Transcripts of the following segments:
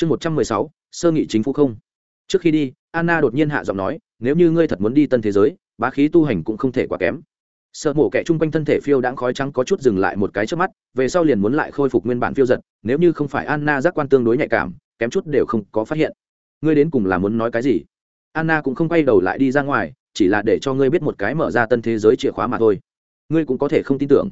chương một trăm mười sáu, sơ nghị chính phủ không. Trước khi đi, anna đột nhiên hạ giọng nói, nếu như ngươi thật muốn đi tân thế giới, bá khí tu hành cũng không thể quá kém. Sợ mổ kẻ chung quanh thân thể phiêu đãng khói trắng có chút dừng lại một cái trước mắt, về sau liền muốn lại khôi phục nguyên bản phiêu giật, nếu như không phải anna giác quan tương đối nhạy cảm, kém chút đều không có phát hiện. Ngươi đến cùng là muốn nói cái gì? Anna cũng không quay đầu lại đi ra ngoài, chỉ là để cho ngươi biết một cái mở ra tân thế giới chìa khóa mà thôi. Ngươi cũng có thể không tin tưởng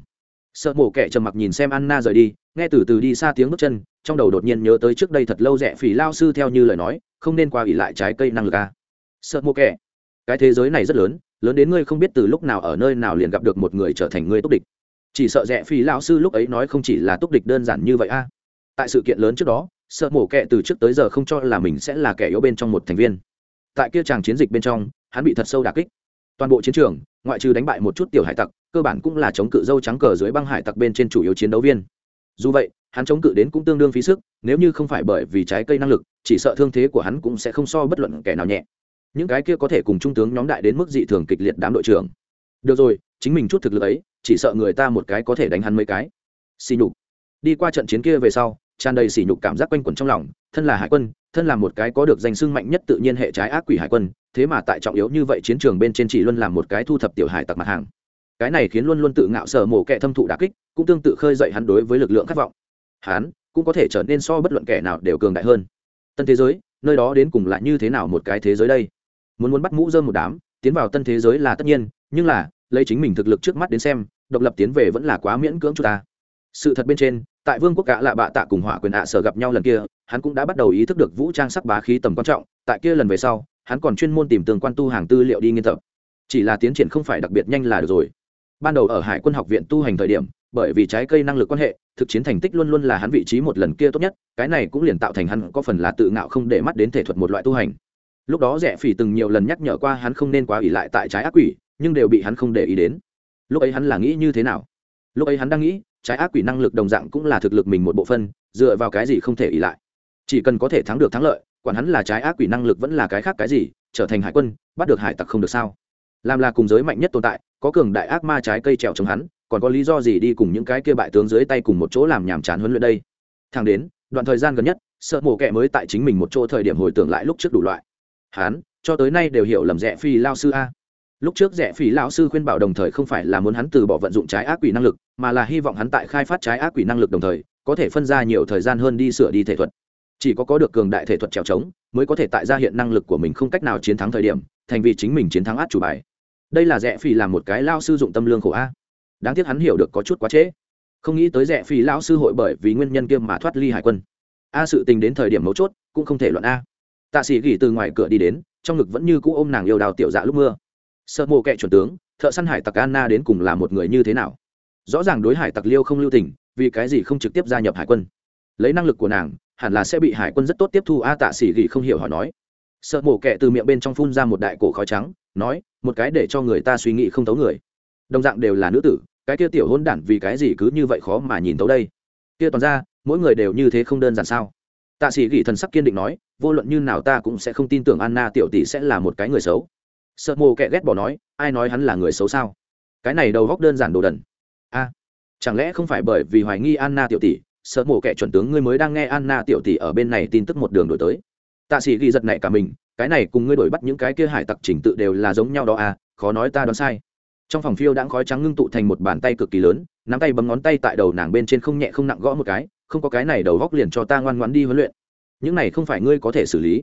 sợ mổ kẻ trầm mặc nhìn xem anna rời đi, nghe từ từ đi xa tiếng bước chân, trong đầu đột nhiên nhớ tới trước đây thật lâu rẻ phỉ lao sư theo như lời nói, không nên qua ỉ lại trái cây năng lực a. Sợ mổ kẻ, cái thế giới này rất lớn lớn đến ngươi không biết từ lúc nào ở nơi nào liền gặp được một người trở thành ngươi túc địch. Chỉ sợ rẻ phỉ lao sư lúc ấy nói không chỉ là túc địch đơn giản như vậy a. Tại sự kiện lớn trước đó, sợ mổ kẻ từ trước tới giờ không cho là mình sẽ là kẻ yếu bên trong một thành viên. Tại kia tràng chiến dịch bên trong, hắn bị thật sâu đà kích. Toàn bộ chiến trường, ngoại trừ đánh bại một chút tiểu hải tặc cơ bản cũng là chống cự dâu trắng cờ dưới băng hải tặc bên trên chủ yếu chiến đấu viên. Dù vậy, hắn chống cự đến cũng tương đương phí sức, nếu như không phải bởi vì trái cây năng lực, chỉ sợ thương thế của hắn cũng sẽ không so bất luận kẻ nào nhẹ. Những cái kia có thể cùng trung tướng nhóm đại đến mức dị thường kịch liệt đám đội trưởng. Được rồi, chính mình chút thực lực ấy, chỉ sợ người ta một cái có thể đánh hắn mấy cái. Xì nhục. Đi qua trận chiến kia về sau, tràn đầy sỉ nhục cảm giác quanh quẩn trong lòng, thân là hải quân, thân là một cái có được danh sưng mạnh nhất tự nhiên hệ trái ác quỷ hải quân, thế mà tại trọng yếu như vậy chiến trường bên trên chỉ luôn làm một cái thu thập tiểu hải tặc mặt hàng cái này khiến luôn luôn tự ngạo sở mổ kẻ thâm thụ đà kích, cũng tương tự khơi dậy hắn đối với lực lượng khát vọng. Hắn cũng có thể trở nên so bất luận kẻ nào đều cường đại hơn. Tân thế giới, nơi đó đến cùng lại như thế nào một cái thế giới đây? Muốn muốn bắt mũ dơm một đám, tiến vào tân thế giới là tất nhiên, nhưng là, lấy chính mình thực lực trước mắt đến xem, độc lập tiến về vẫn là quá miễn cưỡng cho ta. Sự thật bên trên, tại vương quốc cả lạ bạ tạ cùng hỏa quyền ạ sở gặp nhau lần kia, hắn cũng đã bắt đầu ý thức được vũ trang sắc bá khí tầm quan trọng, tại kia lần về sau, hắn còn chuyên môn tìm tường quan tu hàng tư liệu đi nghiên tập. Chỉ là tiến triển không phải đặc biệt nhanh là được rồi ban đầu ở hải quân học viện tu hành thời điểm, bởi vì trái cây năng lực quan hệ, thực chiến thành tích luôn luôn là hắn vị trí một lần kia tốt nhất, cái này cũng liền tạo thành hắn có phần là tự ngạo không để mắt đến thể thuật một loại tu hành. Lúc đó rẻ phỉ từng nhiều lần nhắc nhở qua hắn không nên quá ỉ lại tại trái ác quỷ, nhưng đều bị hắn không để ý đến. Lúc ấy hắn là nghĩ như thế nào? Lúc ấy hắn đang nghĩ, trái ác quỷ năng lực đồng dạng cũng là thực lực mình một bộ phân dựa vào cái gì không thể ỉ lại? Chỉ cần có thể thắng được thắng lợi, quản hắn là trái ác quỷ năng lực vẫn là cái khác cái gì, trở thành hải quân, bắt được hải tặc không được sao? Làm là cùng giới mạnh nhất tồn tại có cường đại ác ma trái cây trèo chống hắn, còn có lý do gì đi cùng những cái kia bại tướng dưới tay cùng một chỗ làm nhàm chán huấn luyện đây? Thang đến, đoạn thời gian gần nhất, sợ mổ kẻ mới tại chính mình một chỗ thời điểm hồi tưởng lại lúc trước đủ loại. Hắn, cho tới nay đều hiểu lầm rẻ phi lao sư a. Lúc trước rẻ phi lão sư khuyên bảo đồng thời không phải là muốn hắn từ bỏ vận dụng trái ác quỷ năng lực, mà là hy vọng hắn tại khai phát trái ác quỷ năng lực đồng thời, có thể phân ra nhiều thời gian hơn đi sửa đi thể thuật. Chỉ có có được cường đại thể thuật trèo trống mới có thể tại ra hiện năng lực của mình không cách nào chiến thắng thời điểm, thành vì chính mình chiến thắng át chủ bài đây là Rẽ phỉ làm một cái lao sư dụng tâm lương khổ a. Đáng tiếc hắn hiểu được có chút quá trễ. Không nghĩ tới Rẽ phỉ lão sư hội bởi vì nguyên nhân kia mà thoát ly hải quân. A sự tình đến thời điểm mấu chốt, cũng không thể luận a. Tạ sĩ gỉ từ ngoài cửa đi đến, trong ngực vẫn như cũ ôm nàng yêu đào tiểu dạ lúc mưa. Sợ mộ kệ chuẩn tướng, thợ săn hải tặc anna đến cùng là một người như thế nào? Rõ ràng đối hải tặc liêu không lưu tình, vì cái gì không trực tiếp gia nhập hải quân? Lấy năng lực của nàng, hẳn là sẽ bị hải quân rất tốt tiếp thu. A tạ sĩ gỉ không hiểu hỏi nói sợ mổ kẹ từ miệng bên trong phun ra một đại cổ khói trắng, nói, một cái để cho người ta suy nghĩ không thấu người. Đồng dạng đều là nữ tử, cái kia tiểu hôn đản vì cái gì cứ như vậy khó mà nhìn thấu đây? Kia toàn ra, mỗi người đều như thế không đơn giản sao? Tạ sĩ gỉ thần sắc kiên định nói, vô luận như nào ta cũng sẽ không tin tưởng anna tiểu tỷ sẽ là một cái người xấu. Sợ mồ kẹ ghét bỏ nói, ai nói hắn là người xấu sao? Cái này đầu góc đơn giản đồ đần. A, chẳng lẽ không phải bởi vì hoài nghi anna tiểu tỷ, sợ mồ kẹ chuẩn tướng ngươi mới đang nghe anna tiểu tỷ ở bên này tin tức một đường đổi tới? Tạ sĩ ghi giật này cả mình, cái này cùng ngươi đổi bắt những cái kia hải tặc trình tự đều là giống nhau đó à khó nói ta đoán sai. Trong phòng phiêu đã khói trắng ngưng tụ thành một bàn tay cực kỳ lớn, nắm tay bấm ngón tay tại đầu nàng bên trên không nhẹ không nặng gõ một cái, không có cái này đầu góc liền cho ta ngoan ngoãn đi huấn luyện. Những này không phải ngươi có thể xử lý.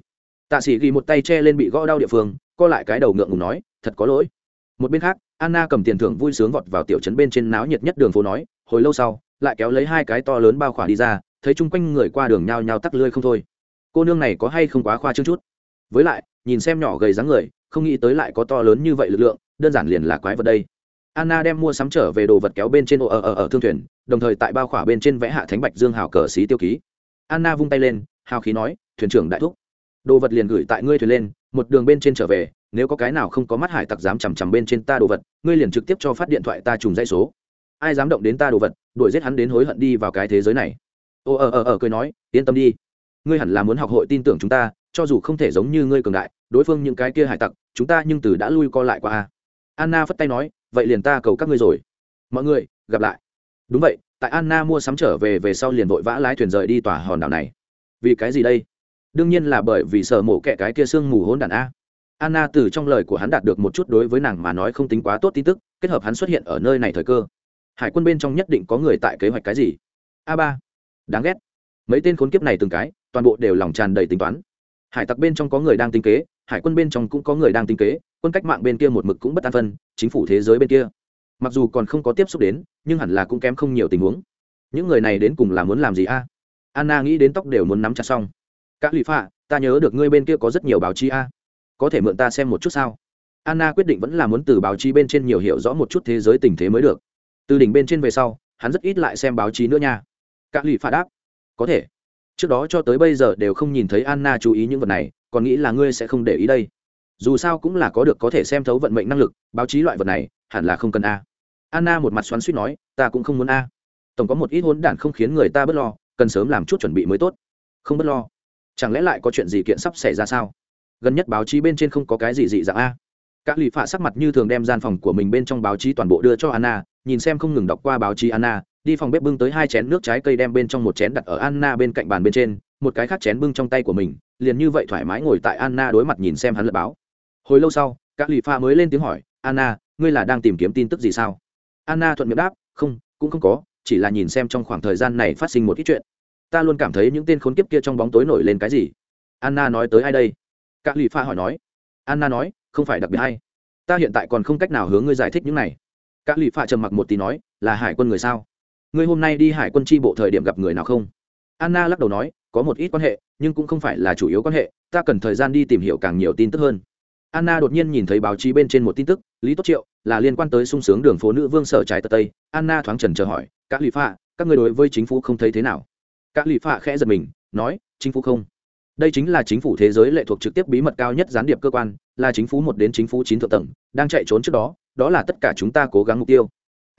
Tạ sĩ ghi một tay che lên bị gõ đau địa phương, co lại cái đầu ngượng ngùng nói, thật có lỗi. Một bên khác, anna cầm tiền thưởng vui sướng vọt vào tiểu trấn bên trên náo nhiệt nhất đường phố nói, hồi lâu sau, lại kéo lấy hai cái to lớn bao khỏa đi ra, thấy chung quanh người qua đường nhao nhao tắc lươi không thôi cô nương này có hay không quá khoa trương chút? Với lại, nhìn xem nhỏ gầy dáng người, không nghĩ tới lại có to lớn như vậy lực lượng, đơn giản liền là quái vật đây. Anna đem mua sắm trở về đồ vật kéo bên trên ô ở ở ở thương thuyền, đồng thời tại bao khỏa bên trên vẽ hạ thánh bạch dương hào cờ xí tiêu ký. Anna vung tay lên, hào khí nói, thuyền trưởng đại thúc, đồ vật liền gửi tại ngươi thuyền lên, một đường bên trên trở về, nếu có cái nào không có mắt hải tặc dám chằm chằm bên trên ta đồ vật, ngươi liền trực tiếp cho phát điện thoại ta trùng dây số. Ai dám động đến ta đồ vật, đuổi giết hắn đến hối hận đi vào cái thế giới này. Ô ờ ờ ờ cười nói, yên tâm đi ngươi hẳn là muốn học hội tin tưởng chúng ta, cho dù không thể giống như ngươi cường đại, đối phương những cái kia hải tặc, chúng ta nhưng từ đã lui co lại qua a. Anna phất tay nói, vậy liền ta cầu các ngươi rồi. Mọi người, gặp lại. Đúng vậy, tại anna mua sắm trở về về sau liền vội vã lái thuyền rời đi tòa hòn đảo này. Vì cái gì đây? Đương nhiên là bởi vì sợ mổ kẹ cái kia sương mù hỗn đản a. Anna từ trong lời của hắn đạt được một chút đối với nàng mà nói không tính quá tốt tin tức, kết hợp hắn xuất hiện ở nơi này thời cơ. Hải quân bên trong nhất định có người tại kế hoạch cái gì? A ba. Đáng ghét. Mấy tên khốn kiếp này từng cái toàn bộ đều lòng tràn đầy tính toán. Hải tặc bên trong có người đang tính kế, hải quân bên trong cũng có người đang tính kế, quân cách mạng bên kia một mực cũng bất an phân, chính phủ thế giới bên kia. Mặc dù còn không có tiếp xúc đến, nhưng hẳn là cũng kém không nhiều tình huống. Những người này đến cùng là muốn làm gì a? Anna nghĩ đến tóc đều muốn nắm chặt xong. Các lụy phạ, ta nhớ được ngươi bên kia có rất nhiều báo chí a. Có thể mượn ta xem một chút sao? Anna quyết định vẫn là muốn từ báo chí bên trên nhiều hiểu rõ một chút thế giới tình thế mới được. Từ đỉnh bên trên về sau, hắn rất ít lại xem báo chí nữa nha. Các lụy phạ đáp. Có thể trước đó cho tới bây giờ đều không nhìn thấy anna chú ý những vật này, còn nghĩ là ngươi sẽ không để ý đây. Dù sao cũng là có được có thể xem thấu vận mệnh năng lực, báo chí loại vật này, hẳn là không cần a. Anna một mặt xoắn suýt nói, ta cũng không muốn a. Tổng có một ít hỗn đản không khiến người ta bớt lo, cần sớm làm chút chuẩn bị mới tốt. Không bớt lo? Chẳng lẽ lại có chuyện gì kiện sắp xảy ra sao? Gần nhất báo chí bên trên không có cái gì dị dạng a. Các lì phạ sắc mặt như thường đem gian phòng của mình bên trong báo chí toàn bộ đưa cho anna, nhìn xem không ngừng đọc qua báo chí anna đi phòng bếp bưng tới hai chén nước trái cây đem bên trong một chén đặt ở anna bên cạnh bàn bên trên, một cái khác chén bưng trong tay của mình, liền như vậy thoải mái ngồi tại anna đối mặt nhìn xem hắn lật báo. Hồi lâu sau các lì pha mới lên tiếng hỏi, anna, ngươi là đang tìm kiếm tin tức gì sao? Anna thuận miệng đáp, không, cũng không có, chỉ là nhìn xem trong khoảng thời gian này phát sinh một ít chuyện. Ta luôn cảm thấy những tên khốn kiếp kia trong bóng tối nổi lên cái gì. Anna nói tới ai đây? Các lì pha hỏi nói. Anna nói, không phải đặc biệt hay. Ta hiện tại còn không cách nào hướng ngươi giải thích những này. Các lì pha trầm mặc một tí nói, là hải quân người sao? Ngươi hôm nay đi hải quân tri bộ thời điểm gặp người nào không? Anna lắc đầu nói, có một ít quan hệ, nhưng cũng không phải là chủ yếu quan hệ, ta cần thời gian đi tìm hiểu càng nhiều tin tức hơn. Anna đột nhiên nhìn thấy báo chí bên trên một tin tức, lý tốt triệu, là liên quan tới sung sướng đường phố nữ vương sở trái tờ tây. Anna thoáng trần chờ hỏi các lì phạ, các người đối với chính phủ không thấy thế nào? Các lì phạ khẽ giật mình, nói, chính phủ không. Đây chính là chính phủ thế giới lệ thuộc trực tiếp bí mật cao nhất gián điệp cơ quan, là chính phủ một đến chính phủ chín thượng tầng, đang chạy trốn trước đó đó là tất cả chúng ta cố gắng mục tiêu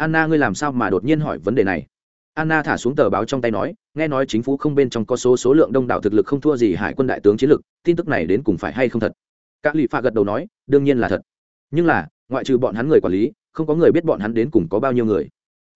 anna, ngươi làm sao mà đột nhiên hỏi vấn đề này? Anna thả xuống tờ báo trong tay nói, nghe nói chính phủ không bên trong có số số lượng đông đảo thực lực không thua gì hải quân đại tướng chiến lực, tin tức này đến cùng phải hay không thật? Các lì phạ gật đầu nói, đương nhiên là thật. Nhưng là, ngoại trừ bọn hắn người quản lý, không có người biết bọn hắn đến cùng có bao nhiêu người.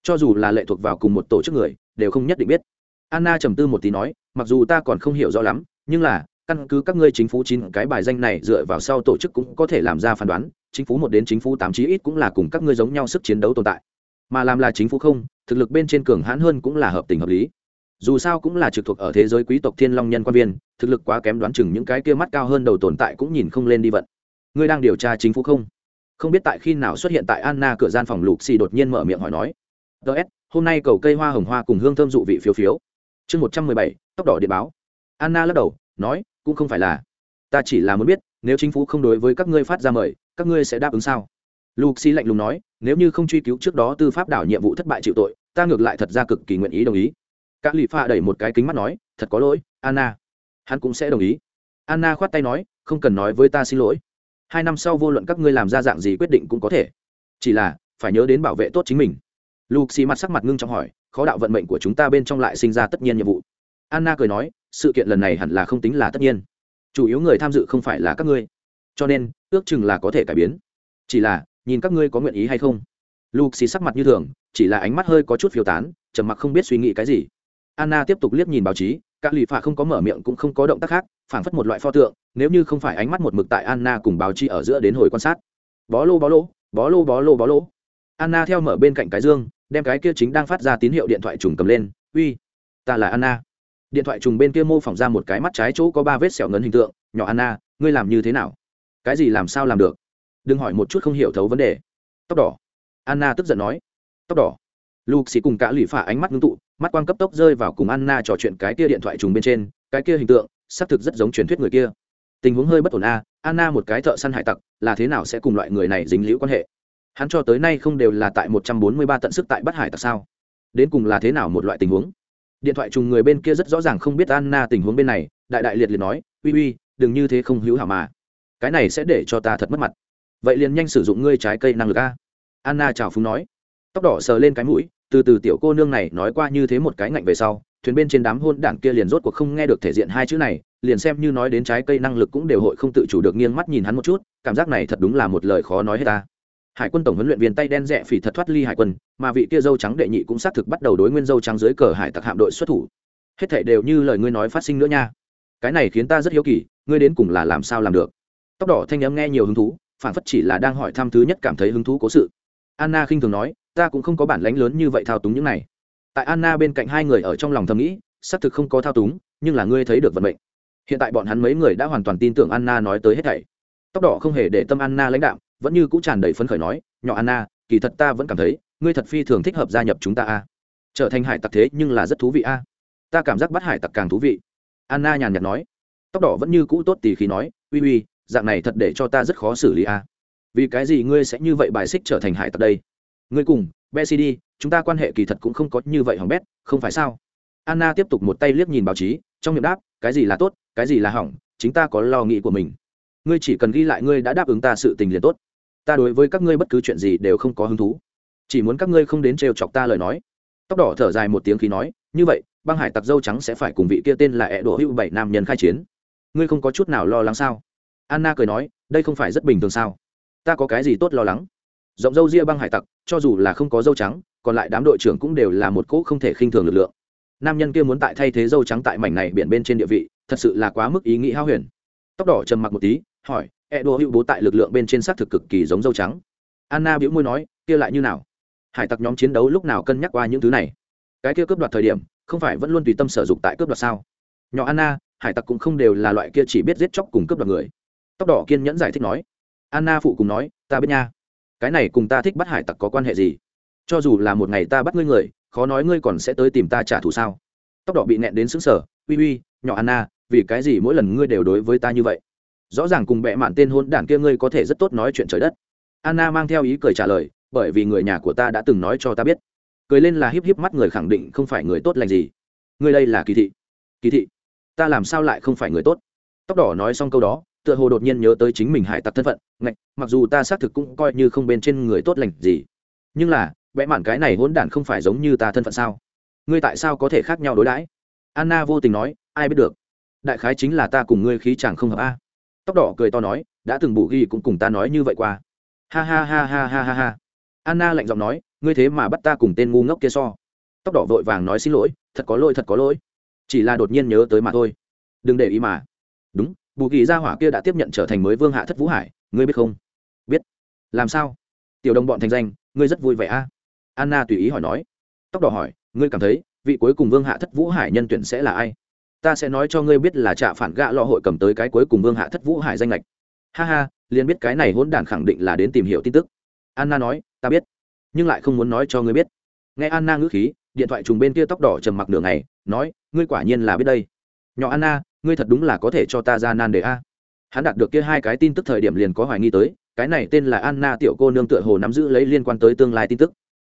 Cho dù là lệ thuộc vào cùng một tổ chức người, đều không nhất định biết. Anna trầm tư một tí nói, mặc dù ta còn không hiểu rõ lắm, nhưng là, căn cứ các ngươi chính phủ chín cái bài danh này dựa vào sau tổ chức cũng có thể làm ra phán đoán, chính phủ một đến chính phủ tám chí ít cũng là cùng các ngươi giống nhau sức chiến đấu tồn tại mà làm là chính phủ không, thực lực bên trên cường hãn hơn cũng là hợp tình hợp lý. Dù sao cũng là trực thuộc ở thế giới quý tộc thiên long nhân quan viên, thực lực quá kém đoán chừng những cái kia mắt cao hơn đầu tồn tại cũng nhìn không lên đi vận. Ngươi đang điều tra chính phủ không? Không biết tại khi nào xuất hiện tại anna cửa gian phòng lục xì đột nhiên mở miệng hỏi nói. Ts hôm nay cầu cây hoa hồng hoa cùng hương thơm dụ vị phiếu phiếu. Chương một trăm mười bảy, tóc đỏ điện báo. Anna lắc đầu, nói, cũng không phải là. Ta chỉ là muốn biết, nếu chính phủ không đối với các ngươi phát ra mời, các ngươi sẽ đáp ứng sao? Lục xì lạnh lùng nói, nếu như không truy cứu trước đó tư pháp đảo nhiệm vụ thất bại chịu tội, ta ngược lại thật ra cực kỳ nguyện ý đồng ý. Các lì pha đẩy một cái kính mắt nói, thật có lỗi, anna. Hắn cũng sẽ đồng ý. Anna khoát tay nói, không cần nói với ta xin lỗi. Hai năm sau vô luận các ngươi làm ra dạng gì quyết định cũng có thể. Chỉ là, phải nhớ đến bảo vệ tốt chính mình. Lục xì mặt sắc mặt ngưng trọng hỏi, khó đạo vận mệnh của chúng ta bên trong lại sinh ra tất nhiên nhiệm vụ? Anna cười nói, sự kiện lần này hẳn là không tính là tất nhiên. Chủ yếu người tham dự không phải là các ngươi. Cho nên, ước chừng là có thể cải biến. Chỉ là nhìn các ngươi có nguyện ý hay không? Lục xì sắc mặt như thường, chỉ là ánh mắt hơi có chút phiêu tán, trầm mặc không biết suy nghĩ cái gì. Anna tiếp tục liếc nhìn báo chí các lì phạ không có mở miệng cũng không có động tác khác, phảng phất một loại pho tượng, nếu như không phải ánh mắt một mực tại anna cùng báo chí ở giữa đến hồi quan sát. Bó lô bó lô bó lô bó lô bó lô. Anna theo mở bên cạnh cái dương, đem cái kia chính đang phát ra tín hiệu điện thoại trùng cầm lên. Uy, ta là anna. Điện thoại trùng bên kia mô phỏng ra một cái mắt trái chỗ có ba vết sẹo ngấn hình tượng. Nhỏ anna, ngươi làm như thế nào? Cái gì làm sao làm được? Đừng hỏi một chút không hiểu thấu vấn đề. Tóc đỏ. Anna tức giận nói. Tóc đỏ. Lục xì cùng cả lụy phả ánh mắt ngưng tụ, mắt quang cấp tốc rơi vào cùng anna trò chuyện cái kia điện thoại trùng bên trên, cái kia hình tượng, xác thực rất giống truyền thuyết người kia. Tình huống hơi bất ổn a, anna một cái thợ săn hải tặc, là thế nào sẽ cùng loại người này dính liễu quan hệ? Hắn cho tới nay không đều là tại một trăm bốn mươi ba tận sức tại bắt hải tặc sao? Đến cùng là thế nào một loại tình huống? Điện thoại trùng người bên kia rất rõ ràng không biết anna tình huống bên này, đại đại liệt liệt nói, uy uy, đừng như thế không hữu hảo mà. Cái này sẽ để cho ta thật mất mặt vậy liền nhanh sử dụng ngươi trái cây năng lực a. Anna chào phúng nói. Tóc đỏ sờ lên cái mũi, từ từ tiểu cô nương này nói qua như thế một cái ngạnh về sau, thuyền bên trên đám hôn đảng kia liền rốt cuộc không nghe được thể diện hai chữ này, liền xem như nói đến trái cây năng lực cũng đều hội không tự chủ được nghiêng mắt nhìn hắn một chút, cảm giác này thật đúng là một lời khó nói hết ta. Hải quân tổng huấn luyện viên tay đen rẽ phỉ thật thoát ly hải quân, mà vị kia dâu trắng đệ nhị cũng xác thực bắt đầu đối nguyên dâu trắng dưới cờ hải tặc hạm đội xuất thủ. Hết thể đều như lời ngươi nói phát sinh nữa nha. Cái này khiến ta rất hiếu kỳ, ngươi đến cùng là làm sao làm được? Tóc đỏ thanh n nghe nhiều hứng thú phản phất chỉ là đang hỏi thăm thứ nhất cảm thấy hứng thú cố sự. Anna khinh thường nói, ta cũng không có bản lãnh lớn như vậy thao túng những này. Tại anna bên cạnh hai người ở trong lòng thầm nghĩ, xác thực không có thao túng, nhưng là ngươi thấy được vận mệnh. Hiện tại bọn hắn mấy người đã hoàn toàn tin tưởng anna nói tới hết thảy. Tóc đỏ không hề để tâm anna lãnh đạo vẫn như cũng tràn đầy phấn khởi nói, nhỏ anna, kỳ thật ta vẫn cảm thấy, ngươi thật phi thường thích hợp gia nhập chúng ta a. Trở thành hải tặc thế nhưng là rất thú vị a. Ta cảm giác bắt hải tặc càng thú vị. Anna nhàn nhạt nói. Tóc đỏ vẫn như cũ tốt tì khi nói, uy uy dạng này thật để cho ta rất khó xử lý a. Vì cái gì ngươi sẽ như vậy bài xích trở thành hải tặc đây? Ngươi cùng bessie đi, chúng ta quan hệ kỳ thật cũng không có như vậy hỏng bét, không phải sao? Anna tiếp tục một tay liếc nhìn báo chí, trong miệng đáp, cái gì là tốt, cái gì là hỏng, chính ta có lo nghĩ của mình. Ngươi chỉ cần ghi lại ngươi đã đáp ứng ta sự tình liền tốt. Ta đối với các ngươi bất cứ chuyện gì đều không có hứng thú. Chỉ muốn các ngươi không đến trêu chọc ta lời nói. Tóc đỏ thở dài một tiếng khi nói, như vậy, băng hải tặc dâu trắng sẽ phải cùng vị kia tên là ẹ đỗ hữu bảy nam nhân khai chiến. Ngươi không có chút nào lo lắng sao? Anna cười nói, đây không phải rất bình thường sao? Ta có cái gì tốt lo lắng? Rộng dâu ria băng hải tặc, cho dù là không có dâu trắng, còn lại đám đội trưởng cũng đều là một cỗ không thể khinh thường lực lượng. Nam nhân kia muốn tại thay thế dâu trắng tại mảnh này biển bên trên địa vị, thật sự là quá mức ý nghĩ hao huyền. Tóc đỏ trầm mặc một tí, hỏi e đô hữu bố tại lực lượng bên trên xác thực cực kỳ giống dâu trắng? Anna bĩu môi nói, kia lại như nào? Hải tặc nhóm chiến đấu lúc nào cân nhắc qua những thứ này? Cái kia cướp đoạt thời điểm, không phải vẫn luôn tùy tâm sở dụng tại cướp đoạt sao? Nhỏ anna, hải tặc cũng không đều là loại kia chỉ biết giết chóc cùng cướp đoạt người tóc đỏ kiên nhẫn giải thích nói, anna phụ cùng nói, ta biết nha. Cái này cùng ta thích bắt hải tặc có quan hệ gì? Cho dù là một ngày ta bắt ngươi người, khó nói ngươi còn sẽ tới tìm ta trả thù sao? Tóc đỏ bị nẹn đến xứng sở uy uy, nhỏ anna, vì cái gì mỗi lần ngươi đều đối với ta như vậy? Rõ ràng cùng bệ mạn tên hôn đản kia ngươi có thể rất tốt nói chuyện trời đất. Anna mang theo ý cười trả lời, bởi vì người nhà của ta đã từng nói cho ta biết. Cười lên là híp híp mắt người khẳng định không phải người tốt lành gì. Ngươi đây là kỳ thị. Kỳ thị? Ta làm sao lại không phải người tốt? Tóc đỏ nói xong câu đó tựa hồ đột nhiên nhớ tới chính mình hải tặc thân phận, ngạch, mặc dù ta xác thực cũng coi như không bên trên người tốt lành gì. Nhưng là, vẽ mạn cái này hỗn đản không phải giống như ta thân phận sao? Ngươi tại sao có thể khác nhau đối đãi? Anna vô tình nói, ai biết được. Đại khái chính là ta cùng ngươi khí chàng không hợp a. Tóc đỏ cười to nói, đã từng bù ghi cũng cùng ta nói như vậy qua. Ha ha ha ha ha ha ha. Anna lạnh giọng nói, ngươi thế mà bắt ta cùng tên ngu ngốc kia so. Tóc đỏ vội vàng nói xin lỗi, thật có lỗi, thật có lỗi. Chỉ là đột nhiên nhớ tới mà thôi. Đừng để ý mà. Đúng bù kỳ gia hỏa kia đã tiếp nhận trở thành mới vương hạ thất vũ hải, ngươi biết không? Biết. Làm sao? Tiểu đồng bọn thành danh, ngươi rất vui vẻ a. Anna tùy ý hỏi nói. Tóc đỏ hỏi, ngươi cảm thấy vị cuối cùng vương hạ thất vũ hải nhân tuyển sẽ là ai? Ta sẽ nói cho ngươi biết là trạ phản gạ lọ hội cầm tới cái cuối cùng vương hạ thất vũ hải danh lệch ha ha, liền biết cái này hỗn đản khẳng định là đến tìm hiểu tin tức. Anna nói, ta biết, nhưng lại không muốn nói cho ngươi biết. Nghe anna ngữ khí, điện thoại trùng bên kia tóc đỏ trầm mặc nửa ngày, nói, ngươi quả nhiên là biết đây. Nhỏ anna ngươi thật đúng là có thể cho ta ra nan đề a. Hắn đạt được kia hai cái tin tức thời điểm liền có hoài nghi tới, cái này tên là anna tiểu cô nương tựa hồ nắm giữ lấy liên quan tới tương lai tin tức.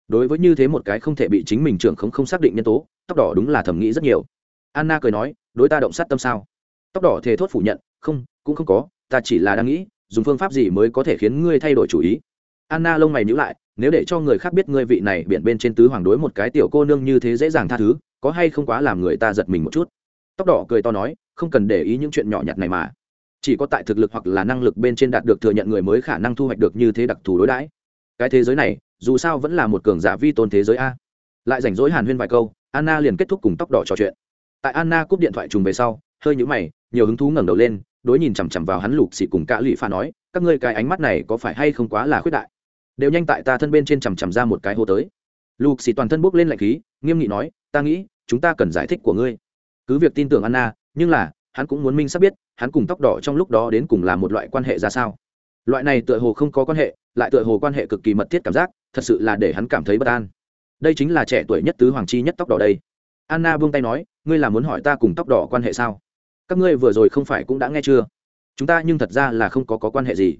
Đối với như thế một cái không thể bị chính mình trưởng không không xác định nhân tố, tóc đỏ đúng là thẩm nghĩ rất nhiều. Anna cười nói, đối ta động sát tâm sao? Tóc đỏ thề thốt phủ nhận, không, cũng không có, ta chỉ là đang nghĩ, dùng phương pháp gì mới có thể khiến ngươi thay đổi chủ ý? Anna lông mày nhữ lại, nếu để cho người khác biết ngươi vị này biển bên trên tứ hoàng đối một cái tiểu cô nương như thế dễ dàng tha thứ, có hay không quá làm người ta giật mình một chút? Tóc đỏ cười to nói không cần để ý những chuyện nhỏ nhặt này mà. Chỉ có tại thực lực hoặc là năng lực bên trên đạt được thừa nhận người mới khả năng thu hoạch được như thế đặc thù đối đãi. Cái thế giới này, dù sao vẫn là một cường giả vi tôn thế giới a. Lại rảnh rỗi hàn huyên vài câu, anna liền kết thúc cùng tóc đỏ trò chuyện. Tại anna cúp điện thoại trùng về sau, hơi nhũ mày, nhiều hứng thú ngẩng đầu lên, đối nhìn chằm chằm vào hắn lục xị cùng cả lụy pha nói, các ngươi cái ánh mắt này có phải hay không quá là khuyết đại? Đều nhanh tại ta thân bên trên chằm chằm ra một cái hô tới. Lục xị toàn thân bốc lên lạnh khí, nghiêm nghị nói, ta nghĩ, chúng ta cần giải thích của ngươi. Cứ việc tin tưởng anna nhưng là hắn cũng muốn minh sắp biết hắn cùng tóc đỏ trong lúc đó đến cùng là một loại quan hệ ra sao. Loại này tựa hồ không có quan hệ lại tựa hồ quan hệ cực kỳ mật thiết cảm giác thật sự là để hắn cảm thấy bất an. Đây chính là trẻ tuổi nhất tứ hoàng chi nhất tóc đỏ đây. Anna buông tay nói ngươi là muốn hỏi ta cùng tóc đỏ quan hệ sao? Các ngươi vừa rồi không phải cũng đã nghe chưa? Chúng ta nhưng thật ra là không có, có quan hệ gì.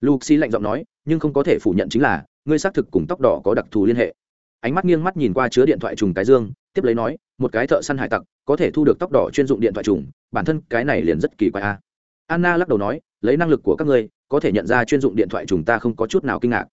Luxi lạnh giọng nói nhưng không có thể phủ nhận chính là ngươi xác thực cùng tóc đỏ có đặc thù liên hệ. Ánh mắt nghiêng mắt nhìn qua chứa điện thoại trùng cái dương tiếp lấy nói một cái thợ săn hải tặc, có thể thu được tóc đỏ chuyên dụng điện thoại trùng, bản thân cái này liền rất kỳ quái a. Anna lắc đầu nói, lấy năng lực của các ngươi, có thể nhận ra chuyên dụng điện thoại trùng ta không có chút nào kinh ngạc.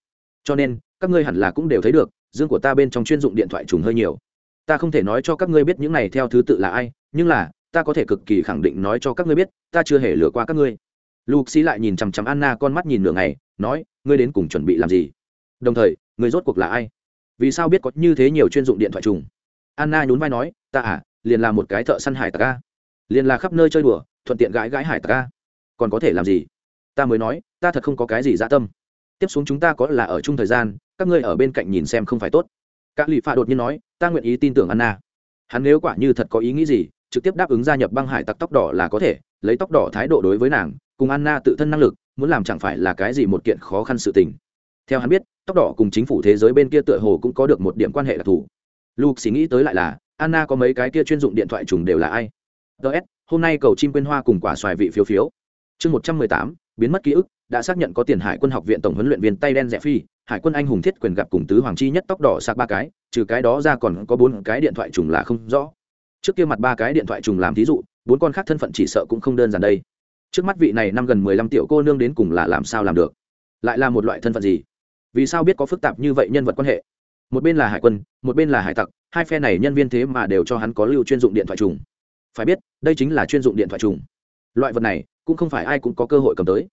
Cho nên, các ngươi hẳn là cũng đều thấy được, dương của ta bên trong chuyên dụng điện thoại trùng hơi nhiều. Ta không thể nói cho các ngươi biết những này theo thứ tự là ai, nhưng là, ta có thể cực kỳ khẳng định nói cho các ngươi biết, ta chưa hề lừa qua các ngươi. Lục xí lại nhìn chằm chằm anna con mắt nhìn nửa ngày, nói, ngươi đến cùng chuẩn bị làm gì? Đồng thời người rốt cuộc là ai? Vì sao biết có như thế nhiều chuyên dụng điện thoại trùng? Anna nhún vai nói, ta à liền là một cái thợ săn hải tặc a. Liền là khắp nơi chơi đùa, thuận tiện gãi gãi hải tặc a. Còn có thể làm gì? Ta mới nói, ta thật không có cái gì dã tâm. Tiếp xuống chúng ta có là ở chung thời gian, các ngươi ở bên cạnh nhìn xem không phải tốt. Các lì phạ đột nhiên nói, ta nguyện ý tin tưởng anna. Hắn nếu quả như thật có ý nghĩ gì, trực tiếp đáp ứng gia nhập băng hải tặc tóc đỏ là có thể, lấy tóc đỏ thái độ đối với nàng, cùng anna tự thân năng lực, muốn làm chẳng phải là cái gì một kiện khó khăn sự tình. Theo hắn biết, tóc đỏ cùng chính phủ thế giới bên kia tựa hồ cũng có được một điểm quan hệ đặc thù luke xì nghĩ tới lại là, anna có mấy cái kia chuyên dụng điện thoại trùng đều là ai? Ts hôm nay cầu chim quên hoa cùng quả xoài vị phiếu phiếu. Chương một trăm mười tám, biến mất ký ức, đã xác nhận có tiền hải quân học viện tổng huấn luyện viên tay đen rẻ phi, hải quân anh hùng thiết quyền gặp cùng tứ hoàng chi nhất tóc đỏ sạc ba cái, trừ cái đó ra còn có bốn cái điện thoại trùng là không rõ. Trước kia mặt ba cái điện thoại trùng làm thí dụ, bốn con khác thân phận chỉ sợ cũng không đơn giản đây. Trước mắt vị này năm gần mười lăm triệu cô nương đến cùng là làm sao làm được? Lại là một loại thân phận gì? Vì sao biết có phức tạp như vậy nhân vật quan hệ? Một bên là hải quân, một bên là hải tặc, hai phe này nhân viên thế mà đều cho hắn có lưu chuyên dụng điện thoại trùng. Phải biết, đây chính là chuyên dụng điện thoại trùng. Loại vật này, cũng không phải ai cũng có cơ hội cầm tới.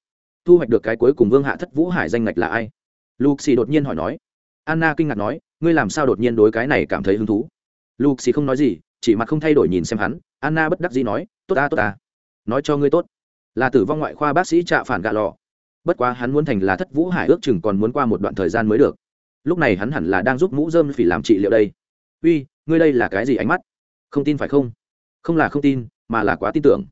Thu hoạch được cái cuối cùng vương hạ thất vũ hải danh ngạch là ai? Luxi đột nhiên hỏi nói. Anna kinh ngạc nói, ngươi làm sao đột nhiên đối cái này cảm thấy hứng thú? Luxi không nói gì, chỉ mặt không thay đổi nhìn xem hắn. Anna bất đắc dĩ nói, tốt ta tốt ta. Nói cho ngươi tốt. Là tử vong ngoại khoa bác sĩ trạ phản gạ lò bất quá hắn muốn thành là thất vũ hải ước chừng còn muốn qua một đoạn thời gian mới được lúc này hắn hẳn là đang giúp mũ dơm phỉ làm trị liệu đây. Uy, ngươi đây là cái gì ánh mắt? Không tin phải không? Không là không tin, mà là quá tin tưởng.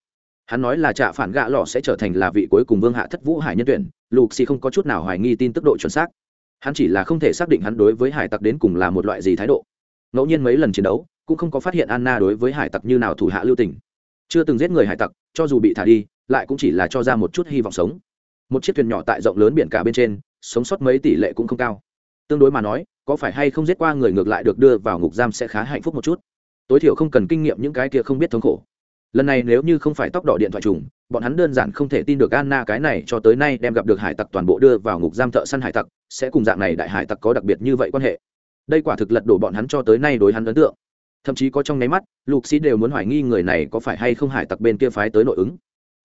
Hắn nói là trạ phản gạ lọ sẽ trở thành là vị cuối cùng vương hạ thất vũ hải nhân tuyển, lục xì không có chút nào hoài nghi tin tức độ chuẩn xác. Hắn chỉ là không thể xác định hắn đối với hải tặc đến cùng là một loại gì thái độ. Ngẫu nhiên mấy lần chiến đấu, cũng không có phát hiện anna đối với hải tặc như nào thủ hạ lưu tình. Chưa từng giết người hải tặc, cho dù bị thả đi, lại cũng chỉ là cho ra một chút hy vọng sống. Một chiếc thuyền nhỏ tại rộng lớn biển cả bên trên, sống sót mấy tỷ lệ cũng không cao tương đối mà nói, có phải hay không giết qua người ngược lại được đưa vào ngục giam sẽ khá hạnh phúc một chút. Tối thiểu không cần kinh nghiệm những cái kia không biết thống khổ. Lần này nếu như không phải tóc đỏ điện thoại trùng, bọn hắn đơn giản không thể tin được anna cái này cho tới nay đem gặp được hải tặc toàn bộ đưa vào ngục giam thợ săn hải tặc, sẽ cùng dạng này đại hải tặc có đặc biệt như vậy quan hệ. Đây quả thực lật đổ bọn hắn cho tới nay đối hắn ấn tượng. Thậm chí có trong nháy mắt, lục sĩ đều muốn hoài nghi người này có phải hay không hải tặc bên kia phái tới nội ứng.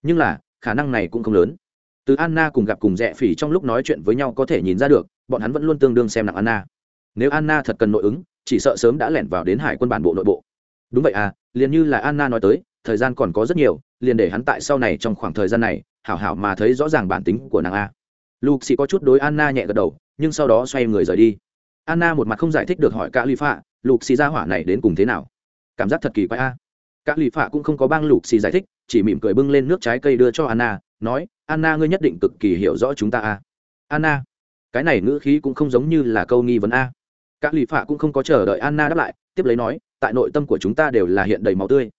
Nhưng là, khả năng này cũng không lớn từ anna cùng gặp cùng rẽ phỉ trong lúc nói chuyện với nhau có thể nhìn ra được, bọn hắn vẫn luôn tương đương xem nặng anna. Nếu anna thật cần nội ứng, chỉ sợ sớm đã lẻn vào đến hải quân bản bộ nội bộ. Đúng vậy à liền như là anna nói tới, thời gian còn có rất nhiều, liền để hắn tại sau này trong khoảng thời gian này, hảo hảo mà thấy rõ ràng bản tính của nàng a. Lục xì có chút đối anna nhẹ gật đầu, nhưng sau đó xoay người rời đi. Anna một mặt không giải thích được hỏi cả lụy phạ lục xì ra hỏa này đến cùng thế nào? Cảm giác thật kỳ quái a. Cả lụy phạ cũng không có bang lục xì giải thích, chỉ mỉm cười bưng lên nước trái cây đưa cho anna nói, anna, ngươi nhất định cực kỳ hiểu rõ chúng ta a. Anna? Cái này ngữ khí cũng không giống như là câu nghi vấn a. Cả lì phạ cũng không có chờ đợi anna đáp lại, tiếp lấy nói, tại nội tâm của chúng ta đều là hiện đầy máu tươi.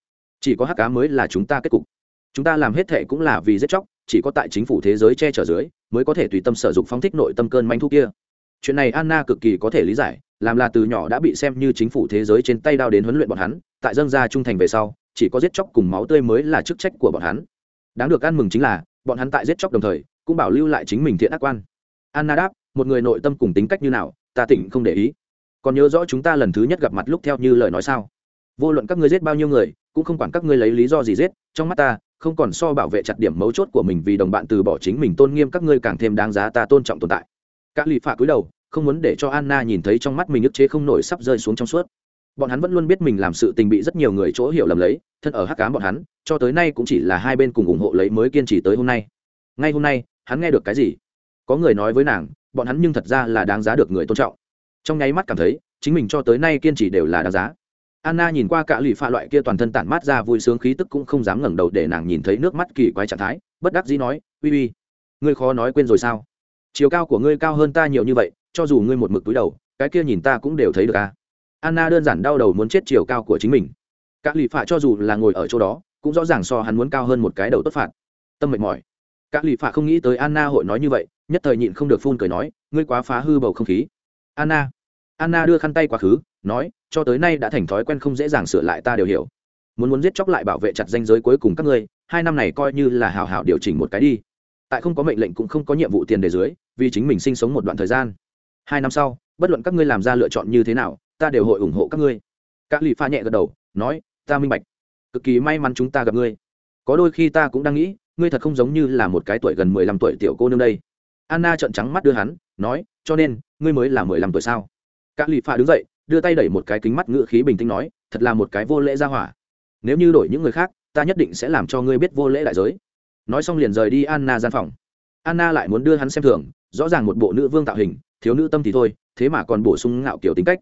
Chỉ có hắc cá mới là chúng ta kết cục. Chúng ta làm hết thệ cũng là vì giết chóc, chỉ có tại chính phủ thế giới che chở dưới, mới có thể tùy tâm sở dụng phóng thích nội tâm cơn manh thu kia. Chuyện này anna cực kỳ có thể lý giải, làm là từ nhỏ đã bị xem như chính phủ thế giới trên tay đao đến huấn luyện bọn hắn, tại dân gia trung thành về sau, chỉ có giết chóc cùng máu tươi mới là chức trách của bọn hắn đáng được ăn mừng chính là, bọn hắn tại giết chóc đồng thời, cũng bảo lưu lại chính mình thiện ác quan. Anna đáp, một người nội tâm cùng tính cách như nào, ta tỉnh không để ý. Còn nhớ rõ chúng ta lần thứ nhất gặp mặt lúc theo như lời nói sao? Vô luận các ngươi giết bao nhiêu người, cũng không quản các ngươi lấy lý do gì giết, trong mắt ta, không còn so bảo vệ chặt điểm mấu chốt của mình vì đồng bạn từ bỏ chính mình tôn nghiêm các ngươi càng thêm đáng giá ta tôn trọng tồn tại. Các lì phạ cúi đầu, không muốn để cho anna nhìn thấy trong mắt mình ức chế không nổi sắp rơi xuống trong suốt bọn hắn vẫn luôn biết mình làm sự tình bị rất nhiều người chỗ hiểu lầm lấy, thân ở hắc cám bọn hắn, cho tới nay cũng chỉ là hai bên cùng ủng hộ lấy mới kiên trì tới hôm nay. Ngay hôm nay, hắn nghe được cái gì? Có người nói với nàng, bọn hắn nhưng thật ra là đáng giá được người tôn trọng. Trong nháy mắt cảm thấy, chính mình cho tới nay kiên trì đều là đáng giá. Anna nhìn qua cả lụy pha loại kia toàn thân tản mát ra vui sướng khí tức cũng không dám ngẩng đầu để nàng nhìn thấy nước mắt kỳ quái trạng thái, bất đắc dĩ nói, uy uy, ngươi khó nói quên rồi sao? Chiều cao của ngươi cao hơn ta nhiều như vậy, cho dù ngươi một mực túi đầu, cái kia nhìn ta cũng đều thấy được à anna đơn giản đau đầu muốn chết chiều cao của chính mình. Cả lụy phạ cho dù là ngồi ở chỗ đó, cũng rõ ràng so hắn muốn cao hơn một cái đầu tốt phạt. Tâm mệt mỏi. Cả lụy phạ không nghĩ tới anna hội nói như vậy, nhất thời nhịn không được phun cười nói, ngươi quá phá hư bầu không khí. Anna. Anna đưa khăn tay quá khứ, nói, cho tới nay đã thành thói quen không dễ dàng sửa lại ta đều hiểu. Muốn muốn giết chóc lại bảo vệ chặt danh giới cuối cùng các ngươi, hai năm này coi như là hào hào điều chỉnh một cái đi. Tại không có mệnh lệnh cũng không có nhiệm vụ tiền đề dưới, vì chính mình sinh sống một đoạn thời gian. Hai năm sau, bất luận các ngươi làm ra lựa chọn như thế nào ta đều hội ủng hộ các ngươi. Các lì pha nhẹ gật đầu, nói, ta minh bạch. Cực kỳ may mắn chúng ta gặp ngươi. Có đôi khi ta cũng đang nghĩ, ngươi thật không giống như là một cái tuổi gần mười lăm tuổi tiểu cô nương đây. Anna trợn trắng mắt đưa hắn, nói, cho nên, ngươi mới là mười lăm tuổi sao? Các lì pha đứng dậy, đưa tay đẩy một cái kính mắt ngự khí bình tĩnh nói, thật là một cái vô lễ ra hỏa. Nếu như đổi những người khác, ta nhất định sẽ làm cho ngươi biết vô lễ đại giới. Nói xong liền rời đi anna gian phòng. Anna lại muốn đưa hắn xem thường, rõ ràng một bộ nữ vương tạo hình, thiếu nữ tâm thì thôi, thế mà còn bổ sung ngạo kiểu tính cách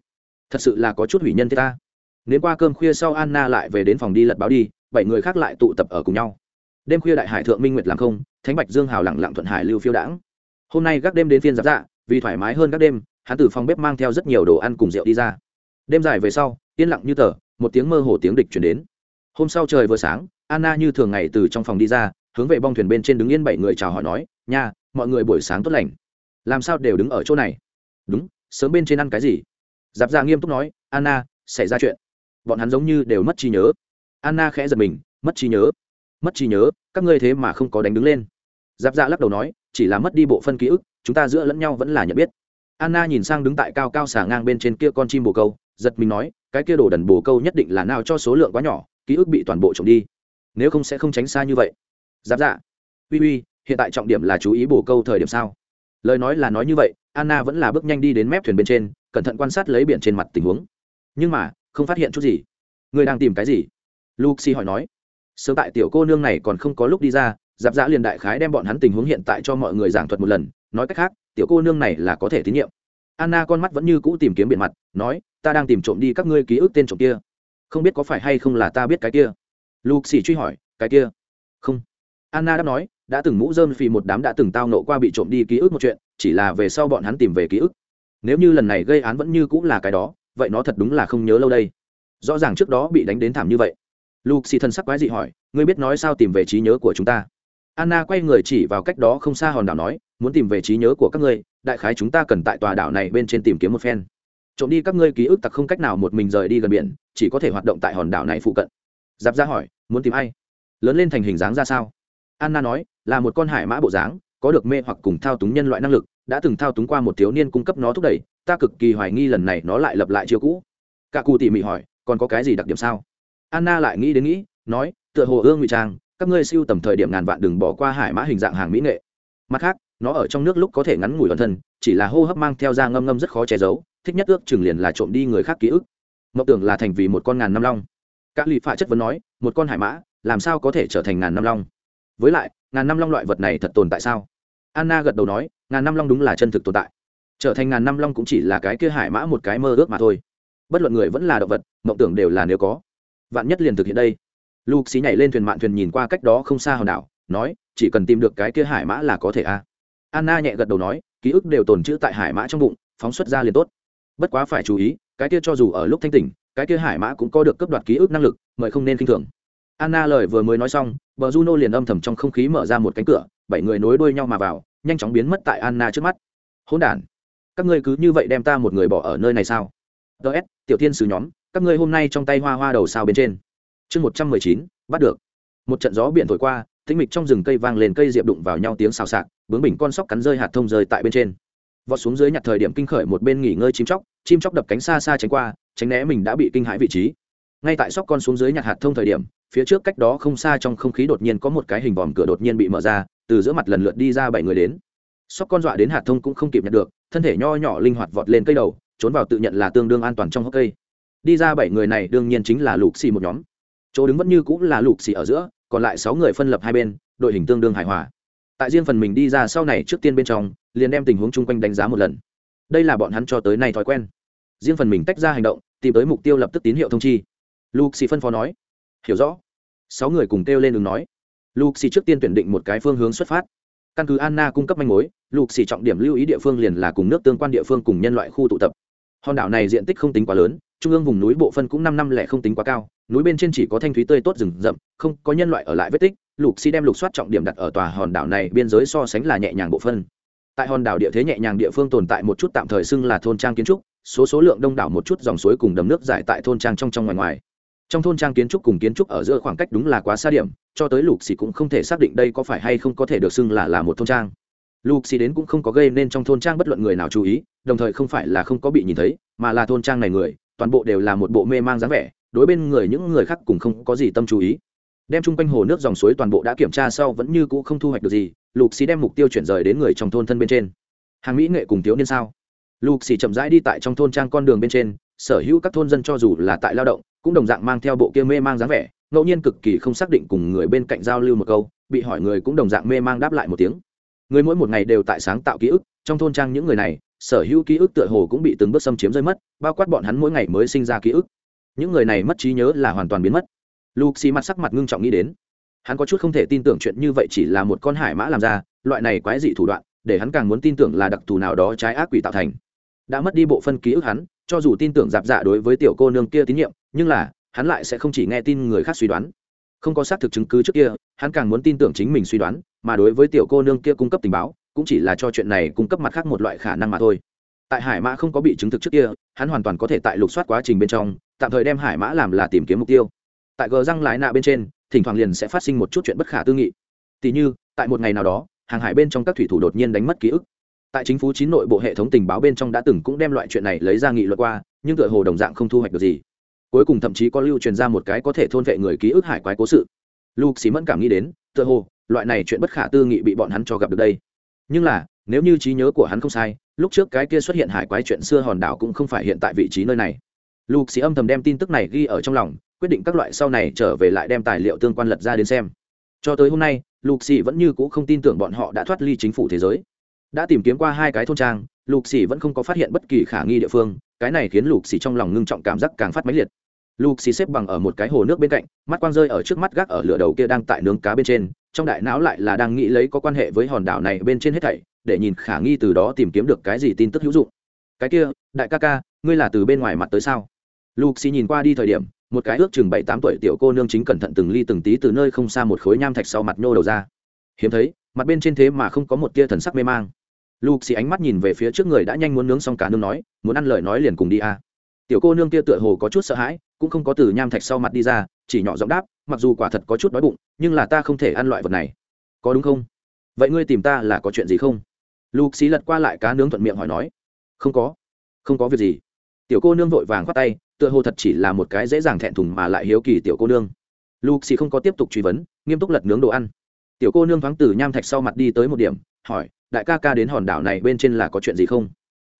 thật sự là có chút hủy nhân thế ta. Nếu qua cơm khuya sau anna lại về đến phòng đi lật báo đi, bảy người khác lại tụ tập ở cùng nhau. Đêm khuya đại hải thượng minh nguyệt làm không, thánh bạch dương hào lẳng lặng thuận hải lưu phiêu đãng. Hôm nay gác đêm đến phiên giáp dạ vì thoải mái hơn các đêm, hắn từ phòng bếp mang theo rất nhiều đồ ăn cùng rượu đi ra. Đêm dài về sau, yên lặng như tờ, một tiếng mơ hồ tiếng địch chuyển đến. Hôm sau trời vừa sáng, anna như thường ngày từ trong phòng đi ra, hướng về bong thuyền bên trên đứng yên bảy người chào hỏi nói, nha, mọi người buổi sáng tốt lành. Làm sao đều đứng ở chỗ này? Đúng, sớm bên trên ăn cái gì? Giáp dạ nghiêm túc nói, anna, xảy ra chuyện. Bọn hắn giống như đều mất trí nhớ. Anna khẽ giật mình, mất trí nhớ? Mất trí nhớ, các ngươi thế mà không có đánh đứng lên. Giáp dạ lắc đầu nói, chỉ là mất đi bộ phân ký ức, chúng ta giữa lẫn nhau vẫn là nhận biết. Anna nhìn sang đứng tại cao cao xả ngang bên trên kia con chim bồ câu, giật mình nói, cái kia đồ đần bồ câu nhất định là nào cho số lượng quá nhỏ, ký ức bị toàn bộ trộm đi. Nếu không sẽ không tránh xa như vậy. Giáp dạ uy uy, hiện tại trọng điểm là chú ý bồ câu thời điểm sao? Lời nói là nói như vậy, anna vẫn là bước nhanh đi đến mép thuyền bên trên cẩn thận quan sát lấy biển trên mặt tình huống. Nhưng mà, không phát hiện chút gì. Người đang tìm cái gì? Luxi hỏi nói. Sớm tại tiểu cô nương này còn không có lúc đi ra, giáp giã liền đại khái đem bọn hắn tình huống hiện tại cho mọi người giảng thuật một lần, nói cách khác, tiểu cô nương này là có thể tín nhiệm. Anna con mắt vẫn như cũ tìm kiếm biển mặt, nói, ta đang tìm trộm đi các ngươi ký ức tên trộm kia. Không biết có phải hay không là ta biết cái kia? Luxi truy hỏi, cái kia? Không. Anna đáp nói, đã từng mũ dơm vì một đám đã từng tao nộ qua bị trộm đi ký ức một chuyện, chỉ là về sau bọn hắn tìm về ký ức nếu như lần này gây án vẫn như cũng là cái đó, vậy nó thật đúng là không nhớ lâu đây. Rõ ràng trước đó bị đánh đến thảm như vậy. Lục xì thân sắc quái dị hỏi, ngươi biết nói sao tìm về trí nhớ của chúng ta? Anna quay người chỉ vào cách đó không xa hòn đảo nói, muốn tìm về trí nhớ của các ngươi, đại khái chúng ta cần tại tòa đảo này bên trên tìm kiếm một phen. Trộm đi các ngươi ký ức tặc không cách nào một mình rời đi gần biển, chỉ có thể hoạt động tại hòn đảo này phụ cận. Giáp ra hỏi, muốn tìm ai? Lớn lên thành hình dáng ra sao? Anna nói, là một con hải mã bộ dáng có được mê hoặc cùng thao túng nhân loại năng lực, đã từng thao túng qua một thiếu niên cung cấp nó thúc đẩy, ta cực kỳ hoài nghi lần này nó lại lập lại chiêu cũ. Cả cụ tỉ mỉ hỏi, còn có cái gì đặc điểm sao? Anna lại nghĩ đến nghĩ, nói, tựa hồ ương ngụy trang, các ngươi siêu tầm thời điểm ngàn vạn đừng bỏ qua hải mã hình dạng hàng mỹ nghệ. Mặt khác, nó ở trong nước lúc có thể ngắn ngủi bản thân, chỉ là hô hấp mang theo da ngâm ngâm rất khó che giấu, thích nhất ước chừng liền là trộm đi người khác ký ức. Mộng tưởng là thành vì một con ngàn năm long. Các lụy phạ chất vấn nói, một con hải mã, làm sao có thể trở thành ngàn năm long? Với lại, ngàn năm long loại vật này thật tồn tại sao? Anna gật đầu nói, ngàn năm long đúng là chân thực tồn tại. Trở thành ngàn năm long cũng chỉ là cái kia hải mã một cái mơ ước mà thôi. Bất luận người vẫn là động vật, mộng tưởng đều là nếu có. Vạn nhất liền thực hiện đây. Luke xí nhảy lên thuyền mạn thuyền nhìn qua cách đó không xa hòn đảo, nói, chỉ cần tìm được cái kia hải mã là có thể a anna nhẹ gật đầu nói, ký ức đều tồn trữ tại hải mã trong bụng, phóng xuất ra liền tốt. Bất quá phải chú ý, cái kia cho dù ở lúc thanh tỉnh, cái kia hải mã cũng có được cấp đoạt ký ức năng lực, mời không nên k i n h thường. Anna lời vừa mới nói xong, bờ juno liền âm thầm trong không khí mở ra một cánh cửa bảy người nối đuôi nhau mà vào, nhanh chóng biến mất tại anna trước mắt. Hỗn đản, các ngươi cứ như vậy đem ta một người bỏ ở nơi này sao? Ts tiểu thiên sứ nhóm, các ngươi hôm nay trong tay hoa hoa đầu sao bên trên. Chương một trăm mười chín, bắt được. Một trận gió biển thổi qua, tĩnh mịch trong rừng cây vang lên cây diệp đụng vào nhau tiếng xào xạc, bướng bình con sóc cắn rơi hạt thông rơi tại bên trên. Vọt xuống dưới nhặt thời điểm kinh khởi một bên nghỉ ngơi chim chóc chim chóc đập cánh xa xa tránh qua, tránh né mình đã bị kinh hãi vị trí. Ngay tại sóc con xuống dưới nhặt hạt thông thời điểm, phía trước cách đó không xa trong không khí đột nhiên có một cái hình vòm cửa đột nhiên bị mở ra từ giữa mặt lần lượt đi ra bảy người đến. Sóc con dọa đến hạt thông cũng không kịp nhận được, thân thể nho nhỏ linh hoạt vọt lên cây đầu, trốn vào tự nhận là tương đương an toàn trong hốc cây. Đi ra bảy người này đương nhiên chính là lục xì một nhóm. Chỗ đứng vẫn như cũng là lục xì ở giữa, còn lại sáu người phân lập hai bên, đội hình tương đương hài hòa. Tại riêng phần mình đi ra sau này trước tiên bên trong, liền đem tình huống chung quanh đánh giá một lần. Đây là bọn hắn cho tới nay thói quen. Riêng phần mình tách ra hành động, tìm tới mục tiêu lập tức tín hiệu thông chi. Lục xì phân phó nói, hiểu rõ. Sáu người cùng kêu lên đường nói luxi trước tiên tuyển định một cái phương hướng xuất phát. Căn cứ anna cung cấp manh mối, luxi trọng điểm lưu ý địa phương liền là cùng nước tương quan địa phương cùng nhân loại khu tụ tập. Hòn đảo này diện tích không tính quá lớn, trung ương vùng núi bộ phân cũng năm năm lẻ không tính quá cao, núi bên trên chỉ có thanh thúy tươi tốt rừng rậm, không có nhân loại ở lại vết tích. Lục đem lục soát trọng điểm đặt ở tòa hòn đảo này biên giới so sánh là nhẹ nhàng bộ phân. Tại hòn đảo địa thế nhẹ nhàng địa phương tồn tại một chút tạm thời xưng là thôn trang kiến trúc, số số lượng đông đảo một chút dòng suối cùng đầm nước giải tại thôn trang trong trong ngoài ngoài trong thôn trang kiến trúc cùng kiến trúc ở giữa khoảng cách đúng là quá xa điểm, cho tới lục xì cũng không thể xác định đây có phải hay không có thể được xưng là là một thôn trang. Lục xì đến cũng không có gây nên trong thôn trang bất luận người nào chú ý, đồng thời không phải là không có bị nhìn thấy, mà là thôn trang này người, toàn bộ đều là một bộ mê mang dáng vẻ, đối bên người những người khác cùng không có gì tâm chú ý. Đem chung quanh hồ nước dòng suối toàn bộ đã kiểm tra sau vẫn như cũ không thu hoạch được gì, lục xì đem mục tiêu chuyển rời đến người trong thôn thân bên trên. Hàng mỹ nghệ cùng thiếu niên sao? Lục xì chậm rãi đi tại trong thôn trang con đường bên trên, sở hữu các thôn dân cho dù là tại lao động cũng đồng dạng mang theo bộ kia mê mang dáng vẻ, ngẫu nhiên cực kỳ không xác định cùng người bên cạnh giao lưu một câu, bị hỏi người cũng đồng dạng mê mang đáp lại một tiếng. Người mỗi một ngày đều tại sáng tạo ký ức, trong thôn trang những người này, sở hữu ký ức tựa hồ cũng bị từng bước xâm chiếm rơi mất, bao quát bọn hắn mỗi ngày mới sinh ra ký ức. Những người này mất trí nhớ là hoàn toàn biến mất. Luke xì mặt sắc mặt ngưng trọng nghĩ đến. Hắn có chút không thể tin tưởng chuyện như vậy chỉ là một con hải mã làm ra, loại này quái dị thủ đoạn, để hắn càng muốn tin tưởng là đặc thù nào đó trái ác quỷ tạo thành. Đã mất đi bộ phân ký ức hắn cho dù tin tưởng giáp dạ đối với tiểu cô nương kia tín nhiệm, nhưng là, hắn lại sẽ không chỉ nghe tin người khác suy đoán. Không có xác thực chứng cứ trước kia, hắn càng muốn tin tưởng chính mình suy đoán, mà đối với tiểu cô nương kia cung cấp tình báo, cũng chỉ là cho chuyện này cung cấp mặt khác một loại khả năng mà thôi. Tại hải mã không có bị chứng thực trước kia, hắn hoàn toàn có thể tại lục soát quá trình bên trong, tạm thời đem hải mã làm là tìm kiếm mục tiêu. Tại gờ răng lái nạ bên trên, thỉnh thoảng liền sẽ phát sinh một chút chuyện bất khả tư nghị. Tỉ như, tại một ngày nào đó, hàng hải bên trong các thủy thủ đột nhiên đánh mất ký ức tại chính phủ chín nội bộ hệ thống tình báo bên trong đã từng cũng đem loại chuyện này lấy ra nghị luật qua, nhưng tựa hồ đồng dạng không thu hoạch được gì. Cuối cùng thậm chí có lưu truyền ra một cái có thể thôn vệ người ký ức hải quái cố sự. Luke xí mẫn cảm nghĩ đến, tựa hồ, loại này chuyện bất khả tư nghị bị bọn hắn cho gặp được đây. Nhưng là, nếu như trí nhớ của hắn không sai, lúc trước cái kia xuất hiện hải quái chuyện xưa hòn đảo cũng không phải hiện tại vị trí nơi này. Luke xí âm thầm đem tin tức này ghi ở trong lòng, quyết định các loại sau này trở về lại đem tài liệu tương quan lật ra đến xem. Cho tới hôm nay, Luke xí vẫn như c ũ không tin tưởng bọn họ đã thoát ly chính phủ thế giới đã tìm kiếm qua hai cái thôn trang, lục xì vẫn không có phát hiện bất kỳ khả nghi địa phương, cái này khiến lục xì trong lòng ngưng trọng cảm giác càng phát máy liệt. Lục xì xếp bằng ở một cái hồ nước bên cạnh, mắt quang rơi ở trước mắt gác ở lửa đầu kia đang tại nướng cá bên trên, trong đại não lại là đang nghĩ lấy có quan hệ với hòn đảo này bên trên hết thảy, để nhìn khả nghi từ đó tìm kiếm được cái gì tin tức hữu dụng. Cái kia, đại ca ca, ngươi là từ bên ngoài mặt tới sao? Lục xì nhìn qua đi thời điểm, một cái ước chừng bảy tám tuổi tiểu cô nương chính cẩn thận từng ly từng tí từ nơi không xa một khối nham thạch sau mặt nhô đầu ra. Hiếm thấy, mặt bên trên thế mà không có một tia thần sắc mê mang lục xì ánh mắt nhìn về phía trước người đã nhanh muốn nướng xong cá nương nói, muốn ăn lời nói liền cùng đi a tiểu cô nương kia tựa hồ có chút sợ hãi, cũng không có từ nham thạch sau mặt đi ra, chỉ nhỏ giọng đáp, mặc dù quả thật có chút đói bụng, nhưng là ta không thể ăn loại vật này. Có đúng không? Vậy ngươi tìm ta là có chuyện gì không? Lục xì lật qua lại cá nướng thuận miệng hỏi nói. Không có không có việc gì. Tiểu cô nương vội vàng khoát tay, tựa hồ thật chỉ là một cái dễ dàng thẹn thùng mà lại hiếu kỳ tiểu cô nương. Lục xì không có tiếp tục truy vấn, nghiêm túc lật nướng đồ ăn. Tiểu cô nương thoáng từ nham thạch sau mặt đi tới một điểm, hỏi đại ca ca đến hòn đảo này bên trên là có chuyện gì không?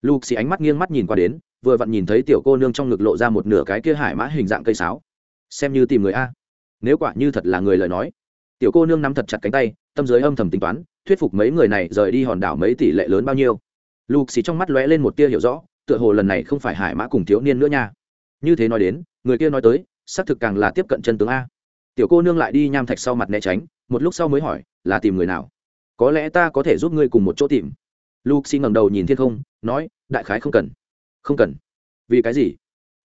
Luxi ánh mắt nghiêng mắt nhìn qua đến, vừa vặn nhìn thấy tiểu cô nương trong ngực lộ ra một nửa cái kia hải mã hình dạng cây sáo. Xem như tìm người a. Nếu quả như thật là người lời nói. Tiểu cô nương nắm thật chặt cánh tay, tâm giới âm thầm tính toán, thuyết phục mấy người này rời đi hòn đảo mấy tỷ lệ lớn bao nhiêu. Luxi trong mắt lóe lên một tia hiểu rõ, tựa hồ lần này không phải hải mã cùng thiếu niên nữa nha. Như thế nói đến, người kia nói tới, xác thực càng là tiếp cận chân tướng a. Tiểu cô nương lại đi nham thạch sau mặt né tránh, một lúc sau mới hỏi, là tìm người nào? Có lẽ ta có thể giúp ngươi cùng một chỗ tìm. Lục xì ngẩng đầu nhìn thiên không nói đại khái không cần. Không cần. Vì cái gì?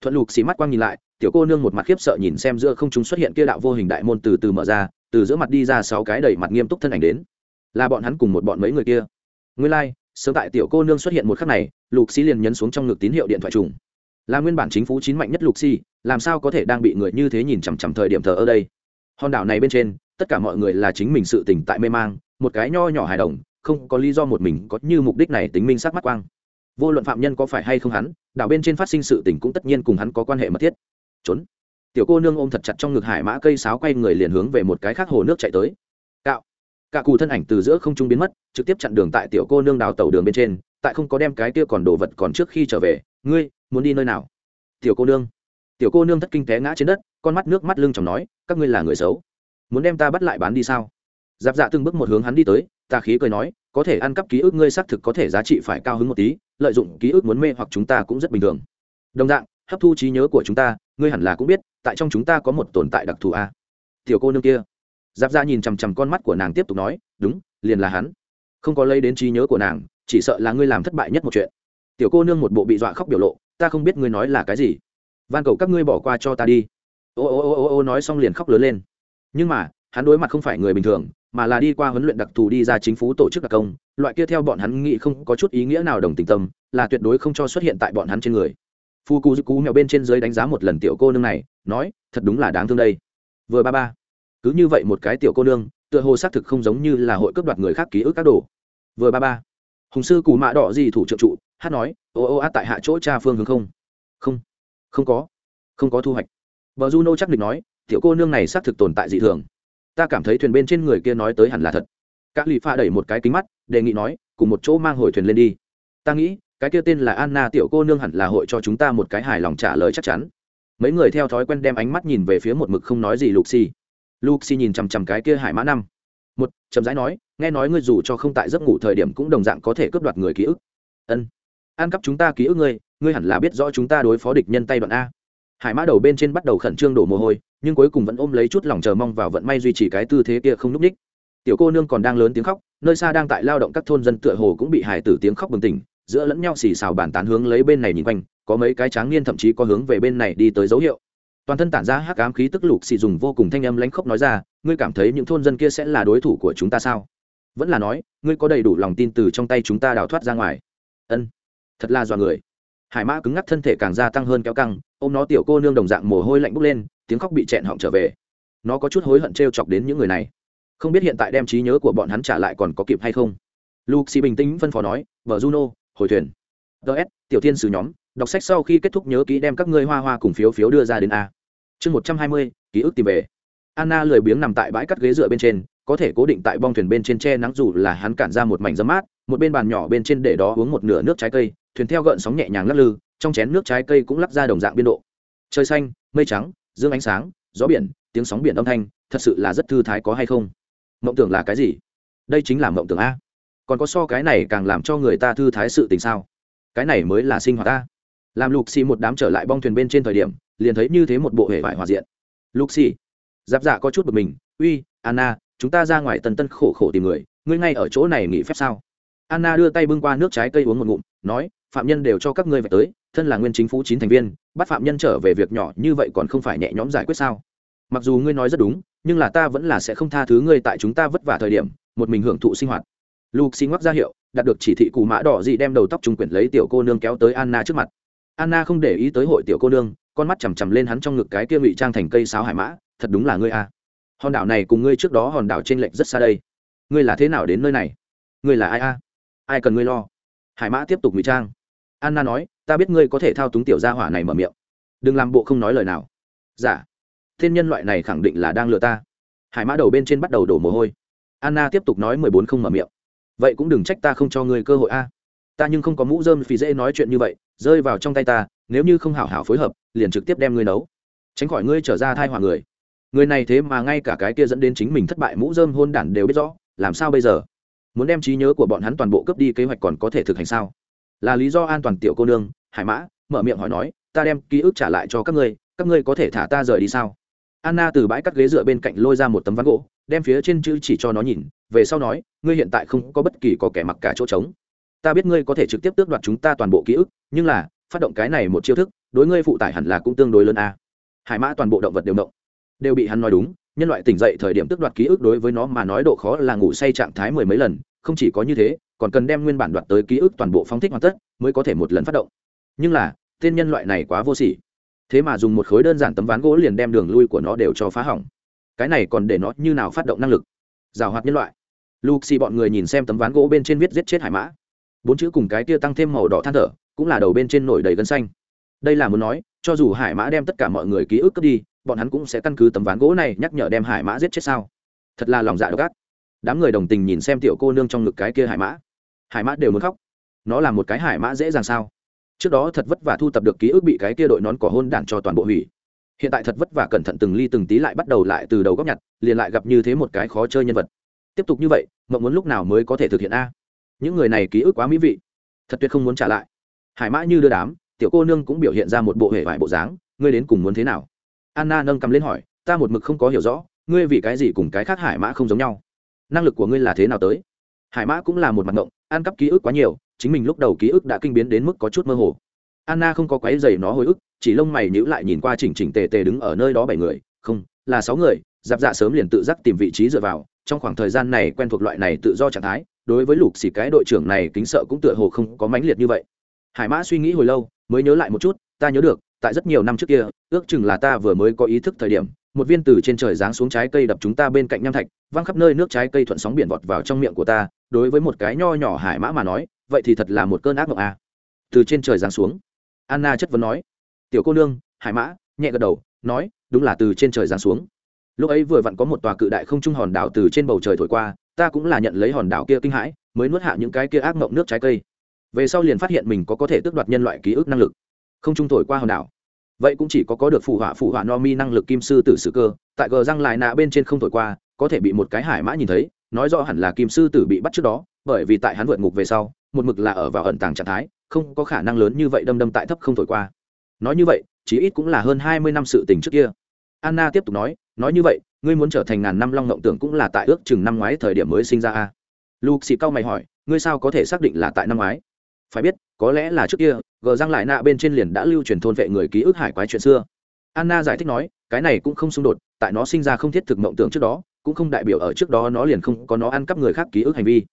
Thuận lục xì mắt quang nhìn lại tiểu cô nương một mặt khiếp sợ nhìn xem giữa không chúng xuất hiện kia đạo vô hình đại môn từ từ mở ra từ giữa mặt đi ra sáu cái đầy mặt nghiêm túc thân ảnh đến. Là bọn hắn cùng một bọn mấy người kia. Nguyên lai、like, sớm tại tiểu cô nương xuất hiện một khắc này lục xì liền nhấn xuống trong ngực tín hiệu điện thoại trùng. Là nguyên bản chính phủ chín mạnh nhất lục xì, làm sao có thể đang bị người như thế nhìn chằm chằm thời điểm thờ ở đây? Hòn đảo này bên trên tất cả mọi người là chính mình sự tỉnh tại mê mang, một cái nho nhỏ hài đồng, không có lý do một mình có như mục đích này tính minh sắc mắt quang. Vô luận phạm nhân có phải hay không hắn, đảo bên trên phát sinh sự tình cũng tất nhiên cùng hắn có quan hệ mật thiết. Trốn. Tiểu cô nương ôm thật chặt trong ngực hải mã cây sáo quay người liền hướng về một cái khác hồ nước chạy tới. Cạo. Cạ cù thân ảnh từ giữa không trung biến mất, trực tiếp chặn đường tại tiểu cô nương đào tàu đường bên trên, tại không có đem cái kia còn đồ vật còn trước khi trở về, ngươi, muốn đi nơi nào? Tiểu cô nương. Tiểu cô nương thất kinh té ngã trên đất, con mắt nước mắt lưng chồng nói, các ngươi là người xấu muốn đem ta bắt lại bán đi sao? Giáp dạ từng bước một hướng hắn đi tới, ta khí cười nói, có thể ăn cắp ký ức ngươi xác thực có thể giá trị phải cao hứng một tí, lợi dụng ký ức muốn mê hoặc chúng ta cũng rất bình thường. Đồng dạng, hấp thu trí nhớ của chúng ta, ngươi hẳn là cũng biết, tại trong chúng ta có một tồn tại đặc thù a. Tiểu cô nương kia. Giáp dạ nhìn chằm chằm con mắt của nàng tiếp tục nói, đúng, liền là hắn. Không có lấy đến trí nhớ của nàng, chỉ sợ là ngươi làm thất bại nhất một chuyện. Tiểu cô nương một bộ bị dọa khóc biểu lộ, ta không biết ngươi nói là cái gì. Van cầu các ngươi bỏ qua cho ta đi. Ô ô ô ô ô, nói xong liền khóc lớn lên nhưng mà, hắn đối mặt không phải người bình thường, mà là đi qua huấn luyện đặc thù đi ra chính phủ tổ chức đặc công. Loại kia theo bọn hắn nghĩ không có chút ý nghĩa nào đồng tình tâm, là tuyệt đối không cho xuất hiện tại bọn hắn trên người. Phu cú cú mèo bên trên dưới đánh giá một lần tiểu cô nương này, nói, thật đúng là đáng thương đây. Vừa ba ba. Cứ như vậy một cái tiểu cô nương, tựa hồ xác thực không giống như là hội cướp đoạt người khác ký ức các đồ. Vừa ba ba. Hùng sư cù mạ đỏ gì thủ trợ trụ, hát nói, ô ô á tại hạ chỗ cha phương hướng không? Không. Không có. Không có thu hoạch. Bờ juno chắc định nói tiểu cô nương này xác thực tồn tại dị thường. Ta cảm thấy thuyền bên trên người kia nói tới hẳn là thật. Các lì pha đẩy một cái kính mắt, đề nghị nói, cùng một chỗ mang hồi thuyền lên đi. Ta nghĩ, cái kia tên là anna tiểu cô nương hẳn là hội cho chúng ta một cái hài lòng trả lời chắc chắn. Mấy người theo thói quen đem ánh mắt nhìn về phía một mực không nói gì lục xì lục nhìn chằm chằm cái kia hải mã năm. Một, chậm rãi nói, nghe nói ngươi dù cho không tại giấc ngủ thời điểm cũng đồng dạng có thể cướp đoạt người ký ức. Ân. Ăn cắp chúng ta ký ức ngươi ngươi hẳn là biết rõ chúng ta đối phó địch nhân tay đoạn a hải mã đầu bên trên bắt đầu khẩn trương đổ mồ hôi, nhưng cuối cùng vẫn ôm lấy chút lòng chờ mong vào vận may duy trì cái tư thế kia không núp ních. Tiểu cô nương còn đang lớn tiếng khóc, nơi xa đang tại lao động các thôn dân tựa hồ cũng bị hải tử tiếng khóc bừng tỉnh, giữa lẫn nhau xì xào bàn tán hướng lấy bên này nhìn quanh, có mấy cái tráng niên thậm chí có hướng về bên này đi tới dấu hiệu. Toàn thân tản ra hắc ám khí tức lục xì dùng vô cùng thanh âm lãnh khốc nói ra, ngươi cảm thấy những thôn dân kia sẽ là đối thủ của chúng ta sao? Vẫn là nói, ngươi có đầy đủ lòng tin từ trong tay chúng ta đào thoát ra ngoài. Ân, thật là dọa người hải mã cứng ngắc thân thể càng gia tăng hơn kéo căng ô m nó tiểu cô nương đồng dạng mồ hôi lạnh bốc lên, tiếng khóc bị chẹn họng trở về. Nó có chút hối hận t r e o chọc đến những người này. Không biết hiện tại đem trí nhớ của bọn hắn trả lại còn có kịp hay không. Luke bình tĩnh phân phó nói, vợ juno, hồi thuyền. Ts tiểu thiên sứ nhóm, đọc sách sau khi kết thúc nhớ kỹ đem các ngươi hoa hoa cùng phiếu phiếu đưa ra đến a. Chương một trăm hai mươi, ký ức tìm về. Anna lười biếng nằm tại bãi cắt ghế dựa bên trên, có thể cố định tại bong thuyền bên trên tre nắng dù là hắn cản ra một mảnh dấm mát, một bên bàn nhỏ bên trên để đó uống một nửa nước trái cây thuyền theo gợn sóng nhẹ nhàng lắc lư, trong chén nước trái cây cũng lắc ra đồng dạng biên độ. Trời xanh, mây trắng, dương ánh sáng, gió biển, tiếng sóng biển âm thanh, thật sự là rất thư thái có hay không? Mộng tưởng là cái gì? Đây chính là mộng tưởng a. Còn có so cái này càng làm cho người ta thư thái sự tình sao? Cái này mới là sinh hoạt ta làm lục xì một đám trở lại bong thuyền bên trên thời điểm, liền thấy như thế một bộ hệ vải hòa diện. Lục xì giáp dạ có chút bực mình, uy, anna, chúng ta ra ngoài tần tân khổ khổ tìm người, ngươi ngay ở chỗ này nghỉ phép sao? Anna đưa tay bưng qua nước trái cây uống một ngụm, nói phạm nhân đều cho các ngươi về tới, thân là nguyên chính phủ chín thành viên, bắt phạm nhân trở về việc nhỏ như vậy còn không phải nhẹ nhõm giải quyết sao? Mặc dù ngươi nói rất đúng, nhưng là ta vẫn là sẽ không tha thứ ngươi tại chúng ta vất vả thời điểm, một mình hưởng thụ sinh hoạt. Luke xin ngoắc ra hiệu, đạt được chỉ thị cụ mã đỏ dị đem đầu tóc trung quyển lấy tiểu cô nương kéo tới anna trước mặt. Anna không để ý tới hội tiểu cô nương, con mắt chằm chằm lên hắn trong ngực cái kia ngụy trang thành cây sáo hải mã, thật đúng là ngươi a. Hòn đảo này cùng ngươi trước đó hòn đảo trên lệch rất xa đây. Ngươi là thế nào đến nơi này? Ngươi là ai a? Ai cần ngươi lo? Hải mã tiếp tục ngụy trang anna nói, ta biết ngươi có thể thao túng tiểu gia hỏa này mở miệng. Đừng làm bộ không nói lời nào. Giả dạ. thiên nhân loại này khẳng định là đang lừa ta. Hải mã đầu bên trên bắt đầu đổ mồ hôi. Anna tiếp tục nói mười bốn không mở miệng. Vậy cũng đừng trách ta không cho ngươi cơ hội a. Ta nhưng không có mũ dơm phì dễ nói chuyện như vậy, rơi vào trong tay ta, nếu như không hảo hảo phối hợp, liền trực tiếp đem ngươi nấu. Tránh khỏi ngươi trở ra thai hòa người. Người này thế mà ngay cả cái kia dẫn đến chính mình thất bại mũ dơm hôn đản đều biết rõ, làm sao bây giờ? Muốn đem trí nhớ của bọn hắn toàn bộ cướp đi kế hoạch còn có thể thực hành sao? Là lý do an toàn tiểu cô nương, hải mã, mở miệng hỏi nói, ta đem ký ức trả lại cho các ngươi các ngươi có thể thả ta rời đi sao? Anna từ bãi cắt ghế dựa bên cạnh lôi ra một tấm ván gỗ, đem phía trên chữ chỉ cho nó nhìn, về sau nói, ngươi hiện tại không có bất kỳ có kẻ mặc cả chỗ trống. Ta biết ngươi có thể trực tiếp tước đoạt chúng ta toàn bộ ký ức, nhưng là, phát động cái này một chiêu thức, đối ngươi phụ tải hẳn là cũng tương đối lớn a. Hải mã toàn bộ động vật đều động. Đều bị hắn nói đúng, nhân loại tỉnh dậy thời điểm tước đoạt ký ức đối với nó mà nói độ khó là ngủ say trạng thái mười mấy lần, không chỉ có như thế còn cần đem nguyên bản đoạt tới ký ức toàn bộ phóng thích hoàn tất, mới có thể một lần phát động. Nhưng là, tên nhân loại này quá vô sỉ. Thế mà dùng một khối đơn giản tấm ván gỗ liền đem đường lui của nó đều cho phá hỏng. Cái này còn để nó như nào phát động năng lực? Rào hoạt nhân loại. Luxi bọn người nhìn xem tấm ván gỗ bên trên viết giết chết hải mã. Bốn chữ cùng cái kia tăng thêm màu đỏ than thở, cũng là đầu bên trên nổi đầy gân xanh. Đây là muốn nói, cho dù hải mã đem tất cả mọi người ký ức cướp đi, bọn hắn cũng sẽ căn cứ tấm ván gỗ này nhắc nhở đem hải mã giết chết sao? Thật là lòng dạ độc ác. Đám người đồng tình nhìn xem tiểu cô nương trong ngực cái kia hải mã hải mã đều muốn khóc. Nó là một cái hải mã dễ dàng sao? Trước đó thật vất vả thu tập được ký ức bị cái kia đội nón cỏ hôn đản cho toàn bộ hủy. Hiện tại thật vất vả cẩn thận từng ly từng tí lại bắt đầu lại từ đầu góc nhặt, liền lại gặp như thế một cái khó chơi nhân vật. Tiếp tục như vậy, mộng muốn lúc nào mới có thể thực hiện a? Những người này ký ức quá mỹ vị. Thật tuyệt không muốn trả lại. Hải mã như đưa đám, tiểu cô nương cũng biểu hiện ra một bộ hệ vải bộ dáng, ngươi đến cùng muốn thế nào? Anna nâng cầm lên hỏi, ta một mực không có hiểu rõ, ngươi vì cái gì cùng cái khác hải mã không giống nhau? Năng lực của ngươi là thế nào tới? Hải mã cũng là một mặt ngộng ăn cắp ký ức quá nhiều, chính mình lúc đầu ký ức đã kinh biến đến mức có chút mơ hồ. Anna không có quái dày nó hồi ức, chỉ lông mày nhữ lại nhìn qua chỉnh chỉnh tề tề đứng ở nơi đó bảy người, không, là sáu người giáp dạ sớm liền tự giác tìm vị trí dựa vào, trong khoảng thời gian này quen thuộc loại này tự do trạng thái, đối với lục xì cái đội trưởng này kính sợ cũng tựa hồ không có mãnh liệt như vậy. Hải mã suy nghĩ hồi lâu, mới nhớ lại một chút, ta nhớ được, tại rất nhiều năm trước kia, ước chừng là ta vừa mới có ý thức thời điểm, một viên từ trên trời giáng xuống trái cây đập chúng ta bên cạnh nham thạch, văng khắp nơi nước trái cây thuận sóng biển vọt vào trong miệng của ta đối với một cái nho nhỏ hải mã mà nói, vậy thì thật là một cơn ác mộng à. từ trên trời giáng xuống, anna chất vấn nói, tiểu cô nương, hải mã, nhẹ gật đầu, nói, đúng là từ trên trời giáng xuống. Lúc ấy vừa vặn có một tòa cự đại không trung hòn đảo từ trên bầu trời thổi qua, ta cũng là nhận lấy hòn đảo kia kinh hãi, mới nuốt hạ những cái kia ác mộng nước trái cây. Về sau liền phát hiện mình có có thể tước đoạt nhân loại ký ức năng lực. Không trung thổi qua hòn đảo. Vậy cũng chỉ có có được phụ họa phụ họa no mi năng lực kim sư tử sử cơ, tại gờ răng lại nạ bên trên không thổi qua, có thể bị một cái hải mã nhìn thấy nói rõ hẳn là kim sư tử bị bắt trước đó, bởi vì tại hắn vượt ngục về sau, một mực là ở vào ẩn tàng trạng thái, không có khả năng lớn như vậy đâm đâm tại thấp không thổi qua. Nói như vậy, chí ít cũng là hơn hai mươi năm sự tình trước kia. Anna tiếp tục nói nói như vậy, ngươi muốn trở thành ngàn năm long ngộng tưởng cũng là tại ước chừng năm ngoái thời điểm mới sinh ra a. Luke xị cao mày hỏi, ngươi sao có thể xác định là tại năm ngoái? Phải biết, có lẽ là trước kia, gờ răng lại nạ bên trên liền đã lưu truyền thôn vệ người ký ức hải quái chuyện xưa. Anna giải thích nói, cái này cũng không xung đột, tại nó sinh ra không thiết thực mộng tưởng trước đó cũng không đại biểu ở trước đó nó liền không có nó ăn cắp người khác ký ức hành vi.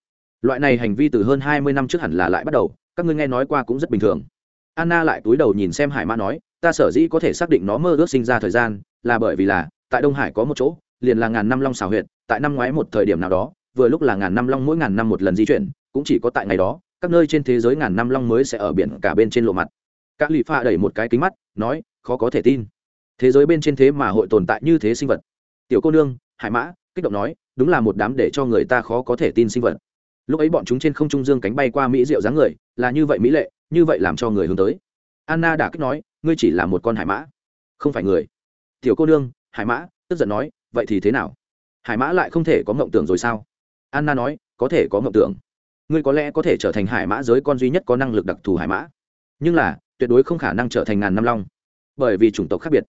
Loại này hành vi từ hơn hai mươi năm trước hẳn là lại bắt đầu, các ngươi nghe nói qua cũng rất bình thường. Anna lại túi đầu nhìn xem hải mã nói, ta sở dĩ có thể xác định nó mơ ước sinh ra thời gian, là bởi vì là, tại đông hải có một chỗ, liền là ngàn năm long xào huyện tại năm ngoái một thời điểm nào đó, vừa lúc là ngàn năm long mỗi ngàn năm một lần di chuyển, cũng chỉ có tại ngày đó, các nơi trên thế giới ngàn năm long mới sẽ ở biển cả bên trên lộ mặt. Các lụy pha đẩy một cái kính mắt, nói, khó có thể tin. Thế giới bên trên thế mà hội tồn tại như thế sinh vật. Tiểu cô nương hải mã, kích động nói, đúng là một đám để cho người ta khó có thể tin sinh vật. Lúc ấy bọn chúng trên không trung dương cánh bay qua mỹ rượu dáng người, là như vậy mỹ lệ, như vậy làm cho người hướng tới. Anna đã kích nói, ngươi chỉ là một con hải mã, không phải người. Tiểu cô nương, hải mã, tức giận nói, vậy thì thế nào? Hải mã lại không thể có mộng tưởng rồi sao? Anna nói, có thể có mộng tưởng. Ngươi có lẽ có thể trở thành hải mã giới con duy nhất có năng lực đặc thù hải mã. Nhưng là, tuyệt đối không khả năng trở thành ngàn năm long. Bởi vì chủng tộc khác biệt.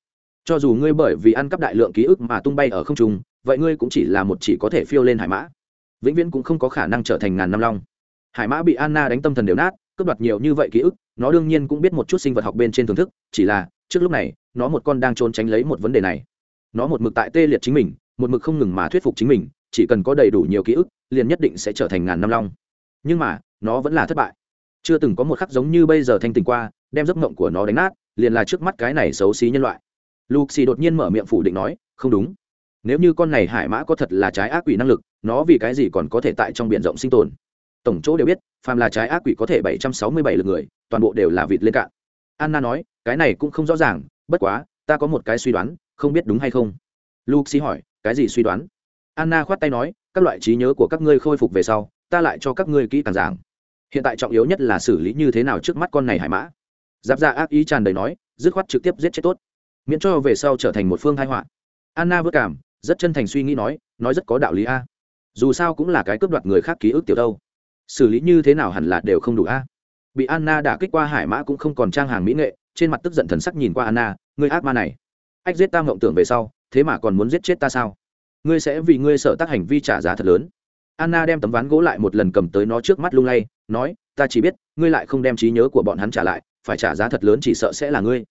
Cho dù ngươi bởi vì ăn cắp đại lượng ký ức mà tung bay ở không trung vậy ngươi cũng chỉ là một chỉ có thể phiêu lên hải mã. Vĩnh viễn cũng không có khả năng trở thành ngàn năm long. Hải mã bị anna đánh tâm thần đều nát, cướp đoạt nhiều như vậy ký ức, nó đương nhiên cũng biết một chút sinh vật học bên trên thưởng thức, chỉ là, trước lúc này, nó một con đang trốn tránh lấy một vấn đề này. Nó một mực tại tê liệt chính mình, một mực không ngừng mà thuyết phục chính mình, chỉ cần có đầy đủ nhiều ký ức, liền nhất định sẽ trở thành ngàn năm long. Nhưng mà, nó vẫn là thất bại. Chưa từng có một khắc giống như bây giờ thanh tình qua, đem giấc mộng của nó đánh nát, liền là trước mắt cái này xấu xí nhân loại. Lucy đột nhiên mở miệng phủ định nói, không đúng nếu như con này hải mã có thật là trái ác quỷ năng lực, nó vì cái gì còn có thể tại trong b i ể n rộng sinh tồn? Tổng chỗ đều biết, phàm là trái ác quỷ có thể bảy trăm sáu mươi bảy lượt người, toàn bộ đều là vịt lên cạn. Anna nói, cái này cũng không rõ ràng, bất quá, ta có một cái suy đoán, không biết đúng hay không? Luxi hỏi, cái gì suy đoán? Anna khoát tay nói, các loại trí nhớ của các ngươi khôi phục về sau, ta lại cho các ngươi kỹ càng giảng. Hiện tại trọng yếu nhất là xử lý như thế nào trước mắt con này hải mã. Giáp ra ác ý tràn đầy nói, dứt khoát trực tiếp giết chết tốt. Miễn cho về sau trở thành một phương hai họa. Anna vất cảm rất chân thành suy nghĩ nói nói rất có đạo lý a. Dù sao cũng là cái cướp đoạt người khác ký ức tiểu đâu. Xử lý như thế nào hẳn là đều không đủ a. Bị anna đã kích qua hải mã cũng không còn trang hàng mỹ nghệ, trên mặt tức giận thần sắc nhìn qua anna, ngươi ác ma này, ách giết ta mộng tưởng về sau, thế mà còn muốn giết chết ta sao? Ngươi sẽ vì ngươi sợ tác hành vi trả giá thật lớn. Anna đem tấm ván gỗ lại một lần cầm tới nó trước mắt lung lay, nói, ta chỉ biết, ngươi lại không đem trí nhớ của bọn hắn trả lại, phải trả giá thật lớn chỉ sợ sẽ là ngươi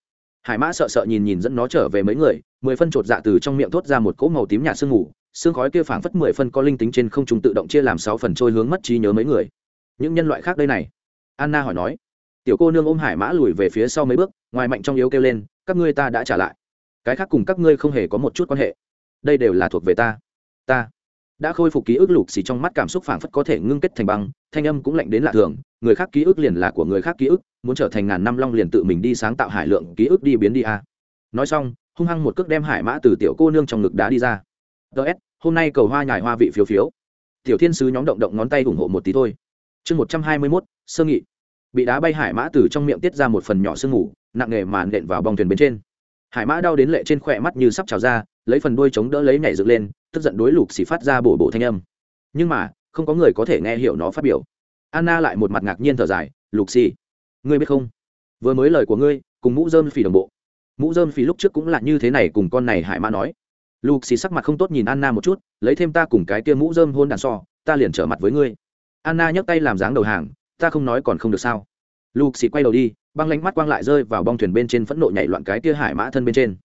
hải mã sợ sợ nhìn nhìn dẫn nó trở về mấy người, mười phân chột dạ từ trong miệng thốt ra một cỗ màu tím nhạt sương mù, xương khói kia phảng phất mười phân có linh tính trên không trung tự động chia làm sáu phần trôi hướng mất trí nhớ mấy người. Những nhân loại khác đây này? Anna hỏi nói. Tiểu cô nương ôm hải mã lùi về phía sau mấy bước, ngoài mạnh trong yếu kêu lên, các ngươi ta đã trả lại. Cái khác cùng các ngươi không hề có một chút quan hệ. Đây đều là thuộc về ta. Ta. Đã khôi phục ký ức lục xì trong mắt cảm xúc phảng phất có thể ngưng kết thành băng, thanh âm cũng lạnh đến lạ thường người khác ký ức liền là của người khác ký ức, muốn trở thành ngàn năm long liền tự mình đi sáng tạo hải lượng ký ức đi biến đi a. Nói xong, hung hăng một cước đem hải mã từ tiểu cô nương trong ngực đá đi ra. Ts hôm nay cầu hoa nhài hoa vị phiếu phiếu. Tiểu thiên sứ nhóm động động ngón tay ủng hộ một tí thôi. Chương một trăm hai mươi mốt, sơ nghị. Bị đá bay hải mã từ trong miệng tiết ra một phần nhỏ sương ngủ nặng nghề màn nện vào bong thuyền bên trên. Hải mã đau đến lệ trên khỏe mắt như sắp trào ra, lấy phần đuôi chống đỡ lấy nhảy dựng lên, tức giận đối lục xì phát ra bổ bổ thanh âm. Nhưng mà, không có người có thể nghe hiểu nó phát biểu anna lại một mặt ngạc nhiên thở dài lục xì ngươi biết không? Vừa mới lời của ngươi, cùng mũ dơm phì đồng bộ. Mũ dơm phì lúc trước cũng là như thế này cùng con này hải mã nói. Lục xì sắc mặt không tốt nhìn anna một chút, lấy thêm ta cùng cái kia mũ dơm hôn đàn so, ta liền trở mặt với ngươi. Anna nhấc tay làm dáng đầu hàng, ta không nói còn không được sao? Lục xì quay đầu đi, băng lánh mắt quang lại rơi vào bong thuyền bên trên phẫn nộ nhảy loạn cái kia hải mã thân bên trên.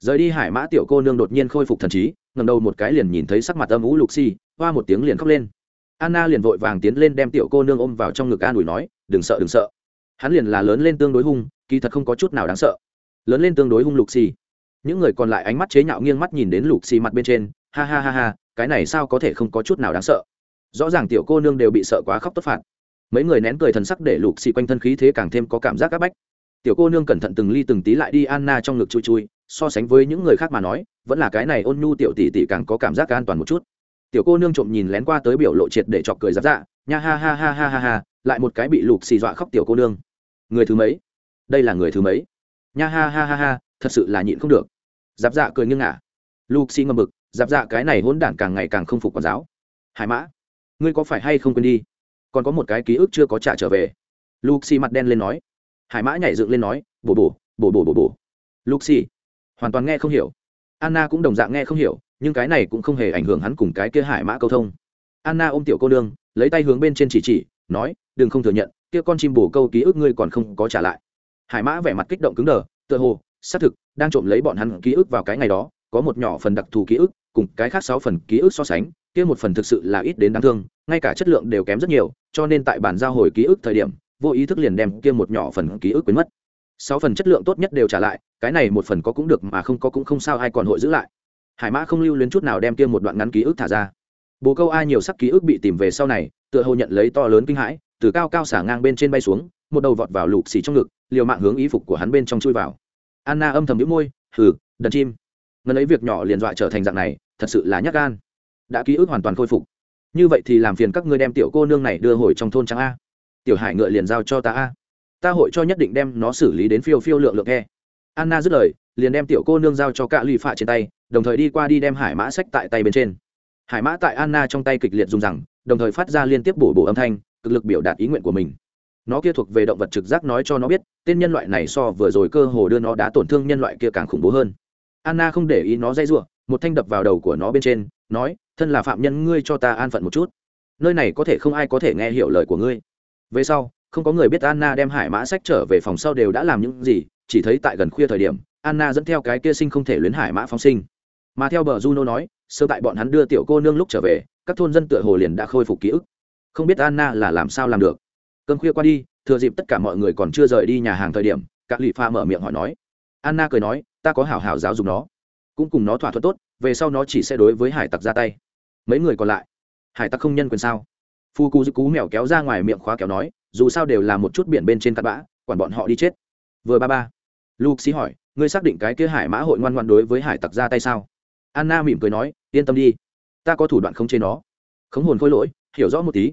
Rời đi hải mã tiểu cô nương đột nhiên khôi phục thần trí ngầm đầu một cái liền nhìn thấy sắc mặt âm ú lục xì hoa một tiếng liền khóc lên anna liền vội vàng tiến lên đem tiểu cô nương ôm vào trong ngực an ủi nói, đừng sợ đừng sợ. Hắn liền là lớn lên tương đối hung, kỳ thật không có chút nào đáng sợ. Lớn lên tương đối hung lục xì những người còn lại ánh mắt chế nhạo nghiêng mắt nhìn đến lục xì mặt bên trên, ha ha ha ha, cái này sao có thể không có chút nào đáng sợ? Rõ ràng tiểu cô nương đều bị sợ quá khóc tốt phạt. Mấy người nén cười thần sắc để lục xì quanh thân khí thế càng thêm có cảm giác áp bách. Tiểu cô nương cẩn thận từng ly từng tí lại đi anna trong ngực chui chui, so sánh với những người khác mà nói, vẫn là cái này ôn nhu tiểu tỷ tỷ càng có cảm giác an toàn một chút tiểu cô nương trộm nhìn lén qua tới biểu lộ triệt để chọc cười giáp dạ nha ha ha ha ha ha ha, lại một cái bị lục xì dọa khóc tiểu cô nương. Người thứ mấy? Đây là người thứ mấy? Nha ha ha ha ha, thật sự là nhịn không được. Giáp dạ cười nghiêng ngả. Lục xì ngầm bực, giáp dạ cái này hỗn đản càng ngày càng không phục quản giáo. Hải mã, ngươi có phải hay không quên đi? Còn có một cái ký ức chưa có trả trở về. Luxi mặt đen lên nói. Hải mã nhảy dựng lên nói, bổ bổ bổ bổ bổ bổ. Luxi hoàn toàn nghe không hiểu. Anna cũng đồng dạng nghe không hiểu nhưng cái này cũng không hề ảnh hưởng hắn cùng cái kia hải mã câu thông. Anna ôm tiểu cô nương, lấy tay hướng bên trên chỉ chỉ, nói, đừng không thừa nhận, kia con chim bổ câu ký ức ngươi còn không có trả lại. Hải mã vẻ mặt kích động cứng đờ, tựa hồ, xác thực, đang trộm lấy bọn hắn ký ức vào cái ngày đó, có một nhỏ phần đặc thù ký ức, cùng cái khác sáu phần ký ức so sánh, kia một phần thực sự là ít đến đáng thương, ngay cả chất lượng đều kém rất nhiều, cho nên tại bản giao hồi ký ức thời điểm, vô ý thức liền đem kia một nhỏ phần ký ức quên mất. Sáu phần chất lượng tốt nhất đều trả lại, cái này một phần có cũng được mà không có cũng không sao, ai còn hội giữ lại hải mã không lưu luyến chút nào đem kia một đoạn ngắn ký ức thả ra. Bồ câu a nhiều sắc ký ức bị tìm về sau này, tựa hồ nhận lấy to lớn kinh hãi, từ cao cao xả ngang bên trên bay xuống, một đầu vọt vào lục xì trong ngực, liều mạng hướng ý phục của hắn bên trong chui vào. Anna âm thầm đĩu môi, hừ, đần chim. Ngần ấy việc nhỏ liền dọa trở thành dạng này, thật sự là nhát gan. Đã ký ức hoàn toàn khôi phục. Như vậy thì làm phiền các ngươi đem tiểu cô nương này đưa hồi trong thôn trắng a. Tiểu hải ngựa liền giao cho ta a. Ta hội cho nhất định đem nó xử lý đến phiêu phiêu lượng lượng e. anna dứt lời liền đem tiểu cô nương giao cho cạ lụy phạ trên tay, đồng thời đi qua đi đem hải mã sách tại tay bên trên. Hải mã tại anna trong tay kịch liệt dùng rằng, đồng thời phát ra liên tiếp bổ bổ âm thanh, cực lực biểu đạt ý nguyện của mình. Nó kia thuộc về động vật trực giác nói cho nó biết, tên nhân loại này so vừa rồi cơ hồ đưa nó đã tổn thương nhân loại kia càng khủng bố hơn. Anna không để ý nó dây giụa một thanh đập vào đầu của nó bên trên, nói, thân là phạm nhân, ngươi cho ta an phận một chút. Nơi này có thể không ai có thể nghe hiểu lời của ngươi. Về sau, không có người biết anna đem hải mã sách trở về phòng sau đều đã làm những gì, chỉ thấy tại gần khuya thời điểm anna dẫn theo cái kia sinh không thể luyến hải mã phóng sinh. Mà theo bờ juno nói, sơ tại bọn hắn đưa tiểu cô nương lúc trở về, các thôn dân tựa hồ liền đã khôi phục ký ức. Không biết anna là làm sao làm được. Cơn khuya qua đi, thừa dịp tất cả mọi người còn chưa rời đi nhà hàng thời điểm các lụy pha mở miệng hỏi nói, anna cười nói, ta có hảo hảo giáo dục nó. Cũng cùng nó thỏa thuận tốt, về sau nó chỉ sẽ đối với hải tặc ra tay. Mấy người còn lại, hải tặc không nhân quyền sao? Phu cú dư cú mèo kéo ra ngoài miệng khóa kéo nói, dù sao đều là một chút biển bên trên cát bã, quản bọn họ đi chết. Vừa ba ba, luke xí hỏi ngươi xác định cái kia hải mã hội ngoan ngoan đối với hải tặc ra tay sao? Anna mỉm cười nói, yên tâm đi. Ta có thủ đoạn không chế nó. Khống hồn khôi lỗi, hiểu rõ một tí.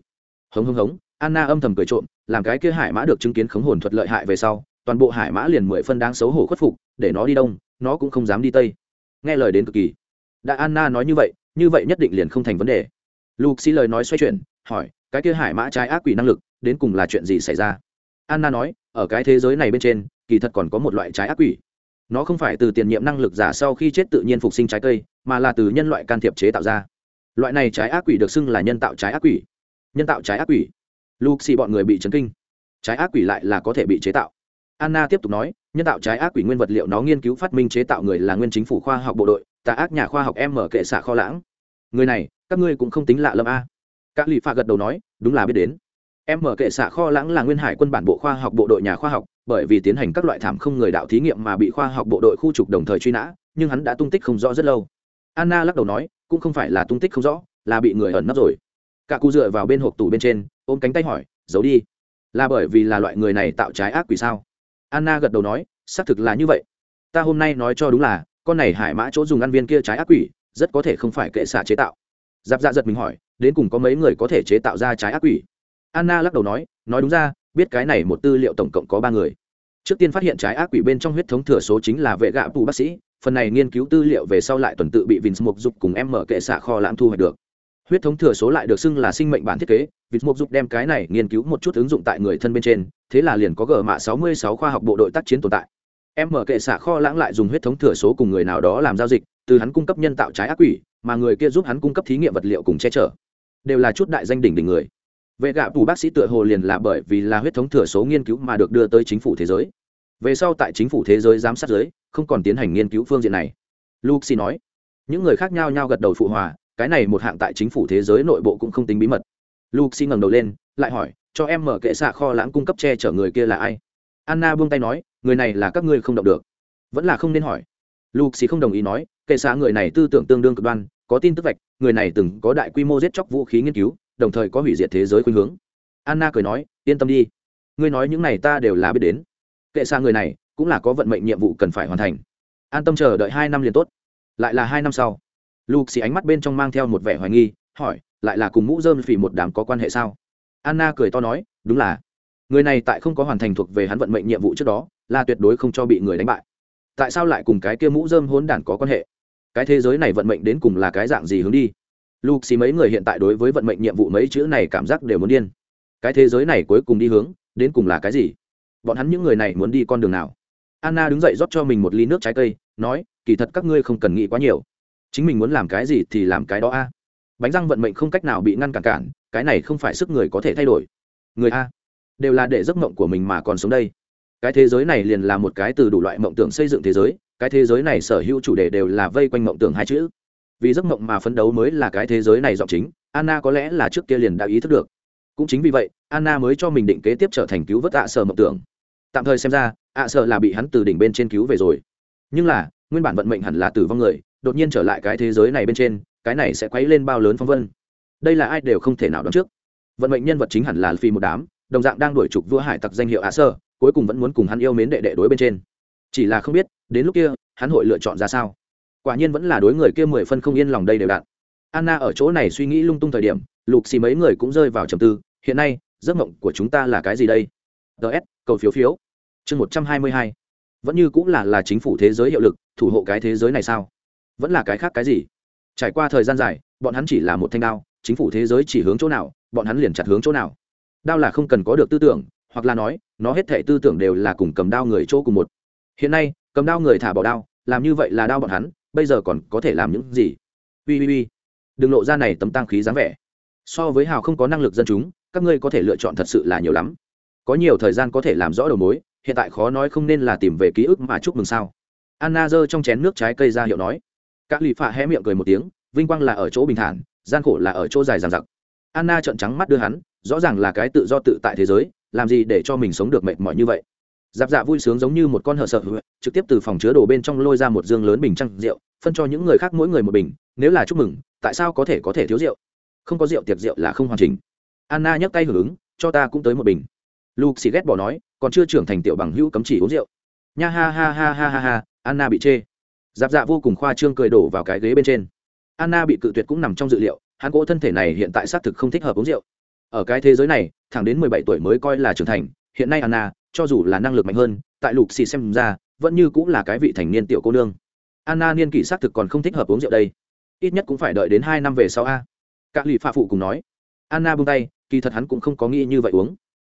Hống hống hống, anna âm thầm cười trộm, làm cái kia hải mã được chứng kiến khống hồn thuật lợi hại về sau, toàn bộ hải mã liền mười phân đáng xấu hổ khuất phục, để nó đi đông, nó cũng không dám đi tây. Nghe lời đến cực kỳ. Đã anna nói như vậy như vậy nhất định liền không thành vấn đề. Luke xí lời nói xoay chuyển, hỏi, cái kia hải mã trái ác quỷ năng lực, đến cùng là chuyện gì xảy ra? Anna nói, ở cái thế giới này bên trên, kỳ thật còn có một loại trái ác quỷ nó không phải từ tiền nhiệm năng lực giả sau khi chết tự nhiên phục sinh trái cây, mà là từ nhân loại can thiệp chế tạo ra. Loại này trái ác quỷ được xưng là nhân tạo trái ác quỷ. Nhân tạo trái ác quỷ. Lục xì bọn người bị chấn kinh. Trái ác quỷ lại là có thể bị chế tạo. Anna tiếp tục nói, nhân tạo trái ác quỷ nguyên vật liệu nó nghiên cứu phát minh chế tạo người là nguyên chính phủ khoa học bộ đội, tà ác nhà khoa học em mở kệ xạ kho lãng. Người này, các ngươi cũng không tính lạ lâm a. Các lụy pha gật đầu nói, đúng là biết đến. Em mở kệ xạ kho lãng là nguyên hải quân bản bộ khoa học bộ đội nhà khoa học bởi vì tiến hành các loại thảm không người đạo thí nghiệm mà bị khoa học bộ đội khu trục đồng thời truy nã, nhưng hắn đã tung tích không rõ rất lâu. Anna lắc đầu nói, cũng không phải là tung tích không rõ, là bị người ẩn nấp rồi. Cả cụ dựa vào bên hộp tủ bên trên, ôm cánh tay hỏi, giấu đi? Là bởi vì là loại người này tạo trái ác quỷ sao? Anna gật đầu nói, xác thực là như vậy. Ta hôm nay nói cho đúng là, con này hải mã chỗ dùng ăn viên kia trái ác quỷ, rất có thể không phải kệ xạ chế tạo. Giáp dạ giật mình hỏi, đến cùng có mấy người có thể chế tạo ra trái ác quỷ? Anna lắc đầu nói nói đúng ra biết cái này một tư liệu tổng cộng có ba người. Trước tiên phát hiện trái ác quỷ bên trong huyết thống thừa số chính là vệ gạ tù bác sĩ, phần này nghiên cứu tư liệu về sau lại tuần tự bị vinh mục dục cùng em mở kệ xạ kho lãng thu hoạch được. Huyết thống thừa số lại được xưng là sinh mệnh bản thiết kế, vince mục dục đem cái này nghiên cứu một chút ứng dụng tại người thân bên trên, thế là liền có gờ mạ 66 khoa học bộ đội tác chiến tồn tại. Em mở kệ xạ kho lãng lại dùng huyết thống thừa số cùng người nào đó làm giao dịch, từ hắn cung cấp nhân tạo trái ác quỷ, mà người kia giúp hắn cung cấp thí nghiệm vật liệu cùng che chở. Đều là chút đại danh đỉnh đỉnh người vệ gạ tù bác sĩ tựa hồ liền là bởi vì là huyết thống thừa số nghiên cứu mà được đưa tới chính phủ thế giới. Về sau tại chính phủ thế giới giám sát giới, không còn tiến hành nghiên cứu phương diện này. Luxi nói. Những người khác nhau nhau gật đầu phụ hòa, cái này một hạng tại chính phủ thế giới nội bộ cũng không tính bí mật. Luxi ngẩng đầu lên, lại hỏi, cho em mở kệ xạ kho lãng cung cấp che chở người kia là ai? Anna buông tay nói, người này là các ngươi không động được. Vẫn là không nên hỏi. Luxi không đồng ý nói, kệ xạ người này tư tưởng tương đương cực đoan, có tin tức vạch, người này từng có đại quy mô giết chóc vũ khí nghiên cứu đồng thời có hủy diệt thế giới khuynh hướng. Anna cười nói, yên tâm đi. Ngươi nói những này ta đều là biết đến. Kệ xa người này cũng là có vận mệnh nhiệm vụ cần phải hoàn thành. An tâm chờ đợi hai năm liền tốt. Lại là hai năm sau luke xì ánh mắt bên trong mang theo một vẻ hoài nghi, hỏi, lại là cùng mũ dơm phỉ một đám có quan hệ sao? Anna cười to nói, đúng là. Người này tại không có hoàn thành thuộc về hắn vận mệnh nhiệm vụ trước đó, là tuyệt đối không cho bị người đánh bại. Tại sao lại cùng cái kia mũ dơm hỗn đản có quan hệ? Cái thế giới này vận mệnh đến cùng là cái dạng gì hướng đi? Lục xì mấy người hiện tại đối với vận mệnh nhiệm vụ mấy chữ này cảm giác đều muốn điên. Cái thế giới này cuối cùng đi hướng, đến cùng là cái gì? Bọn hắn những người này muốn đi con đường nào? Anna đứng dậy rót cho mình một ly nước trái cây, nói, kỳ thật các ngươi không cần nghĩ quá nhiều. Chính mình muốn làm cái gì thì làm cái đó a. Bánh răng vận mệnh không cách nào bị ngăn cản cản, cái này không phải sức người có thể thay đổi. Người a, đều là để giấc mộng của mình mà còn sống đây. Cái thế giới này liền là một cái từ đủ loại mộng tưởng xây dựng thế giới, cái thế giới này sở hữu chủ đề đều là vây quanh mộng tưởng hai chữ vì giấc mộng mà phấn đấu mới là cái thế giới này giọng chính, anna có lẽ là trước kia liền đã ý thức được. Cũng chính vì vậy, anna mới cho mình định kế tiếp trở thành cứu vớt ạ sở mộng tưởng. Tạm thời xem ra, ạ sở là bị hắn từ đỉnh bên trên cứu về rồi. Nhưng là, nguyên bản vận mệnh hẳn là tử vong người, đột nhiên trở lại cái thế giới này bên trên, cái này sẽ quấy lên bao lớn phong vân. Đây là ai đều không thể nào đoán trước. Vận mệnh nhân vật chính hẳn là phi một đám, đồng dạng đang đuổi trục vua hải tặc danh hiệu ạ sơ cuối cùng vẫn muốn cùng hắn yêu mến đệ đệ đối bên trên. Chỉ là không biết, đến lúc kia, hắn hội lựa chọn ra sao? Quả nhiên vẫn là đối người kia mười phân không yên lòng đây đều đạn anna ở chỗ này suy nghĩ lung tung thời điểm, lục xì mấy người cũng rơi vào trầm tư, hiện nay, giấc mộng của chúng ta là cái gì đây? Ts cầu phiếu phiếu. Chương một trăm hai mươi hai. Vẫn như cũng là là chính phủ thế giới hiệu lực, thủ hộ cái thế giới này sao? Vẫn là cái khác cái gì? Trải qua thời gian dài, bọn hắn chỉ là một thanh đao, chính phủ thế giới chỉ hướng chỗ nào, bọn hắn liền chặt hướng chỗ nào. Đao là không cần có được tư tưởng, hoặc là nói, nó hết thể tư tưởng đều là cùng cầm đao người chỗ cùng một. Hiện nay, cầm đao người thả bỏ đao, làm như vậy là đao bọn hắn bây giờ còn có thể làm những gì? Ui ui ui. Đừng lộ ra này tấm tăng khí dáng vẻ. So với hào không có năng lực dân chúng, các ngươi có thể lựa chọn thật sự là nhiều lắm. Có nhiều thời gian có thể làm rõ đầu mối, hiện tại khó nói không nên là tìm về ký ức mà chúc mừng sao. Anna giơ trong chén nước trái cây ra hiệu nói. Các lụy phạ hé miệng cười một tiếng, vinh quang là ở chỗ bình thản, gian khổ là ở chỗ dài dằng dặc. Anna trợn trắng mắt đưa hắn, rõ ràng là cái tự do tự tại thế giới, làm gì để cho mình sống được mệt mỏi như vậy? Giáp dạ vui sướng giống như một con hở sợ, trực tiếp từ phòng chứa đồ bên trong lôi ra một dương lớn bình trăng rượu, phân cho những người khác mỗi người một bình, nếu là chúc mừng, tại sao có thể có thể thiếu rượu? Không có rượu tiệc rượu là không hoàn chỉnh. Anna nhấc tay hưởng ứng, cho ta cũng tới một bình. Luke xì ghét bỏ nói, còn chưa trưởng thành tiểu bằng hữu cấm chỉ uống rượu. Nha ha ha ha ha ha ha, anna bị chê. Giáp dạ vô cùng khoa trương cười đổ vào cái ghế bên trên. Anna bị cự tuyệt cũng nằm trong dự liệu, hắn cỗ thân thể này hiện tại xác thực không thích hợp uống rượu. Ở cái thế giới này, thẳng đến mười bảy tuổi mới coi là trưởng thành, hiện nay anna cho dù là năng lực mạnh hơn tại lục xì xem ra vẫn như cũng là cái vị thành niên tiểu cô nương. Anna niên kỷ xác thực còn không thích hợp uống rượu đây. Ít nhất cũng phải đợi đến hai năm về sau a. Các lì pha phụ cùng nói. Anna buông tay kỳ thật hắn cũng không có nghĩ như vậy uống.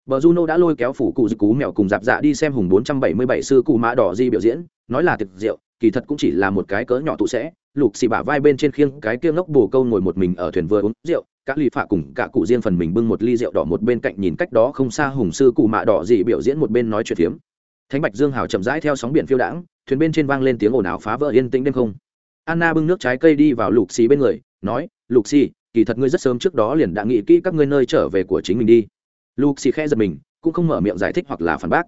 Bờ Juno đã lôi kéo phủ cụ dư cú mèo cùng dạp dạ đi xem hùng 477 sư cụ mã đỏ di biểu diễn, nói là thực rượu, kỳ thật cũng chỉ là một cái cỡ nhỏ tụ sẽ. Lục xì bả vai bên trên khiêng cái kia ngốc bồ câu ngồi một mình ở thuyền vừa uống rượu, các lì phạ cùng cả cụ riêng phần mình bưng một ly rượu đỏ một bên cạnh nhìn cách đó không xa hùng sư cụ mạ đỏ dị biểu diễn một bên nói chuyện phiếm. Thánh Bạch Dương Hào chậm rãi theo sóng biển phiêu đãng, thuyền bên trên vang lên tiếng ồn ào phá vỡ yên tĩnh đêm không. Anna bưng nước trái cây đi vào Lục xì bên người, nói, "Lục xì, kỳ thật ngươi rất sớm trước đó liền đã nghĩ kỹ các ngươi nơi trở về của chính mình đi." Lục xì khẽ giật mình, cũng không mở miệng giải thích hoặc là phản bác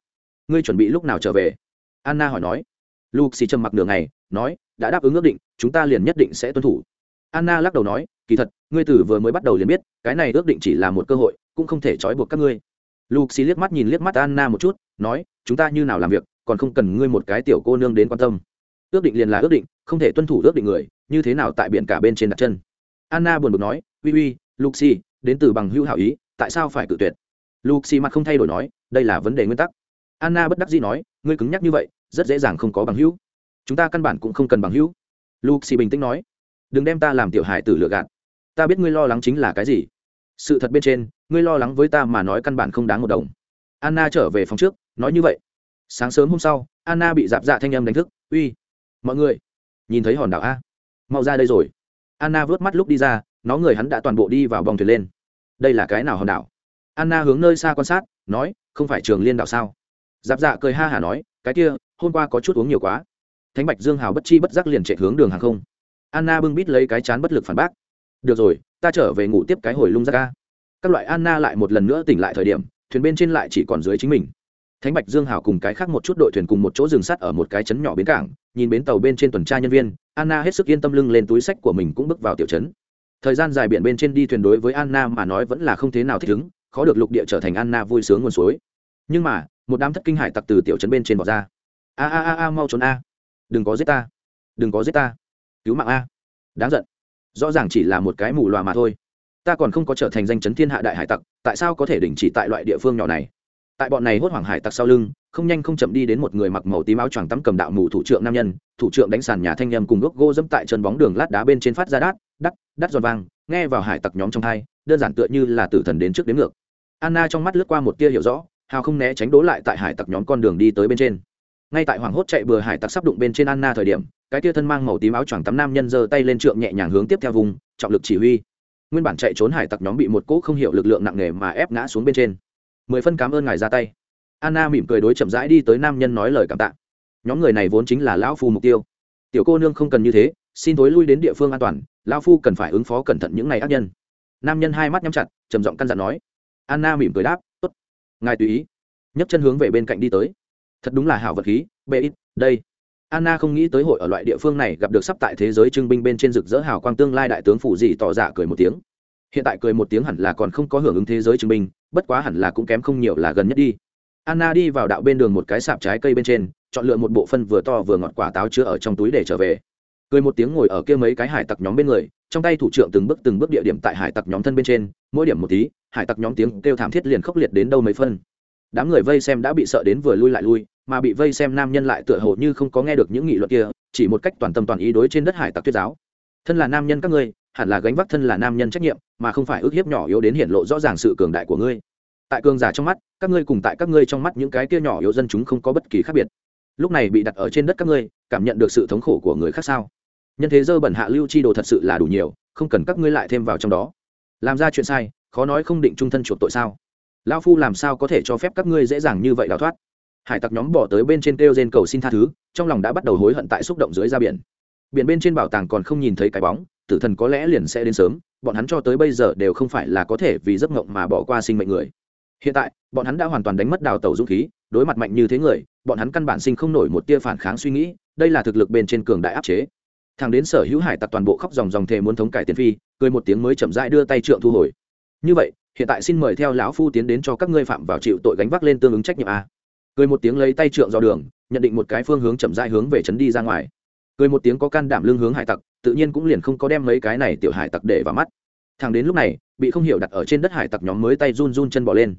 ngươi chuẩn bị lúc nào trở về anna hỏi nói lục xì trầm mặc nửa ngày nói đã đáp ứng ước định chúng ta liền nhất định sẽ tuân thủ anna lắc đầu nói kỳ thật ngươi tử vừa mới bắt đầu liền biết, cái này ước định chỉ là một cơ hội, cũng không thể trói buộc các ngươi. Luxi liếc mắt nhìn liếc mắt anna một chút, nói, chúng ta như nào làm việc, còn không cần ngươi một cái tiểu cô nương đến quan tâm. Ước định liền là ước định, không thể tuân thủ ước định người, như thế nào tại biển cả bên trên đặt chân. Anna buồn bực nói, uy uy luxi đến từ bằng hữu hảo ý, tại sao phải cự tuyệt? Luxi mặt không thay đổi nói, đây là vấn đề nguyên tắc. Anna bất đắc dĩ nói, ngươi cứng nhắc như vậy, rất dễ dàng không có bằng hữu. Chúng ta căn bản cũng không cần bằng hữu. Luxi bình tĩnh nói, đừng đem ta làm tiểu hải tử lựa gạt ta biết ngươi lo lắng chính là cái gì. Sự thật bên trên, ngươi lo lắng với ta mà nói căn bản không đáng một đồng. Anna trở về phòng trước, nói như vậy. Sáng sớm hôm sau, anna bị dạp dạ thanh âm đánh thức. Uy, mọi người, nhìn thấy hòn đảo a. Mau ra đây rồi. Anna vớt mắt lúc đi ra, nó người hắn đã toàn bộ đi vào vòng thuyền lên. Đây là cái nào hòn đảo? Anna hướng nơi xa quan sát, nói, không phải trường liên đảo sao? Dạp dạ cười ha hả nói, cái kia, hôm qua có chút uống nhiều quá. Thánh bạch dương hào bất chi bất giác liền chạy hướng đường hàng không. Anna bưng bít lấy cái chán bất lực phản bác được rồi, ta trở về ngủ tiếp cái hồi lung ra ca. Các loại anna lại một lần nữa tỉnh lại thời điểm, thuyền bên trên lại chỉ còn dưới chính mình. Thánh bạch dương hào cùng cái khác một chút đội thuyền cùng một chỗ dừng sắt ở một cái trấn nhỏ bến cảng, nhìn bến tàu bên trên tuần tra nhân viên, anna hết sức yên tâm lưng lên túi sách của mình cũng bước vào tiểu trấn. Thời gian dài biển bên trên đi thuyền đối với anna mà nói vẫn là không thế nào thích ứng, khó được lục địa trở thành anna vui sướng nguồn suối. Nhưng mà, một đám thất kinh hải tặc từ tiểu trấn bên trên bỏ ra. A a a a, mau trốn a. Đừng có giết ta. Đừng có giết ta. Cứu mạng a. Đáng giận rõ ràng chỉ là một cái mù loà mà thôi. Ta còn không có trở thành danh chấn thiên hạ đại hải tặc, tại sao có thể đình chỉ tại loại địa phương nhỏ này? Tại bọn này hốt hoảng hải tặc sau lưng, không nhanh không chậm đi đến một người mặc màu tím áo choàng tắm cầm đạo mù thủ trưởng nam nhân, thủ trưởng đánh sàn nhà thanh nhâm cùng gốc gỗ dẫm tại chân bóng đường lát đá bên trên phát ra đát, đắt đắt giòn vang, nghe vào hải tặc nhóm trong hai, đơn giản tựa như là tử thần đến trước đến ngược. Anna trong mắt lướt qua một tia hiểu rõ, hào không né tránh đố lại tại hải tặc nhóm con đường đi tới bên trên ngay tại hoàng hốt chạy bừa hải tặc sắp đụng bên trên anna thời điểm, cái tia thân mang màu tím áo choàng tắm nam nhân giơ tay lên trượng nhẹ nhàng hướng tiếp theo vùng, trọng lực chỉ huy. Nguyên bản chạy trốn hải tặc nhóm bị một cỗ không hiểu lực lượng nặng nề mà ép ngã xuống bên trên. Mười phân cảm ơn ngài ra tay. Anna mỉm cười đối chậm rãi đi tới nam nhân nói lời cảm tạ. Nhóm người này vốn chính là lão phu mục tiêu. Tiểu cô nương không cần như thế, xin thối lui đến địa phương an toàn, lão phu cần phải ứng phó cẩn thận những ngày ác nhân. Nam nhân hai mắt nhắm chặt, trầm giọng căn dặn nói. Anna mỉm cười đáp, tốt, ngài tùy ý. Nhấc chân hướng về bên cạnh đi tới thật đúng là hảo vật khí bê ít đây. Anna không nghĩ tới hội ở loại địa phương này gặp được sắp tại thế giới trưng binh bên trên rực rỡ hào quang tương lai đại tướng phủ dị tỏ dạ cười một tiếng. Hiện tại cười một tiếng hẳn là còn không có hưởng ứng thế giới trưng binh, bất quá hẳn là cũng kém không nhiều là gần nhất đi. Anna đi vào đạo bên đường một cái sạp trái cây bên trên, chọn lựa một bộ phân vừa to vừa ngọt quả táo chứa ở trong túi để trở về. Cười một tiếng ngồi ở kia mấy cái hải tặc nhóm bên người, trong tay thủ trưởng từng bước từng bước địa điểm tại hải tặc nhóm thân bên trên, mỗi điểm một tí, hải tặc nhóm tiếng kêu thảm thiết liền khốc liệt đến đâu mấy phân đám người vây xem đã bị sợ đến vừa lui lại lui, mà bị vây xem nam nhân lại tựa hồ như không có nghe được những nghị luận kia, chỉ một cách toàn tâm toàn ý đối trên đất hải tặc tuyết giáo. Thân là nam nhân các ngươi, hẳn là gánh vác thân là nam nhân trách nhiệm, mà không phải ước hiếp nhỏ yếu đến hiện lộ rõ ràng sự cường đại của ngươi. Tại cường giả trong mắt, các ngươi cùng tại các ngươi trong mắt những cái kia nhỏ yếu dân chúng không có bất kỳ khác biệt. Lúc này bị đặt ở trên đất các ngươi, cảm nhận được sự thống khổ của người khác sao? Nhân thế dơ bẩn hạ lưu chi đồ thật sự là đủ nhiều, không cần các ngươi lại thêm vào trong đó. Làm ra chuyện sai, khó nói không định trung thân chuộc tội sao? Lao phu làm sao có thể cho phép các ngươi dễ dàng như vậy đào thoát? Hải tặc nhóm bỏ tới bên trên kêu gen cầu xin tha thứ, trong lòng đã bắt đầu hối hận tại xúc động dưới ra biển. Biển bên trên bảo tàng còn không nhìn thấy cái bóng, tử thần có lẽ liền sẽ đến sớm, bọn hắn cho tới bây giờ đều không phải là có thể vì giấc ngộng mà bỏ qua sinh mệnh người. Hiện tại, bọn hắn đã hoàn toàn đánh mất đào tàu dũng khí, đối mặt mạnh như thế người, bọn hắn căn bản sinh không nổi một tia phản kháng suy nghĩ, đây là thực lực bên trên cường đại áp chế. Thằng đến sở hữu hải tặc toàn bộ khóc dòng dòng thề muốn thống cải tiền phi, cười một tiếng mới chậm rãi đưa tay trượng thu hồi. Như vậy hiện tại xin mời theo lão phu tiến đến cho các ngươi phạm vào chịu tội gánh vác lên tương ứng trách nhiệm a. Cười một tiếng lấy tay trượng dò đường nhận định một cái phương hướng chậm rãi hướng về trấn đi ra ngoài. Cười một tiếng có can đảm lương hướng hải tặc tự nhiên cũng liền không có đem mấy cái này tiểu hải tặc để vào mắt. Thằng đến lúc này bị không hiểu đặt ở trên đất hải tặc nhóm mới tay run run chân bỏ lên.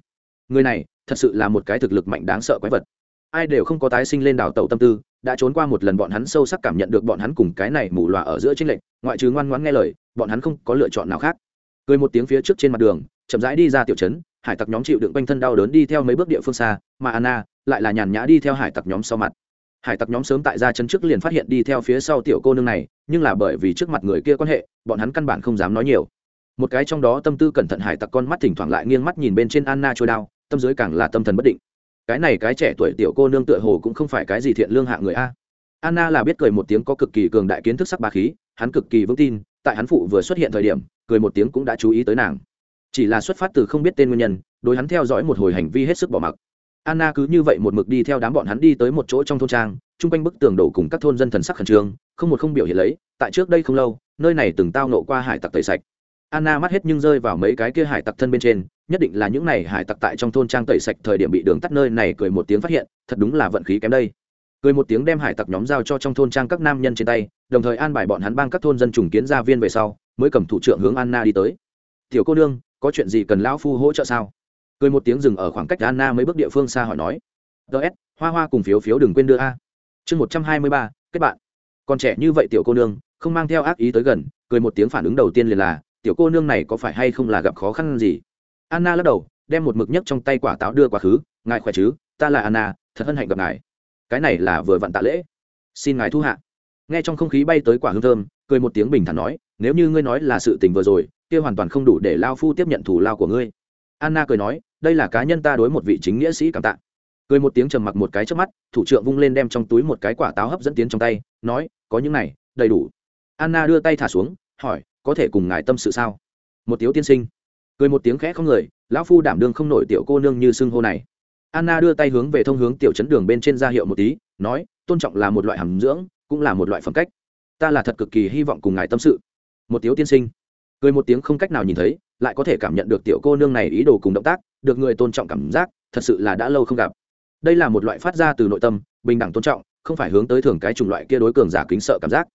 Người này thật sự là một cái thực lực mạnh đáng sợ quái vật. Ai đều không có tái sinh lên đảo tàu tâm tư đã trốn qua một lần bọn hắn sâu sắc cảm nhận được bọn hắn cùng cái này mù loà ở giữa tranh lệnh, ngoại trừ ngoan ngoãn nghe lời bọn hắn không có lựa chọn nào khác. Cười một tiếng phía trước trên mặt đường chậm rãi đi ra tiểu trấn, hải tặc nhóm chịu đựng quanh thân đau đớn đi theo mấy bước địa phương xa, mà anna lại là nhàn nhã đi theo hải tặc nhóm sau mặt. Hải tặc nhóm sớm tại ra chân trước liền phát hiện đi theo phía sau tiểu cô nương này, nhưng là bởi vì trước mặt người kia quan hệ, bọn hắn căn bản không dám nói nhiều. Một cái trong đó tâm tư cẩn thận hải tặc con mắt thỉnh thoảng lại nghiêng mắt nhìn bên trên anna trôi đao, tâm dưới càng là tâm thần bất định. Cái này cái trẻ tuổi tiểu cô nương tựa hồ cũng không phải cái gì thiện lương hạ người a. Anna là biết cười một tiếng có cực kỳ cường đại kiến thức sắc ba khí, hắn cực kỳ vững tin, tại hắn phụ vừa xuất hiện thời điểm, cười một tiếng cũng đã chú ý tới nàng chỉ là xuất phát từ không biết tên nguyên nhân, đối hắn theo dõi một hồi hành vi hết sức bỏ mặc. Anna cứ như vậy một mực đi theo đám bọn hắn đi tới một chỗ trong thôn trang, chung quanh bức tường đổ cùng các thôn dân thần sắc khẩn trương, không một không biểu hiện lấy, tại trước đây không lâu, nơi này từng tao nộ qua hải tặc tẩy sạch. Anna mắt hết nhưng rơi vào mấy cái kia hải tặc thân bên trên, nhất định là những này hải tặc tại trong thôn trang tẩy sạch thời điểm bị đường tắt nơi này cười một tiếng phát hiện, thật đúng là vận khí kém đây. Cười một tiếng đem hải tặc nhóm giao cho trong thôn trang các nam nhân trên tay, đồng thời an bài bọn hắn bang các thôn dân trùng kiến gia viên về sau, mới cầm thủ trưởng hướng anna đi tới. Tiểu cô nương có chuyện gì cần lão phu hỗ trợ sao? Cười một tiếng dừng ở khoảng cách anna mấy bước địa phương xa hỏi nói. Ts hoa hoa cùng phiếu phiếu đừng quên đưa a. Chương một trăm hai mươi ba, kết bạn. Còn trẻ như vậy tiểu cô nương, không mang theo ác ý tới gần, cười một tiếng phản ứng đầu tiên liền là, tiểu cô nương này có phải hay không là gặp khó khăn gì? Anna lắc đầu, đem một mực nhấc trong tay quả táo đưa quá khứ, ngài khỏe chứ? Ta là anna, thật hân hạnh gặp ngài. Cái này là vừa vặn tạ lễ. Xin ngài thu hạ. Nghe trong không khí bay tới quả hương thơm, cười một tiếng bình thản nói nếu như ngươi nói là sự tình vừa rồi, kia hoàn toàn không đủ để lao phu tiếp nhận thủ lao của ngươi. Anna cười nói, đây là cá nhân ta đối một vị chính nghĩa sĩ cảm tạ. Cười một tiếng trầm mặc một cái trước mắt, thủ trưởng vung lên đem trong túi một cái quả táo hấp dẫn tiến trong tay, nói, có những này, đầy đủ. Anna đưa tay thả xuống, hỏi, có thể cùng ngài tâm sự sao? Một tiếu tiên sinh. Cười một tiếng khẽ không người, lão phu đảm đương không nổi tiểu cô nương như xưng hô này. Anna đưa tay hướng về thông hướng tiểu chấn đường bên trên ra hiệu một tí, nói, tôn trọng là một loại hàm dưỡng, cũng là một loại phẩm cách. Ta là thật cực kỳ hy vọng cùng ngài tâm sự một tiếu tiên sinh. Cười một tiếng không cách nào nhìn thấy, lại có thể cảm nhận được tiểu cô nương này ý đồ cùng động tác, được người tôn trọng cảm giác, thật sự là đã lâu không gặp. Đây là một loại phát ra từ nội tâm, bình đẳng tôn trọng, không phải hướng tới thường cái chủng loại kia đối cường giả kính sợ cảm giác.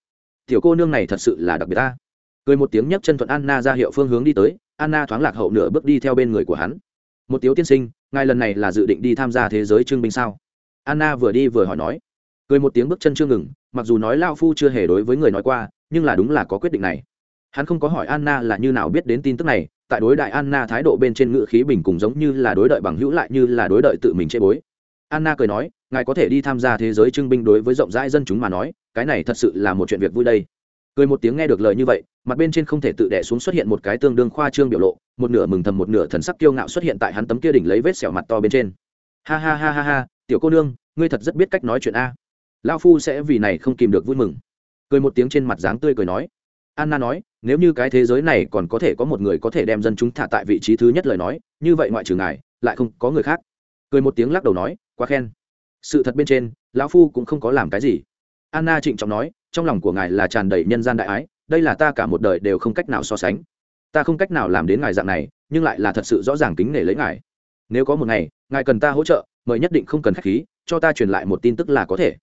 Tiểu cô nương này thật sự là đặc biệt ta. Cười một tiếng nhấc chân thuận anna ra hiệu phương hướng đi tới anna thoáng lạc hậu nửa bước đi theo bên người của hắn. Một tiếu tiên sinh, ngài lần này là dự định đi tham gia thế giới trưng binh sao? Anna vừa đi vừa hỏi nói. Cười một tiếng bước chân chưa ngừng, mặc dù nói lao phu chưa hề đối với người nói qua, nhưng là đúng là có quyết định này hắn không có hỏi anna là như nào biết đến tin tức này, tại đối đại anna thái độ bên trên ngự khí bình cùng giống như là đối đợi bằng hữu lại như là đối đợi tự mình chê bối. Anna cười nói, ngài có thể đi tham gia thế giới trưng binh đối với rộng rãi dân chúng mà nói, cái này thật sự là một chuyện việc vui đây. Cười một tiếng nghe được lời như vậy, mặt bên trên không thể tự đẻ xuống xuất hiện một cái tương đương khoa trương biểu lộ, một nửa mừng thầm một nửa thần sắc kiêu ngạo xuất hiện tại hắn tấm kia đỉnh lấy vết sẹo mặt to bên trên. Ha ha ha ha ha, tiểu cô nương, ngươi thật rất biết cách nói chuyện a. Lao phu sẽ vì này không kìm được vui mừng. Cười một tiếng trên mặt dáng tươi cười nói anna nói, nếu như cái thế giới này còn có thể có một người có thể đem dân chúng thả tại vị trí thứ nhất lời nói, như vậy ngoại trừ ngài, lại không có người khác. Cười một tiếng lắc đầu nói, quá khen. Sự thật bên trên, lão phu cũng không có làm cái gì. Anna trịnh trọng nói, trong lòng của ngài là tràn đầy nhân gian đại ái, đây là ta cả một đời đều không cách nào so sánh. Ta không cách nào làm đến ngài dạng này, nhưng lại là thật sự rõ ràng kính nể lấy ngài. Nếu có một ngày, ngài cần ta hỗ trợ, mời nhất định không cần khách khí, cho ta truyền lại một tin tức là có thể.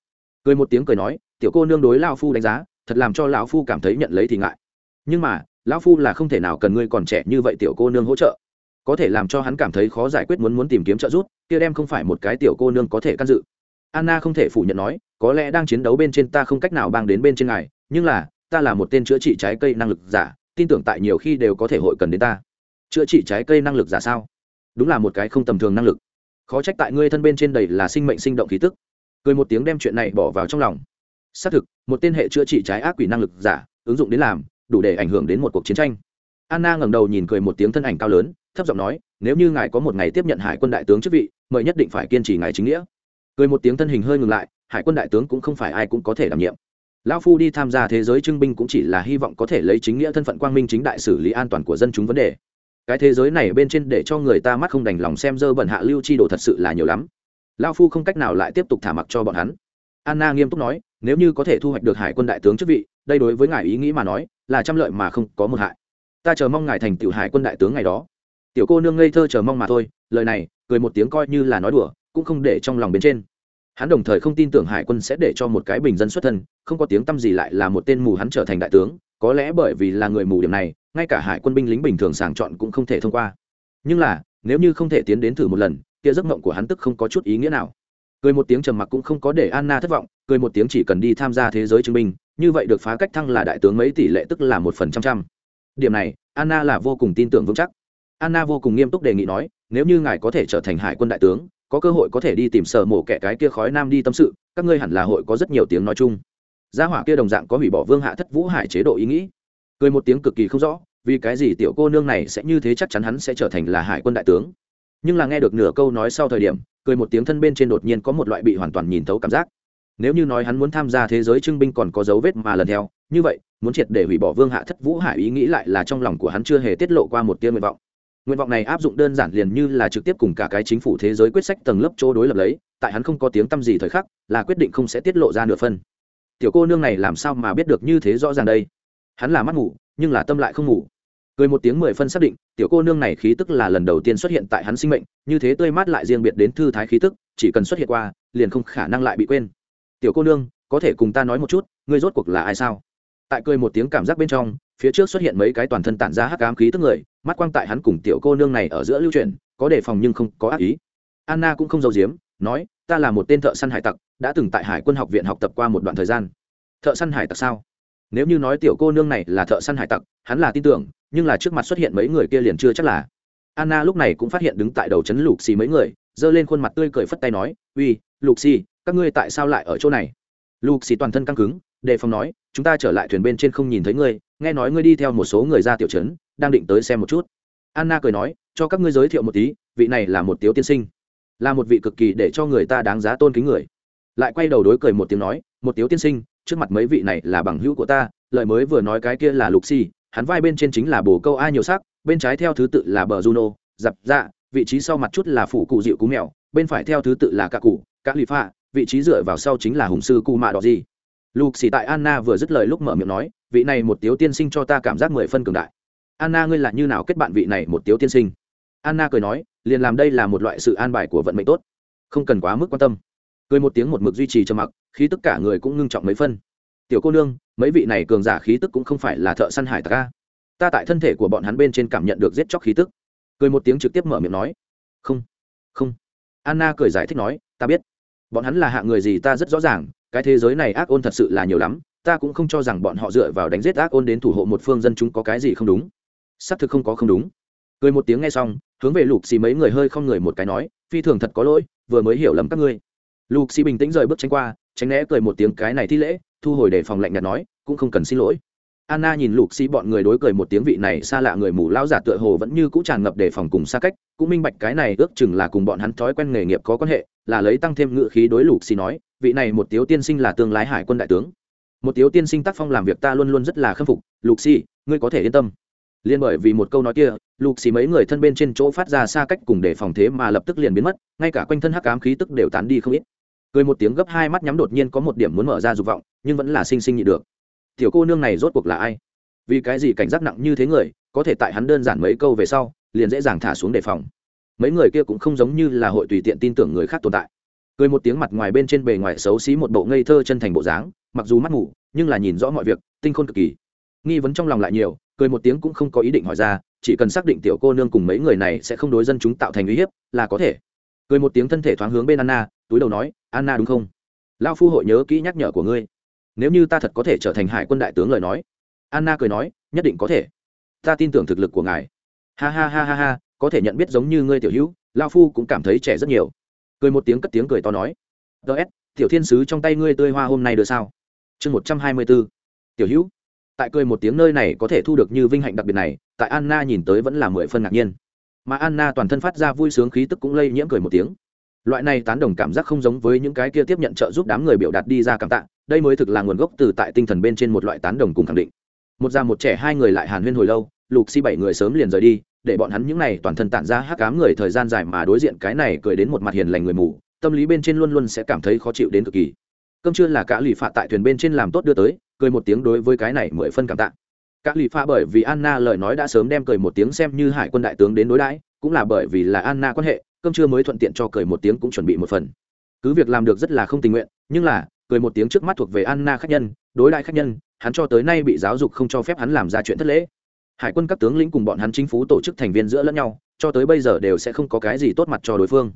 Cười một tiếng cười nói, tiểu cô nương đối lao phu đánh giá thật làm cho lão phu cảm thấy nhận lấy thì ngại. Nhưng mà, lão phu là không thể nào cần ngươi còn trẻ như vậy tiểu cô nương hỗ trợ. Có thể làm cho hắn cảm thấy khó giải quyết muốn muốn tìm kiếm trợ giúp, kia đem không phải một cái tiểu cô nương có thể can dự. Anna không thể phủ nhận nói, có lẽ đang chiến đấu bên trên ta không cách nào bang đến bên trên ngài, nhưng là, ta là một tên chữa trị trái cây năng lực giả, tin tưởng tại nhiều khi đều có thể hội cần đến ta. Chữa trị trái cây năng lực giả sao? Đúng là một cái không tầm thường năng lực. Khó trách tại ngươi thân bên trên đầy là sinh mệnh sinh động khí tức. Cười một tiếng đem chuyện này bỏ vào trong lòng xác thực, một tên hệ chữa trị trái ác quỷ năng lực giả, ứng dụng đến làm, đủ để ảnh hưởng đến một cuộc chiến tranh. Anna ngẩng đầu nhìn cười một tiếng thân ảnh cao lớn, thấp giọng nói, nếu như ngài có một ngày tiếp nhận hải quân đại tướng chức vị, mời nhất định phải kiên trì ngài chính nghĩa. Cười một tiếng thân hình hơi ngừng lại, hải quân đại tướng cũng không phải ai cũng có thể đảm nhiệm. Lão phu đi tham gia thế giới trưng binh cũng chỉ là hy vọng có thể lấy chính nghĩa thân phận quang minh chính đại xử lý an toàn của dân chúng vấn đề. Cái thế giới này bên trên để cho người ta mắt không đành lòng xem dơ bẩn hạ lưu chi đồ thật sự là nhiều lắm. Lão phu không cách nào lại tiếp tục thả mặc cho bọn hắn. Anna nghiêm túc nói nếu như có thể thu hoạch được hải quân đại tướng chức vị, đây đối với ngài ý nghĩ mà nói, là trăm lợi mà không có một hại. Ta chờ mong ngài thành tiểu hải quân đại tướng ngày đó. Tiểu cô nương ngây thơ chờ mong mà thôi, lời này, cười một tiếng coi như là nói đùa, cũng không để trong lòng bên trên. Hắn đồng thời không tin tưởng hải quân sẽ để cho một cái bình dân xuất thân, không có tiếng t â m gì lại là một tên mù hắn trở thành đại tướng, có lẽ bởi vì là người mù điểm này, ngay cả hải quân binh lính bình thường sàng chọn cũng không thể thông qua. Nhưng là, nếu như không thể tiến đến thử một lần, kia giấc mộng của hắn tức không có chút ý nghĩa nào cười một tiếng trầm mặc cũng không có để anna thất vọng, cười một tiếng chỉ cần đi tham gia thế giới chứng minh, như vậy được phá cách thăng là đại tướng mấy tỷ lệ tức là một phần trăm trăm. Điểm này, anna là vô cùng tin tưởng vững chắc. Anna vô cùng nghiêm túc đề nghị nói, nếu như ngài có thể trở thành hải quân đại tướng, có cơ hội có thể đi tìm sở mổ kẻ cái kia khói nam đi tâm sự, các ngươi hẳn là hội có rất nhiều tiếng nói chung. Gia hỏa kia đồng dạng có hủy bỏ vương hạ thất vũ hải chế độ ý nghĩ. Cười một tiếng cực kỳ không rõ, vì cái gì tiểu cô nương này sẽ như thế chắc chắn hắn sẽ trở thành là hải quân đại tướng. Nhưng là nghe được nửa câu nói sau thời điểm cười một tiếng thân bên trên đột nhiên có một loại bị hoàn toàn nhìn thấu cảm giác. Nếu như nói hắn muốn tham gia thế giới trưng binh còn có dấu vết mà lần theo, như vậy, muốn triệt để hủy bỏ vương hạ thất vũ hải ý nghĩ lại là trong lòng của hắn chưa hề tiết lộ qua một tia nguyện vọng. Nguyện vọng này áp dụng đơn giản liền như là trực tiếp cùng cả cái chính phủ thế giới quyết sách tầng lớp chỗ đối lập lấy, tại hắn không có tiếng tăm gì thời khắc, là quyết định không sẽ tiết lộ ra nửa phân tiểu cô nương này làm sao mà biết được như thế rõ ràng đây? Hắn là mắt ngủ, nhưng là tâm lại không ngủ cười một tiếng mười phân xác định, tiểu cô nương này khí tức là lần đầu tiên xuất hiện tại hắn sinh mệnh, như thế tươi mát lại riêng biệt đến thư thái khí tức, chỉ cần xuất hiện qua, liền không khả năng lại bị quên. Tiểu cô nương, có thể cùng ta nói một chút, ngươi rốt cuộc là ai sao? Tại cười một tiếng cảm giác bên trong, phía trước xuất hiện mấy cái toàn thân tản ra hắc ám khí tức người, mắt quang tại hắn cùng tiểu cô nương này ở giữa lưu truyền có đề phòng nhưng không có ác ý. Anna cũng không giấu giếm, nói, ta là một tên thợ săn hải tặc, đã từng tại hải quân học viện học tập qua một đoạn thời gian. Thợ săn hải tặc sao? Nếu như nói tiểu cô nương này là thợ săn hải tặc, hắn là tin tưởng nhưng là trước mặt xuất hiện mấy người kia liền chưa chắc là. Anna lúc này cũng phát hiện đứng tại đầu trấn lục xì mấy người, giơ lên khuôn mặt tươi cười phất tay nói, uy, lục xì, các ngươi tại sao lại ở chỗ này? Lục xì toàn thân căng cứng, đề phòng nói, chúng ta trở lại thuyền bên trên không nhìn thấy ngươi, nghe nói ngươi đi theo một số người ra tiểu trấn, đang định tới xem một chút. Anna cười nói, cho các ngươi giới thiệu một tí, vị này là một tiếu tiên sinh, là một vị cực kỳ để cho người ta đáng giá tôn kính người. Lại quay đầu đối cười một tiếng nói, một tiếu tiên sinh, trước mặt mấy vị này là bằng hữu của ta, lời mới vừa nói cái kia là lục xì hắn vai bên trên chính là bồ câu ai nhiều sắc, bên trái theo thứ tự là bờ juno, dập dạ vị trí sau mặt chút là phủ cụ dịu cú mèo, bên phải theo thứ tự là cả cụ các lì pha vị trí dựa vào sau chính là hùng sư cụ mạ đỏ gì. Lục xì tại anna vừa dứt lời lúc mở miệng nói, vị này một tiếu tiên sinh cho ta cảm giác mười phân cường đại. Anna ngươi là như nào kết bạn vị này một tiếu tiên sinh? Anna cười nói, liền làm đây là một loại sự an bài của vận mệnh tốt. Không cần quá mức quan tâm. Cười một tiếng một mực duy trì cho mặc khi tất cả người cũng ngưng trọng mấy phân tiểu cô nương, mấy vị này cường giả khí tức cũng không phải là thợ săn hải tặc a. Ta tại thân thể của bọn hắn bên trên cảm nhận được giết chóc khí tức. Cười một tiếng trực tiếp mở miệng nói. Không không. Anna cười giải thích nói, ta biết. Bọn hắn là hạng người gì ta rất rõ ràng, cái thế giới này ác ôn thật sự là nhiều lắm, ta cũng không cho rằng bọn họ dựa vào đánh giết ác ôn đến thủ hộ một phương dân chúng có cái gì không đúng. Xác thực không có không đúng. Cười một tiếng nghe xong, hướng về lục xì mấy người hơi không người một cái nói, phi thường thật có lỗi, vừa mới hiểu lầm các ngươi. Lục xì bình tĩnh rời bước tránh qua tránh né cười một tiếng cái này thi lễ, thu hồi để phòng lạnh nhạt nói, cũng không cần xin lỗi. Anna nhìn lục xi bọn người đối cười một tiếng vị này xa lạ người mù lao giả tựa hồ vẫn như cũ tràn ngập đề phòng cùng xa cách, cũng minh bạch cái này ước chừng là cùng bọn hắn thói quen nghề nghiệp có quan hệ, là lấy tăng thêm ngự khí đối lục xi nói, vị này một tiếu tiên sinh là tương lái hải quân đại tướng. Một tiếu tiên sinh tác phong làm việc ta luôn luôn rất là khâm phục, lục xi, ngươi có thể yên tâm. Liên bởi vì một câu nói kia, lục xì mấy người thân bên trên chỗ phát ra xa cách cùng để phòng thế mà lập tức liền biến mất, ngay cả quanh thân hắc ám khí tức đều tán đi không ít cười một tiếng gấp hai mắt nhắm đột nhiên có một điểm muốn mở ra dục vọng, nhưng vẫn là sinh sinh nhị được. Tiểu cô nương này rốt cuộc là ai? Vì cái gì cảnh giác nặng như thế người, có thể tại hắn đơn giản mấy câu về sau, liền dễ dàng thả xuống đề phòng. Mấy người kia cũng không giống như là hội tùy tiện tin tưởng người khác tồn tại. Cười một tiếng mặt ngoài bên trên bề ngoài xấu xí một bộ ngây thơ chân thành bộ dáng, mặc dù mắt ngủ, nhưng là nhìn rõ mọi việc, tinh khôn cực kỳ. Nghi vấn trong lòng lại nhiều, cười một tiếng cũng không có ý định hỏi ra, chỉ cần xác định tiểu cô nương cùng mấy người này sẽ không đối dân chúng tạo thành uy hiếp, là có thể. Cười một tiếng thân thể thoáng hướng bên anna túi đầu nói, anna đúng không? Lao phu hội nhớ kỹ nhắc nhở của ngươi. Nếu như ta thật có thể trở thành hải quân đại tướng lời nói. Anna cười nói, nhất định có thể. Ta tin tưởng thực lực của ngài. Ha ha ha ha ha, có thể nhận biết giống như ngươi tiểu hữu lao phu cũng cảm thấy trẻ rất nhiều. Cười một tiếng cất tiếng cười to nói ts tiểu thiên sứ trong tay ngươi tươi hoa hôm nay được sao? Chương một trăm hai mươi b ố tiểu hữu. Tại cười một tiếng nơi này có thể thu được như vinh hạnh đặc biệt này, tại anna nhìn tới vẫn là mười phân ngạc nhiên. Mà anna toàn thân phát ra vui sướng khí tức cũng lây nhiễm cười một tiếng loại này tán đồng cảm giác không giống với những cái kia tiếp nhận trợ giúp đám người biểu đạt đi ra cảm tạ, đây mới thực là nguồn gốc từ tại tinh thần bên trên một loại tán đồng cùng khẳng định. Một già một trẻ hai người lại hàn huyên hồi lâu, lục si bảy người sớm liền rời đi, để bọn hắn những này toàn thân tản ra hắc cám người thời gian dài mà đối diện cái này cười đến một mặt hiền lành người mù, tâm lý bên trên luôn luôn sẽ cảm thấy khó chịu đến cực kỳ. Cơm trưa là cả lì phạ tại thuyền bên trên làm tốt đưa tới, cười một tiếng đối với cái này mười phân cảm tạ. Các lì phạ bởi vì anna lời nói đã sớm đem cười một tiếng xem như hải quân đại tướng đến đối đãi, cũng là bởi vì là anna quan hệ cơm trưa mới thuận tiện cho cười một tiếng cũng chuẩn bị một phần. Cứ việc làm được rất là không tình nguyện, nhưng là, cười một tiếng trước mắt thuộc về anna khách nhân, đối đại khách nhân, hắn cho tới nay bị giáo dục không cho phép hắn làm ra chuyện thất lễ. Hải quân các tướng lĩnh cùng bọn hắn chính phủ tổ chức thành viên giữa lẫn nhau, cho tới bây giờ đều sẽ không có cái gì tốt mặt cho đối phương.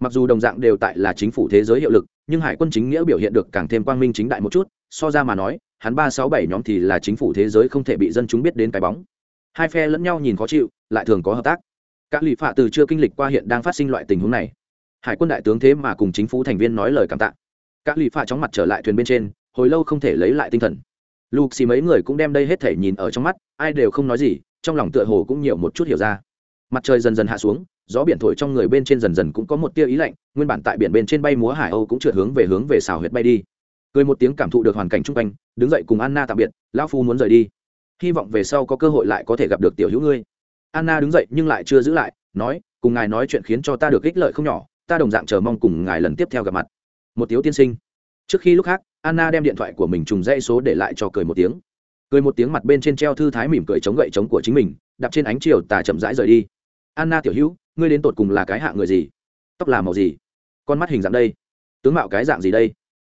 Mặc dù đồng dạng đều tại là chính phủ thế giới hiệu lực, nhưng hải quân chính nghĩa biểu hiện được càng thêm quang minh chính đại một chút, so ra mà nói, hắn ba sáu bảy nhóm thì là chính phủ thế giới không thể bị dân chúng biết đến cái bóng. Hai phe lẫn nhau nhìn khó chịu, lại thường có hợp tác các lì phạ từ chưa kinh lịch qua hiện đang phát sinh loại tình huống này. Hải quân đại tướng thế mà cùng chính phủ thành viên nói lời cảm tạ. Các lì phạ chóng mặt trở lại thuyền bên trên, hồi lâu không thể lấy lại tinh thần. Lục xì mấy người cũng đem đây hết thể nhìn ở trong mắt, ai đều không nói gì, trong lòng tựa hồ cũng nhiều một chút hiểu ra. Mặt trời dần dần hạ xuống, gió biển thổi trong người bên trên dần dần cũng có một tia ý lạnh, nguyên bản tại biển bên trên bay múa hải âu cũng trượt hướng về hướng về xào huyệt bay đi. Cười một tiếng cảm thụ được hoàn cảnh chung quanh, đứng dậy cùng anna tạm biệt, lão phu muốn rời đi. Hy vọng về sau có cơ hội lại có thể gặp được tiểu hữu ngươi anna đứng dậy nhưng lại chưa giữ lại, nói, cùng ngài nói chuyện khiến cho ta được ích lợi không nhỏ, ta đồng dạng chờ mong cùng ngài lần tiếp theo gặp mặt. Một tiếu tiên sinh. Trước khi lúc khác, anna đem điện thoại của mình trùng dãy số để lại cho cười một tiếng. Cười một tiếng mặt bên trên treo thư thái mỉm cười chống gậy chống của chính mình, đạp trên ánh chiều tà chậm rãi rời đi. Anna tiểu hữu, ngươi đến tột cùng là cái hạ người gì? Tóc là màu gì? Con mắt hình dạng đây? Tướng mạo cái dạng gì đây?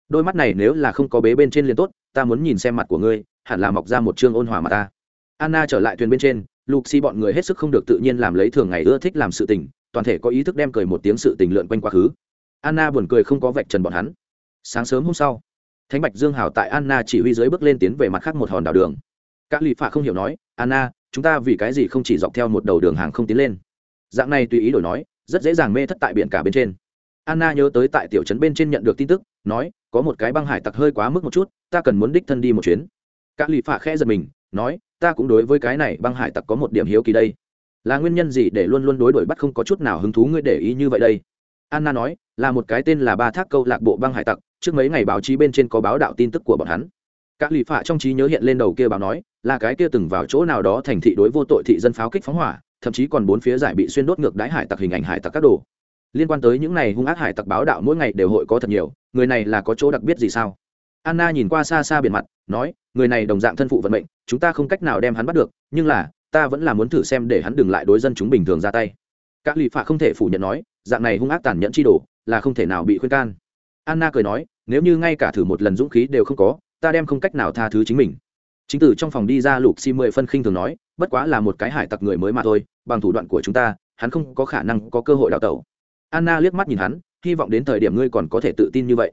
Đôi mắt này nếu là không có bế bên trên liền tốt, ta muốn nhìn xem mặt của ngươi, hẳn là mọc ra một chương ôn hòa mà ta. Anna trở lại thuyền bên trên lục xi bọn người hết sức không được tự nhiên làm lấy thường ngày ưa thích làm sự tình, toàn thể có ý thức đem cười một tiếng sự tình lượn quanh quá khứ. Anna buồn cười không có vạch trần bọn hắn. Sáng sớm hôm sau, thánh bạch dương hào tại anna chỉ huy dưới bước lên tiến về mặt khác một hòn đảo đường. Các lì phạ không hiểu nói, anna, chúng ta vì cái gì không chỉ dọc theo một đầu đường hàng không tiến lên? Dạng này tùy ý đổi nói, rất dễ dàng mê thất tại biển cả bên trên. Anna nhớ tới tại tiểu trấn bên trên nhận được tin tức, nói, có một cái băng hải tặc hơi quá mức một chút, ta cần muốn đích thân đi một chuyến. Các lì phạ khẽ giật mình, nói ta cũng đối với cái này băng hải tặc có một điểm hiếu kỳ đây. Là nguyên nhân gì để luôn luôn đối đổi bắt không có chút nào hứng thú ngươi để ý như vậy đây? Anna nói, là một cái tên là ba thác câu lạc bộ băng hải tặc, trước mấy ngày báo chí bên trên có báo đạo tin tức của bọn hắn. Các lì phạ trong trí nhớ hiện lên đầu kia báo nói, là cái kia từng vào chỗ nào đó thành thị đối vô tội thị dân pháo kích phóng hỏa, thậm chí còn bốn phía giải bị xuyên đốt ngược đái hải tặc hình ảnh hải tặc các đồ. Liên quan tới những này hung ác hải tặc báo đạo mỗi ngày đều hội có thật nhiều, người này là có chỗ đặc biệt gì sao? Anna nhìn qua xa xa biển mặt, nói, người này đồng dạng thân phụ vận mệnh, chúng ta không cách nào đem hắn bắt được, nhưng là, ta vẫn là muốn thử xem để hắn đừng lại đối dân chúng bình thường ra tay. Các lì phạ không thể phủ nhận nói, dạng này hung ác tàn nhẫn chi đồ, là không thể nào bị khuyên can. Anna cười nói, nếu như ngay cả thử một lần dũng khí đều không có, ta đem không cách nào tha thứ chính mình. Chính từ trong phòng đi ra lục si mười phân khinh thường nói, bất quá là một cái hải tặc người mới mà thôi, bằng thủ đoạn của chúng ta, hắn không có khả năng có cơ hội đào tẩu. Anna liếc mắt nhìn hắn, hy vọng đến thời điểm ngươi còn có thể tự tin như vậy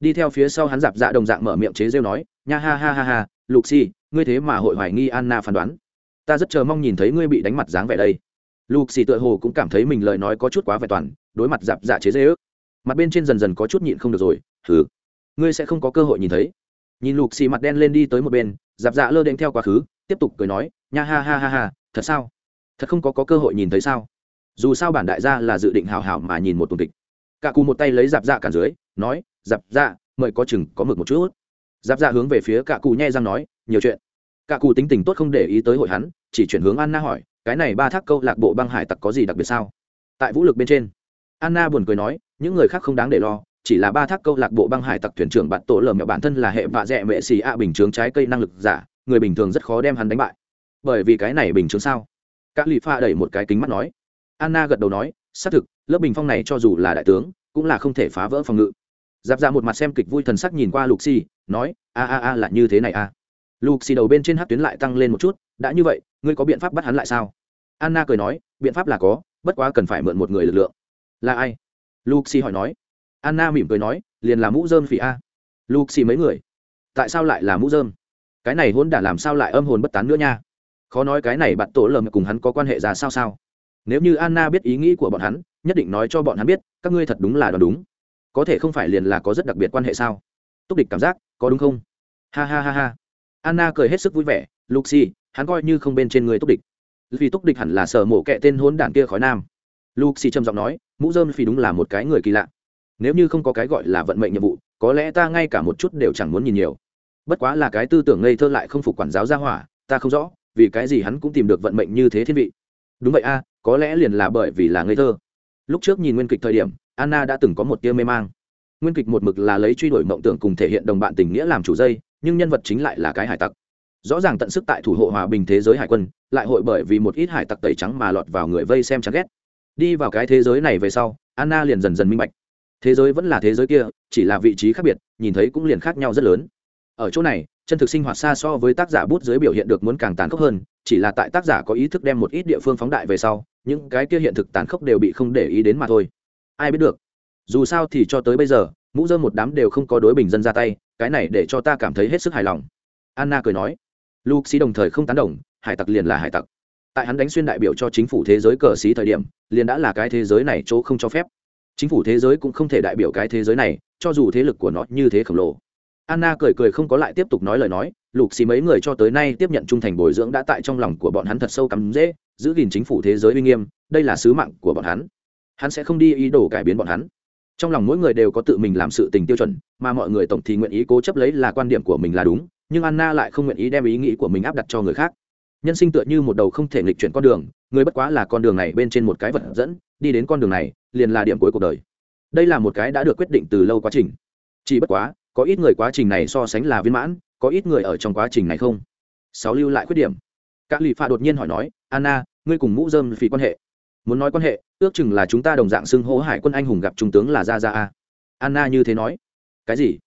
đi theo phía sau hắn dạp dạ đồng dạng mở miệng chế rêu nói nha ha ha ha ha lục xì ngươi thế mà hội hoài nghi anna phán đoán. Ta rất chờ mong nhìn thấy ngươi bị đánh mặt dáng vẻ đây. Lục xì tựa hồ cũng cảm thấy mình lời nói có chút quá vẹn toàn đối mặt dạp dạ chế rêu. Mặt bên trên dần dần có chút nhịn không được rồi thử ngươi sẽ không có cơ hội nhìn thấy. Nhìn lục xì mặt đen lên đi tới một bên dạp dạ lơ đen theo quá khứ tiếp tục cười nói nha ha ha ha ha thật sao? Thật không có, có cơ hội nhìn thấy sao? Dù sao bản đại gia là dự định hào hảo mà nhìn một tuần kịch. Cả cù một tay lấy dạp dạ cản dưới nói dạp dạ mời có chừng có mực một chút. Dạp dạ hướng về phía cả cù nhẹ răng nói, nhiều chuyện. Cả cù tính tình tốt không để ý tới hội hắn, chỉ chuyển hướng anna hỏi, cái này ba thác câu lạc bộ băng hải tặc có gì đặc biệt sao? Tại vũ lực bên trên, anna buồn cười nói, những người khác không đáng để lo, chỉ là ba thác câu lạc bộ băng hải tặc thuyền trưởng bạn tổ lờ mẹo bản thân là hệ vạ dẹ mệ xì a bình chướng trái cây năng lực giả, người bình thường rất khó đem hắn đánh bại. Bởi vì cái này bình chướng sao? Các lì pha đẩy một cái kính mắt nói. Anna gật đầu nói, xác thực, lớp bình phong này cho dù là đại tướng, cũng là không thể phá vỡ phòng ngự giáp ra một mặt xem kịch vui thần sắc nhìn qua lục xì nói, a a a là như thế này a à. lục xì đầu bên trên hát tuyến lại tăng lên một chút, đã như vậy, ngươi có biện pháp bắt hắn lại sao? Anna cười nói, biện pháp là có, bất quá cần phải mượn một người lực lượng. Là ai? Luxi hỏi nói. Anna mỉm cười nói, liền là mũ dơm phỉ a. Luxi mấy người. Tại sao lại là mũ dơm cái này hôn đã làm sao lại âm hồn bất tán nữa nha? Khó nói cái này bạn tổ lầm cùng hắn có quan hệ ra sao sao? Nếu như anna biết ý nghĩ của bọn hắn, nhất định nói cho bọn hắn biết, các ngươi thật đúng là đoán đúng có thể không phải liền là có rất đặc biệt quan hệ sao? Túc địch cảm giác, có đúng không? Ha ha ha ha. Anna cười hết sức vui vẻ luxi hắn coi như không bên trên người túc địch. Vì túc địch hẳn là sở mổ kẹ tên hốn đản kia khói nam. Luxi trầm giọng nói, mũ dơm phi đúng là một cái người kỳ lạ. Nếu như không có cái gọi là vận mệnh nhiệm vụ, có lẽ ta ngay cả một chút đều chẳng muốn nhìn nhiều. Bất quá là cái tư tưởng ngây thơ lại không phục quản giáo gia hỏa, ta không rõ, vì cái gì hắn cũng tìm được vận mệnh như thế thiên vị. Đúng vậy a, có lẽ liền là bởi vì là ngây thơ. Lúc trước nhìn nguyên kịch thời điểm anna đã từng có một tia mê mang. Nguyên kịch một mực là lấy truy đuổi mộng tưởng cùng thể hiện đồng bạn tình nghĩa làm chủ dây, nhưng nhân vật chính lại là cái hải tặc. Rõ ràng tận sức tại thủ hộ hòa bình thế giới hải quân, lại hội bởi vì một ít hải tặc tẩy trắng mà lọt vào người vây xem chán ghét. Đi vào cái thế giới này về sau, anna liền dần dần minh bạch. Thế giới vẫn là thế giới kia, chỉ là vị trí khác biệt, nhìn thấy cũng liền khác nhau rất lớn. Ở chỗ này, chân thực sinh hoạt xa so với tác giả bút dưới biểu hiện được muốn càng tàn khốc hơn, chỉ là tại tác giả có ý thức đem một ít địa phương phóng đại về sau, những cái kia hiện thực tàn khốc đều bị không để ý đến mà thôi ai biết được. Dù sao thì cho tới bây giờ, mũ dơ một đám đều không có đối bình dân ra tay, cái này để cho ta cảm thấy hết sức hài lòng. Anna cười nói. Luxi đồng thời không tán đồng, hải tặc liền là hải tặc. Tại hắn đánh xuyên đại biểu cho chính phủ thế giới cờ xí thời điểm, liền đã là cái thế giới này chỗ không cho phép. Chính phủ thế giới cũng không thể đại biểu cái thế giới này, cho dù thế lực của nó như thế khổng lồ. Anna cười cười không có lại tiếp tục nói lời nói lục xì mấy người cho tới nay tiếp nhận trung thành bồi dưỡng đã tại trong lòng của bọn hắn thật sâu cắm dễ, giữ gìn chính phủ thế giới uy nghiêm, đây là sứ mạng của bọn hắn hắn sẽ không đi ý đồ cải biến bọn hắn. Trong lòng mỗi người đều có tự mình làm sự tình tiêu chuẩn, mà mọi người tổng thì nguyện ý cố chấp lấy là quan điểm của mình là đúng, nhưng anna lại không nguyện ý đem ý nghĩ của mình áp đặt cho người khác. Nhân sinh tựa như một đầu không thể nghịch chuyển con đường, người bất quá là con đường này bên trên một cái vật dẫn, đi đến con đường này, liền là điểm cuối cuộc đời. Đây là một cái đã được quyết định từ lâu quá trình. Chỉ bất quá, có ít người quá trình này so sánh là viên mãn, có ít người ở trong quá trình này không. Sáu lưu lại khuyết điểm. Các lì pha đột nhiên hỏi nói, anna, ngươi cùng mũ dơm vì quan hệ muốn nói quan hệ, ước chừng là chúng ta đồng dạng xưng hô hải quân anh hùng gặp trung tướng là ra ra a. Anna như thế nói. Cái gì?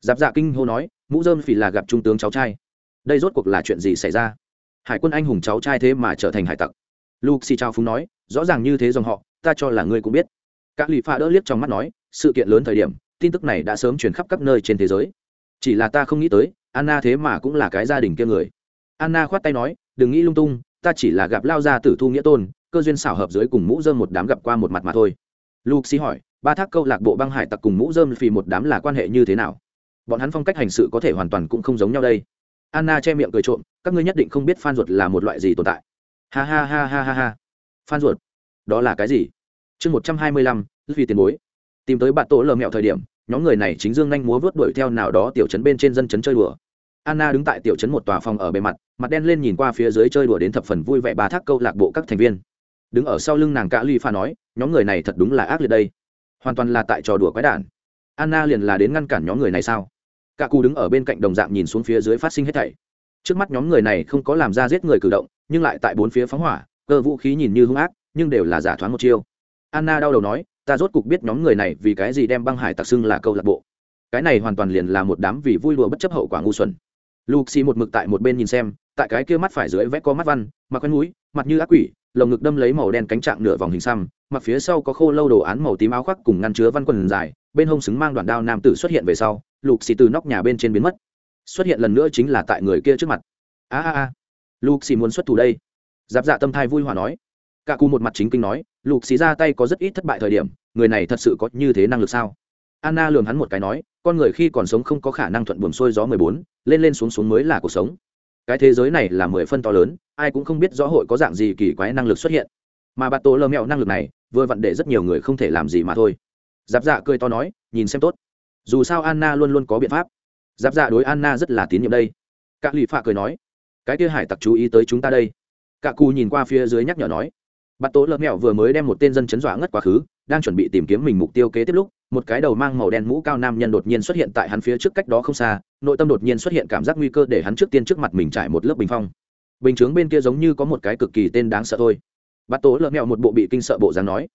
Giáp dạ kinh hô nói, mũ dơm phỉ là gặp trung tướng cháu trai. Đây rốt cuộc là chuyện gì xảy ra? Hải quân anh hùng cháu trai thế mà trở thành hải tặc. Luke xì trao phúng nói, rõ ràng như thế dòng họ, ta cho là ngươi cũng biết. Các lì pha đỡ liếc trong mắt nói, sự kiện lớn thời điểm, tin tức này đã sớm truyền khắp các nơi trên thế giới. Chỉ là ta không nghĩ tới, anna thế mà cũng là cái gia đình kia người. Anna khoát tay nói, đừng nghĩ lung tung, ta chỉ là gặp lao ra tử thu nghĩa tôn cơ duyên xảo hợp dưới cùng mũ dơm một đám gặp qua một mặt mà thôi. Luke xì hỏi, ba thác câu lạc bộ băng hải tặc cùng mũ dơm phì một đám là quan hệ như thế nào? Bọn hắn phong cách hành sự có thể hoàn toàn cũng không giống nhau đây. Anna che miệng cười trộm, các ngươi nhất định không biết phan ruột là một loại gì tồn tại. Ha ha ha ha ha ha. Phan ruột, đó là cái gì? Chương một trăm hai mươi lăm vì tiền bối. Tìm tới bạn tổ lờ mẹo thời điểm, nhóm người này chính dương nhanh múa vớt đuổi theo nào đó tiểu trấn bên trên dân trấn chơi đùa. Anna đứng tại tiểu trấn một tòa phòng ở bề mặt mặt đen lên nhìn qua phía dưới chơi đùa đến thập phần vui vẻ ba thác câu lạc bộ các thành viên đứng ở sau lưng nàng cạ ly pha nói, nhóm người này thật đúng là ác liệt đây. Hoàn toàn là tại trò đùa quái đản. Anna liền là đến ngăn cản nhóm người này sao? Cả cù đứng ở bên cạnh đồng dạng nhìn xuống phía dưới phát sinh hết thảy. Trước mắt nhóm người này không có làm ra giết người cử động, nhưng lại tại bốn phía phóng hỏa, cơ vũ khí nhìn như hung ác, nhưng đều là giả thoáng một chiêu. Anna đau đầu nói, ta rốt cục biết nhóm người này vì cái gì đem băng hải tặc xưng là câu lạc bộ. Cái này hoàn toàn liền là một đám vì vui đùa bất chấp hậu quả ngu xuẩn. Luxi một mực tại một bên nhìn xem, tại cái kia mắt phải dưới vẽ có mắt văn mặc quen mũi, mặt như ác quỷ lồng ngực đâm lấy màu đen cánh trạng nửa vòng hình xăm, mặt phía sau có khô lâu đồ án màu tím áo khoác cùng ngăn chứa văn quần dài, bên hông xứng mang đoạn đao nam tử xuất hiện về sau, lục xì từ nóc nhà bên trên biến mất. Xuất hiện lần nữa chính là tại người kia trước mặt. A a a. Lục xì muốn xuất thủ đây. Giáp dạ tâm thai vui hòa nói. Cả cù một mặt chính kinh nói, lục xì ra tay có rất ít thất bại thời điểm, người này thật sự có như thế năng lực sao? Anna lường hắn một cái nói, con người khi còn sống không có khả năng thuận buồm xuôi gió mười bốn, lên lên xuống xuống mới là cuộc sống cái thế giới này là mười phân to lớn, ai cũng không biết rõ hội có dạng gì kỳ quái năng lực xuất hiện. Mà bạt tổ lơ mẹo năng lực này, vừa vặn để rất nhiều người không thể làm gì mà thôi. Giáp dạ cười to nói, nhìn xem tốt. Dù sao anna luôn luôn có biện pháp. Giáp dạ đối anna rất là tín nhiệm đây. Các lụy phạ cười nói, cái kia hải tặc chú ý tới chúng ta đây. Cả cù nhìn qua phía dưới nhắc nhở nói bạt tổ lợn mẹo vừa mới đem một tên dân chấn dọa ngất quá khứ đang chuẩn bị tìm kiếm mình mục tiêu kế tiếp lúc, một cái đầu mang màu đen mũ cao nam nhân đột nhiên xuất hiện tại hắn phía trước cách đó không xa, nội tâm đột nhiên xuất hiện cảm giác nguy cơ để hắn trước tiên trước mặt mình trải một lớp bình phong. Bình chướng bên kia giống như có một cái cực kỳ tên đáng sợ thôi. Bắt tố lợn mẹo một bộ bị kinh sợ bộ dáng nói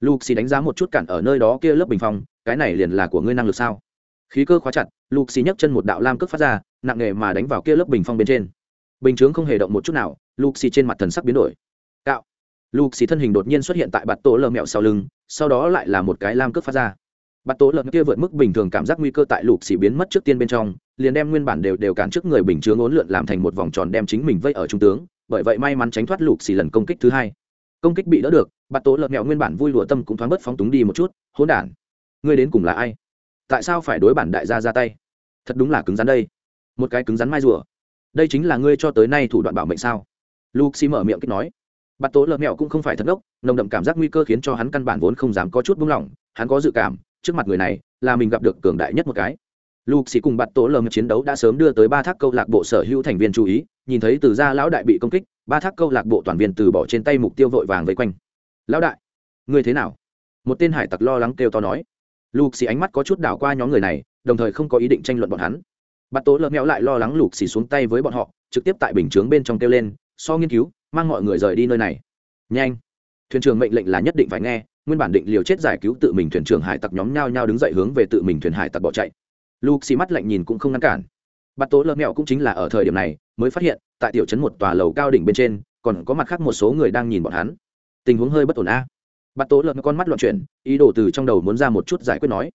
luxi đánh giá một chút cản ở nơi đó kia lớp bình phong, cái này liền là của ngươi năng lực sao? Khí cơ khóa chặt luxi nhấc chân một đạo lam cước phát ra, nặng nghề mà đánh vào kia lớp bình phong bên trên. Bình chướng không hề động một chút nào luxi trên mặt thần sắc biến đổi. Cạo lục xì thân hình đột nhiên xuất hiện tại bạt tổ lợn mẹo sau lưng, sau đó lại là một cái lam cước phát ra. Bạt tổ lợn kia vượt mức bình thường cảm giác nguy cơ tại lục xì biến mất trước tiên bên trong, liền đem nguyên bản đều đều cản trước người bình chướng ốn lượn làm thành một vòng tròn đem chính mình vây ở trung tướng, bởi vậy may mắn tránh thoát lục xì lần công kích thứ hai. Công kích bị đỡ được, bạt tổ lợn mẹo nguyên bản vui lụa tâm cũng thoáng bớt phóng túng đi một chút, hỗn đản, ngươi đến cùng là ai? Tại sao phải đối bản đại gia ra tay? Thật đúng là cứng rắn đây. Một cái cứng rắn mai rùa. Đây chính là ngươi cho tới nay thủ đoạn bảo mệnh sao? Lục xì mở miệng kích nói bạt tố lợn mẹo cũng không phải thật ngốc, nồng đậm cảm giác nguy cơ khiến cho hắn căn bản vốn không dám có chút buông lỏng, hắn có dự cảm, trước mặt người này là mình gặp được cường đại nhất một cái. Luxi cùng bạt tố lợn chiến đấu đã sớm đưa tới ba thác câu lạc bộ sở hữu thành viên chú ý, nhìn thấy từ gia lão đại bị công kích, ba thác câu lạc bộ toàn viên từ bỏ trên tay mục tiêu vội vàng vây quanh. Lão đại người thế nào? Một tên hải tặc lo lắng kêu to nói. Lục xì ánh mắt có chút đảo qua nhóm người này, đồng thời không có ý định tranh luận bọn hắn. Bắt tố lợn mẹo lại lo lắng lục xì xuống tay với bọn họ, trực tiếp tại bình chướng bên trong kêu lên, so nghiên cứu mang mọi người rời đi nơi này. Nhanh. Thuyền trưởng mệnh lệnh là nhất định phải nghe, nguyên bản định liều chết giải cứu tự mình thuyền trưởng hải tặc nhóm nhao nhao đứng dậy hướng về tự mình thuyền hải tặc bỏ chạy. Lục xì mắt lạnh nhìn cũng không ngăn cản. Bắt tố lợn mẹo cũng chính là ở thời điểm này mới phát hiện, tại tiểu trấn một tòa lầu cao đỉnh bên trên, còn có mặt khác một số người đang nhìn bọn hắn. Tình huống hơi bất ổn a. Bắt tố lợn con mắt loạn chuyển, ý đồ từ trong đầu muốn ra một chút giải quyết nói.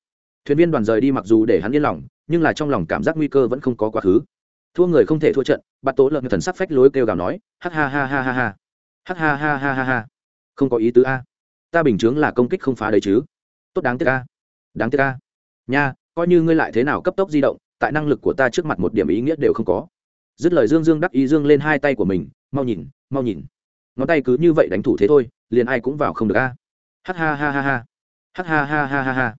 Thuyền viên đoàn rời đi mặc dù để hắn yên lòng, nhưng là trong lòng cảm giác nguy cơ vẫn không có quá khứ. Thua người không thể thua trận bắt tố lợn thần sắc phách lối kêu gào nói hắc ha ha ha ha ha hắc ha ha ha ha ha không có ý tứ a ta bình chướng là công kích không phá đấy chứ tốt đáng tiếc a đáng tiếc a nha coi như ngươi lại thế nào cấp tốc di động tại năng lực của ta trước mặt một điểm ý nghĩa đều không có dứt lời dương dương đắc ý dương lên hai tay của mình mau nhìn mau nhìn ngón tay cứ như vậy đánh thủ thế thôi liền ai cũng vào không được a hắc ha ha ha ha hắc ha ha ha ha ha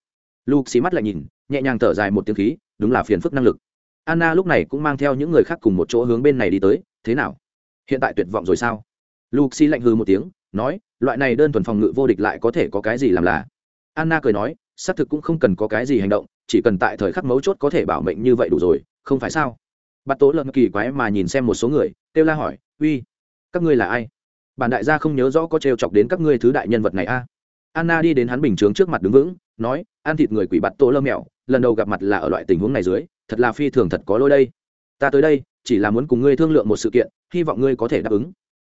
luke xí mắt lại nhìn nhẹ nhàng thở dài một tiếng khí đúng là phiền phức năng lực anna lúc này cũng mang theo những người khác cùng một chỗ hướng bên này đi tới thế nào hiện tại tuyệt vọng rồi sao? Luke lạnh hư một tiếng, nói, loại này đơn thuần phòng ngự vô địch lại có thể có cái gì làm là? Anna cười nói, xác thực cũng không cần có cái gì hành động, chỉ cần tại thời khắc mấu chốt có thể bảo mệnh như vậy đủ rồi, không phải sao? Bắt tố lợn kỳ quái mà nhìn xem một số người, kêu la hỏi, uy, các ngươi là ai? Bản đại gia không nhớ rõ có trêu chọc đến các ngươi thứ đại nhân vật này a? Anna đi đến hắn bình chướng trước mặt đứng vững, nói, ăn thịt người quỷ bắt tố lơ mèo lần đầu gặp mặt là ở loại tình huống này dưới, thật là phi thường thật có lỗi đây. Ta tới đây, chỉ là muốn cùng ngươi thương lượng một sự kiện hy vọng ngươi có thể đáp ứng.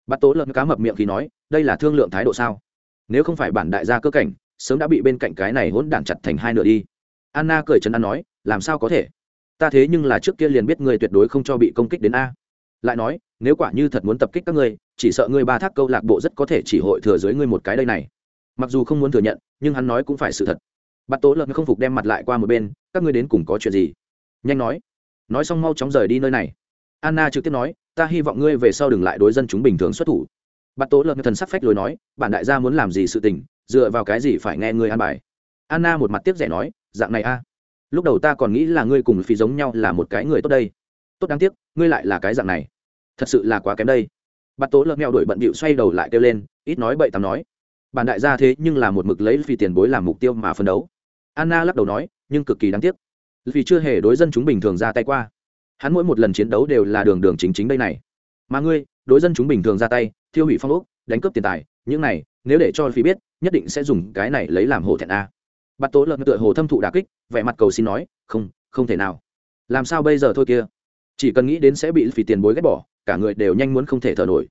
Bắt tố lợn cá mập miệng khi nói, đây là thương lượng thái độ sao? Nếu không phải bản đại gia cơ cảnh, sớm đã bị bên cạnh cái này hỗn đản chặt thành hai nửa đi. Anna cười chấn an nói, làm sao có thể? Ta thế nhưng là trước kia liền biết ngươi tuyệt đối không cho bị công kích đến a. Lại nói, nếu quả như thật muốn tập kích các ngươi, chỉ sợ ngươi ba thác câu lạc bộ rất có thể chỉ hội thừa dưới ngươi một cái đây này. Mặc dù không muốn thừa nhận, nhưng hắn nói cũng phải sự thật. Bắt tố lợn không phục đem mặt lại qua một bên, các ngươi đến cùng có chuyện gì? Nhanh nói. Nói xong mau chóng rời đi nơi này. Anna trực tiếp nói ta hy vọng ngươi về sau đừng lại đối dân chúng bình thường xuất thủ. Bạn tố lợn thần sắc phách lối nói, bản đại gia muốn làm gì sự tình, dựa vào cái gì phải nghe ngươi an bài? Anna một mặt tiếp rẻ nói, dạng này a. Lúc đầu ta còn nghĩ là ngươi cùng phi giống nhau là một cái người tốt đây. Tốt đáng tiếc, ngươi lại là cái dạng này. Thật sự là quá kém đây. Bạn tố lợn mèo đổi bận bịu xoay đầu lại kêu lên, ít nói bậy tắm nói. Bản đại gia thế nhưng là một mực lấy phi tiền bối làm mục tiêu mà phân đấu. Anna lắc đầu nói, nhưng cực kỳ đáng tiếc. Vì chưa hề đối dân chúng bình thường ra tay qua hắn mỗi một lần chiến đấu đều là đường đường chính chính đây này. Mà ngươi, đối dân chúng bình thường ra tay, thiêu hủy phong ốc, đánh cướp tiền tài, những này, nếu để cho phi biết, nhất định sẽ dùng cái này lấy làm hổ thẹn a. Bắt tố lợn tựa hồ thâm thụ đà kích, vẻ mặt cầu xin nói, không không thể nào. Làm sao bây giờ thôi kia? Chỉ cần nghĩ đến sẽ bị phi tiền bối ghét bỏ, cả người đều nhanh muốn không thể thở nổi.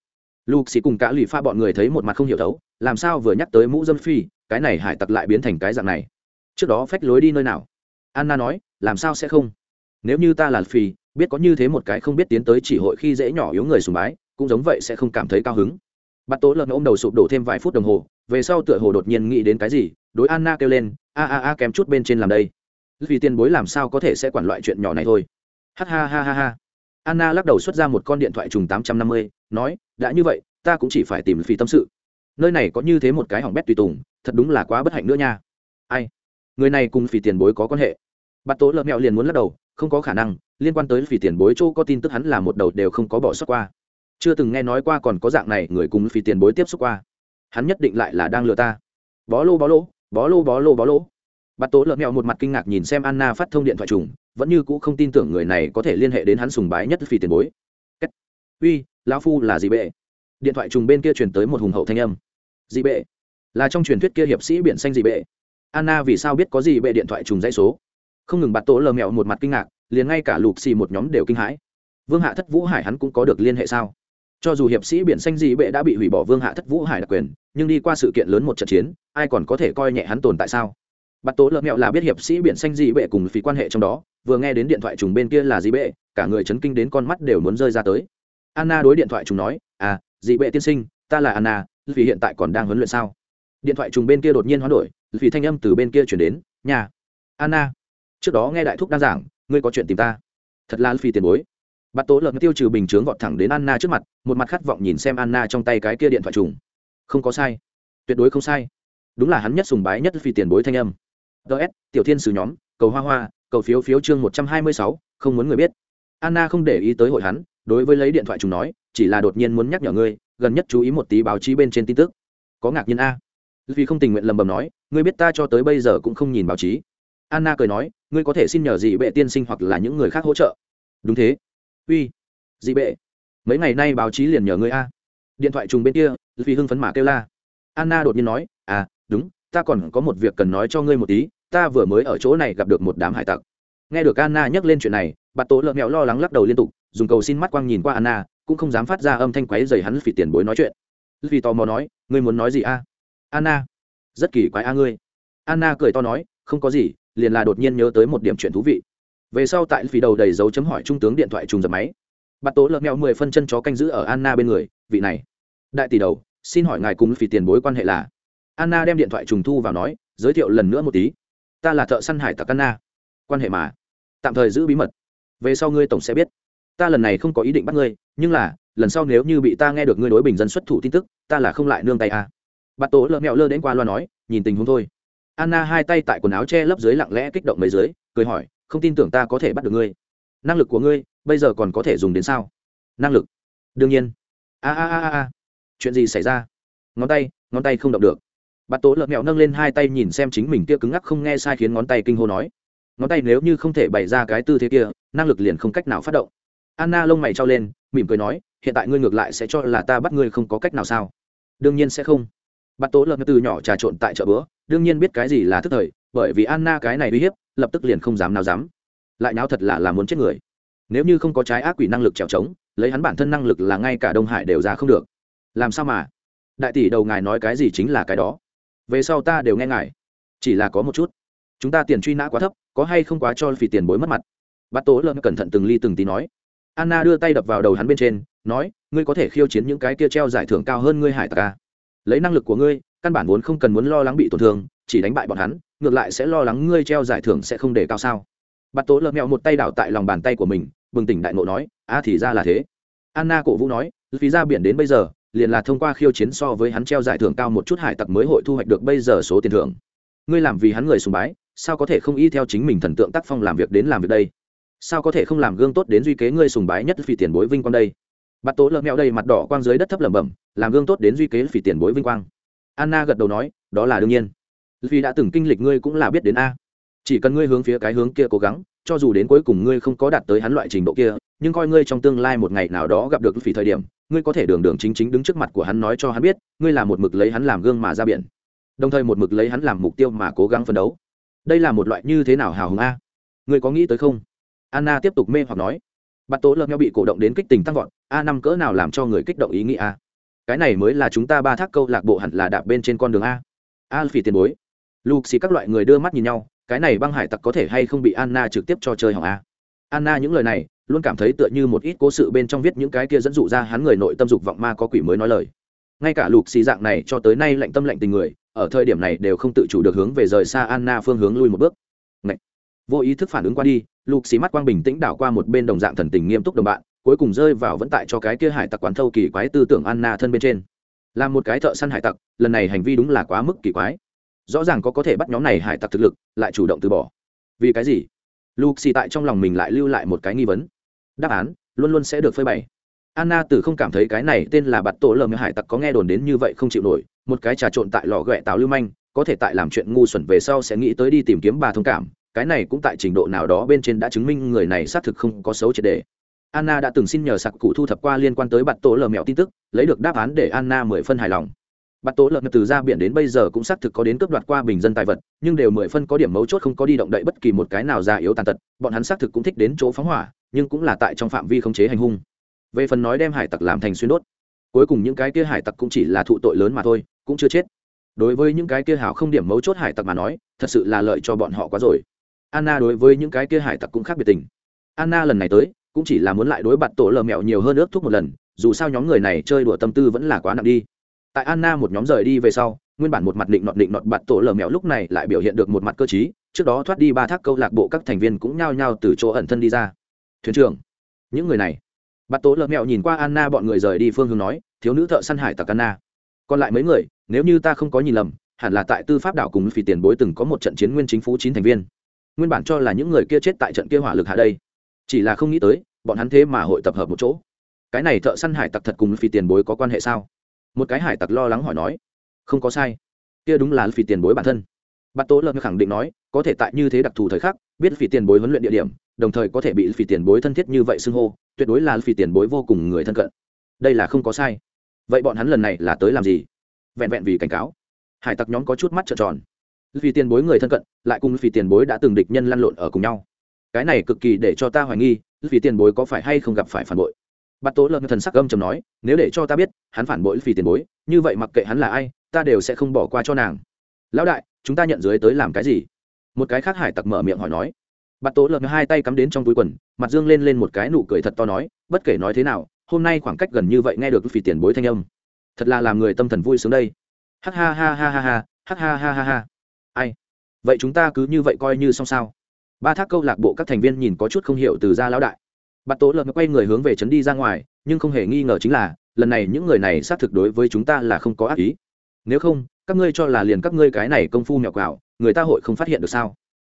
Lục xì cùng cả lì pha bọn người thấy một mặt không hiểu thấu, làm sao vừa nhắc tới mũ dâm phi, cái này hải tặc lại biến thành cái dạng này? Trước đó phách lối đi nơi nào? Anna nói, làm sao sẽ không? Nếu như ta là phi biết có như thế một cái không biết tiến tới chỉ hội khi dễ nhỏ yếu người sùng bái, cũng giống vậy sẽ không cảm thấy cao hứng. Bắt tố lợn ôm đầu sụp đổ thêm vài phút đồng hồ, về sau tựa hồ đột nhiên nghĩ đến cái gì, đối anna kêu lên, a a a, kém chút bên trên làm đây. Vì tiền bối làm sao có thể sẽ quản loại chuyện nhỏ này thôi. Ha ha ha ha ha. Anna lắc đầu xuất ra một con điện thoại trùng tám trăm năm mươi, nói, đã như vậy, ta cũng chỉ phải tìm phi tâm sự. Nơi này có như thế một cái hỏng bét tùy tùng, thật đúng là quá bất hạnh nữa nha. Ai? Người này cùng phi tiền bối có quan hệ. Bắt tố lợn mẹo liền muốn lắc đầu không có khả năng, liên quan tới phỉ tiền bối chỗ có tin tức hắn là một đầu đều không có bỏ sót qua. Chưa từng nghe nói qua còn có dạng này người cùng phỉ tiền bối tiếp xúc qua. Hắn nhất định lại là đang lừa ta. Bó lô bó lô bó lô bó lô bó lô. Bắt tố lợn mẹo một mặt kinh ngạc nhìn xem anna phát thông điện thoại trùng, vẫn như cũ không tin tưởng người này có thể liên hệ đến hắn sùng bái nhất phỉ tiền bối. Uy, lão phu là gì bệ? Điện thoại trùng bên kia truyền tới một hùng hậu thanh âm. Dị bệ? Là trong truyền thuyết kia hiệp sĩ biển xanh dị bệ? Anna vì sao biết có gì bệ điện thoại trùng dãy số? Không ngừng bạt tổ lờ mẹo một mặt kinh ngạc, liền ngay cả lục xì một nhóm đều kinh hãi. Vương hạ thất vũ hải hắn cũng có được liên hệ sao? Cho dù hiệp sĩ biển xanh dị bệ đã bị hủy bỏ vương hạ thất vũ hải đặc quyền, nhưng đi qua sự kiện lớn một trận chiến, ai còn có thể coi nhẹ hắn tồn tại sao? Bạt tổ lờ mẹo là biết hiệp sĩ biển xanh dị bệ cùng phí quan hệ trong đó, vừa nghe đến điện thoại trùng bên kia là dị bệ, cả người chấn kinh đến con mắt đều muốn rơi ra tới. Anna đối điện thoại trùng nói à dị bệ tiên sinh, ta là anna vì hiện tại còn đang huấn luyện sao? Điện thoại trùng bên kia đột nhiên hoán đổi vì thanh âm từ bên kia chuyển đến nhà anna trước đó nghe đại thúc đang giảng, ngươi có chuyện tìm ta. Thật là phi tiền bối. Bắt tố lợn tiêu trừ bình chướng gọt thẳng đến anna trước mặt, một mặt khát vọng nhìn xem anna trong tay cái kia điện thoại trùng. Không có sai. Tuyệt đối không sai. Đúng là hắn nhất sùng bái nhất phi tiền bối thanh âm. Ts tiểu thiên sử nhóm, cầu hoa hoa, cầu phiếu phiếu chương một trăm hai mươi sáu, không muốn người biết. Anna không để ý tới hội hắn, đối với lấy điện thoại trùng nói, chỉ là đột nhiên muốn nhắc nhở ngươi, gần nhất chú ý một tí báo chí bên trên tin tức. Có ngạc nhiên a. Vì không tình nguyện lầm bầm nói, ngươi biết ta cho tới bây giờ cũng không nhìn báo chí anna cười nói, ngươi có thể xin nhờ dị bệ tiên sinh hoặc là những người khác hỗ trợ. Đúng thế. Uy dị bệ, mấy ngày nay báo chí liền nhờ ngươi a. Điện thoại trùng bên kia vì hưng phấn mà kêu la. Anna đột nhiên nói à đúng, ta còn có một việc cần nói cho ngươi một tí, ta vừa mới ở chỗ này gặp được một đám hải tặc. Nghe được anna nhắc lên chuyện này, bà tố lợn mẹo lo lắng lắc đầu liên tục, dùng cầu xin mắt quang nhìn qua anna, cũng không dám phát ra âm thanh quấy dày hắn vì tiền bối nói chuyện. Vì tò mò nói, ngươi muốn nói gì a? Anna, rất kỳ quái a ngươi. Anna cười to nói, không có gì liền là đột nhiên nhớ tới một điểm chuyện thú vị. Về sau tại phí đầu đầy dấu chấm hỏi trung tướng điện thoại trùng dập máy. Bắt tố lợn mèo mười phân chân chó canh giữ ở anna bên người, vị này, đại tỷ đầu, xin hỏi ngài cùng phí tiền bối quan hệ là? Anna đem điện thoại trùng thu vào nói, giới thiệu lần nữa một tí. Ta là thợ săn hải tặc anna. Quan hệ mà, tạm thời giữ bí mật. Về sau ngươi tổng sẽ biết. Ta lần này không có ý định bắt ngươi, nhưng là, lần sau nếu như bị ta nghe được ngươi đối bình dân xuất thủ tin tức, ta là không lại nương tay à. bắt tố lợn mèo lơ đến qua loa nói, nhìn tình huống thôi anna hai tay tại quần áo che lấp dưới lặng lẽ kích động mấy dưới, cười hỏi, không tin tưởng ta có thể bắt được ngươi. Năng lực của ngươi, bây giờ còn có thể dùng đến sao? Năng lực? Đương nhiên. A a a a chuyện gì xảy ra? Ngón tay ngón tay không động được. Bắt tố lợn mẹo nâng lên hai tay nhìn xem chính mình kia cứng ngắc không nghe sai khiến ngón tay kinh hô nói. Ngón tay nếu như không thể bày ra cái tư thế kia, năng lực liền không cách nào phát động. Anna lông mày trao lên, mỉm cười nói, hiện tại ngươi ngược lại sẽ cho là ta bắt ngươi không có cách nào sao? Đương nhiên sẽ không bắt tố lợn từ nhỏ trà trộn tại chợ bữa, đương nhiên biết cái gì là thức thời, bởi vì anna cái này uy hiếp, lập tức liền không dám nào dám. Lại náo thật là là muốn chết người. Nếu như không có trái ác quỷ năng lực trèo trống, lấy hắn bản thân năng lực là ngay cả đông hải đều ra không được. Làm sao mà? Đại tỷ đầu ngài nói cái gì chính là cái đó. Về sau ta đều nghe ngài. Chỉ là có một chút. Chúng ta tiền truy nã quá thấp, có hay không quá cho vì tiền bối mất mặt. Bắt tố lợn cẩn thận từng ly từng tí nói. Anna đưa tay đập vào đầu hắn bên trên, nói, ngươi có thể khiêu chiến những cái kia treo giải thưởng cao hơn ngươi hải tặc ca lấy năng lực của ngươi, căn bản vốn không cần muốn lo lắng bị tổn thương, chỉ đánh bại bọn hắn, ngược lại sẽ lo lắng ngươi treo giải thưởng sẽ không để cao sao? Bắt tố lơ mẹo một tay đảo tại lòng bàn tay của mình, bừng tỉnh đại ngộ nói, a thì ra là thế. Anna cổ vũ nói vì ra biển đến bây giờ, liền là thông qua khiêu chiến so với hắn treo giải thưởng cao một chút hải tặc mới hội thu hoạch được bây giờ số tiền thưởng. Ngươi làm vì hắn người sùng bái, sao có thể không y theo chính mình thần tượng tác phong làm việc đến làm việc đây? Sao có thể không làm gương tốt đến duy kế ngươi sùng bái nhất vì tiền bối vinh quang đây? Bắt tố lợn mẹo đây mặt đỏ quang dưới đất thấp lẩm bẩm, làm gương tốt đến duy kế phỉ tiền bối vinh quang. Anna gật đầu nói, đó là đương nhiên. Vì đã từng kinh lịch ngươi cũng là biết đến a. Chỉ cần ngươi hướng phía cái hướng kia cố gắng, cho dù đến cuối cùng ngươi không có đạt tới hắn loại trình độ kia, nhưng coi ngươi trong tương lai một ngày nào đó gặp được phỉ thời điểm, ngươi có thể đường đường chính chính đứng trước mặt của hắn nói cho hắn biết, ngươi là một mực lấy hắn làm gương mà ra biển. Đồng thời một mực lấy hắn làm mục tiêu mà cố gắng phấn đấu. Đây là một loại như thế nào hào hùng a? Ngươi có nghĩ tới không? Anna tiếp tục mê hoặc nói bắt tố lợn nhau bị cổ động đến kích tình tăng vọt, a năm cỡ nào làm cho người kích động ý nghĩ a? Cái này mới là chúng ta ba thác câu lạc bộ hẳn là đạp bên trên con đường a. A phỉ tiền bối. Lục xì các loại người đưa mắt nhìn nhau, cái này băng hải tặc có thể hay không bị anna trực tiếp cho chơi hỏng a? Anna những lời này, luôn cảm thấy tựa như một ít cố sự bên trong viết những cái kia dẫn dụ ra hắn người nội tâm dục vọng ma có quỷ mới nói lời. Ngay cả lục xì dạng này cho tới nay lạnh tâm lạnh tình người, ở thời điểm này đều không tự chủ được hướng về rời xa anna phương hướng lui một bước vô ý thức phản ứng qua đi, lục xì mắt quang bình tĩnh đảo qua một bên đồng dạng thần tình nghiêm túc đồng bạn, cuối cùng rơi vào vẫn tại cho cái kia hải tặc quán thâu kỳ quái tư tưởng anna thân bên trên. Là một cái thợ săn hải tặc, lần này hành vi đúng là quá mức kỳ quái. Rõ ràng có có thể bắt nhóm này hải tặc thực lực, lại chủ động từ bỏ. Vì cái gì? Lục xì tại trong lòng mình lại lưu lại một cái nghi vấn. Đáp án, luôn luôn sẽ được phơi bày. Anna từ không cảm thấy cái này tên là bạt tổ lờ hải tặc có nghe đồn đến như vậy không chịu nổi, một cái trà trộn tại lò ghẹ tào lưu manh, có thể tại làm chuyện ngu xuẩn về sau sẽ nghĩ tới đi tìm kiếm bà thông cảm cái này cũng tại trình độ nào đó bên trên đã chứng minh người này xác thực không có xấu triệt đề. Anna đã từng xin nhờ sặc cụ thu thập qua liên quan tới bạt tổ lờ mẹo tin tức, lấy được đáp án để anna mười phân hài lòng. Bạt tổ lờ từ ra biển đến bây giờ cũng xác thực có đến cướp đoạt qua bình dân tài vật, nhưng đều mười phân có điểm mấu chốt không có đi động đậy bất kỳ một cái nào già yếu tàn tật, bọn hắn xác thực cũng thích đến chỗ phóng hỏa, nhưng cũng là tại trong phạm vi khống chế hành hung. Về phần nói đem hải tặc làm thành xuyên đốt, cuối cùng những cái kia hải tặc cũng chỉ là thụ tội lớn mà thôi, cũng chưa chết. Đối với những cái kia hảo không điểm mấu chốt hải tặc mà nói, thật sự là lợi cho bọn họ quá rồi anna đối với những cái kia hải tặc cũng khác biệt tình. Anna lần này tới, cũng chỉ là muốn lại đối bạt tổ lờ mẹo nhiều hơn ước thúc một lần, dù sao nhóm người này chơi đùa tâm tư vẫn là quá nặng đi. Tại anna một nhóm rời đi về sau, nguyên bản một mặt định nọt định nọt bạt tổ lờ mẹo lúc này lại biểu hiện được một mặt cơ t trước đó thoát đi ba thác câu lạc bộ các thành viên cũng nhao nhao từ chỗ ẩn thân đi ra. Thuyền trưởng, những người này. Bạt tổ lờ mẹo nhìn qua anna bọn người rời đi phương hướng nói, thiếu nữ thợ săn hải tặc anna. Còn lại mấy người, nếu như ta không có nhìn lầm, hẳn là tại tư pháp đảo cùng phi tiền bối từng có một trận chiến nguyên chính phủ chín thành viên nguyên bản cho là những người kia chết tại trận kia hỏa lực hạ đây. Chỉ là không nghĩ tới, bọn hắn thế mà hội tập hợp một chỗ. Cái này thợ săn hải tặc thật cùng phi tiền bối có quan hệ sao? Một cái hải tặc lo lắng hỏi nói. Không có sai. Kia đúng là phi tiền bối bản thân. Bát tố lợn khẳng định nói, có thể tại như thế đặc thù thời khắc, biết phi tiền bối huấn luyện địa điểm, đồng thời có thể bị phi tiền bối thân thiết như vậy xưng hô, tuyệt đối là phi tiền bối vô cùng người thân cận. Đây là không có sai. Vậy bọn hắn lần này là tới làm gì? Vẹn vẹn vì cảnh cáo. Hải tặc nhóm có chút mắt trợn tròn vì tiền bối người thân cận, lại cùng vì tiền bối đã từng địch nhân lăn lộn ở cùng nhau. Cái này cực kỳ để cho ta hoài nghi vì tiền bối có phải hay không gặp phải phản bội? Bắt tố lợn thần sắc âm chầm nói, nếu để cho ta biết, hắn phản bội vì tiền bối, như vậy mặc kệ hắn là ai, ta đều sẽ không bỏ qua cho nàng. Lão đại, chúng ta nhận dưới tới làm cái gì? Một cái khác hải tặc mở miệng hỏi nói. Bắt tố lợn hai tay cắm đến trong túi quần, mặt dương lên lên một cái nụ cười thật to nói, bất kể nói thế nào, hôm nay khoảng cách gần như vậy nghe được vì tiền bối thanh âm. Thật là làm người tâm thần vui sướng đây. Ha ha ha ha ha ha ha ha ha ha ha ai? Vậy chúng ta cứ như vậy coi như xong sao? Ba thác câu lạc bộ các thành viên nhìn có chút không hiểu từ ra lão đại. Bạn tố lợn quay người hướng về trấn đi ra ngoài, nhưng không hề nghi ngờ chính là, lần này những người này xác thực đối với chúng ta là không có ác ý. Nếu không, các ngươi cho là liền các ngươi cái này công phu mẹo quào người ta hội không phát hiện được sao?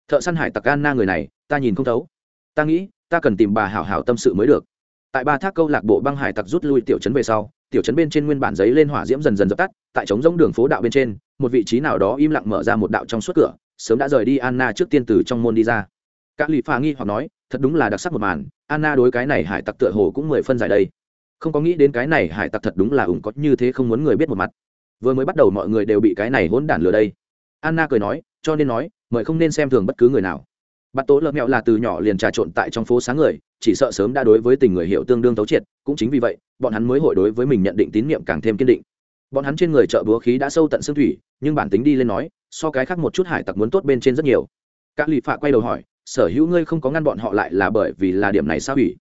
Thợ săn hải tặc gan na người này, ta nhìn không thấu. Ta nghĩ, ta cần tìm bà hảo hảo tâm sự mới được. Tại ba thác câu lạc bộ băng hải tặc rút lui tiểu trấn về sau, tiểu trấn bên trên nguyên bản giấy lên hỏa diễm dần dần dập tắt, tại trống rỗng đường phố đạo bên trên một vị trí nào đó im lặng mở ra một đạo trong suốt cửa, sớm đã rời đi anna trước tiên từ trong môn đi ra. Các lì pha nghi hoặc nói, thật đúng là đặc sắc một màn, anna đối cái này hải tặc tựa hồ cũng mười phân giải đây. Không có nghĩ đến cái này hải tặc thật đúng là ủng có như thế không muốn người biết một mặt. Vừa mới bắt đầu mọi người đều bị cái này hỗn đản lừa đây. Anna cười nói, cho nên nói, mời không nên xem thường bất cứ người nào. Bắt tố lợn mẹo là từ nhỏ liền trà trộn tại trong phố sáng người, chỉ sợ sớm đã đối với tình người hiệu tương đương tấu triệt, cũng chính vì vậy, bọn hắn mới hội đối với mình nhận định tín nhiệm càng thêm kiên định bọn hắn trên người chợ búa khí đã sâu tận xương thủy, nhưng bản tính đi lên nói, so cái khác một chút hải tặc muốn tốt bên trên rất nhiều. Các lì phạ quay đầu hỏi, sở hữu ngươi không có ngăn bọn họ lại là bởi vì là điểm này sao hủy?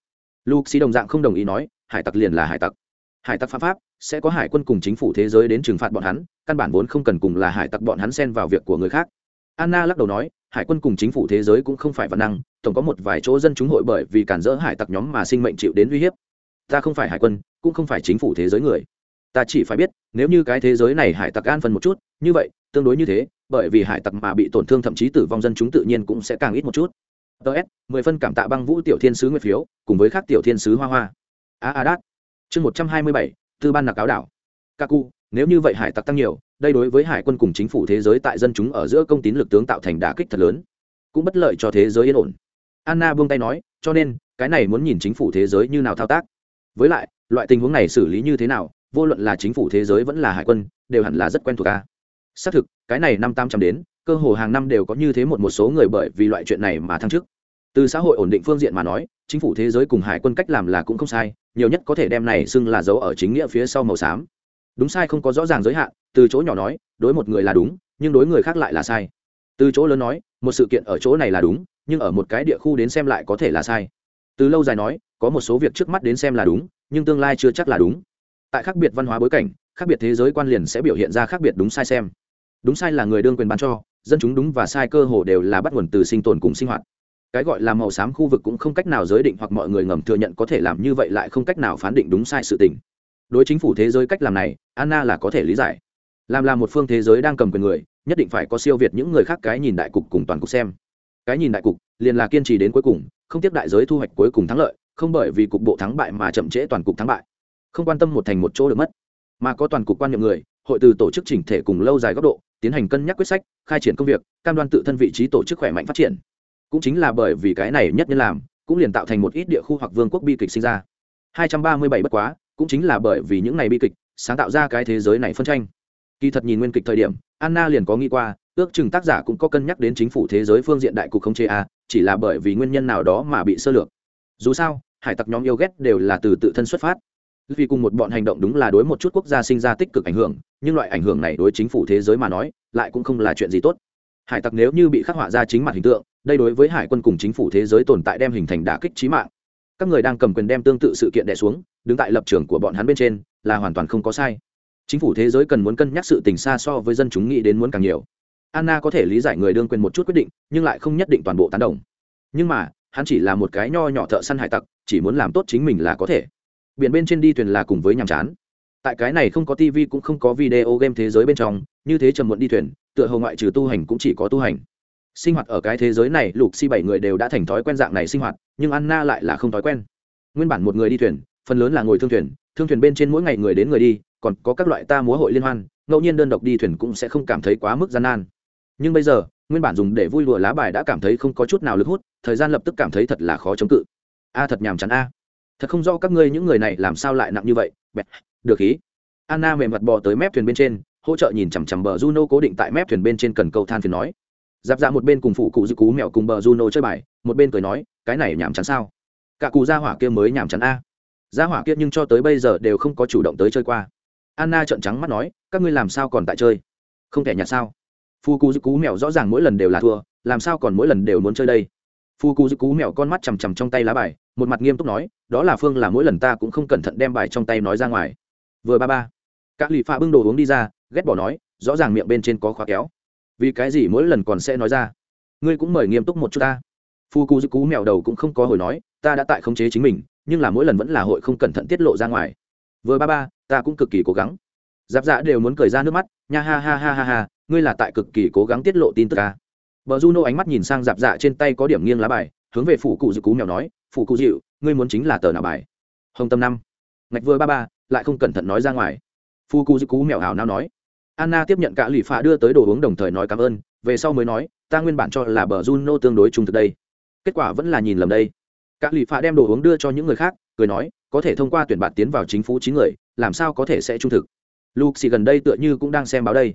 Luke xí đồng dạng không đồng ý nói, hải tặc liền là hải tặc. Hải tặc pháp pháp, sẽ có hải quân cùng chính phủ thế giới đến trừng phạt bọn hắn, căn bản vốn không cần cùng là hải tặc bọn hắn xen vào việc của người khác. Anna lắc đầu nói, hải quân cùng chính phủ thế giới cũng không phải văn năng, tổng có một vài chỗ dân chúng hội bởi vì cản dỡ hải tặc nhóm mà sinh mệnh chịu đến uy hiếp. Ta không phải hải quân, cũng không phải chính phủ thế giới người ta chỉ phải biết, nếu như cái thế giới này hải tặc an phần một chút, như vậy, tương đối như thế, bởi vì hải tặc mà bị tổn thương thậm chí tử vong dân chúng tự nhiên cũng sẽ càng ít một chút. Ts mười phân cảm tạ băng vũ tiểu thiên sứ nguyệt phiếu, cùng với các tiểu thiên sứ hoa hoa. A a đát. Chương một trăm hai mươi bảy, tư ban nạc áo đảo. Kaku nếu như vậy hải tặc tăng nhiều, đây đối với hải quân cùng chính phủ thế giới tại dân chúng ở giữa công tín lực tướng tạo thành đả kích thật lớn, cũng bất lợi cho thế giới yên ổn. Anna buông tay nói, cho nên, cái này muốn nhìn chính phủ thế giới như nào thao tác. Với lại, loại tình huống này xử lý như thế nào vô luận là chính phủ thế giới vẫn là hải quân, đều hẳn là rất quen thuộc ta xác thực, cái này năm tam trăm đến, cơ hồ hàng năm đều có như thế một một số người bởi vì loại chuyện này mà thăng chức. Từ xã hội ổn định phương diện mà nói, chính phủ thế giới cùng hải quân cách làm là cũng không sai, nhiều nhất có thể đem này xưng là dấu ở chính nghĩa phía sau màu xám. Đúng sai không có rõ ràng giới hạn, từ chỗ nhỏ nói, đối một người là đúng, nhưng đối người khác lại là sai. Từ chỗ lớn nói, một sự kiện ở chỗ này là đúng, nhưng ở một cái địa khu đến xem lại có thể là sai. Từ lâu dài nói, có một số việc trước mắt đến xem là đúng, nhưng tương lai chưa chắc là đúng tại khác biệt văn hóa bối cảnh, khác biệt thế giới quan liền sẽ biểu hiện ra khác biệt đúng sai xem. Đúng sai là người đương quyền bán cho, dân chúng đúng và sai cơ hồ đều là bắt nguồn từ sinh tồn cùng sinh hoạt. Cái gọi là màu xám khu vực cũng không cách nào giới định hoặc mọi người ngầm thừa nhận có thể làm như vậy lại không cách nào phán định đúng sai sự tình. Đối chính phủ thế giới cách làm này, anna là có thể lý giải. Làm là một phương thế giới đang cầm quyền người, nhất định phải có siêu việt những người khác cái nhìn đại cục cùng toàn cục xem. Cái nhìn đại cục, liền là kiên trì đến cuối cùng, không tiếp đại giới thu hoạch cuối cùng thắng lợi, không bởi vì cục bộ thắng bại mà chậm trễ toàn cục thắng bại không quan tâm một thành một chỗ được mất. Mà có toàn cục quan niệm người, hội từ tổ chức chỉnh thể cùng lâu dài góc độ, tiến hành cân nhắc quyết sách, khai triển công việc, cam đoan tự thân vị trí tổ chức khỏe mạnh phát triển. Cũng chính là bởi vì cái này nhất nhân làm, cũng liền tạo thành một ít địa khu hoặc vương quốc bi kịch sinh ra. 237 bất quá, cũng chính là bởi vì những này bi kịch, sáng tạo ra cái thế giới này phân tranh. Kỳ thật nhìn nguyên kịch thời điểm, anna liền có nghĩ qua, ước chừng tác giả cũng có cân nhắc đến chính phủ thế giới phương diện đại cục không chế a, chỉ là bởi vì nguyên nhân nào đó mà bị sơ lược. Dù sao, hải tặc nhóm yêu ghét đều là từ tự thân xuất phát vì cùng một bọn hành động đúng là đối một chút quốc gia sinh ra tích cực ảnh hưởng, nhưng loại ảnh hưởng này đối chính phủ thế giới mà nói, lại cũng không là chuyện gì tốt. Hải tặc nếu như bị khắc họa ra chính mặt hình tượng, đây đối với hải quân cùng chính phủ thế giới tồn tại đem hình thành đả kích trí mạng. Các người đang cầm quyền đem tương tự sự kiện đẻ xuống, đứng tại lập trường của bọn hắn bên trên, là hoàn toàn không có sai. Chính phủ thế giới cần muốn cân nhắc sự tình xa so với dân chúng nghĩ đến muốn càng nhiều. Anna có thể lý giải người đương quyền một chút quyết định, nhưng lại không nhất định toàn bộ tán đồng. Nhưng mà, hắn chỉ là một cái nho nhỏ thợ săn hải tặc, chỉ muốn làm tốt chính mình là có thể biển bên trên đi thuyền là cùng với nhàm chán. Tại cái này không có tv cũng không có video game thế giới bên trong, như thế trầm muộn đi thuyền, tựa hồ ngoại trừ tu hành cũng chỉ có tu hành. Sinh hoạt ở cái thế giới này, lục si bảy người đều đã thành thói quen dạng này sinh hoạt, nhưng anna lại là không thói quen. Nguyên bản một người đi thuyền, phần lớn là ngồi thương thuyền thương thuyền bên trên mỗi ngày người đến người đi, còn có các loại ta múa hội liên hoan, ngẫu nhiên đơn độc đi thuyền cũng sẽ không cảm thấy quá mức gian nan. Nhưng bây giờ, nguyên bản dùng để vui lụa lá bài đã cảm thấy không có chút nào lực hút, thời gian lập tức cảm thấy thật là khó chống cự. A thật nhàm chán a thật không do các ngươi những người này làm sao lại nặng như vậy Bẹt. được ý. anna mềm mặt bò tới mép thuyền bên trên, hỗ trợ nhìn chằm chằm bờ juno cố định tại mép thuyền bên trên cần câu than phiền nói. Giáp ra một bên cùng phụ cụ giữ cú mèo cùng bờ juno chơi bài, một bên cười nói, cái này nhàm chán sao? Cả cụ gia hỏa kia mới nhàm chán a. Gia hỏa kia nhưng cho tới bây giờ đều không có chủ động tới chơi qua. Anna trợn trắng mắt nói, các ngươi làm sao còn tại chơi? Không thể nhà sao? Phu cụ giữ cú mèo rõ ràng mỗi lần đều là thua, làm sao còn mỗi lần đều muốn chơi đây? Phu cụ giữ cú mèo con mắt chằm chằm trong tay lá bài một mặt nghiêm túc nói, đó là phương là mỗi lần ta cũng không cẩn thận đem bài trong tay nói ra ngoài. Vừa ba ba các lì pha bưng đồ uống đi ra, ghét bỏ nói, rõ ràng miệng bên trên có khóa kéo. Vì cái gì mỗi lần còn sẽ nói ra? Ngươi cũng mời nghiêm túc một chút ta. Phu cú giữ cú mèo đầu cũng không có hồi nói, ta đã tại khống chế chính mình, nhưng là mỗi lần vẫn là hội không cẩn thận tiết lộ ra ngoài. Vừa ba ba, ta cũng cực kỳ cố gắng. Giáp dạ đều muốn cười ra nước mắt, nha ha ha ha ha ha, ngươi là tại cực kỳ cố gắng tiết lộ tin tức ta. Bờ juno ánh mắt nhìn sang giáp dạ trên tay có điểm nghiêng lá bài hướng về phủ cụ dự cú mèo nói, phủ cụ dịu, ngươi muốn chính là tờ nào bài? Hồng tâm năm. Ngạch vừa ba ba, lại không cẩn thận nói ra ngoài. Phu cụ dự cú mèo hào nao nói. Anna tiếp nhận cả lụy phạ đưa tới đồ uống đồng thời nói cảm ơn, về sau mới nói, ta nguyên bản cho là bờ juno tương đối trung thực đây. Kết quả vẫn là nhìn lầm đây. Các lụy phạ đem đồ uống đưa cho những người khác, cười nói, có thể thông qua tuyển bạn tiến vào chính phủ chín người, làm sao có thể sẽ trung thực? Luke xì gần đây tựa như cũng đang xem báo đây.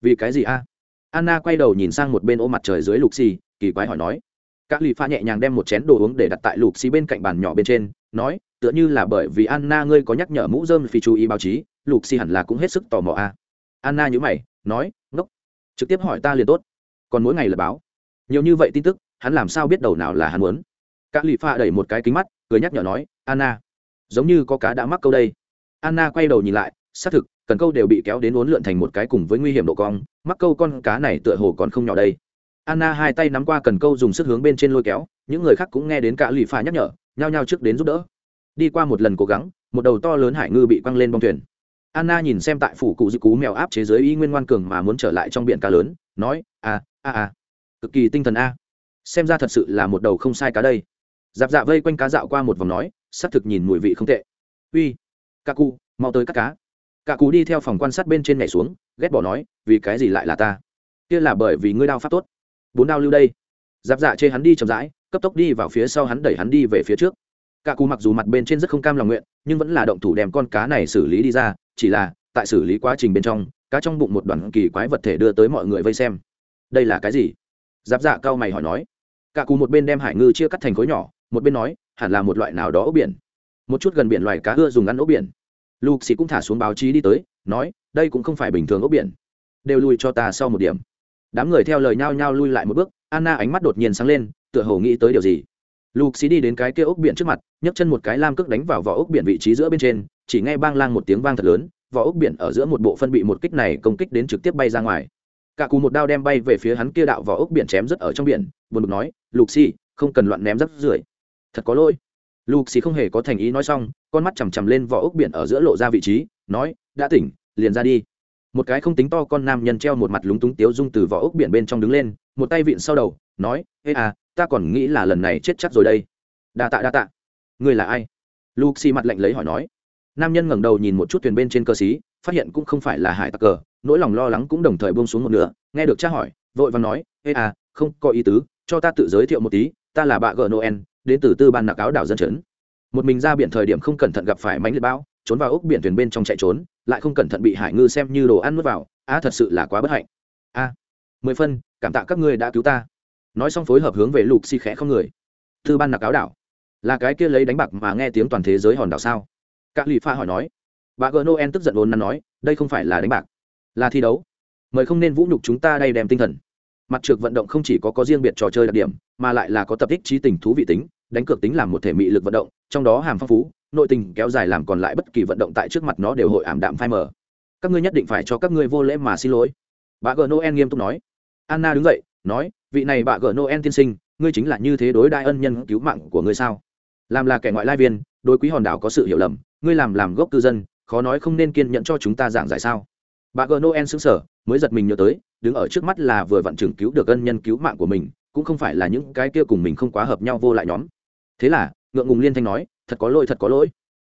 Vì cái gì a? Anna quay đầu nhìn sang một bên ô mặt trời dưới lục xì kỳ quái hỏi nói các lì pha nhẹ nhàng đem một chén đồ uống để đặt tại lục xì bên cạnh bàn nhỏ bên trên, nói, tựa như là bởi vì anna ngươi có nhắc nhở mũ dơm phi chú ý báo chí, lục xì hẳn là cũng hết sức tò mò a anna nhữ mày, nói, ngốc, trực tiếp hỏi ta liền tốt, còn mỗi ngày là báo. Nhiều như vậy tin tức, hắn làm sao biết đầu nào là hắn muốn? Các lì pha đẩy một cái kính mắt, cười nhắc nhở nói, anna, giống như có cá đã mắc câu đây. Anna quay đầu nhìn lại, xác thực, cần câu đều bị kéo đến uốn lượn thành một cái cùng với nguy hiểm độ cong, mắc câu con cá này tựa hồ còn không nhỏ đây anna hai tay nắm qua cần câu dùng sức hướng bên trên lôi kéo, những người khác cũng nghe đến cả lì pha nhắc nhở, nhao nhao trước đến giúp đỡ. Đi qua một lần cố gắng, một đầu to lớn hải ngư bị quăng lên bong thuyền. Anna nhìn xem tại phủ cụ dự cú mèo áp chế giới y nguyên ngoan cường mà muốn trở lại trong biển cá lớn, nói a a a cực kỳ tinh thần a. Xem ra thật sự là một đầu không sai cá đây. Dạp dạ vây quanh cá dạo qua một vòng nói Sắp thực nhìn mùi vị không tệ. Uy ca cụ mau tới cắt cá. Cả cụ đi theo phòng quan sát bên trên nhảy xuống, ghét bỏ nói, vì cái gì lại là ta? Kia là bởi vì ngươi đao pháp tốt bốn đao lưu đây. Giáp dạ chê hắn đi chậm rãi, cấp tốc đi vào phía sau hắn đẩy hắn đi về phía trước. Cả cù mặc dù mặt bên trên rất không cam lòng nguyện, nhưng vẫn là động thủ đem con cá này xử lý đi ra, chỉ là, tại xử lý quá trình bên trong, cá trong bụng một đoàn kỳ quái vật thể đưa tới mọi người vây xem. Đây là cái gì? Giáp dạ cao mày hỏi nói. Cả cù một bên đem hải ngư chia cắt thành khối nhỏ, một bên nói, hẳn là một loại nào đó ốc biển. Một chút gần biển loài cá ưa dùng ăn ốc biển. Lục xì cũng thả xuống báo chí đi tới, nói, đây cũng không phải bình thường ốc biển. Đều lui cho ta sau một điểm đám người theo lời nhao nhao lui lại một bước, anna ánh mắt đột nhiên sáng lên, tựa hồ nghĩ tới điều gì. Lục xí đi đến cái kia ốc biển trước mặt, nhấc chân một cái lam cước đánh vào vỏ ốc biển vị trí giữa bên trên, chỉ nghe bang lang một tiếng vang thật lớn, vỏ ốc biển ở giữa một bộ phân bị một kích này công kích đến trực tiếp bay ra ngoài. Cả cù một đao đem bay về phía hắn kia đạo vỏ ốc biển chém rất ở trong biển, buồn bực nói lục xì không cần loạn ném rắc rưởi. Thật có lỗi. Lục xì không hề có thành ý nói xong, con mắt chằm chằm lên vỏ ốc biển ở giữa lộ ra vị trí, nói, đã tỉnh, liền ra đi một cái không tính to con nam nhân treo một mặt lúng túng tiếu dung từ vỏ ốc biển bên trong đứng lên một tay vịn sau đầu nói ê à ta còn nghĩ là lần này chết chắc rồi đây. Đa tạ đa tạ. Người là ai? Lục xì mặt lạnh lấy hỏi nói. Nam nhân ngẩng đầu nhìn một chút thuyền bên trên cơ sĩ, phát hiện cũng không phải là hải tặc cờ nỗi lòng lo lắng cũng đồng thời buông xuống một nửa nghe được cha hỏi vội và nói ê à không có ý tứ cho ta tự giới thiệu một tí ta là bà gờ noel đến từ tư ban nạc áo đảo dân chấn. Một mình ra biển thời điểm không cẩn thận gặp phải mánh liệt bão trốn vào ốc biển thuyền bên trong chạy trốn, lại không cẩn thận bị hải ngư xem như đồ ăn mất vào a thật sự là quá bất hạnh. A, mười phân, cảm tạ các ngươi đã cứu ta. Nói xong phối hợp hướng về lục xi khẽ không người. Thư ban nạc áo đảo. Là cái kia lấy đánh bạc mà nghe tiếng toàn thế giới hòn đảo sao? Các lì pha hỏi nói. Bà gờ noel tức giận ồn nắn nói, đây không phải là đánh bạc, là thi đấu. Mời không nên vũ nhục chúng ta đây đem tinh thần. Mặt trượt vận động không chỉ có có riêng biệt trò chơi đặc điểm, mà lại là có tập tích trí tình thú vị tính đánh cược tính làm một thể mị lực vận động, trong đó hàm phong phú, nội tình kéo dài làm còn lại bất kỳ vận động tại trước mặt nó đều hội ảm đạm phai mờ. Các ngươi nhất định phải cho các ngươi vô lễ mà xin lỗi. Bà gờ noel nghiêm túc nói. Anna đứng dậy, nói, vị này bà gờ noel tiên sinh, ngươi chính là như thế đối đại ân nhân cứu mạng của ngươi sao? Làm là kẻ ngoại lai viên, đối quý hòn đảo có sự hiểu lầm, ngươi làm làm gốc cư dân, khó nói không nên kiên nhẫn cho chúng ta giảng giải sao? Bà gờ noel xứng sở mới giật mình nhớ tới, đứng ở trước mắt là vừa vặn chừng cứu được ân nhân cứu mạng của mình, cũng không phải là những cái kia cùng mình không quá hợp nhau vô lại nhóm thế là, ngượng ngùng liên thanh nói, thật có lỗi, thật có lỗi.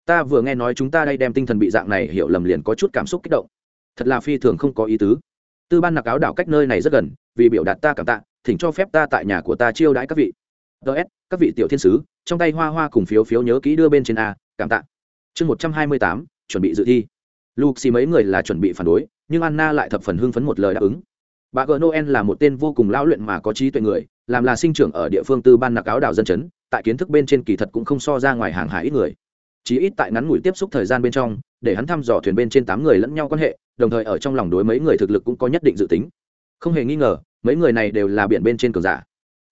Ta vừa nghe nói chúng ta đây đem tinh thần bị dạng này hiểu lầm liền có chút cảm xúc kích động. Thật là phi thường không có ý tứ. Tư ban nặc áo đảo cách nơi này rất gần, vì biểu đạt ta cảm tạ, thỉnh cho phép ta tại nhà của ta chiêu đãi các vị. Ts các vị tiểu thiên sứ, trong tay hoa hoa cùng phiếu phiếu nhớ kỹ đưa bên trên a, cảm tạ. Chương một trăm hai mươi tám, chuẩn bị dự thi. Luxi mấy người là chuẩn bị phản đối, nhưng anna lại thập phần hưng phấn một lời đáp ứng. Bà gờ noel là một tên vô cùng lão luyện mà có trí tuệ người, làm là sinh trưởng ở địa phương tư ban nặc áo đảo dân chấn tại kiến thức bên trên kỳ thật cũng không so ra ngoài hàng hải ít người. Chí ít tại ngắn ngủi tiếp xúc thời gian bên trong, để hắn thăm dò thuyền bên trên tám người lẫn nhau quan hệ, đồng thời ở trong lòng đối mấy người thực lực cũng có nhất định dự tính. Không hề nghi ngờ, mấy người này đều là biển bên trên cường giả.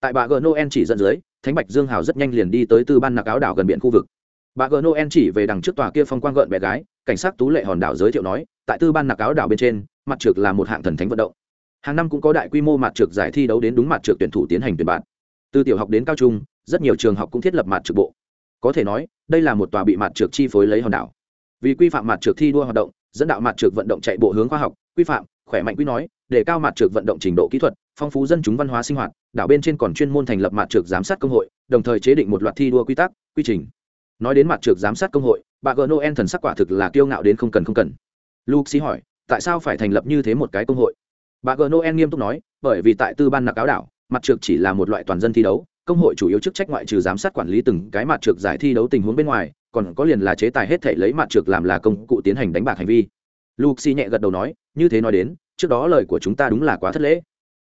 Tại bà g noel chỉ dẫn dưới, thánh bạch dương hào rất nhanh liền đi tới tư ban nặc áo đảo gần biển khu vực. Bà g noel chỉ về đằng trước tòa kia phong quang gợn bé gái, cảnh sát tú lệ hòn đảo giới thiệu nói, tại tư ban nặc áo đảo bên trên, mặt trượt là một hạng thần thánh vận động. Hàng năm cũng có đại quy mô mặt trượt giải thi đấu đến đúng mặt trượt tuyển thủ tiến hành tuyển bạn. Từ tiểu học đến cao trung rất nhiều trường học cũng thiết lập mặt trượt bộ. Có thể nói, đây là một tòa bị mặt trượt chi phối lấy hòn đảo. Vì quy phạm mặt trượt thi đua hoạt động, dẫn đạo mặt trượt vận động chạy bộ hướng khoa học, quy phạm, khỏe mạnh quy nói, để cao mặt trượt vận động trình độ kỹ thuật, phong phú dân chúng văn hóa sinh hoạt, đảo bên trên còn chuyên môn thành lập mặt trượt giám sát công hội, đồng thời chế định một loạt thi đua quy tắc, quy trình. Nói đến mặt trượt giám sát công hội, bà gờ noel thần sắc quả thực là kiêu ngạo đến không cần không cần. Luke hỏi, tại sao phải thành lập như thế một cái công hội? Bà gờ noel nghiêm túc nói, bởi vì tại tư ban nạc áo đảo mặt trượt chỉ là một loại toàn dân thi đấu công hội chủ yếu chức trách ngoại trừ giám sát quản lý từng cái mặt trược giải thi đấu tình huống bên ngoài, còn có liền là chế tài hết thể lấy mặt trược làm là công cụ tiến hành đánh bạc hành vi. Luxi nhẹ gật đầu nói, như thế nói đến, trước đó lời của chúng ta đúng là quá thất lễ.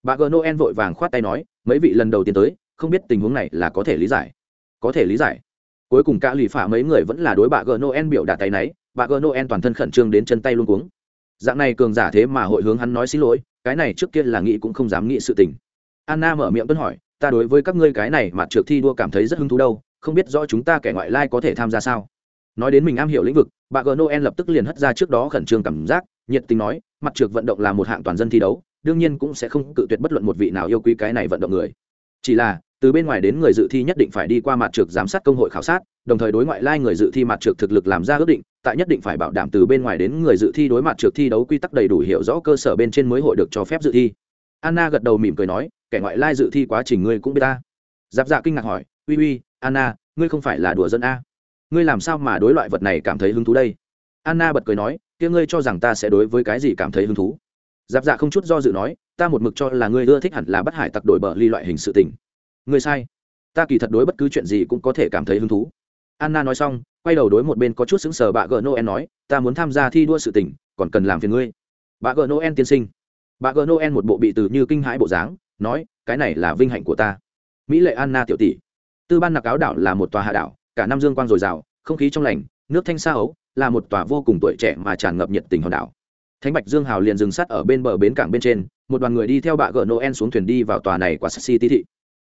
Bà gờ noel vội vàng khoát tay nói, mấy vị lần đầu tiên tới, không biết tình huống này là có thể lý giải. Có thể lý giải. Cuối cùng cả lì phả mấy người vẫn là đối bà gờ noel biểu đạt tay náy, bà gờ noel toàn thân khẩn trương đến chân tay luôn cuống. Dạng này cường giả thế mà hội hướng hắn nói xin lỗi, cái này trước kia là nghĩ cũng không dám nghĩ sự tình. Anna mở miệng tuân hỏi ta đối với các ngươi cái này mà trượt thi đua cảm thấy rất hứng thú đâu, không biết rõ chúng ta kẻ ngoại lai có thể tham gia sao? Nói đến mình am hiểu lĩnh vực, bà gờ noel lập tức liền hất ra trước đó khẩn trương cảm giác, nhiệt tình nói, mặt trượt vận động là một hạng toàn dân thi đấu, đương nhiên cũng sẽ không cự tuyệt bất luận một vị nào yêu quý cái này vận động người. Chỉ là, từ bên ngoài đến người dự thi nhất định phải đi qua mặt trượt giám sát công hội khảo sát, đồng thời đối ngoại lai người dự thi mặt trượt thực lực làm ra ước định, tại nhất định phải bảo đảm từ bên ngoài đến người dự thi đối mặt trượt thi đấu quy tắc đầy đủ hiểu rõ cơ sở bên trên mới hội được cho phép dự thi. Anna gật đầu mỉm cười nói kẻ ngoại lai dự thi quá trình ngươi cũng biết ta. Giáp dạ kinh ngạc hỏi, uy uy, anna, ngươi không phải là đùa dân a? Ngươi làm sao mà đối loại vật này cảm thấy hứng thú đây? Anna bật cười nói, kia ngươi cho rằng ta sẽ đối với cái gì cảm thấy hứng thú? Giáp dạ không chút do dự nói, ta một mực cho là ngươi ưa thích hẳn là bắt hải tặc đổi bờ ly loại hình sự tình. Ngươi sai. Ta kỳ thật đối bất cứ chuyện gì cũng có thể cảm thấy hứng thú. Anna nói xong, quay đầu đối một bên có chút xứng sờ bà gờ noel nói, ta muốn tham gia thi đua sự tình, còn cần làm phiền ngươi. Bà gờ noel tiên sinh. Bà gờ noel một bộ bị từ như kinh hãi bộ dáng nói, cái này là vinh hạnh của ta. Mỹ lệ anna tiểu tỷ. Tư ban nặc áo đảo là một tòa hạ đảo, cả năm dương quang dồi dào, không khí trong lành, nước thanh xa ấu là một tòa vô cùng tuổi trẻ mà tràn ngập nhiệt tình hòn đảo. Thánh bạch dương hào liền dừng sát ở bên bờ bến cảng bên trên, một đoàn người đi theo bà gờ noel xuống thuyền đi vào tòa này quả sassi tí thị.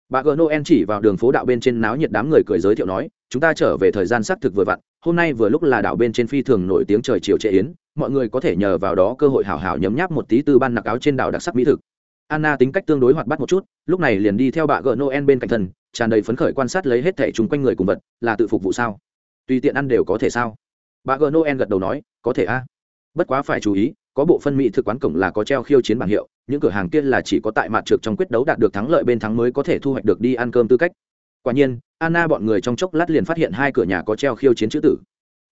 Bà gờ noel chỉ vào đường phố đạo bên trên náo nhiệt đám người cười giới thiệu nói, chúng ta trở về thời gian xác thực vừa vặn, hôm nay vừa lúc là đảo bên trên phi thường nổi tiếng trời chiều trệ yến, mọi người có thể nhờ vào đó cơ hội hảo hảo nhấm nháp một tí Tư ban nặc áo trên đảo đặc sắc mỹ thực anna tính cách tương đối hoạt bát một chút, lúc này liền đi theo bà gờ noel bên cạnh thân, tràn đầy phấn khởi quan sát lấy hết thẻ chung quanh người cùng vật, là tự phục vụ sao? Tùy tiện ăn đều có thể sao? Bà gờ noel gật đầu nói, có thể a. Bất quá phải chú ý, có bộ phân mỹ thực quán cổng là có treo khiêu chiến bảng hiệu, những cửa hàng kia là chỉ có tại mặt trượt trong quyết đấu đạt được thắng lợi bên thắng mới có thể thu hoạch được đi ăn cơm tư cách. Quả nhiên, anna bọn người trong chốc lát liền phát hiện hai cửa nhà có treo khiêu chiến chữ tử.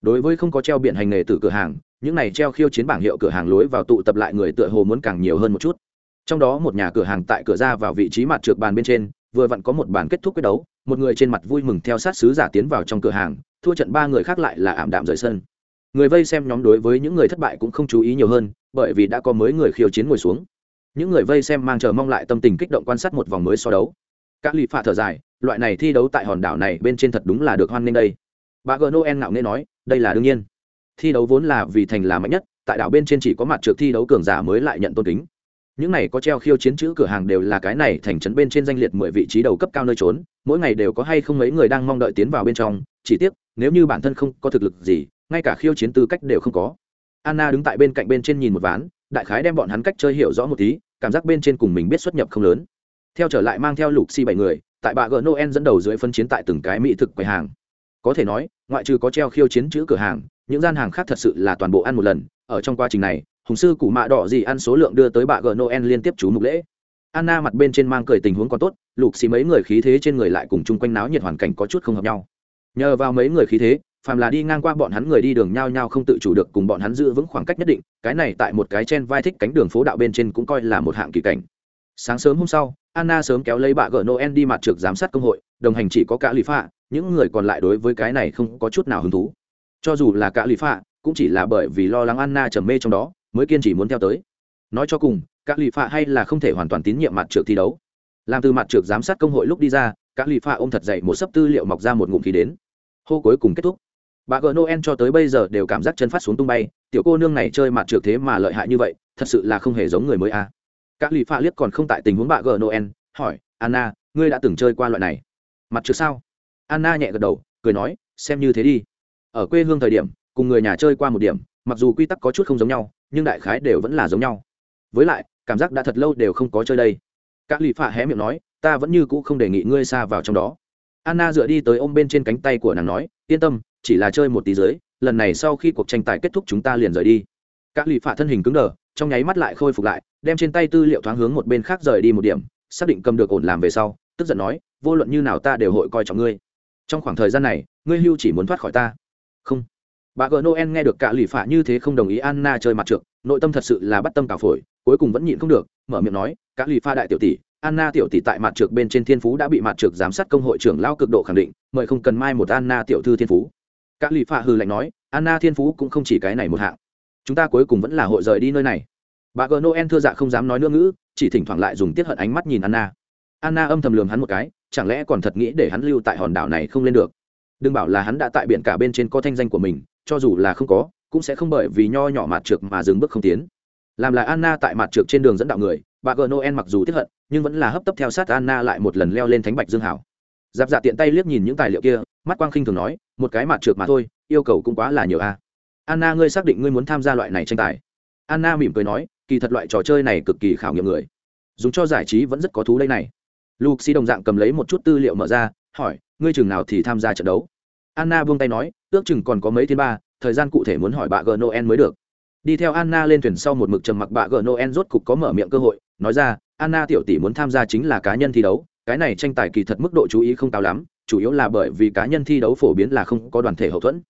Đối với không có treo biển hành nghề từ cửa hàng, những này treo khiêu chiến bảng hiệu cửa hàng lối vào tụ tập lại người tựa hồ muốn càng nhiều hơn một chút trong đó một nhà cửa hàng tại cửa ra vào vị trí mặt trượt bàn bên trên, vừa vặn có một bàn kết thúc quyết đấu, một người trên mặt vui mừng theo sát sứ giả tiến vào trong cửa hàng, thua trận ba người khác lại là ảm đạm rời sân. Người vây xem nhóm đối với những người thất bại cũng không chú ý nhiều hơn, bởi vì đã có mới người khiêu chiến ngồi xuống. Những người vây xem mang chờ mong lại tâm tình kích động quan sát một vòng mới so đấu. Các lì phạ thở dài, loại này thi đấu tại hòn đảo này bên trên thật đúng là được hoan nghênh đây. Bà gờ noel ngạo nghê nói, đây là đương nhiên. Thi đấu vốn là vì thành là mạnh nhất, tại đảo bên trên chỉ có mặt trượt thi đấu cường giả mới lại nhận tôn kính những này có treo khiêu chiến chữ cửa hàng đều là cái này thành trấn bên trên danh liệt mười vị trí đầu cấp cao nơi trốn, mỗi ngày đều có hay không mấy người đang mong đợi tiến vào bên trong, chỉ tiếc, nếu như bản thân không có thực lực gì, ngay cả khiêu chiến tư cách đều không có. Anna đứng tại bên cạnh bên trên nhìn một ván, đại khái đem bọn hắn cách chơi hiểu rõ một tí, cảm giác bên trên cùng mình biết xuất nhập không lớn. Theo trở lại mang theo lục si bảy người, tại bà g noel dẫn đầu dưới phân chiến tại từng cái mỹ thực quầy hàng. Có thể nói, ngoại trừ có treo khiêu chiến chữ cửa hàng, những gian hàng khác thật sự là toàn bộ ăn một lần, ở trong quá trình này hùng sư cụ mạ đỏ gì ăn số lượng đưa tới bà gờ noel liên tiếp chú mục lễ. Anna mặt bên trên mang cười tình huống còn tốt, lục xì mấy người khí thế trên người lại cùng chung quanh náo nhiệt hoàn cảnh có chút không hợp nhau. Nhờ vào mấy người khí thế, phàm là đi ngang qua bọn hắn người đi đường nhao nhao không tự chủ được cùng bọn hắn giữ vững khoảng cách nhất định, cái này tại một cái chen vai thích cánh đường phố đạo bên trên cũng coi là một hạng kỳ cảnh. Sáng sớm hôm sau, anna sớm kéo lấy bà gờ noel đi mặt trực giám sát công hội, đồng hành chỉ có cả lì phạ, những người còn lại đối với cái này không có chút nào hứng thú. Cho dù là cả lì phạ, cũng chỉ là bởi vì lo lắng anna trầm mê trong đó mới kiên trì muốn theo tới. Nói cho cùng các lụy phạ hay là không thể hoàn toàn tín nhiệm mặt trượt thi đấu. Làm từ mặt trượt giám sát công hội lúc đi ra các lụy phạ ôm thật dậy một sấp tư liệu mọc ra một ngụm khí đến. Hô cuối cùng kết thúc. Bà gờ noel cho tới bây giờ đều cảm giác chân phát xuống tung bay, tiểu cô nương này chơi mặt trượt thế mà lợi hại như vậy, thật sự là không hề giống người mới a à. các lụy phạ liếc còn không tại tình huống bà gờ noel, hỏi, anna, ngươi đã từng chơi qua loại này mặt trượt sao? Anna nhẹ gật đầu, cười nói, xem như thế đi. Ở quê hương thời điểm, cùng người nhà chơi qua một điểm, mặc dù quy tắc có chút không giống nhau nhưng đại khái đều vẫn là giống nhau. Với lại, cảm giác đã thật lâu đều không có chơi đây. Các lì phạ hé miệng nói, ta vẫn như cũ không đề nghị ngươi xa vào trong đó. Anna dựa đi tới ôm bên trên cánh tay của nàng nói, yên tâm, chỉ là chơi một tí dưới, lần này sau khi cuộc tranh tài kết thúc chúng ta liền rời đi. Các lì phạ thân hình cứng đờ, trong nháy mắt lại khôi phục lại, đem trên tay tư liệu thoáng hướng một bên khác rời đi một điểm, xác định cầm được ổn làm về sau, tức giận nói, vô luận như nào ta đều hội coi trọng ngươi. Trong khoảng thời gian này, ngươi hưu chỉ muốn thoát khỏi ta. Không bà gờ noel nghe được cả lì phạ như thế không đồng ý anna chơi mặt trượt, nội tâm thật sự là bắt tâm cả phổi, cuối cùng vẫn nhịn không được, mở miệng nói, cả lì pha đại tiểu tỷ, anna tiểu tỷ tại mặt trượt bên trên thiên phú đã bị mặt trượt giám sát công hội trưởng lao cực độ khẳng định, mời không cần mai một anna tiểu thư thiên phú. Cả lì pha hừ lạnh nói, anna thiên phú cũng không chỉ cái này một hạng. Chúng ta cuối cùng vẫn là hội rời đi nơi này. Bà gờ noel thưa dạ không dám nói nữa ngữ, chỉ thỉnh thoảng lại dùng tiết hận ánh mắt nhìn anna. Anna âm thầm lường hắn một cái, chẳng lẽ còn thật nghĩ để hắn lưu tại hòn đảo này không lên được? Đừng bảo là hắn đã tại biển cả bên trên có thanh danh của mình cho dù là không có, cũng sẽ không bởi vì nho nhỏ mặt trượt mà dừng bước không tiến. Làm là anna tại mặt trượt trên đường dẫn đạo người, bà gờ noel mặc dù tiếp hận, nhưng vẫn là hấp tấp theo sát anna lại một lần leo lên thánh bạch dương hảo. Giáp dạ tiện tay liếc nhìn những tài liệu kia, mắt quang khinh thường nói, một cái mặt trượt mà thôi, yêu cầu cũng quá là nhiều a. Anna, ngươi xác định ngươi muốn tham gia loại này tranh tài? Anna mỉm cười nói, kỳ thật loại trò chơi này cực kỳ khảo nghiệm người. Dùng cho giải trí vẫn rất có thú đây này. Luxi đồng dạng cầm lấy một chút tư liệu mở ra, hỏi, ngươi chừng nào thì tham gia trận đấu? Anna buông tay nói, ước chừng còn có mấy thiên ba, thời gian cụ thể muốn hỏi bà g noel mới được. Đi theo anna lên thuyền sau một mực trầm mặc, bà g noel rốt cục có mở miệng cơ hội, nói ra, anna tiểu tỷ muốn tham gia chính là cá nhân thi đấu, cái này tranh tài kỳ thật mức độ chú ý không cao lắm, chủ yếu là bởi vì cá nhân thi đấu phổ biến là không có đoàn thể hậu thuẫn.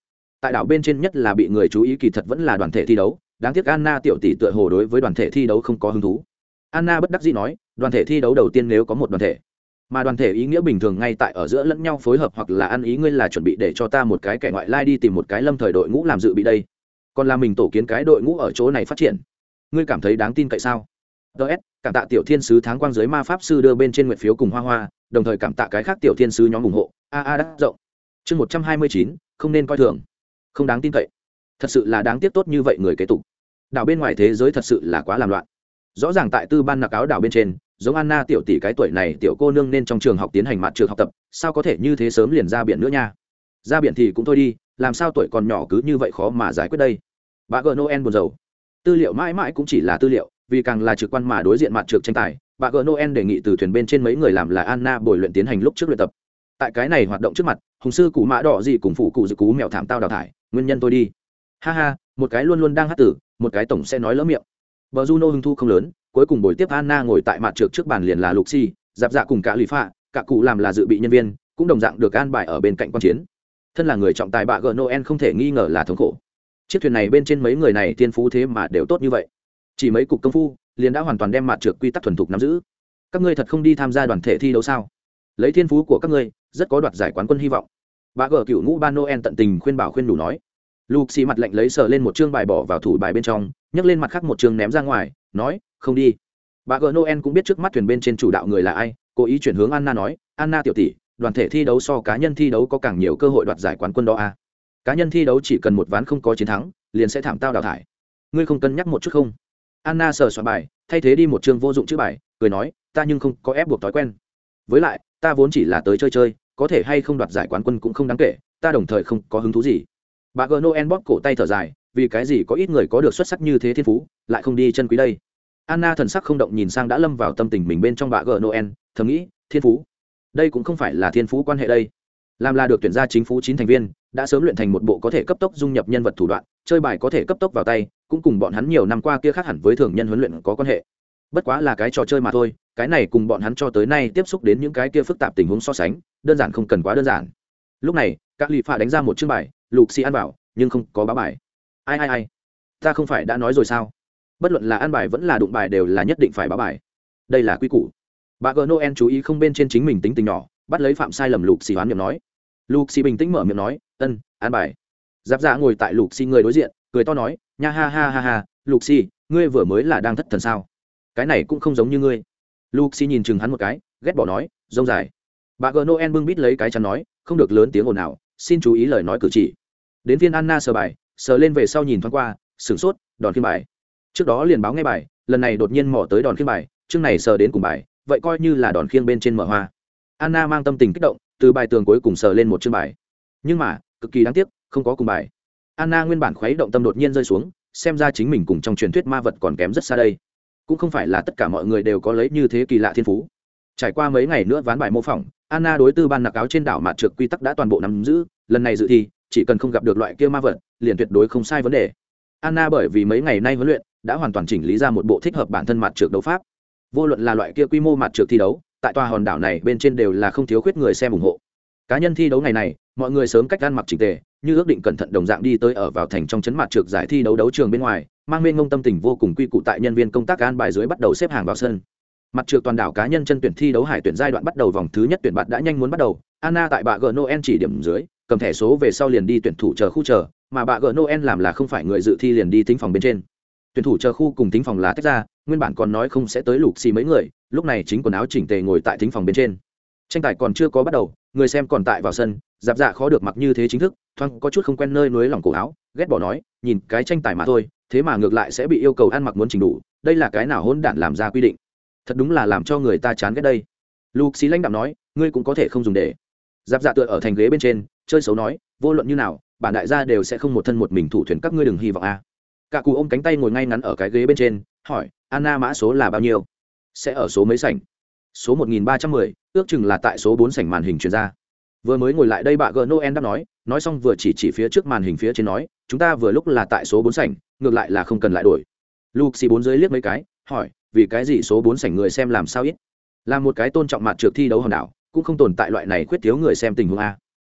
Tại đảo bên trên nhất là bị người chú ý kỳ thật vẫn là đoàn thể thi đấu, đáng tiếc anna tiểu tỷ tựa hồ đối với đoàn thể thi đấu không có hứng thú. Anna bất đắc dĩ nói, đoàn thể thi đấu đầu tiên nếu có một đoàn thể mà đoàn thể ý nghĩa bình thường ngay tại ở giữa lẫn nhau phối hợp hoặc là ăn ý ngươi là chuẩn bị để cho ta một cái kẻ ngoại lai đi tìm một cái lâm thời đội ngũ làm dự bị đây. Còn là mình tổ kiến cái đội ngũ ở chỗ này phát triển. Ngươi cảm thấy đáng tin cậy sao? Ts cảm tạ tiểu thiên sứ tháng quang giới ma pháp sư đưa bên trên nguyện phiếu cùng hoa hoa, đồng thời cảm tạ cái khác tiểu thiên sứ nhóm ủng hộ. A a đắt rộng. Chương một trăm hai mươi chín, không nên coi thường. Không đáng tin cậy. Thật sự là đáng tiếc tốt như vậy người kế tục. Đảo bên ngoài thế giới thật sự là quá làm loạn. Rõ ràng tại tư ban nặc áo đảo bên trên giống anna tiểu tỷ cái tuổi này, tiểu cô nương nên trong trường học tiến hành mặt trường học tập, sao có thể như thế sớm liền ra biển nữa nha? Ra biển thì cũng thôi đi, làm sao tuổi còn nhỏ cứ như vậy khó mà giải quyết đây? Bà gờ noel buồn rầu. Tư liệu mãi mãi cũng chỉ là tư liệu, vì càng là trực quan mà đối diện mặt trượt tranh tài, bà gờ noel đề nghị từ thuyền bên trên mấy người làm là anna bồi luyện tiến hành lúc trước luyện tập. Tại cái này hoạt động trước mặt, hùng sư cụ mã đỏ gì cùng phụ cụ dự cú mèo thảm tao đào thải, nguyên nhân tôi đi. Ha ha, một cái luôn luôn đang hát tử, một cái tổng sẽ nói lỡ miệng. Bờ juno hưng thu không lớn cuối cùng buổi tiếp anna ngồi tại mặt trược trước bàn liền là lục si giáp dạ cùng cả lì phạ, cả cụ làm là dự bị nhân viên, cũng đồng dạng được an bài ở bên cạnh quan chiến. Thân là người trọng tài bạ gờ noel không thể nghi ngờ là thống khổ. Chiếc thuyền này bên trên mấy người này tiên phú thế mà đều tốt như vậy. Chỉ mấy cục công phu, liền đã hoàn toàn đem mặt trược quy tắc thuần thục nắm giữ. Các ngươi thật không đi tham gia đoàn thể thi đấu sao? Lấy thiên phú của các ngươi, rất có đoạt giải quán quân hy vọng. Bà gờ cựu ngũ ba noel tận tình khuyên bảo khuyên đủ nói. Lục mặt lạnh lấy sờ lên một chương bài bỏ vào thủ bài bên trong, nhấc lên mặt khác một chương ném ra ngoài, nói không đi. Bà gờ noel cũng biết trước mắt thuyền bên trên chủ đạo người là ai, cố ý chuyển hướng anna nói, anna tiểu tỷ, đoàn thể thi đấu so cá nhân thi đấu có càng nhiều cơ hội đoạt giải quán quân đó a cá nhân thi đấu chỉ cần một ván không có chiến thắng, liền sẽ thảm tao đào thải. Ngươi không cân nhắc một chút không? Anna sờ soạn bài, thay thế đi một chương vô dụng chữ bài, cười nói, ta nhưng không có ép buộc thói quen. Với lại, ta vốn chỉ là tới chơi chơi, có thể hay không đoạt giải quán quân cũng không đáng kể, ta đồng thời không có hứng thú gì. Bà gờ noel bóp cổ tay thở dài, vì cái gì có ít người có được xuất sắc như thế thiên phú, lại không đi chân quý đây? Anna thần sắc không động nhìn sang đã lâm vào tâm tình mình bên trong bà gờ noel, thầm nghĩ, thiên phú. Đây cũng không phải là thiên phú quan hệ đây. Làm là được tuyển ra chính phủ chín thành viên, đã sớm luyện thành một bộ có thể cấp tốc dung nhập nhân vật thủ đoạn, chơi bài có thể cấp tốc vào tay, cũng cùng bọn hắn nhiều năm qua kia khác hẳn với thường nhân huấn luyện có quan hệ. Bất quá là cái trò chơi mà thôi, cái này cùng bọn hắn cho tới nay tiếp xúc đến những cái kia phức tạp tình huống so sánh, đơn giản không cần quá đơn giản. Lúc này, các lì phạ đánh ra một chương bài lục xì ăn bảo, nhưng không có báo bài. Ai ai ai? Ta không phải đã nói rồi sao? Bất luận là ăn bài vẫn là đụng bài đều là nhất định phải báo bài. Đây là quy củ. Bà gờ noel chú ý không bên trên chính mình tính tình nhỏ, bắt lấy phạm sai lầm lục xì hoán miệng nói. Lục xì bình tĩnh mở miệng nói, ân, ăn bài. Giáp dạ ngồi tại lục xì người đối diện, cười to nói, nha ha ha ha ha, lục xì, ngươi vừa mới là đang thất thần sao? Cái này cũng không giống như ngươi. Lục xì nhìn chừng hắn một cái, ghét bỏ nói, rông dài. Bà gờ noel bưng bít lấy cái chắn nói, không được lớn tiếng ồn nào xin chú ý lời nói cử chỉ. Đến viên anna sờ bài, sờ lên về sau nhìn thoáng qua, sửng sốt, đòn khiên bài trước đó liền báo ngay bài, lần này đột nhiên mỏ tới đòn khiêng bài, chương này sờ đến cùng bài, vậy coi như là đòn khiên bên trên mở hoa. Anna mang tâm tình kích động, từ bài tường cuối cùng sờ lên một chương bài. Nhưng mà, cực kỳ đáng tiếc, không có cùng bài. Anna nguyên bản khuấy động tâm đột nhiên rơi xuống, xem ra chính mình cùng trong truyền thuyết ma vật còn kém rất xa đây. Cũng không phải là tất cả mọi người đều có lấy như thế kỳ lạ thiên phú. Trải qua mấy ngày nữa ván bài mô phỏng, anna đối tư ban nạc áo trên đảo mặt trượt quy tắc đã toàn bộ nắm giữ, lần này dự thi, chỉ cần không gặp được loại kia ma vật, liền tuyệt đối không sai vấn đề. Anna bởi vì mấy ngày nay huấn luyện đã hoàn toàn chỉnh lý ra một bộ thích hợp bản thân mặt trượt đấu pháp. Vô luận là loại kia quy mô mặt trượt thi đấu, tại tòa hòn đảo này bên trên đều là không thiếu khuyết người xem ủng hộ. Cá nhân thi đấu ngày này, mọi người sớm cách ăn mặc trình tề, như ước định cẩn thận đồng dạng đi tới ở vào thành trong chấn mặt trượt giải thi đấu đấu trường bên ngoài, mang mênh ngông tâm tình vô cùng quy cụ tại nhân viên công tác an bài dưới bắt đầu xếp hàng vào sân. Mặt trượt toàn đảo cá nhân chân tuyển thi đấu hải tuyển giai đoạn bắt đầu vòng thứ nhất tuyển bạt đã nhanh muốn bắt đầu, anna tại bà g noel chỉ điểm dưới, cầm thẻ số về sau liền đi tuyển thủ chờ khu chờ, mà bà g noel làm là không phải người dự thi liền đi tính phòng bên trên tuyển thủ chờ khu cùng tính phòng là tách ra, nguyên bản còn nói không sẽ tới lục xì mấy người, lúc này chính quần áo chỉnh tề ngồi tại tính phòng bên trên. Tranh tài còn chưa có bắt đầu, người xem còn tại vào sân, giáp dạ khó được mặc như thế chính thức, thoáng có chút không quen nơi núi lòng cổ áo, ghét bỏ nói, nhìn cái tranh tài mà thôi, thế mà ngược lại sẽ bị yêu cầu ăn mặc muốn trình đủ, đây là cái nào hôn đản làm ra quy định? Thật đúng là làm cho người ta chán ghét đây. Lục xì lãnh đạo nói, ngươi cũng có thể không dùng để. Giáp dạ tựa ở thành ghế bên trên, chơi xấu nói, vô luận như nào, bản đại gia đều sẽ không một thân một mình thủ thuyền các ngươi đừng hy vọng a cả cụ ôm cánh tay ngồi ngay ngắn ở cái ghế bên trên, hỏi, anna mã số là bao nhiêu? Sẽ ở số mấy sảnh? Số một nghìn ba trăm mười, ước chừng là tại số bốn sảnh màn hình truyền ra vừa mới ngồi lại đây bà gờ noel đáp nói nói xong vừa chỉ chỉ phía trước màn hình phía trên nói, chúng ta vừa lúc là tại số bốn sảnh, ngược lại là không cần lại đổi. Luke xì bốn dưới liếc mấy cái, hỏi, vì cái gì số bốn sảnh người xem làm sao ít? Là một cái tôn trọng mặt trượt thi đấu hòn đảo, cũng không tồn tại loại này khuyết thiếu người xem tình huống a.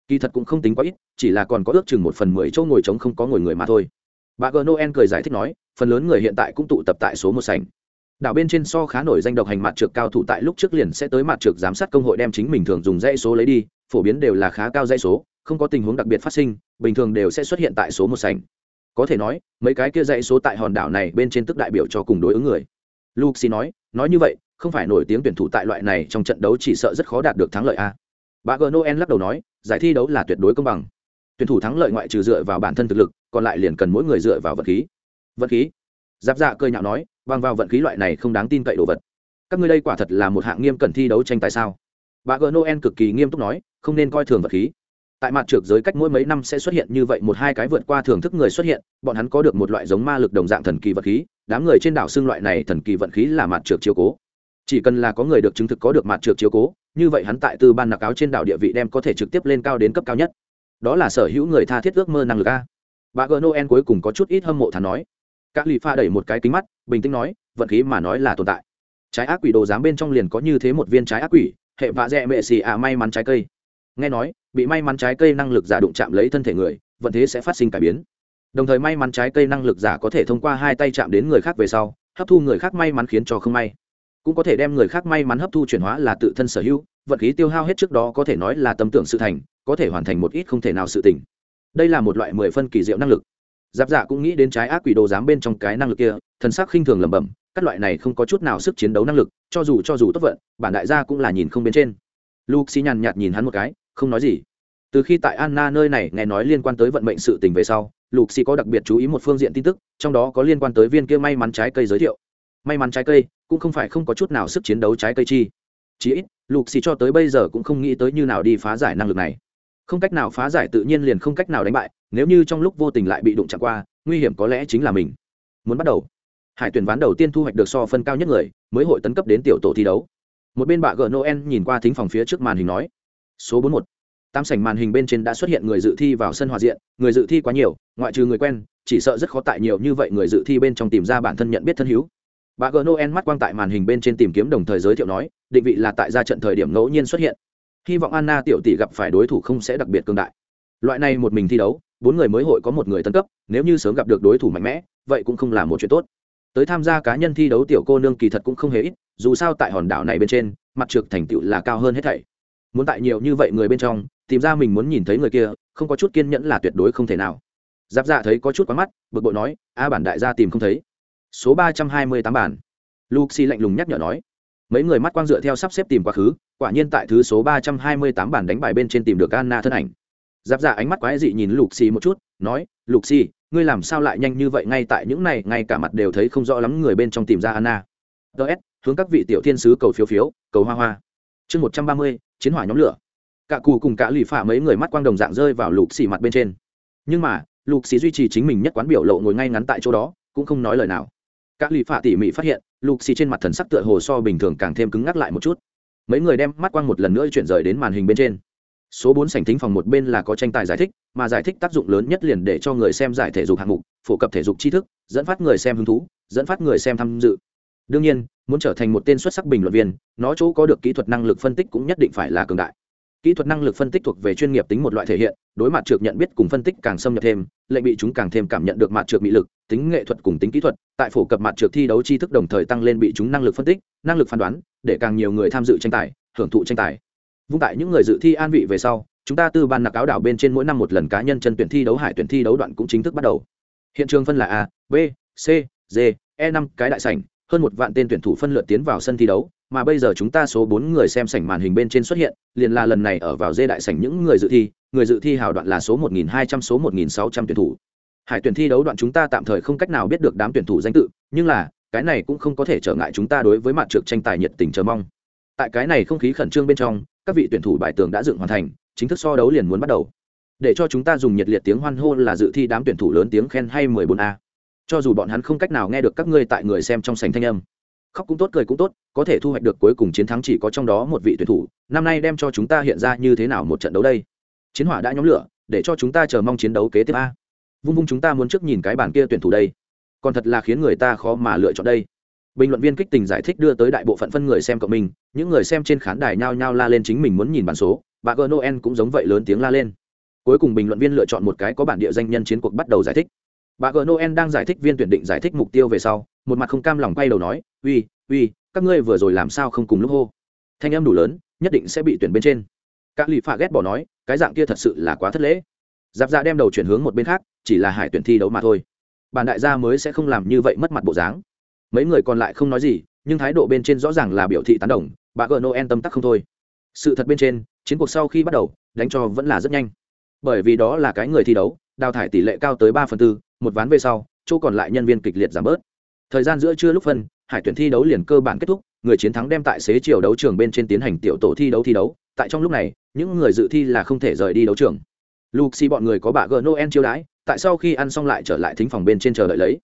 Kỳ thật cũng không tính quá ít, chỉ là còn có ước chừng một phần mười chỗ ngồi trống không có ngồi người mà thôi bà gờ noel cười giải thích nói, phần lớn người hiện tại cũng tụ tập tại số một sảnh. Đảo bên trên so khá nổi danh độc hành mặt trượt cao thủ tại lúc trước liền sẽ tới mặt trượt giám sát công hội đem chính mình thường dùng dãy số lấy đi, phổ biến đều là khá cao dãy số, không có tình huống đặc biệt phát sinh, bình thường đều sẽ xuất hiện tại số một sảnh. Có thể nói, mấy cái kia dãy số tại hòn đảo này bên trên tức đại biểu cho cùng đối ứng người. Luxi nói nói như vậy, không phải nổi tiếng tuyển thủ tại loại này trong trận đấu chỉ sợ rất khó đạt được thắng lợi a bà gờ noel lắc đầu nói, giải thi đấu là tuyệt đối công bằng. Tuyển thủ thắng lợi ngoại trừ dựa vào bản thân thực lực còn lại liền cần mỗi người dựa vào vật khí. Vật khí? Giáp dạ cười nhạo nói bằng vào vận khí loại này không đáng tin cậy đồ vật. Các ngươi đây quả thật là một hạng nghiêm cẩn thi đấu tranh tài sao? Bà gờ noel cực kỳ nghiêm túc nói, không nên coi thường vật khí. Tại mặt trượt giới cách mỗi mấy năm sẽ xuất hiện như vậy một hai cái vượt qua thưởng thức người xuất hiện, bọn hắn có được một loại giống ma lực đồng dạng thần kỳ vật khí, đám người trên đảo xương loại này thần kỳ vận khí là mặt trượt chiếu cố. Chỉ cần là có người được chứng thực có được mặt trượt chiếu cố, như vậy hắn tại tư ban nạc áo trên đảo địa vị đem có thể trực tiếp lên cao đến cấp cao nhất. Đó là sở hữu người tha thiết ước mơ năng lực a bà gờ noel cuối cùng có chút ít hâm mộ thắn nói. Các lì pha đẩy một cái kính mắt, bình tĩnh nói, vận khí mà nói là tồn tại. Trái ác quỷ đồ giám bên trong liền có như thế một viên trái ác quỷ, hệ vạ dẹ mệ xì à may mắn trái cây. Nghe nói, bị may mắn trái cây năng lực giả đụng chạm lấy thân thể người, vận thế sẽ phát sinh cải biến. Đồng thời may mắn trái cây năng lực giả có thể thông qua hai tay chạm đến người khác về sau, hấp thu người khác may mắn khiến cho không may. Cũng có thể đem người khác may mắn hấp thu chuyển hóa là tự thân sở hữu, vận khí tiêu hao hết trước đó có thể nói là tâm tưởng sự thành, có thể hoàn thành một ít không thể nào sự tỉnh đây là một loại mười phân kỳ diệu năng lực. Giáp dạ cũng nghĩ đến trái ác quỷ đồ dám bên trong cái năng lực kia, thần sắc khinh thường lẩm bẩm, các loại này không có chút nào sức chiến đấu năng lực, cho dù cho dù tốt vận, bản đại gia cũng là nhìn không bên trên. Luke xi nhàn nhạt nhìn hắn một cái, không nói gì. Từ khi tại anna nơi này nghe nói liên quan tới vận mệnh sự tình về sau lục xì có đặc biệt chú ý một phương diện tin tức, trong đó có liên quan tới viên kia may mắn trái cây giới thiệu. May mắn trái cây, cũng không phải không có chút nào sức chiến đấu trái cây chi. Chí ít lục xì cho tới bây giờ cũng không nghĩ tới như nào đi phá giải năng lực này không cách nào phá giải tự nhiên liền không cách nào đánh bại, nếu như trong lúc vô tình lại bị đụng chạm qua, nguy hiểm có lẽ chính là mình. Muốn bắt đầu. Hải tuyển ván đầu tiên thu hoạch được so phân cao nhất người, mới hội tấn cấp đến tiểu tổ thi đấu. Một bên bà gờ noel nhìn qua thính phòng phía trước màn hình nói, số bốn một. Tam sảnh màn hình bên trên đã xuất hiện người dự thi vào sân hòa diện, người dự thi quá nhiều, ngoại trừ người quen, chỉ sợ rất khó tại nhiều như vậy người dự thi bên trong tìm ra bản thân nhận biết thân hữu. Bà gờ noel mắt quang tại màn hình bên trên tìm kiếm đồng thời giới thiệu nói, định vị là tại ra trận thời điểm ngẫu nhiên xuất hiện hy vọng anna tiểu tỷ gặp phải đối thủ không sẽ đặc biệt cương đại. Loại này một mình thi đấu, bốn người mới hội có một người tân cấp, nếu như sớm gặp được đối thủ mạnh mẽ, vậy cũng không là một chuyện tốt. Tới tham gia cá nhân thi đấu tiểu cô nương kỳ thật cũng không hề ít, dù sao tại hòn đảo này bên trên, mặt trược thành tựu là cao hơn hết thảy. Muốn tại nhiều như vậy người bên trong, tìm ra mình muốn nhìn thấy người kia, không có chút kiên nhẫn là tuyệt đối không thể nào. Giáp dạ thấy có chút quá mắt, bực bội nói, a bản đại gia tìm không thấy. Số ba trăm hai mươi tám bản. Luxi lạnh lùng nhắc nhở nói. Mấy người mắt quang dựa theo sắp xếp tìm quá khứ quả nhiên tại thứ số ba trăm hai mươi tám bản đánh bài bên trên tìm được anna thân ảnh. Giáp dạ ánh mắt quái dị nhìn lục Xi một chút nói lục Xi, ngươi làm sao lại nhanh như vậy? Ngay tại những này ngay cả mặt đều thấy không rõ lắm người bên trong tìm ra anna. Ts hướng các vị tiểu thiên sứ cầu phiếu phiếu cầu hoa hoa. Chương một trăm ba mươi chiến hỏa nhóm lửa. Cả cù cùng cả lì phả mấy người mắt quang đồng dạng rơi vào lục Xi mặt bên trên. Nhưng mà lục Xi duy trì chính mình nhất quán biểu lộ ngồi ngay ngắn tại chỗ đó cũng không nói lời nào. Các lì phả tỉ mỉ phát hiện lục Xi trên mặt thần sắc tựa hồ so bình thường càng thêm cứng ngắc lại một chút mấy người đem mắt quang một lần nữa chuyển rời đến màn hình bên trên. Số bốn sảnh thính phòng một bên là có tranh tài giải thích, mà giải thích tác dụng lớn nhất liền để cho người xem giải thể dục hạng mục, phổ cập thể dục tri thức, dẫn phát người xem hứng thú, dẫn phát người xem tham dự. Đương nhiên, muốn trở thành một tên xuất sắc bình luận viên, nó chỗ có được kỹ thuật năng lực phân tích cũng nhất định phải là cường đại. Kỹ thuật năng lực phân tích thuộc về chuyên nghiệp tính một loại thể hiện, đối mặt trượt nhận biết cùng phân tích càng xâm nhập thêm lệnh bị chúng càng thêm cảm nhận được mặt trượt mỹ lực, tính nghệ thuật cùng tính kỹ thuật, tại phổ cập mặt trượt thi đấu tri thức đồng thời tăng lên bị chúng năng lực phân tích năng lực phán đoán, để càng nhiều người tham dự tranh tài, hưởng thụ tranh tài. Vung tại những người dự thi an vị về sau, chúng ta tư ban nặc áo đảo bên trên mỗi năm một lần cá nhân chân tuyển thi đấu, hải tuyển thi đấu đoạn cũng chính thức bắt đầu. Hiện trường phân là a, b, c, d e năm cái đại sảnh, hơn một vạn tên tuyển thủ phân lượt tiến vào sân thi đấu, mà bây giờ chúng ta số bốn người xem sảnh màn hình bên trên xuất hiện, liền là lần này ở vào dê đại sảnh những người dự thi, người dự thi hào đoạn là số một nghìn hai trăm, số một nghìn sáu trăm tuyển thủ. Hải tuyển thi đấu đoạn chúng ta tạm thời không cách nào biết được đám tuyển thủ danh tự, nhưng là cái này cũng không có thể trở ngại chúng ta đối với mặt trược tranh tài nhiệt tình chờ mong. Tại cái này không khí khẩn trương bên trong, các vị tuyển thủ bài tường đã dựng hoàn thành, chính thức so đấu liền muốn bắt đầu. Để cho chúng ta dùng nhiệt liệt tiếng hoan hô là dự thi đám tuyển thủ lớn tiếng khen hay 14 a. Cho dù bọn hắn không cách nào nghe được các ngươi tại người xem trong sảnh thanh âm. Khóc cũng tốt, cười cũng tốt, có thể thu hoạch được cuối cùng chiến thắng chỉ có trong đó một vị tuyển thủ, năm nay đem cho chúng ta hiện ra như thế nào một trận đấu đây? Chiến hỏa đã nhóm lửa, để cho chúng ta chờ mong chiến đấu kế tiếp a. Vung vung chúng ta muốn trước nhìn cái bản kia tuyển thủ đây còn thật là khiến người ta khó mà lựa chọn đây. Bình luận viên kích tình giải thích đưa tới đại bộ phận phân người xem cộng mình, những người xem trên khán đài nhao nhao la lên chính mình muốn nhìn bản số, bà gờ noel cũng giống vậy lớn tiếng la lên. Cuối cùng bình luận viên lựa chọn một cái có bản địa danh nhân chiến cuộc bắt đầu giải thích. Bà gờ noel đang giải thích viên tuyển định giải thích mục tiêu về sau, một mặt không cam lòng quay đầu nói, uy uy, các ngươi vừa rồi làm sao không cùng lúc hô? Thanh em đủ lớn, nhất định sẽ bị tuyển bên trên. Các lì phạ ghét bỏ nói, cái dạng kia thật sự là quá thất lễ. Giáp ra đem đầu chuyển hướng một bên khác, chỉ là hải tuyển thi đấu mà thôi bản đại gia mới sẽ không làm như vậy mất mặt bộ dáng. Mấy người còn lại không nói gì, nhưng thái độ bên trên rõ ràng là biểu thị tán đồng, bà gờ noel tâm tắc không thôi. Sự thật bên trên, chiến cuộc sau khi bắt đầu, đánh cho vẫn là rất nhanh. Bởi vì đó là cái người thi đấu, đào thải tỷ lệ cao tới ba phần tư, một ván về sau, chỗ còn lại nhân viên kịch liệt giảm bớt. Thời gian giữa trưa lúc phân, hải tuyển thi đấu liền cơ bản kết thúc, người chiến thắng đem tại xế chiều đấu trường bên trên tiến hành tiểu tổ thi đấu thi đấu. Tại trong lúc này, những người dự thi là không thể rời đi đấu trường luxi bọn người có bà gờ noel chiêu đãi, tại sau khi ăn xong lại trở lại thính phòng bên trên chờ đợi lấy.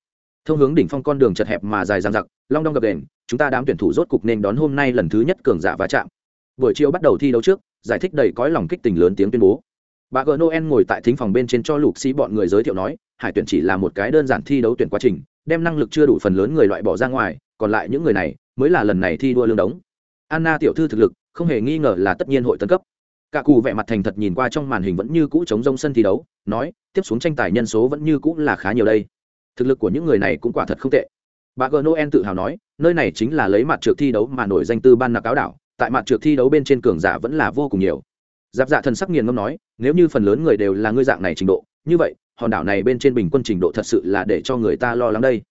Thông hướng đỉnh phong con đường chật hẹp mà dài dằng dặc, long đong gập đền, chúng ta đám tuyển thủ rốt cục nên đón hôm nay lần thứ nhất cường giả va chạm. Buổi chiều bắt đầu thi đấu trước, giải thích đầy cõi lòng kích tình lớn tiếng tuyên bố. Bà gờ noel ngồi tại thính phòng bên trên cho lục bọn người giới thiệu nói, hải tuyển chỉ là một cái đơn giản thi đấu tuyển quá trình, đem năng lực chưa đủ phần lớn người loại bỏ ra ngoài, còn lại những người này mới là lần này thi đua lương đống. Anna tiểu thư thực lực, không hề nghi ngờ là tất nhiên hội tân cấp cả cù vẻ mặt thành thật nhìn qua trong màn hình vẫn như cũ chống rông sân thi đấu, nói, tiếp xuống tranh tài nhân số vẫn như cũ là khá nhiều đây. Thực lực của những người này cũng quả thật không tệ. Bà gờ noel tự hào nói, nơi này chính là lấy mặt trượt thi đấu mà nổi danh tư ban nạc áo đảo, tại mặt trượt thi đấu bên trên cường giả vẫn là vô cùng nhiều. Giáp dạ thần sắc nghiền ngâm nói, nếu như phần lớn người đều là ngươi dạng này trình độ, như vậy, hòn đảo này bên trên bình quân trình độ thật sự là để cho người ta lo lắng đây.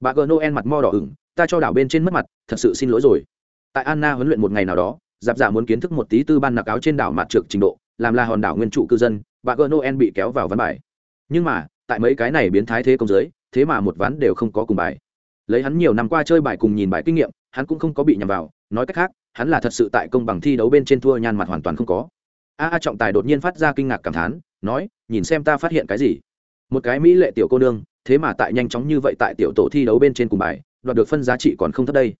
Bà gờ noel mặt mo đỏ ửng, ta cho đảo bên trên mất mặt, thật sự xin lỗi rồi. Tại anna huấn luyện một ngày nào đó giáp giả muốn kiến thức một tí tư ban nạc áo trên đảo mặt trượt trình độ, làm là hòn đảo nguyên trụ cư dân, bà gờ noel bị kéo vào ván bài. Nhưng mà, tại mấy cái này biến thái thế công giới, thế mà một ván đều không có cùng bài. Lấy hắn nhiều năm qua chơi bài cùng nhìn bài kinh nghiệm, hắn cũng không có bị nhầm vào, nói cách khác, hắn là thật sự tại công bằng thi đấu bên trên thua nhan mặt hoàn toàn không có. A a trọng tài đột nhiên phát ra kinh ngạc cảm thán, nói, nhìn xem ta phát hiện cái gì? Một cái mỹ lệ tiểu cô nương, thế mà tại nhanh chóng như vậy tại tiểu tổ thi đấu bên trên cùng bài, đoạt được phân giá trị còn không thấp đây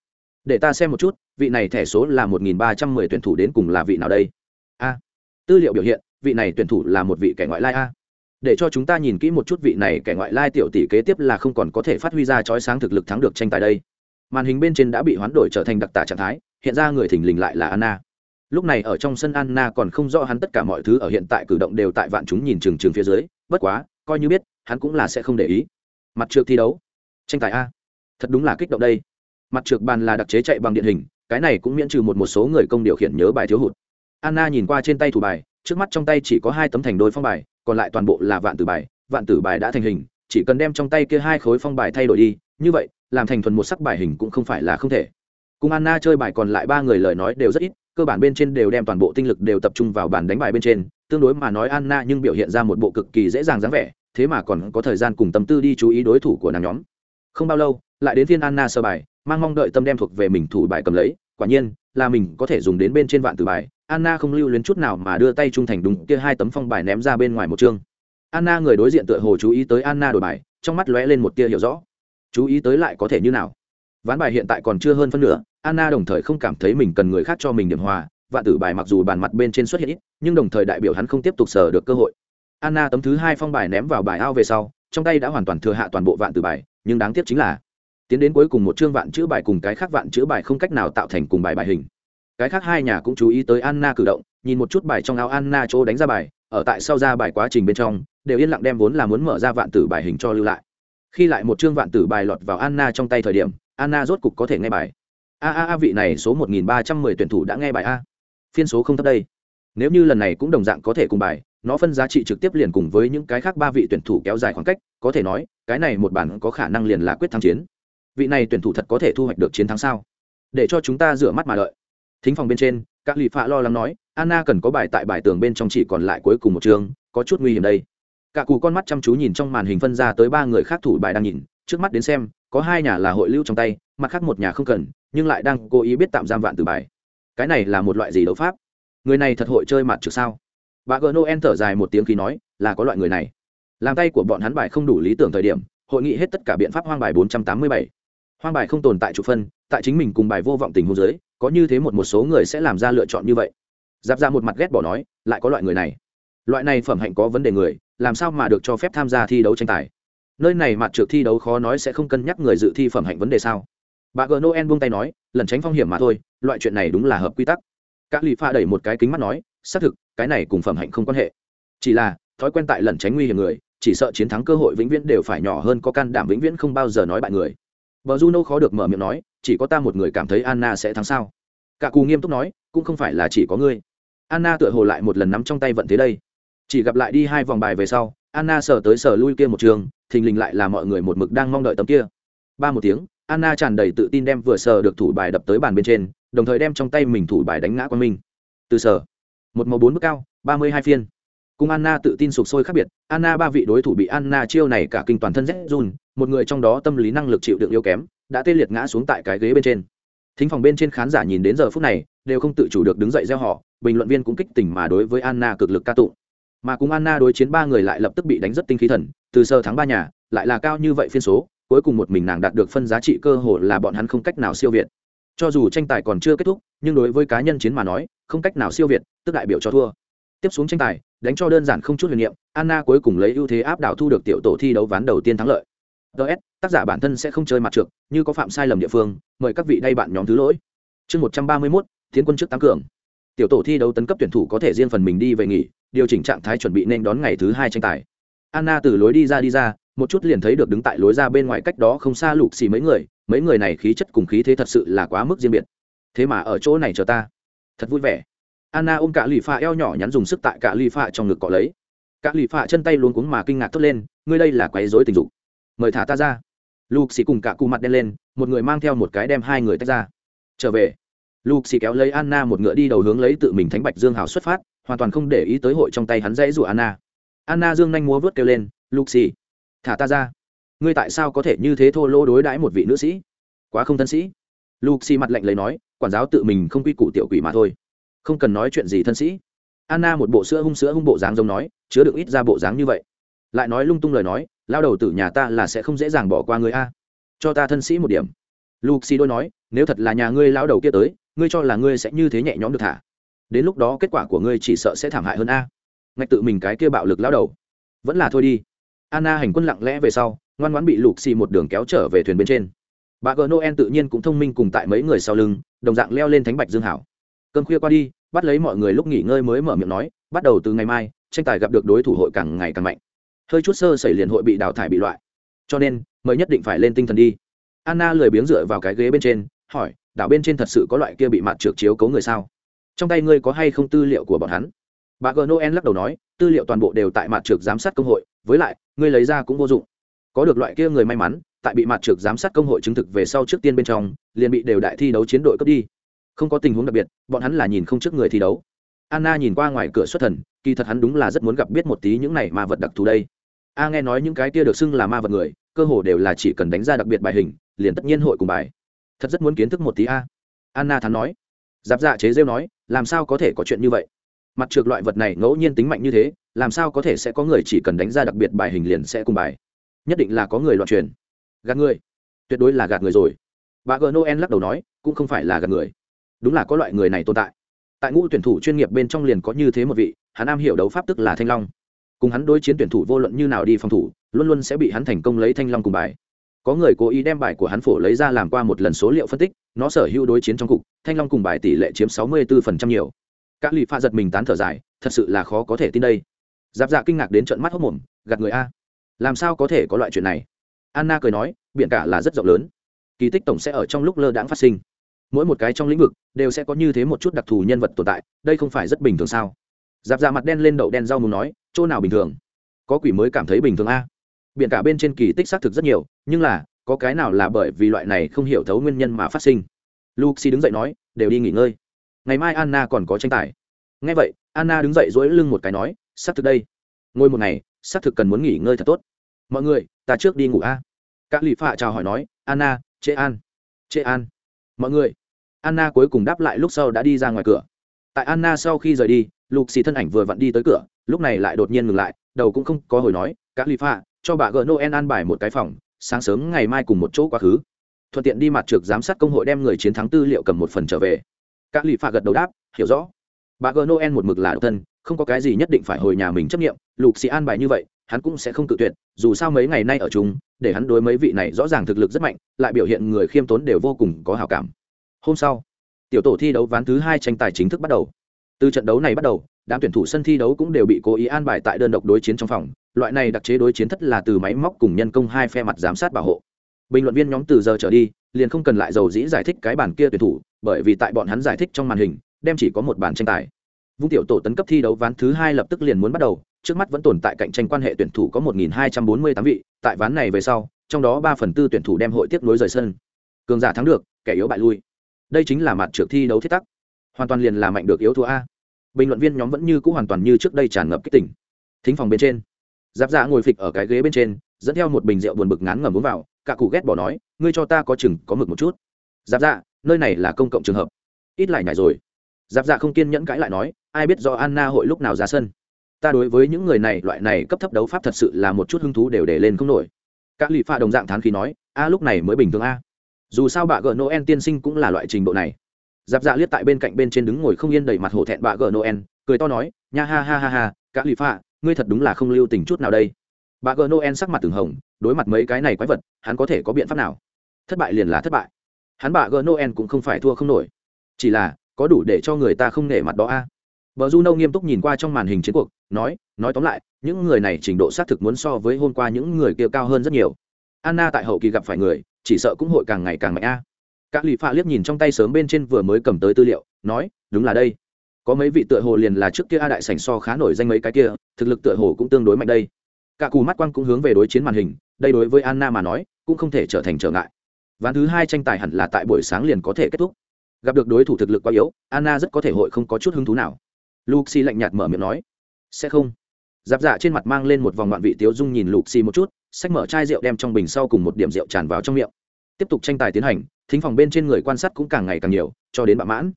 để ta xem một chút, vị này thẻ số là một nghìn ba trăm mười tuyển thủ đến cùng là vị nào đây? A. Tư liệu biểu hiện, vị này tuyển thủ là một vị kẻ ngoại lai a. Để cho chúng ta nhìn kỹ một chút vị này kẻ ngoại lai tiểu tỷ kế tiếp là không còn có thể phát huy ra chói sáng thực lực thắng được tranh tài đây. Màn hình bên trên đã bị hoán đổi trở thành đặc tả trạng thái, hiện ra người thình lình lại là anna. Lúc này ở trong sân anna còn không rõ hắn tất cả mọi thứ ở hiện tại cử động đều tại vạn chúng nhìn trừng trừng phía dưới, bất quá, coi như biết, hắn cũng là sẽ không để ý. Mặt trượt thi đấu. Tranh tài a. Thật đúng là kích động đây mặt trượt bàn là đặc chế chạy bằng điện hình, cái này cũng miễn trừ một một số người công điều khiển nhớ bài thiếu hụt. Anna nhìn qua trên tay thủ bài, trước mắt trong tay chỉ có hai tấm thành đôi phong bài, còn lại toàn bộ là vạn tử bài, vạn tử bài đã thành hình, chỉ cần đem trong tay kia hai khối phong bài thay đổi đi, như vậy, làm thành thuần một sắc bài hình cũng không phải là không thể. Cùng anna chơi bài còn lại ba người lời nói đều rất ít, cơ bản bên trên đều đem toàn bộ tinh lực đều tập trung vào bàn đánh bài bên trên, tương đối mà nói anna nhưng biểu hiện ra một bộ cực kỳ dễ dàng dáng vẻ, thế mà còn có thời gian cùng tâm tư đi chú ý đối thủ của nàng nhóm. Không bao lâu, lại đến phiên anna sơ bài mang mong đợi tâm đem thuộc về mình thủ bài cầm lấy, quả nhiên, là mình có thể dùng đến bên trên vạn từ bài. Anna không lưu luyến chút nào mà đưa tay trung thành đúng kia hai tấm phong bài ném ra bên ngoài một chương. Anna người đối diện tựa hồ chú ý tới anna đổi bài, trong mắt lóe lên một tia hiểu rõ. Chú ý tới lại có thể như nào? Ván bài hiện tại còn chưa hơn phân nửa, anna đồng thời không cảm thấy mình cần người khác cho mình điểm hòa, vạn tử bài mặc dù bàn mặt bên trên xuất hiện ít, nhưng đồng thời đại biểu hắn không tiếp tục sở được cơ hội. Anna tấm thứ hai phong bài ném vào bài ao về sau, trong tay đã hoàn toàn thừa hạ toàn bộ vạn tử bài, nhưng đáng tiếc chính là tiến đến cuối cùng một chương vạn chữ bài cùng cái khác vạn chữ bài không cách nào tạo thành cùng bài bài hình. Cái khác hai nhà cũng chú ý tới anna cử động, nhìn một chút bài trong áo anna chỗ đánh ra bài, ở tại sau ra bài quá trình bên trong, đều yên lặng đem vốn là muốn mở ra vạn tử bài hình cho lưu lại. Khi lại một chương vạn tử bài lọt vào anna trong tay thời điểm, anna rốt cục có thể nghe bài. A a a, vị này số một nghìn ba trăm mười tuyển thủ đã nghe bài a. Phiên số không thấp đây. Nếu như lần này cũng đồng dạng có thể cùng bài, nó phân giá trị trực tiếp liền cùng với những cái khác ba vị tuyển thủ kéo dài khoảng cách, có thể nói, cái này một bản có khả năng liền là quyết thắng chiến vị này tuyển thủ thật có thể thu hoạch được chiến thắng sao? Để cho chúng ta rửa mắt mà đợi. Thính phòng bên trên, các lì phạ lo lắng nói, anna cần có bài tại bài tường bên trong chỉ còn lại cuối cùng một chương có chút nguy hiểm đây. Cả cù con mắt chăm chú nhìn trong màn hình phân ra tới ba người khác thủ bài đang nhìn, trước mắt đến xem, có hai nhà là hội lưu trong tay, mặt khác một nhà không cần, nhưng lại đang cố ý biết tạm giam vạn từ bài. Cái này là một loại gì đấu pháp? Người này thật hội chơi mặt trực sao? Bà gờ noel thở dài một tiếng khi nói, là có loại người này. Làm tay của bọn hắn bài không đủ lý tưởng thời điểm, hội nghị hết tất cả biện pháp hoang bài 487 hoang bài không tồn tại chủ phân, tại chính mình cùng bài vô vọng tình huống giới có như thế một một số người sẽ làm ra lựa chọn như vậy. Giáp ra một mặt ghét bỏ nói, lại có loại người này. Loại này phẩm hạnh có vấn đề người, làm sao mà được cho phép tham gia thi đấu tranh tài? Nơi này mặt trượt thi đấu khó nói sẽ không cân nhắc người dự thi phẩm hạnh vấn đề sao? Bà gờ noel buông tay nói lần tránh phong hiểm mà thôi, loại chuyện này đúng là hợp quy tắc. Các lì pha đẩy một cái kính mắt nói, xác thực, cái này cùng phẩm hạnh không quan hệ. Chỉ là, thói quen tại lần tránh nguy hiểm người, chỉ sợ chiến thắng cơ hội vĩnh viễn đều phải nhỏ hơn có can đảm vĩnh viễn không bao giờ nói bại người. Bờ juno khó được mở miệng nói, chỉ có ta một người cảm thấy anna sẽ thắng sao? Cả cù nghiêm túc nói, cũng không phải là chỉ có ngươi. Anna tựa hồ lại một lần nắm trong tay vận thế đây. Chỉ gặp lại đi hai vòng bài về sau, anna sờ tới sờ lui kia một trường, thình lình lại là mọi người một mực đang mong đợi tấm kia. Ba một tiếng, anna tràn đầy tự tin đem vừa sờ được thủ bài đập tới bàn bên trên, đồng thời đem trong tay mình thủ bài đánh ngã qua mình. từ sở một màu bốn mức cao, ba mươi hai phiên cùng anna tự tin sụp sôi khác biệt, anna ba vị đối thủ bị anna chiêu này cả kinh toàn thân rét run, một người trong đó tâm lý năng lực chịu đựng yếu kém, đã tê liệt ngã xuống tại cái ghế bên trên. Thính phòng bên trên khán giả nhìn đến giờ phút này, đều không tự chủ được đứng dậy gieo họ bình luận viên cũng kích tình mà đối với anna cực lực ca tụng. Mà cùng anna đối chiến ba người lại lập tức bị đánh rất tinh khí thần, từ sơ thắng ba nhà, lại là cao như vậy phiên số, cuối cùng một mình nàng đạt được phân giá trị cơ hồ là bọn hắn không cách nào siêu việt. Cho dù tranh tài còn chưa kết thúc, nhưng đối với cá nhân chiến mà nói, không cách nào siêu việt, tức đại biểu cho thua tiếp xuống tranh tài, đánh cho đơn giản không chút huyền niệm, anna cuối cùng lấy ưu thế áp đảo thu được tiểu tổ thi đấu ván đầu tiên thắng lợi. Ts tác giả bản thân sẽ không chơi mặt trượt, như có phạm sai lầm địa phương, mời các vị đay bạn nhóm thứ lỗi. Chương một trăm ba mươi mốt, tiến quân trước tám cường. Tiểu tổ thi đấu tấn cấp tuyển thủ có thể riêng phần mình đi về nghỉ, điều chỉnh trạng thái chuẩn bị nên đón ngày thứ hai tranh tài. Anna từ lối đi ra đi ra, một chút liền thấy được đứng tại lối ra bên ngoài cách đó không xa lục xì mấy người mấy người này khí chất cùng khí thế thật sự là quá mức riêng biệt. Thế mà ở chỗ này chờ ta. Thật vui vẻ anna ôm cả lì phạ eo nhỏ nhắn dùng sức tại cả lì phạ trong ngực cọ lấy. Cả lì phạ chân tay luống cuống mà kinh ngạc thốt lên, ngươi đây là quấy rối tình dục. Mời thả ta ra. Lục xì cùng cả cụ mặt đen lên, một người mang theo một cái đem hai người tách ra. Trở về. Lục xì kéo lấy anna một ngựa đi đầu hướng lấy tự mình thánh bạch dương hào xuất phát, hoàn toàn không để ý tới hội trong tay hắn dãy rủa anna. Anna dương nhanh múa vớt kêu lên lục xì, thả ta ra. Ngươi tại sao có thể như thế thô lỗ đối đãi một vị nữ sĩ? Quá không thân sĩ. Lục xì mặt lạnh lấy nói, quản giáo tự mình không quy củ tiểu quỷ mà thôi không cần nói chuyện gì thân sĩ. Anna một bộ sữa hung sữa hung bộ dáng giống nói, chứa được ít ra bộ dáng như vậy. Lại nói lung tung lời nói, lao đầu tử nhà ta là sẽ không dễ dàng bỏ qua người a. Cho ta thân sĩ một điểm. Luxi đôi nói, nếu thật là nhà ngươi lao đầu kia tới, ngươi cho là ngươi sẽ như thế nhẹ nhõm được thả đến lúc đó kết quả của ngươi chỉ sợ sẽ thảm hại hơn a. Ngạch tự mình cái kia bạo lực lao đầu. Vẫn là thôi đi. Anna hành quân lặng lẽ về sau, ngoan ngoãn bị lục xì một đường kéo trở về thuyền bên trên. Bà gờ noel tự nhiên cũng thông minh cùng tại mấy người sau lưng, đồng dạng leo lên thánh bạch dương hảo cơn khuya qua đi, bắt lấy mọi người lúc nghỉ ngơi mới mở miệng nói, bắt đầu từ ngày mai, tranh tài gặp được đối thủ hội càng ngày càng mạnh. Hơi chút sơ xảy liền hội bị đào thải bị loại. Cho nên, mới nhất định phải lên tinh thần đi. Anna lười biếng dựa vào cái ghế bên trên, hỏi, đảo bên trên thật sự có loại kia bị mặt trượt chiếu cấu người sao? Trong tay ngươi có hay không tư liệu của bọn hắn? Bà gờ noel lắc đầu nói, tư liệu toàn bộ đều tại mặt trượt giám sát công hội, với lại, ngươi lấy ra cũng vô dụng. Có được loại kia người may mắn, tại bị mặt trượt giám sát công hội chứng thực về sau trước tiên bên trong, liền bị đều đại thi đấu chiến đội cấp đi không có tình huống đặc biệt, bọn hắn là nhìn không trước người thi đấu. Anna nhìn qua ngoài cửa xuất thần, kỳ thật hắn đúng là rất muốn gặp biết một tí những này ma vật đặc thù đây. A nghe nói những cái kia được xưng là ma vật người, cơ hồ đều là chỉ cần đánh ra đặc biệt bài hình, liền tất nhiên hội cùng bài. Thật rất muốn kiến thức một tí a. Anna thắn nói. Giáp dạ chế rêu nói, làm sao có thể có chuyện như vậy? Mặt trượt loại vật này ngẫu nhiên tính mạnh như thế, làm sao có thể sẽ có người chỉ cần đánh ra đặc biệt bài hình liền sẽ cùng bài? Nhất định là có người loạn truyền. Gạt người. Tuyệt đối là gạt người rồi. Bà gờ noel lắc đầu nói, cũng không phải là gạt người đúng là có loại người này tồn tại. Tại ngũ tuyển thủ chuyên nghiệp bên trong liền có như thế một vị, hắn am hiểu đấu pháp tức là thanh long. Cùng hắn đối chiến tuyển thủ vô luận như nào đi phòng thủ, luôn luôn sẽ bị hắn thành công lấy thanh long cùng bài. Có người cố ý đem bài của hắn phổ lấy ra làm qua một lần số liệu phân tích, nó sở hữu đối chiến trong cục, thanh long cùng bài tỷ lệ chiếm sáu mươi bốn nhiều. Các lì pha giật mình tán thở dài, thật sự là khó có thể tin đây. Giáp dạ kinh ngạc đến trận mắt hốc mồm, gạt người a. Làm sao có thể có loại chuyện này? Anna cười nói, biển cả là rất rộng lớn. Kỳ tích tổng sẽ ở trong lúc lơ đãng phát sinh mỗi một cái trong lĩnh vực đều sẽ có như thế một chút đặc thù nhân vật tồn tại, đây không phải rất bình thường sao? Giáp ra mặt đen lên đậu đen rau muốn nói, chỗ nào bình thường? Có quỷ mới cảm thấy bình thường a. Biển cả bên trên kỳ tích xác thực rất nhiều, nhưng là, có cái nào là bởi vì loại này không hiểu thấu nguyên nhân mà phát sinh? Luxi đứng dậy nói, đều đi nghỉ ngơi. Ngày mai anna còn có tranh tài. Ngay vậy, anna đứng dậy dỗi lưng một cái nói xác thực đây. Ngồi một ngày xác thực cần muốn nghỉ ngơi thật tốt. Mọi người, ta trước đi ngủ a. Các lì phạ chào hỏi nói, anna, chê an. Chê an mọi người. Anna cuối cùng đáp lại lúc sau đã đi ra ngoài cửa. Tại anna sau khi rời đi lục xì thân ảnh vừa vặn đi tới cửa, lúc này lại đột nhiên ngừng lại, đầu cũng không có hồi nói các ly pha cho bà gỡ noel an bài một cái phòng, sáng sớm ngày mai cùng một chỗ quá khứ. Thuận tiện đi mặt trực giám sát công hội đem người chiến thắng tư liệu cầm một phần trở về. Các lì pha gật đầu đáp, hiểu rõ. Bà gỡ noel một mực là độc thân, không có cái gì nhất định phải hồi nhà mình chấp nghiệm lục xì an bài như vậy hắn cũng sẽ không tự tuyệt, dù sao mấy ngày nay ở chúng để hắn đối mấy vị này rõ ràng thực lực rất mạnh, lại biểu hiện người khiêm tốn đều vô cùng có hào cảm. Hôm sau, tiểu tổ thi đấu ván thứ hai tranh tài chính thức bắt đầu. Từ trận đấu này bắt đầu, đám tuyển thủ sân thi đấu cũng đều bị cố ý an bài tại đơn độc đối chiến trong phòng, loại này đặc chế đối chiến thất là từ máy móc cùng nhân công hai phe mặt giám sát bảo hộ. Bình luận viên nhóm từ giờ trở đi, liền không cần lại dầu dĩ giải thích cái bản kia tuyển thủ, bởi vì tại bọn hắn giải thích trong màn hình, đem chỉ có một bản tranh tài. Vung tiểu tổ tấn cấp thi đấu ván thứ hai lập tức liền muốn bắt đầu trước mắt vẫn tồn tại cạnh tranh quan hệ tuyển thủ có 1.248 vị, tại ván này về sau, trong đó ba phần tư tuyển thủ đem hội tiếp nối rời sân. Cường giả thắng được, kẻ yếu bại lui. Đây chính là mặt trược thi đấu thiết tắc. Hoàn toàn liền là mạnh được yếu thua a. Bình luận viên nhóm vẫn như cũ hoàn toàn như trước đây tràn ngập kích tỉnh thính phòng bên trên, giáp dạ ngồi phịch ở cái ghế bên trên, dẫn theo một bình rượu buồn bực ngán ngẩm uống vào, cả cụ ghét bỏ nói, ngươi cho ta có chừng, có mực một chút. Giáp dạ nơi này là công cộng trường hợp. Ít lại nhảy rồi. Giáp dạ không kiên nhẫn cãi lại nói, ai biết do anna hội lúc nào ra sân? Ta đối với những người này, loại này cấp thấp đấu pháp thật sự là một chút hứng thú đều để lên không nổi. Các lì pha đồng dạng thán khí nói, a, lúc này mới bình thường a. Dù sao bà gờ noel tiên sinh cũng là loại trình độ này. Giáp dạ liếc tại bên cạnh bên trên đứng ngồi không yên đầy mặt hổ thẹn bà gờ noel, cười to nói, nha ha ha ha ha các lì pha ngươi thật đúng là không lưu tình chút nào đây. Bà gờ noel sắc mặt từng hồng, đối mặt mấy cái này quái vật, hắn có thể có biện pháp nào? Thất bại liền là thất bại. Hắn bà gờ noel cũng không phải thua không nổi. Chỉ là, có đủ để cho người ta không nể mặt đó a. à. Bờ Juno nghiêm túc nhìn qua trong màn hình chiến cuộc, nói, nói tóm lại, những người này trình độ xác thực muốn so với hôm qua những người kia cao hơn rất nhiều. Anna tại hậu kỳ gặp phải người, chỉ sợ cũng hội càng ngày càng mạnh a. Các lì phạ liếc nhìn trong tay sớm bên trên vừa mới cầm tới tư liệu, nói, đúng là đây. Có mấy vị tựa hồ liền là trước kia a đại sảnh so khá nổi danh mấy cái kia, thực lực tựa hồ cũng tương đối mạnh đây. Cả cù mắt quang cũng hướng về đối chiến màn hình, đây đối với Anna mà nói, cũng không thể trở thành trở ngại. Ván thứ hai tranh tài hẳn là tại buổi sáng liền có thể kết thúc. Gặp được đối thủ thực lực quá yếu, Anna rất có thể hội không có chút hứng thú nào luxi lạnh nhạt mở miệng nói, sẽ không. Giáp dạ trên mặt mang lên một vòng ngoạn vị tiếu dung nhìn luxi một chút, xách mở chai rượu đem trong bình sau cùng một điểm rượu tràn vào trong miệng. Tiếp tục tranh tài tiến hành, thính phòng bên trên người quan sát cũng càng ngày càng nhiều, cho đến bạ mãn.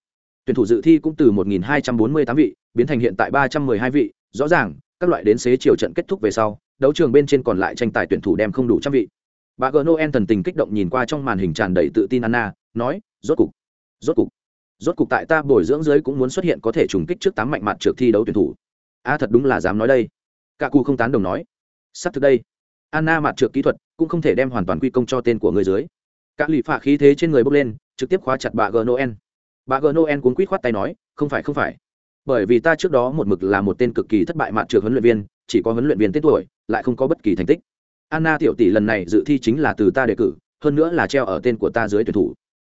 Tuyển thủ dự thi cũng từ 1.248 vị, biến thành hiện tại 312 vị. Rõ ràng, các loại đến xế chiều trận kết thúc về sau, đấu trường bên trên còn lại tranh tài tuyển thủ đem không đủ trăm vị. Bà Gnoen noel thần tình kích động nhìn qua trong màn hình tràn đầy tự tin anna, nói, rốt cục rốt cục rốt cục tại ta bồi dưỡng dưới cũng muốn xuất hiện có thể trùng kích trước tám mạnh mặt trượt thi đấu tuyển thủ. A, thật đúng là dám nói đây. Cả cụ không tán đồng nói. Sắp thực đây. Anna mặt trượt kỹ thuật cũng không thể đem hoàn toàn quy công cho tên của người dưới. Các lụy phạ khí thế trên người bốc lên, trực tiếp khóa chặt bà g noel. Bà g noel cuốn quýt khoát tay nói, không phải không phải. Bởi vì ta trước đó một mực là một tên cực kỳ thất bại mặt trượt huấn luyện viên, chỉ có huấn luyện viên tên tuổi, lại không có bất kỳ thành tích. Anna tiểu tỷ lần này dự thi chính là từ ta đề cử, hơn nữa là treo ở tên của ta dưới tuyển thủ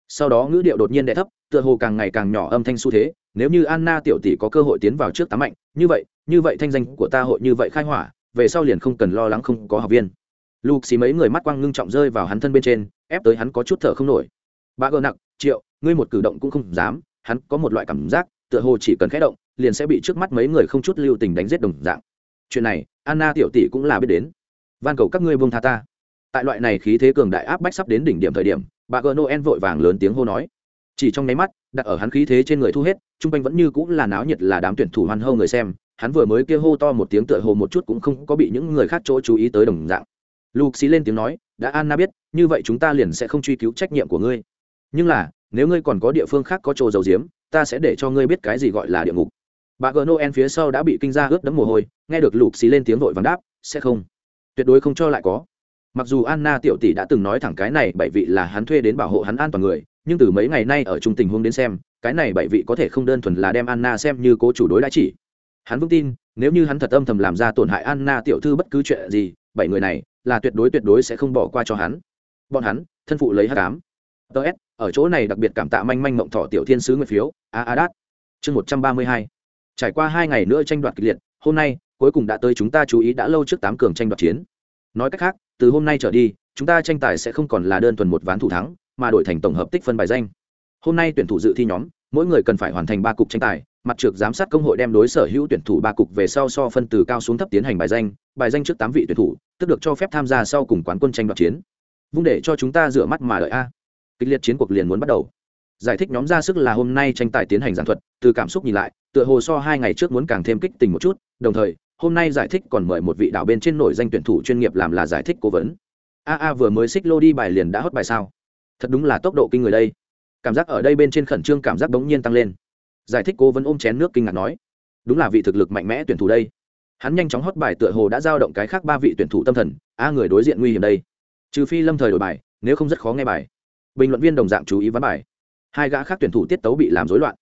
sau đó ngữ điệu đột nhiên đ thấp, tựa hồ càng ngày càng nhỏ âm thanh xu thế, nếu như anna tiểu tỷ có cơ hội tiến vào trước tám mạnh, như vậy như vậy thanh danh của ta hội như vậy khai hỏa, về sau liền không cần lo lắng không có học viên. Lục xì mấy người mắt quang ngưng trọng rơi vào hắn thân bên trên, ép tới hắn có chút thở không nổi. Bà gờ nặng triệu, ngươi một cử động cũng không dám, hắn có một loại cảm giác, tựa hồ chỉ cần khẽ động, liền sẽ bị trước mắt mấy người không chút lưu tình đánh giết đồng dạng. Chuyện này, anna tiểu tỷ cũng là biết đến. Van cầu các ngươi buông tha ta. Tại loại này khí thế cường đại áp bách sắp đến đỉnh điểm thời điểm bà gờ noel vội vàng lớn tiếng hô nói. Chỉ trong nháy mắt, đặt ở hắn khí thế trên người thu hết chung quanh vẫn như cũng là náo nhiệt là đám tuyển thủ hoan hô người xem, hắn vừa mới kia hô to một tiếng tựa hồ một chút cũng không có bị những người khác chỗ chú ý tới đồng dạng. Lục xí lên tiếng nói, đã anna biết, như vậy chúng ta liền sẽ không truy cứu trách nhiệm của ngươi. Nhưng là, nếu ngươi còn có địa phương khác có chỗ dầu diếm ta sẽ để cho ngươi biết cái gì gọi là địa ngục. Bà gờ noel phía sau đã bị kinh ra ướt đẫm mồ hôi, nghe được lục xí lên tiếng vội vàng đáp, sẽ không. Tuyệt đối không cho lại có mặc dù anna tiểu tỷ đã từng nói thẳng cái này bảy vị là hắn thuê đến bảo hộ hắn an toàn người, nhưng từ mấy ngày nay ở chung tình huống đến xem, cái này bảy vị có thể không đơn thuần là đem anna xem như cố chủ đối đã chỉ. Hắn vững tin, nếu như hắn thật âm thầm làm ra tổn hại anna tiểu thư bất cứ chuyện gì, bảy người này là tuyệt đối tuyệt đối sẽ không bỏ qua cho hắn. Bọn hắn, thân phụ lấy hát cám ts ở chỗ này đặc biệt cảm tạ manh manh mộng thọ tiểu thiên sứ nguyệt phiếu, a a đát. Chương một trăm ba mươi hai. Trải qua hai ngày nữa tranh đoạt kịch liệt, hôm nay, cuối cùng đã tới chúng ta chú ý đã lâu trước tám cường tranh đoạt chiến. Nói cách khác từ hôm nay trở đi, chúng ta tranh tài sẽ không còn là đơn thuần một ván thủ thắng, mà đổi thành tổng hợp tích phân bài danh. Hôm nay tuyển thủ dự thi nhóm, mỗi người cần phải hoàn thành ba cục tranh tài, mặt trược giám sát công hội đem đối sở hữu tuyển thủ ba cục về sau so phân từ cao xuống thấp tiến hành bài danh bài danh trước tám vị tuyển thủ, tức được cho phép tham gia sau cùng quán quân tranh đoạt chiến. Vung để cho chúng ta rửa mắt mà đợi a. Kịch liệt chiến cuộc liền muốn bắt đầu. Giải thích nhóm ra sức là hôm nay tranh tài tiến hành giảng thuật, từ cảm xúc nhìn lại, tựa hồ so hai ngày trước muốn càng thêm kích tình một chút, đồng thời hôm nay giải thích còn mời một vị đạo bên trên nổi danh tuyển thủ chuyên nghiệp làm là giải thích cố vấn. A a vừa mới xích lô đi bài liền đã hót bài sao? Thật đúng là tốc độ kinh người đây. Cảm giác ở đây bên trên khẩn trương cảm giác bỗng nhiên tăng lên. Giải thích cố vấn ôm chén nước kinh ngạc nói, đúng là vị thực lực mạnh mẽ tuyển thủ đây. Hắn nhanh chóng hót bài tựa hồ đã giao động cái khác ba vị tuyển thủ tâm thần, a người đối diện nguy hiểm đây. Trừ phi lâm thời đổi bài, nếu không rất khó nghe bài. Bình luận viên đồng dạng chú ý ván bài. Hai gã khác tuyển thủ tiết tấu bị làm rối loạn.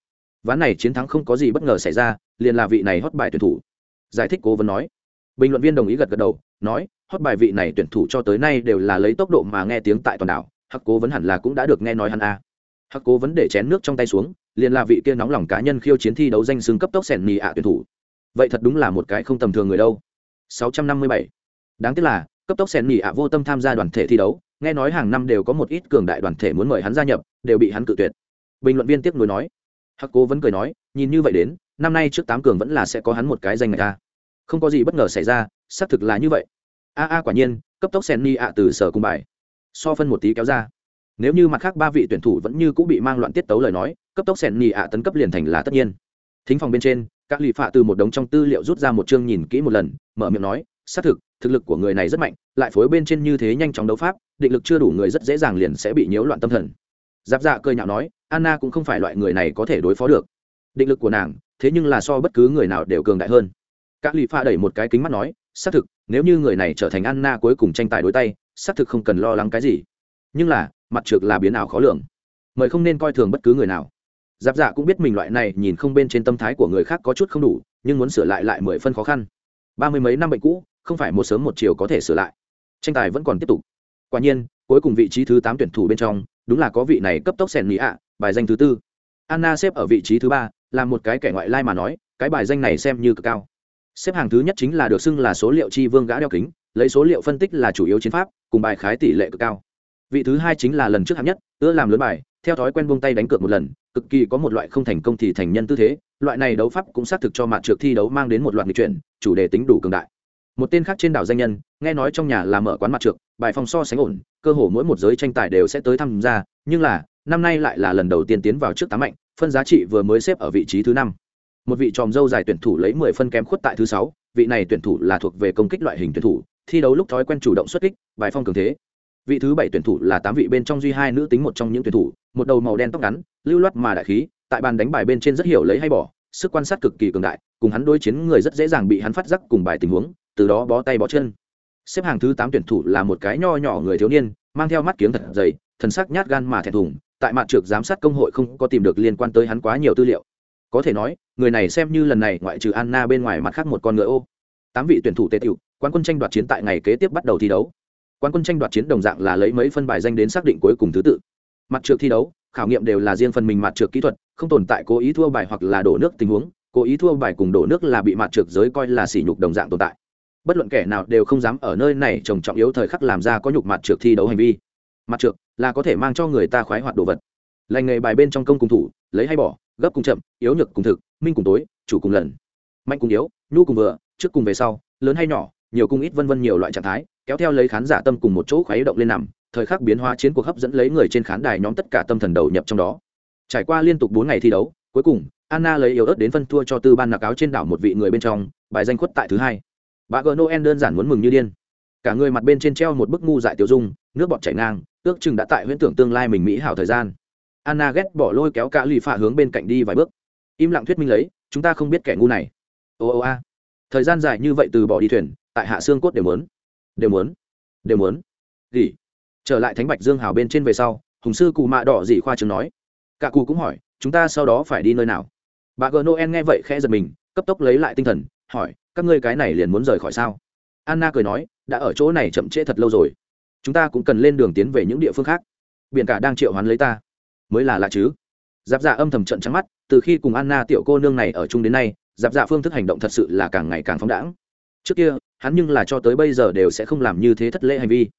Ván này chiến thắng không có gì bất ngờ xảy ra, liền là vị này hót bài tuyển thủ giải thích cố vấn nói. Bình luận viên đồng ý gật gật đầu, nói hót bài vị này tuyển thủ cho tới nay đều là lấy tốc độ mà nghe tiếng tại toàn đảo, hắc cố vấn hẳn là cũng đã được nghe nói hắn a. Hắc cố vấn để chén nước trong tay xuống, liền là vị kia nóng lòng cá nhân khiêu chiến thi đấu danh xưng cấp tốc sẻn nhì ạ tuyển thủ. Vậy thật đúng là một cái không tầm thường người đâu. 657. đáng tiếc là, cấp tốc sẻn nhì ạ vô tâm tham gia đoàn thể thi đấu, nghe nói hàng năm đều có một ít cường đại đoàn thể muốn mời hắn gia nhập, đều bị hắn cự tuyệt. Bình luận viên tiếp nối nói. Hắc cố vấn cười nói, nhìn như vậy đến, năm nay trước tám cường vẫn là sẽ có hắn một cái danh ngạch a không có gì bất ngờ xảy ra, xác thực là như vậy. A a quả nhiên, cấp tốc sen ni ạ từ sở cung bài. So phân một tí kéo ra. Nếu như mặt khác ba vị tuyển thủ vẫn như cũng bị mang loạn tiết tấu lời nói, cấp tốc sen ni ạ tấn cấp liền thành là tất nhiên. Thính phòng bên trên, các lì phạ từ một đống trong tư liệu rút ra một chương nhìn kỹ một lần, mở miệng nói, xác thực thực lực của người này rất mạnh, lại phối bên trên như thế nhanh chóng đấu pháp, định lực chưa đủ người rất dễ dàng liền sẽ bị nhiễu loạn tâm thần. Giáp dạ cười nhạo nói, anna cũng không phải loại người này có thể đối phó được. Định lực của nàng, thế nhưng là so bất cứ người nào đều cường đại hơn các lì pha đẩy một cái kính mắt nói, xác thực, nếu như người này trở thành anna cuối cùng tranh tài đối tay, xác thực không cần lo lắng cái gì. Nhưng là, mặt trượt là biến ảo khó lường. Mời không nên coi thường bất cứ người nào. Giáp dạ cũng biết mình loại này nhìn không bên trên tâm thái của người khác có chút không đủ, nhưng muốn sửa lại lại mười phân khó khăn. Ba mươi mấy năm bệnh cũ, không phải một sớm một chiều có thể sửa lại. Tranh tài vẫn còn tiếp tục. Quả nhiên, cuối cùng vị trí thứ tám tuyển thủ bên trong, đúng là có vị này cấp tốc sèn nhị ạ, bài danh thứ tư. Anna xếp ở vị trí thứ ba, là một cái kẻ ngoại lai mà nói, cái bài danh này xem như cực cao xếp hàng thứ nhất chính là được xưng là số liệu chi vương gã đeo kính, lấy số liệu phân tích là chủ yếu chiến pháp, cùng bài khái tỷ lệ cực cao. Vị thứ hai chính là lần trước hạng nhất, ưa làm lớn bài, theo thói quen buông tay đánh cược một lần, cực kỳ có một loại không thành công thì thành nhân tư thế, loại này đấu pháp cũng xác thực cho mặt trượt thi đấu mang đến một loạt nghị chuyển, chủ đề tính đủ cường đại. Một tên khác trên đảo danh nhân, nghe nói trong nhà là mở quán mặt trượt bài phòng so sánh ổn, cơ hồ mỗi một giới tranh tài đều sẽ tới tham gia, nhưng là, năm nay lại là lần đầu tiên tiến vào trước tám mạnh, phân giá trị vừa mới xếp ở vị trí thứ năm một vị tròm dâu dài tuyển thủ lấy mười phân kém khuất tại thứ sáu, vị này tuyển thủ là thuộc về công kích loại hình tuyển thủ, thi đấu lúc thói quen chủ động xuất kích, bài phong cường thế. Vị thứ bảy tuyển thủ là tám vị bên trong duy hai nữ tính một trong những tuyển thủ, một đầu màu đen tóc ngắn, lưu loát mà đại khí, tại bàn đánh bài bên trên rất hiểu lấy hay bỏ, sức quan sát cực kỳ cường đại, cùng hắn đối chiến người rất dễ dàng bị hắn phát giác cùng bài tình huống, từ đó bó tay bó chân. Xếp hàng thứ tám tuyển thủ là một cái nho nhỏ người thiếu niên, mang theo mắt kiếng thật dày thần sắc nhát gan mà thẹn thùng, tại mặt trượt giám sát công hội không có tìm được liên quan tới hắn quá nhiều tư liệu có thể nói, người này xem như lần này ngoại trừ anna bên ngoài mặt khác một con ngựa ô. Tám vị tuyển thủ tề tiểu quan quân tranh đoạt chiến tại ngày kế tiếp bắt đầu thi đấu. Quan quân tranh đoạt chiến đồng dạng là lấy mấy phân bài danh đến xác định cuối cùng thứ tự. Mặt trượt thi đấu, khảo nghiệm đều là riêng phần mình mặt trượt kỹ thuật, không tồn tại cố ý thua bài hoặc là đổ nước tình huống, cố ý thua bài cùng đổ nước là bị mặt trượt giới coi là sỉ nhục đồng dạng tồn tại. Bất luận kẻ nào đều không dám ở nơi này trồng trọng yếu thời khắc làm ra có nhục mặt trượt thi đấu hành vi. Mặt trượt là có thể mang cho người ta khoái hoạt đồ vật. Lành nghề bài bên trong công cùng thủ, lấy hay bỏ gấp cùng chậm, yếu nhược cùng thực, minh cùng tối, chủ cùng lần. Mạnh cùng yếu, nhu cùng vừa, trước cùng về sau, lớn hay nhỏ, nhiều cung ít vân vân nhiều loại trạng thái, kéo theo lấy khán giả tâm cùng một chỗ khuấy động lên nằm, thời khắc biến hóa chiến cuộc hấp dẫn lấy người trên khán đài nhóm tất cả tâm thần đầu nhập trong đó. Trải qua liên tục bốn ngày thi đấu, cuối cùng, anna lấy yếu ớt đến phân thua cho tư ban nạc áo trên đảo một vị người bên trong, bài danh khuất tại thứ hai. Bà gờ noel đơn giản muốn mừng như điên. Cả người mặt bên trên treo một bức ngu dại tiêu dung, nước bọt chảy ngang, ước chừng đã tại huyễn tưởng tương lai mình mỹ hảo thời gian anna ghét bỏ lôi kéo cả lì phạ hướng bên cạnh đi vài bước. Im lặng thuyết minh lấy, chúng ta không biết kẻ ngu này. Ô ô a. Thời gian dài như vậy từ bỏ đi thuyền, tại hạ xương cốt đều muốn. Đều muốn. Đều muốn. Gì? Trở lại thánh bạch dương hào bên trên về sau, hùng sư cụ mạ đỏ dị khoa chứng nói. Cả cụ cũng hỏi, chúng ta sau đó phải đi nơi nào? Bà gờ noel nghe vậy khẽ giật mình, cấp tốc lấy lại tinh thần, hỏi, các ngươi cái này liền muốn rời khỏi sao? Anna cười nói, đã ở chỗ này chậm trễ thật lâu rồi. Chúng ta cũng cần lên đường tiến về những địa phương khác. Biển cả đang triệu hoán lấy ta mới là lạ chứ. Giáp dạ âm thầm trận trắng mắt, từ khi cùng anna tiểu cô nương này ở chung đến nay, giáp dạ phương thức hành động thật sự là càng ngày càng phóng đãng. Trước kia, hắn nhưng là cho tới bây giờ đều sẽ không làm như thế thất lễ hành vi.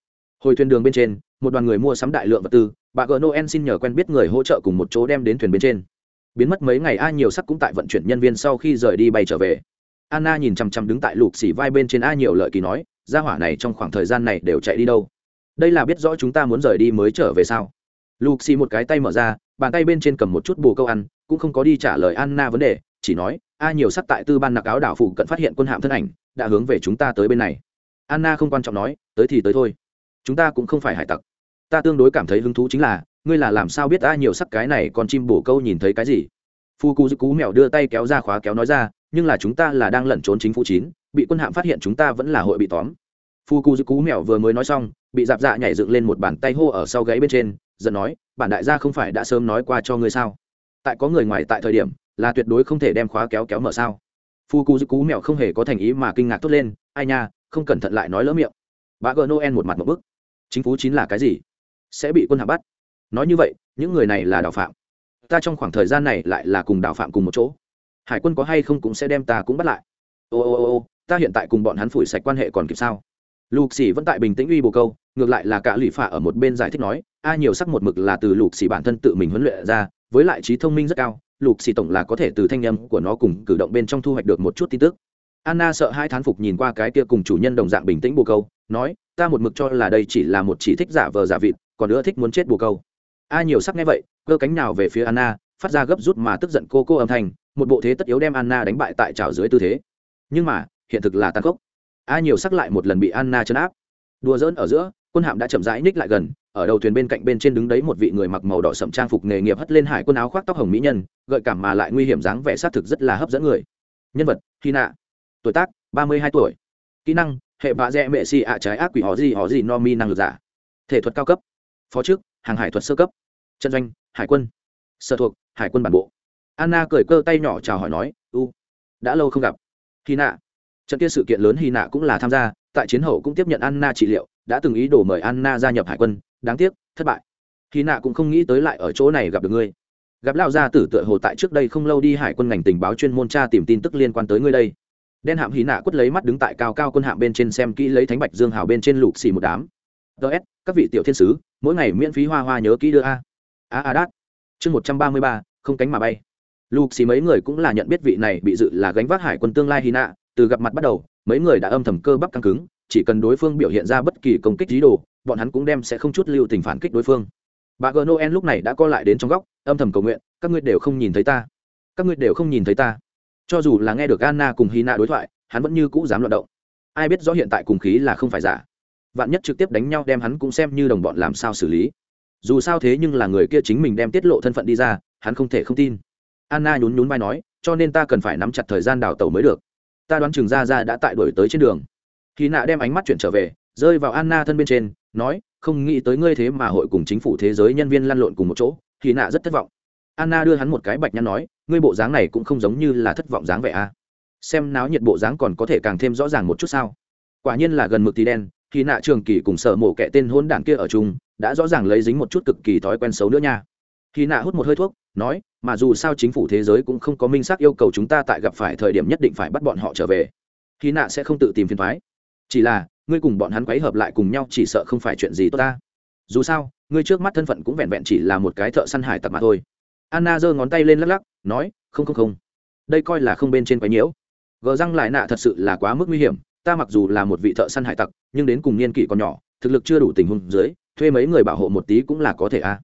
Hồi thuyền đường bên trên, một đoàn người mua sắm đại lượng vật tư, bà gờ noel xin nhờ quen biết người hỗ trợ cùng một chỗ đem đến thuyền bên trên. Biến mất mấy ngày, a nhiều sắc cũng tại vận chuyển nhân viên sau khi rời đi bay trở về. Anna nhìn chằm chằm đứng tại lục xỉ vai bên trên a nhiều lợi kỳ nói, gia hỏa này trong khoảng thời gian này đều chạy đi đâu? Đây là biết rõ chúng ta muốn rời đi mới trở về sao? Lục xì một cái tay mở ra, bàn tay bên trên cầm một chút bù câu ăn, cũng không có đi trả lời anna vấn đề, chỉ nói, a, nhiều sắc tại tư ban nặc áo đảo phụ cận phát hiện quân hạm thân ảnh, đã hướng về chúng ta tới bên này. Anna không quan trọng nói, tới thì tới thôi. Chúng ta cũng không phải hải tặc. Ta tương đối cảm thấy hứng thú chính là, ngươi là làm sao biết a, nhiều sắc cái này còn chim bổ câu nhìn thấy cái gì? Phu cú dư cú mèo đưa tay kéo ra khóa kéo nói ra, nhưng là chúng ta là đang lẩn trốn chính phủ chín, bị quân hạm phát hiện chúng ta vẫn là hội bị tóm. Phu cú dư cú mèo vừa mới nói xong, bị dạp dạ nhảy dựng lên một bàn tay hô ở sau gáy bên trên giận nói, bản đại gia không phải đã sớm nói qua cho ngươi sao? Tại có người ngoài tại thời điểm, là tuyệt đối không thể đem khóa kéo kéo mở sao? Phu cú giữ cú mèo không hề có thành ý mà kinh ngạc tốt lên, ai nha, không cẩn thận lại nói lỡ miệng. Bà gờ noel một mặt một bức. Chính phủ chín là cái gì? Sẽ bị quân hạ bắt. Nói như vậy, những người này là đạo phạm. Ta trong khoảng thời gian này lại là cùng đạo phạm cùng một chỗ. Hải quân có hay không cũng sẽ đem ta cũng bắt lại. Ô ô ô ô, ta hiện tại cùng bọn hắn phủi sạch quan hệ còn kịp sao? Lục xỉ vẫn tại bình tĩnh uy bồ câu, ngược lại là cả lụy phả ở một bên giải thích nói, a nhiều sắc một mực là từ lục xỉ bản thân tự mình huấn luyện ra, với lại trí thông minh rất cao, lục xỉ tổng là có thể từ thanh â của nó cùng cử động bên trong thu hoạch được một chút tin tức. Anna sợ hai thán phục nhìn qua cái kia cùng chủ nhân đồng dạng bình tĩnh bồ câu, nói, ta một mực cho là đây chỉ là một chỉ thích giả vờ giả vịt, còn nữa thích muốn chết bù câu. A nhiều sắc nghe vậy, cơ cánh nào về phía anna, phát ra gấp rút mà tức giận cô cô âm thanh, một bộ thế tất yếu đem anna đánh bại tại trào dưới tư thế. Nhưng mà, hiện thực là tàn khốc a nhiều sắc lại một lần bị anna chấn áp. Đùa dỡn ở giữa, quân hạm đã chậm rãi ních lại gần, ở đầu thuyền bên cạnh bên trên đứng đấy một vị người mặc màu đỏ sậm trang phục nghề nghiệp hất lên hải quân áo khoác tóc hồng mỹ nhân, gợi cảm mà lại nguy hiểm dáng vẻ sát thực rất là hấp dẫn người. Nhân vật hy nạ tuổi tác, ba mươi hai tuổi. Kỹ năng, hệ vạ dẹ mệ xì ạ trái ác quỷ họ gì họ gì no mi năng lực giả. Thể thuật cao cấp. Phó chức hàng hải thuật sơ cấp. Trận doanh, hải quân. Sở thuộc, hải quân bản bộ. Anna cởi cơ tay nhỏ chào hỏi nói, u, đã lâu không gặp. Hy nạ trận kia sự kiện lớn hy nạ cũng là tham gia, tại chiến hậu cũng tiếp nhận anna trị liệu, đã từng ý đồ mời anna gia nhập hải quân. Đáng tiếc, thất bại. Hy nạ cũng không nghĩ tới lại ở chỗ này gặp được ngươi. Gặp lao gia tử tựa hồ tại trước đây không lâu đi hải quân ngành tình báo chuyên môn tra tìm tin tức liên quan tới ngươi đây. Đen hạm hí nạ quất lấy mắt đứng tại cao cao quân hạm bên trên xem kỹ lấy thánh bạch dương hào bên trên lục xì một đám. Ts các vị tiểu thiên sứ, mỗi ngày miễn phí hoa hoa nhớ kỹ đưa a. A a đát. Chương một trăm ba mươi ba, không cánh mà bay. Lục xì mấy người cũng là nhận biết vị này bị dự là gánh vác hải quân tương lai hy nạ từ gặp mặt bắt đầu, mấy người đã âm thầm cơ bắp căng cứng, chỉ cần đối phương biểu hiện ra bất kỳ công kích dí đồ, bọn hắn cũng đem sẽ không chút lưu tình phản kích đối phương. Bà gờ noel lúc này đã co lại đến trong góc, âm thầm cầu nguyện, các ngươi đều không nhìn thấy ta. Các ngươi đều không nhìn thấy ta. Cho dù là nghe được anna cùng hy nạ đối thoại, hắn vẫn như cũ dám loạt động. Ai biết rõ hiện tại cùng khí là không phải giả. Vạn nhất trực tiếp đánh nhau đem hắn cũng xem như đồng bọn làm sao xử lý. Dù sao thế nhưng là người kia chính mình đem tiết lộ thân phận đi ra, hắn không thể không tin. Anna nhún nhún vai nói, cho nên ta cần phải nắm chặt thời gian đào tàu mới được ta đoán chừng ra ra đã tại đổi tới trên đường. Khi nạ đem ánh mắt chuyển trở về, rơi vào anna thân bên trên, nói, không nghĩ tới ngươi thế mà hội cùng chính phủ thế giới nhân viên lăn lộn cùng một chỗ. Khi nạ rất thất vọng. Anna đưa hắn một cái bạch nhăn nói, ngươi bộ dáng này cũng không giống như là thất vọng dáng vẻ a. Xem náo nhiệt bộ dáng còn có thể càng thêm rõ ràng một chút sao? Quả nhiên là gần mực tí đen, khi nạ trường kỳ cùng sợ mổ kẻ tên hôn đảng kia ở chung, đã rõ ràng lấy dính một chút cực kỳ thói quen xấu nữa nha. Khi nạ hút một hơi thuốc nói, mà dù sao chính phủ thế giới cũng không có minh xác yêu cầu chúng ta tại gặp phải thời điểm nhất định phải bắt bọn họ trở về. Khi nạ sẽ không tự tìm phiền thoái. Chỉ là, ngươi cùng bọn hắn quấy hợp lại cùng nhau chỉ sợ không phải chuyện gì tốt ta. Dù sao, ngươi trước mắt thân phận cũng vẹn vẹn chỉ là một cái thợ săn hải tặc mà thôi. Anna giơ ngón tay lên lắc lắc, nói, không không không. Đây coi là không bên trên quái nhiễu. Gờ răng lại nạ thật sự là quá mức nguy hiểm. Ta mặc dù là một vị thợ săn hải tặc, nhưng đến cùng niên kỷ còn nhỏ, thực lực chưa đủ tình huống dưới, thuê mấy người bảo hộ một tí cũng là có thể a.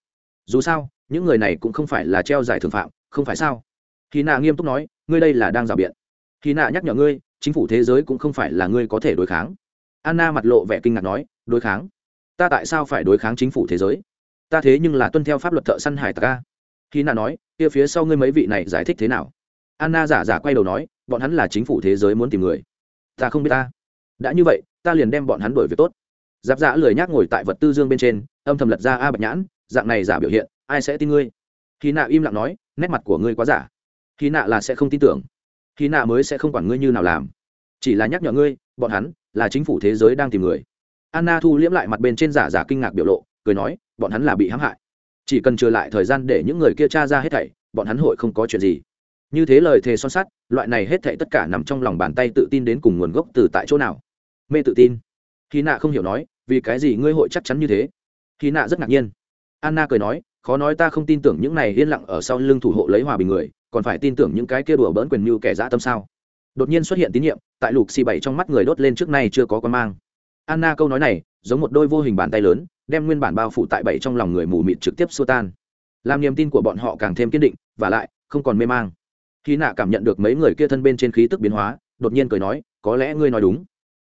Dù sao những người này cũng không phải là treo giải thường phạm, không phải sao? Khi nạ nghiêm túc nói, ngươi đây là đang rào biện. Khi nạ nhắc nhở ngươi, chính phủ thế giới cũng không phải là ngươi có thể đối kháng. Anna mặt lộ vẻ kinh ngạc nói, đối kháng? Ta tại sao phải đối kháng chính phủ thế giới? Ta thế nhưng là tuân theo pháp luật thợ săn hải tặc a. Khi nạ nói, kia phía sau ngươi mấy vị này giải thích thế nào? Anna giả giả quay đầu nói, bọn hắn là chính phủ thế giới muốn tìm người. Ta không biết ta. Đã như vậy, ta liền đem bọn hắn đổi việc tốt. Giáp giả lười nhác ngồi tại vật tư dương bên trên, âm thầm lật ra a bạch nhãn, dạng này giả biểu hiện ai sẽ tin ngươi? Khi nạ im lặng nói, nét mặt của ngươi quá giả. Khi nạ là sẽ không tin tưởng. Khi nạ mới sẽ không quản ngươi như nào làm. Chỉ là nhắc nhở ngươi, bọn hắn là chính phủ thế giới đang tìm người. Anna thu liễm lại mặt bên trên giả giả kinh ngạc biểu lộ, cười nói, bọn hắn là bị hãm hại. Chỉ cần trừ lại thời gian để những người kia tra ra hết thảy, bọn hắn hội không có chuyện gì. Như thế lời thề son sắt, loại này hết thảy tất cả nằm trong lòng bàn tay tự tin đến cùng nguồn gốc từ tại chỗ nào? Mê tự tin. Khi nạ không hiểu nói, vì cái gì ngươi hội chắc chắn như thế? Khi nạ rất ngạc nhiên. Anna cười nói khó nói ta không tin tưởng những này yên lặng ở sau lưng thủ hộ lấy hòa bình người, còn phải tin tưởng những cái kia đùa bỡn quyền mưu kẻ dã tâm sao? Đột nhiên xuất hiện tín nhiệm, tại lục xì bảy trong mắt người đốt lên trước nay chưa có con mang. Anna câu nói này, giống một đôi vô hình bàn tay lớn, đem nguyên bản bao phủ tại bảy trong lòng người mù mịt trực tiếp xua tan. Làm niềm tin của bọn họ càng thêm kiên định, và lại, không còn mê mang. Khi nạ cảm nhận được mấy người kia thân bên trên khí tức biến hóa, đột nhiên cười nói, có lẽ ngươi nói đúng.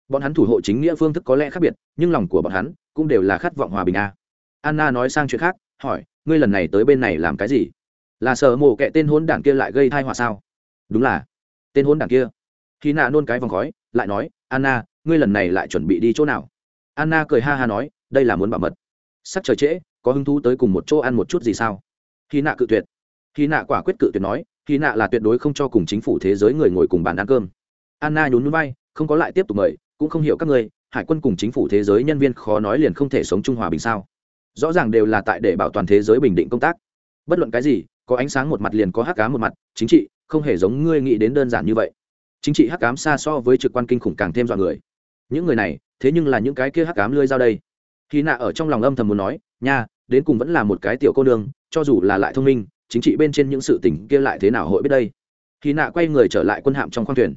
Bọn hắn thủ hộ chính nghĩa phương thức có lẽ khác biệt, nhưng lòng của bọn hắn cũng đều là khát vọng hòa bình a. Anna nói sang chuyện khác, hỏi ngươi lần này tới bên này làm cái gì? Là sợ mổ kệ tên hôn đảng kia lại gây thai họa sao? Đúng là, tên hôn đảng kia. Khi nạ nôn cái vòng khói, lại nói, anna, ngươi lần này lại chuẩn bị đi chỗ nào? Anna cười ha ha nói, đây là muốn bảo mật. Sắc trời trễ, có hứng thú tới cùng một chỗ ăn một chút gì sao? Khi nạ cự tuyệt. Khi nạ quả quyết cự tuyệt nói, khi nạ là tuyệt đối không cho cùng chính phủ thế giới người ngồi cùng bàn ăn cơm. Anna nhún núi bay không có lại tiếp tục mời, cũng không hiểu các người hải quân cùng chính phủ thế giới nhân viên khó nói liền không thể sống trung hòa bình sao? Rõ ràng đều là tại để bảo toàn thế giới bình định công tác. Bất luận cái gì, có ánh sáng một mặt liền có hắc cám một mặt, chính trị, không hề giống ngươi nghĩ đến đơn giản như vậy. Chính trị hắc cám xa so với trực quan kinh khủng càng thêm dọa người. Những người này, thế nhưng là những cái kia hắc cám lươi ra đây. Khi nạ ở trong lòng âm thầm muốn nói, nha, đến cùng vẫn là một cái tiểu cô nương, cho dù là lại thông minh, chính trị bên trên những sự tình kia lại thế nào hội biết đây? Khi nạ quay người trở lại quân hạm trong khoang thuyền.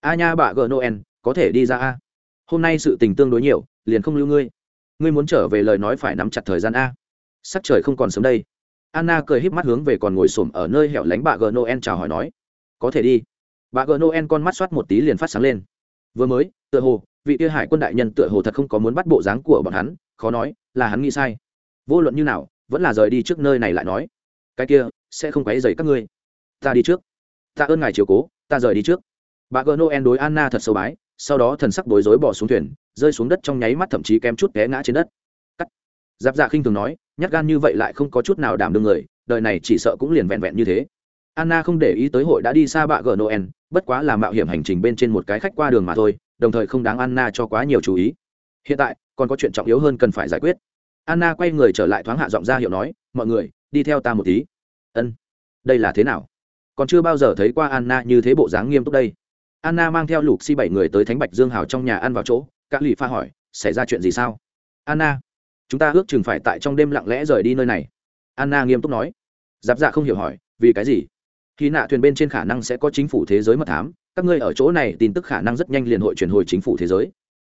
A nha bà gờ noel có thể đi ra a. Hôm nay sự tình tương đối nhiều, liền không lưu ngươi ngươi muốn trở về lời nói phải nắm chặt thời gian a. Sắc trời không còn sớm đây. Anna cười híp mắt hướng về còn ngồi xổm ở nơi hẻo lánh bà g noel chào hỏi nói, có thể đi. Bà g noel con mắt soát một tí liền phát sáng lên. Vừa mới, tựa hồ, vị kia hải quân đại nhân tựa hồ thật không có muốn bắt bộ dáng của bọn hắn, khó nói, là hắn nghĩ sai. Vô luận như nào, vẫn là rời đi trước nơi này lại nói, cái kia, sẽ không quấy dày các ngươi. Ta đi trước. Ta ơn ngài chiều cố, ta rời đi trước. Bà g noel đối anna thật sâu bái sau đó thần sắc bối rối bỏ xuống thuyền, rơi xuống đất trong nháy mắt thậm chí kém chút té ngã trên đất. Cắt. Giáp dạ khinh thường nói, nhát gan như vậy lại không có chút nào đảm đương người, đời này chỉ sợ cũng liền vẹn vẹn như thế. Anna không để ý tới hội đã đi xa bạ gờ noel, bất quá là mạo hiểm hành trình bên trên một cái khách qua đường mà thôi, đồng thời không đáng anna cho quá nhiều chú ý. Hiện tại, còn có chuyện trọng yếu hơn cần phải giải quyết. Anna quay người trở lại thoáng hạ giọng ra hiệu nói, mọi người, đi theo ta một tí. Ân, đây là thế nào? Còn chưa bao giờ thấy qua anna như thế bộ dáng nghiêm túc đây anna mang theo lục si bảy người tới thánh bạch dương hào trong nhà ăn vào chỗ các lì pha hỏi, xảy ra chuyện gì sao? Anna, chúng ta ước chừng phải tại trong đêm lặng lẽ rời đi nơi này. Anna nghiêm túc nói. Giáp dạ không hiểu hỏi, vì cái gì? Khi nạ thuyền bên trên khả năng sẽ có chính phủ thế giới mật thám, các ngươi ở chỗ này tin tức khả năng rất nhanh liền hội chuyển hồi chính phủ thế giới.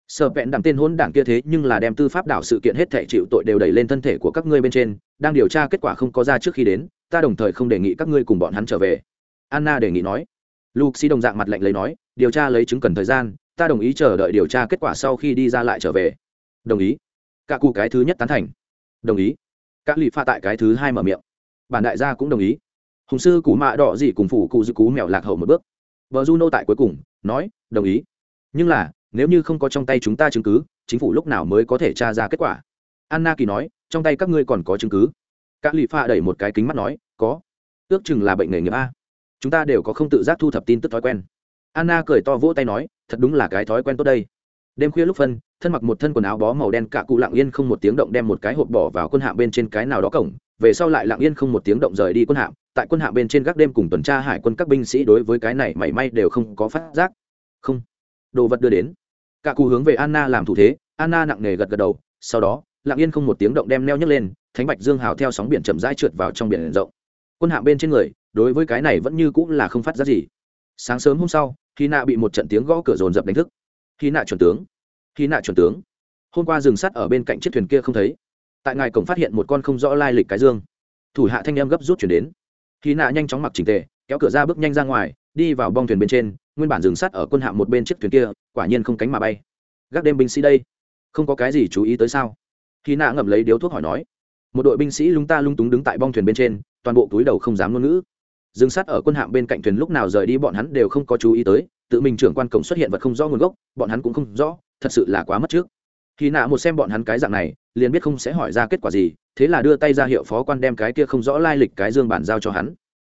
Sợ vẹn đặng tên hôn đảng kia thế nhưng là đem tư pháp đảo sự kiện hết thể chịu tội đều đẩy lên thân thể của các ngươi bên trên, đang điều tra kết quả không có ra trước khi đến, ta đồng thời không đề nghị các ngươi cùng bọn hắn trở về. Anna đề nghị nói lục xi đồng dạng mặt lạnh lấy nói, điều tra lấy chứng cần thời gian, ta đồng ý chờ đợi điều tra kết quả sau khi đi ra lại trở về. Đồng ý. Cả cụ cái thứ nhất tán thành. Đồng ý. Các lì pha tại cái thứ hai mở miệng. Bản đại gia cũng đồng ý. Hùng sư cú mạ đỏ gì cùng phủ cụ dự cú mèo lạc hậu một bước. Vợ juno tại cuối cùng, nói, đồng ý. Nhưng là, nếu như không có trong tay chúng ta chứng cứ, chính phủ lúc nào mới có thể tra ra kết quả? Anna kỳ nói, trong tay các ngươi còn có chứng cứ. Các lì pha đẩy một cái kính mắt nói, có. Ước chừng là bệnh nghề nghiệp a chúng ta đều có không tự giác thu thập tin tức thói quen. Anna cười to vỗ tay nói, thật đúng là cái thói quen tốt đây. Đêm khuya lúc phân, thân mặc một thân quần áo bó màu đen, cả cụ lặng yên không một tiếng động đem một cái hộp bỏ vào quân hạm bên trên cái nào đó cổng, về sau lại lặng yên không một tiếng động rời đi quân hạm. Tại quân hạm bên trên gác đêm cùng tuần tra hải quân các binh sĩ đối với cái này mảy may đều không có phát giác. Không. Đồ vật đưa đến. Cả cụ hướng về anna làm thủ thế, anna nặng nề gật gật đầu, sau đó, lặng yên không một tiếng động đem neo nhấc lên, thánh bạch dương hào theo sóng biển chậm rãi trượt vào trong biển rộng. Quân hạm bên trên người đối với cái này vẫn như cũng là không phát giác gì. Sáng sớm hôm sau khi nạ bị một trận tiếng gõ cửa rồn rập đánh thức. Khi nạ chuẩn tướng. Khi nạ chuẩn tướng. Hôm qua rừng sắt ở bên cạnh chiếc thuyền kia không thấy. Tại ngài cổng phát hiện một con không rõ lai lịch cái dương. Thủ hạ thanh em gấp rút chuyển đến. Khi nạ nhanh chóng mặc trình tề, kéo cửa ra bước nhanh ra ngoài, đi vào bong thuyền bên trên, nguyên bản rừng sắt ở quân hạm một bên chiếc thuyền kia, quả nhiên không cánh mà bay. Gác đêm binh sĩ đây, không có cái gì chú ý tới sao? Khi nạ ngậm lấy điếu thuốc hỏi nói. Một đội binh sĩ lúng ta lung túng đứng tại bong thuyền bên trên, toàn bộ túi đầu không dám ngôn ngữ dừng sát ở quân hạm bên cạnh thuyền lúc nào rời đi bọn hắn đều không có chú ý tới, tự mình trưởng quan cổng xuất hiện vật không rõ nguồn gốc, bọn hắn cũng không rõ, thật sự là quá mất trước. Khi nạ một xem bọn hắn cái dạng này, liền biết không sẽ hỏi ra kết quả gì, thế là đưa tay ra hiệu phó quan đem cái kia không rõ lai lịch cái dương bản giao cho hắn.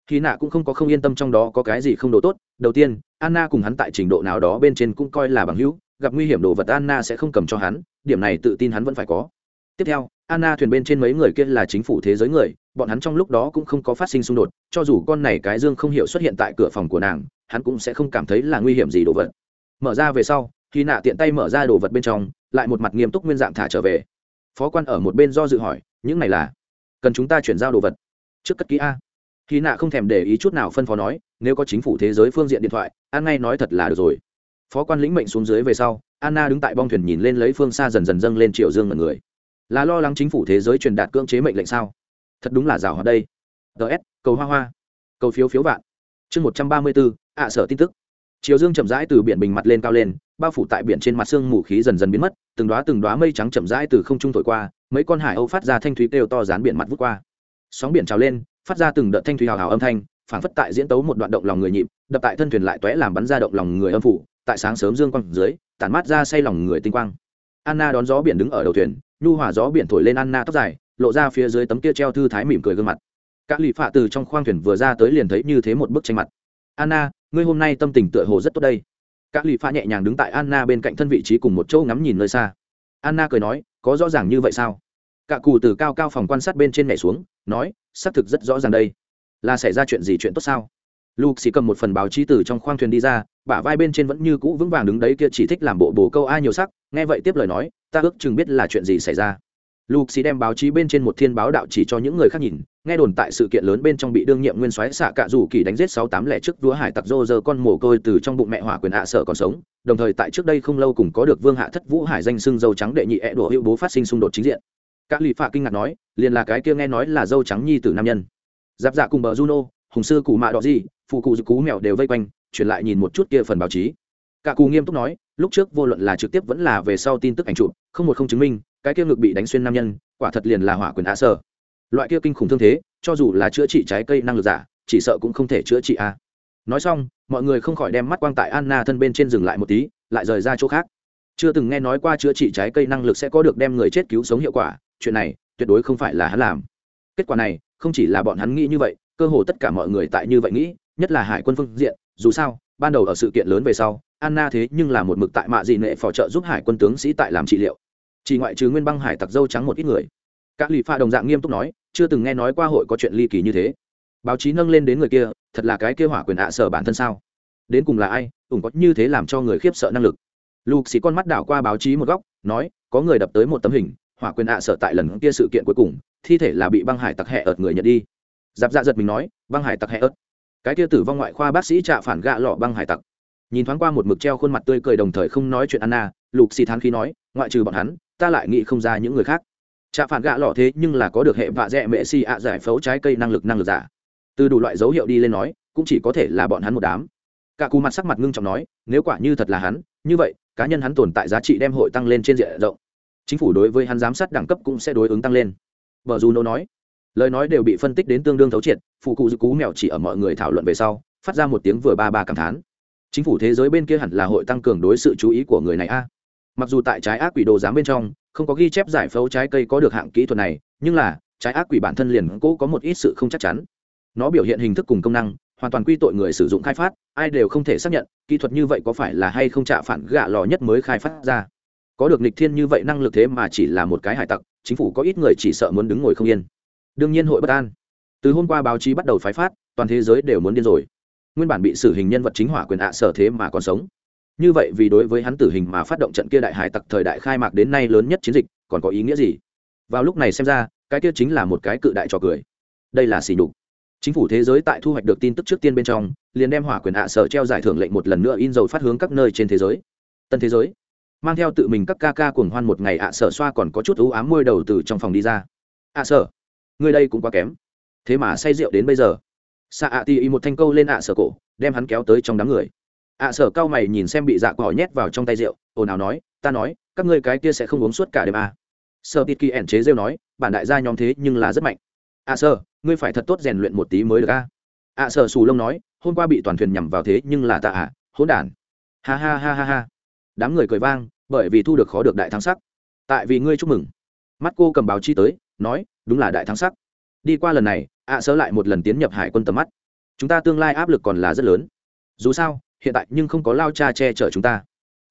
Khi nạ cũng không có không yên tâm trong đó có cái gì không đồ tốt, đầu tiên, anna cùng hắn tại trình độ nào đó bên trên cũng coi là bằng hữu, gặp nguy hiểm đồ vật anna sẽ không cầm cho hắn, điểm này tự tin hắn vẫn phải có tiếp theo, anna thuyền bên trên mấy người kia là chính phủ thế giới người, bọn hắn trong lúc đó cũng không có phát sinh xung đột, cho dù con này cái dương không hiểu xuất hiện tại cửa phòng của nàng, hắn cũng sẽ không cảm thấy là nguy hiểm gì đồ vật. Mở ra về sau khi nạ tiện tay mở ra đồ vật bên trong, lại một mặt nghiêm túc nguyên dạng thả trở về. Phó quan ở một bên do dự hỏi, những này là? Cần chúng ta chuyển giao đồ vật? Trước cất kỹ a. Khi nạ không thèm để ý chút nào phân phó nói, nếu có chính phủ thế giới phương diện điện thoại an ngay nói thật là được rồi. Phó quan lĩnh mệnh xuống dưới về sau, anna đứng tại bong thuyền nhìn lên lấy phương xa dần dần dâng lên triệu dương mật người là lo lắng chính phủ thế giới truyền đạt cưỡng chế mệnh lệnh sao? Thật đúng là rào hoạt đây. Ts cầu hoa hoa. Cầu phiếu phiếu vạn. Chương một trăm ba mươi bốn, ạ sở tin tức. Chiều dương chậm rãi từ biển bình mặt lên cao lên, bao phủ tại biển trên mặt sương mù khí dần dần biến mất, từng đoá từng đoá mây trắng chậm rãi từ không trung thổi qua, mấy con hải âu phát ra thanh thúy kêu to dán biển mặt vút qua. Sóng biển trào lên, phát ra từng đợt thanh thúy hào hào âm thanh, phảng phất tại diễn tấu một đoạn động lòng người nhịp, đập tại thân thuyền lại tóe làm bắn ra động lòng người âm phủ, tại sáng sớm dương quang dưới, tản mát ra say lòng người tinh quang. Anna đón gió biển đứng ở đầu thuyền nhu hòa gió biển thổi lên anna tóc dài, lộ ra phía dưới tấm kia treo thư thái mỉm cười gương mặt. Các lì phạ từ trong khoang thuyền vừa ra tới liền thấy như thế một bức tranh mặt. Anna, ngươi hôm nay tâm tình tựa hồ rất tốt đây. Các lì phạ nhẹ nhàng đứng tại anna bên cạnh thân vị trí cùng một chỗ ngắm nhìn nơi xa. Anna cười nói, có rõ ràng như vậy sao? Cả cù từ cao cao phòng quan sát bên trên nhảy xuống, nói, xác thực rất rõ ràng đây. Là xảy ra chuyện gì chuyện tốt sao? Luke xì cầm một phần báo chí từ trong khoang thuyền đi ra, bả vai bên trên vẫn như cũ vững vàng đứng đấy, kia chỉ thích làm bộ bồ câu ai nhiều sắc, nghe vậy tiếp lời nói ta ước chừng biết là chuyện gì xảy ra. Lục xì đem báo chí bên trên một thiên báo đạo chỉ cho những người khác nhìn, nghe đồn tại sự kiện lớn bên trong bị đương nhiệm nguyên soái xạ cạ rủ kỳ đánh giết sáu tám lẻ trước vua hải tặc rô giờ con mồ côi từ trong bụng mẹ hỏa quyền ạ sợ còn sống, đồng thời tại trước đây không lâu cùng có được vương hạ thất vũ hải danh xưng dâu trắng đệ nhị ẹ đùa hữu bố phát sinh xung đột chính diện. Các lụy phạ kinh ngạc nói liền là cái kia nghe nói là dâu trắng nhi tử nam nhân. Giáp dạ cùng bờ juno hùng sư cụ mạ đỏ gì phụ cụ cú mèo đều vây quanh chuyển lại nhìn một chút kia phần báo chí. Cả cù nghiêm túc nói lúc trước vô luận là trực tiếp vẫn là về sau tin tức ảnh chụp, không một không chứng minh, cái kia ngực bị đánh xuyên nam nhân, quả thật liền là hỏa quyền á sở. loại kia kinh khủng thương thế, cho dù là chữa trị trái cây năng lực giả, chỉ sợ cũng không thể chữa trị a. Nói xong, mọi người không khỏi đem mắt quang tại anna thân bên trên dừng lại một tí, lại rời ra chỗ khác. Chưa từng nghe nói qua chữa trị trái cây năng lực sẽ có được đem người chết cứu sống hiệu quả, chuyện này tuyệt đối không phải là hắn làm. Kết quả này, không chỉ là bọn hắn nghĩ như vậy, cơ hồ tất cả mọi người tại như vậy nghĩ, nhất là hải quân phương diện, dù sao, ban đầu ở sự kiện lớn về sau anna thế nhưng là một mực tại mạ dị nệ phò trợ giúp hải quân tướng sĩ tại làm trị liệu. Chỉ ngoại trừ nguyên băng hải tặc dâu trắng một ít người. Các lì pha đồng dạng nghiêm túc nói, chưa từng nghe nói qua hội có chuyện ly kỳ như thế. Báo chí nâng lên đến người kia, thật là cái kia hỏa quyền ạ à sở bản thân sao? Đến cùng là ai, ủng có như thế làm cho người khiếp sợ năng lực? Lục xì con mắt đảo qua báo chí một góc, nói, có người đập tới một tấm hình, hỏa quyền ạ à sở tại lần kia sự kiện cuối cùng, thi thể là bị băng hải tặc hẹ ợt người nhận đi. Giáp dạ giật mình nói, băng hải tặc hẹ ớt cái kia tử vong ngoại khoa bác sĩ trạ phản gạ lọ băng hải tặc nhìn thoáng qua một mực treo khuôn mặt tươi cười đồng thời không nói chuyện anna, lục xì thán khí nói, ngoại trừ bọn hắn, ta lại nghĩ không ra những người khác. Trạ phản gạ lọ thế nhưng là có được hệ vạ dẹ mệ xì ạ giải phẫu trái cây năng lực năng lực giả. Từ đủ loại dấu hiệu đi lên nói, cũng chỉ có thể là bọn hắn một đám. Cả cù mặt sắc mặt ngưng trọng nói, nếu quả như thật là hắn, như vậy, cá nhân hắn tồn tại giá trị đem hội tăng lên trên diện rộng. Chính phủ đối với hắn giám sát đẳng cấp cũng sẽ đối ứng tăng lên. Vợ dù nô nói. Lời nói đều bị phân tích đến tương đương thấu triệt, phụ cụ dự cú mèo chỉ ở mọi người thảo luận về sau, phát ra một tiếng vừa ba ba cảm thán chính phủ thế giới bên kia hẳn là hội tăng cường đối sự chú ý của người này a. Mặc dù tại trái ác quỷ đồ giám bên trong, không có ghi chép giải phẫu trái cây có được hạng kỹ thuật này, nhưng là, trái ác quỷ bản thân liền cố có một ít sự không chắc chắn. Nó biểu hiện hình thức cùng công năng, hoàn toàn quy tội người sử dụng khai phát, ai đều không thể xác nhận kỹ thuật như vậy có phải là hay không trả phản gạ lò nhất mới khai phát ra. Có được nịch thiên như vậy năng lực thế mà chỉ là một cái hải tặc, chính phủ có ít người chỉ sợ muốn đứng ngồi không yên. Đương nhiên hội bất an. Từ hôm qua báo chí bắt đầu phái phát, toàn thế giới đều muốn điên rồi nguyên bản bị xử hình nhân vật chính hỏa quyền ạ sở thế mà còn sống. Như vậy vì đối với hắn tử hình mà phát động trận kia đại hải tặc thời đại khai mạc đến nay lớn nhất chiến dịch, còn có ý nghĩa gì? Vào lúc này xem ra, cái kia chính là một cái cự đại trò cười. Đây là xỉ nhục. Chính phủ thế giới tại thu hoạch được tin tức trước tiên bên trong, liền đem hỏa quyền ạ sở treo giải thưởng lệnh một lần nữa in dầu phát hướng các nơi trên thế giới. Tân thế giới. Mang theo tự mình các ca ca cuồng hoan một ngày ạ sở xoa còn có chút ưu ám môi đầu từ trong phòng đi ra. Ạ sở người đây cũng quá kém. Thế mà say rượu đến bây giờ xạ ạ tì một thanh câu lên ạ sở cổ, đem hắn kéo tới trong đám người. Ạ sở cao mày nhìn xem bị dạ cỏ nhét vào trong tay rượu, ồn ào nói, ta nói, các ngươi cái kia sẽ không uống suốt cả đêm à. Sở tịt kỳ ẻn chế rêu nói, bản đại gia nhóm thế nhưng là rất mạnh. Ạ sở, ngươi phải thật tốt rèn luyện một tí mới được a ạ sở xù lông nói, hôm qua bị toàn thuyền nhằm vào thế nhưng là tạ ạ à, hỗn đản. Ha ha ha ha ha. Đám người cười vang, bởi vì thu được khó được đại thắng sắc. Tại vì ngươi chúc mừng. Mắt cô cầm báo chi tới, nói, đúng là đại thắng sắc. Đi qua lần này ạ sơ lại một lần tiến nhập hải quân tầm mắt. Chúng ta tương lai áp lực còn là rất lớn. Dù sao, hiện tại nhưng không có lao cha che chở chúng ta.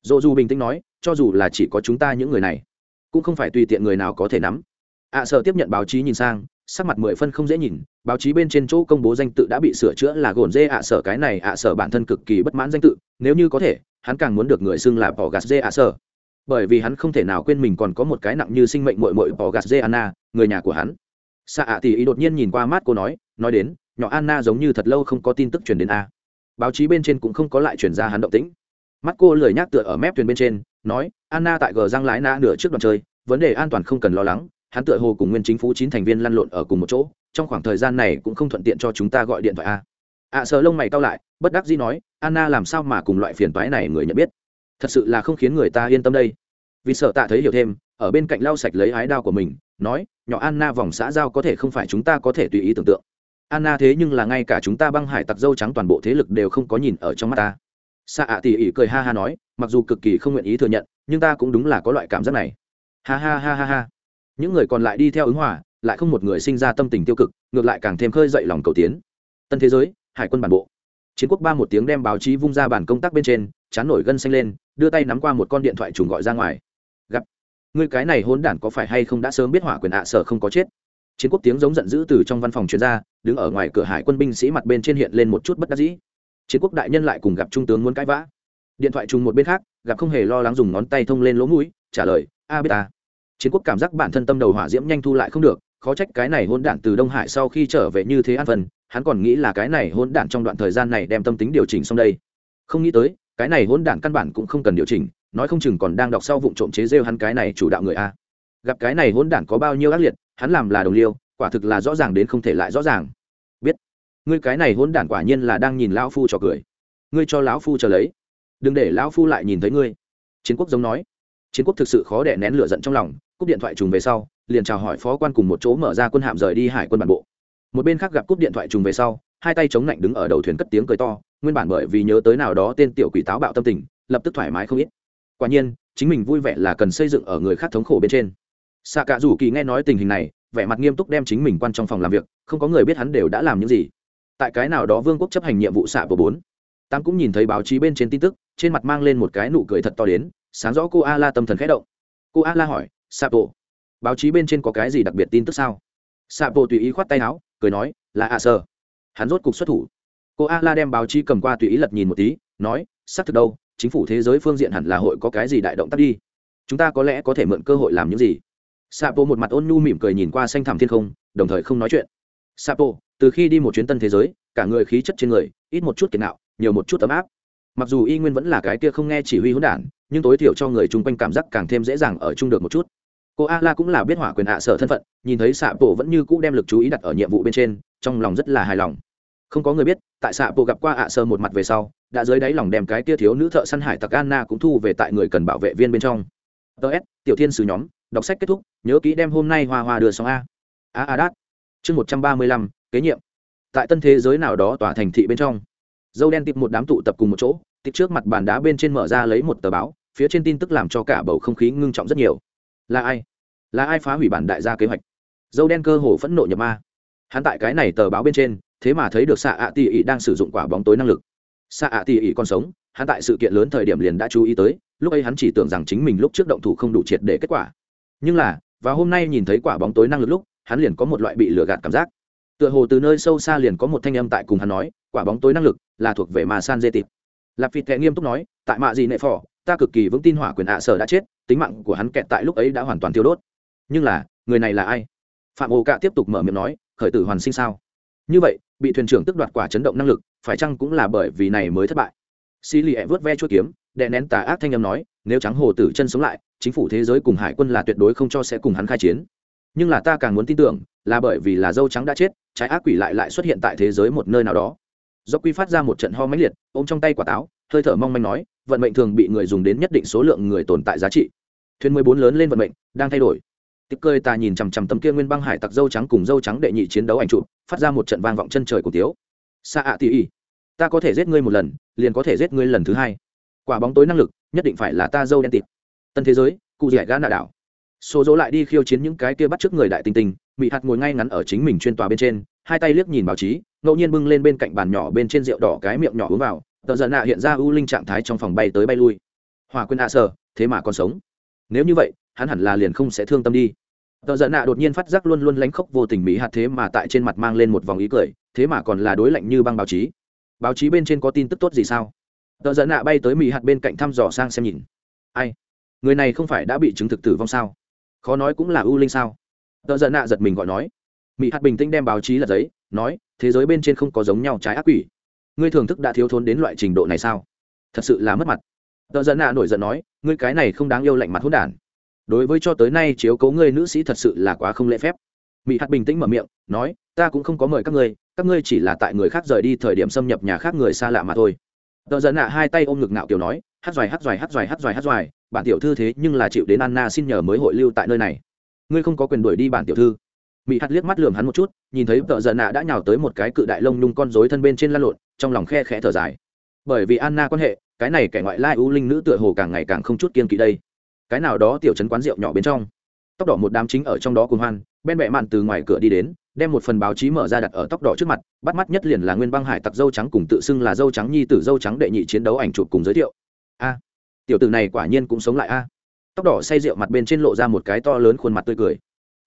Dỗ dù bình tĩnh nói, cho dù là chỉ có chúng ta những người này, cũng không phải tùy tiện người nào có thể nắm. Ạ sợ tiếp nhận báo chí nhìn sang, sắc mặt mười phân không dễ nhìn, báo chí bên trên chỗ công bố danh tự đã bị sửa chữa là gồn dê ạ sở cái này ạ sở bản thân cực kỳ bất mãn danh tự, nếu như có thể, hắn càng muốn được người xưng là bỏ gạt dê ạ sở bởi vì hắn không thể nào quên mình còn có một cái nặng như sinh mệnh mội mội bỏ gạt dê anna, người nhà của hắn xạ ạ thì ý đột nhiên nhìn qua mắt cô nói nói đến, nhỏ anna giống như thật lâu không có tin tức truyền đến a. Báo chí bên trên cũng không có lại chuyển ra hắn động tĩnh. Mắt cô lười nhác tựa ở mép thuyền bên trên, nói, anna tại gờ giang lái na nửa trước đoạn chơi, vấn đề an toàn không cần lo lắng, hắn tựa hồ cùng nguyên chính phủ chín thành viên lăn lộn ở cùng một chỗ, trong khoảng thời gian này cũng không thuận tiện cho chúng ta gọi điện thoại a. Ạ sợ lông mày cao lại, bất đắc dĩ nói, anna làm sao mà cùng loại phiền toái này người nhận biết? Thật sự là không khiến người ta yên tâm đây. Vì sợ tạ thấy hiểu thêm, ở bên cạnh lau sạch lấy ái đao của mình, nói nhỏ anna vòng xã giao có thể không phải chúng ta có thể tùy ý tưởng tượng. Anna thế nhưng là ngay cả chúng ta băng hải tặc dâu trắng toàn bộ thế lực đều không có nhìn ở trong mắt ta. Xạ ạ tỉ ỉ cười ha ha nói, mặc dù cực kỳ không nguyện ý thừa nhận, nhưng ta cũng đúng là có loại cảm giác này. Ha ha ha ha ha. Những người còn lại đi theo ứng hòa, lại không một người sinh ra tâm tình tiêu cực, ngược lại càng thêm khơi dậy lòng cầu tiến. Tân thế giới, hải quân bản bộ. Chiến quốc ba một tiếng đem báo chí vung ra bàn công tác bên trên, chán nổi gân xanh lên, đưa tay nắm qua một con điện thoại trùng gọi ra ngoài ngươi cái này hôn đản có phải hay không đã sớm biết hỏa quyền ạ sở không có chết? Chiến quốc tiếng giống giận dữ từ trong văn phòng chuyên gia đứng ở ngoài cửa hải quân binh sĩ mặt bên trên hiện lên một chút bất đắc dĩ. Chiến quốc đại nhân lại cùng gặp trung tướng muốn cãi vã. Điện thoại trùng một bên khác, gặp không hề lo lắng dùng ngón tay thông lên lỗ mũi, trả lời, a biết ta. Chiến quốc cảm giác bản thân tâm đầu hỏa diễm nhanh thu lại không được, khó trách cái này hôn đản từ đông hải sau khi trở về như thế an phần, hắn còn nghĩ là cái này hôn đản trong đoạn thời gian này đem tâm tính điều chỉnh xong đây. Không nghĩ tới, cái này hỗn đản căn bản cũng không cần điều chỉnh nói không chừng còn đang đọc sau vụ trộm chế rêu hắn cái này chủ đạo người a. Gặp cái này hỗn đản có bao nhiêu ác liệt, hắn làm là đồng liêu, quả thực là rõ ràng đến không thể lại rõ ràng. Biết, ngươi cái này hỗn đản quả nhiên là đang nhìn lão phu trò cười. Ngươi cho lão phu chờ lấy. Đừng để lão phu lại nhìn thấy ngươi. Chiến quốc giống nói. Chiến quốc thực sự khó đè nén lửa giận trong lòng, cúp điện thoại trùng về sau, liền chào hỏi phó quan cùng một chỗ mở ra quân hạm rời đi hải quân bản bộ. Một bên khác gặp cúp điện thoại trùng về sau, hai tay chống lạnh đứng ở đầu thuyền cất tiếng cười to, nguyên bản bởi vì nhớ tới nào đó tên tiểu quỷ táo bạo tâm tình, lập tức thoải mái không ít quả nhiên, chính mình vui vẻ là cần xây dựng ở người khác thống khổ bên trên. Xạ cả rủ kỳ nghe nói tình hình này, vẻ mặt nghiêm túc đem chính mình quan trong phòng làm việc, không có người biết hắn đều đã làm những gì. Tại cái nào đó vương quốc chấp hành nhiệm vụ xạ của bốn, tam cũng nhìn thấy báo chí bên trên tin tức, trên mặt mang lên một cái nụ cười thật to đến, sáng rõ cô a la tâm thần khẽ động. Cô a la hỏi sapo báo chí bên trên có cái gì đặc biệt tin tức sao? Sapo tùy ý khoát tay áo, cười nói, là a sơ hắn rốt cục xuất thủ. Cô a la đem báo chí cầm qua tùy ý lật nhìn một tí, nói, xác thực đâu chính phủ thế giới phương diện hẳn là hội có cái gì đại động tác đi? Chúng ta có lẽ có thể mượn cơ hội làm những gì? Sapo một mặt ôn nhu mỉm cười nhìn qua xanh thẳm thiên không, đồng thời không nói chuyện. Sapo, từ khi đi một chuyến tân thế giới, cả người khí chất trên người, ít một chút kiệt nạo, nhiều một chút ấm áp. Mặc dù y nguyên vẫn là cái kia không nghe chỉ huy hỗn đản, nhưng tối thiểu cho người chung quanh cảm giác càng thêm dễ dàng ở chung được một chút. Cô a la cũng là biết hỏa quyền hạ sở thân phận, nhìn thấy xạ bộ vẫn như cũ đem lực chú ý đặt ở nhiệm vụ bên trên, trong lòng rất là hài lòng không có người biết, tại xạ bộ gặp qua ạ sơ một mặt về sau, đã dưới đáy lòng đem cái tia thiếu nữ thợ săn hải tặc anna cũng thu về tại người cần bảo vệ viên bên trong. Ts tiểu thiên sứ nhóm, đọc sách kết thúc, nhớ kỹ đem hôm nay hoa hoa đưa xong a. A a đát. Chương một trăm ba mươi lăm, kế nhiệm. Tại tân thế giới nào đó tòa thành thị bên trong, dâu đen tìm một đám tụ tập cùng một chỗ, tịp trước mặt bàn đá bên trên mở ra lấy một tờ báo, phía trên tin tức làm cho cả bầu không khí ngưng trọng rất nhiều. Là ai? Là ai phá hủy bản đại gia kế hoạch? Dâu đen cơ hồ phẫn nộ nhập ma hắn tại cái này tờ báo bên trên, thế mà thấy được xạ ạ tỉ ỉ đang sử dụng quả bóng tối năng lực. Xạ ạ tỉ ỉ còn sống, hắn tại sự kiện lớn thời điểm liền đã chú ý tới, lúc ấy hắn chỉ tưởng rằng chính mình lúc trước động thủ không đủ triệt để kết quả. Nhưng là, và hôm nay nhìn thấy quả bóng tối năng lực lúc, hắn liền có một loại bị lừa gạt cảm giác. Tựa hồ từ nơi sâu xa liền có một thanh âm tại cùng hắn nói, quả bóng tối năng lực là thuộc về mà san dê tịp lạp phịt thẹ nghiêm túc nói, tại mạ gì nệ phò, ta cực kỳ vững tin hỏa quyền ạ sở đã chết, tính mạng của hắn kẹt tại lúc ấy đã hoàn toàn tiêu đốt. Nhưng là, người này là ai? Phạm ô cạ tiếp tục mở miệng nói khởi tử hoàn sinh sao? Như vậy, bị thuyền trưởng tức đoạt quả chấn động năng lực, phải chăng cũng là bởi vì này mới thất bại? Xì lì ẹ vớt ve chuỗi kiếm, đè nén tà ác thanh âm nói, nếu trắng hồ tử chân sống lại, chính phủ thế giới cùng hải quân là tuyệt đối không cho sẽ cùng hắn khai chiến. Nhưng là ta càng muốn tin tưởng, là bởi vì là dâu trắng đã chết, trái ác quỷ lại lại xuất hiện tại thế giới một nơi nào đó. Do quy phát ra một trận ho mãnh liệt, ôm trong tay quả táo, hơi thở mong manh nói, vận mệnh thường bị người dùng đến nhất định số lượng người tồn tại giá trị. Thuyền mười bốn lớn lên vận mệnh, đang thay đổi tiếp cơi ta nhìn chằm chằm tấm kia nguyên băng hải tặc dâu trắng cùng dâu trắng đệ nhị chiến đấu ảnh trụ phát ra một trận vang vọng chân trời của tiếu. Xa ạ tỉ ỉ, ta có thể giết ngươi một lần, liền có thể giết ngươi lần thứ hai. Quả bóng tối năng lực, nhất định phải là ta dâu đen tịt. Tân thế giới, cụ giải gã nạ đảo. Số dỗ lại đi khiêu chiến những cái kia bắt trước người đại tinh tinh bị hạt ngồi ngay ngắn ở chính mình chuyên tòa bên trên, hai tay liếc nhìn báo chí, ngẫu nhiên bưng lên bên cạnh bàn nhỏ bên trên rượu đỏ cái miệng nhỏ uống vào. Tờ giận nạ hiện ra ưu linh trạng thái trong phòng bay tới bay lui. Hòa quên ạ sở thế mà còn sống nếu như vậy, hắn hẳn là liền không sẽ thương tâm đi. Tờ giận nạ đột nhiên phát giác luôn luôn lánh khóc vô tình mỹ hạt thế mà tại trên mặt mang lên một vòng ý cười, thế mà còn là đối lạnh như băng báo chí. Báo chí bên trên có tin tức tốt gì sao? Tờ giận nạ bay tới mỹ hạt bên cạnh thăm dò sang xem nhìn. Ai? Người này không phải đã bị chứng thực tử vong sao? Khó nói cũng là ưu linh sao? Tờ giận nạ giật mình gọi nói. Mỹ hạt bình tĩnh đem báo chí là giấy, nói, thế giới bên trên không có giống nhau trái ác quỷ. Ngươi thưởng thức đã thiếu thốn đến loại trình độ này sao? Thật sự là mất mặt tợ giận nạ nổi giận nói, ngươi cái này không đáng yêu lạnh mặt hôn đản. Đối với cho tới nay chiếu cố ngươi nữ sĩ thật sự là quá không lễ phép. Mỹ hạt bình tĩnh mở miệng, nói, ta cũng không có mời các ngươi các ngươi chỉ là tại người khác rời đi thời điểm xâm nhập nhà khác người xa lạ mà thôi. Tợ giận nạ hai tay ôm ngực nạo kiểu nói, hát doài hát doài hát doài hát doài hát doài bản tiểu thư thế nhưng là chịu đến anna xin nhờ mới hội lưu tại nơi này. Ngươi không có quyền đuổi đi bản tiểu thư. Mỹ hạt liếc mắt lườm hắn một chút, nhìn thấy tợ giận nạ đã nhào tới một cái cự đại lông nhung con rối thân bên trên lăn lộn, trong lòng khe khẽ thở dài. Bởi vì anna quan hệ cái này kẻ ngoại lai ưu linh nữ tựa hồ càng ngày càng không chút kiên kỵ đây. Cái nào đó tiểu trấn quán rượu nhỏ bên trong. Tóc đỏ một đám chính ở trong đó cùng hoan, bên bẹ mạn từ ngoài cửa đi đến, đem một phần báo chí mở ra đặt ở tóc đỏ trước mặt, bắt mắt nhất liền là nguyên băng hải tặc dâu trắng cùng tự xưng là dâu trắng nhi tử dâu trắng đệ nhị chiến đấu ảnh chụp cùng giới thiệu. A, tiểu tử này quả nhiên cũng sống lại a. Tóc đỏ say rượu mặt bên trên lộ ra một cái to lớn khuôn mặt tươi cười.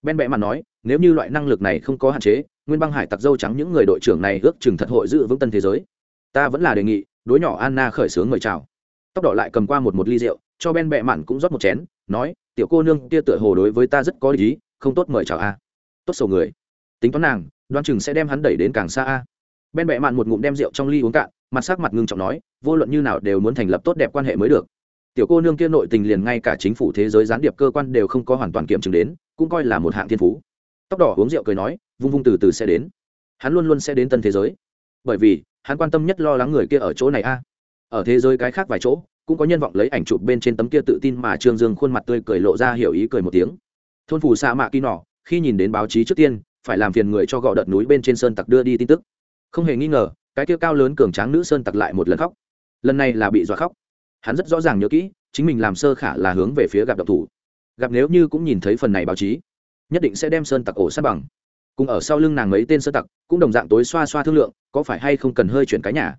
Ben bẹ mạn nói, nếu như loại năng lực này không có hạn chế, nguyên băng hải tặc dâu trắng những người đội trưởng này ước chừng thật hội giữ vững tân thế giới. Ta vẫn là đề nghị đối nhỏ anna khởi sướng mời chào. Tóc đỏ lại cầm qua một một ly rượu, cho ben bẹ mặn cũng rót một chén, nói, tiểu cô nương kia tựa hồ đối với ta rất có ý, không tốt mời chào a. Tốt sầu người. Tính toán nàng đoan chừng sẽ đem hắn đẩy đến càng xa a. Ben bẹ mặn một ngụm đem rượu trong ly uống cạn, mặt sắc mặt ngưng trọng nói, vô luận như nào đều muốn thành lập tốt đẹp quan hệ mới được. Tiểu cô nương kia nội tình liền ngay cả chính phủ thế giới gián điệp cơ quan đều không có hoàn toàn kiểm chứng đến, cũng coi là một hạng thiên phú. Tóc đỏ uống rượu cười nói, vung vung từ từ sẽ đến. Hắn luôn luôn sẽ đến tân thế giới. Bởi vì hắn quan tâm nhất lo lắng người kia ở chỗ này a. Ở thế giới cái khác vài chỗ, cũng có nhân vọng lấy ảnh chụp bên trên tấm kia tự tin mà trương dương khuôn mặt tươi cười lộ ra hiểu ý cười một tiếng. Thôn phù sa mạ kỳ nọ, khi nhìn đến báo chí trước tiên, phải làm phiền người cho gọ đợt núi bên trên sơn tặc đưa đi tin tức. Không hề nghi ngờ, cái kia cao lớn cường tráng nữ sơn tặc lại một lần khóc. Lần này là bị dọa khóc. Hắn rất rõ ràng nhớ kỹ, chính mình làm sơ khả là hướng về phía gặp độc thủ. Gặp nếu như cũng nhìn thấy phần này báo chí, nhất định sẽ đem sơn tặc ổ sát bằng cùng ở sau lưng nàng mấy tên sơ tặc, cũng đồng dạng tối xoa xoa thương lượng, có phải hay không cần hơi chuyển cái nhà.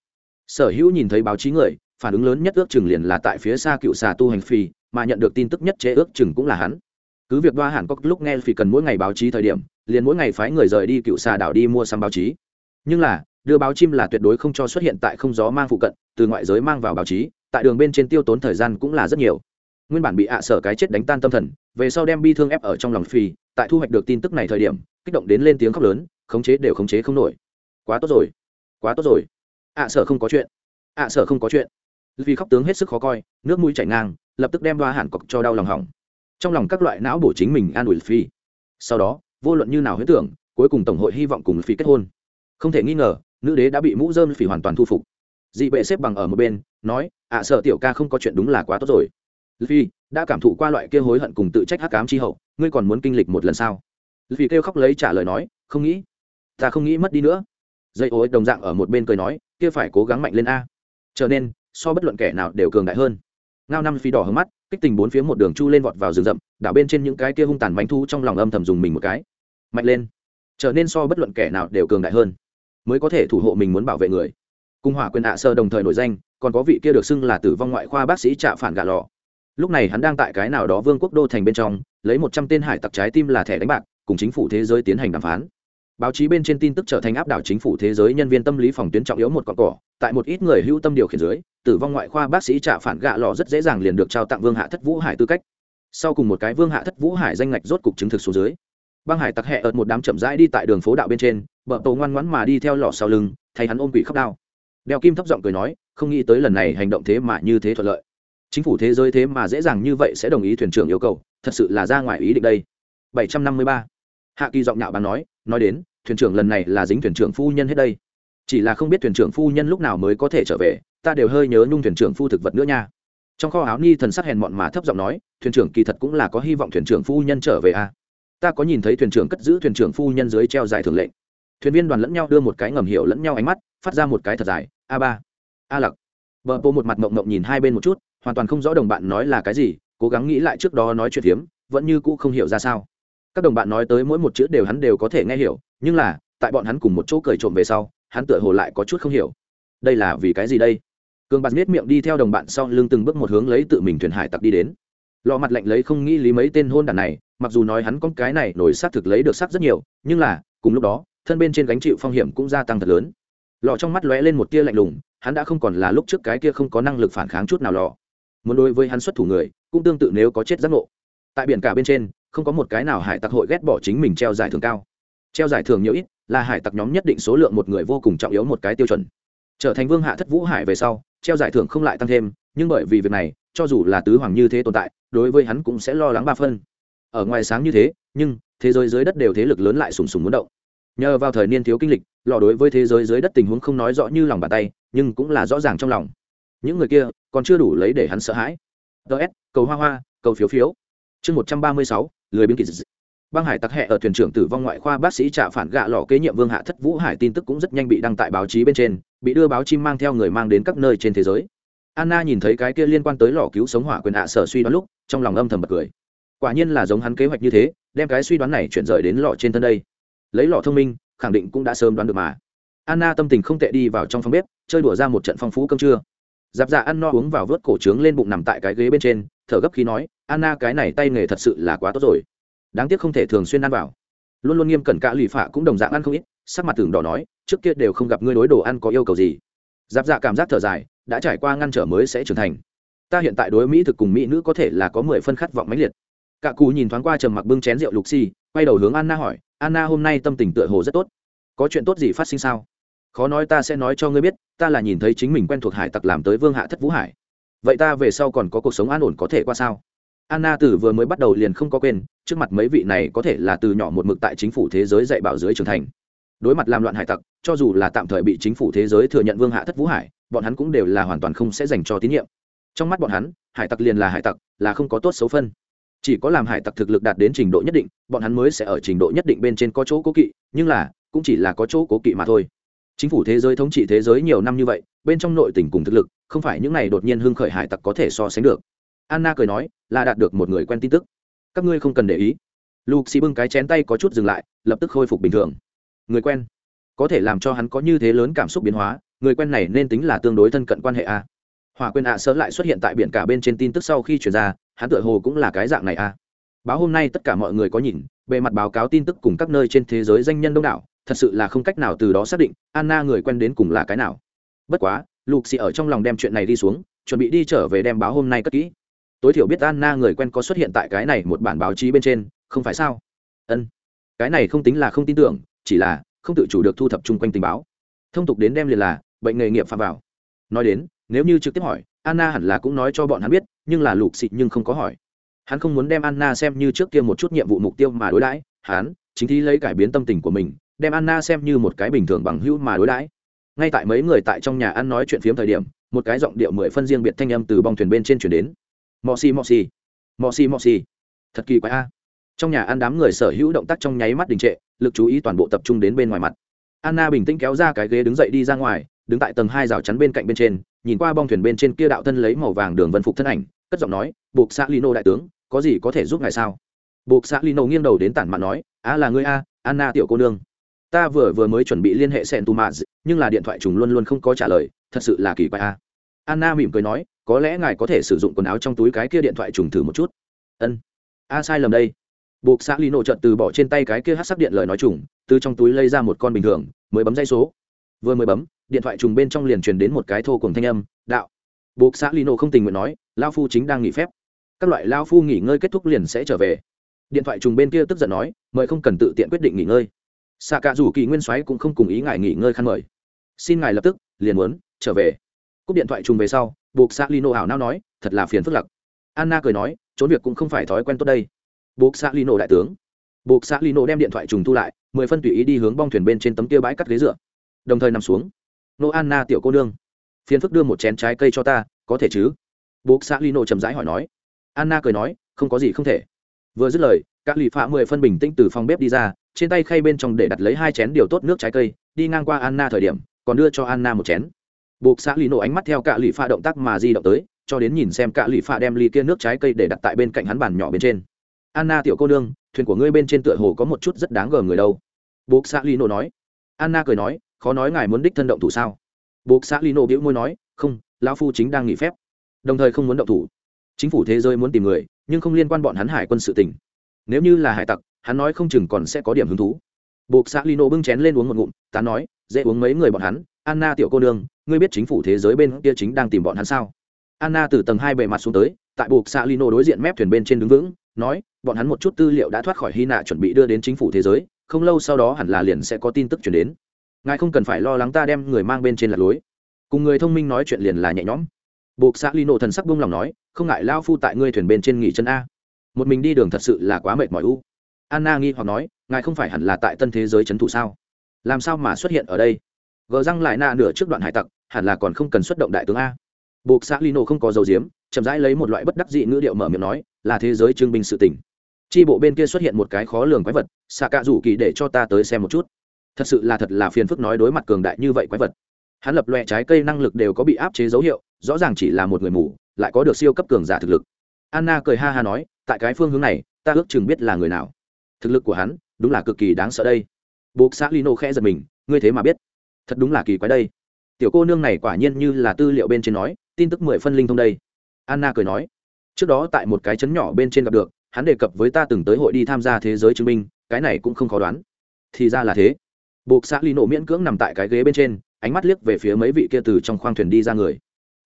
Sở hữu nhìn thấy báo chí người, phản ứng lớn nhất ước chừng liền là tại phía xa cựu xà tu hành phi mà nhận được tin tức nhất chế ước chừng cũng là hắn. Cứ việc đoa hẳn có lúc nghe phi cần mỗi ngày báo chí thời điểm, liền mỗi ngày phái người rời đi cựu xà đảo đi mua sắm báo chí. Nhưng là, đưa báo chim là tuyệt đối không cho xuất hiện tại không gió mang phụ cận, từ ngoại giới mang vào báo chí, tại đường bên trên tiêu tốn thời gian cũng là rất nhiều. Nguyên bản bị ạ sở cái chết đánh tan tâm thần, về sau đem bi thương ép ở trong lòng phi tại thu hoạch được tin tức này thời điểm kích động đến lên tiếng khóc lớn, khống chế đều khống chế không nổi. Quá tốt rồi, quá tốt rồi. Ạ sở không có chuyện, ạ sở không có chuyện. Vì khóc tướng hết sức khó coi, nước mũi chảy ngang, lập tức đem đoa hẳn cọc cho đau lòng hỏng. Trong lòng các loại não bổ chính mình an ủi phi sau đó, vô luận như nào huyết tưởng, cuối cùng tổng hội hy vọng cùng phi kết hôn. Không thể nghi ngờ, nữ đế đã bị mũ dơm phỉ hoàn toàn thu phục. Dị bệ xếp bằng ở một bên, nói, ạ sợ tiểu ca không có chuyện đúng là quá tốt rồi. Phi đã cảm thụ qua loại kia hối hận cùng tự trách hắc cám chi hậu, ngươi còn muốn kinh lịch một lần sao? Vì kêu khóc lấy trả lời nói, không nghĩ, ta không nghĩ mất đi nữa. Dây ối đồng dạng ở một bên cười nói, kia phải cố gắng mạnh lên a. Trở nên, so bất luận kẻ nào đều cường đại hơn. Ngao năm phi đỏ hướng mắt, kích tình bốn phía một đường chu lên vọt vào rừng rậm, đảo bên trên những cái kia hung tàn bánh thu trong lòng âm thầm dùng mình một cái. Mạnh lên. Trở nên so bất luận kẻ nào đều cường đại hơn, mới có thể thủ hộ mình muốn bảo vệ người. Cung hỏa quyền ạ sơ đồng thời nổi danh, còn có vị kia được xưng là tử vong ngoại khoa bác sĩ trạ phản gà lò lúc này hắn đang tại cái nào đó vương quốc đô thành bên trong, lấy một trăm tên hải tặc trái tim là thẻ đánh bạc cùng chính phủ thế giới tiến hành đàm phán. Báo chí bên trên tin tức trở thành áp đảo chính phủ thế giới nhân viên tâm lý phòng tuyến trọng yếu một cọn cỏ. Tại một ít người hữu tâm điều khiển dưới, tử vong ngoại khoa bác sĩ trả phản gạ lò rất dễ dàng liền được trao tặng vương hạ thất vũ hải tư cách. Sau cùng một cái vương hạ thất vũ hải danh ngạch rốt cục chứng thực xuống dưới. Băng hải tặc hẹ ợt một đám chậm rãi đi tại đường phố đạo bên trên, bờ tổ ngoan ngoãn mà đi theo lò sau lưng, thay hắn ôm quỷ khóc đau. Đeo kim thấp giọng cười nói, không nghĩ tới lần này hành động thế mà như thế thuận lợi. Chính phủ thế giới thế mà dễ dàng như vậy sẽ đồng ý thuyền trưởng yêu cầu, thật sự là ra ngoài ý định đây. 753 hạ kỳ giọng nhạo bàn nói nói đến, thuyền trưởng lần này là dính thuyền trưởng phu nhân hết đây. Chỉ là không biết thuyền trưởng phu nhân lúc nào mới có thể trở về, ta đều hơi nhớ nhung thuyền trưởng phu thực vật nữa nha. Trong kho áo ni thần sắc hèn mọn mà thấp giọng nói, thuyền trưởng kỳ thật cũng là có hy vọng thuyền trưởng phu nhân trở về a à? ta có nhìn thấy thuyền trưởng cất giữ thuyền trưởng phu nhân dưới treo dài thường lệnh. Thuyền viên đoàn lẫn nhau đưa một cái ngầm hiểu lẫn nhau ánh mắt, phát ra một cái thật dài, a ba, a lặc. Vợ bô một mặt mộng mộng nhìn hai bên một chút, hoàn toàn không rõ đồng bạn nói là cái gì, cố gắng nghĩ lại trước đó nói chuyện hiếm vẫn như cũ không hiểu ra sao các đồng bạn nói tới mỗi một chữ đều hắn đều có thể nghe hiểu, nhưng là, tại bọn hắn cùng một chỗ cười trộm về sau, hắn tựa hồ lại có chút không hiểu. Đây là vì cái gì đây? Cường bạt miết miệng đi theo đồng bạn sau lưng từng bước một hướng lấy tự mình thuyền hải tặc đi đến. Lò mặt lạnh lấy không nghĩ lý mấy tên hôn đàn này, mặc dù nói hắn có cái này nổi xác thực lấy được xác rất nhiều, nhưng là, cùng lúc đó, thân bên trên gánh chịu phong hiểm cũng gia tăng thật lớn. Lò trong mắt lóe lên một tia lạnh lùng, hắn đã không còn là lúc trước cái kia không có năng lực phản kháng chút nào lò muốn đối với hắn xuất thủ người, cũng tương tự nếu có chết giác ngộ. Tại biển cả bên trên không có một cái nào hải tặc hội ghét bỏ chính mình treo giải thưởng cao. Treo giải thưởng nhiều ít, là hải tặc nhóm nhất định số lượng một người vô cùng trọng yếu một cái tiêu chuẩn. Trở thành vương hạ thất vũ hải về sau, treo giải thưởng không lại tăng thêm, nhưng bởi vì việc này, cho dù là tứ hoàng như thế tồn tại, đối với hắn cũng sẽ lo lắng ba phân. Ở ngoài sáng như thế, nhưng, thế giới dưới đất đều thế lực lớn lại sùng sùng muốn động. Nhờ vào thời niên thiếu kinh lịch lò đối với thế giới dưới đất tình huống không nói rõ như lòng bàn tay, nhưng cũng là rõ ràng trong lòng. Những người kia, còn chưa đủ lấy để hắn sợ hãi. Ts cầu hoa hoa, cầu phiếu phiếu chương một trăm ba mươi sáu, lười biếng kỳ dị. Băng hải tặc hẹ ở thuyền trưởng tử vong ngoại khoa bác sĩ trả phản gạ lò kế nhiệm vương hạ thất vũ hải tin tức cũng rất nhanh bị đăng tại báo chí bên trên, bị đưa báo chim mang theo người mang đến các nơi trên thế giới. Anna nhìn thấy cái kia liên quan tới lò cứu sống hỏa quyền hạ sở suy đoán lúc, trong lòng âm thầm bật cười. Quả nhiên là giống hắn kế hoạch như thế, đem cái suy đoán này chuyển rời đến lò trên thân đây. Lấy lò thông minh, khẳng định cũng đã sớm đoán được mà. Anna tâm tình không tệ đi vào trong phòng bếp, chơi đùa ra một trận phong phú cơm trưa. Giáp dạ ăn no uống vào vớt cổ trướng lên bụng nằm tại cái ghế bên trên, thở gấp khi nói anna, cái này tay nghề thật sự là quá tốt rồi. Đáng tiếc không thể thường xuyên ăn vào. Luôn luôn nghiêm cẩn cả lụy phạ cũng đồng dạng ăn không ít, sắc mặt tưởng đỏ nói, trước kia đều không gặp ngươi đối đồ ăn có yêu cầu gì. Giáp dạ cảm giác thở dài, đã trải qua ngăn trở mới sẽ trưởng thành. Ta hiện tại đối mỹ thực cùng mỹ nữ có thể là có mười phân khát vọng mãnh liệt. Cả cù nhìn thoáng qua trầm mặc bưng chén rượu lục xi quay đầu hướng anna hỏi, anna, hôm nay tâm tình tựa hồ rất tốt. Có chuyện tốt gì phát sinh sao? Khó nói ta sẽ nói cho ngươi biết, ta là nhìn thấy chính mình quen thuộc hải tặc làm tới vương hạ thất vũ hải. Vậy ta về sau còn có cuộc sống an ổn có thể qua sao? Anna từ vừa mới bắt đầu liền không có quên, trước mặt mấy vị này có thể là từ nhỏ một mực tại chính phủ thế giới dạy bảo dưới trưởng thành. Đối mặt làm loạn hải tặc, cho dù là tạm thời bị chính phủ thế giới thừa nhận vương hạ thất vũ hải, bọn hắn cũng đều là hoàn toàn không sẽ dành cho tín nhiệm. Trong mắt bọn hắn, hải tặc liền là hải tặc, là không có tốt xấu phân. Chỉ có làm hải tặc thực lực đạt đến trình độ nhất định, bọn hắn mới sẽ ở trình độ nhất định bên trên có chỗ cố kỵ, nhưng là, cũng chỉ là có chỗ cố kỵ mà thôi. Chính phủ thế giới thống trị thế giới nhiều năm như vậy, bên trong nội tình cùng thực lực, không phải những này đột nhiên hưng khởi hải tặc có thể so sánh được. Anna cười nói là đạt được một người quen tin tức. Các ngươi không cần để ý. Lục xì bưng cái chén tay có chút dừng lại, lập tức khôi phục bình thường. Người quen. Có thể làm cho hắn có như thế lớn cảm xúc biến hóa, người quen này nên tính là tương đối thân cận quan hệ a. Hòa quên ạ à lại xuất hiện tại biển cả bên trên tin tức sau khi chuyển ra, hắn tựa hồ cũng là cái dạng này a. Báo hôm nay tất cả mọi người có nhìn, bề mặt báo cáo tin tức cùng các nơi trên thế giới danh nhân đông đảo, thật sự là không cách nào từ đó xác định anna người quen đến cùng là cái nào. Bất quá lục xì ở trong lòng đem chuyện này đi xuống, chuẩn bị đi trở về đem báo hôm nay cất kỹ tối thiểu biết anna người quen có xuất hiện tại cái này một bản báo chí bên trên, không phải sao? Ân. Cái này không tính là không tin tưởng, chỉ là không tự chủ được thu thập chung quanh tình báo. Thông tục đến đem liền là, bệnh nghề nghiệp phạm vào. Nói đến, nếu như trực tiếp hỏi, anna hẳn là cũng nói cho bọn hắn biết, nhưng là lục xịt nhưng không có hỏi. Hắn không muốn đem anna xem như trước kia một chút nhiệm vụ mục tiêu mà đối đãi, hắn chính thi lấy cải biến tâm tình của mình, đem anna xem như một cái bình thường bằng hữu mà đối đãi. Ngay tại mấy người tại trong nhà ăn nói chuyện phiếm thời điểm, một cái giọng điệu mười phân riêng biệt thanh âm từ bong thuyền bên trên chuyển đến mò xì mò xì. Mò xì mò xì. Thật kỳ quái a. Trong nhà ăn đám người sở hữu động tác trong nháy mắt đình trệ, lực chú ý toàn bộ tập trung đến bên ngoài mặt. Anna bình tĩnh kéo ra cái ghế đứng dậy đi ra ngoài, đứng tại tầng hai rào chắn bên cạnh bên trên, nhìn qua bong thuyền bên trên kia đạo thân lấy màu vàng đường vân phục thân ảnh, cất giọng nói, buộc xã lino đại tướng, có gì có thể giúp ngài sao? Buộc xã lino nghiêng đầu đến tản mạn nói a là ngươi a, anna tiểu cô nương. Ta vừa vừa mới chuẩn bị liên hệ sen tu mạ nhưng là điện thoại chúng luôn luôn không có trả lời, thật sự là kỳ quái a. Anna mỉm cười nói có lẽ ngài có thể sử dụng quần áo trong túi cái kia điện thoại trùng thử một chút. Ân. A sai lầm đây. Buộc xã lino trợt từ bỏ trên tay cái kia hát sắc điện lời nói trùng, từ trong túi lấy ra một con bình thường, mới bấm dây số. Vừa mới bấm, điện thoại trùng bên trong liền truyền đến một cái thô cùng thanh âm, đạo. Buộc xã lino không tình nguyện nói lao phu chính đang nghỉ phép. Các loại lao phu nghỉ ngơi kết thúc liền sẽ trở về. Điện thoại trùng bên kia tức giận nói, mời không cần tự tiện quyết định nghỉ ngơi. Xạ cả dù kỳ nguyên soái cũng không cùng ý ngài nghỉ ngơi khăn mời. Xin ngài lập tức, liền muốn trở về. Cúp điện thoại trùng về sau buộc xạ lino ảo nao nói, thật là phiền phức lặc. Anna cười nói, trốn việc cũng không phải thói quen tốt đây. Buộc xạ lino đại tướng. Buộc xạ lino đem điện thoại trùng thu lại, mười phân tùy ý đi hướng bong thuyền bên trên tấm kia bãi cắt ghế dựa. Đồng thời nằm xuống. Nô anna tiểu cô nương, phiền phức đưa một chén trái cây cho ta, có thể chứ? Buộc xạ lino chầm rãi hỏi nói. Anna cười nói, không có gì không thể. Vừa dứt lời, các lì phạ mười phân bình tĩnh từ phòng bếp đi ra, trên tay khay bên trong để đặt lấy hai chén điều tốt nước trái cây, đi ngang qua anna thời điểm, còn đưa cho anna một chén buộc xã lì nổ ánh mắt theo Cạ lì pha động tác mà di động tới, cho đến nhìn xem Cạ lì pha đem ly kia nước trái cây để đặt tại bên cạnh hắn bàn nhỏ bên trên. Anna tiểu cô nương, thuyền của ngươi bên trên tựa hồ có một chút rất đáng gờm người đâu. Buộc xã lì nổ nói. Anna cười nói, khó nói ngài muốn đích thân động thủ sao? Buộc xã lì nổ bĩu môi nói, không, lão phu chính đang nghỉ phép, đồng thời không muốn động thủ. Chính phủ thế giới muốn tìm người, nhưng không liên quan bọn hắn hải quân sự tỉnh nếu như là hải tặc, hắn nói không chừng còn sẽ có điểm hứng thú. Buộc xã lino bưng chén lên uống một ngụm ta nói, dễ uống mấy người bọn hắn, anna tiểu cô nương ngươi biết chính phủ thế giới bên kia chính đang tìm bọn hắn sao? Anna từ tầng hai bề mặt xuống tới, tại buộc xã lino đối diện mép thuyền bên trên đứng vững, nói, bọn hắn một chút tư liệu đã thoát khỏi hy nạ chuẩn bị đưa đến chính phủ thế giới, không lâu sau đó hẳn là liền sẽ có tin tức chuyển đến. Ngài không cần phải lo lắng ta đem người mang bên trên lạc lối. Cùng người thông minh nói chuyện liền là nhẹ nhõm. Buộc xã lino thần sắc buông lòng nói, không ngại lao phu tại ngươi thuyền bên trên nghỉ chân a. Một mình đi đường thật sự là quá mệt mỏi u. Anna nghi hoặc nói, ngài không phải hẳn là tại tân thế giới trấn thủ sao? Làm sao mà xuất hiện ở đây? Gờ răng lại nạ nửa trước đoạn hải tặc, hẳn là còn không cần xuất động đại tướng a. Buộc xã lino không có dầu diếm chậm rãi lấy một loại bất đắc dị ngữ điệu mở miệng nói, là thế giới trương binh sự tỉnh tri bộ bên kia xuất hiện một cái khó lường quái vật xạ cạ rủ kỳ để cho ta tới xem một chút. Thật sự là thật là phiền phức nói đối mặt cường đại như vậy quái vật. Hắn lập loẹ trái cây năng lực đều có bị áp chế dấu hiệu, rõ ràng chỉ là một người mù, lại có được siêu cấp cường giả thực lực. Anna cười ha ha nói, tại cái phương hướng này, ta ước chừng biết là người nào. Thực lực của hắn, đúng là cực kỳ đáng sợ đây. Buộc xã lino khẽ giật mình, ngươi thế mà biết thật đúng là kỳ quái đây. Tiểu cô nương này quả nhiên như là tư liệu bên trên nói, tin tức mười phân linh thông đây. Anna cười nói, trước đó tại một cái chấn nhỏ bên trên gặp được, hắn đề cập với ta từng tới hội đi tham gia thế giới chứng minh, cái này cũng không khó đoán. Thì ra là thế. Buộc xã lino miễn cưỡng nằm tại cái ghế bên trên, ánh mắt liếc về phía mấy vị kia từ trong khoang thuyền đi ra người.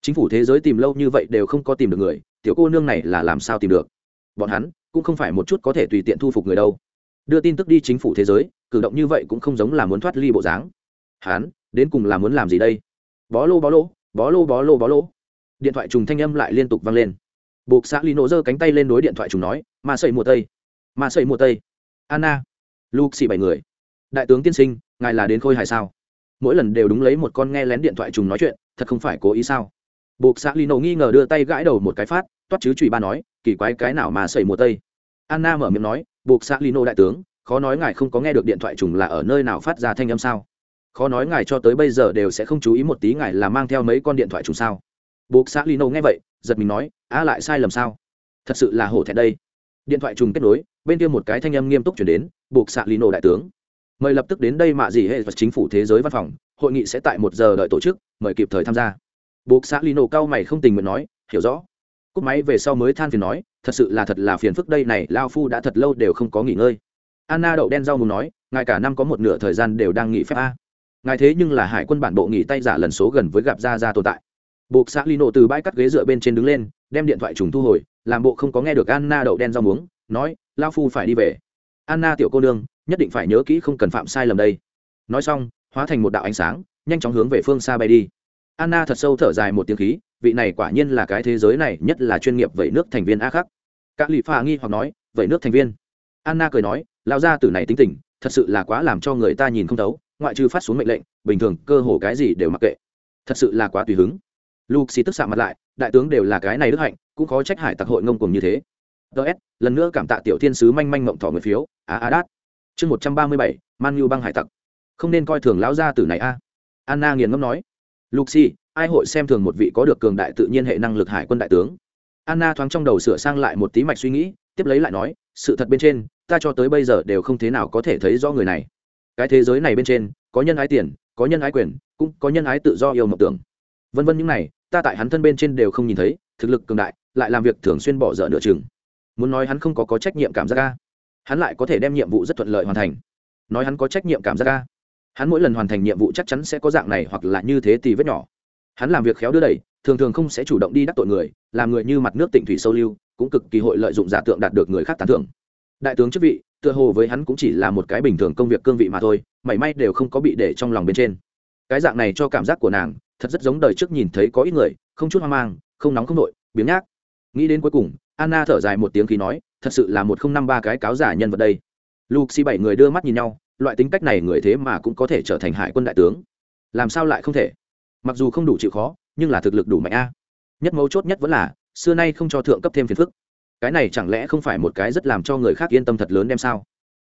Chính phủ thế giới tìm lâu như vậy đều không có tìm được người, tiểu cô nương này là làm sao tìm được? Bọn hắn cũng không phải một chút có thể tùy tiện thu phục người đâu. Đưa tin tức đi chính phủ thế giới, cử động như vậy cũng không giống là muốn thoát ly bộ dáng hắn đến cùng là muốn làm gì đây? Bó lô bó lô bó lô bó lô bó lô. Điện thoại trùng thanh âm lại liên tục vang lên. Buộc xã lino giơ cánh tay lên đối điện thoại trùng nói mà sậy mùa tây mà sậy mùa tây. Anna, luke xì bảy người. Đại tướng tiên sinh, ngài là đến khôi hài sao? Mỗi lần đều đúng lấy một con nghe lén điện thoại trùng nói chuyện, thật không phải cố ý sao? Buộc xã lino nghi ngờ đưa tay gãi đầu một cái phát, toát chứ chùy ba nói, kỳ quái cái nào mà sậy mùa tây? Anna mở miệng nói, buộc xã lino đại tướng, khó nói ngài không có nghe được điện thoại trùng là ở nơi nào phát ra thanh âm sao? Khó nói ngài cho tới bây giờ đều sẽ không chú ý một tí ngài là mang theo mấy con điện thoại trùng sao? Buộc xã lino nghe vậy, giật mình nói a lại sai lầm sao? Thật sự là hổ thẹn đây. Điện thoại trùng kết nối, bên kia một cái thanh âm nghiêm túc chuyển đến, buộc xã lino đại tướng, mời lập tức đến đây mạ gì hệ vật chính phủ thế giới văn phòng, hội nghị sẽ tại một giờ đợi tổ chức, mời kịp thời tham gia. Buộc xã lino cao mày không tình nguyện nói, hiểu rõ. Cúp máy về sau mới than phiền nói, thật sự là thật là phiền phức đây này, lao phu đã thật lâu đều không có nghỉ ngơi. Anna đậu đen rau mù nói, ngài cả năm có một nửa thời gian đều đang nghỉ phép a ngài thế nhưng là hải quân bản bộ nghỉ tay giả lần số gần với gặp ra ra tồn tại. Buộc xã lino từ bãi cắt ghế dựa bên trên đứng lên, đem điện thoại trùng thu hồi, làm bộ không có nghe được anna đậu đen rau muống, nói lao phu phải đi về. Anna tiểu cô nương, nhất định phải nhớ kỹ không cần phạm sai lầm đây. Nói xong, hóa thành một đạo ánh sáng, nhanh chóng hướng về phương xa bay đi. Anna thật sâu thở dài một tiếng khí, vị này quả nhiên là cái thế giới này nhất là chuyên nghiệp vậy nước thành viên a khắc. Các lì pha nghi hoặc nói, vậy nước thành viên? Anna cười nói lao ra từ này tính tình, thật sự là quá làm cho người ta nhìn không thấu ngoại trừ phát xuống mệnh lệnh, bình thường cơ hồ cái gì đều mặc kệ. Thật sự là quá tùy hứng. Lục xì tức xạ mặt lại, đại tướng đều là cái này đức hạnh, cũng khó trách hải tặc hội ngông cùng như thế. Ts lần nữa cảm tạ tiểu thiên sứ manh manh mộng thỏ người phiếu, a a đát. Chương một trăm ba mươi bảy, man nhu băng hải tặc. Không nên coi thường lão gia tử này a. Anna nghiền ngẫm nói. Luxi ai hội xem thường một vị có được cường đại tự nhiên hệ năng lực hải quân đại tướng? Anna thoáng trong đầu sửa sang lại một tí mạch suy nghĩ, tiếp lấy lại nói, sự thật bên trên, ta cho tới bây giờ đều không thế nào có thể thấy rõ người này cái thế giới này bên trên, có nhân ái tiền, có nhân ái quyền, cũng có nhân ái tự do yêu mộng tưởng. Vân vân những này, ta tại hắn thân bên trên đều không nhìn thấy, thực lực cường đại, lại làm việc thường xuyên bỏ dở nửa chừng. Muốn nói hắn không có có trách nhiệm cảm giác ca hắn lại có thể đem nhiệm vụ rất thuận lợi hoàn thành. Nói hắn có trách nhiệm cảm giác ca hắn mỗi lần hoàn thành nhiệm vụ chắc chắn sẽ có dạng này hoặc là như thế thì vết nhỏ. Hắn làm việc khéo đưa đẩy, thường thường không sẽ chủ động đi đắc tội người, làm người như mặt nước tịnh thủy sâu lưu, cũng cực kỳ hội lợi dụng giả tượng đạt được người khác tán thưởng. Đại tướng chức vị tựa hồ với hắn cũng chỉ là một cái bình thường công việc cương vị mà thôi, mảy may đều không có bị để trong lòng bên trên. Cái dạng này cho cảm giác của nàng, thật rất giống đời trước nhìn thấy có ít người, không chút hoang mang, không nóng không nội, biếng nhác. Nghĩ đến cuối cùng, anna thở dài một tiếng khi nói, thật sự là một không năm ba cái cáo giả nhân vật đây. Luke bảy người đưa mắt nhìn nhau, loại tính cách này người thế mà cũng có thể trở thành hải quân đại tướng. Làm sao lại không thể? Mặc dù không đủ chịu khó, nhưng là thực lực đủ mạnh a. Nhất mấu chốt nhất vẫn là, xưa nay không cho thượng cấp thêm phiền phức cái này chẳng lẽ không phải một cái rất làm cho người khác yên tâm thật lớn đem sao?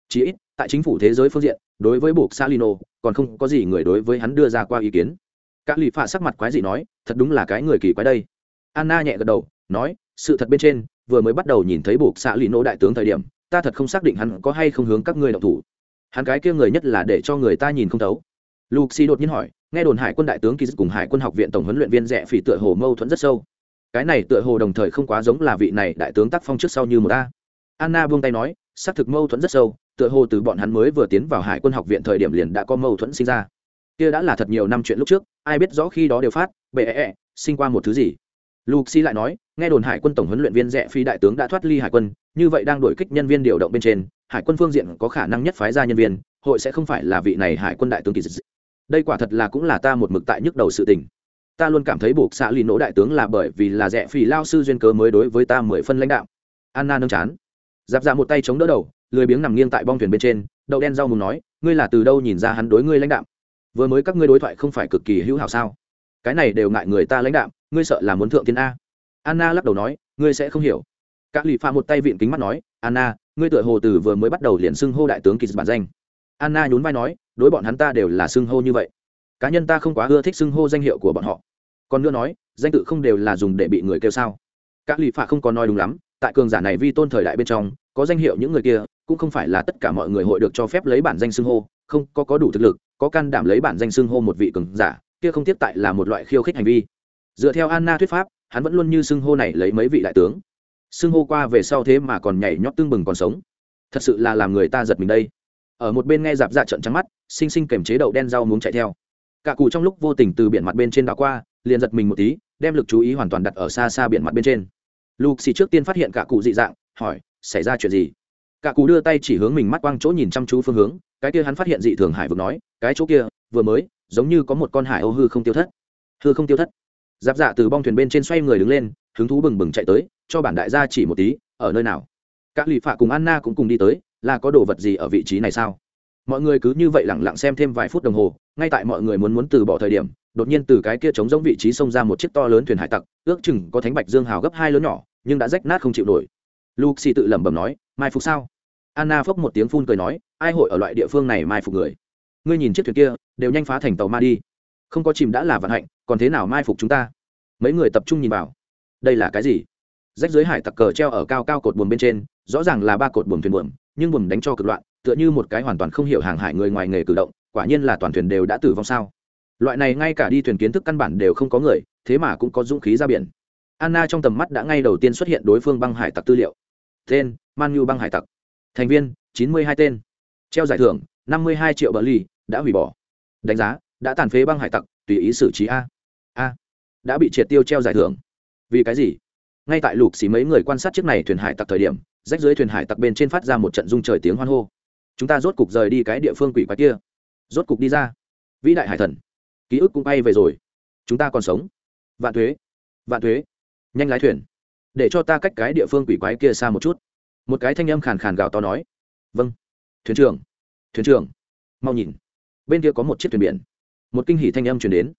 Chí ít, tại chính phủ thế giới phương diện, đối với buộc salino, còn không có gì người đối với hắn đưa ra qua ý kiến. Các lì phạ sắc mặt quái gì nói, thật đúng là cái người kỳ quái đây. Anna nhẹ gật đầu, nói, sự thật bên trên, vừa mới bắt đầu nhìn thấy buộc salino lì đại tướng thời điểm, ta thật không xác định hắn có hay không hướng các ngươi động thủ. Hắn cái kia người nhất là để cho người ta nhìn không thấu. Luxi đột nhiên hỏi, nghe đồn hải quân đại tướng kỳ cùng hải quân học viện tổng huấn luyện viên rẻ phỉ tựa hồ mâu thuẫn rất sâu cái này tựa hồ đồng thời không quá giống là vị này đại tướng tác phong trước sau như một ta anna buông tay nói xác thực mâu thuẫn rất sâu tựa hồ từ bọn hắn mới vừa tiến vào hải quân học viện thời điểm liền đã có mâu thuẫn sinh ra. Kia đã là thật nhiều năm chuyện lúc trước ai biết rõ khi đó đều phát bệ -e, sinh qua một thứ gì. Luxi lại nói nghe đồn hải quân tổng huấn luyện viên rẽ phi đại tướng đã thoát ly hải quân như vậy đang đổi kích nhân viên điều động bên trên hải quân phương diện có khả năng nhất phái ra nhân viên hội sẽ không phải là vị này hải quân đại tướng kỳ dị. Đây quả thật là cũng là ta một mực tại nhức đầu sự tình ta luôn cảm thấy buộc xã lì nỗ đại tướng là bởi vì là rẽ phì lao sư duyên cớ mới đối với ta mười phân lãnh đạo. Anna nâng chán. Giáp ra một tay chống đỡ đầu, lười biếng nằm nghiêng tại bong thuyền bên trên, đậu đen rau mùng nói, ngươi là từ đâu nhìn ra hắn đối ngươi lãnh đạo? Vừa mới các ngươi đối thoại không phải cực kỳ hữu hảo sao? Cái này đều ngại người ta lãnh đạo, ngươi sợ là muốn thượng tiên a. Anna lắc đầu nói, ngươi sẽ không hiểu. Các lì pha một tay vịn kính mắt nói, anna, ngươi tựa hồ từ vừa mới bắt đầu liền xưng hô đại tướng kỳ bản danh. Anna nhún vai nói, đối bọn hắn ta đều là xưng hô như vậy cá nhân ta không quá ưa thích xưng hô danh hiệu của bọn họ. Còn nữa nói, danh tự không đều là dùng để bị người kêu sao? Các lì phạ không có nói đúng lắm, tại cường giả này vi tôn thời đại bên trong, có danh hiệu những người kia, cũng không phải là tất cả mọi người hội được cho phép lấy bản danh xưng hô, không, có có đủ thực lực, có can đảm lấy bản danh xưng hô một vị cường giả, kia không tiếp tại là một loại khiêu khích hành vi. Dựa theo anna thuyết pháp, hắn vẫn luôn như xưng hô này lấy mấy vị đại tướng. Xưng hô qua về sau thế mà còn nhảy nhót tương bừng còn sống. Thật sự là làm người ta giật mình đây. Ở một bên nghe dạp dạ trận trắng mắt, xinh xinh kềm chế đậu đen rau muốn chạy theo cả cụ trong lúc vô tình từ biển mặt bên trên đảo qua, liền giật mình một tí, đem lực chú ý hoàn toàn đặt ở xa xa biển mặt bên trên. Lục xì trước tiên phát hiện cả cụ dị dạng, hỏi, xảy ra chuyện gì? Cả cụ đưa tay chỉ hướng mình mắt quang chỗ nhìn chăm chú phương hướng, cái kia hắn phát hiện dị thường hải vực nói, cái chỗ kia, vừa mới, giống như có một con hải âu hư không tiêu thất. Hư không tiêu thất? Giáp dạ từ bong thuyền bên trên xoay người đứng lên, hứng thú bừng bừng chạy tới, cho bản đại gia chỉ một tí, ở nơi nào? Các lụy phạ cùng anna cũng cùng đi tới, là có đồ vật gì ở vị trí này sao? Mọi người cứ như vậy lẳng lặng xem thêm vài phút đồng hồ, ngay tại mọi người muốn muốn từ bỏ thời điểm, đột nhiên từ cái kia trống giống vị trí xông ra một chiếc to lớn thuyền hải tặc, ước chừng có thánh bạch dương hào gấp hai lớn nhỏ, nhưng đã rách nát không chịu nổi. Luxi tự lẩm bẩm nói, mai phục sao? Anna phốc một tiếng phun cười nói, ai hội ở loại địa phương này mai phục người? Ngươi nhìn chiếc thuyền kia, đều nhanh phá thành tàu ma đi. Không có chìm đã là vận hạnh, còn thế nào mai phục chúng ta? Mấy người tập trung nhìn vào. Đây là cái gì? Rách dưới hải tặc cờ treo ở cao cao cột buồm bên trên, rõ ràng là ba cột buồm thuyền buồm, nhưng buồm đánh cho cực loạn tựa như một cái hoàn toàn không hiểu hàng hải người ngoài nghề cử động, quả nhiên là toàn thuyền đều đã tử vong sao? Loại này ngay cả đi thuyền kiến thức căn bản đều không có người, thế mà cũng có dũng khí ra biển. Anna trong tầm mắt đã ngay đầu tiên xuất hiện đối phương băng hải tặc tư liệu. Tên man nhu băng hải tặc. Thành viên, chín mươi hai tên. Treo giải thưởng, năm mươi hai triệu bờ ly đã hủy bỏ. Đánh giá, đã tàn phế băng hải tặc, tùy ý xử trí a. A. Đã bị triệt tiêu treo giải thưởng. Vì cái gì? Ngay tại lục xì mấy người quan sát chiếc này thuyền hải tặc thời điểm, rách dưới thuyền hải tặc bên trên phát ra một trận rung trời tiếng hoan hô chúng ta rốt cục rời đi cái địa phương quỷ quái kia. Rốt cục đi ra. Vĩ đại hải thần. Ký ức cũng bay về rồi. Chúng ta còn sống. Vạn thuế. Vạn thuế. Nhanh lái thuyền. Để cho ta cách cái địa phương quỷ quái kia xa một chút. Một cái thanh âm khàn khàn gào to nói. Vâng. Thuyền trưởng. Thuyền trưởng. Mau nhìn. Bên kia có một chiếc thuyền biển. Một kinh hỷ thanh âm chuyển đến.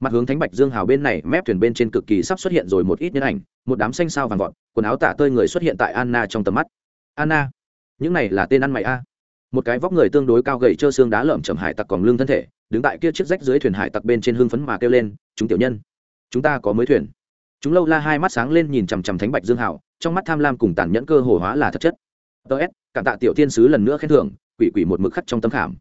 Mặt hướng thánh bạch dương hào bên này, mép thuyền bên trên cực kỳ sắp xuất hiện rồi một ít nhân ảnh, một đám xanh sao vàng vọt, quần áo tả tơi người xuất hiện tại anna trong tầm mắt. Anna, những này là tên ăn mày a một cái vóc người tương đối cao gầy trơ xương đá lởm chầm hải tặc còn lưng thân thể, đứng tại kia chiếc rách dưới thuyền hải tặc bên trên hương phấn mà kêu lên, chúng tiểu nhân, chúng ta có mới thuyền. Chúng lâu la hai mắt sáng lên nhìn chằm chằm thánh bạch dương hảo, trong mắt tham lam cùng tàn nhẫn cơ hồ hóa là thật chất. Ts cảm tạ tiểu thiên sứ lần nữa khen thưởng, quỷ quỷ một mực khắc trong tấm khảm.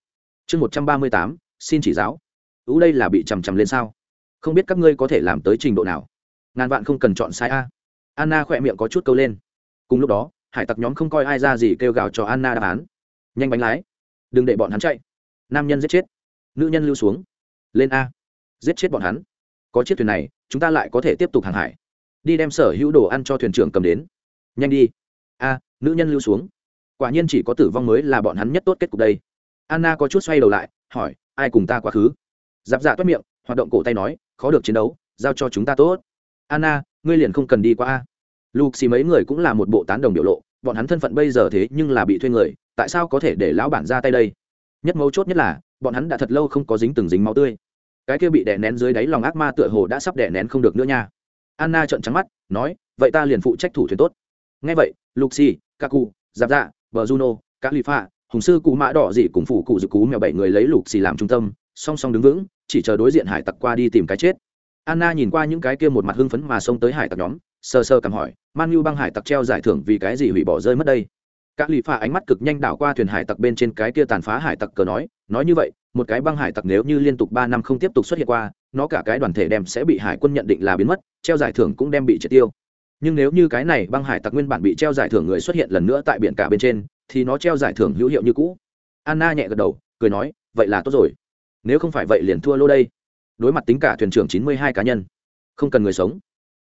Chương một trăm ba mươi tám, xin chỉ giáo. Ú đây là bị chằm chằm lên sao? Không biết các ngươi có thể làm tới trình độ nào? Ngàn vạn không cần chọn sai a. Anna khỏe miệng có chút câu lên. Cùng lúc đó, hải tặc nhóm không coi ai ra gì kêu gào cho anna đáp án nhanh bánh lái. Đừng để bọn hắn chạy. Nam nhân giết chết. Nữ nhân lưu xuống. Lên a. Giết chết bọn hắn. Có chiếc thuyền này, chúng ta lại có thể tiếp tục hàng hải. Đi đem sở hữu đồ ăn cho thuyền trưởng cầm đến. Nhanh đi. A, nữ nhân lưu xuống. Quả nhiên chỉ có tử vong mới là bọn hắn nhất tốt kết cục đây. Anna có chút xoay đầu lại, hỏi, ai cùng ta quá khứ? Giáp dạ toát miệng, hoạt động cổ tay nói, khó được chiến đấu, giao cho chúng ta tốt. Anna, ngươi liền không cần đi qua a. Lục xì mấy người cũng là một bộ tán đồng biểu lộ, bọn hắn thân phận bây giờ thế nhưng là bị thuê người tại sao có thể để lão bản ra tay đây? Nhất mấu chốt nhất là, bọn hắn đã thật lâu không có dính từng dính máu tươi. Cái kia bị đè nén dưới đáy lòng ác ma tựa hồ đã sắp đè nén không được nữa nha. Anna trợn trắng mắt, nói, vậy ta liền phụ trách thủ thuyền tốt. Ngay vậy, luxi, kaku giáp dạ bờ juno các li pha hùng sư cụ mã đỏ dị cùng phụ cụ dự cú mèo bảy người lấy lục xì làm trung tâm, song song đứng vững, chỉ chờ đối diện hải tặc qua đi tìm cái chết. Anna nhìn qua những cái kia một mặt hưng phấn mà xông tới hải tặc nhóm sơ sơ cầm hỏi, man nhu băng hải tặc treo giải thưởng vì cái gì hủy bỏ rơi mất đây? Các lì pha ánh mắt cực nhanh đảo qua thuyền hải tặc bên trên cái kia tàn phá hải tặc cờ nói nói như vậy, một cái băng hải tặc nếu như liên tục ba năm không tiếp tục xuất hiện qua, nó cả cái đoàn thể đem sẽ bị hải quân nhận định là biến mất, treo giải thưởng cũng đem bị triệt tiêu. Nhưng nếu như cái này băng hải tặc nguyên bản bị treo giải thưởng người xuất hiện lần nữa tại biển cả bên trên, thì nó treo giải thưởng hữu hiệu như cũ. Anna nhẹ gật đầu, cười nói, vậy là tốt rồi. Nếu không phải vậy liền thua lô đây. Đối mặt tính cả thuyền trưởng chín mươi hai cá nhân, không cần người sống.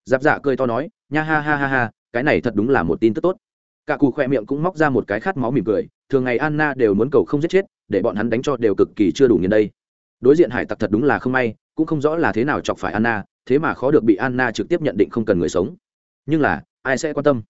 Giáp dạ cười to nói, nha ha ha ha ha, cái này thật đúng là một tin tức tốt cả cù khoe miệng cũng móc ra một cái khát máu mỉm cười, thường ngày anna đều muốn cầu không giết chết, để bọn hắn đánh cho đều cực kỳ chưa đủ nghiền đây. Đối diện hải tặc thật đúng là không may, cũng không rõ là thế nào chọc phải anna, thế mà khó được bị anna trực tiếp nhận định không cần người sống. Nhưng là, ai sẽ quan tâm?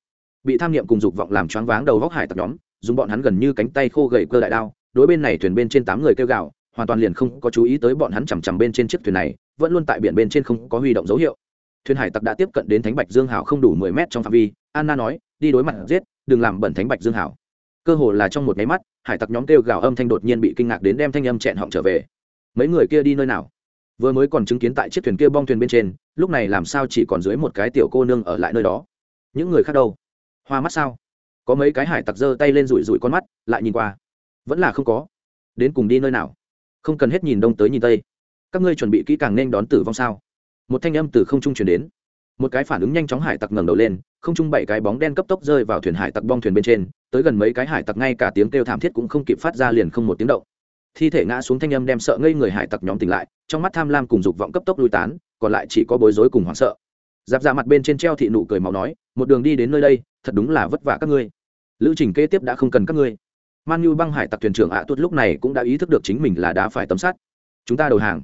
Bị tham niệm cùng dục vọng làm choáng váng đầu góc hải tặc nhóm, dùng bọn hắn gần như cánh tay khô gầy cơ đại đao, đối bên này thuyền bên trên tám người kêu gạo hoàn toàn liền không có chú ý tới bọn hắn chằm chằm bên trên chiếc thuyền này, vẫn luôn tại biển bên trên không có huy động dấu hiệu. Thuyền hải tặc đã tiếp cận đến thánh bạch dương hảo không đủ mười mét trong phạm vi, anna nói đi đối mặt giết, đừng làm bẩn thánh bạch dương hảo. Cơ hồ là trong một máy mắt, hải tặc nhóm kêu gào âm thanh đột nhiên bị kinh ngạc đến đem thanh âm chẹn họng trở về. Mấy người kia đi nơi nào? Vừa mới còn chứng kiến tại chiếc thuyền kia bong thuyền bên trên, lúc này làm sao chỉ còn dưới một cái tiểu cô nương ở lại nơi đó? Những người khác đâu? Hoa mắt sao? Có mấy cái hải tặc giơ tay lên rủi rủi con mắt, lại nhìn qua. Vẫn là không có. Đến cùng đi nơi nào? Không cần hết nhìn đông tới nhìn tây. Các ngươi chuẩn bị kỹ càng nên đón tử vong sao? Một thanh âm từ không trung chuyển đến một cái phản ứng nhanh chóng hải tặc ngẩng đầu lên, không trung bảy cái bóng đen cấp tốc rơi vào thuyền hải tặc bong thuyền bên trên, tới gần mấy cái hải tặc ngay cả tiếng kêu thảm thiết cũng không kịp phát ra liền không một tiếng động. Thi thể ngã xuống thanh âm đem sợ ngây người hải tặc nhóm tỉnh lại, trong mắt tham lam cùng dục vọng cấp tốc lui tán, còn lại chỉ có bối rối cùng hoảng sợ. Giáp ra mặt bên trên treo thị nụ cười màu nói, một đường đi đến nơi đây, thật đúng là vất vả các ngươi. Lữ trình kế tiếp đã không cần các ngươi. Man như băng hải tặc thuyền trưởng ạ à tuốt lúc này cũng đã ý thức được chính mình là đã phải tấm sát chúng ta đầu hàng.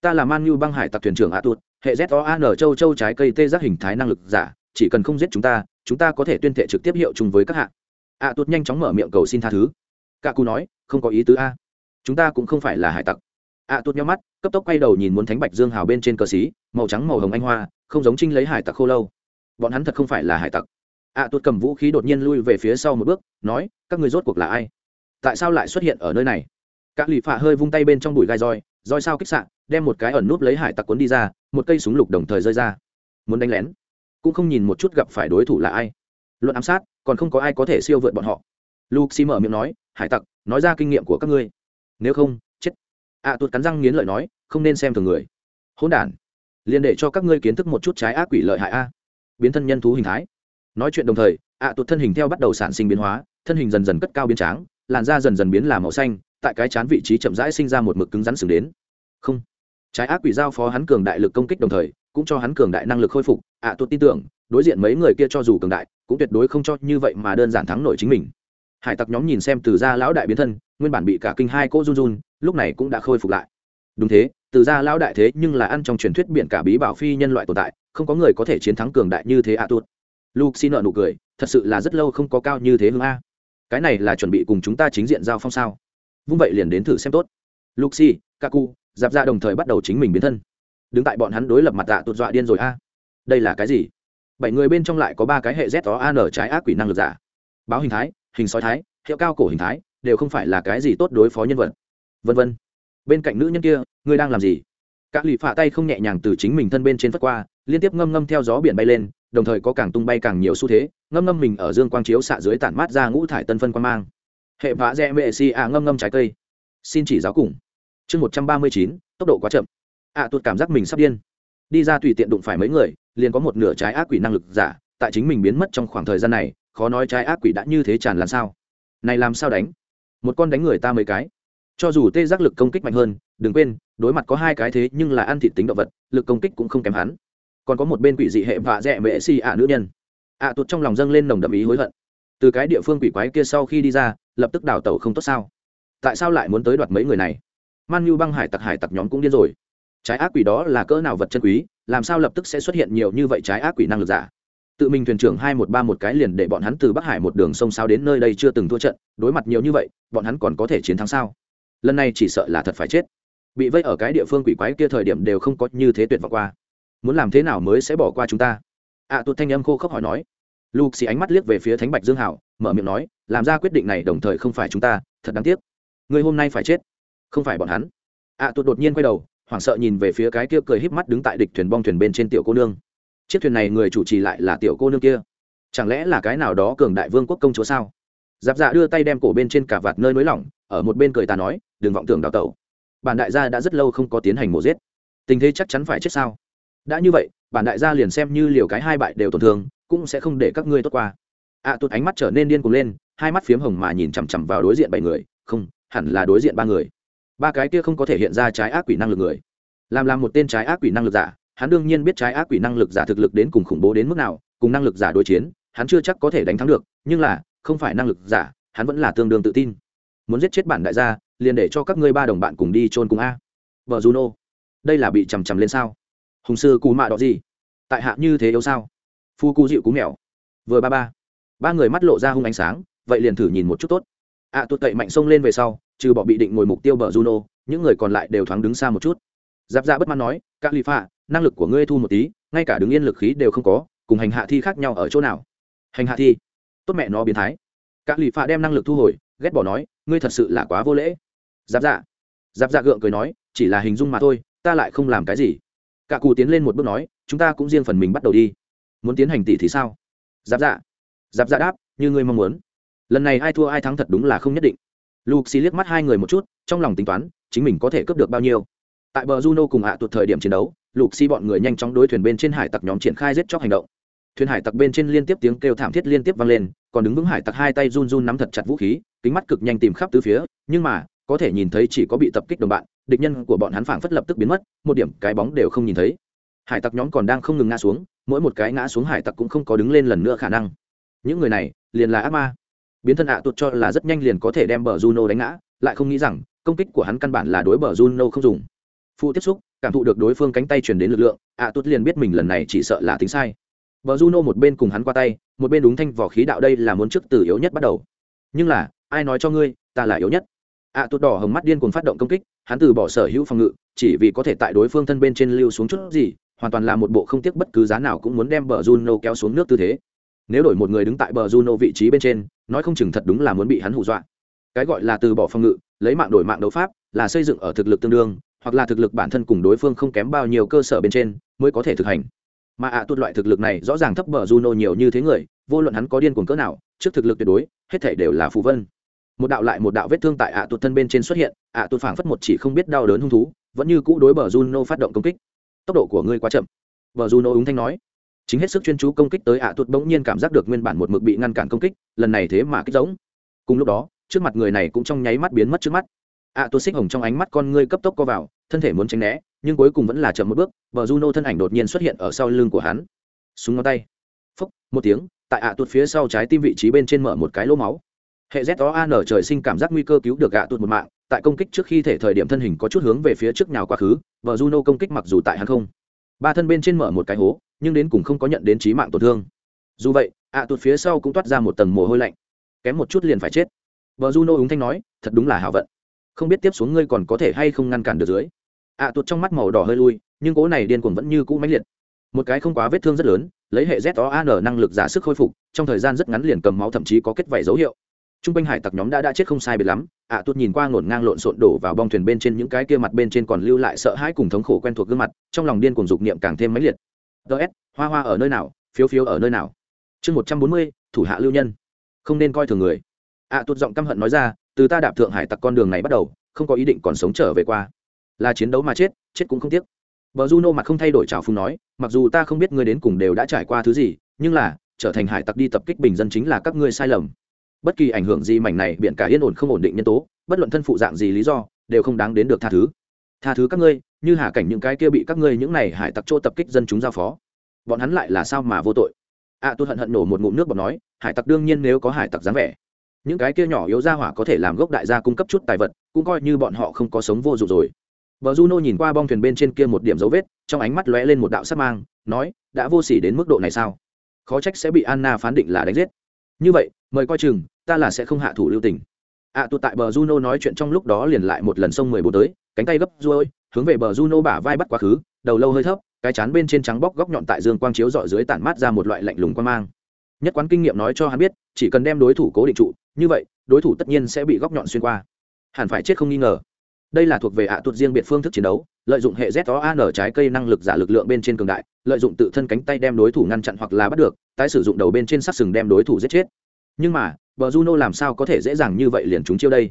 Ta là man như băng hải tặc thuyền trưởng ạ tuất hệ z o an châu châu trái cây tê giác hình thái năng lực giả, chỉ cần không giết chúng ta chúng ta có thể tuyên thệ trực tiếp hiệu chung với các hạ. Ạ tuột nhanh chóng mở miệng cầu xin tha thứ. Cả cù nói, không có ý tứ a. Chúng ta cũng không phải là hải tặc. Ạ tuột nhau mắt, cấp tốc quay đầu nhìn muốn thánh bạch dương hào bên trên cờ xí, màu trắng, màu hồng anh hoa, không giống trinh lấy hải tặc khô lâu. Bọn hắn thật không phải là hải tặc. Ạ tuột cầm vũ khí đột nhiên lui về phía sau một bước, nói, các người rốt cuộc là ai? Tại sao lại xuất hiện ở nơi này? Các lì phạ hơi vung tay bên trong đùi gai roi roi sao kích sạn đem một cái ẩn núp lấy hải tặc cuốn đi ra một cây súng lục đồng thời rơi ra. Muốn đánh lén cũng không nhìn một chút gặp phải đối thủ là ai. Luận ám sát còn không có ai có thể siêu vượt bọn họ. Luke xi mở miệng nói hải tặc nói ra kinh nghiệm của các ngươi. Nếu không chết. Ạ à, tuột cắn răng nghiến lợi nói không nên xem thường người. Hỗn đản liền để cho các ngươi kiến thức một chút trái ác quỷ lợi hại a. Biến thân nhân thú hình thái. Nói chuyện đồng thời ạ à, tuột thân hình theo bắt đầu sản sinh biến hóa thân hình dần dần cất cao biến tráng làn da dần dần biến làm màu xanh tại cái chán vị trí chậm rãi sinh ra một mực cứng rắn sừng đến. Không trái ác quỷ giao phó hắn cường đại lực công kích đồng thời cũng cho hắn cường đại năng lực khôi phục. Ạ à, tin tưởng đối diện mấy người kia cho dù cường đại cũng tuyệt đối không cho như vậy mà đơn giản thắng nổi chính mình. Hải tặc nhóm nhìn xem từ gia lão đại biến thân nguyên bản bị cả kinh hai cô run run lúc này cũng đã khôi phục lại. Đúng thế từ gia lão đại thế nhưng là ăn trong truyền thuyết biển cả bí bảo phi nhân loại tồn tại không có người có thể chiến thắng cường đại như thế ạ à tuột luke xin nợ nụ cười thật sự là rất lâu không có cao như thế hương a. Cái này là chuẩn bị cùng chúng ta chính diện giao phong sao? Vung vậy liền đến thử xem tốt. Luxi kaku giáp ra đồng thời bắt đầu chính mình biến thân. Đứng tại bọn hắn đối lập mặt tạ tụt dọa điên rồi a. Đây là cái gì? Bảy người bên trong lại có ba cái hệ z đó an trái ác quỷ năng lực giả. Báo hình thái, hình sói thái, hiệu cao cổ hình thái, đều không phải là cái gì tốt đối phó nhân vật. Vân vân. Bên cạnh nữ nhân kia, ngươi đang làm gì? Các lì phạ tay không nhẹ nhàng từ chính mình thân bên trên phất qua, liên tiếp ngâm ngâm theo gió biển bay lên, đồng thời có càng tung bay càng nhiều xu thế, ngâm ngâm mình ở dương quang chiếu xạ dưới tản mát ra ngũ thải tân phân quan mang. Hệ vã dẹ mệ si à ngâm ngâm trái cây. Xin chỉ giáo cùng chương một trăm ba mươi chín tốc độ quá chậm. Ạ à, tuột cảm giác mình sắp điên. Đi ra tùy tiện đụng phải mấy người liền có một nửa trái ác quỷ năng lực giả tại chính mình biến mất trong khoảng thời gian này khó nói trái ác quỷ đã như thế tràn làm sao. Này làm sao đánh? Một con đánh người ta mấy cái. Cho dù tê giác lực công kích mạnh hơn đừng quên đối mặt có hai cái thế nhưng là ăn thịt tính động vật lực công kích cũng không kém hắn. Còn có một bên quỷ dị hệ vạ dẹ mệ si ạ nữ nhân. Ạ à, tuột trong lòng dâng lên nồng đậm ý hối hận. Từ cái địa phương quỷ quái kia sau khi đi ra lập tức đào tẩu không tốt sao? Tại sao lại muốn tới đoạt mấy người này? Man như băng hải tặc hải tặc nhóm cũng điên rồi. Trái ác quỷ đó là cỡ nào vật chân quý làm sao lập tức sẽ xuất hiện nhiều như vậy trái ác quỷ năng lực giả? Tự mình thuyền trưởng hai một ba một cái liền để bọn hắn từ bắc hải một đường sông sao đến nơi đây chưa từng thua trận đối mặt nhiều như vậy bọn hắn còn có thể chiến thắng sao? Lần này chỉ sợ là thật phải chết. Bị vây ở cái địa phương quỷ quái kia thời điểm đều không có như thế tuyệt vọng qua. Muốn làm thế nào mới sẽ bỏ qua chúng ta? Ạ à, tụt thanh âm khô khốc hỏi nói. Luke xì ánh mắt liếc về phía thánh bạch dương hảo mở miệng nói làm ra quyết định này đồng thời không phải chúng ta thật đáng tiếc. Người hôm nay phải chết không phải bọn hắn. Ạ à, tụt đột nhiên quay đầu hoảng sợ nhìn về phía cái kia cười híp mắt đứng tại địch thuyền bong thuyền bên trên tiểu cô nương. Chiếc thuyền này người chủ trì lại là tiểu cô nương kia. Chẳng lẽ là cái nào đó cường đại vương quốc công chúa sao? Giáp dạ đưa tay đem cổ bên trên cả vạt nơi nới lỏng ở một bên cười ta nói đừng vọng tưởng đào tẩu. Bản đại gia đã rất lâu không có tiến hành mổ giết. Tình thế chắc chắn phải chết sao? Đã như vậy bản đại gia liền xem như liều cái hai bại đều tổn thương cũng sẽ không để các ngươi tốt qua. Ạ à, tụt ánh mắt trở nên điên cuồng lên hai mắt phiếm hồng mà nhìn chằm chằm vào đối diện bảy người không hẳn là đối diện ba người ba cái kia không có thể hiện ra trái ác quỷ năng lực người. Làm làm một tên trái ác quỷ năng lực giả, hắn đương nhiên biết trái ác quỷ năng lực giả thực lực đến cùng khủng bố đến mức nào, cùng năng lực giả đối chiến, hắn chưa chắc có thể đánh thắng được, nhưng là, không phải năng lực giả, hắn vẫn là tương đương tự tin. Muốn giết chết bản đại gia, liền để cho các ngươi ba đồng bạn cùng đi chôn cùng a. Vợ juno, đây là bị chằm chằm lên sao? Hùng sư cù mạ đỏ gì? Tại hạ như thế yếu sao? Phu cu dịu cú mèo vừa ba ba. Ba người mắt lộ ra hung ánh sáng, vậy liền thử nhìn một chút tốt ạ à, tuột cậy mạnh xông lên về sau trừ bỏ bị định ngồi mục tiêu bờ juno những người còn lại đều thoáng đứng xa một chút. Giáp ra bất mãn nói các lì phạ năng lực của ngươi thu một tí ngay cả đứng yên lực khí đều không có cùng hành hạ thi khác nhau ở chỗ nào? Hành hạ thi? Tốt mẹ nó biến thái. Các lì phạ đem năng lực thu hồi ghét bỏ nói ngươi thật sự là quá vô lễ. Giáp dạ. Giáp dạ gượng cười nói chỉ là hình dung mà thôi ta lại không làm cái gì. Cả cụ tiến lên một bước nói chúng ta cũng riêng phần mình bắt đầu đi. Muốn tiến hành tỷ thì sao? Giáp dạ. Giáp dạ đáp như ngươi mong muốn lần này ai thua ai thắng thật đúng là không nhất định. Luke xì liếc mắt hai người một chút, trong lòng tính toán, chính mình có thể cướp được bao nhiêu. Tại bờ juno cùng hạ tuột thời điểm chiến đấu lục xi bọn người nhanh chóng đối thuyền bên trên hải tặc nhóm triển khai giết chóc hành động. Thuyền hải tặc bên trên liên tiếp tiếng kêu thảm thiết liên tiếp vang lên, còn đứng vững hải tặc hai tay run run nắm thật chặt vũ khí, kính mắt cực nhanh tìm khắp tứ phía, nhưng mà, có thể nhìn thấy chỉ có bị tập kích đồng bạn, địch nhân của bọn hắn phảng phất lập tức biến mất, một điểm cái bóng đều không nhìn thấy. Hải tặc nhóm còn đang không ngừng ngã xuống, mỗi một cái ngã xuống hải tặc cũng không có đứng lên lần nữa khả năng. Những người này, liền là ác ma biến thân ạ à tuột cho là rất nhanh liền có thể đem bờ juno đánh ngã, lại không nghĩ rằng, công kích của hắn căn bản là đối bờ juno không dùng. Phụ tiếp xúc, cảm thụ được đối phương cánh tay truyền đến lực lượng, ạ tuột liền biết mình lần này chỉ sợ là tính sai. Bờ juno một bên cùng hắn qua tay, một bên đúng thanh vỏ khí đạo đây là muốn trước từ yếu nhất bắt đầu. Nhưng là, ai nói cho ngươi, ta là yếu nhất? Ạ tuột đỏ hồng mắt điên cuồng phát động công kích, hắn từ bỏ sở hữu phòng ngự, chỉ vì có thể tại đối phương thân bên trên lưu xuống chút gì, hoàn toàn là một bộ không tiếc bất cứ giá nào cũng muốn đem bờ juno kéo xuống nước tư thế nếu đổi một người đứng tại bờ juno vị trí bên trên, nói không chừng thật đúng là muốn bị hắn hù dọa. Cái gọi là từ bỏ phòng ngự, lấy mạng đổi mạng đấu pháp, là xây dựng ở thực lực tương đương, hoặc là thực lực bản thân cùng đối phương không kém bao nhiêu cơ sở bên trên, mới có thể thực hành. Mà ạ à tuột loại thực lực này rõ ràng thấp bờ juno nhiều như thế người, vô luận hắn có điên cuồng cỡ nào, trước thực lực tuyệt đối, hết thể đều là phù vân. Một đạo lại một đạo vết thương tại ạ à tuột thân bên trên xuất hiện, ạ à tuột phảng phất một chỉ không biết đau đớn hung thú, vẫn như cũ đối bờ juno phát động công kích. Tốc độ của ngươi quá chậm. Bờ juno ứng thanh nói chính hết sức chuyên chú công kích tới ạ tuột bỗng nhiên cảm giác được nguyên bản một mực bị ngăn cản công kích, lần này thế mà kích giống. Cùng lúc đó, trước mặt người này cũng trong nháy mắt biến mất trước mắt. ạ tuột xích hồng trong ánh mắt con ngươi cấp tốc co vào, thân thể muốn tránh né, nhưng cuối cùng vẫn là chậm một bước, bờ juno thân ảnh đột nhiên xuất hiện ở sau lưng của hắn. Súng ngón tay. Phốc một tiếng, tại ạ tuột phía sau trái tim vị trí bên trên mở một cái lỗ máu. Hệ z o an trời sinh cảm giác nguy cơ cứu được ạ tuột một mạng, tại công kích trước khi thể thời điểm thân hình có chút hướng về phía trước nhào quá khứ, bờ juno công kích mặc dù tại hắn không. Ba thân bên trên mở một cái hố nhưng đến cùng không có nhận đến trí mạng tổn thương. Dù vậy, ạ tuột phía sau cũng toát ra một tầng mồ hôi lạnh. Kém một chút liền phải chết. Vợ juno ứng thanh nói, thật đúng là hảo vận. Không biết tiếp xuống ngươi còn có thể hay không ngăn cản được dưới. Ạ tuột trong mắt màu đỏ hơi lui, nhưng cỗ này điên cuồng vẫn như cũ mãnh liệt. Một cái không quá vết thương rất lớn, lấy hệ z o an năng lực giả sức khôi phục, trong thời gian rất ngắn liền cầm máu thậm chí có kết vảy dấu hiệu. T r u n g quanh hải tặc nhóm đã đã chết không sai biệt lắm, ạ tuột nhìn qua ngổn ngang lộn xộn đổ vào bong thuyền bên trên những cái kia mặt bên trên còn lưu lại sợ hãi cùng thống khổ quen thuộc gương mặt, trong lòng điên cuồng dục niệm càng thêm mãnh liệt ts hoa hoa ở nơi nào phiếu phiếu ở nơi nào? Chương một trăm bốn mươi thủ hạ lưu nhân. Không nên coi thường người. Ạ tuột giọng căm hận nói ra từ ta đạp thượng hải tặc con đường này bắt đầu không có ý định còn sống trở về qua. Là chiến đấu mà chết chết cũng không tiếc. Bờ Juno mặt không thay đổi trào phúng nói, mặc dù ta không biết ngươi đến cùng đều đã trải qua thứ gì, nhưng là, trở thành hải tặc đi tập kích bình dân chính là các ngươi sai lầm. Bất kỳ ảnh hưởng gì mảnh này biển cả yên ổn không ổn định nhân tố, bất luận thân phụ dạng gì lý do, đều không đáng đến được tha thứ. Tha thứ các ngươi, như hạ cảnh những cái kia bị các ngươi những này hải tặc chỗ tập kích dân chúng giao phó. Bọn hắn lại là sao mà vô tội? À tôi hận hận nổ một ngụm nước bọt nói, hải tặc đương nhiên nếu có hải tặc dáng vẻ. Những cái kia nhỏ yếu gia hỏa có thể làm gốc đại gia cung cấp chút tài vật, cũng coi như bọn họ không có sống vô dụng rồi. Bờ Juno nhìn qua bong thuyền bên trên kia một điểm dấu vết, trong ánh mắt lóe lên một đạo sắc mang, nói, đã vô sỉ đến mức độ này sao? Khó trách sẽ bị Anna phán định là đánh giết. Như vậy, mời coi chừng, ta là sẽ không hạ thủ lưu tình. À tụ tại bờ Juno nói chuyện trong lúc đó liền lại một lần sông mười bốn tới, cánh tay gấp ruôi, hướng về bờ Juno bả vai bắt quá khứ, đầu lâu hơi thấp, cái chán bên trên trắng bóc góc nhọn tại dương quang chiếu dọi dưới tản mát ra một loại lạnh lùng quan mang. Nhất quán kinh nghiệm nói cho hắn biết, chỉ cần đem đối thủ cố định trụ, như vậy, đối thủ tất nhiên sẽ bị góc nhọn xuyên qua. Hẳn phải chết không nghi ngờ đây là thuộc về ạ à tuột riêng biệt phương thức chiến đấu lợi dụng hệ z an trái cây năng lực giả lực lượng bên trên cường đại lợi dụng tự thân cánh tay đem đối thủ ngăn chặn hoặc là bắt được tái sử dụng đầu bên trên sắc sừng đem đối thủ giết chết nhưng mà bờ juno làm sao có thể dễ dàng như vậy liền chúng chiêu đây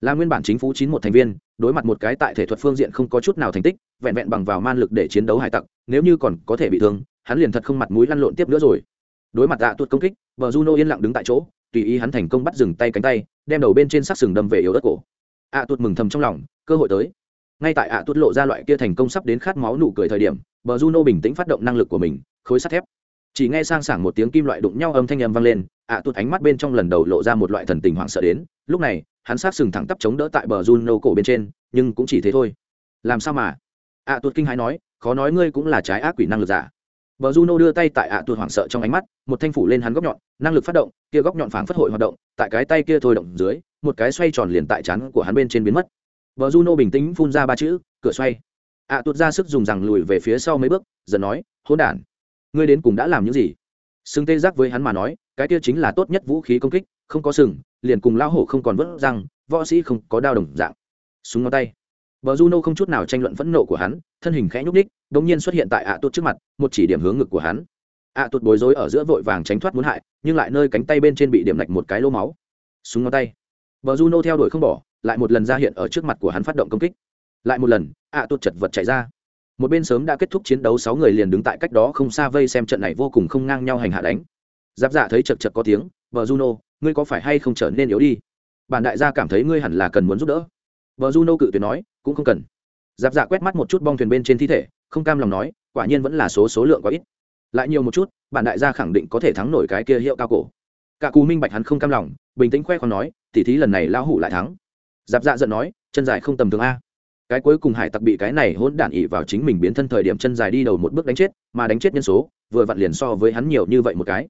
là nguyên bản chính phủ chín một thành viên, đối mặt một cái tại thể thuật phương diện không có chút nào thành tích, vẹn vẹn bằng vào man lực để chiến đấu hải tặc, nếu như còn có thể bị thương, hắn liền thật không mặt mũi lăn lộn tiếp nữa rồi. Đối mặt dạ tuột công kích, bờ juno yên lặng đứng tại chỗ, tùy ý hắn thành công bắt dừng tay cánh tay, đem đầu bên trên sắc sừng đâm về yếu đất cổ. ạ tuột mừng thầm trong lòng, cơ hội tới. Ngay tại ạ tuột lộ ra loại kia thành công sắp đến khát máu nụ cười thời điểm, bờ juno bình tĩnh phát động năng lực của mình, khối sắt thép. Chỉ nghe sang sảng một tiếng kim loại đụng nhau âm thanh âm vang lên, ạ tuột ánh mắt bên trong lần đầu lộ ra một loại thần tình hoảng sợ đến. Lúc này hắn sát sừng thẳng tắp chống đỡ tại bờ juno cổ bên trên nhưng cũng chỉ thế thôi làm sao mà ạ tuột kinh hãi nói khó nói ngươi cũng là trái ác quỷ năng lực giả Bờ Juno đưa tay tại ạ tuột hoảng sợ trong ánh mắt, một thanh phủ lên hắn góc nhọn, năng lực phát động, kia góc nhọn phảng phất hội hoạt động, tại cái tay kia thôi động dưới, một cái xoay tròn liền tại chắn của hắn bên trên biến mất. Bờ Juno bình tĩnh phun ra ba chữ, cửa xoay. ạ tuột ra sức dùng rằng lùi về phía sau mấy bước, dần nói, hỗn đản, ngươi đến cùng đã làm những gì? Sừng tê giác với hắn mà nói, cái kia chính là tốt nhất vũ khí công kích, không có sừng, liền cùng lão hổ không còn vớt răng, võ sĩ không có đao đồng dạng. Súng ngón tay. Bờ Juno không chút nào tranh luận phẫn nộ của hắn, thân hình khẽ nhúc nhích, đột nhiên xuất hiện tại ạ tuột trước mặt, một chỉ điểm hướng ngực của hắn. ạ tuột bối rối ở giữa vội vàng tránh thoát muốn hại, nhưng lại nơi cánh tay bên trên bị điểm lệch một cái lỗ máu. Súng ngón tay. Bờ Juno theo đuổi không bỏ, lại một lần ra hiện ở trước mặt của hắn phát động công kích. Lại một lần, ạ tuột chật vật chạy ra. Một bên sớm đã kết thúc chiến đấu sáu người liền đứng tại cách đó không xa vây xem trận này vô cùng không ngang nhau hành hạ đánh. Giáp giả thấy chật chật có tiếng, "Bờ Juno, ngươi có phải hay không trở nên yếu đi? Bản đại gia cảm thấy ngươi hẳn là cần muốn giúp đỡ." Bờ Juno cự tuyệt nói, "Cũng không cần." giáp dạ quét mắt một chút bong thuyền bên trên thi thể không cam lòng nói quả nhiên vẫn là số số lượng quá ít lại nhiều một chút bản đại gia khẳng định có thể thắng nổi cái kia hiệu cao cổ cả cù minh bạch hắn không cam lòng bình tĩnh khoe còn nói tỉ thí lần này lão hủ lại thắng giáp dạ giận nói chân dài không tầm thường a cái cuối cùng hải tặc bị cái này hỗn đản ỉ vào chính mình biến thân thời điểm chân dài đi đầu một bước đánh chết mà đánh chết nhân số vừa vặn liền so với hắn nhiều như vậy một cái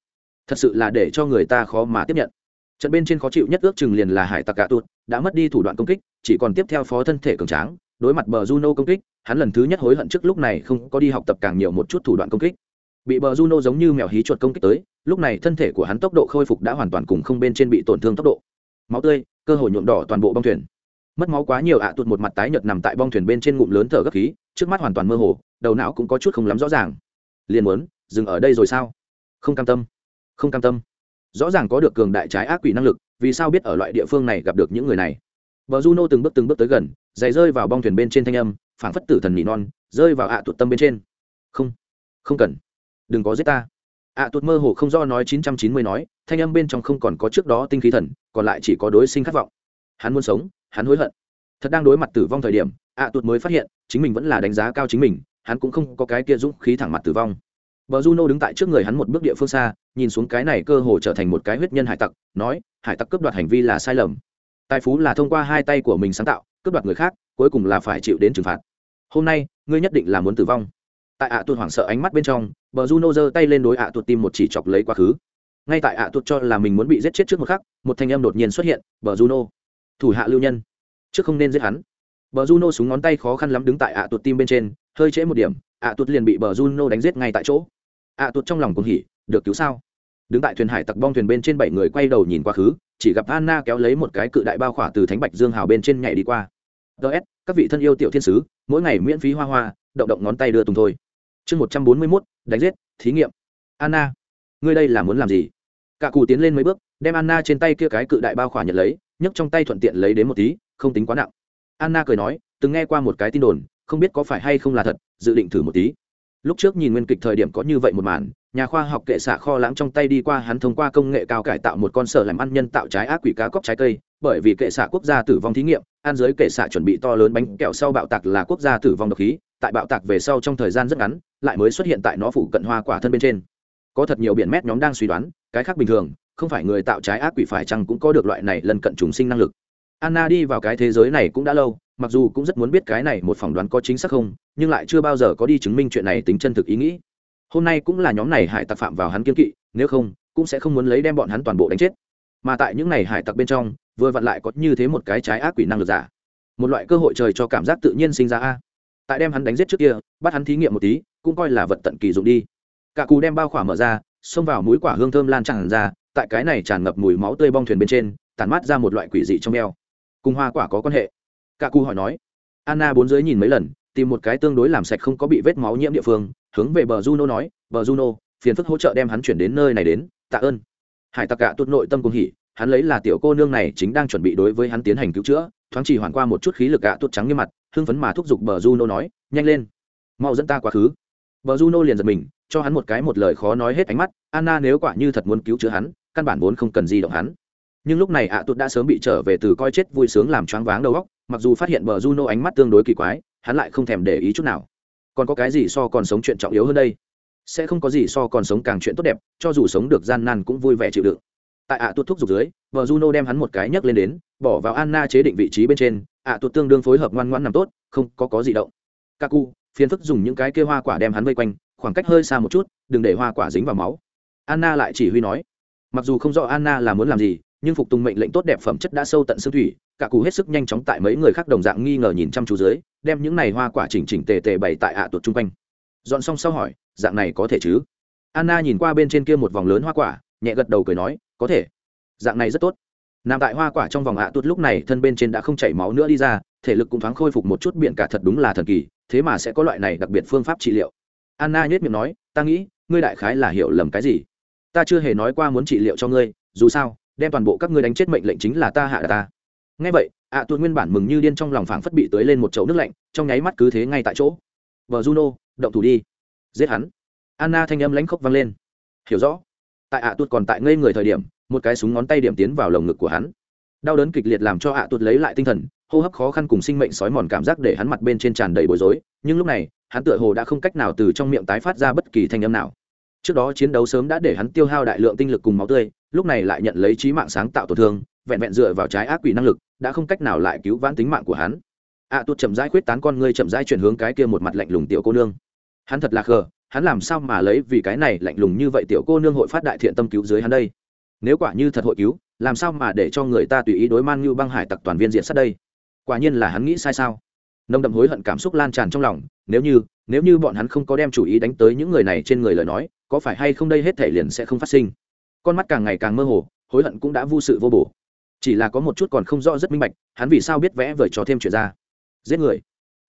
thật sự là để cho người ta khó mà tiếp nhận. Trận bên trên khó chịu nhất ước chừng liền là hải tặc cả tuột, đã mất đi thủ đoạn công kích, chỉ còn tiếp theo phó thân thể cường tráng, đối mặt bờ juno công kích, hắn lần thứ nhất hối hận trước lúc này không có đi học tập càng nhiều một chút thủ đoạn công kích. Bị bờ juno giống như mèo hí chuột công kích tới, lúc này thân thể của hắn tốc độ khôi phục đã hoàn toàn cùng không bên trên bị tổn thương tốc độ. Máu tươi, cơ hội nhuộm đỏ toàn bộ bong thuyền. Mất máu quá nhiều ạ, tuột một mặt tái nhợt nằm tại bong thuyền bên trên ngụm lớn thở gấp khí, trước mắt hoàn toàn mơ hồ, đầu não cũng có chút không lắm rõ ràng. Liền muốn, dừng ở đây rồi sao? Không cam tâm không cam tâm rõ ràng có được cường đại trái ác quỷ năng lực vì sao biết ở loại địa phương này gặp được những người này Bờ Juno từng bước từng bước tới gần, giày rơi vào bong thuyền bên trên thanh âm, phảng phất tử thần nỉ non, rơi vào ạ à tuột tâm bên trên. "Không, không cần, đừng có giết ta." ạ à tuột mơ hồ không do nói chín trăm chín mươi nói, thanh âm bên trong không còn có trước đó tinh khí thần, còn lại chỉ có đối sinh khát vọng. Hắn muốn sống, hắn hối hận. Thật đang đối mặt tử vong thời điểm, ạ à tuột mới phát hiện, chính mình vẫn là đánh giá cao chính mình, hắn cũng không có cái kia dũng khí thẳng mặt tử vong. Bờ Juno đứng tại trước người hắn một bước địa phương xa, nhìn xuống cái này cơ hồ trở thành một cái huyết nhân hải tặc, nói, hải tặc cướp đoạt hành vi là sai lầm. Tài phú là thông qua hai tay của mình sáng tạo cướp đoạt người khác cuối cùng là phải chịu đến trừng phạt. Hôm nay ngươi nhất định là muốn tử vong. Tại ạ à tuột hoảng sợ ánh mắt bên trong bờ juno giơ tay lên đối ạ à tuột tim một chỉ chọc lấy quá khứ. Ngay tại ạ à tuột cho là mình muốn bị giết chết trước một khắc một thanh âm đột nhiên xuất hiện bờ juno thủ hạ lưu nhân trước không nên giết hắn. Bờ juno súng ngón tay khó khăn lắm đứng tại ạ tuột tim bên trên hơi trễ một điểm ạ tuột liền bị bờ juno đánh giết ngay tại chỗ ạ tuột trong lòng cũng hỉ, được cứu sao? Đứng tại thuyền hải tặc bong thuyền bên trên bảy người quay đầu nhìn quá khứ, chỉ gặp anna kéo lấy một cái cự đại bao khỏa từ thánh bạch dương hào bên trên nhảy đi qua. Ts các vị thân yêu tiểu thiên sứ, mỗi ngày miễn phí hoa hoa, động động ngón tay đưa tùng thôi. Chương một trăm bốn mươi mốt, đánh giết, thí nghiệm. Anna, ngươi đây là muốn làm gì? Cả cù tiến lên mấy bước, đem anna trên tay kia cái cự đại bao khỏa nhận lấy, nhấc trong tay thuận tiện lấy đến một tí, không tính quá nặng. Anna cười nói, từng nghe qua một cái tin đồn, không biết có phải hay không là thật, dự định thử một tí lúc trước nhìn nguyên kịch thời điểm có như vậy một màn, nhà khoa học kệ xạ kho lãng trong tay đi qua hắn thông qua công nghệ cao cải tạo một con sở làm ăn nhân tạo trái ác quỷ cá cóc trái cây, bởi vì kệ xạ quốc gia tử vong thí nghiệm, an dưới kệ xạ chuẩn bị to lớn bánh kẹo sau bạo tạc là quốc gia tử vong độc khí, tại bạo tạc về sau trong thời gian rất ngắn, lại mới xuất hiện tại nó phủ cận hoa quả thân bên trên. Có thật nhiều biển mét nhóm đang suy đoán, cái khác bình thường, không phải người tạo trái ác quỷ phải chăng cũng có được loại này lần cận trùng sinh năng lực anna đi vào cái thế giới này cũng đã lâu, mặc dù cũng rất muốn biết cái này một phỏng đoán có chính xác không, nhưng lại chưa bao giờ có đi chứng minh chuyện này tính chân thực ý nghĩ. Hôm nay cũng là nhóm này hải tặc phạm vào hắn kiên kỵ, nếu không, cũng sẽ không muốn lấy đem bọn hắn toàn bộ đánh chết. Mà tại những này hải tặc bên trong, vừa vặn lại có như thế một cái trái ác quỷ năng lực giả. Một loại cơ hội trời cho cảm giác tự nhiên sinh ra a. Tại đem hắn đánh giết trước kia, bắt hắn thí nghiệm một tí, cũng coi là vật tận kỳ dụng đi. Cả cù đem bao khỏa mở ra, xông vào mũi quả hương thơm lan tràn ra, tại cái này tràn ngập mùi máu tươi bong thuyền bên trên tàn mát ra một loại quỷ dị trong eo cùng hoa quả có quan hệ. Cả cù hỏi nói, anna bốn dưới nhìn mấy lần, tìm một cái tương đối làm sạch không có bị vết máu nhiễm địa phương, hướng về bờ juno nói, bờ juno, phiền phức hỗ trợ đem hắn chuyển đến nơi này đến, tạ ơn. Hải tặc cả tuột nội tâm cùng hỉ, hắn lấy là tiểu cô nương này chính đang chuẩn bị đối với hắn tiến hành cứu chữa, thoáng chỉ hoàn qua một chút khí lực cạ tuột trắng như mặt, hưng phấn mà thúc giục bờ juno nói, nhanh lên, mau dẫn ta quá khứ. Bờ juno liền giật mình, cho hắn một cái một lời khó nói hết ánh mắt, anna nếu quả như thật muốn cứu chữa hắn, căn bản vốn không cần gì động hắn nhưng lúc này ạ tụt đã sớm bị trở về từ coi chết vui sướng làm choáng váng đầu óc, mặc dù phát hiện bờ juno ánh mắt tương đối kỳ quái, hắn lại không thèm để ý chút nào. Còn có cái gì so còn sống chuyện trọng yếu hơn đây? Sẽ không có gì so còn sống càng chuyện tốt đẹp, cho dù sống được gian nan cũng vui vẻ chịu đựng. Tại ạ à tuột thuốc dục dưới vợ juno đem hắn một cái nhấc lên đến, bỏ vào anna chế định vị trí bên trên, ạ à tuột tương đương phối hợp ngoan ngoãn nằm tốt, không có có gì động. Kaku, phiền phức dùng những cái kia hoa quả đem hắn vây quanh, khoảng cách hơi xa một chút, đừng để hoa quả dính vào máu. Anna lại chỉ huy nói, mặc dù không rõ anna là muốn làm gì nhưng phục tùng mệnh lệnh tốt đẹp phẩm chất đã sâu tận xương thủy, cả cụ hết sức nhanh chóng tại mấy người khác đồng dạng nghi ngờ nhìn chăm chú dưới, đem những này hoa quả chỉnh chỉnh tề tề bày tại ạ à tuột chung quanh. Dọn xong sau hỏi, dạng này có thể chứ? Anna nhìn qua bên trên kia một vòng lớn hoa quả, nhẹ gật đầu cười nói, có thể. Dạng này rất tốt. Nằm tại hoa quả trong vòng ạ à tuột lúc này thân bên trên đã không chảy máu nữa đi ra, thể lực cũng thoáng khôi phục một chút biện cả thật đúng là thần kỳ, thế mà sẽ có loại này đặc biệt phương pháp trị liệu. Anna nhếch miệng nói, ta nghĩ, ngươi đại khái là hiểu lầm cái gì? Ta chưa hề nói qua muốn trị liệu cho ngươi, dù sao đem toàn bộ các ngươi đánh chết mệnh lệnh chính là ta hạ ta. Ngay vậy, ạ tuột nguyên bản mừng như điên trong lòng phảng phất bị tới lên một chậu nước lạnh, trong nháy mắt cứ thế ngay tại chỗ. Vợ juno, động thủ đi. Giết hắn. Anna thanh âm lãnh khốc vang lên. Hiểu rõ. Tại ạ tuột còn tại ngây người thời điểm, một cái súng ngón tay điểm tiến vào lồng ngực của hắn. Đau đớn kịch liệt làm cho ạ tuột lấy lại tinh thần, hô hấp khó khăn cùng sinh mệnh sói mòn cảm giác để hắn mặt bên trên tràn đầy bối rối, nhưng lúc này, hắn tựa hồ đã không cách nào từ trong miệng tái phát ra bất kỳ thanh âm nào. Trước đó chiến đấu sớm đã để hắn tiêu hao đại lượng tinh lực cùng máu tươi lúc này lại nhận lấy trí mạng sáng tạo tổn thương, vẹn vẹn dựa vào trái ác quỷ năng lực, đã không cách nào lại cứu vãn tính mạng của hắn. Ạ tuột chậm rãi khuyết tán con ngươi, chậm rãi chuyển hướng cái kia một mặt lạnh lùng tiểu cô nương. Hắn thật là khờ, hắn làm sao mà lấy vì cái này lạnh lùng như vậy tiểu cô nương hội phát đại thiện tâm cứu dưới hắn đây? Nếu quả như thật hội cứu, làm sao mà để cho người ta tùy ý đối man như băng hải tặc toàn viên diện sát đây? Quả nhiên là hắn nghĩ sai sao? Nồng đậm hối hận cảm xúc lan tràn trong lòng, nếu như nếu như bọn hắn không có đem chủ ý đánh tới những người này trên người lời nói, có phải hay không đây hết thể liền sẽ không phát sinh? Con mắt càng ngày càng mơ hồ, hối hận cũng đã vô sự vô bổ. Chỉ là có một chút còn không rõ rất minh bạch, hắn vì sao biết vẽ vời cho thêm chuyện ra. Giết người.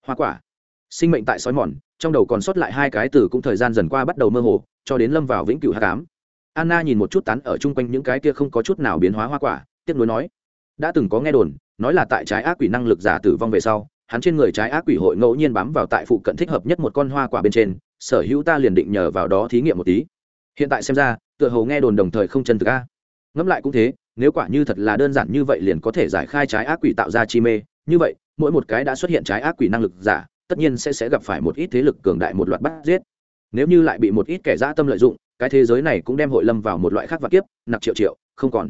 Hoa quả. Sinh mệnh tại sói mòn, trong đầu còn sót lại hai cái từ cũng thời gian dần qua bắt đầu mơ hồ, cho đến lâm vào vĩnh cửu hạ cám anna nhìn một chút tán ở chung quanh những cái kia không có chút nào biến hóa hoa quả, tiếc nuối nói, đã từng có nghe đồn, nói là tại trái ác quỷ năng lực giả tử vong về sau, hắn trên người trái ác quỷ hội ngẫu nhiên bám vào tại phụ cận thích hợp nhất một con hoa quả bên trên, sở hữu ta liền định nhờ vào đó thí nghiệm một tí hiện tại xem ra, tựa hồ nghe đồn đồng thời không chân thực a. Ngẫm lại cũng thế, nếu quả như thật là đơn giản như vậy liền có thể giải khai trái ác quỷ tạo ra chi mê. Như vậy, mỗi một cái đã xuất hiện trái ác quỷ năng lực giả, tất nhiên sẽ sẽ gặp phải một ít thế lực cường đại một loạt bắt giết. Nếu như lại bị một ít kẻ dã tâm lợi dụng, cái thế giới này cũng đem hội lâm vào một loại khác vạn kiếp, nặc triệu triệu, không còn.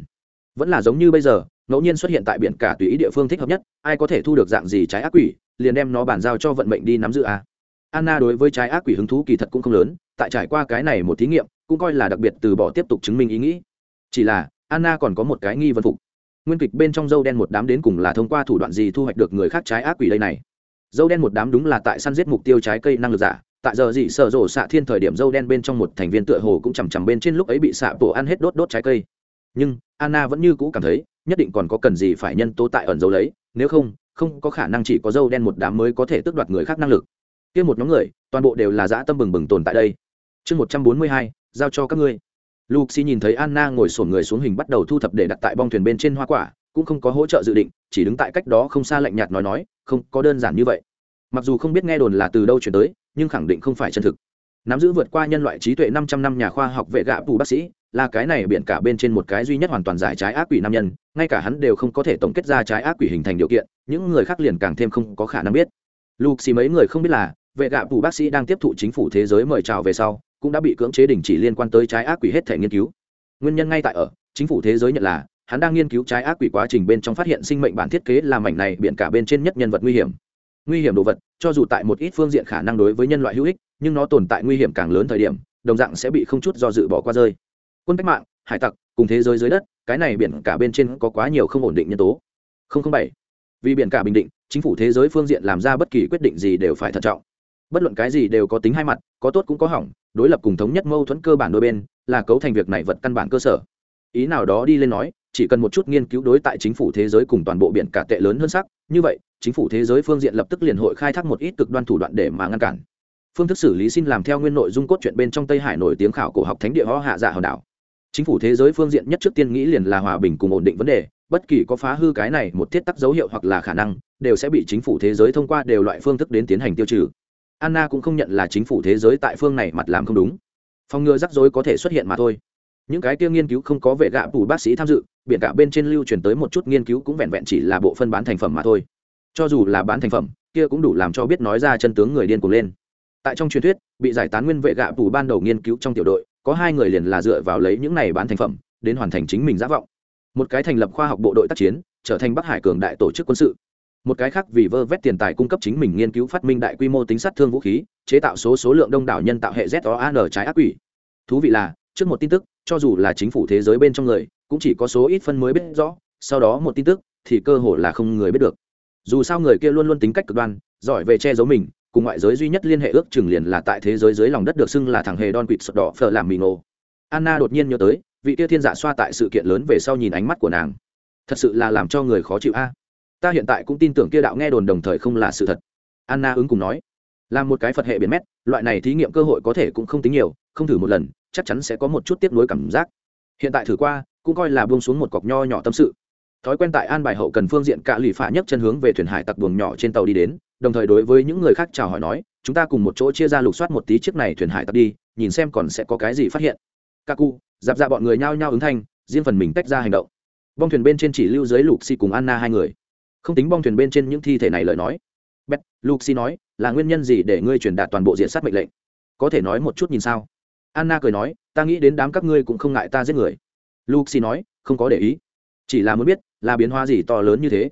Vẫn là giống như bây giờ, ngẫu nhiên xuất hiện tại biển cả tùy ý địa phương thích hợp nhất, ai có thể thu được dạng gì trái ác quỷ, liền đem nó bàn giao cho vận mệnh đi nắm giữ a. Anna đối với trái ác quỷ hứng thú kỳ thật cũng không lớn, tại trải qua cái này một thí nghiệm cũng coi là đặc biệt từ bỏ tiếp tục chứng minh ý nghĩ. Chỉ là, anna còn có một cái nghi vấn phục. Nguyên kịch bên trong dâu đen một đám đến cùng là thông qua thủ đoạn gì thu hoạch được người khác trái ác quỷ đây này? Dâu đen một đám đúng là tại săn giết mục tiêu trái cây năng lực giả. Tại giờ dị sợ rổ xạ thiên thời điểm dâu đen bên trong một thành viên tựa hồ cũng chằm chằm bên trên lúc ấy bị xạ bộ ăn hết đốt đốt trái cây. Nhưng, anna vẫn như cũ cảm thấy, nhất định còn có cần gì phải nhân tố tại ẩn dấu lấy, nếu không không có khả năng chỉ có dâu đen một đám mới có thể tước đoạt người khác năng lực. Kia một nhóm người, toàn bộ đều là dã tâm bừng bừng tồn tại đây chương một trăm bốn mươi hai, giao cho các ngươi. Luxi nhìn thấy anna ngồi sổn người xuống hình bắt đầu thu thập để đặt tại bong thuyền bên trên hoa quả, cũng không có hỗ trợ dự định, chỉ đứng tại cách đó không xa lạnh nhạt nói nói, không, có đơn giản như vậy. Mặc dù không biết nghe đồn là từ đâu chuyển tới, nhưng khẳng định không phải chân thực. Nắm giữ vượt qua nhân loại trí tuệ năm trăm năm nhà khoa học vệ gạ bù bác sĩ, là cái này biển cả bên trên một cái duy nhất hoàn toàn giải trái ác quỷ nam nhân, ngay cả hắn đều không có thể tổng kết ra trái ác quỷ hình thành điều kiện, những người khác liền càng thêm không có khả năng biết. Lục xì mấy người không biết là, vệ gạ bù bác sĩ đang tiếp thụ chính phủ thế giới mời chào về sau cũng đã bị cưỡng chế đình chỉ liên quan tới trái ác quỷ hết thể nghiên cứu. Nguyên nhân ngay tại ở, chính phủ thế giới nhận là, hắn đang nghiên cứu trái ác quỷ quá trình bên trong phát hiện sinh mệnh bản thiết kế làm mảnh này biển cả bên trên nhất nhân vật nguy hiểm. Nguy hiểm đồ vật, cho dù tại một ít phương diện khả năng đối với nhân loại hữu ích, nhưng nó tồn tại nguy hiểm càng lớn thời điểm, đồng dạng sẽ bị không chút do dự bỏ qua rơi. Quân cách mạng, hải tặc, cùng thế giới dưới đất, cái này biển cả bên trên có quá nhiều không ổn định nhân tố. Bảy. Vì biển cả bình định, chính phủ thế giới phương diện làm ra bất kỳ quyết định gì đều phải thận trọng. Bất luận cái gì đều có tính hai mặt, có tốt cũng có hỏng đối lập cùng thống nhất mâu thuẫn cơ bản đôi bên, là cấu thành việc này vật căn bản cơ sở. Ý nào đó đi lên nói, chỉ cần một chút nghiên cứu đối tại chính phủ thế giới cùng toàn bộ biển cả tệ lớn hơn sắc, như vậy, chính phủ thế giới phương diện lập tức liền hội khai thác một ít cực đoan thủ đoạn để mà ngăn cản. Phương thức xử lý xin làm theo nguyên nội dung cốt truyện bên trong tây hải nổi tiếng khảo cổ học thánh địa ho hạ dạ hòn đảo. Chính phủ thế giới phương diện nhất trước tiên nghĩ liền là hòa bình cùng ổn định vấn đề, bất kỳ có phá hư cái này một thiết tắc dấu hiệu hoặc là khả năng, đều sẽ bị chính phủ thế giới thông qua đều loại phương thức đến tiến hành tiêu trừ anna cũng không nhận là chính phủ thế giới tại phương này mặt làm không đúng. Phòng ngừa rắc rối có thể xuất hiện mà thôi. Những cái kia nghiên cứu không có vệ gạ tù bác sĩ tham dự, biển cả bên trên lưu truyền tới một chút nghiên cứu cũng vẹn vẹn chỉ là bộ phân bán thành phẩm mà thôi. Cho dù là bán thành phẩm, kia cũng đủ làm cho biết nói ra chân tướng người điên cuồng lên. Tại trong truyền thuyết, bị giải tán nguyên vệ gạ tù ban đầu nghiên cứu trong tiểu đội, có hai người liền là dựa vào lấy những này bán thành phẩm, đến hoàn thành chính mình giả vọng. Một cái thành lập khoa học bộ đội tác chiến, trở thành bắc hải cường đại tổ chức quân sự một cái khác vì vơ vét tiền tài cung cấp chính mình nghiên cứu phát minh đại quy mô tính sát thương vũ khí, chế tạo số số lượng đông đảo nhân tạo hệ z o n trái ác quỷ. Thú vị là, trước một tin tức, cho dù là chính phủ thế giới bên trong người, cũng chỉ có số ít phân mới biết rõ, sau đó một tin tức, thì cơ hội là không người biết được. Dù sao người kia luôn luôn tính cách cực đoan, giỏi về che giấu mình, cùng ngoại giới duy nhất liên hệ ước chừng liền là tại thế giới dưới lòng đất được xưng là thằng hề đon quỵt sọt đỏ phở làm mì ngộ anna đột nhiên nhớ tới, vị kia thiên giả xoa tại sự kiện lớn về sau nhìn ánh mắt của nàng. Thật sự là làm cho người khó chịu a ta hiện tại cũng tin tưởng kia đạo nghe đồn đồng thời không là sự thật. Anna ứng cùng nói, là một cái phật hệ biển mét, loại này thí nghiệm cơ hội có thể cũng không tính nhiều, không thử một lần, chắc chắn sẽ có một chút tiếp nối cảm giác. Hiện tại thử qua, cũng coi là buông xuống một cọc nho nhỏ tâm sự. Thói quen tại an bài hậu cần phương diện cạ lì phả nhất chân hướng về thuyền hải tặc buồng nhỏ trên tàu đi đến, đồng thời đối với những người khác chào hỏi nói, chúng ta cùng một chỗ chia ra lục soát một tí chiếc này thuyền hải tặc đi, nhìn xem còn sẽ có cái gì phát hiện. Các cu dạp ra bọn người nhao nhao ứng thanh, riêng phần mình tách ra hành động. Bong thuyền bên trên chỉ lưu dưới lục xi cùng anna hai người không tính bong thuyền bên trên những thi thể này lời nói. Bet luxi nói, là nguyên nhân gì để ngươi truyền đạt toàn bộ diện sát mệnh lệnh? Có thể nói một chút nhìn sao? Anna cười nói, ta nghĩ đến đám các ngươi cũng không ngại ta giết người. Luxi nói, không có để ý. Chỉ là muốn biết, là biến hóa gì to lớn như thế?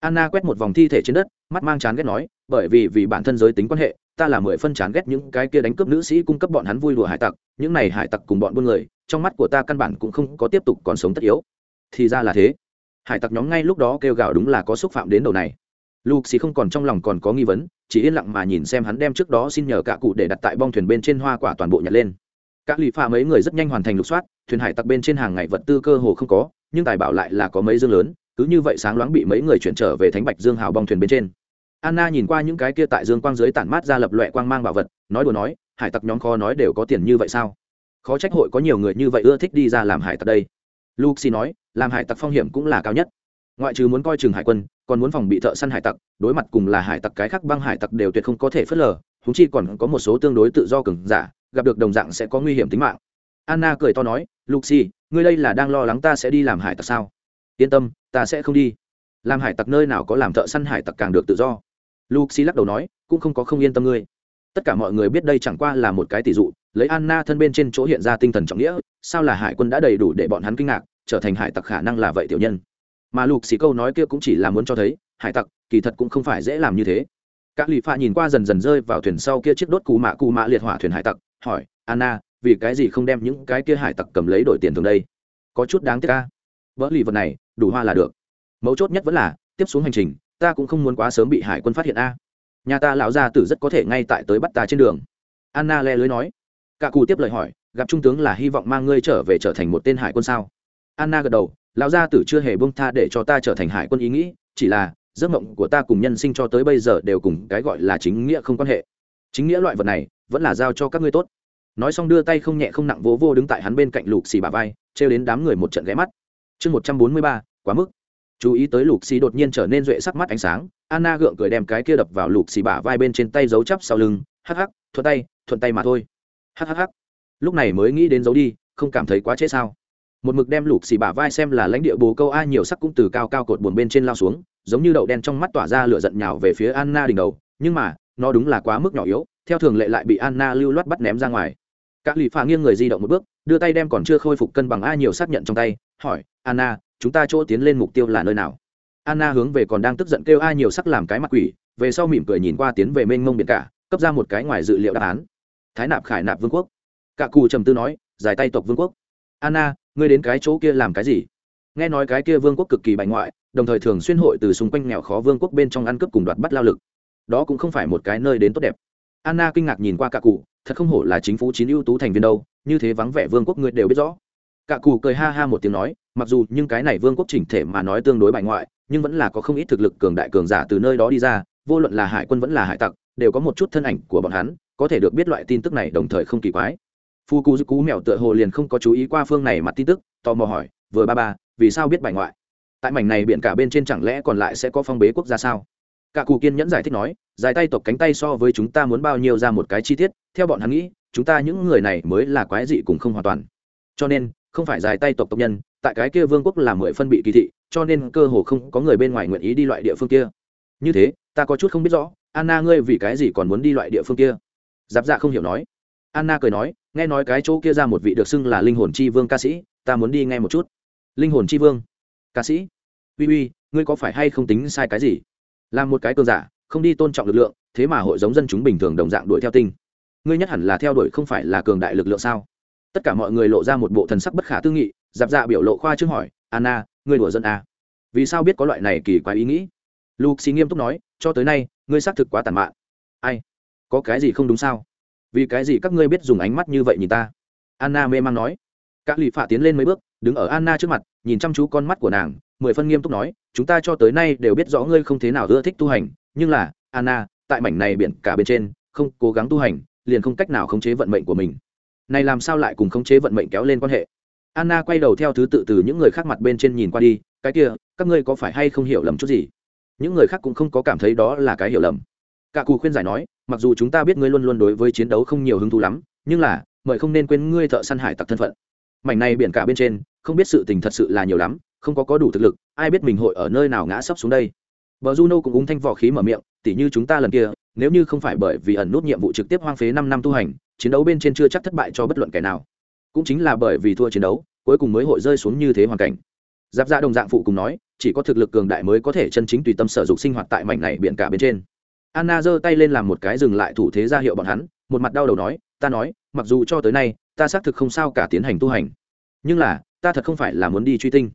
Anna quét một vòng thi thể trên đất, mắt mang chán ghét nói, bởi vì vì bản thân giới tính quan hệ, ta là mười phân chán ghét những cái kia đánh cướp nữ sĩ cung cấp bọn hắn vui đùa hải tặc, những này hải tặc cùng bọn buôn người, trong mắt của ta căn bản cũng không có tiếp tục còn sống tất yếu. Thì ra là thế hải tặc nhóm ngay lúc đó kêu gào đúng là có xúc phạm đến đầu này. Lục xì không còn trong lòng còn có nghi vấn, chỉ yên lặng mà nhìn xem hắn đem trước đó xin nhờ cả cụ để đặt tại bong thuyền bên trên hoa quả toàn bộ nhặt lên. Các lì pha mấy người rất nhanh hoàn thành lục soát, thuyền hải tặc bên trên hàng ngày vật tư cơ hồ không có, nhưng tài bảo lại là có mấy dương lớn, cứ như vậy sáng loáng bị mấy người chuyển trở về thánh bạch dương hào bong thuyền bên trên. Anna nhìn qua những cái kia tại dương quang dưới tản mát ra lập loẹ quang mang bảo vật, nói đùa nói, hải tặc nhóm kho nói đều có tiền như vậy sao? Khó trách hội có nhiều người như vậy ưa thích đi ra làm hải tặc đây. Luxi nói làm hải tặc phong hiểm cũng là cao nhất. Ngoại trừ muốn coi chừng hải quân, còn muốn phòng bị thợ săn hải tặc, đối mặt cùng là hải tặc cái khác băng hải tặc đều tuyệt không có thể phớt lờ húng chi còn có một số tương đối tự do cứng giả, gặp được đồng dạng sẽ có nguy hiểm tính mạng. Anna cười to nói, luxi, ngươi đây là đang lo lắng ta sẽ đi làm hải tặc sao? Yên tâm, ta sẽ không đi. Làm hải tặc nơi nào có làm thợ săn hải tặc càng được tự do? Luxi lắc đầu nói, cũng không có không yên tâm ngươi. Tất cả mọi người biết đây chẳng qua là một cái tỷ dụ, lấy anna thân bên trên chỗ hiện ra tinh thần trọng nghĩa, sao là hải quân đã đầy đủ để bọn hắn kinh ngạc? Trở thành hải tặc khả năng là vậy tiểu nhân. Mà lục xì câu nói kia cũng chỉ là muốn cho thấy, hải tặc, kỳ thật cũng không phải dễ làm như thế. Các lì pha nhìn qua dần dần rơi vào thuyền sau kia chiếc đốt cù mạ cù mạ liệt hỏa thuyền hải tặc, hỏi, anna, vì cái gì không đem những cái kia hải tặc cầm lấy đổi tiền thường đây? Có chút đáng tiếc ca vỡ lì vật này, đủ hoa là được. Mấu chốt nhất vẫn là, tiếp xuống hành trình, ta cũng không muốn quá sớm bị hải quân phát hiện a. Nhà ta lão gia tử rất có thể ngay tại tới bắt ta trên đường. Anna le lưới nói. Cả cụ tiếp lời hỏi, gặp trung tướng là hy vọng mang ngươi trở về trở thành một tên hải quân sao? Anna gật đầu, lão gia tử chưa hề bông tha để cho ta trở thành hải quân ý nghĩ, chỉ là giấc mộng của ta cùng nhân sinh cho tới bây giờ đều cùng cái gọi là chính nghĩa không quan hệ. Chính nghĩa loại vật này vẫn là giao cho các ngươi tốt. Nói xong đưa tay không nhẹ không nặng vỗ vô đứng tại hắn bên cạnh lục xì bà vai, trêu đến đám người một trận ghé mắt. Chương một trăm bốn mươi ba, quá mức. Chú ý tới lục xì đột nhiên trở nên duệ sắc mắt ánh sáng, anna gượng cười đem cái kia đập vào lục xì bả vai bên trên tay giấu chắp sau lưng, hắc hắc, thuận tay thuận tay mà thôi. Hắc hắc hắc. Lúc này mới nghĩ đến giấu đi, không cảm thấy quá chế sao? Một mực đem lục xì bả vai xem là lãnh địa bồ câu a nhiều sắc cũng từ cao cao cột buồn bên trên lao xuống, giống như đậu đen trong mắt tỏa ra lửa giận nhào về phía anna đỉnh đầu, nhưng mà, nó đúng là quá mức nhỏ yếu, theo thường lệ lại bị anna lưu loát bắt ném ra ngoài. Các lì phà nghiêng người di động một bước, đưa tay đem còn chưa khôi phục cân bằng a nhiều xác nhận trong tay, hỏi, anna, chúng ta chỗ tiến lên mục tiêu là nơi nào? Anna hướng về còn đang tức giận kêu a nhiều sắc làm cái mặt quỷ, về sau mỉm cười nhìn qua tiến về mênh mông biển cả, cấp ra một cái ngoài dự liệu đáp án. Thái nạp khải nạp vương quốc. Cả cù trầm tư nói, giải tay tộc vương quốc. Anna ngươi đến cái chỗ kia làm cái gì? Nghe nói cái kia vương quốc cực kỳ bại ngoại, đồng thời thường xuyên hội từ xung quanh nghèo khó vương quốc bên trong ăn cướp cùng đoạt bắt lao lực. Đó cũng không phải một cái nơi đến tốt đẹp. Anna kinh ngạc nhìn qua cả cụ, thật không hổ là chính phủ chín ưu tú thành viên đâu, như thế vắng vẻ vương quốc ngươi đều biết rõ. Cả cụ cười ha ha một tiếng nói, mặc dù nhưng cái này vương quốc chỉnh thể mà nói tương đối bại ngoại, nhưng vẫn là có không ít thực lực cường đại cường giả từ nơi đó đi ra, vô luận là hải quân vẫn là hải tặc, đều có một chút thân ảnh của bọn hắn, có thể được biết loại tin tức này đồng thời không kỳ quái phu cú cú mèo tựa hồ liền không có chú ý qua phương này mặt tin tức, tò mò hỏi, vừa ba ba, vì sao biết bài ngoại? Tại mảnh này biển cả bên trên chẳng lẽ còn lại sẽ có phong bế quốc gia sao? Cả cụ kiên nhẫn giải thích nói, dài tay tộc cánh tay so với chúng ta muốn bao nhiêu ra một cái chi tiết, theo bọn hắn nghĩ, chúng ta những người này mới là quái dị cùng không hoàn toàn. Cho nên, không phải dài tay tộc tộc nhân, tại cái kia vương quốc là mười phân bị kỳ thị, cho nên cơ hồ không có người bên ngoài nguyện ý đi loại địa phương kia. Như thế, ta có chút không biết rõ, anna ngươi vì cái gì còn muốn đi loại địa phương kia? Giáp dạ không hiểu nói. Anna cười nói nghe nói cái chỗ kia ra một vị được xưng là linh hồn chi vương ca sĩ, ta muốn đi nghe một chút. Linh hồn chi vương? Ca sĩ? Uy uy, ngươi có phải hay không tính sai cái gì? Làm một cái cơn giả, không đi tôn trọng lực lượng, thế mà hội giống dân chúng bình thường đồng dạng đuổi theo tinh. Ngươi nhất hẳn là theo đuổi không phải là cường đại lực lượng sao? Tất cả mọi người lộ ra một bộ thần sắc bất khả tư nghị dạp dạ biểu lộ khoa trước hỏi, anna, ngươi đùa dân à? vì sao biết có loại này kỳ quái ý nghĩ? Luke xì nghiêm túc nói, cho tới nay, ngươi xác thực quá tàn mạn. Ai? Có cái gì không đúng sao? Vì cái gì các ngươi biết dùng ánh mắt như vậy nhìn ta? Anna mê man nói. Các lụy phạ tiến lên mấy bước, đứng ở anna trước mặt, nhìn chăm chú con mắt của nàng, mười phân nghiêm túc nói, chúng ta cho tới nay đều biết rõ ngươi không thế nào ưa thích tu hành, nhưng là, anna, tại mảnh này biển cả bên trên, không cố gắng tu hành, liền không cách nào khống chế vận mệnh của mình. Này làm sao lại cùng khống chế vận mệnh kéo lên quan hệ? Anna quay đầu theo thứ tự từ những người khác mặt bên trên nhìn qua đi, cái kia, các ngươi có phải hay không hiểu lầm chút gì? Những người khác cũng không có cảm thấy đó là cái hiểu lầm cả cù khuyên giải nói mặc dù chúng ta biết ngươi luôn luôn đối với chiến đấu không nhiều hứng thú lắm nhưng là mời không nên quên ngươi thợ săn hải tặc thân phận mảnh này biển cả bên trên không biết sự tình thật sự là nhiều lắm không có có đủ thực lực ai biết mình hội ở nơi nào ngã sấp xuống đây Bờ Juno cũng úng thanh vỏ khí mở miệng, tỉ như chúng ta lần kia, nếu như không phải bởi vì ẩn nút nhiệm vụ trực tiếp hoang phế năm năm tu hành, chiến đấu bên trên chưa chắc thất bại cho bất luận kẻ nào. Cũng chính là bởi vì thua chiến đấu, cuối cùng mới hội rơi xuống như thế hoàn cảnh. Giáp ra đồng dạng phụ cùng nói, chỉ có thực lực cường đại mới có thể chân chính tùy tâm sở dục sinh hoạt tại mảnh này biển cả bên trên anna giơ tay lên làm một cái dừng lại thủ thế ra hiệu bọn hắn, một mặt đau đầu nói, ta nói, mặc dù cho tới nay, ta xác thực không sao cả tiến hành tu hành. Nhưng là, ta thật không phải là muốn đi truy tinh.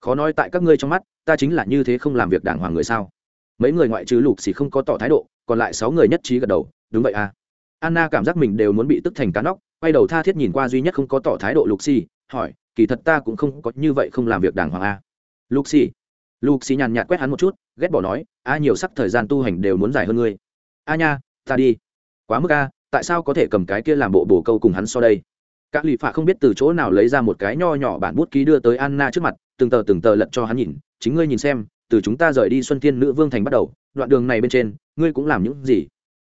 Khó nói tại các ngươi trong mắt, ta chính là như thế không làm việc đàng hoàng người sao? Mấy người ngoại trừ lục xì không có tỏ thái độ, còn lại sáu người nhất trí gật đầu, đúng vậy à. Anna cảm giác mình đều muốn bị tức thành cá nóc, quay đầu tha thiết nhìn qua duy nhất không có tỏ thái độ lục xì hỏi, kỳ thật ta cũng không có như vậy không làm việc đàng hoàng à. lục xì lục xì nhàn nhạt quét hắn một chút, ghét bỏ nói, a, nhiều sắc thời gian tu hành đều muốn dài hơn ngươi. A nha, ta đi. Quá mức a, tại sao có thể cầm cái kia làm bộ bổ câu cùng hắn so đây? Các lì phạ không biết từ chỗ nào lấy ra một cái nho nhỏ bản bút ký đưa tới anna trước mặt, từng tờ từng tờ lật cho hắn nhìn, chính ngươi nhìn xem, từ chúng ta rời đi xuân thiên nữ vương thành bắt đầu, đoạn đường này bên trên, ngươi cũng làm những gì?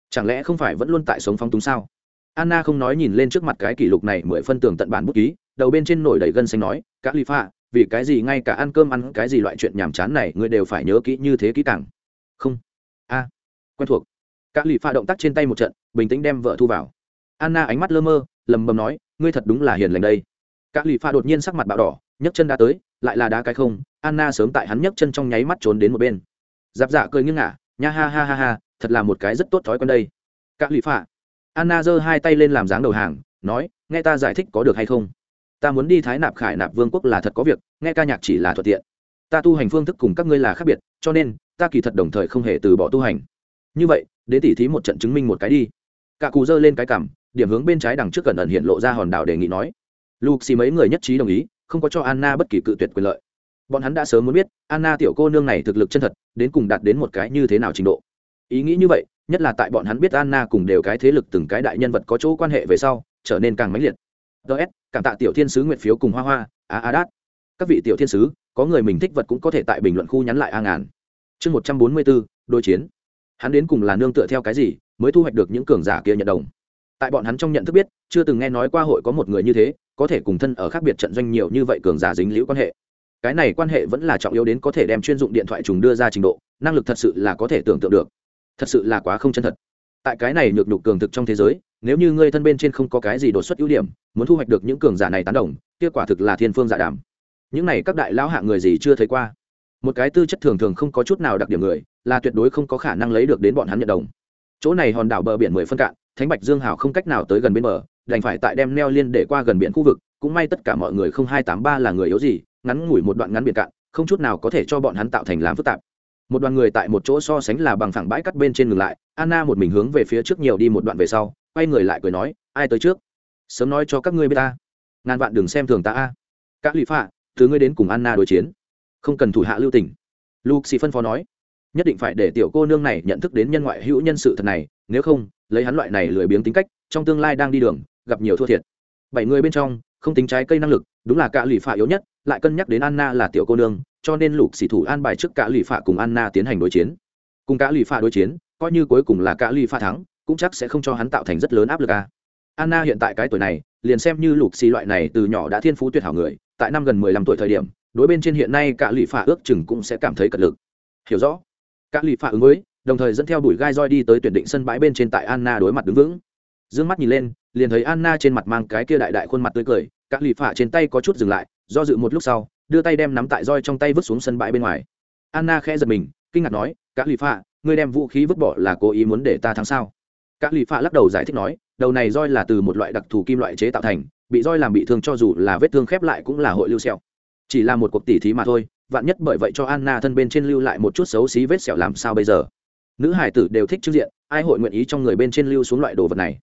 Chẳng lẽ không phải vẫn luôn tại sống phong túng sao? Anna không nói nhìn lên trước mặt cái kỷ lục này mười phân tường tận bản bút ký, đầu bên trên nổi đầy gân xanh nói, các lì phạ vì cái gì ngay cả ăn cơm ăn cái gì loại chuyện nhàm chán này ngươi đều phải nhớ kỹ như thế kỹ càng. Không. A. Quen thuộc. Các lì pha động tác trên tay một trận, bình tĩnh đem vợ thu vào. Anna ánh mắt lơ mơ, lầm bầm nói, ngươi thật đúng là hiền lành đây. Các lì pha đột nhiên sắc mặt bạo đỏ, nhấc chân đã tới, lại là đá cái không, anna sớm tại hắn nhấc chân trong nháy mắt trốn đến một bên. Giáp dạ cười nghiêng ngả, nha ha ha ha ha, thật là một cái rất tốt thói quen đây. Các lì pha. Anna giơ hai tay lên làm dáng đầu hàng, nói, nghe ta giải thích có được hay không? Ta muốn đi thái nạp khải nạp vương quốc là thật có việc nghe ca nhạc chỉ là thuận tiện. Ta tu hành phương thức cùng các ngươi là khác biệt cho nên ta kỳ thật đồng thời không hề từ bỏ tu hành. Như vậy đến tỉ thí một trận chứng minh một cái đi. Cả cụ giơ lên cái cằm, điểm hướng bên trái đằng trước cẩn ẩn hiện lộ ra hòn đảo đề nghị nói. Lục xì mấy người nhất trí đồng ý không có cho anna bất kỳ cự tuyệt quyền lợi. Bọn hắn đã sớm muốn biết anna tiểu cô nương này thực lực chân thật đến cùng đạt đến một cái như thế nào trình độ. Ý nghĩ như vậy nhất là tại bọn hắn biết anna cùng đều cái thế lực từng cái đại nhân vật có chỗ quan hệ về sau trở nên càng mãnh liệt. Ts cảm tạ tiểu thiên sứ nguyện phiếu cùng hoa hoa a a đát. Các vị tiểu thiên sứ, có người mình thích vật cũng có thể tại bình luận khu nhắn lại a ngàn. Chương một trăm bốn mươi bốn đôi chiến. Hắn đến cùng là nương tựa theo cái gì mới thu hoạch được những cường giả kia nhận đồng? Tại bọn hắn trong nhận thức biết, chưa từng nghe nói qua hội có một người như thế, có thể cùng thân ở khác biệt trận doanh nhiều như vậy cường giả dính liễu quan hệ. Cái này quan hệ vẫn là trọng yếu đến có thể đem chuyên dụng điện thoại trùng đưa ra trình độ, năng lực thật sự là có thể tưởng tượng được. Thật sự là quá không chân thật tại cái này nhược nhục cường thực trong thế giới, nếu như ngươi thân bên trên không có cái gì đột xuất ưu điểm, muốn thu hoạch được những cường giả này tán đồng kết quả thực là thiên phương giả dạ đàm. Những này các đại lão hạng người gì chưa thấy qua? Một cái tư chất thường thường không có chút nào đặc điểm người, là tuyệt đối không có khả năng lấy được đến bọn hắn nhận đồng. Chỗ này hòn đảo bờ biển mười phân cạn, thánh bạch dương hảo không cách nào tới gần bên bờ, đành phải tại đem neo liên để qua gần biển khu vực, cũng may tất cả mọi người không hai tám ba là người yếu gì, ngắn ngủi một đoạn ngắn biển cạn, không chút nào có thể cho bọn hắn tạo thành làm phức tạp một đoàn người tại một chỗ so sánh là bằng phẳng bãi cắt bên trên ngừng lại, anna một mình hướng về phía trước nhiều đi một đoạn về sau, quay người lại cười nói, ai tới trước? Sớm nói cho các ngươi biết ta. Ngàn vạn đừng xem thường ta a. Các lụy phạ, thứ ngươi đến cùng anna đối chiến. Không cần thủ hạ lưu tình. Luxi phân phó nói, nhất định phải để tiểu cô nương này nhận thức đến nhân ngoại hữu nhân sự thật này, nếu không, lấy hắn loại này lười biếng tính cách, trong tương lai đang đi đường, gặp nhiều thua thiệt. Bảy người bên trong không tính trái cây năng lực, đúng là cả lụy phạ yếu nhất, lại cân nhắc đến anna là tiểu cô nương, cho nên lục xỉ thủ an bài trước cả lụy phạ cùng anna tiến hành đối chiến. Cùng cả lụy phạ đối chiến, coi như cuối cùng là cả lụy phạ thắng, cũng chắc sẽ không cho hắn tạo thành rất lớn áp lực a anna hiện tại cái tuổi này, liền xem như lục xỉ loại này từ nhỏ đã thiên phú tuyệt hảo người, tại năm gần mười lăm tuổi thời điểm, đối bên trên hiện nay cả lụy phạ ước chừng cũng sẽ cảm thấy cật lực. Hiểu rõ. Cả lụy phạ ứng với, đồng thời dẫn theo đuổi gai roi đi tới tuyển định sân bãi bên trên tại anna đối mặt đứng vững. D mắt nhìn lên liền thấy anna trên mặt mang cái kia đại đại khuôn mặt tươi cười, cả lì phạ trên tay có chút dừng lại, do dự một lúc sau, đưa tay đem nắm tại roi trong tay vứt xuống sân bãi bên ngoài. Anna khẽ giật mình, kinh ngạc nói, cả lì phạ, ngươi đem vũ khí vứt bỏ là cố ý muốn để ta thắng sao? Cả lì phạ lắc đầu giải thích nói, đầu này roi là từ một loại đặc thù kim loại chế tạo thành, bị roi làm bị thương cho dù là vết thương khép lại cũng là hội lưu xẹo chỉ là một cuộc tỉ thí mà thôi, vạn nhất bởi vậy cho anna thân bên trên lưu lại một chút xấu xí vết sẹo làm sao bây giờ? Nữ hải tử đều thích trước diện, ai hội nguyện ý trong người bên trên lưu xuống loại đồ vật này?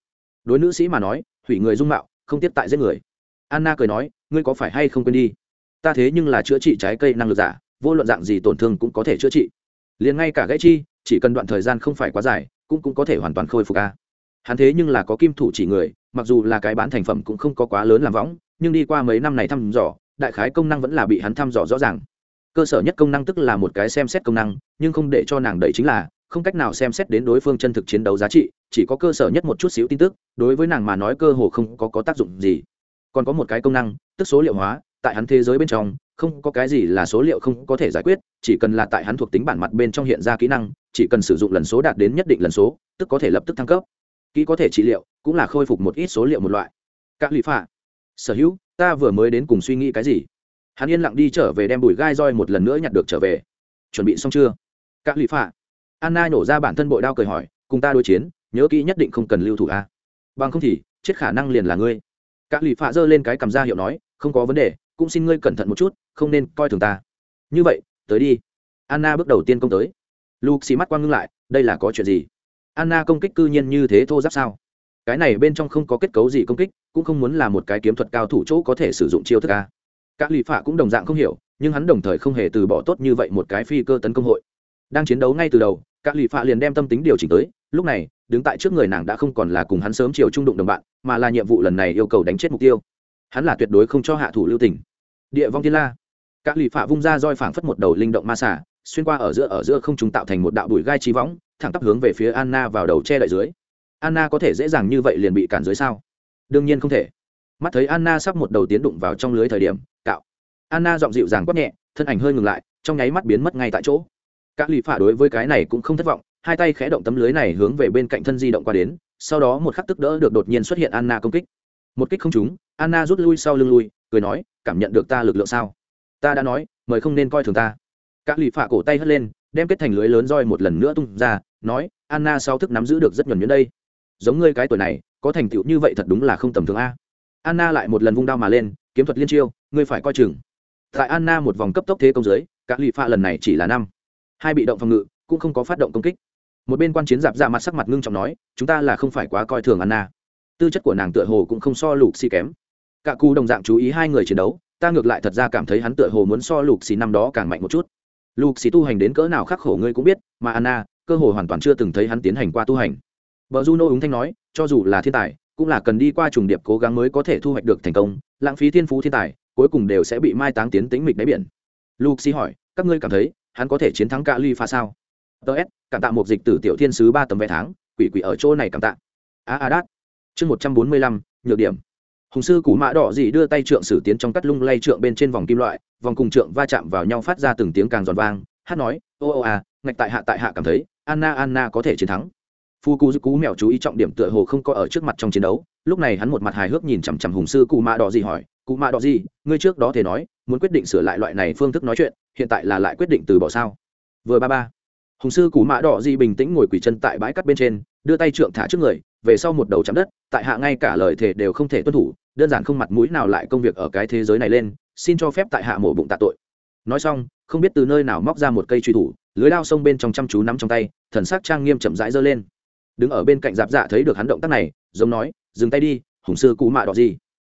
Đối nữ sĩ mà nói, hủy người dung mạo, không tiếp tại giết người. Anna cười nói, ngươi có phải hay không quên đi? Ta thế nhưng là chữa trị trái cây năng lực giả, vô luận dạng gì tổn thương cũng có thể chữa trị. Liền ngay cả gãy chi, chỉ cần đoạn thời gian không phải quá dài, cũng cũng có thể hoàn toàn khôi phục ca hắn thế nhưng là có kim thủ chỉ người, mặc dù là cái bán thành phẩm cũng không có quá lớn làm võng, nhưng đi qua mấy năm này thăm dò, đại khái công năng vẫn là bị hắn thăm dò rõ ràng. Cơ sở nhất công năng tức là một cái xem xét công năng, nhưng không để cho nàng đẩy chính là, không cách nào xem xét đến đối phương chân thực chiến đấu giá trị chỉ có cơ sở nhất một chút xíu tin tức đối với nàng mà nói cơ hồ không có, có tác dụng gì. Còn có một cái công năng tức số liệu hóa tại hắn thế giới bên trong không có cái gì là số liệu không có thể giải quyết chỉ cần là tại hắn thuộc tính bản mặt bên trong hiện ra kỹ năng chỉ cần sử dụng lần số đạt đến nhất định lần số tức có thể lập tức thăng cấp. Kỹ có thể trị liệu cũng là khôi phục một ít số liệu một loại. Các lụy phạ. Sở hữu ta vừa mới đến cùng suy nghĩ cái gì? Hắn yên lặng đi trở về đem bùi gai roi một lần nữa nhặt được trở về. Chuẩn bị xong chưa? Các lụy phạ. Anna nổ ra bản thân bội đao cười hỏi cùng ta đối chiến nhớ kỹ nhất định không cần lưu thủ a. Bằng không thì, chết khả năng liền là ngươi. Các lì phạ giơ lên cái cầm ra hiệu nói, không có vấn đề, cũng xin ngươi cẩn thận một chút, không nên coi thường ta. Như vậy, tới đi. Anna bước đầu tiên công tới. Luke xì mắt quang ngưng lại, đây là có chuyện gì? Anna công kích cư nhiên như thế thô giáp sao? Cái này bên trong không có kết cấu gì công kích, cũng không muốn là một cái kiếm thuật cao thủ chỗ có thể sử dụng chiêu thức a. Các lì phạ cũng đồng dạng không hiểu, nhưng hắn đồng thời không hề từ bỏ tốt như vậy một cái phi cơ tấn công hội. Đang chiến đấu ngay từ đầu các lì phạ liền đem tâm tính điều chỉnh tới, lúc này đứng tại trước người nàng đã không còn là cùng hắn sớm chiều trung đụng đồng bạn, mà là nhiệm vụ lần này yêu cầu đánh chết mục tiêu. Hắn là tuyệt đối không cho hạ thủ lưu tình. Địa vong thiên la. Các lì phạ vung ra roi phảng phất một đầu linh động ma xả xuyên qua ở giữa ở giữa không trùng tạo thành một đạo bụi gai trí võng, thẳng tắp hướng về phía anna vào đầu che đậy dưới. Anna có thể dễ dàng như vậy liền bị cản dưới sao? Đương nhiên không thể. Mắt thấy anna sắp một đầu tiến đụng vào trong lưới thời điểm, cạo. Anna giọng dịu dàng quát nhẹ, thân ảnh hơi ngừng lại, trong nháy mắt biến mất ngay tại chỗ. Các lì phả đối với cái này cũng không thất vọng hai tay khẽ động tấm lưới này hướng về bên cạnh thân di động qua đến, sau đó một khắc tức đỡ được đột nhiên xuất hiện anna công kích. Một kích không trúng, anna rút lui sau lưng lui, cười nói, cảm nhận được ta lực lượng sao? Ta đã nói, mời không nên coi thường ta. Các lì phạ cổ tay hất lên, đem kết thành lưới lớn roi một lần nữa tung ra, nói, anna sau thức nắm giữ được rất nhuẩn nhuyễn đây. Giống ngươi cái tuổi này, có thành tựu như vậy thật đúng là không tầm thường a. Anna lại một lần vung đao mà lên, kiếm thuật liên chiêu, ngươi phải coi chừng. Tại anna một vòng cấp tốc thế công giới các lì phạ lần này chỉ là năm. Hai bị động phòng ngự, cũng không có phát động công kích một bên quan chiến dạp ra dạ mặt sắc mặt ngưng trọng nói, chúng ta là không phải quá coi thường anna. Tư chất của nàng tựa hồ cũng không so lục xì kém. Cả cù đồng dạng chú ý hai người chiến đấu, ta ngược lại thật ra cảm thấy hắn tựa hồ muốn so lục xì năm đó càng mạnh một chút. Lục xì tu hành đến cỡ nào khắc khổ ngươi cũng biết, mà anna, cơ hồ hoàn toàn chưa từng thấy hắn tiến hành qua tu hành. Vợ juno ứng thanh nói, cho dù là thiên tài, cũng là cần đi qua trùng điệp cố gắng mới có thể thu hoạch được thành công, lãng phí thiên phú thiên tài, cuối cùng đều sẽ bị mai táng tiến tính mịch đáy biển. Lục xì hỏi, các ngươi cảm thấy hắn có thể chiến thắng cả ly pha sao? Ts cảm tạ một dịch tử tiểu thiên sứ ba tầm vé tháng, quỷ quỷ ở chỗ này cảm tạ. A a đát. Chương một trăm bốn mươi lăm, nhược điểm. Hùng sư củ mã đỏ dị đưa tay trượng sử tiến trong cắt lung lay trượng bên trên vòng kim loại, vòng cùng trượng va chạm vào nhau phát ra từng tiếng càng giòn vang, hát nói, ô ô à ngạch tại hạ tại hạ cảm thấy, anna anna có thể chiến thắng. Phu cú cú mèo chú ý trọng điểm tựa hồ không có ở trước mặt trong chiến đấu, lúc này hắn một mặt hài hước nhìn chằm chằm hùng sư cụ mạ đỏ gì hỏi cụ mạ đỏ gì, ngươi trước đó thể nói, muốn quyết định sửa lại loại này phương thức nói chuyện, hiện tại là lại quyết định từ bỏ sao? Vừa ba ba hùng sư cụ mạ đỏ di bình tĩnh ngồi quỳ chân tại bãi cắt bên trên, đưa tay trượng thả trước người, về sau một đầu chạm đất, tại hạ ngay cả lời thề đều không thể tuân thủ, đơn giản không mặt mũi nào lại công việc ở cái thế giới này lên, xin cho phép tại hạ mổ bụng tạ tội. Nói xong, không biết từ nơi nào móc ra một cây truy thủ, lưới lao sông bên trong chăm chú nắm trong tay, thần sắc trang nghiêm chậm rãi giơ lên. Đứng ở bên cạnh dạp dạ thấy được hắn động tác này, giống nói, dừng tay đi, hùng sư cụ mạ đỏ gì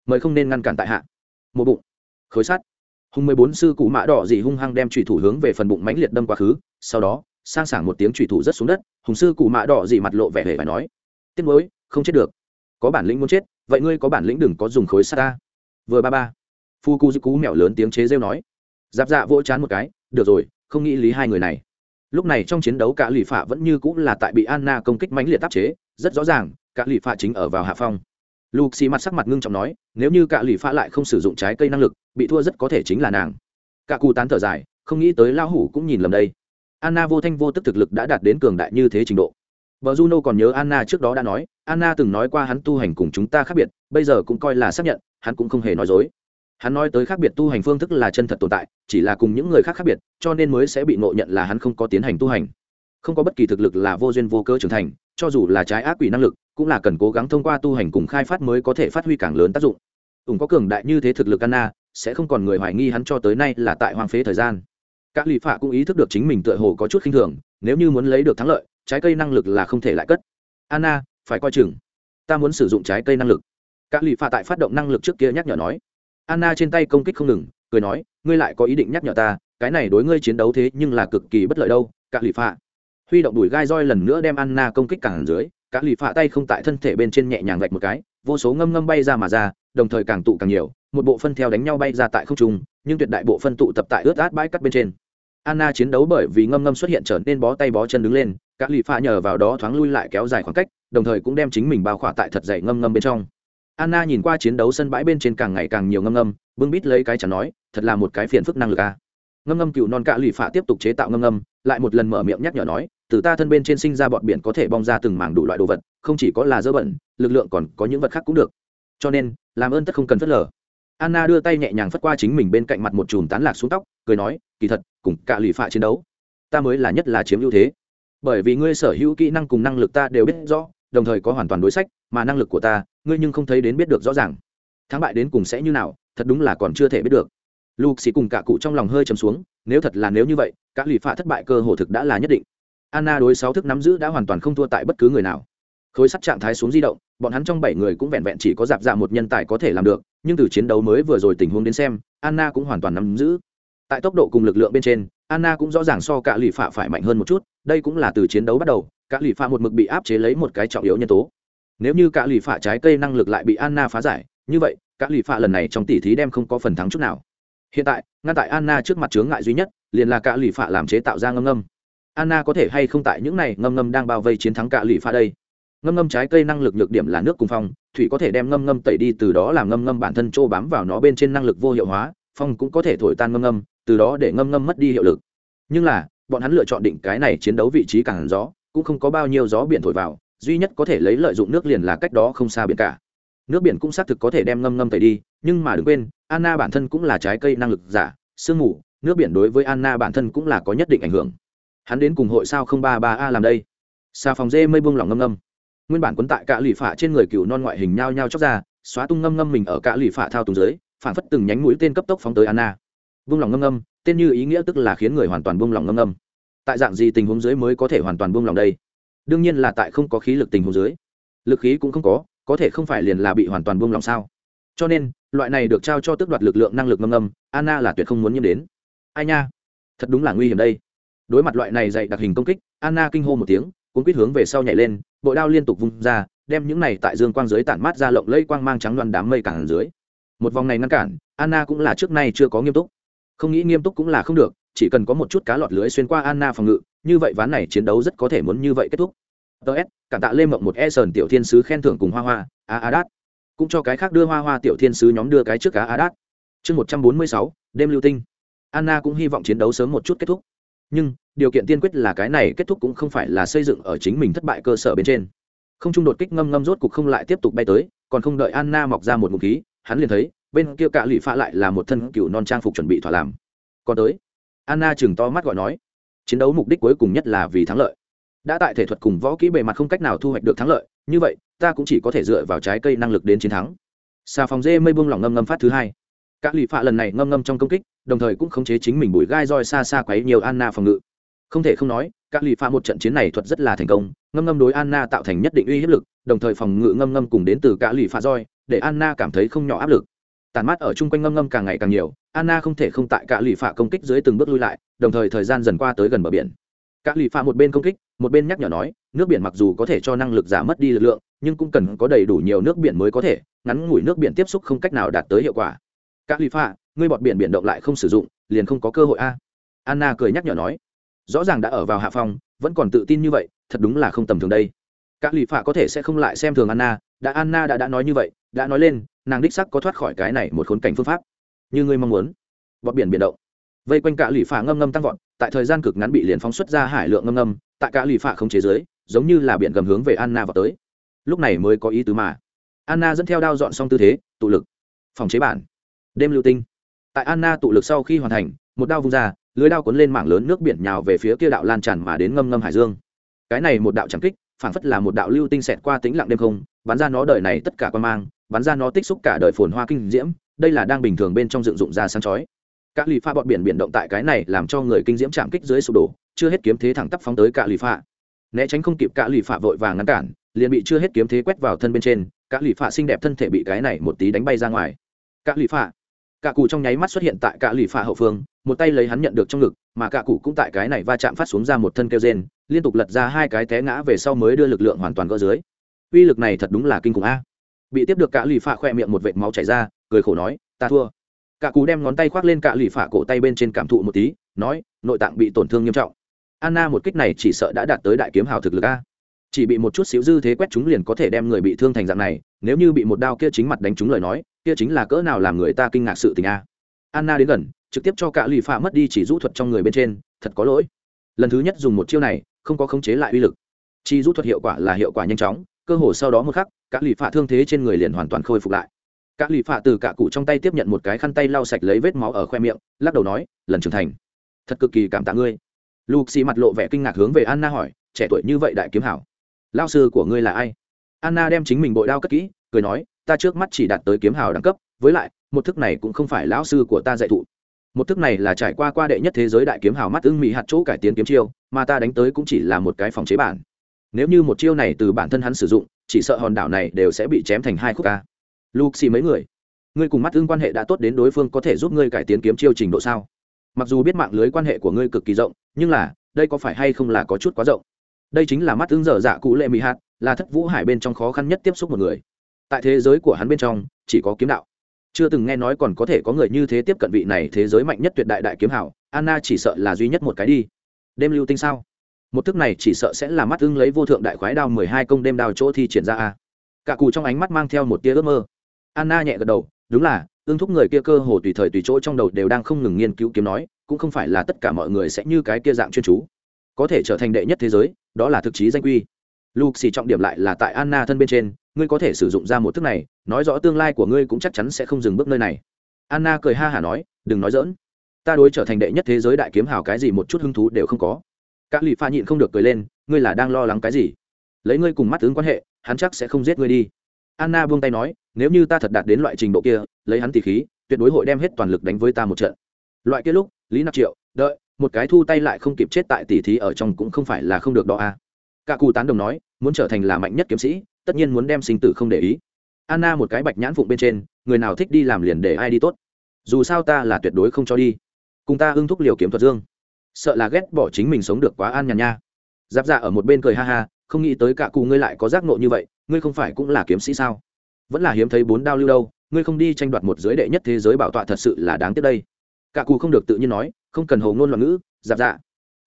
mời không nên ngăn cản tại hạ. Một bụng. Khối sắt. Hùng mười bốn sư cụ mạ đỏ gì hung hăng đem truy thủ hướng về phần bụng mãnh liệt đâm quá khứ, sau đó sang sảng một tiếng trùy thủ rất xuống đất, hùng sư cụ mạ đỏ dị mặt lộ vẻ hề phải nói, tiếc nuối, không chết được. Có bản lĩnh muốn chết, vậy ngươi có bản lĩnh đừng có dùng khối sát ta. Vừa ba ba, phu cu dư cú mèo lớn tiếng chế rêu nói, giáp dạ vỗ chán một cái, được rồi, không nghĩ lý hai người này. Lúc này trong chiến đấu cả lì phạ vẫn như cũng là tại bị anna công kích mãnh liệt áp chế, rất rõ ràng, cả lì phạ chính ở vào hạ phong. Lục xì mặt sắc mặt ngưng trọng nói, nếu như cả lì phạ lại không sử dụng trái cây năng lực, bị thua rất có thể chính là nàng. Cả cụ tán thở dài, không nghĩ tới lao hủ cũng nhìn lầm đây anna vô thanh vô tức thực lực đã đạt đến cường đại như thế trình độ. Vợ juno còn nhớ anna trước đó đã nói, anna từng nói qua hắn tu hành cùng chúng ta khác biệt, bây giờ cũng coi là xác nhận, hắn cũng không hề nói dối. Hắn nói tới khác biệt tu hành phương thức là chân thật tồn tại, chỉ là cùng những người khác khác biệt, cho nên mới sẽ bị ngộ nhận là hắn không có tiến hành tu hành. Không có bất kỳ thực lực là vô duyên vô cơ trưởng thành, cho dù là trái ác quỷ năng lực, cũng là cần cố gắng thông qua tu hành cùng khai phát mới có thể phát huy càng lớn tác dụng. Ủng có cường đại như thế thực lực anna, sẽ không còn người hoài nghi hắn cho tới nay là tại hoang phế thời gian các lì phạ cũng ý thức được chính mình tựa hồ có chút khinh thường, nếu như muốn lấy được thắng lợi, trái cây năng lực là không thể lại cất. Anna, phải coi chừng. Ta muốn sử dụng trái cây năng lực. Các lì phạ tại phát động năng lực trước kia nhắc nhở nói. Anna trên tay công kích không ngừng, cười nói, ngươi lại có ý định nhắc nhở ta, cái này đối ngươi chiến đấu thế nhưng là cực kỳ bất lợi đâu các lì phạ. Huy động đùi gai roi lần nữa đem anna công kích càng dưới các lì phạ tay không tại thân thể bên trên nhẹ nhàng gạch một cái, vô số ngâm ngâm bay ra mà ra, đồng thời càng tụ càng nhiều, một bộ phân theo đánh nhau bay ra tại không trung nhưng tuyệt đại bộ phân tụ tập tại ướt át bãi cắt bên trên. Anna chiến đấu bởi vì ngâm ngâm xuất hiện trở nên bó tay bó chân đứng lên, các lì pha nhờ vào đó thoáng lui lại kéo dài khoảng cách, đồng thời cũng đem chính mình bao khỏa tại thật dày ngâm ngâm bên trong. Anna nhìn qua chiến đấu sân bãi bên trên càng ngày càng nhiều ngâm ngâm, bưng bít lấy cái chẳng nói, thật là một cái phiền phức năng lực a. Ngâm ngâm cựu non cạ lụy phạ tiếp tục chế tạo ngâm ngâm, lại một lần mở miệng nhắc nhở nói, từ ta thân bên trên sinh ra bọn biển có thể bong ra từng mảng đủ loại đồ vật, không chỉ có là dơ bẩn, lực lượng còn có những vật khác cũng được. Cho nên, làm ơn tất không cần phớt lờ anna đưa tay nhẹ nhàng phất qua chính mình bên cạnh mặt một chùm tán lạc xuống tóc, cười nói, kỳ thật, cùng cả lì phạ chiến đấu, ta mới là nhất là chiếm ưu thế. Bởi vì ngươi sở hữu kỹ năng cùng năng lực ta đều biết rõ, đồng thời có hoàn toàn đối sách, mà năng lực của ta, ngươi nhưng không thấy đến biết được rõ ràng. Thắng bại đến cùng sẽ như nào, thật đúng là còn chưa thể biết được. Lục xì cùng cả cụ trong lòng hơi trầm xuống, nếu thật là nếu như vậy các lì phạ thất bại cơ hồ thực đã là nhất định. Anna đối sáu thức nắm giữ đã hoàn toàn không thua tại bất cứ người nào. Khối sắt trạng thái xuống di động, bọn hắn trong bảy người cũng vẹn vẹn chỉ có dạp dạ một nhân tài có thể làm được nhưng từ chiến đấu mới vừa rồi tình huống đến xem, anna cũng hoàn toàn nắm giữ. Tại tốc độ cùng lực lượng bên trên, anna cũng rõ ràng so cả lì phạ phải mạnh hơn một chút, đây cũng là từ chiến đấu bắt đầu, cả lì phạ một mực bị áp chế lấy một cái trọng yếu nhân tố. Nếu như cả lì phạ trái cây năng lực lại bị anna phá giải, như vậy, cả lì phạ lần này trong tỷ thí đem không có phần thắng chút nào. Hiện tại, ngăn tại anna trước mặt chướng ngại duy nhất, liền là cả lì phạ làm chế tạo ra ngâm ngâm. Anna có thể hay không tại những này ngâm ngâm đang bao vây chiến thắng cả lì phạ đây? Ngâm ngâm trái cây năng lực nhược điểm là nước cùng phong thủy có thể đem ngâm ngâm tẩy đi, từ đó làm ngâm ngâm bản thân trô bám vào nó bên trên năng lực vô hiệu hóa, phong cũng có thể thổi tan ngâm ngâm, từ đó để ngâm ngâm mất đi hiệu lực. Nhưng là, bọn hắn lựa chọn định cái này chiến đấu vị trí càng gió, cũng không có bao nhiêu gió biển thổi vào, duy nhất có thể lấy lợi dụng nước liền là cách đó không xa biển cả. Nước biển cũng xác thực có thể đem ngâm ngâm tẩy đi, nhưng mà đừng quên, anna bản thân cũng là trái cây năng lực giả, sương mù, nước biển đối với anna bản thân cũng là có nhất định ảnh hưởng. Hắn đến cùng hội sao không ba ba a làm đây? Xà phòng dê mây buông lỏng ngâm ngâm nguyên bản quấn tại cạ lụy phả trên người cừu non ngoại hình nhao nhao chóc ra, xóa tung ngâm ngâm mình ở cạ lụy phả thao tùng dưới phản phất từng nhánh mũi tên cấp tốc phóng tới anna. Buông lỏng ngâm ngâm, tên như ý nghĩa tức là khiến người hoàn toàn buông lỏng ngâm ngâm. Tại dạng gì tình huống dưới mới có thể hoàn toàn buông lỏng đây? Đương nhiên là tại không có khí lực tình huống dưới. Lực khí cũng không có có thể không phải liền là bị hoàn toàn buông lỏng sao? Cho nên, loại này được trao cho tước đoạt lực lượng năng lực ngâm ngâm, anna là tuyệt không muốn nhiễm đến. Ai nha? Thật đúng là nguy hiểm đây. Đối mặt loại này dạy đặc hình công kích, anna kinh hô một tiếng, cuốn quýt hướng về sau nhảy lên bội đao liên tục vung ra, đem những này tại dương quang dưới tản mát ra lộng lây quang mang trắng loan đám mây cản dưới. Một vòng này ngăn cản, anna cũng là trước nay chưa có nghiêm túc. Không nghĩ nghiêm túc cũng là không được, chỉ cần có một chút cá lọt lưới xuyên qua anna phòng ngự, như vậy ván này chiến đấu rất có thể muốn như vậy kết thúc. Ts cảm tạ lê mộng một e sờn tiểu thiên sứ khen thưởng cùng hoa hoa, a a đát. Cũng cho cái khác đưa hoa hoa tiểu thiên sứ nhóm đưa cái trước cá a đát. Chương một trăm bốn mươi sáu, đêm lưu tinh. Anna cũng hy vọng chiến đấu sớm một chút kết thúc. Nhưng điều kiện tiên quyết là cái này kết thúc cũng không phải là xây dựng ở chính mình thất bại cơ sở bên trên. Không trung đột kích ngâm ngâm rốt cục không lại tiếp tục bay tới, còn không đợi anna mọc ra một ngụm khí, hắn liền thấy, bên kia cạ lụy pha lại là một thân cựu non trang phục chuẩn bị thỏa làm. Còn tới, anna chừng to mắt gọi nói, chiến đấu mục đích cuối cùng nhất là vì thắng lợi. Đã tại thể thuật cùng võ kỹ bề mặt không cách nào thu hoạch được thắng lợi, như vậy, ta cũng chỉ có thể dựa vào trái cây năng lực đến chiến thắng. Xà phòng dê mây buông lỏng ngâm ngâm phát thứ hai. Các lụy phạ lần này ngâm ngâm trong công kích, đồng thời cũng khống chế chính mình bụi gai roi xa xa quấy nhiều anna phòng ngự không thể không nói, các lì pha một trận chiến này thuật rất là thành công, ngâm ngâm đối anna tạo thành nhất định uy hiếp lực, đồng thời phòng ngự ngâm ngâm cùng đến từ cả lì pha roi, để anna cảm thấy không nhỏ áp lực. Tàn mát ở chung quanh ngâm ngâm càng ngày càng nhiều, anna không thể không tại cả lì pha công kích dưới từng bước lui lại, đồng thời thời gian dần qua tới gần bờ biển. Các lì pha một bên công kích, một bên nhắc nhở nói, nước biển mặc dù có thể cho năng lực giả mất đi lực lượng, nhưng cũng cần có đầy đủ nhiều nước biển mới có thể, ngắn ngủi nước biển tiếp xúc không cách nào đạt tới hiệu quả. Các lì pha, ngươi bọt biển biển động lại không sử dụng, liền không có cơ hội a. Anna cười nhắc nhở nói rõ ràng đã ở vào hạ phòng vẫn còn tự tin như vậy, thật đúng là không tầm thường đây. Các lụy phạ có thể sẽ không lại xem thường anna, đã anna đã đã nói như vậy, đã nói lên, nàng đích sắc có thoát khỏi cái này một khốn cảnh phương pháp. Như ngươi mong muốn. Bọt biển biển động. Vây quanh cả lụy phạ ngâm ngâm tăng vọt, tại thời gian cực ngắn bị liền phóng xuất ra hải lượng ngâm ngâm, tại cả lụy phạ không chế giới, giống như là biển gầm hướng về anna vào tới. Lúc này mới có ý tứ mà. Anna dẫn theo đao dọn xong tư thế, tụ lực. Phòng chế bản. Đêm lưu tinh. Tại anna tụ lực sau khi hoàn thành, một đao vung ra lưới đao cuốn lên mảng lớn nước biển nhào về phía kia đạo lan tràn mà đến ngâm ngâm hải dương. Cái này một đạo chẳng kích, phảng phất là một đạo lưu tinh xẹt qua tĩnh lặng đêm không, bắn ra nó đời này tất cả quan mang, bắn ra nó tích xúc cả đời phồn hoa kinh diễm, đây là đang bình thường bên trong dựng dụng ra sáng chói. Các lì pha bọn biển biển động tại cái này làm cho người kinh diễm chạm kích dưới sụp đổ, chưa hết kiếm thế thẳng tắp phóng tới cả lì pha. Né tránh không kịp cả lì pha vội vàng ngăn cản, liền bị chưa hết kiếm thế quét vào thân bên trên, cả lì pha xinh đẹp thân thể bị cái này một tí đánh bay ra ngoài. Cả lì pha cả cụ trong nháy mắt xuất hiện tại cả lì Phà hậu phương, một tay lấy hắn nhận được trong ngực, mà cả cụ cũng tại cái này va chạm phát xuống ra một thân kêu rên, liên tục lật ra hai cái té ngã về sau mới đưa lực lượng hoàn toàn gỡ dưới. Uy lực này thật đúng là kinh khủng a. Bị tiếp được cả lì Phà khỏe miệng một vệt máu chảy ra, cười khổ nói, ta thua. Cả cụ đem ngón tay khoác lên cả lì Phà cổ tay bên trên cảm thụ một tí, nói, nội tạng bị tổn thương nghiêm trọng. Anna một kích này chỉ sợ đã đạt tới đại kiếm hào thực lực a. Chỉ bị một chút xíu dư thế quét chúng liền có thể đem người bị thương thành dạng này, nếu như bị một đao kia chính mặt đánh trúng lời nói kia chính là cỡ nào làm người ta kinh ngạc sự tình a. Anna đến gần, trực tiếp cho cả lì phạ mất đi chỉ rũ thuật trong người bên trên, thật có lỗi. Lần thứ nhất dùng một chiêu này, không có khống chế lại uy lực. Chi rũ thuật hiệu quả là hiệu quả nhanh chóng, cơ hồ sau đó một khắc, cả lì phạ thương thế trên người liền hoàn toàn khôi phục lại. Các lì phạ từ cả cụ trong tay tiếp nhận một cái khăn tay lau sạch lấy vết máu ở khoe miệng, lắc đầu nói, lần trưởng thành, thật cực kỳ cảm tạ ngươi. Lục xì mặt lộ vẻ kinh ngạc hướng về anna hỏi, trẻ tuổi như vậy đại kiếm hảo, lao sư của ngươi là ai? Anna đem chính mình bội đao cất kỹ, cười nói ta trước mắt chỉ đạt tới kiếm hào đẳng cấp, với lại, một thức này cũng không phải lão sư của ta dạy thụ. Một thức này là trải qua qua đệ nhất thế giới đại kiếm hào mắt ưng mỹ hạt chỗ cải tiến kiếm chiêu, mà ta đánh tới cũng chỉ là một cái phòng chế bản. Nếu như một chiêu này từ bản thân hắn sử dụng, chỉ sợ hòn đảo này đều sẽ bị chém thành hai khúc ca. Lục xì mấy người? Ngươi cùng mắt ưng quan hệ đã tốt đến đối phương có thể giúp ngươi cải tiến kiếm chiêu trình độ sao? Mặc dù biết mạng lưới quan hệ của ngươi cực kỳ rộng, nhưng là, đây có phải hay không là có chút quá rộng? Đây chính là mắt ưng dở dạ cụ lệ mỹ hạt, là thất vũ hải bên trong khó khăn nhất tiếp xúc một người tại thế giới của hắn bên trong, chỉ có kiếm đạo. Chưa từng nghe nói còn có thể có người như thế tiếp cận vị này thế giới mạnh nhất tuyệt đại đại kiếm hảo anna chỉ sợ là duy nhất một cái đi. Đêm lưu tinh sao? Một thức này chỉ sợ sẽ là mắt ưng lấy vô thượng đại khoái đao mười hai công đêm đao chỗ thi triển ra a. Cả cù trong ánh mắt mang theo một tia ước mơ. Anna nhẹ gật đầu, đúng là ưng thúc người kia cơ hồ tùy thời tùy chỗ trong đầu đều đang không ngừng nghiên cứu kiếm nói, cũng không phải là tất cả mọi người sẽ như cái kia dạng chuyên chú. Có thể trở thành đệ nhất thế giới, đó là thực chí danh quy. Lục xì trọng điểm lại là tại anna thân bên trên ngươi có thể sử dụng ra một thức này, nói rõ tương lai của ngươi cũng chắc chắn sẽ không dừng bước nơi này. Anna cười ha hả nói, đừng nói dỡn ta đối trở thành đệ nhất thế giới đại kiếm hào cái gì một chút hứng thú đều không có. Các lụy pha nhịn không được cười lên, ngươi là đang lo lắng cái gì? Lấy ngươi cùng mắt tướng quan hệ, hắn chắc sẽ không giết ngươi đi. Anna buông tay nói, nếu như ta thật đạt đến loại trình độ kia, lấy hắn tỷ khí, tuyệt đối hội đem hết toàn lực đánh với ta một trận. Loại kia lúc, lý nạp triệu, đợi, một cái thu tay lại không kịp chết tại tỷ thí ở trong cũng không phải là không được đo a à. cả cụ tán đồng nói, muốn trở thành là mạnh nhất kiếm sĩ tất nhiên muốn đem sinh tử không để ý. Anna một cái bạch nhãn phụng bên trên, người nào thích đi làm liền để ai đi tốt. Dù sao ta là tuyệt đối không cho đi. Cùng ta hưng thúc liều kiếm thuật dương. Sợ là ghét bỏ chính mình sống được quá an nhàn nha. Giáp dạ ở một bên cười ha ha, không nghĩ tới cả cụ ngươi lại có giác nộ như vậy, ngươi không phải cũng là kiếm sĩ sao? Vẫn là hiếm thấy bốn đao lưu đâu, ngươi không đi tranh đoạt một giới đệ nhất thế giới bảo tọa thật sự là đáng tiếc đây. Cả cụ không được tự nhiên nói, không cần hồ ngôn loạn ngữ, giáp dạ.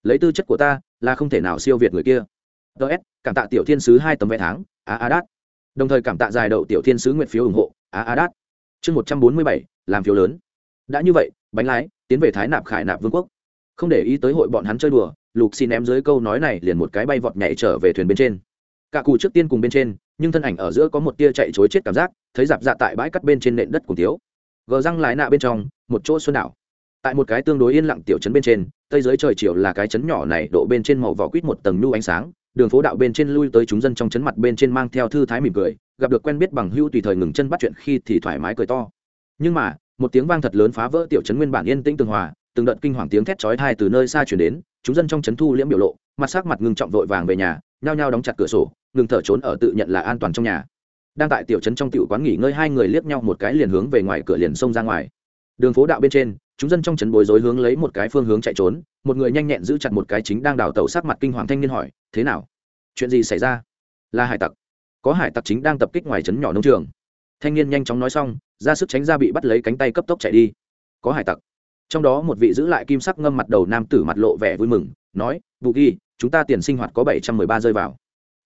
Lấy tư chất của ta, là không thể nào siêu việt người kia ts cảm tạ tiểu thiên sứ hai tấm vé tháng a a đát. Đồng thời cảm tạ dài đậu tiểu thiên sứ nguyện phiếu ủng hộ a a đát. Chương một trăm bốn mươi bảy, làm phiếu lớn. Đã như vậy, bánh lái, tiến về thái nạp khải nạp vương quốc. Không để ý tới hội bọn hắn chơi đùa, lục xin ném dưới câu nói này liền một cái bay vọt nhảy trở về thuyền bên trên. Cả cụ trước tiên cùng bên trên, nhưng thân ảnh ở giữa có một tia chạy chối chết cảm giác, thấy dạp dạ tại bãi cắt bên trên nền đất cùng thiếu. Gờ răng lái nạ bên trong, một chỗ xuân đảo. Tại một cái tương đối yên lặng tiểu trấn bên trên, tây dưới trời chiều là cái trấn nhỏ này, độ bên trên màu vỏ quýt một tầng nhu ánh sáng đường phố đạo bên trên lui tới chúng dân trong trấn mặt bên trên mang theo thư thái mỉm cười, gặp được quen biết bằng hưu tùy thời ngừng chân bắt chuyện khi thì thoải mái cười to. Nhưng mà, một tiếng vang thật lớn phá vỡ tiểu trấn nguyên bản yên tĩnh tường hòa, từng đợt kinh hoàng tiếng thét chói tai từ nơi xa chuyển đến, chúng dân trong trấn thu liễm biểu lộ, mặt sắc mặt ngưng trọng vội vàng về nhà, nhao nhao đóng chặt cửa sổ, ngừng thở trốn ở tự nhận là an toàn trong nhà. Đang tại tiểu trấn trong tiểu quán nghỉ ngơi hai người liếc nhau một cái liền hướng về ngoài cửa liền xông ra ngoài đường phố đạo bên trên, chúng dân trong trấn bối rối hướng lấy một cái phương hướng chạy trốn, một người nhanh nhẹn giữ chặt một cái chính đang đào tẩu sát mặt kinh hoàng thanh niên hỏi, thế nào? Chuyện gì xảy ra? Là hải tặc. Có hải tặc chính đang tập kích ngoài trấn nhỏ nông trường. Thanh niên nhanh chóng nói xong, ra sức tránh ra bị bắt lấy cánh tay cấp tốc chạy đi. Có hải tặc. Trong đó một vị giữ lại kim sắc ngâm mặt đầu nam tử mặt lộ vẻ vui mừng, nói, bù ghi, chúng ta tiền sinh hoạt có bảy trăm mười ba rơi vào.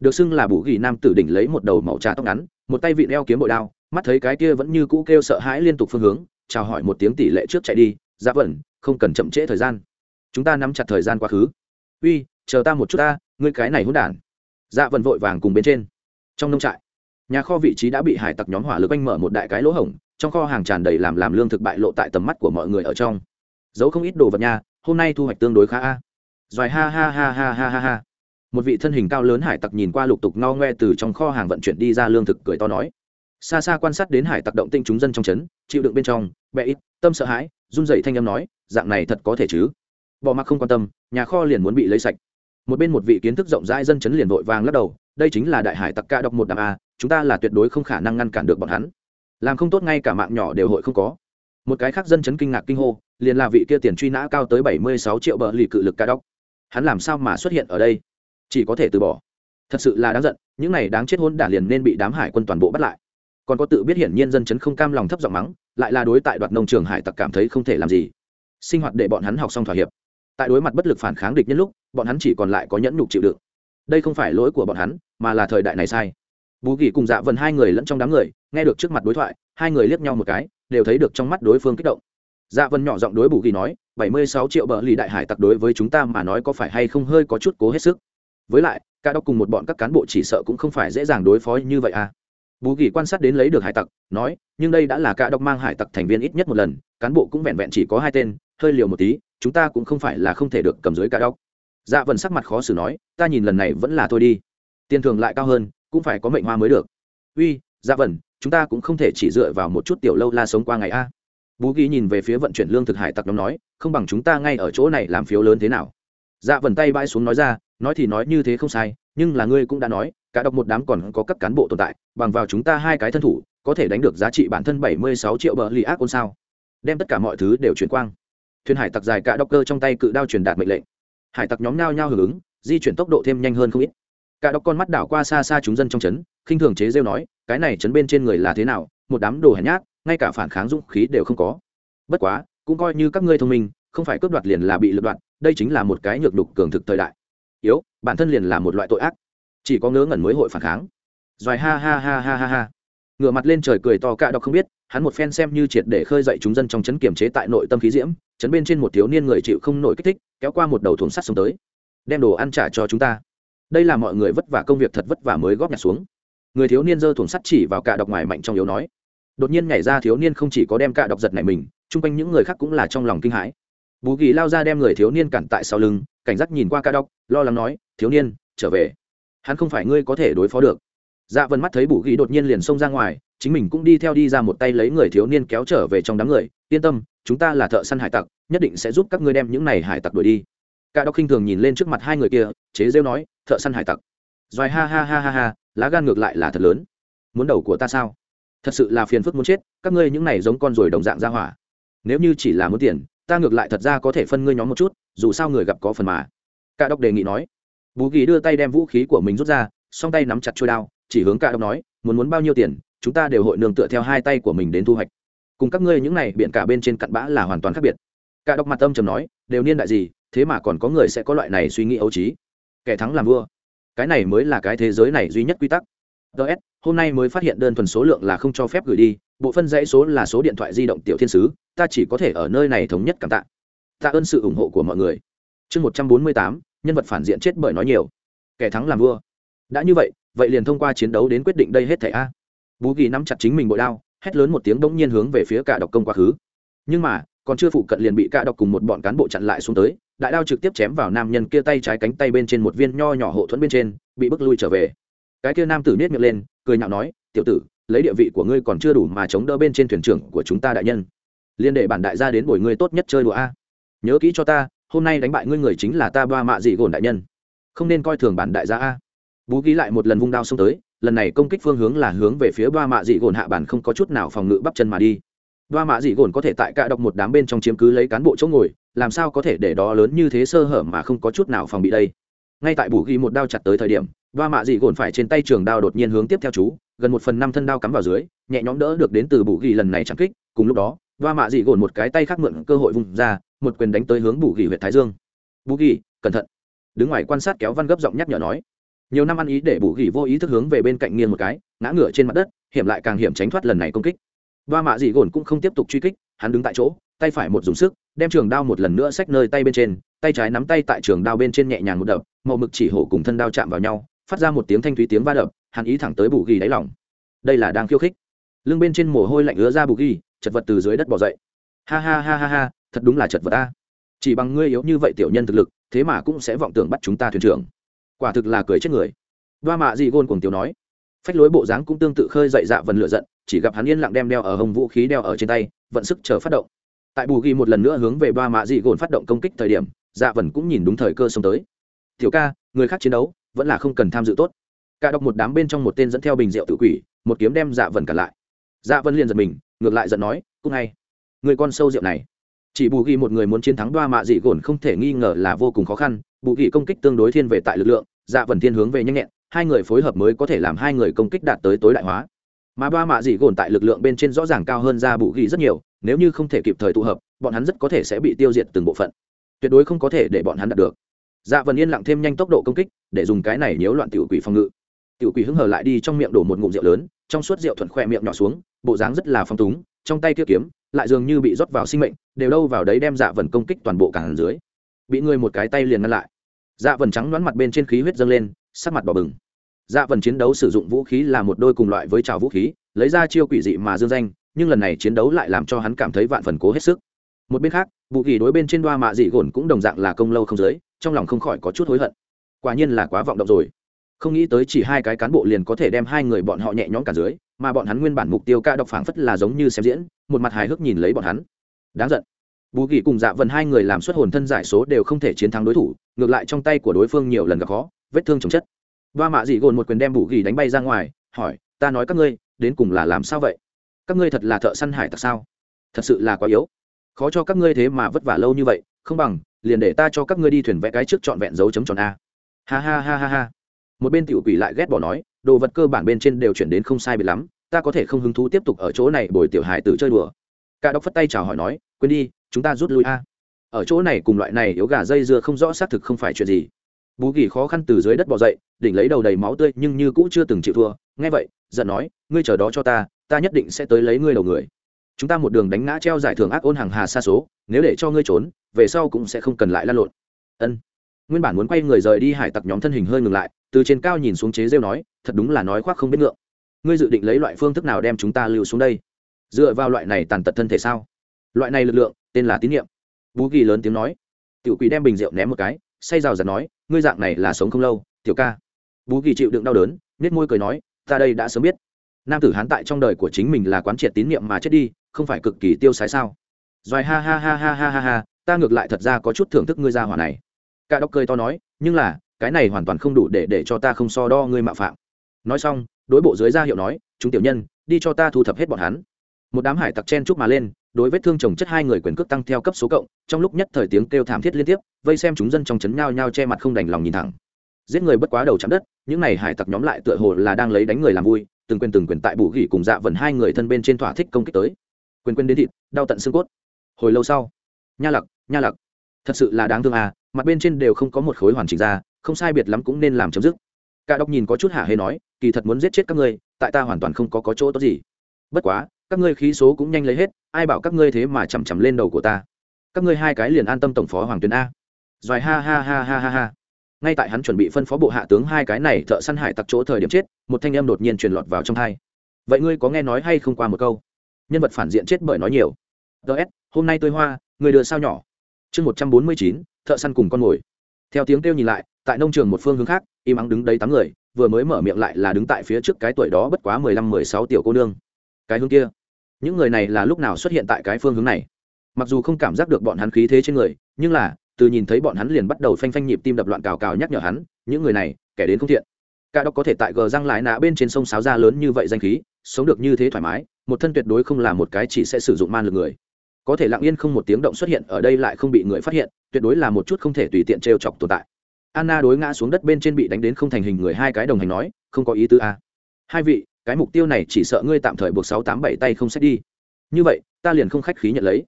Được xưng là bù ghi, nam tử đỉnh lấy một đầu màu trà tóc ngắn, một tay vị đeo kiếm bội đao, mắt thấy cái kia vẫn như cũ kêu sợ hãi liên tục phương hướng chào hỏi một tiếng tỷ lệ trước chạy đi giá vẩn, không cần chậm trễ thời gian. Chúng ta nắm chặt thời gian quá khứ. Uy, chờ ta một chút ta, ngươi cái này hôn đản. Dạ vần vội vàng cùng bên trên. Trong nông trại, nhà kho vị trí đã bị hải tặc nhóm hỏa lực anh mở một đại cái lỗ hổng, trong kho hàng tràn đầy làm làm lương thực bại lộ tại tầm mắt của mọi người ở trong. Giấu không ít đồ vật nha, hôm nay thu hoạch tương đối khá a. Doài ha ha ha ha ha ha ha. Một vị thân hình cao lớn hải tặc nhìn qua lục tục no ngoe từ trong kho hàng vận chuyển đi ra lương thực cười to nói xa xa quan sát đến hải tặc động tinh chúng dân trong trấn, chịu đựng bên trong bẹ ít, tâm sợ hãi, run dậy thanh âm nói, dạng này thật có thể chứ? Bỏ mặc không quan tâm, nhà kho liền muốn bị lấy sạch. Một bên một vị kiến thức rộng rãi dân chấn liền vội vàng lắc đầu, đây chính là đại hải tặc ca đọc một đàm a, chúng ta là tuyệt đối không khả năng ngăn cản được bọn hắn. Làm không tốt ngay cả mạng nhỏ đều hội không có. Một cái khác dân chấn kinh ngạc kinh hô, liền là vị kia tiền truy nã cao tới bảy mươi sáu triệu bờ lì cự lực ca đọc hắn làm sao mà xuất hiện ở đây? Chỉ có thể từ bỏ. Thật sự là đáng giận, những này đáng chết hôn đả liền nên bị đám hải quân toàn bộ bắt lại còn có tự biết hiển nhiên dân chấn không cam lòng thấp giọng mắng, lại là đối tại đoạt nông trường hải tặc cảm thấy không thể làm gì. Sinh hoạt để bọn hắn học xong thỏa hiệp. Tại đối mặt bất lực phản kháng địch nhân lúc, bọn hắn chỉ còn lại có nhẫn nhục chịu đựng. Đây không phải lỗi của bọn hắn, mà là thời đại này sai. Bú kỳ cùng dạ vần hai người lẫn trong đám người, nghe được trước mặt đối thoại, hai người liếc nhau một cái, đều thấy được trong mắt đối phương kích động. Dạ vân nhỏ giọng đối bù kỳ nói, bảy mươi sáu triệu bờ lì đại hải tặc đối với chúng ta mà nói có phải hay không hơi có chút cố hết sức. Với lại, ca đốc cùng một bọn các cán bộ chỉ sợ cũng không phải dễ dàng đối phó như vậy à bù gỉ quan sát đến lấy được hải tặc, nói, nhưng đây đã là cả đọc mang hải tặc thành viên ít nhất một lần, cán bộ cũng vẹn vẹn chỉ có hai tên, hơi liều một tí, chúng ta cũng không phải là không thể được cầm dưới cả đọc dạ vần sắc mặt khó xử nói, ta nhìn lần này vẫn là thôi đi, tiền thường lại cao hơn, cũng phải có mệnh hoa mới được. Uy dạ vần chúng ta cũng không thể chỉ dựa vào một chút tiểu lâu la sống qua ngày a. Bú ghi nhìn về phía vận chuyển lương thực hải tặc nhóm nói, không bằng chúng ta ngay ở chỗ này làm phiếu lớn thế nào? Dạ vần tay bãi xuống nói ra, nói thì nói như thế không sai, nhưng là ngươi cũng đã nói cả đọc một đám còn có các cán bộ tồn tại, bằng vào chúng ta hai cái thân thủ, có thể đánh được giá trị bản thân bảy mươi sáu triệu bờ lì ác ôn sao. Đem tất cả mọi thứ đều chuyển quang. Thuyền hải tặc dài cả đọc cơ trong tay cự đao truyền đạt mệnh lệnh. Hải tặc nhóm nao nhao hưởng ứng, di chuyển tốc độ thêm nhanh hơn không ít. Cả đọc con mắt đảo qua xa xa chúng dân trong trấn, khinh thường chế rêu nói, cái này trấn bên trên người là thế nào, một đám đồ hèn nhát, ngay cả phản kháng dũng khí đều không có. Bất quá, cũng coi như các ngươi thông minh, không phải cướp đoạt liền là bị lật đoạt, đây chính là một cái nhược đục cường thực thời đại. Yếu, bản thân liền là một loại tội ác chỉ có ngớ ngẩn mới hội phản kháng. Doài ha ha ha ha ha ha. Ngửa mặt lên trời cười to cạ đọc không biết, hắn một phen xem như triệt để khơi dậy chúng dân trong chấn kiểm chế tại nội tâm khí diễm, chấn bên trên một thiếu niên người chịu không nổi kích thích, kéo qua một đầu thùng sắt xuống tới. Đem đồ ăn trả cho chúng ta. Đây là mọi người vất vả công việc thật vất vả mới góp nhặt xuống. Người thiếu niên giơ thùng sắt chỉ vào cạ đọc ngoài mạnh trong yếu nói. Đột nhiên nhảy ra thiếu niên không chỉ có đem cạ đọc giật này mình, chung quanh những người khác cũng là trong lòng kinh hãi. Bú kỳ lao ra đem người thiếu niên cản tại sau lưng, cảnh giác nhìn qua cạ đọc lo lắng nói, thiếu niên, trở về hắn không phải ngươi có thể đối phó được. Dạ vân mắt thấy bù ghi đột nhiên liền xông ra ngoài, chính mình cũng đi theo đi ra một tay lấy người thiếu niên kéo trở về trong đám người, yên tâm, chúng ta là thợ săn hải tặc, nhất định sẽ giúp các ngươi đem những này hải tặc đuổi đi. Cả đọc khinh thường nhìn lên trước mặt hai người kia, chế rêu nói, thợ săn hải tặc. Doài ha ha ha ha ha, lá gan ngược lại là thật lớn. Muốn đầu của ta sao? Thật sự là phiền phức muốn chết, các ngươi những này giống con ruồi đồng dạng ra hỏa. Nếu như chỉ là muốn tiền, ta ngược lại thật ra có thể phân ngươi nhóm một chút, dù sao người gặp có phần mà. Cả đọc đề nghị nói bú kỳ đưa tay đem vũ khí của mình rút ra, song tay nắm chặt trôi đao, chỉ hướng cả đông nói, muốn muốn bao nhiêu tiền, chúng ta đều hội nương tựa theo hai tay của mình đến thu hoạch. Cùng các ngươi những này biện cả bên trên cặn bã là hoàn toàn khác biệt. Cả đọc mặt âm trầm nói, đều niên đại gì, thế mà còn có người sẽ có loại này suy nghĩ ấu trí. Kẻ thắng làm vua. Cái này mới là cái thế giới này duy nhất quy tắc. Ts hôm nay mới phát hiện đơn thuần số lượng là không cho phép gửi đi, bộ phân dãy số là số điện thoại di động tiểu thiên sứ, ta chỉ có thể ở nơi này thống nhất cảm tạ. Tạ ơn sự ủng hộ của mọi người. Chương một trăm bốn mươi tám nhân vật phản diện chết bởi nói nhiều. Kẻ thắng làm vua. Đã như vậy vậy liền thông qua chiến đấu đến quyết định đây hết thảy a. Bú kỳ nắm chặt chính mình bội đao, hét lớn một tiếng bỗng nhiên hướng về phía cả độc công quá khứ. Nhưng mà, còn chưa phụ cận liền bị cả độc cùng một bọn cán bộ chặn lại xuống tới, đại đao trực tiếp chém vào nam nhân kia tay trái cánh tay bên trên một viên nho nhỏ hộ thuẫn bên trên, bị bức lui trở về. Cái kia nam tử niết miệng lên, cười nhạo nói, tiểu tử, lấy địa vị của ngươi còn chưa đủ mà chống đỡ bên trên thuyền trưởng của chúng ta đại nhân. Liên đệ bản đại gia đến buổi ngươi tốt nhất chơi đùa a. Nhớ kỹ cho ta hôm nay đánh bại ngươi người chính là ta ba mạ dị gồn đại nhân. Không nên coi thường bản đại gia a. Bú ghi lại một lần vung đao xông tới, lần này công kích phương hướng là hướng về phía ba mạ dị gồn hạ bản không có chút nào phòng ngự bắp chân mà đi. Ba mạ dị gồn có thể tại cạ đọc một đám bên trong chiếm cứ lấy cán bộ chỗ ngồi, làm sao có thể để đó lớn như thế sơ hở mà không có chút nào phòng bị đây? Ngay tại bù ghi một đao chặt tới thời điểm, ba mạ dị gồn phải trên tay trường đao đột nhiên hướng tiếp theo chú, gần một phần năm thân đao cắm vào dưới, nhẹ nhõm đỡ được đến từ bù ghi lần này chẳng kích, cùng lúc đó và mạ dị gồn một cái tay khác mượn cơ hội vùng ra, một quyền đánh tới hướng bù ghi huyện thái dương. Bù ghi, cẩn thận. Đứng ngoài quan sát kéo văn gấp giọng nhắc nhở nói. Nhiều năm ăn ý để bù ghi vô ý thức hướng về bên cạnh nghiêng một cái, ngã ngửa trên mặt đất, hiểm lại càng hiểm tránh thoát lần này công kích. Và mạ dị gồn cũng không tiếp tục truy kích, hắn đứng tại chỗ, tay phải một dùng sức, đem trường đao một lần nữa xách nơi tay bên trên, tay trái nắm tay tại trường đao bên trên nhẹ nhàng một đập, màu mực chỉ hổ cùng thân đao chạm vào nhau, phát ra một tiếng thanh thúy tiếng va đập, hắn ý thẳng tới bù ghi đáy lòng. Đây là đang khiêu khích. Lưng bên trên mồ hôi lạnh ứa ra bù ghi chật vật từ dưới đất bỏ dậy. Ha ha ha ha ha, thật đúng là chật vật ta chỉ bằng ngươi yếu như vậy tiểu nhân thực lực, thế mà cũng sẽ vọng tưởng bắt chúng ta thuyền trưởng. Quả thực là cười chết người. Đoa mạ dị gôn cùng tiểu nói. Phách lối bộ dáng cũng tương tự khơi dậy dạ vần lựa giận, chỉ gặp hắn yên lặng đem đeo ở hồng vũ khí đeo ở trên tay, vận sức chờ phát động. Tại bù ghi một lần nữa hướng về ba mạ dị gồn phát động công kích thời điểm dạ vần cũng nhìn đúng thời cơ xông tới. Tiểu ca, người khác chiến đấu, vẫn là không cần tham dự tốt. Cả đọc một đám bên trong một tên dẫn theo bình rượu tự quỷ, một kiếm đem dạ vần cả lại dạ vân liền giật mình, ngược lại giận nói, cũng ngay người con sâu rượu này. Chỉ bù ghi một người muốn chiến thắng đoa mạ dị gồn không thể nghi ngờ là vô cùng khó khăn. Bù ghi công kích tương đối thiên về tại lực lượng dạ vần thiên hướng về nhanh nhẹn, hai người phối hợp mới có thể làm hai người công kích đạt tới tối đại hóa. Mà ba mạ dị gồn tại lực lượng bên trên rõ ràng cao hơn ra bù ghi rất nhiều, nếu như không thể kịp thời tụ hợp, bọn hắn rất có thể sẽ bị tiêu diệt từng bộ phận. Tuyệt đối không có thể để bọn hắn đạt được. Dạ vần yên lặng thêm nhanh tốc độ công kích, để dùng cái này nhiễu loạn tiểu quỷ phòng ngự. Tiểu quỷ hứng hở lại đi trong miệng đổ một ngụm rượu lớn trong suốt rượu thuận khỏe miệng nhỏ xuống, bộ dáng rất là phong túng, trong tay kia kiếm lại dường như bị rót vào sinh mệnh, đều đâu vào đấy đem dạ vần công kích toàn bộ cản dưới. Bị người một cái tay liền ngăn lại. Dạ vần trắng đoán mặt bên trên khí huyết dâng lên, sắc mặt đỏ bừng. Dạ vần chiến đấu sử dụng vũ khí là một đôi cùng loại với trào vũ khí, lấy ra chiêu quỷ dị mà dương danh, nhưng lần này chiến đấu lại làm cho hắn cảm thấy vạn phần cố hết sức. Một bên khác, vũ khí đối bên trên đoa mạ dị gồn cũng đồng dạng là công lâu không giới, trong lòng không khỏi có chút hối hận. Quả nhiên là quá vọng động rồi không nghĩ tới chỉ hai cái cán bộ liền có thể đem hai người bọn họ nhẹ nhõm cả dưới, mà bọn hắn nguyên bản mục tiêu ca đọc phảng phất là giống như xem diễn, một mặt hài hước nhìn lấy bọn hắn. Đáng giận. Bù kỳ cùng dạ vần hai người làm xuất hồn thân giải số đều không thể chiến thắng đối thủ, ngược lại trong tay của đối phương nhiều lần gặp khó, vết thương chồng chất. Ba mạ dị gồn một quyền đem bù kỳ đánh bay ra ngoài, hỏi, ta nói các ngươi, đến cùng là làm sao vậy? Các ngươi thật là thợ săn hải tặc sao? Thật sự là quá yếu. Khó cho các ngươi thế mà vất vả lâu như vậy, không bằng, liền để ta cho các ngươi đi thuyền vẽ cái trước trọn vẹn dấu chấm tròn a. Ha ha ha ha ha một bên tiểu quỷ lại ghét bỏ nói, đồ vật cơ bản bên trên đều chuyển đến không sai biệt lắm, ta có thể không hứng thú tiếp tục ở chỗ này bồi tiểu hải tử chơi đùa. Cả đốc phất tay chào hỏi nói, quên đi, chúng ta rút lui a. Ở chỗ này cùng loại này yếu gà dây dưa không rõ xác thực không phải chuyện gì. Bú kỳ khó khăn từ dưới đất bỏ dậy, đỉnh lấy đầu đầy máu tươi nhưng như cũ chưa từng chịu thua. Nghe vậy, giận nói, ngươi chờ đó cho ta ta nhất định sẽ tới lấy ngươi đầu người. Chúng ta một đường đánh ngã treo giải thưởng ác ôn hàng hà xa số, nếu để cho ngươi trốn, về sau cũng sẽ không cần lại lan lộn. Ân nguyên bản muốn quay người rời đi hải tặc nhóm thân hình hơi ngừng lại, từ trên cao nhìn xuống chế rêu nói, thật đúng là nói khoác không biết ngượng. Ngươi dự định lấy loại phương thức nào đem chúng ta lưu xuống đây? Dựa vào loại này tàn tật thân thể sao? Loại này lực lượng, tên là tín nhiệm bú kỳ lớn tiếng nói. Tiểu quỷ đem bình rượu ném một cái, say rào giật nói, ngươi dạng này là sống không lâu, tiểu ca. Bú kỳ chịu đựng đau đớn nết môi cười nói, ta đây đã sớm biết. Nam tử hán tại trong đời của chính mình là quán triệt tín nhiệm mà chết đi, không phải cực kỳ tiêu sái sao? Doài ha ha ha ha ha ha ha, ta ngược lại thật ra có chút thưởng thức ngươi ra hỏa này cả đọc cười to nói, nhưng là, cái này hoàn toàn không đủ để để cho ta không so đo ngươi mạo phạm. Nói xong, đối bộ dưới ra hiệu nói, chúng tiểu nhân, đi cho ta thu thập hết bọn hắn. Một đám hải tặc chen chúc mà lên, đối vết thương chồng chất hai người quyền cước tăng theo cấp số cộng, trong lúc nhất thời tiếng kêu thảm thiết liên tiếp, vây xem chúng dân trong chấn nhao nhao che mặt không đành lòng nhìn thẳng. Giết người bất quá đầu chạm đất, những này hải tặc nhóm lại tựa hồ là đang lấy đánh người làm vui, từng quyền từng quyền tại bù gỉ cùng dạ vần hai người thân bên trên thỏa thích công kích tới. Quyền quyền đến thịt, đau tận xương cốt. Hồi lâu sau, nha lặc nha lặc thật sự là đáng thương à mặt bên trên đều không có một khối hoàn chỉnh ra không sai biệt lắm cũng nên làm chấm dứt. Cả đọc nhìn có chút hả hê nói kỳ thật muốn giết chết các ngươi tại ta hoàn toàn không có, có chỗ tốt gì. Bất quá các ngươi khí số cũng nhanh lấy hết ai bảo các ngươi thế mà chằm chằm lên đầu của ta. Các ngươi hai cái liền an tâm tổng phó hoàng tuyến a. Doài ha ha ha ha ha ha. Ngay tại hắn chuẩn bị phân phó bộ hạ tướng hai cái này thợ săn hải tặc chỗ thời điểm chết một thanh em đột nhiên truyền lọt vào trong thai vậy ngươi có nghe nói hay không qua một câu? Nhân vật phản diện chết bởi nói nhiều. Ts hôm nay tôi hoa người đưa sao nhỏ? Chương một trăm bốn mươi chín, thợ săn cùng con mồi. Theo tiếng kêu nhìn lại, tại nông trường một phương hướng khác, im ắng đứng đấy tám người, vừa mới mở miệng lại là đứng tại phía trước cái tuổi đó bất quá mười lăm, mười sáu tiểu cô nương. Cái hướng kia, những người này là lúc nào xuất hiện tại cái phương hướng này? Mặc dù không cảm giác được bọn hắn khí thế trên người, nhưng là, từ nhìn thấy bọn hắn liền bắt đầu phanh phanh nhịp tim đập loạn cào cào nhắc nhở hắn, những người này, kẻ đến không thiện. Cả đó có thể tại gờ răng lại nạ bên trên sông sáo ra lớn như vậy danh khí, sống được như thế thoải mái, một thân tuyệt đối không là một cái chỉ sẽ sử dụng man lực người có thể lặng yên không một tiếng động xuất hiện ở đây lại không bị người phát hiện, tuyệt đối là một chút không thể tùy tiện trêu chọc tồn tại. Anna đối ngã xuống đất bên trên bị đánh đến không thành hình người hai cái đồng hành nói, không có ý tứ a hai vị, cái mục tiêu này chỉ sợ ngươi tạm thời buộc sáu tám bảy tay không xét đi. Như vậy, ta liền không khách khí nhận lấy.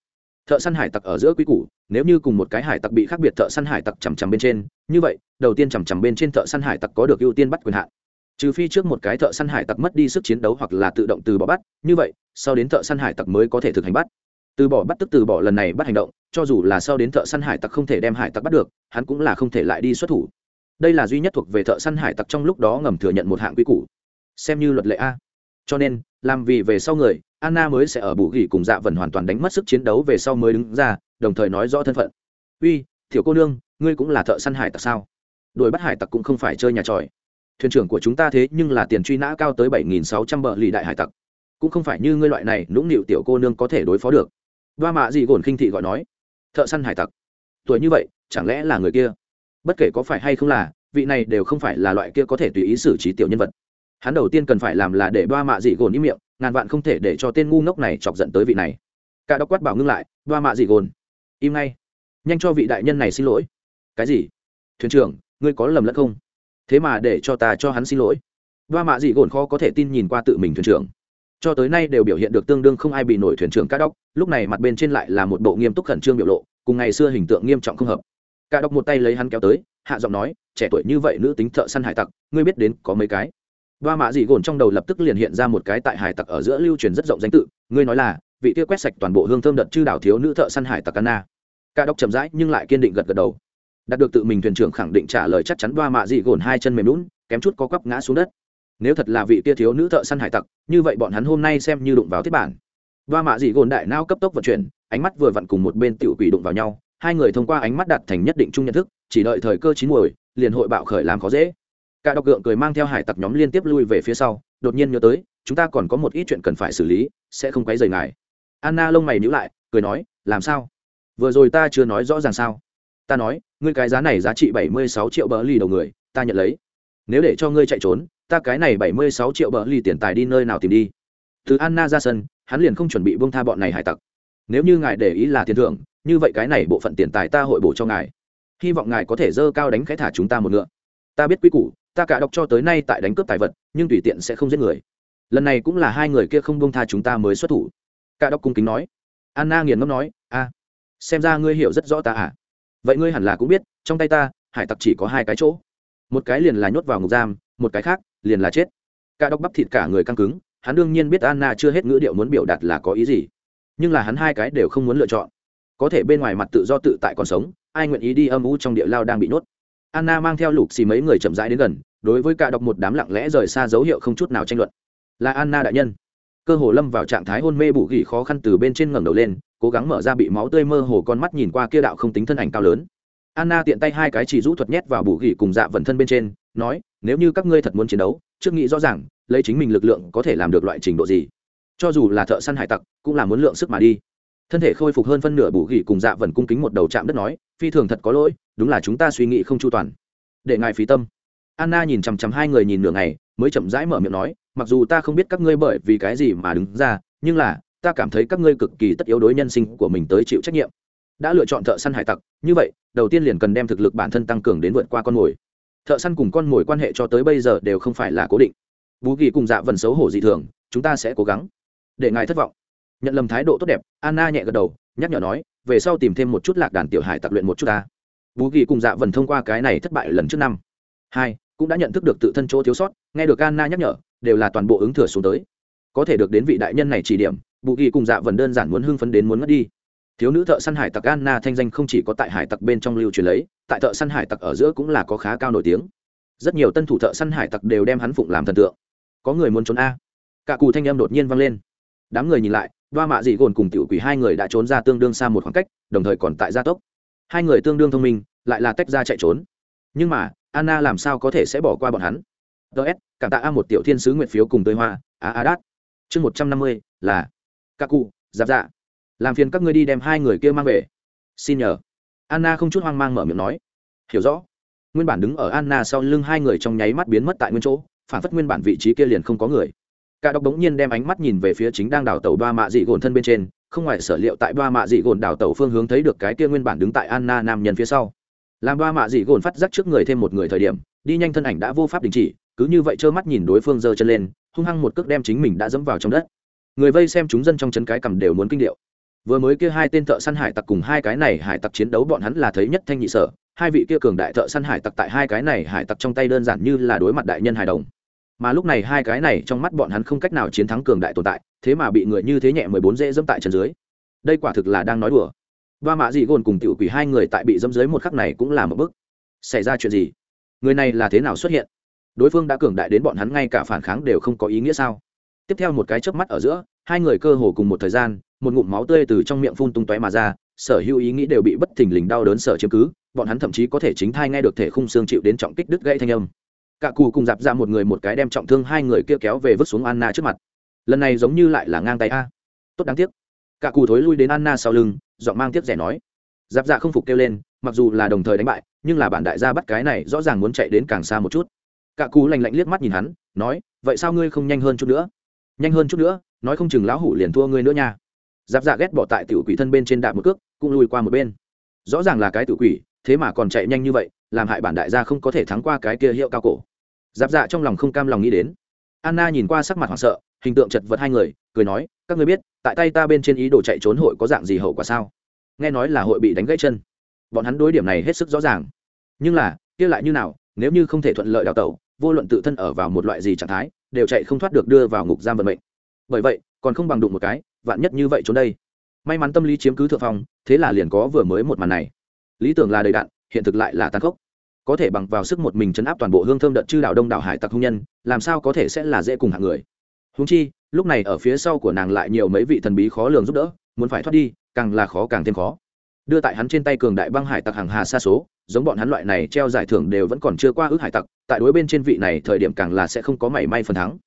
Thợ săn hải tặc ở giữa quý củ, nếu như cùng một cái hải tặc bị khác biệt thợ săn hải tặc chằm chằm bên trên, như vậy, đầu tiên chằm chằm bên trên thợ săn hải tặc có được ưu tiên bắt quyền hạn. Trừ phi trước một cái thợ săn hải tặc mất đi sức chiến đấu hoặc là tự động từ bỏ bắt, như vậy, sau đến thợ săn hải tặc mới có thể thực hành bắt từ bỏ bắt tức từ bỏ lần này bắt hành động, cho dù là sau đến thợ săn hải tặc không thể đem hải tặc bắt được, hắn cũng là không thể lại đi xuất thủ. Đây là duy nhất thuộc về thợ săn hải tặc trong lúc đó ngầm thừa nhận một hạng quy củ. Xem như luật lệ a. Cho nên, làm vì về sau người, anna mới sẽ ở bù gỉ cùng dạ vần hoàn toàn đánh mất sức chiến đấu về sau mới đứng ra, đồng thời nói rõ thân phận. Uy thiểu cô nương, ngươi cũng là thợ săn hải tặc sao? Đuổi bắt hải tặc cũng không phải chơi nhà tròi. Thuyền trưởng của chúng ta thế nhưng là tiền truy nã cao tới bảy nghìn sáu trăm bờ lì đại hải tặc. Cũng không phải như ngươi loại này nũng nịu tiểu cô nương có thể đối phó được ba mạ gì gồn khinh thị gọi nói, thợ săn hải tặc, tuổi như vậy, chẳng lẽ là người kia? Bất kể có phải hay không là, vị này đều không phải là loại kia có thể tùy ý xử trí tiểu nhân vật. Hắn đầu tiên cần phải làm là để ba mạ dị gồn im miệng, ngàn vạn không thể để cho tên ngu ngốc này chọc giận tới vị này. Cả đốc quát bảo ngưng lại ba mạ dị gồn, im ngay, nhanh cho vị đại nhân này xin lỗi. Cái gì? Thuyền trưởng, ngươi có lầm lẫn không? Thế mà để cho ta cho hắn xin lỗi. Ba mạ dị gồn khó có thể tin nhìn qua tự mình thuyền trưởng cho tới nay đều biểu hiện được tương đương không ai bị nổi thuyền trưởng cá đốc lúc này mặt bên trên lại là một bộ nghiêm túc khẩn trương biểu lộ cùng ngày xưa hình tượng nghiêm trọng không hợp cá đốc một tay lấy hắn kéo tới hạ giọng nói trẻ tuổi như vậy nữ tính thợ săn hải tặc ngươi biết đến có mấy cái ba mạ dị gồn trong đầu lập tức liền hiện ra một cái tại hải tặc ở giữa lưu truyền rất rộng danh tự ngươi nói là vị kia quét sạch toàn bộ hương thơm đợt chư đảo thiếu nữ thợ săn hải tặc Anna. Cả đốc chậm rãi nhưng lại kiên định gật gật đầu. Đạt được tự mình thuyền trưởng khẳng định trả lời chắc chắn ba mạ dị gồn hai chân mềm lún, kém chút có quắp ngã xuống đất nếu thật là vị kia thiếu nữ thợ săn hải tặc, như vậy bọn hắn hôm nay xem như đụng vào thiết bản. Và mạ dị gồn đại nao cấp tốc vận chuyển, ánh mắt vừa vặn cùng một bên tiểu quỷ đụng vào nhau, hai người thông qua ánh mắt đạt thành nhất định chung nhận thức, chỉ đợi thời cơ chín muồi, liền hội bạo khởi làm khó dễ. Cả độc gượng cười mang theo hải tặc nhóm liên tiếp lui về phía sau, đột nhiên nhớ tới, chúng ta còn có một ít chuyện cần phải xử lý, sẽ không quấy rầy ngài. Anna lông mày nhíu lại, cười nói, làm sao? Vừa rồi ta chưa nói rõ ràng sao? Ta nói, ngươi cái giá này giá trị bảy mươi sáu triệu bờ ly đầu người, ta nhận lấy. Nếu để cho ngươi chạy trốn ta cái này bảy mươi sáu triệu bờ ly tiền tài đi nơi nào tìm đi. Từ anna ra sân, hắn liền không chuẩn bị buông tha bọn này hải tặc. Nếu như ngài để ý là tiền thưởng, như vậy cái này bộ phận tiền tài ta hội bổ cho ngài. Hy vọng ngài có thể dơ cao đánh khẽ thả chúng ta một ngựa. Ta biết quy củ, ta cả đọc cho tới nay tại đánh cướp tài vật, nhưng tùy tiện sẽ không giết người. Lần này cũng là hai người kia không buông tha chúng ta mới xuất thủ. Cả đọc cung kính nói. Anna nghiền ngẫm nói, a, xem ra ngươi hiểu rất rõ ta à. Vậy ngươi hẳn là cũng biết, trong tay ta, hải tặc chỉ có hai cái chỗ. Một cái liền là nhốt vào ngục giam, một cái khác liền là chết. Cả đọc bắp thịt cả người căng cứng, hắn đương nhiên biết anna chưa hết ngữ điệu muốn biểu đạt là có ý gì. Nhưng là hắn hai cái đều không muốn lựa chọn. Có thể bên ngoài mặt tự do tự tại còn sống, ai nguyện ý đi âm u trong địa lao đang bị nhốt? Anna mang theo lục xì mấy người chậm rãi đến gần, đối với cả đọc một đám lặng lẽ rời xa dấu hiệu không chút nào tranh luận. Là anna đại nhân. Cơ hồ lâm vào trạng thái hôn mê bù gỉ khó khăn từ bên trên ngẩng đầu lên, cố gắng mở ra bị máu tươi mơ hồ con mắt nhìn qua kia đạo không tính thân ảnh cao lớn anna tiện tay hai cái chỉ rũ thuật nhét vào bù gỉ cùng dạ vận thân bên trên, nói, nếu như các ngươi thật muốn chiến đấu, trước nghĩ rõ ràng, lấy chính mình lực lượng có thể làm được loại trình độ gì. Cho dù là thợ săn hải tặc, cũng là muốn lượng sức mà đi. Thân thể khôi phục hơn phân nửa bù gỉ cùng dạ vần cung kính một đầu chạm đất nói, phi thường thật có lỗi, đúng là chúng ta suy nghĩ không chu toàn. Để ngài phí tâm. Anna nhìn chằm chằm hai người nhìn nửa ngày, mới chậm rãi mở miệng nói, mặc dù ta không biết các ngươi bởi vì cái gì mà đứng ra, nhưng là, ta cảm thấy các ngươi cực kỳ tất yếu đối nhân sinh của mình tới chịu trách nhiệm đã lựa chọn thợ săn hải tặc, như vậy, đầu tiên liền cần đem thực lực bản thân tăng cường đến vượt qua con mồi. Thợ săn cùng con mồi quan hệ cho tới bây giờ đều không phải là cố định. Bú kỳ cùng dạ vần xấu hổ dị thường, chúng ta sẽ cố gắng. Để ngài thất vọng. Nhận lầm thái độ tốt đẹp, anna nhẹ gật đầu, nhắc nhở nói, về sau tìm thêm một chút lạc đàn tiểu hải tập luyện một chút ta. Bú kỳ cùng dạ vần thông qua cái này thất bại lần trước năm. Hai, cũng đã nhận thức được tự thân chỗ thiếu sót, nghe được anna nhắc nhở, đều là toàn bộ ứng thừa xuống tới. Có thể được đến vị đại nhân này chỉ điểm bù kỳ cùng dạ vần đơn giản muốn hưng phấn đến muốn mất đi thiếu nữ thợ săn hải tặc anna thanh danh không chỉ có tại hải tặc bên trong lưu truyền lấy, tại thợ săn hải tặc ở giữa cũng là có khá cao nổi tiếng. Rất nhiều tân thủ thợ săn hải tặc đều đem hắn phụng làm thần tượng. Có người muốn trốn a. Cả cù thanh em đột nhiên vang lên. Đám người nhìn lại, đoa mạ dị gồn cùng tiểu quỷ hai người đã trốn ra tương đương xa một khoảng cách, đồng thời còn tại gia tốc. Hai người tương đương thông minh, lại là tách ra chạy trốn. Nhưng mà, anna làm sao có thể sẽ bỏ qua bọn hắn? Ts cảm tạ a một tiểu thiên sứ nguyện phiếu cùng tơi hoa, a a đát. Chương một trăm năm mươi là các cụ giáp dạ làm phiền các ngươi đi đem hai người kia mang về. Xin nhờ. Anna không chút hoang mang mở miệng nói. Hiểu rõ. Nguyên bản đứng ở anna sau lưng hai người trong nháy mắt biến mất tại nguyên chỗ, phản phất nguyên bản vị trí kia liền không có người. Cả đọc bỗng nhiên đem ánh mắt nhìn về phía chính đang đào tàu ba mạ dị gồn thân bên trên, không ngoài sở liệu tại ba mạ dị gồn đào tàu phương hướng thấy được cái kia nguyên bản đứng tại anna nam nhân phía sau. Làm ba mạ dị gồn phát giác trước người thêm một người thời điểm, đi nhanh thân ảnh đã vô pháp đình chỉ, cứ như vậy trơ mắt nhìn đối phương giơ chân lên, hung hăng một cước đem chính mình đã dẫm vào trong đất. Người vây xem chúng dân trong chân cái cầm đều muốn kinh điệu vừa mới kia hai tên thợ săn hải tặc cùng hai cái này hải tặc chiến đấu bọn hắn là thấy nhất thanh nhị sở, hai vị kia cường đại thợ săn hải tặc tại hai cái này hải tặc trong tay đơn giản như là đối mặt đại nhân hài đồng. Mà lúc này hai cái này trong mắt bọn hắn không cách nào chiến thắng cường đại tồn tại, thế mà bị người như thế nhẹ mười bốn dễ dẫm tại chân dưới. Đây quả thực là đang nói đùa. Và mạ dị gồn cùng tiểu quỷ hai người tại bị dẫm dưới một khắc này cũng là một bước. Xảy ra chuyện gì? Người này là thế nào xuất hiện? Đối phương đã cường đại đến bọn hắn ngay cả phản kháng đều không có ý nghĩa sao? Tiếp theo một cái chớp mắt ở giữa, hai người cơ hồ cùng một thời gian một ngụm máu tươi từ trong miệng phun tung tóe mà ra, sở hữu ý nghĩ đều bị bất thình lình đau đớn sở chiếm cứ, bọn hắn thậm chí có thể chính thai nghe được thể khung xương chịu đến trọng kích đứt gãy thanh âm. Cả cù cùng dạp ra một người một cái đem trọng thương hai người kia kéo về vứt xuống anna trước mặt. Lần này giống như lại là ngang tay a. Tốt đáng tiếc. Cả cù thối lui đến anna sau lưng, giọng mang tiếc rẻ nói. Dạp dạ không phục kêu lên, mặc dù là đồng thời đánh bại, nhưng là bản đại gia bắt cái này rõ ràng muốn chạy đến càng xa một chút. Cả cù lành lạnh liếc mắt nhìn hắn, nói, vậy sao ngươi không nhanh hơn chút nữa? Nhanh hơn chút nữa, nói không chừng lão hủ liền thua ngươi nữa nha giáp dạ ghét bỏ tại tiểu quỷ thân bên trên đạp một cước, cũng lùi qua một bên. Rõ ràng là cái tiểu quỷ, thế mà còn chạy nhanh như vậy, làm hại bản đại gia không có thể thắng qua cái kia hiệu cao cổ. Giáp dạ trong lòng không cam lòng nghĩ đến. Anna nhìn qua sắc mặt hoảng sợ, hình tượng chật vật hai người, cười nói, các người biết, tại tay ta bên trên ý đồ chạy trốn hội có dạng gì hậu quả sao? Nghe nói là hội bị đánh gãy chân. Bọn hắn đối điểm này hết sức rõ ràng. Nhưng là, kia lại như nào, nếu như không thể thuận lợi đào tẩu, vô luận tự thân ở vào một loại gì trạng thái, đều chạy không thoát được đưa vào ngục giam vận mệnh. Bởi vậy, còn không bằng đụng một cái vạn nhất như vậy trốn đây. May mắn tâm lý chiếm cứ thượng phong, thế là liền có vừa mới một màn này. Lý tưởng là đầy đạn, hiện thực lại là tàn khốc. Có thể bằng vào sức một mình chấn áp toàn bộ hương thơm đợt chư đạo đông đảo hải tặc hung nhân, làm sao có thể sẽ là dễ cùng hạng người. Húng chi, lúc này ở phía sau của nàng lại nhiều mấy vị thần bí khó lường giúp đỡ, muốn phải thoát đi, càng là khó càng thêm khó. Đưa tại hắn trên tay cường đại băng hải tặc hàng hà xa số, giống bọn hắn loại này treo giải thưởng đều vẫn còn chưa qua ước hải tặc, tại đối bên trên vị này thời điểm càng là sẽ không có mảy may phần thắng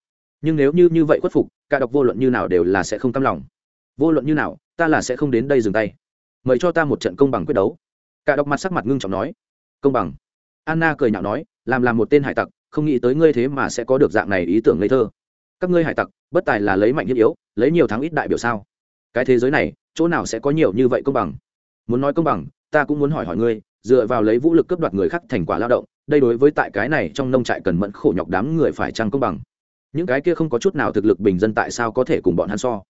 nhưng nếu như như vậy khuất phục, cả độc vô luận như nào đều là sẽ không cam lòng. Vô luận như nào, ta là sẽ không đến đây dừng tay. Mời cho ta một trận công bằng quyết đấu. Cả độc mặt sắc mặt ngưng trọng nói. Công bằng. Anna cười nhạo nói, làm làm một tên hải tặc, không nghĩ tới ngươi thế mà sẽ có được dạng này ý tưởng ngây thơ. Các ngươi hải tặc, bất tài là lấy mạnh hiếp yếu, lấy nhiều thắng ít đại biểu sao? Cái thế giới này, chỗ nào sẽ có nhiều như vậy công bằng? Muốn nói công bằng, ta cũng muốn hỏi hỏi ngươi, dựa vào lấy vũ lực cướp đoạt người khác thành quả lao động, đây đối với tại cái này trong nông trại cần mẫn khổ nhọc đám người phải trăng công bằng? Những cái kia không có chút nào thực lực bình dân tại sao có thể cùng bọn hắn so?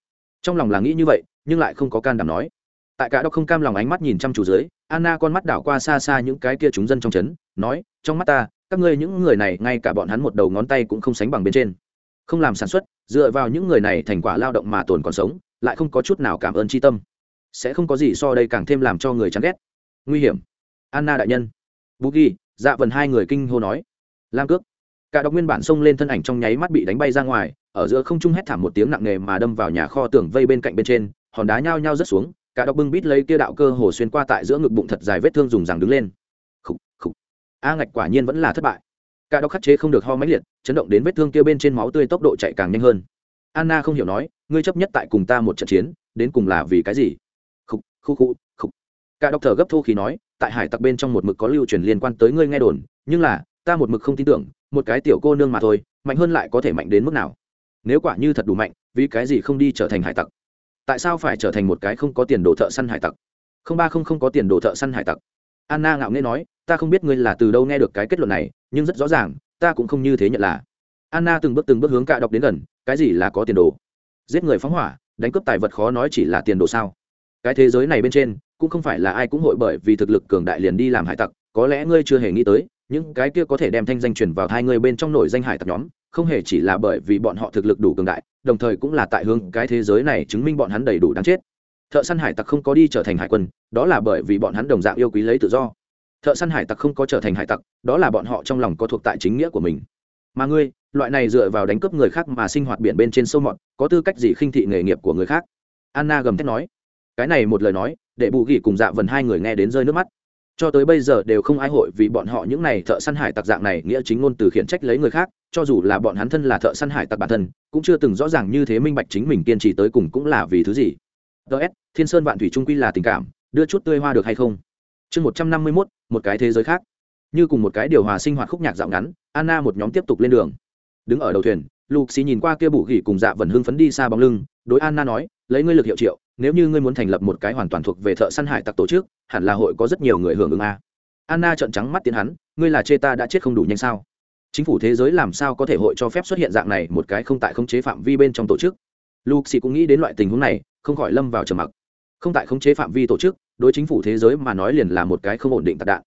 Trong lòng là nghĩ như vậy, nhưng lại không có can đảm nói. Tại cả đốc không cam lòng ánh mắt nhìn chăm chú dưới, anna con mắt đảo qua xa xa những cái kia chúng dân trong trấn, nói, trong mắt ta, các ngươi những người này, ngay cả bọn hắn một đầu ngón tay cũng không sánh bằng bên trên. Không làm sản xuất, dựa vào những người này thành quả lao động mà tồn còn sống, lại không có chút nào cảm ơn tri tâm. Sẽ không có gì so đây càng thêm làm cho người chán ghét. Nguy hiểm. Anna đại nhân. Bú ghi dạ vần hai người kinh hô nói. Lam cước cả đọc nguyên bản xông lên thân ảnh trong nháy mắt bị đánh bay ra ngoài, ở giữa không trung hét thảm một tiếng nặng nề mà đâm vào nhà kho tường vây bên cạnh bên trên, hòn đá nhao nhao rớt xuống, cả đọc bưng bít lấy kia đạo cơ hồ xuyên qua tại giữa ngực bụng thật dài vết thương dùng rằng đứng lên. Khúc khúc a ngạch quả nhiên vẫn là thất bại. Cả đọc khắc chế không được ho máy liệt, chấn động đến vết thương kia bên trên máu tươi tốc độ chạy càng nhanh hơn. Anna không hiểu nói, ngươi chấp nhất tại cùng ta một trận chiến, đến cùng là vì cái gì? Khúc khúc khúc khúc cả đọc thở gấp thô khí nói, tại hải tặc bên trong một mực có lưu truyền liên quan tới ngươi nghe đồn, nhưng là, ta một mực không tin tưởng một cái tiểu cô nương mà thôi, mạnh hơn lại có thể mạnh đến mức nào? Nếu quả như thật đủ mạnh, vì cái gì không đi trở thành hải tặc? Tại sao phải trở thành một cái không có tiền đồ thợ săn hải tặc? Không ba không không có tiền đồ thợ săn hải tặc. Anna ngạo nghễ nói, ta không biết ngươi là từ đâu nghe được cái kết luận này, nhưng rất rõ ràng, ta cũng không như thế nhận là. Anna từng bước từng bước hướng cạ đọc đến gần, cái gì là có tiền đồ? Giết người phóng hỏa, đánh cướp tài vật khó nói chỉ là tiền đồ sao? Cái thế giới này bên trên, cũng không phải là ai cũng hội bởi vì thực lực cường đại liền đi làm hải tặc, có lẽ ngươi chưa hề nghĩ tới những cái kia có thể đem thanh danh truyền vào hai người bên trong nổi danh hải tặc nhóm, không hề chỉ là bởi vì bọn họ thực lực đủ cường đại, đồng thời cũng là tại hướng cái thế giới này chứng minh bọn hắn đầy đủ đáng chết. Thợ săn hải tặc không có đi trở thành hải quân, đó là bởi vì bọn hắn đồng dạng yêu quý lấy tự do. Thợ săn hải tặc không có trở thành hải tặc, đó là bọn họ trong lòng có thuộc tại chính nghĩa của mình. Mà ngươi, loại này dựa vào đánh cướp người khác mà sinh hoạt biển bên trên sâu mọt, có tư cách gì khinh thị nghề nghiệp của người khác? Anna gầm thét nói. Cái này một lời nói, để bù ghi cùng dạ vần hai người nghe đến rơi nước mắt cho tới bây giờ đều không ai hội vì bọn họ những này thợ săn hải tặc dạng này nghĩa chính ngôn từ khiển trách lấy người khác, cho dù là bọn hắn thân là thợ săn hải tặc bản thân, cũng chưa từng rõ ràng như thế minh bạch chính mình kiên trì tới cùng cũng là vì thứ gì. Ts thiên sơn vạn thủy trung quy là tình cảm, đưa chút tươi hoa được hay không? Chương một trăm năm mươi mốt, một cái thế giới khác. Như cùng một cái điều hòa sinh hoạt khúc nhạc dạo ngắn, anna một nhóm tiếp tục lên đường. Đứng ở đầu thuyền lục xì nhìn qua kia bụ gỉ cùng dạ vần hưng phấn đi xa bóng lưng, đối anna nói lấy ngươi lực hiệu triệu, nếu như ngươi muốn thành lập một cái hoàn toàn thuộc về thợ săn hải tặc tổ chức, hẳn là hội có rất nhiều người hưởng ứng a. Anna trợn trắng mắt tiến hắn, ngươi là chê ta đã chết không đủ nhanh sao? Chính phủ thế giới làm sao có thể hội cho phép xuất hiện dạng này một cái không tại khống chế phạm vi bên trong tổ chức? Luxi cũng nghĩ đến loại tình huống này, không khỏi lâm vào trầm mặc. Không tại khống chế phạm vi tổ chức, đối chính phủ thế giới mà nói liền là một cái không ổn định tạc đạn.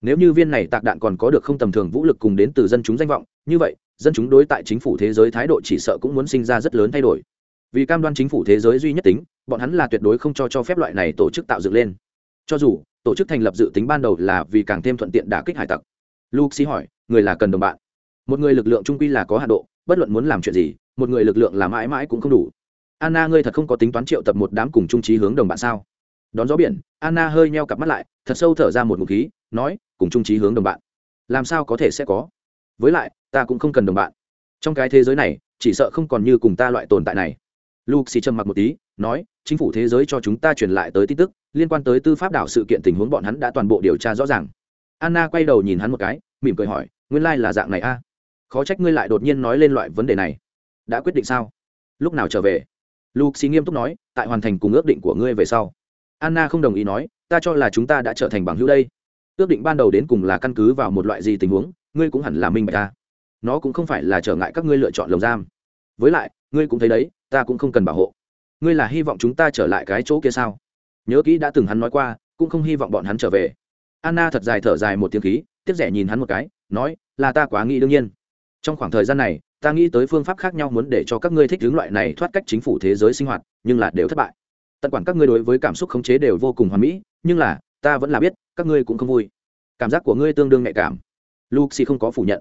Nếu như viên này tạc đạn còn có được không tầm thường vũ lực cùng đến từ dân chúng danh vọng, như vậy, dân chúng đối tại chính phủ thế giới thái độ chỉ sợ cũng muốn sinh ra rất lớn thay đổi vì cam đoan chính phủ thế giới duy nhất tính, bọn hắn là tuyệt đối không cho cho phép loại này tổ chức tạo dựng lên. Cho dù, tổ chức thành lập dự tính ban đầu là vì càng thêm thuận tiện đả kích hải tặc. Luke xí hỏi, người là cần đồng bạn? Một người lực lượng trung quy là có hạ độ, bất luận muốn làm chuyện gì, một người lực lượng là mãi mãi cũng không đủ. Anna, ngươi thật không có tính toán triệu tập một đám cùng trung trí hướng đồng bạn sao? Đón gió biển, anna hơi nheo cặp mắt lại, thật sâu thở ra một ngụ khí, nói, cùng trung trí hướng đồng bạn. Làm sao có thể sẽ có? Với lại, ta cũng không cần đồng bạn. Trong cái thế giới này, chỉ sợ không còn như cùng ta loại tồn tại này. Luxi trầm mặc một tí, nói, chính phủ thế giới cho chúng ta truyền lại tới tin tức, liên quan tới tư pháp đảo sự kiện tình huống bọn hắn đã toàn bộ điều tra rõ ràng. Anna quay đầu nhìn hắn một cái, mỉm cười hỏi, nguyên lai là dạng này a? À? khó trách ngươi lại đột nhiên nói lên loại vấn đề này. Đã quyết định sao? Lúc nào trở về? Luxi nghiêm túc nói, tại hoàn thành cùng ước định của ngươi về sau. Anna không đồng ý nói, ta cho là chúng ta đã trở thành bằng hữu đây. Ước định ban đầu đến cùng là căn cứ vào một loại gì tình huống, ngươi cũng hẳn là minh bạch ta. Nó cũng không phải là trở ngại các ngươi lựa chọn lồng giam với lại, ngươi cũng thấy đấy, ta cũng không cần bảo hộ. Ngươi là hy vọng chúng ta trở lại cái chỗ kia sao? Nhớ kỹ đã từng hắn nói qua, cũng không hy vọng bọn hắn trở về. Anna thật dài thở dài một tiếng khí tiếp rẻ nhìn hắn một cái, nói, là ta quá nghĩ đương nhiên. Trong khoảng thời gian này, ta nghĩ tới phương pháp khác nhau muốn để cho các ngươi thích hướng loại này thoát cách chính phủ thế giới sinh hoạt, nhưng là đều thất bại. Tận quản các ngươi đối với cảm xúc khống chế đều vô cùng hoàn mỹ, nhưng là, ta vẫn là biết, các ngươi cũng không vui. Cảm giác của ngươi tương đương nhạy cảm. Luxi không có phủ nhận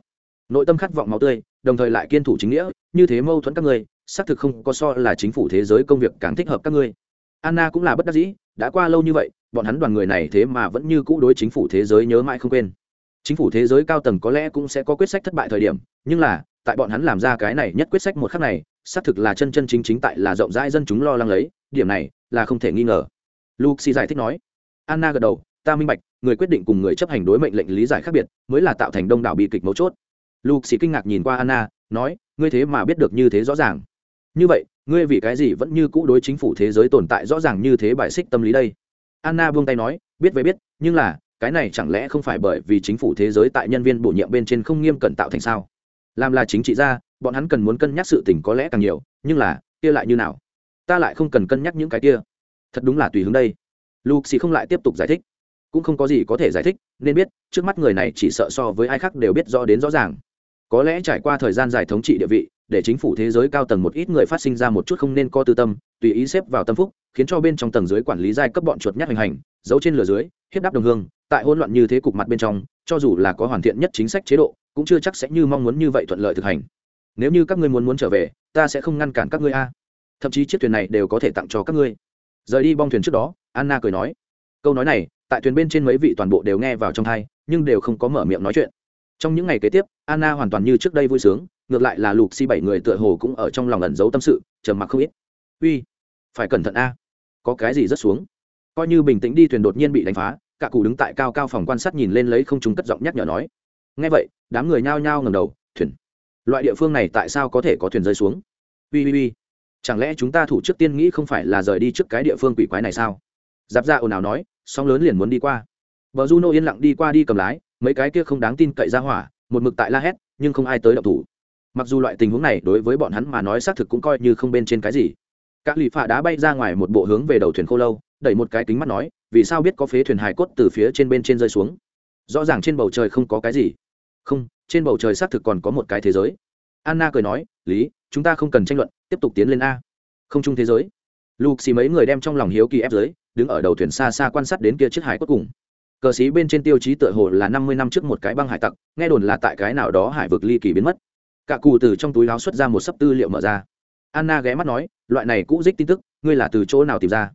nội tâm khát vọng máu tươi, đồng thời lại kiên thủ chính nghĩa, như thế mâu thuẫn các ngươi, xác thực không có so là chính phủ thế giới công việc càng thích hợp các ngươi. Anna cũng là bất đắc dĩ, đã qua lâu như vậy, bọn hắn đoàn người này thế mà vẫn như cũ đối chính phủ thế giới nhớ mãi không quên. Chính phủ thế giới cao tầng có lẽ cũng sẽ có quyết sách thất bại thời điểm, nhưng là, tại bọn hắn làm ra cái này nhất quyết sách một khắc này, xác thực là chân chân chính chính tại là rộng rãi dân chúng lo lắng lấy, điểm này là không thể nghi ngờ. Luxi giải thích nói, anna gật đầu, ta minh bạch, người quyết định cùng người chấp hành đối mệnh lệnh lý giải khác biệt, mới là tạo thành đông đảo bi kịch mấu chốt luxi kinh ngạc nhìn qua anna, nói, ngươi thế mà biết được như thế rõ ràng. Như vậy, ngươi vì cái gì vẫn như cũ đối chính phủ thế giới tồn tại rõ ràng như thế bài xích tâm lý đây? Anna buông tay nói, biết về biết, nhưng là, cái này chẳng lẽ không phải bởi vì chính phủ thế giới tại nhân viên bổ nhiệm bên trên không nghiêm cẩn tạo thành sao? Làm là chính trị gia, bọn hắn cần muốn cân nhắc sự tình có lẽ càng nhiều, nhưng là, kia lại như nào? Ta lại không cần cân nhắc những cái kia. Thật đúng là tùy hướng đây. Luxi không lại tiếp tục giải thích. Cũng không có gì có thể giải thích, nên biết, trước mắt người này chỉ sợ so với ai khác đều biết rõ đến rõ ràng có lẽ trải qua thời gian dài thống trị địa vị, để chính phủ thế giới cao tầng một ít người phát sinh ra một chút không nên có tư tâm, tùy ý xếp vào tâm phúc, khiến cho bên trong tầng dưới quản lý giai cấp bọn chuột nhát hành hành, giấu trên lửa dưới, hiếp đáp đồng hương, tại hỗn loạn như thế cục mặt bên trong, cho dù là có hoàn thiện nhất chính sách chế độ, cũng chưa chắc sẽ như mong muốn như vậy thuận lợi thực hành. Nếu như các ngươi muốn muốn trở về, ta sẽ không ngăn cản các ngươi a. Thậm chí chiếc thuyền này đều có thể tặng cho các ngươi. Rời đi bong thuyền trước đó, anna cười nói. Câu nói này, tại thuyền bên trên mấy vị toàn bộ đều nghe vào trong thai nhưng đều không có mở miệng nói chuyện trong những ngày kế tiếp, anna hoàn toàn như trước đây vui sướng, ngược lại là lục si bảy người tựa hồ cũng ở trong lòng ẩn giấu tâm sự, trầm mặc không ít. Uy, phải cẩn thận a, có cái gì rất xuống? Coi như bình tĩnh đi thuyền đột nhiên bị đánh phá, cả cụ đứng tại cao cao phòng quan sát nhìn lên lấy không chúng cất giọng nhắc nhở nói. Ngay vậy, đám người nhao nhao ngầm đầu, thuyền, loại địa phương này tại sao có thể có thuyền rơi xuống? Uy uy uy, chẳng lẽ chúng ta thủ trước tiên nghĩ không phải là rời đi trước cái địa phương quỷ quái này sao? Giáp ra ồn ào nói, sóng lớn liền muốn đi qua. Bờ juno yên lặng đi qua đi cầm lái mấy cái kia không đáng tin cậy ra hỏa, một mực tại la hét, nhưng không ai tới động thủ. Mặc dù loại tình huống này đối với bọn hắn mà nói xác thực cũng coi như không bên trên cái gì. Các lì phạ đá bay ra ngoài một bộ hướng về đầu thuyền khô lâu, đẩy một cái kính mắt nói, vì sao biết có phế thuyền hài cốt từ phía trên bên trên rơi xuống? Rõ ràng trên bầu trời không có cái gì. Không, trên bầu trời xác thực còn có một cái thế giới. Anna cười nói, lý, chúng ta không cần tranh luận, tiếp tục tiến lên a. Không chung thế giới. Lục xì mấy người đem trong lòng hiếu kỳ ép dưới, đứng ở đầu thuyền xa xa quan sát đến kia chiếc hải cốt cùng cờ xí bên trên tiêu chí tựa hồ là năm mươi năm trước một cái băng hải tặc, nghe đồn là tại cái nào đó hải vực ly kỳ biến mất. Cả cụ từ trong túi láo xuất ra một sấp tư liệu mở ra. Anna ghé mắt nói, loại này cũ dích tin tức, ngươi là từ chỗ nào tìm ra?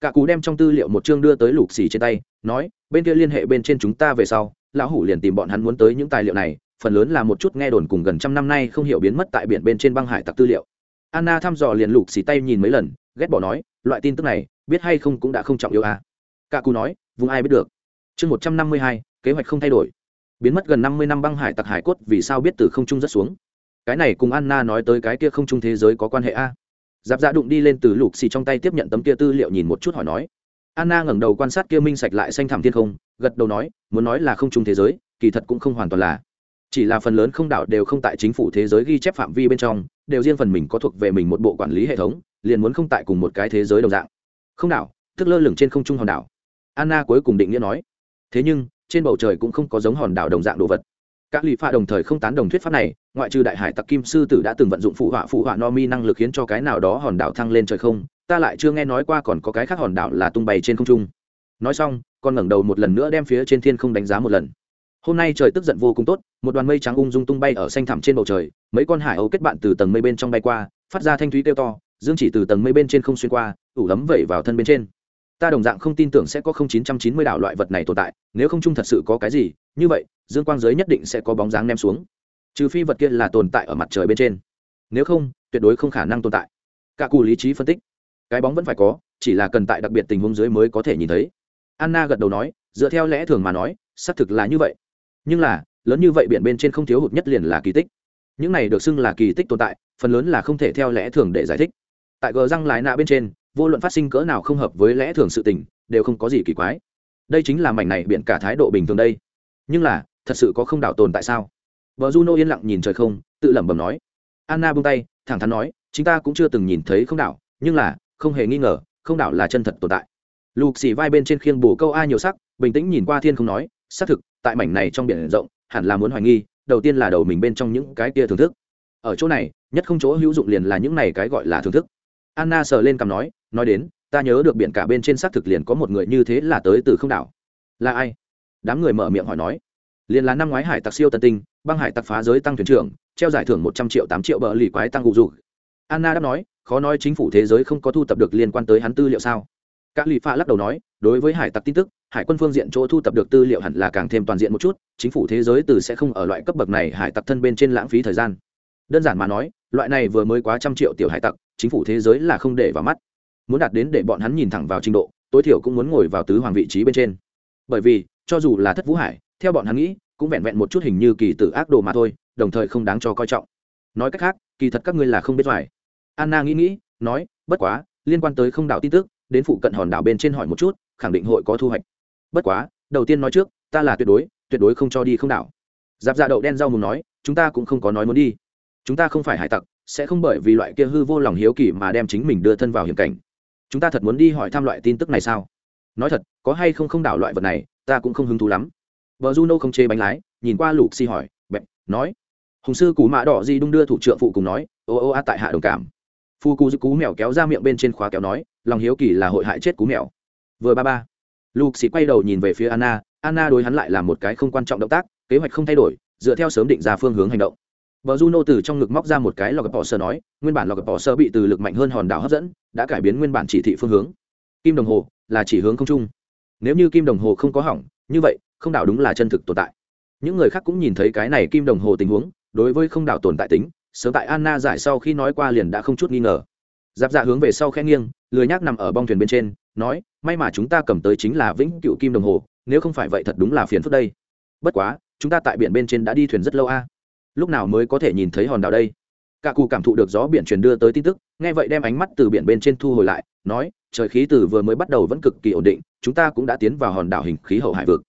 Cả cụ đem trong tư liệu một chương đưa tới lục xì trên tay, nói, bên kia liên hệ bên trên chúng ta về sau, lão hủ liền tìm bọn hắn muốn tới những tài liệu này, phần lớn là một chút nghe đồn cùng gần trăm năm nay không hiểu biến mất tại biển bên trên băng hải tặc tư liệu. Anna thăm dò liền lục xì tay nhìn mấy lần, ghét bỏ nói, loại tin tức này, biết hay không cũng đã không trọng yêu à. cả cụ nói, vùng ai biết được? Chương một trăm năm mươi hai, kế hoạch không thay đổi. Biến mất gần năm mươi năm băng hải tặc hải cốt vì sao biết từ không trung rất xuống? Cái này cùng anna nói tới cái kia không trung thế giới có quan hệ a? Giáp dạ đụng đi lên từ lục xì trong tay tiếp nhận tấm kia tư liệu nhìn một chút hỏi nói. Anna ngẩng đầu quan sát kia minh sạch lại xanh thẳm thiên không, gật đầu nói, muốn nói là không trung thế giới, kỳ thật cũng không hoàn toàn là. Chỉ là phần lớn không đảo đều không tại chính phủ thế giới ghi chép phạm vi bên trong, đều riêng phần mình có thuộc về mình một bộ quản lý hệ thống, liền muốn không tại cùng một cái thế giới đồng dạng. Không đảo, tức lơ lửng trên không trung hòn đảo. Anna cuối cùng định nghĩa nói thế nhưng, trên bầu trời cũng không có giống hòn đảo đồng dạng đồ vật. Các lì pha đồng thời không tán đồng thuyết pháp này, ngoại trừ đại hải tặc kim sư tử đã từng vận dụng phụ họa phụ họa no mi năng lực khiến cho cái nào đó hòn đảo thăng lên trời không, ta lại chưa nghe nói qua còn có cái khác hòn đảo là tung bay trên không trung. Nói xong, con ngẩng đầu một lần nữa đem phía trên thiên không đánh giá một lần. Hôm nay trời tức giận vô cùng tốt, một đoàn mây trắng ung dung tung bay ở xanh thẳm trên bầu trời, mấy con hải âu kết bạn từ tầng mây bên trong bay qua, phát ra thanh thúy kêu to, dương chỉ từ tầng mây bên trên không xuyên qua, ủ lấm vẩy vào thân bên trên ta đồng dạng không tin tưởng sẽ có không chín trăm chín mươi đảo loại vật này tồn tại, nếu không chung thật sự có cái gì, như vậy, dương quang giới nhất định sẽ có bóng dáng ném xuống. Trừ phi vật kia là tồn tại ở mặt trời bên trên. Nếu không, tuyệt đối không khả năng tồn tại. Cả cụ lý trí phân tích. Cái bóng vẫn phải có, chỉ là cần tại đặc biệt tình huống dưới mới có thể nhìn thấy. Anna gật đầu nói, dựa theo lẽ thường mà nói, xác thực là như vậy. Nhưng là, lớn như vậy biển bên trên không thiếu hụt nhất liền là kỳ tích. Những này được xưng là kỳ tích tồn tại, phần lớn là không thể theo lẽ thường để giải thích. Tại gờ răng lái nạ bên trên vô luận phát sinh cỡ nào không hợp với lẽ thường sự tình, đều không có gì kỳ quái. Đây chính là mảnh này biện cả thái độ bình thường đây. Nhưng là, thật sự có không đảo tồn tại sao? Vợ juno yên lặng nhìn trời không, tự lẩm bẩm nói. Anna buông tay, thẳng thắn nói, chúng ta cũng chưa từng nhìn thấy không đảo, nhưng là, không hề nghi ngờ, không đảo là chân thật tồn tại. Lục xỉ vai bên trên khiên bù câu a nhiều sắc, bình tĩnh nhìn qua thiên không nói, xác thực, tại mảnh này trong biển rộng, hẳn là muốn hoài nghi, đầu tiên là đầu mình bên trong những cái kia thưởng thức. Ở chỗ này, nhất không chỗ hữu dụng liền là những này cái gọi là thưởng thức anna sờ lên cằm nói nói đến, ta nhớ được biển cả bên trên xác thực liền có một người như thế là tới từ không đảo. Là ai? Đám người mở miệng hỏi nói. Liền là năm ngoái hải tặc siêu tân tinh, băng hải tặc phá giới tăng thuyền trưởng, treo giải thưởng một trăm triệu tám triệu bờ lì quái tăng gù dục. Anna đã nói, khó nói chính phủ thế giới không có thu tập được liên quan tới hắn tư liệu sao? Các lì pha lắc đầu nói, đối với hải tặc tin tức, hải quân phương diện chỗ thu tập được tư liệu hẳn là càng thêm toàn diện một chút, chính phủ thế giới từ sẽ không ở loại cấp bậc này hải tặc thân bên trên lãng phí thời gian. Đơn giản mà nói, loại này vừa mới quá trăm triệu tiểu hải tặc chính phủ thế giới là không để vào mắt. Muốn đạt đến để bọn hắn nhìn thẳng vào trình độ, tối thiểu cũng muốn ngồi vào tứ hoàng vị trí bên trên. Bởi vì, cho dù là thất vũ hải, theo bọn hắn nghĩ, cũng vẹn vẹn một chút hình như kỳ tử ác đồ mà thôi, đồng thời không đáng cho coi trọng. Nói cách khác, kỳ thật các ngươi là không biết phải anna nghĩ nghĩ, nói, bất quá, liên quan tới không đảo tin tức, đến phụ cận hòn đảo bên trên hỏi một chút, khẳng định hội có thu hoạch. Bất quá, đầu tiên nói trước, ta là tuyệt đối tuyệt đối không cho đi không đảo. Giáp dạ đậu đen rau mùng nói, chúng ta cũng không có nói muốn đi. Chúng ta không phải hải tặc sẽ không bởi vì loại kia hư vô lòng hiếu kỳ mà đem chính mình đưa thân vào hiểm cảnh. Chúng ta thật muốn đi hỏi thăm loại tin tức này sao? Nói thật, có hay không không đảo loại vật này, ta cũng không hứng thú lắm. Vợ juno không chê bánh lái, nhìn qua lục xi hỏi bẹp nói. Hùng sư cú mã đỏ di đung đưa thủ trưởng phụ cùng nói, ô ô, a, tại hạ đồng cảm. Phu cú giữ cú mèo kéo ra miệng bên trên khóa kéo nói, lòng hiếu kỳ là hội hại chết cú mèo vừa ba ba, lục xì quay đầu nhìn về phía anna anna đối hắn lại là một cái không quan trọng động tác, kế hoạch không thay đổi, dựa theo sớm định ra phương hướng hành động. Bờ Juno từ trong ngực móc ra một cái lọc bỏ sơ nói, nguyên bản lọc bỏ sơ bị từ lực mạnh hơn hòn đảo hấp dẫn, đã cải biến nguyên bản chỉ thị phương hướng. Kim đồng hồ là chỉ hướng không trung. Nếu như kim đồng hồ không có hỏng, như vậy, không đảo đúng là chân thực tồn tại. Những người khác cũng nhìn thấy cái này kim đồng hồ tình huống, đối với không đảo tồn tại tính, sớm tại Anna giải sau khi nói qua liền đã không chút nghi ngờ. Giáp dạ hướng về sau khẽ nghiêng, lười nhác nằm ở bong thuyền bên trên, nói, may mà chúng ta cầm tới chính là vĩnh cựu kim đồng hồ, nếu không phải vậy thật đúng là phiền phức đây. Bất quá, chúng ta tại biển bên trên đã đi thuyền rất lâu a lúc nào mới có thể nhìn thấy hòn đảo đây? Cả cụ cảm thụ được gió biển truyền đưa tới tin tức, nghe vậy đem ánh mắt từ biển bên trên thu hồi lại, nói, trời khí từ vừa mới bắt đầu vẫn cực kỳ ổn định, chúng ta cũng đã tiến vào hòn đảo hình khí hậu hải vực.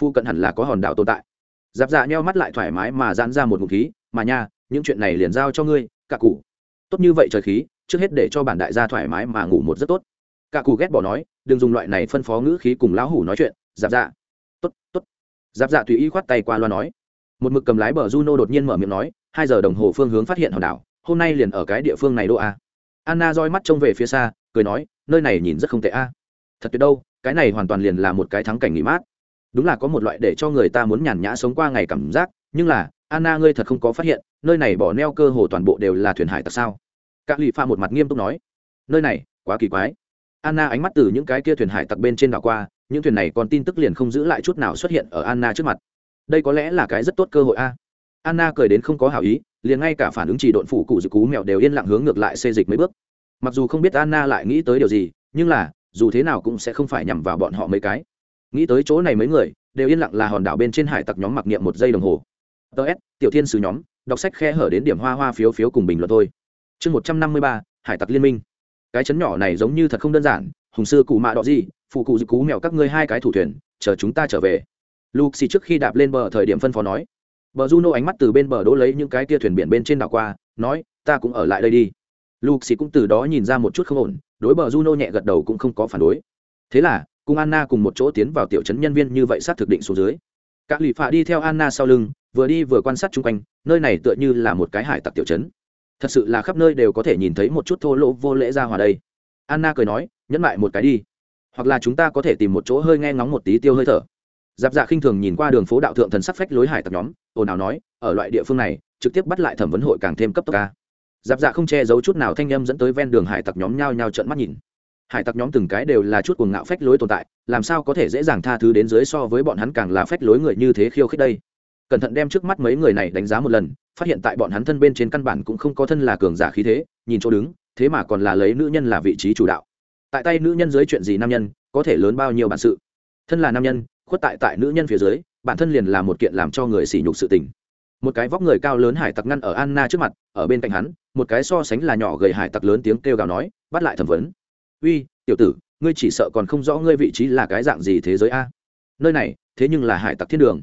Phu cận hẳn là có hòn đảo tồn tại. Giáp dạ nheo mắt lại thoải mái mà giãn ra một ngụ khí, mà nha, những chuyện này liền giao cho ngươi, cả cụ. Tốt như vậy trời khí, trước hết để cho bản đại gia thoải mái mà ngủ một rất tốt. Cả cụ ghét bỏ nói, đừng dùng loại này phân phó ngữ khí cùng lão hủ nói chuyện, giáp dạ. Tốt tốt. Giáp dạ tùy ý khoát tay qua loa nói một mực cầm lái bờ juno đột nhiên mở miệng nói, hai giờ đồng hồ phương hướng phát hiện hòn đảo, hôm nay liền ở cái địa phương này đô a. Anna roi mắt trông về phía xa, cười nói, nơi này nhìn rất không tệ a. Thật tuyệt đâu, cái này hoàn toàn liền là một cái thắng cảnh nghỉ mát. Đúng là có một loại để cho người ta muốn nhàn nhã sống qua ngày cảm giác, nhưng là, anna ngươi thật không có phát hiện, nơi này bỏ neo cơ hồ toàn bộ đều là thuyền hải tặc sao? Các lụy pha một mặt nghiêm túc nói, nơi này, quá kỳ quái. Anna ánh mắt từ những cái kia thuyền hải tặc bên trên đảo qua, những thuyền này còn tin tức liền không giữ lại chút nào xuất hiện ở anna trước mặt đây có lẽ là cái rất tốt cơ hội a. Anna cười đến không có hảo ý, liền ngay cả phản ứng chỉ độn phủ cụ dự cú mèo đều yên lặng hướng ngược lại xê dịch mấy bước. Mặc dù không biết anna lại nghĩ tới điều gì, nhưng là, dù thế nào cũng sẽ không phải nhằm vào bọn họ mấy cái. Nghĩ tới chỗ này mấy người, đều yên lặng là hòn đảo bên trên hải tặc nhóm mặc niệm một giây đồng hồ. Ts tiểu thiên sứ nhóm, đọc sách khe hở đến điểm hoa hoa phiếu phiếu cùng bình luận thôi. Chương một trăm năm mươi ba, hải tặc liên minh. Cái chấn nhỏ này giống như thật không đơn giản, hùng sư cụ mạ đọ gì, phụ cụ dự cú mèo các ngươi hai cái thủ thuyền, chờ chúng ta trở về luxi trước khi đạp lên bờ thời điểm phân phó nói. Bờ juno ánh mắt từ bên bờ đỗ lấy những cái kia thuyền biển bên trên đảo qua, nói, ta cũng ở lại đây đi. Luxi cũng từ đó nhìn ra một chút không ổn, đối bờ juno nhẹ gật đầu cũng không có phản đối. Thế là, cùng anna cùng một chỗ tiến vào tiểu trấn nhân viên như vậy sát thực định xuống dưới. Các lì phạ đi theo anna sau lưng, vừa đi vừa quan sát chung quanh, nơi này tựa như là một cái hải tặc tiểu trấn. Thật sự là khắp nơi đều có thể nhìn thấy một chút thô lỗ vô lễ ra hòa đây. Anna cười nói, nhẫn lại một cái đi, hoặc là chúng ta có thể tìm một chỗ hơi nghe ngóng một tí tiêu hơi thở giáp dạ khinh thường nhìn qua đường phố đạo thượng thần sắc phách lối hải tặc nhóm, ồn ào nói, ở loại địa phương này, trực tiếp bắt lại thẩm vấn hội càng thêm cấp tốc ca giáp dạ không che giấu chút nào thanh â m dẫn tới ven đường hải tặc nhóm nhao nhao trận mắt nhìn. Hải tặc nhóm từng cái đều là chút cuồng ngạo phách lối tồn tại, làm sao có thể dễ dàng tha thứ đến dưới so với bọn hắn càng là phách lối người như thế khiêu khích đây? Cẩn thận đem trước mắt mấy người này đánh giá một lần, phát hiện tại bọn hắn thân bên trên căn bản cũng không có thân là cường giả khí thế, nhìn chỗ đứng, thế mà còn là lấy nữ nhân là vị trí chủ đạo. Tại tay nữ nhân dưới chuyện gì nam nhân, có thể lớn bao nhiêu bản sự? Thân là nam nhân khuất tại tại nữ nhân phía dưới, bản thân liền là một kiện làm cho người sỉ nhục sự tình. Một cái vóc người cao lớn hải tặc ngăn ở anna trước mặt, ở bên cạnh hắn, một cái so sánh là nhỏ gầy hải tặc lớn tiếng kêu gào nói, bắt lại thẩm vấn. Uy, tiểu tử, ngươi chỉ sợ còn không rõ ngươi vị trí là cái dạng gì thế giới a. Nơi này, thế nhưng là hải tặc thiên đường.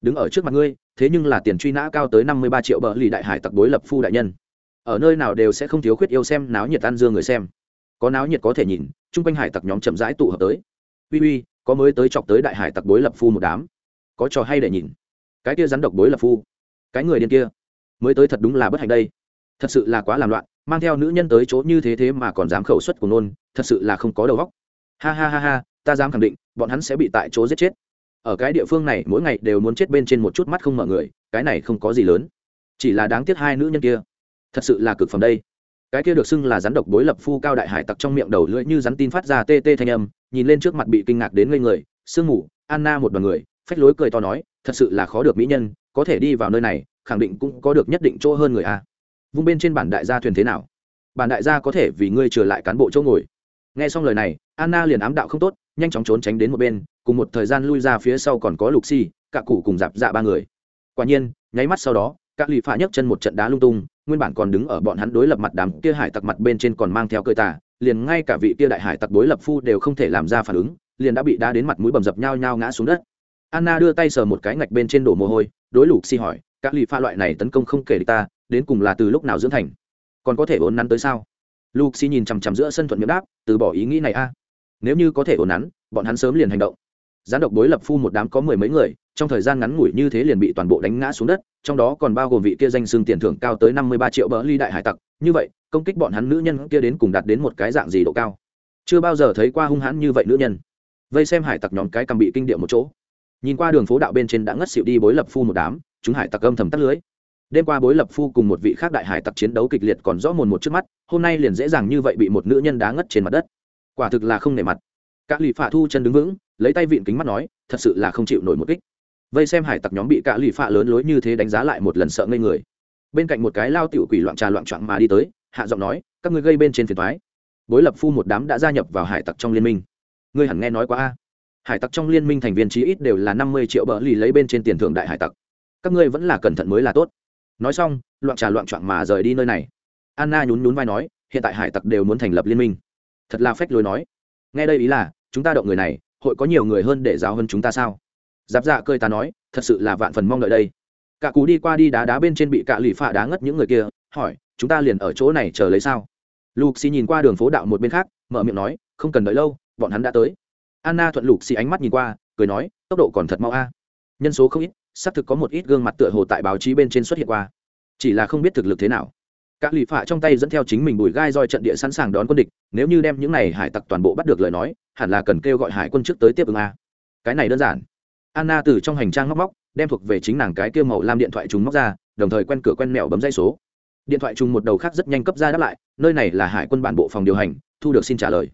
Đứng ở trước mặt ngươi, thế nhưng là tiền truy nã cao tới năm mươi ba triệu bờ lì đại hải tặc đối lập phu đại nhân. Ở nơi nào đều sẽ không thiếu khuyết yêu xem náo nhiệt ăn dương người xem. Có náo nhiệt có thể nhìn, chung quanh hải tặc nhóm chậm rãi tụ hợp tới. Uy uy có mới tới chọc tới đại hải tặc bối lập phu một đám. Có trò hay để nhìn. Cái kia rắn độc bối lập phu. Cái người điên kia. Mới tới thật đúng là bất hạnh đây. Thật sự là quá làm loạn, mang theo nữ nhân tới chỗ như thế thế mà còn dám khẩu suất của nôn, thật sự là không có đầu óc. Ha ha ha ha, ta dám khẳng định, bọn hắn sẽ bị tại chỗ giết chết. Ở cái địa phương này, mỗi ngày đều muốn chết bên trên một chút mắt không mở người, cái này không có gì lớn. Chỉ là đáng tiếc hai nữ nhân kia. Thật sự là cực phẩm đây. Cái kia được xưng là rắn độc bối lập phu cao đại hải tặc trong miệng đầu lưỡi như rắn tin phát ra tê tê thanh âm nhìn lên trước mặt bị kinh ngạc đến ngây người sương mù anna một đoàn người phách lối cười to nói thật sự là khó được mỹ nhân có thể đi vào nơi này khẳng định cũng có được nhất định chỗ hơn người a. Vung bên trên bản đại gia thuyền thế nào? Bản đại gia có thể vì ngươi trở lại cán bộ chỗ ngồi. Nghe xong lời này anna liền ám đạo không tốt nhanh chóng trốn tránh đến một bên cùng một thời gian lui ra phía sau còn có lục xi、si, cả cụ cùng dạp dạ ba người. Quả nhiên nháy mắt sau đó các lì phạ nhấc chân một trận đá lung tung nguyên bản còn đứng ở bọn hắn đối lập mặt đám kia hải tặc mặt bên trên còn mang theo cơ tà liền ngay cả vị kia đại hải tặc đối lập phu đều không thể làm ra phản ứng, liền đã bị đá đến mặt mũi bầm dập nhau nhau ngã xuống đất. Anna đưa tay sờ một cái ngạch bên trên đổ mồ hôi, đối lục xi hỏi, các lì pha loại này tấn công không kể ta, đến cùng là từ lúc nào dưỡng thành? Còn có thể ổn nắn tới sao? Lục xi nhìn chằm chằm giữa sân thuận miệng đáp, từ bỏ ý nghĩ này a. Nếu như có thể ổn nắn, bọn hắn sớm liền hành động gián độc đối lập phu một đám có mười mấy người, trong thời gian ngắn ngủi như thế liền bị toàn bộ đánh ngã xuống đất, trong đó còn bao gồm vị kia danh xưng tiền thưởng cao tới năm mươi ba triệu bỡ ly đại hải tặc. Như vậy, công kích bọn hắn nữ nhân kia đến cùng đạt đến một cái dạng gì độ cao? Chưa bao giờ thấy qua hung hãn như vậy nữ nhân. Vây xem hải tặc nhóm cái cầm bị kinh điệu một chỗ. Nhìn qua đường phố đạo bên trên đã ngất xịu đi bối lập phu một đám, chúng hải tặc âm thầm tắt lưới. Đêm qua bối lập phu cùng một vị khác đại hải tặc chiến đấu kịch liệt còn rõ mồn một trước mắt, hôm nay liền dễ dàng như vậy bị một nữ nhân đá ngất trên mặt đất. Quả thực là không nể mặt. Cả lì phạ thu chân đứng vững, lấy tay vịn kính mắt nói, thật sự là không chịu nổi một kích. Vây xem hải tặc nhóm bị cả lì phạ lớn lối như thế đánh giá lại một lần sợ ngây người. Bên cạnh một cái lao tiểu quỷ loạn trà loạn trọn mà đi tới, hạ giọng nói, các ngươi gây bên trên phiền thoái bối lập phu một đám đã gia nhập vào hải tặc trong liên minh. Ngươi hẳn nghe nói quá a. Hải tặc trong liên minh thành viên chí ít đều là năm mươi triệu bờ lì lấy bên trên tiền thưởng đại hải tặc. Các ngươi vẫn là cẩn thận mới là tốt. Nói xong, loạn trà loạn trọn mà rời đi nơi này. Anna nhún nhún vai nói, hiện tại hải tặc đều muốn thành lập liên minh. Thật là phách lối nói. Nghe đây ý là chúng ta động người này, hội có nhiều người hơn để giáo hơn chúng ta sao? Giáp dạ cơi ta nói, thật sự là vạn phần mong đợi đây. Cả cú đi qua đi đá đá bên trên bị cạ lì phạ đá ngất những người kia, hỏi, chúng ta liền ở chỗ này chờ lấy sao? Lục xì nhìn qua đường phố đạo một bên khác, mở miệng nói, không cần đợi lâu, bọn hắn đã tới. Anna thuận lục xì ánh mắt nhìn qua, cười nói, tốc độ còn thật mau a. Nhân số không ít, xác thực có một ít gương mặt tựa hồ tại báo chí bên trên xuất hiện qua. Chỉ là không biết thực lực thế nào các lì phạ trong tay dẫn theo chính mình bùi gai roi trận địa sẵn sàng đón quân địch, nếu như đem những này hải tặc toàn bộ bắt được lời nói, hẳn là cần kêu gọi hải quân trước tới tiếp ứng a. Cái này đơn giản. Anna từ trong hành trang móc móc đem thuộc về chính nàng cái kêu màu làm điện thoại chúng móc ra, đồng thời quen cửa quen mẹo bấm dây số. Điện thoại chung một đầu khác rất nhanh cấp ra đáp lại, nơi này là hải quân bản bộ phòng điều hành, thu được xin trả lời.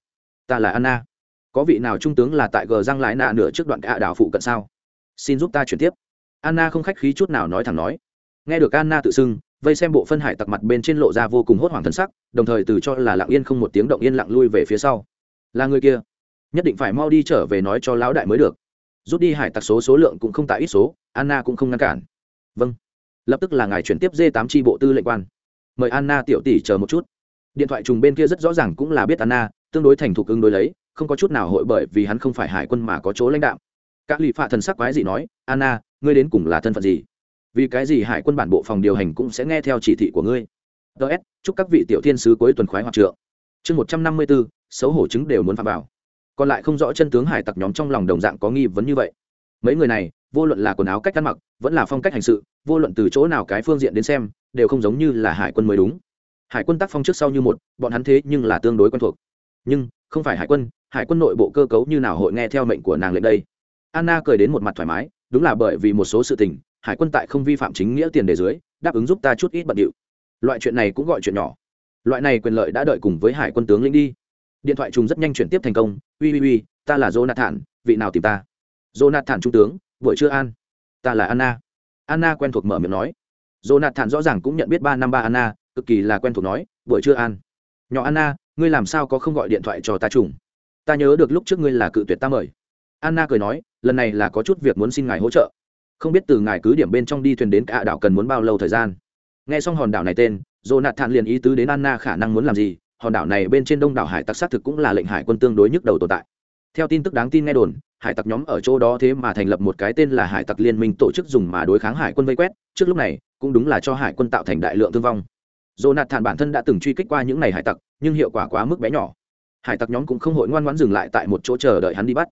Ta là anna. Có vị nào trung tướng là tại gờ răng lái nạ nửa trước đoạn cả đảo phụ cận sao? Xin giúp ta chuyển tiếp. Anna không khách khí chút nào nói thẳng nói nghe được anna tự xưng, vây xem bộ phân hải tặc mặt bên trên lộ ra vô cùng hốt hoảng thân sắc, đồng thời từ cho là lặng yên không một tiếng động yên lặng lui về phía sau. Là người kia. Nhất định phải mau đi trở về nói cho lão đại mới được. Rút đi hải tặc số số lượng cũng không tại ít số, anna cũng không ngăn cản. Vâng. Lập tức là ngài chuyển tiếp d tám tri bộ tư lệnh quan. Mời anna tiểu tỷ chờ một chút. Điện thoại trùng bên kia rất rõ ràng cũng là biết anna, tương đối thành thục ứng đối lấy, không có chút nào hội bởi vì hắn không phải hải quân mà có chỗ lãnh đạo các lì phạ thần sắc quái gì nói, anna, ngươi đến cùng là thân phận gì? Vì cái gì hải quân bản bộ phòng điều hành cũng sẽ nghe theo chỉ thị của ngươi? Ts chúc các vị tiểu thiên sứ cuối tuần khoái hoạt trượng. Chương một trăm năm mươi bốn, xấu hổ chứng đều muốn phạm vào. Còn lại không rõ chân tướng hải tặc nhóm trong lòng đồng dạng có nghi vấn như vậy. Mấy người này, vô luận là quần áo cách ăn mặc, vẫn là phong cách hành sự, vô luận từ chỗ nào cái phương diện đến xem, đều không giống như là hải quân mới đúng. Hải quân tác phong trước sau như một, bọn hắn thế nhưng là tương đối quen thuộc. Nhưng, không phải hải quân hải quân nội bộ cơ cấu như nào hội nghe theo mệnh của nàng lệnh đây? Anna cười đến một mặt thoải mái, đúng là bởi vì một số sự tình hải quân tại không vi phạm chính nghĩa tiền đề dưới, đáp ứng giúp ta chút ít bận điệu. Loại chuyện này cũng gọi chuyện nhỏ. Loại này quyền lợi đã đợi cùng với hải quân tướng lĩnh đi. Điện thoại trùng rất nhanh chuyển tiếp thành công. Ui ui ui, ta là jonathan, vị nào tìm ta? Jonathan trung tướng, buổi trưa an. Ta là anna. Anna quen thuộc mở miệng nói. Jonathan rõ ràng cũng nhận biết ba năm ba anna, cực kỳ là quen thuộc nói, buổi trưa an. Nhỏ anna, ngươi làm sao có không gọi điện thoại cho ta trùng? Ta nhớ được lúc trước ngươi là cự tuyệt ta mời. Anna cười nói, lần này là có chút việc muốn xin ngài hỗ trợ không biết từ ngài cứ điểm bên trong đi thuyền đến cả đảo cần muốn bao lâu thời gian. Nghe xong hòn đảo này tên, jonathan liền ý tứ đến anna khả năng muốn làm gì, hòn đảo này bên trên đông đảo hải tặc xác thực cũng là lệnh hải quân tương đối nhức đầu tồn tại. Theo tin tức đáng tin nghe đồn, hải tặc nhóm ở chỗ đó thế mà thành lập một cái tên là hải tặc liên minh tổ chức dùng mà đối kháng hải quân vây quét, trước lúc này, cũng đúng là cho hải quân tạo thành đại lượng thương vong. Jonathan bản thân đã từng truy kích qua những n à y hải tặc, nhưng hiệu quả quá mức bé nhỏ. Hải tặc nhóm cũng không hội ngoan ngoãn dừng lại tại một chỗ chờ đợi hắn đi bắt.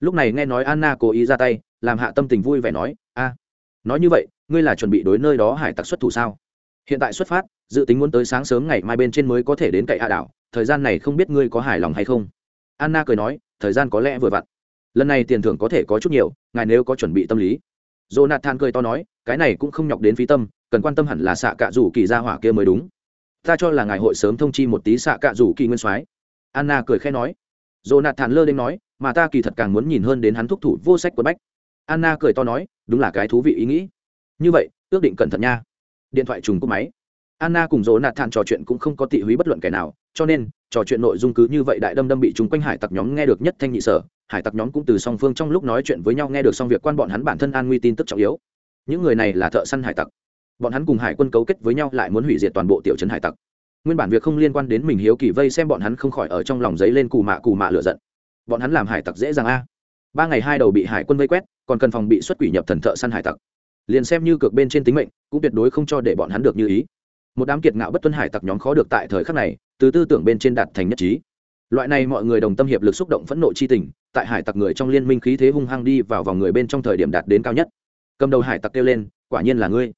Lúc này nghe nói anna cố ý ra tay, làm hạ tâm tình vui vẻ nói nói như vậy, ngươi là chuẩn bị đối nơi đó hải tặc xuất thủ sao? Hiện tại xuất phát, dự tính muốn tới sáng sớm ngày mai bên trên mới có thể đến cậy hạ đảo. Thời gian này không biết ngươi có hài lòng hay không? Anna cười nói, thời gian có lẽ vừa vặn. Lần này tiền thưởng có thể có chút nhiều, ngài nếu có chuẩn bị tâm lý. Jonathan cười to nói, cái này cũng không nhọc đến phí tâm, cần quan tâm hẳn là xạ cạ rủ kỳ ra hỏa kia mới đúng. Ta cho là ngài hội sớm thông chi một tí xạ cạ rủ kỳ nguyên soái. Anna cười khẽ nói. Jonathan lơ lên nói, mà ta kỳ thật càng muốn nhìn hơn đến hắn thúc thủ vô sách của bách anna cười to nói, đúng là cái thú vị ý nghĩ. Như vậy, ước định cẩn thận nha. Điện thoại trùng cúp máy. Anna cùng dỗ nạt thản trò chuyện cũng không có tị húy bất luận kẻ nào, cho nên, trò chuyện nội dung cứ như vậy đại đâm đâm bị chúng quanh hải tặc nhóm nghe được nhất thanh nhị sở. Hải tặc nhóm cũng từ song phương trong lúc nói chuyện với nhau nghe được xong việc quan bọn hắn bản thân an nguy tin tức trọng yếu. Những người này là thợ săn hải tặc. Bọn hắn cùng hải quân cấu kết với nhau lại muốn hủy diệt toàn bộ tiểu trấn hải tặc. Nguyên bản việc không liên quan đến mình hiếu kỳ vây xem bọn hắn không khỏi ở trong lòng giấy lên cù mạ cù mạ lựa giận. Bọn hắn làm hải tặc dễ dàng a ba ngày hai đầu bị hải quân vây quét, còn cần phòng bị xuất quỷ nhập thần thợ săn hải tặc. Liền xem như cược bên trên tính mệnh, cũng tuyệt đối không cho để bọn hắn được như ý. Một đám kiệt ngạo bất tuân hải tặc nhóm khó được tại thời khắc này, từ tư tưởng bên trên đạt thành nhất trí. Loại này mọi người đồng tâm hiệp lực xúc động phẫn nộ chi tình, tại hải tặc người trong liên minh khí thế hung hăng đi vào vòng người bên trong thời điểm đạt đến cao nhất. Cầm đầu hải tặc kêu lên, quả nhiên là ngươi.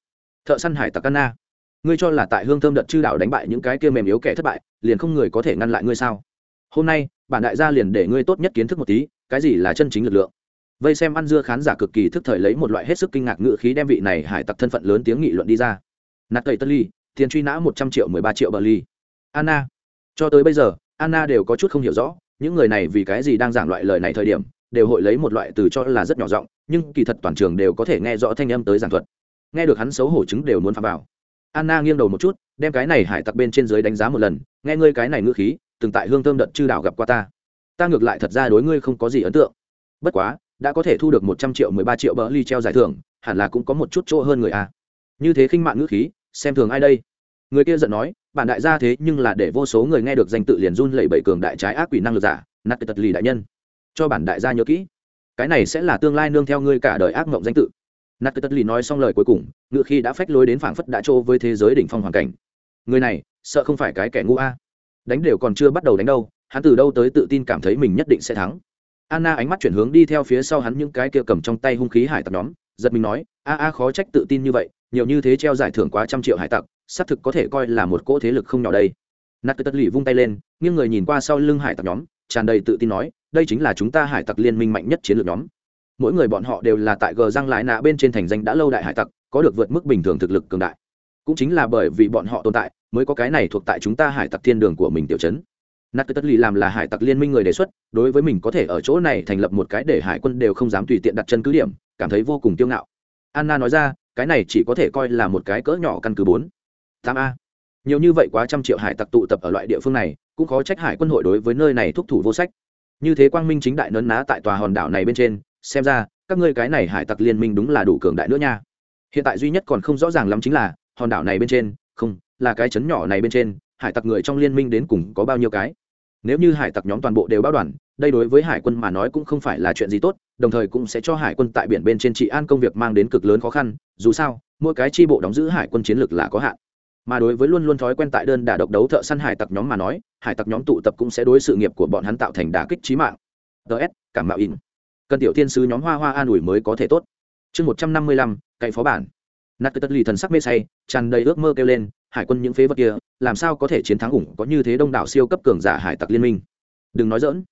Thợ săn hải tặc anna, ngươi cho là tại hương thơm đợt chư đảo đánh bại những cái kia mềm yếu kẻ thất bại, liền không người có thể ngăn lại ngươi sao? Hôm nay bản đại gia liền để ngươi tốt nhất kiến thức một tí, cái gì là chân chính lực lượng? Vây xem ăn dưa khán giả cực kỳ thức thời lấy một loại hết sức kinh ngạc ngự khí đem vị này hải tặc thân phận lớn tiếng nghị luận đi ra. Nạt tẩy tân ly, tiền truy nã một trăm triệu mười ba triệu bờ ly. Anna, cho tới bây giờ, anna đều có chút không hiểu rõ, những người này vì cái gì đang giảng loại lời này thời điểm, đều hội lấy một loại từ cho là rất nhỏ giọng, nhưng kỳ thật toàn trường đều có thể nghe rõ thanh âm tới giảng thuật. Nghe được hắn xấu hổ chứng đều muốn phạm vào. Anna nghiêng đầu một chút, đem cái này hải tặc bên trên dưới đánh giá một lần, nghe ngươi cái này ngữ khí từng tại hương thơm đợt chư đảo gặp qua ta. Ta ngược lại thật ra đối ngươi không có gì ấn tượng. Bất quá, đã có thể thu được một trăm triệu, mười ba triệu bỡ ly treo giải thưởng, hẳn là cũng có một chút chỗ hơn người a như thế khinh mạng ngữ khí, xem thường ai đây? Người kia giận nói, bản đại gia thế nhưng là để vô số người nghe được danh tự liền run lẩy bẩy cường đại trái ác quỷ năng lực giả, nát tật lì đại nhân. Cho bản đại gia nhớ kỹ. Cái này sẽ là tương lai nương theo ngươi cả đời ác mộng danh tự. Nát tật lì nói xong lời cuối cùng, ngựa khi đã phách lối đến phảng phất đã trô với thế giới đỉnh phong hoàn cảnh. Người này, sợ không phải cái kẻ ngu a đánh đều còn chưa bắt đầu đánh đâu, hắn từ đâu tới tự tin cảm thấy mình nhất định sẽ thắng. Anna ánh mắt chuyển hướng đi theo phía sau hắn những cái kia cầm trong tay hung khí hải tặc nhóm, giật mình nói, a a, khó trách tự tin như vậy, nhiều như thế treo giải thưởng quá trăm triệu hải tặc, xác thực có thể coi là một cỗ thế lực không nhỏ đây. Nát tất lì vung tay lên, nghiêng người nhìn qua sau lưng hải tặc nhóm, tràn đầy tự tin nói, đây chính là chúng ta hải tặc liên minh mạnh nhất chiến lược nhóm. Mỗi người bọn họ đều là tại gờ răng lại nạ bên trên thành danh đã lâu đại hải tặc, có được vượt mức bình thường thực lực cường đại. Cũng chính là bởi vì bọn họ tồn tại mới có cái này thuộc tại chúng ta hải tặc thiên đường của mình tiểu chấn nát tất lì làm là hải tặc liên minh người đề xuất, đối với mình có thể ở chỗ này thành lập một cái để hải quân đều không dám tùy tiện đặt chân cứ điểm, cảm thấy vô cùng tiêu ngạo. Anna nói ra, cái này chỉ có thể coi là một cái cỡ nhỏ căn cứ bốn. Tám a. Nhiều như vậy quá trăm triệu hải tặc tụ tập ở loại địa phương này, cũng khó trách hải quân hội đối với nơi này thúc thủ vô sách. Như thế quang minh chính đại nấn ná tại tòa hòn đảo này bên trên, xem ra, các ngươi cái này hải tặc liên minh đúng là đủ cường đại nữa nha. Hiện tại duy nhất còn không rõ ràng lắm chính là, hòn đảo này bên trên, không là cái chấn nhỏ này bên trên, hải tặc người trong liên minh đến cùng có bao nhiêu cái. Nếu như hải tặc nhóm toàn bộ đều báo đoàn, đây đối với hải quân mà nói cũng không phải là chuyện gì tốt, đồng thời cũng sẽ cho hải quân tại biển bên trên trị an công việc mang đến cực lớn khó khăn, dù sao, mỗi cái tri bộ đóng giữ hải quân chiến lược là có hạn. Mà đối với luôn luôn thói quen tại đơn đả độc đấu thợ săn hải tặc nhóm mà nói, hải tặc nhóm tụ tập cũng sẽ đối sự nghiệp của bọn hắn tạo thành đả kích trí mạng. Ts cảm mạo in. Cần tiểu thiên sứ nhóm hoa hoa an ủi mới có thể tốt. Chương một trăm năm mươi lăm, cậy phó bản. Nát tất lì thần sắc mê say, tràn đầy ước mơ kêu lên hải quân những phế vật kia, làm sao có thể chiến thắng ủng có như thế đông đảo siêu cấp cường giả hải tặc liên minh? Đừng nói dỡn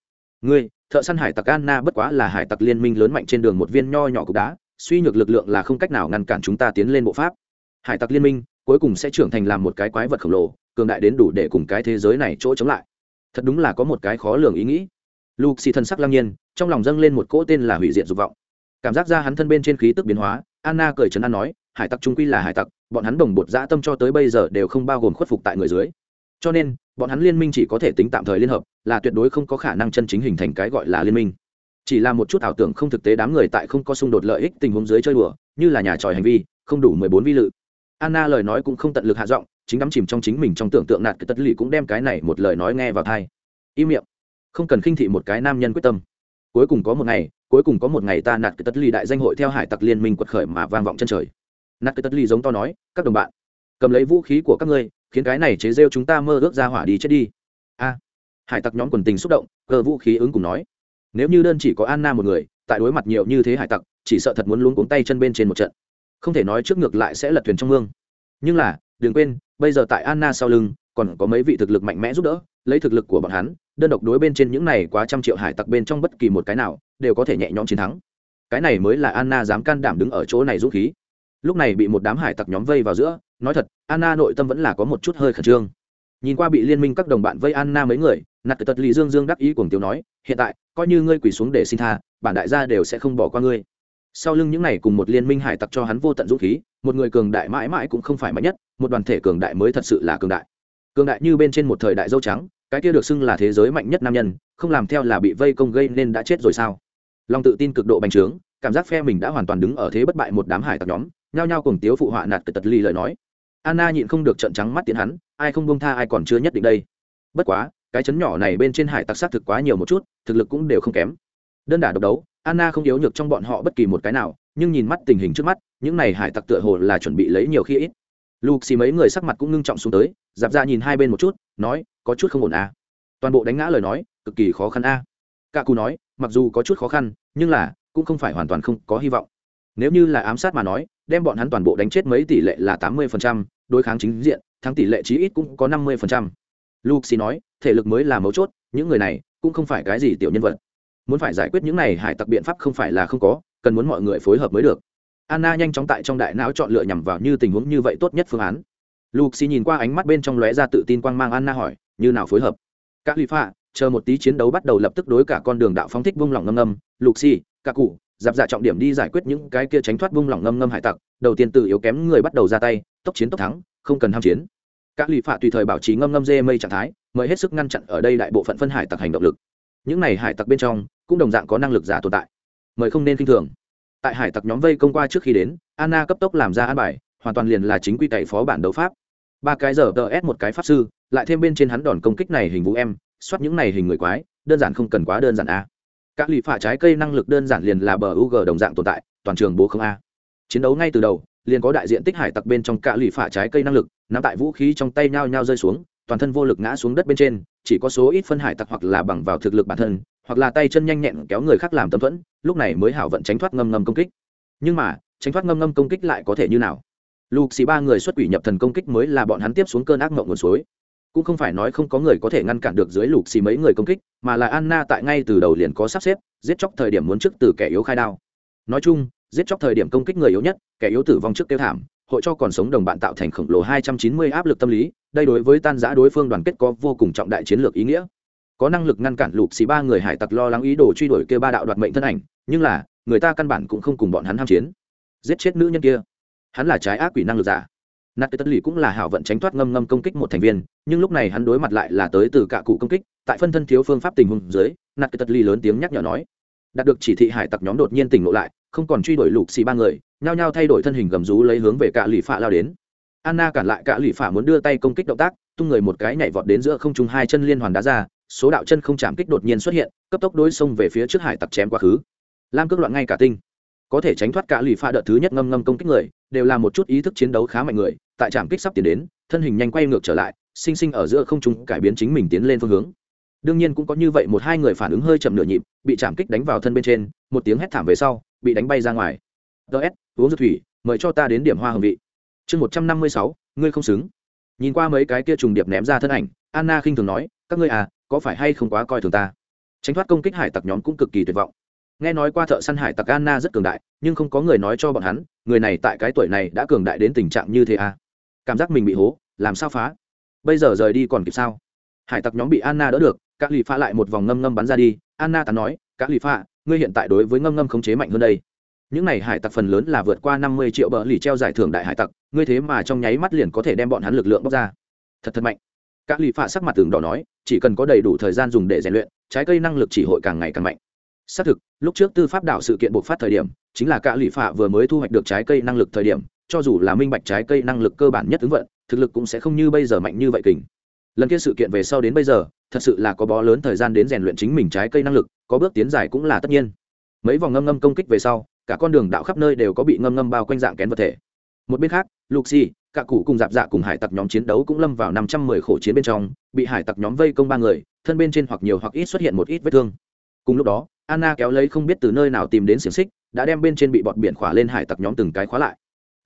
ngươi, thợ săn hải tặc anna bất quá là hải tặc liên minh lớn mạnh trên đường một viên nho nhỏ cục đá, suy nhược lực lượng là không cách nào ngăn cản chúng ta tiến lên bộ pháp. Hải tặc liên minh, cuối cùng sẽ trưởng thành làm một cái quái vật khổng lồ, cường đại đến đủ để cùng cái thế giới này chỗ chống lại. Thật đúng là có một cái khó lường ý nghĩ. Lục xì thân sắc lăng nhiên, trong lòng dâng lên một cỗ tên là hủy diệt dục vọng. Cảm giác ra hắn thân bên trên khí tức biến hóa, anna cười trấn an nói hải tặc trung quy là hải tặc, bọn hắn đồng bột dã tâm cho tới bây giờ đều không bao gồm khuất phục tại người dưới. Cho nên, bọn hắn liên minh chỉ có thể tính tạm thời liên hợp, là tuyệt đối không có khả năng chân chính hình thành cái gọi là liên minh. Chỉ là một chút ảo tưởng không thực tế đám người tại không có xung đột lợi ích tình huống dưới chơi đùa, như là nhà tròi hành vi, không đủ mười bốn vi lự. Anna lời nói cũng không tận lực hạ giọng, chính đắm chìm trong chính mình trong tưởng tượng nạt cái tất lì cũng đem cái này một lời nói nghe vào thai im miệng. Không cần khinh thị một cái nam nhân quyết tâm. Cuối cùng có một ngày, cuối cùng có một ngày ta nạt cái tất lì đại danh hội theo hải tặc liên minh quật khởi mà vang vọng chân trời nát cái tất ly giống to nói, các đồng bạn, cầm lấy vũ khí của các ngươi, khiến cái này chế rêu chúng ta mơ ước ra hỏa đi chết đi. A. Hải tặc nhóm quần tình xúc động cờ vũ khí ứng cùng nói, nếu như đơn chỉ có anna một người, tại đối mặt nhiều như thế hải tặc, chỉ sợ thật muốn luống cuống tay chân bên trên một trận. Không thể nói trước ngược lại sẽ lật thuyền trong mương. Nhưng là, đừng quên, bây giờ tại anna sau lưng, còn có mấy vị thực lực mạnh mẽ giúp đỡ, lấy thực lực của bọn hắn, đơn độc đối bên trên những này quá trăm triệu hải tặc bên trong bất kỳ một cái nào, đều có thể nhẹ nhõm chiến thắng. Cái này mới là anna dám can đảm đứng ở chỗ này dũng khí lúc này bị một đám hải tặc nhóm vây vào giữa, nói thật, anna nội tâm vẫn là có một chút hơi khẩn trương. Nhìn qua bị liên minh các đồng bạn vây anna mấy người nạt tật lì dương dương đắc ý cùng tiêu nói, hiện tại, coi như ngươi quỳ xuống để xin tha, bản đại gia đều sẽ không bỏ qua ngươi. Sau lưng những này cùng một liên minh hải tặc cho hắn vô tận dũng khí, một người cường đại mãi mãi cũng không phải mạnh nhất, một đoàn thể cường đại mới thật sự là cường đại. Cường đại như bên trên một thời đại dâu trắng, cái kia được xưng là thế giới mạnh nhất nam nhân, không làm theo là bị vây công gây nên đã chết rồi sao? Lòng tự tin cực độ bành trướng, cảm giác phe mình đã hoàn toàn đứng ở thế bất bại một đám hải tặc nhóm nhao nhao cùng tiếu phụ họa nạt tật ly lời nói. Anna nhịn không được trận trắng mắt tiến hắn, ai không bông tha ai còn chưa nhất định đây. Bất quá, cái chấn nhỏ này bên trên hải tặc xác thực quá nhiều một chút, thực lực cũng đều không kém. Đơn đả độc đấu, anna không yếu nhược trong bọn họ bất kỳ một cái nào, nhưng nhìn mắt tình hình trước mắt, những này hải tặc tựa hồ là chuẩn bị lấy nhiều khi ít. Lục xì mấy người sắc mặt cũng ngưng trọng xuống tới giáp ra dạ nhìn hai bên một chút, nói, có chút không ổn à. toàn bộ đánh ngã lời nói, cực kỳ khó khăn a à. cả cù nói, mặc dù có chút khó khăn, nhưng là, cũng không phải hoàn toàn không có hy vọng nếu như là ám sát mà nói, đem bọn hắn toàn bộ đánh chết mấy tỷ lệ là tám mươi đối kháng chính diện, thắng tỷ lệ chí ít cũng có năm mươi luxi nói, thể lực mới là mấu chốt, những người này cũng không phải cái gì tiểu nhân vật. Muốn phải giải quyết những này hải tặc biện pháp không phải là không có, cần muốn mọi người phối hợp mới được. Anna nhanh chóng tại trong đại não chọn lựa nhằm vào như tình huống như vậy tốt nhất phương án. Luxi nhìn qua ánh mắt bên trong lóe ra tự tin quang mang anna hỏi, như nào phối hợp? Các ly phạ, chờ một tí chiến đấu bắt đầu lập tức đối cả con đường đạo phóng thích vung lòng ngâm ngâm. Luxi các cụ dạp dạ trọng điểm đi giải quyết những cái kia tránh thoát vung lỏng ngâm ngâm hải tặc, đầu tiên từ yếu kém người bắt đầu ra tay, tốc chiến tốc thắng, không cần ham chiến. Các lụy phạ tùy thời bảo trì ngâm ngâm dê mây trạng thái mới hết sức ngăn chặn ở đây đại bộ phận phân hải tặc hành động lực. Những này hải tặc bên trong, cũng đồng dạng có năng lực giả tồn tại. Mời không nên kinh thường. Tại hải tặc nhóm vây công qua trước khi đến, anna cấp tốc làm ra an bài, hoàn toàn liền là chính quy tẩy phó bản đấu pháp. Ba cái giờ tờ ép một cái pháp sư, lại thêm bên trên hắn đòn công kích này hình vũ em, soát những này hình người quái, đơn giản không cần quá đơn giản a các lì phả trái cây năng lực đơn giản liền là bờ u g đồng dạng tồn tại, toàn trường bố không a. Chiến đấu ngay từ đầu, liền có đại diện tích hải tặc bên trong cả lì phả trái cây năng lực, nắm tại vũ khí trong tay nhao nhao rơi xuống, toàn thân vô lực ngã xuống đất bên trên, chỉ có số ít phân hải tặc hoặc là bằng vào thực lực bản thân, hoặc là tay chân nhanh nhẹn kéo người khác làm tâm thuẫn, lúc này mới hảo vận tránh thoát ngâm ngâm công kích. Nhưng mà, tránh thoát ngâm ngâm công kích lại có thể như nào? Lục xì ba người xuất quỷ nhập thần công kích mới là bọn hắn tiếp xuống cơn ác mộng nguồn suối cũng không phải nói không có người có thể ngăn cản được dưới lục xì mấy người công kích, mà là anna tại ngay từ đầu liền có sắp xếp, giết chóc thời điểm muốn trước từ kẻ yếu khai đao. Nói chung, giết chóc thời điểm công kích người yếu nhất, kẻ yếu tử vong trước tiêu thảm, hội cho còn sống đồng bạn tạo thành khổng lồ 290 áp lực tâm lý, đây đối với tan giã đối phương đoàn kết có vô cùng trọng đại chiến lược ý nghĩa. Có năng lực ngăn cản lục xì ba người hải tặc lo lắng ý đồ truy đuổi kia ba đạo đoạt mệnh thân ảnh, nhưng là, người ta căn bản cũng không cùng bọn hắn ham chiến. Giết chết nữ nhân kia. Hắn là trái ác quỷ năng lực giả nạt tất lì cũng là hảo vận tránh thoát ngâm ngâm công kích một thành viên, nhưng lúc này hắn đối mặt lại là tới từ cả cụ công kích, tại phân thân thiếu phương pháp tình huống dưới nạt tất lì lớn tiếng nhắc nhở nói. Đạt được chỉ thị hải tặc nhóm đột nhiên tỉnh ngộ lại, không còn truy đuổi lục xì ba người, nhao nhao thay đổi thân hình gầm rú lấy hướng về cả lì phạ lao đến. Anna cản lại cả lì phạ muốn đưa tay công kích động tác, tung người một cái nhảy vọt đến giữa không trung hai chân liên hoàn đá ra, số đạo chân không chạm kích đột nhiên xuất hiện, cấp tốc đối xông về phía trước hải tặc chém quá khứ. Lam cước loạn ngay cả tinh. Có thể tránh thoát cả lì pha đợt thứ nhất ngâm ngâm công kích người, đều là một chút ý thức chiến đấu khá mạnh người tại trạm kích sắp tiến đến, thân hình nhanh quay ngược trở lại, sinh sinh ở giữa không trung cải biến chính mình tiến lên phương hướng. Đương nhiên cũng có như vậy một hai người phản ứng hơi chậm nửa nhịp, bị chạm kích đánh vào thân bên trên, một tiếng hét thảm về sau, bị đánh bay ra ngoài. Ts uống dược thủy, mời cho ta đến điểm hoa hồng vị. Chương một trăm năm mươi sáu, ngươi không xứng. Nhìn qua mấy cái kia trùng điệp ném ra thân ảnh, anna khinh thường nói, các ngươi à có phải hay không quá coi thường ta? Tránh thoát công kích hải tặc nhóm cũng cực kỳ tuyệt vọng. Nghe nói qua thợ săn hải tặc anna rất cường đại, nhưng không có người nói cho bọn hắn, người này tại cái tuổi này đã cường đại đến tình trạng như thế à cảm giác mình bị hố, làm sao phá? Bây giờ rời đi còn kịp sao? Hải tặc nhóm bị anna đỡ được các lì pha lại một vòng ngâm ngâm bắn ra đi. Anna tán nói các lì pha ngươi hiện tại đối với ngâm ngâm khống chế mạnh hơn đây. Những này hải tặc phần lớn là vượt qua năm mươi triệu bờ lì treo giải thưởng đại hải tặc, ngươi thế mà trong nháy mắt liền có thể đem bọn hắn lực lượng bóc ra. Thật thật mạnh. Các lì pha sắc mặt tường đỏ nói, chỉ cần có đầy đủ thời gian dùng để rèn luyện, trái cây năng lực chỉ hội càng ngày càng mạnh. Xác thực, lúc trước tư pháp đảo sự kiện bộc phát thời điểm, chính là cả lì phạ vừa mới thu hoạch được trái cây năng lực thời điểm cho dù là minh bạch trái cây năng lực cơ bản nhất ứng vận, thực lực cũng sẽ không như bây giờ mạnh như vậy kình. Lần kia sự kiện về sau đến bây giờ, thật sự là có bó lớn thời gian đến rèn luyện chính mình trái cây năng lực, có bước tiến dài cũng là tất nhiên. Mấy vòng ngâm ngâm công kích về sau, cả con đường đạo khắp nơi đều có bị ngâm ngâm bao quanh dạng kén vật thể. Một bên khác, luxi, cả cụ cùng dạp dạ cùng hải tặc nhóm chiến đấu cũng lâm vào năm trăm mười khổ chiến bên trong, bị hải tặc nhóm vây công ba người, thân bên trên hoặc nhiều hoặc ít xuất hiện một ít vết thương. Cùng lúc đó, anna kéo lấy không biết từ nơi nào tìm đến xiềng xích, đã đem bên trên bị bọt biển khỏa lên hải tặc nhóm từng cái khóa lại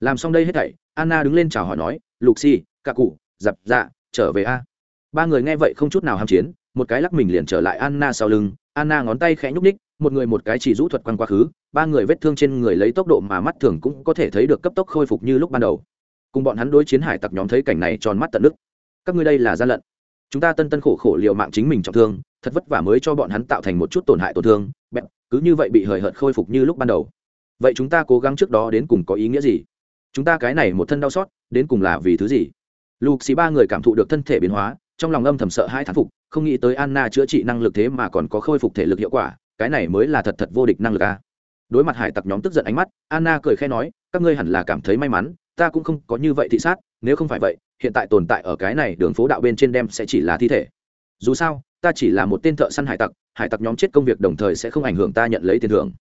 làm xong đây hết thảy, anna đứng lên chào hỏi nói lục xì cả cụ, dập dạ trở về a. Ba người nghe vậy không chút nào ham chiến, một cái lắc mình liền trở lại anna sau lưng. Anna ngón tay khẽ nhúc ních một người một cái chỉ rũ thuật quăng quá khứ, ba người vết thương trên người lấy tốc độ mà mắt thường cũng có thể thấy được cấp tốc khôi phục như lúc ban đầu. Cùng bọn hắn đối chiến hải tặc nhóm thấy cảnh này tròn mắt tận nước. Các ngươi đây là gian lận. Chúng ta tân tân khổ khổ liều mạng chính mình trọng thương, thật vất vả mới cho bọn hắn tạo thành một chút tổn hại tổn thương bẹp cứ như vậy bị hời hợt khôi phục như lúc ban đầu. Vậy chúng ta cố gắng trước đó đến cùng có ý nghĩa gì? Chúng ta cái này một thân đau xót, đến cùng là vì thứ gì? Lục xì ba người cảm thụ được thân thể biến hóa, trong lòng âm thầm sợ hai thán phục, không nghĩ tới anna chữa trị năng lực thế mà còn có khôi phục thể lực hiệu quả, cái này mới là thật thật vô địch năng lực a. Đối mặt hải tặc nhóm tức giận ánh mắt, anna cười khẽ nói, các ngươi hẳn là cảm thấy may mắn, ta cũng không có như vậy thị sát, nếu không phải vậy, hiện tại tồn tại ở cái này đường phố đạo bên trên đem sẽ chỉ là thi thể. Dù sao, ta chỉ là một tên thợ săn hải tặc hải tặc nhóm chết công việc đồng thời sẽ không ảnh hưởng ta nhận lấy tiền thưởng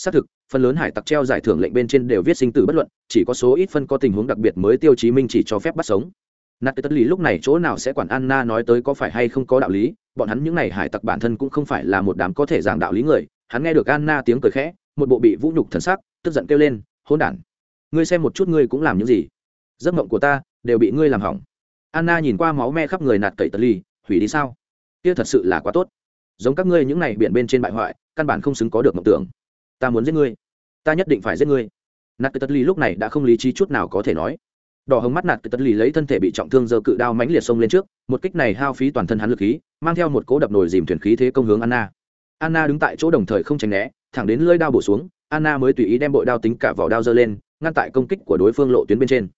xác thực, phần lớn hải tặc treo giải thưởng lệnh bên trên đều viết sinh tử bất luận, chỉ có số ít phân có tình huống đặc biệt mới tiêu chí minh chỉ cho phép bắt sống. Nạt tất lý lúc này chỗ nào sẽ quản anna nói tới có phải hay không có đạo lý, bọn hắn những n à y hải tặc bản thân cũng không phải là một đám có thể giảng đạo lý người. Hắn nghe được anna tiếng cười khẽ, một bộ bị vũ nhục thần sắc, tức giận kêu lên hôn đản, ngươi xem một chút ngươi cũng làm những gì. Giấc mộng của ta đều bị ngươi làm hỏng. Anna nhìn qua máu me khắp người nạt cậy tật ly hủy đi sao? Kia thật sự là quá tốt. Giống các ngươi những này biển bên trên bại hoại, căn bản không xứng có được mộng tưởng ta muốn giết ngươi. Ta nhất định phải giết ngươi. Nạt cậy tật ly lúc này đã không lý trí chút nào có thể nói. Đỏ hồng mắt nạt cậy tật ly lấy thân thể bị trọng thương giờ cự đao mãnh liệt xông lên trước, một kích này hao phí toàn thân hắn lực khí, mang theo một cố đập nồi dìm thuyền khí thế công hướng anna. Anna đứng tại chỗ đồng thời không tránh né, thẳng đến lưỡi đao bổ xuống, anna mới tùy ý đem bội đao tính cả vỏ đao giơ lên, ngăn tại công kích của đối phương lộ tuyến bên trên.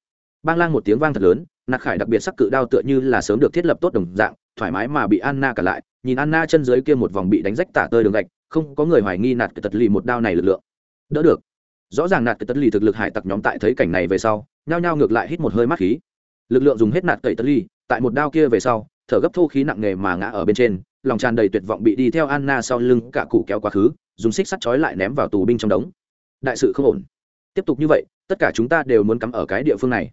Bang lang một tiếng vang thật lớn nạc khải đặc biệt sắc cự đao tựa như là sớm được thiết lập tốt đồng dạng, thoải mái mà bị anna cả lại nhìn anna chân dưới kia một vòng bị đánh rách tả tơi đường gạch, không có người hoài nghi nạt cái tật lì một đao này lực lượng. Đỡ được. Rõ ràng nạt cái tật lì thực lực hải tặc nhóm tại thấy cảnh này về sau, nhao nhao ngược lại hít một hơi mát khí. Lực lượng dùng hết nạt cậy tật lì, tại một đao kia về sau, thở gấp thô khí nặng nề mà ngã ở bên trên, lòng tràn đầy tuyệt vọng bị đi theo anna sau lưng cả cụ kéo quá khứ, dùng xích sắt chói lại ném vào tù binh trong đống. Đại sự không ổn. Tiếp tục như vậy, tất cả chúng ta đều muốn cắm ở cái địa phương này.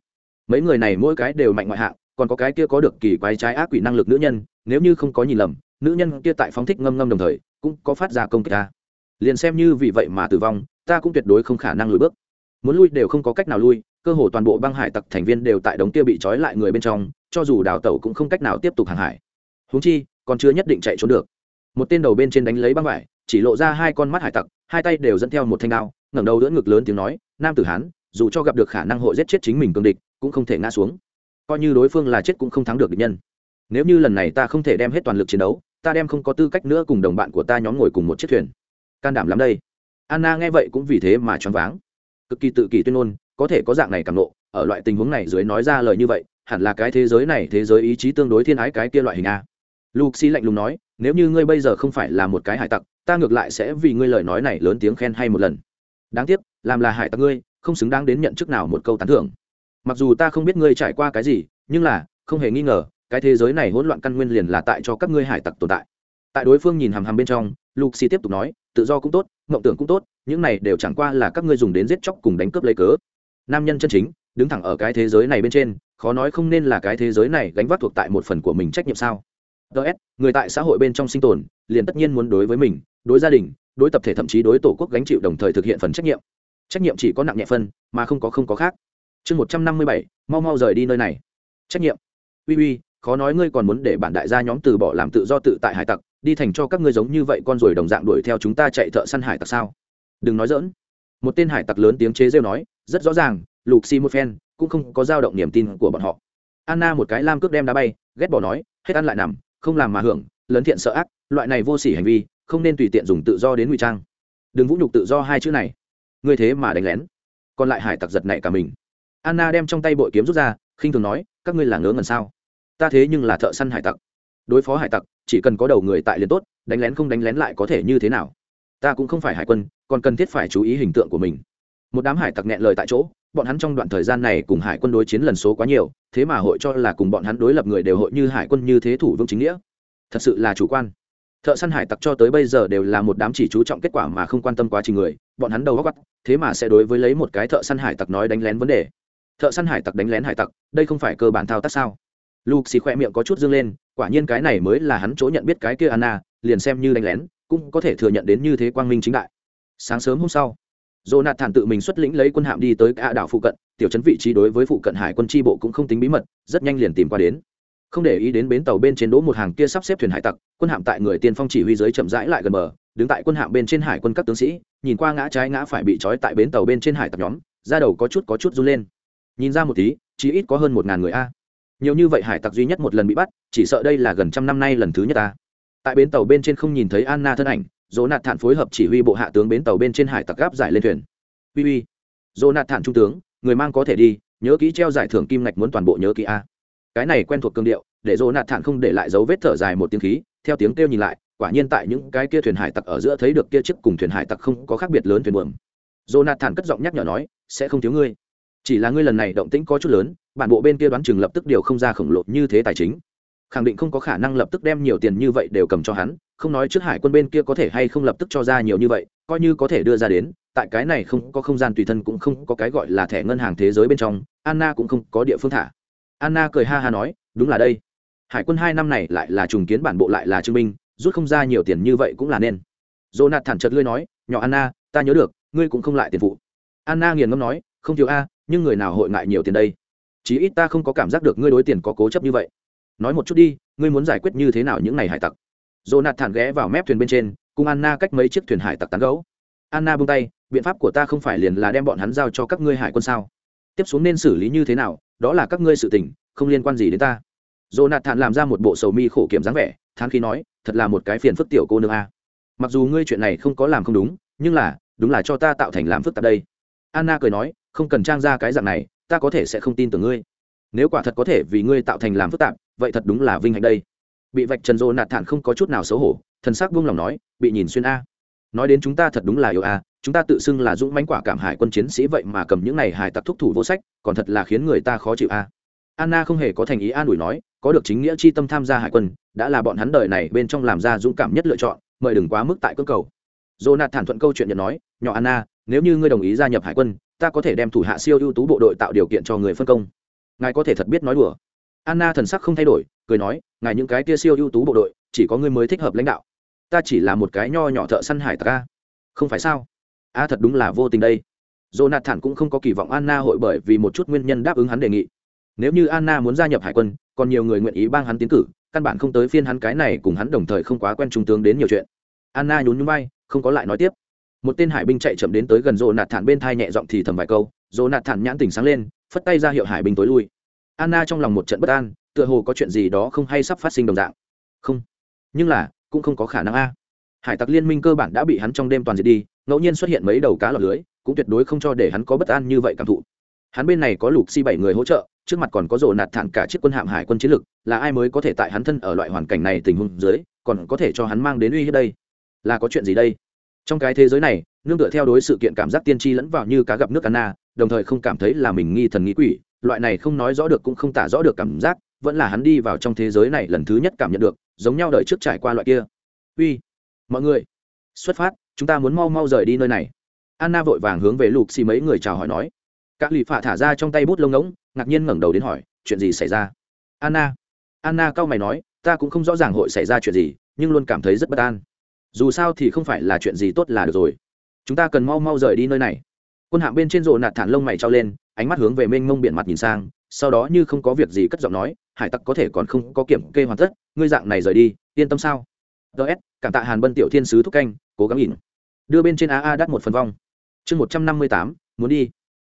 Mấy người này mỗi cái đều mạnh ngoại hạng, còn có cái kia có được kỳ quái trái ác quỷ năng lực nữ nhân, nếu như không có nhìn lầm nữ nhân kia tại phóng thích ngâm ngâm đồng thời, cũng có phát ra công kích ta. Liền xem như vì vậy mà tử vong, ta cũng tuyệt đối không khả năng lùi bước. Muốn lui đều không có cách nào lui, cơ hồ toàn bộ băng hải tặc thành viên đều tại đống kia bị trói lại người bên trong, cho dù đào tẩu cũng không cách nào tiếp tục hàng hải. Húng chi, còn chưa nhất định chạy trốn được. Một tên đầu bên trên đánh lấy băng vải, chỉ lộ ra hai con mắt hải tặc, hai tay đều dẫn theo một thanh đao, ngẩng đầu đỡ ngực lớn tiếng nói, nam tử hán, dù cho gặp được khả năng hội giết chết chính mình cương địch, cũng không thể ngã xuống. Coi như đối phương là chết cũng không thắng được địch nhân. Nếu như lần này ta không thể đem hết toàn lực chiến đấu ta đem không có tư cách nữa cùng đồng bạn của ta nhóm ngồi cùng một chiếc thuyền. Can đảm lắm đây. Anna nghe vậy cũng vì thế mà choáng váng. Cực kỳ tự kỷ tuyên ngôn, có thể có dạng này cảm nộ, ở loại tình huống này dưới nói ra lời như vậy, hẳn là cái thế giới này thế giới ý chí tương đối thiên ái cái kia loại hình a. Luxi lạnh lùng nói, nếu như ngươi bây giờ không phải là một cái hải tặc, ta ngược lại sẽ vì ngươi lời nói này lớn tiếng khen hay một lần. Đáng tiếc, làm là hải tặc ngươi, không xứng đáng đến nhận chức nào một câu tán thưởng. Mặc dù ta không biết ngươi trải qua cái gì, nhưng là, không hề nghi ngờ cái thế giới này hỗn loạn căn nguyên liền là tại cho các ngươi hải tặc tồn tại. Tại đối phương nhìn hằm hằm bên trong luxi tiếp tục nói, tự do cũng tốt, mộng tưởng cũng tốt, những này đều chẳng qua là các ngươi dùng đến giết chóc cùng đánh cướp lấy cớ. Nam nhân chân chính, đứng thẳng ở cái thế giới này bên trên, khó nói không nên là cái thế giới này gánh vác thuộc tại một phần của mình trách nhiệm sao. Ts người tại xã hội bên trong sinh tồn, liền tất nhiên muốn đối với mình, đối gia đình, đối tập thể thậm chí đối tổ quốc gánh chịu đồng thời thực hiện phần trách nhiệm. Trách nhiệm chỉ có nặng nhẹ phân, mà không có không có khác. Chương một trăm năm mươi bảy, mau mau rời đi nơi này. Trách nhiệm. Uy uy khó nói ngươi còn muốn để bản đại gia nhóm từ bỏ làm tự do tự tại hải tặc, đi thành cho các ngươi giống như vậy con ruồi đồng dạng đuổi theo chúng ta chạy thợ săn hải tặc sao? Đừng nói dỡn một tên hải tặc lớn tiếng chế rêu nói, rất rõ ràng, lục xi một phen cũng không có dao động niềm tin của bọn họ. Anna một cái lam cước đem đá bay, ghét bỏ nói, hết ăn lại nằm, không làm mà hưởng lớn thiện sợ ác, loại này vô sỉ hành vi, không nên tùy tiện dùng tự do đến ngụy trang. Đừng vũ nhục tự do hai chữ này. Ngươi thế mà đánh lén. Còn lại hải tặc giật này cả mình. Anna đem trong tay bội kiếm rút ra, khinh thường nói, các ngươi là ngớ ngẩn sao? Ta thế nhưng là thợ săn hải tặc. Đối phó hải tặc, chỉ cần có đầu người tại liền tốt, đánh lén không đánh lén lại có thể như thế nào? Ta cũng không phải hải quân, còn cần thiết phải chú ý hình tượng của mình. Một đám hải tặc nghẹn lời tại chỗ, bọn hắn trong đoạn thời gian này cùng hải quân đối chiến lần số quá nhiều, thế mà hội cho là cùng bọn hắn đối lập người đều hội như hải quân như thế thủ vương chính nghĩa. Thật sự là chủ quan. Thợ săn hải tặc cho tới bây giờ đều là một đám chỉ chú trọng kết quả mà không quan tâm quá trình người, bọn hắn đầu góc gắt thế mà sẽ đối với lấy một cái thợ săn hải tặc nói đánh lén vấn đề. Thợ săn hải tặc đánh lén hải tặc, đây không phải cơ bản thao tác sao? Lục xì khoe miệng có chút dương lên quả nhiên cái này mới là hắn chỗ nhận biết cái kia anna liền xem như đánh lén cũng có thể thừa nhận đến như thế quang minh chính đại. Sáng sớm hôm sau Jonathan tự mình xuất lĩnh lấy quân hạm đi tới cả đảo phụ cận, tiểu trấn vị trí đối với phụ cận hải quân tri bộ cũng không tính bí mật, rất nhanh liền tìm qua đến. không để ý đến bến tàu bên trên đỗ một hàng kia sắp xếp thuyền hải tặc quân hạm tại người tiên phong chỉ huy dưới chậm rãi lại gần bờ đứng tại quân hạm bên trên hải quân các tướng sĩ nhìn qua ngã trái ngã phải bị trói tại bến tàu bên trên hải tặc nhóm ra đầu có chút có chút run lên. Nhìn ra một tí chỉ ít có hơn một ngàn người a nhiều như vậy hải tặc duy nhất một lần bị bắt, chỉ sợ đây là gần trăm năm nay lần thứ nhất ta. Tại bến tàu bên trên không nhìn thấy anna thân ảnh, dỗ nạt thản phối hợp chỉ huy bộ hạ tướng bến tàu bên trên hải tặc gáp giải lên thuyền. Uy uy. Dỗ nạt thản trung tướng, người mang có thể đi, nhớ kỹ treo giải thưởng kim ngạch muốn toàn bộ nhớ kỹ a. Cái này quen thuộc cương điệu, để dỗ nạt thản không để lại dấu vết thở dài một tiếng khí, theo tiếng kêu nhìn lại, quả nhiên tại những cái kia thuyền hải tặc ở giữa thấy được kia chiếc cùng thuyền hải tặc không có khác biệt lớn thuyền buồm. Dỗ nạt thản cất giọng nhắc nhở nói, sẽ không thiếu ngươi chỉ là ngươi lần này động tĩnh có chút lớn, bản bộ bên kia đoán chừng lập tức điều không ra khổng lồ như thế tài chính. Khẳng định không có khả năng lập tức đem nhiều tiền như vậy đều cầm cho hắn, không nói trước hải quân bên kia có thể hay không lập tức cho ra nhiều như vậy, coi như có thể đưa ra đến, tại cái này không có không gian tùy thân cũng không có cái gọi là thẻ ngân hàng thế giới bên trong, anna cũng không có địa phương thả. Anna cười ha ha nói, đúng là đây. Hải quân hai năm này lại là trùng kiến bản bộ lại là chứng minh, rút không ra nhiều tiền như vậy cũng là nên. Jonathan thản chợt lưới nói, nhỏ anna, ta nhớ được, ngươi cũng không lại tiền vụ. Anna nghiền ngâm nói, không thiếu a nhưng người nào hội ngại nhiều tiền đây? Chí ít ta không có cảm giác được ngươi đối tiền có cố chấp như vậy. Nói một chút đi, ngươi muốn giải quyết như thế nào những ngày hải tặc? Jonathan ghé vào mép thuyền bên trên, cùng anna cách mấy chiếc thuyền hải tặc tán gấu anna buông tay, biện pháp của ta không phải liền là đem bọn hắn giao cho các ngươi hải quân sao? Tiếp xuống nên xử lý như thế nào, đó là các ngươi sự tình, không liên quan gì đến ta. Jonathan làm ra một bộ sầu mi khổ kiểm dáng vẻ, thán khi nói, thật là một cái phiền phức tiểu cô nương a. Mặc dù ngươi chuyện này không có làm không đúng, nhưng là, đúng là cho ta tạo thành làm phức tạp đây. Anna cười nói không cần trang ra cái dạng này ta có thể sẽ không tin tưởng ngươi. Nếu quả thật có thể vì ngươi tạo thành làm phức tạp vậy thật đúng là vinh hạnh đây. Bị vạch trần rô nạt thản không có chút nào xấu hổ thần sắc buông lòng nói bị nhìn xuyên a. Nói đến chúng ta thật đúng là yêu a chúng ta tự xưng là dũng mãnh quả cảm hải quân chiến sĩ vậy mà cầm những này hải tặc thúc thủ vô sách còn thật là khiến người ta khó chịu a. Anna không hề có thành ý an ủi nói có được chính nghĩa chi tâm tham gia hải quân đã là bọn hắn đời này bên trong làm ra dũng cảm nhất lựa chọn mời đừng quá mức tại cơ cầu. Jonathan thản thuận câu chuyện nhận nói, "Nhỏ Anna, nếu như ngươi đồng ý gia nhập hải quân, ta có thể đem thủ hạ siêu ưu tú bộ đội tạo điều kiện cho người phân công." Ngài có thể thật biết nói đùa. Anna thần sắc không thay đổi, cười nói, "Ngài những cái kia siêu ưu tú bộ đội, chỉ có ngươi mới thích hợp lãnh đạo. Ta chỉ là một cái nho nhỏ thợ săn hải tặc Không phải sao? A thật đúng là vô tình đây." Jonathan cũng không có kỳ vọng Anna hội bởi vì một chút nguyên nhân đáp ứng hắn đề nghị. Nếu như Anna muốn gia nhập hải quân, còn nhiều người nguyện ý bang hắn tiến cử, căn bản không tới phiên hắn cái này cùng hắn đồng thời không quá quen trung tướng đến nhiều chuyện. Anna nhún nhún vai, không có lại nói tiếp một tên hải binh chạy chậm đến tới gần rộ nạt thản bên thai nhẹ giọng thì thầm vài câu rộ nạt thản nhãn tỉnh sáng lên, phất tay ra hiệu hải binh tối lui. Anna trong lòng một trận bất an, tựa hồ có chuyện gì đó không hay sắp phát sinh đồng dạng. Không, nhưng là, cũng không có khả năng a. Hải tặc liên minh cơ bản đã bị hắn trong đêm toàn diệt đi, ngẫu nhiên xuất hiện mấy đầu cá lọt lưới, cũng tuyệt đối không cho để hắn có bất an như vậy cảm thụ. Hắn bên này có lục si bảy người hỗ trợ, trước mặt còn có rồ nạt thản cả chiếc quân hạm hải quân chiến lực, là ai mới có thể tại hắn thân ở loại hoàn cảnh này tình huống dưới, còn có thể cho hắn mang đến uy hiếp đây? Là có chuyện gì đây? Trong cái thế giới này, nương tựa theo đối sự kiện cảm giác tiên tri lẫn vào như cá gặp nước anna đồng thời không cảm thấy là mình nghi thần nghĩ quỷ, loại này không nói rõ được cũng không tả rõ được cảm giác, vẫn là hắn đi vào trong thế giới này lần thứ nhất cảm nhận được, giống nhau đợi trước trải qua loại kia. Uy, mọi người, xuất phát, chúng ta muốn mau mau rời đi nơi này. Anna vội vàng hướng về lục xì mấy người chào hỏi nói. Các lì phạ thả ra trong tay bút lông ngỗng, ngạc nhiên ngẩng đầu đến hỏi, chuyện gì xảy ra? Anna anna cau mày nói, ta cũng không rõ ràng hội xảy ra chuyện gì, nhưng luôn cảm thấy rất bất an dù sao thì không phải là chuyện gì tốt là được rồi. Chúng ta cần mau mau rời đi nơi này. Quân hạng bên trên rộ nạt thản lông mày trao lên, ánh mắt hướng về mênh mông biển mặt nhìn sang, sau đó như không có việc gì cất giọng nói, hải tặc có thể còn không có kiểm kê hoàn tất, ngươi dạng này rời đi, yên tâm sao? Ts cảm tạ hàn bân tiểu thiên sứ thúc canh, cố gắng nhìn. Đưa bên trên aa đắt một phần vong. Chương một trăm năm mươi tám, muốn đi.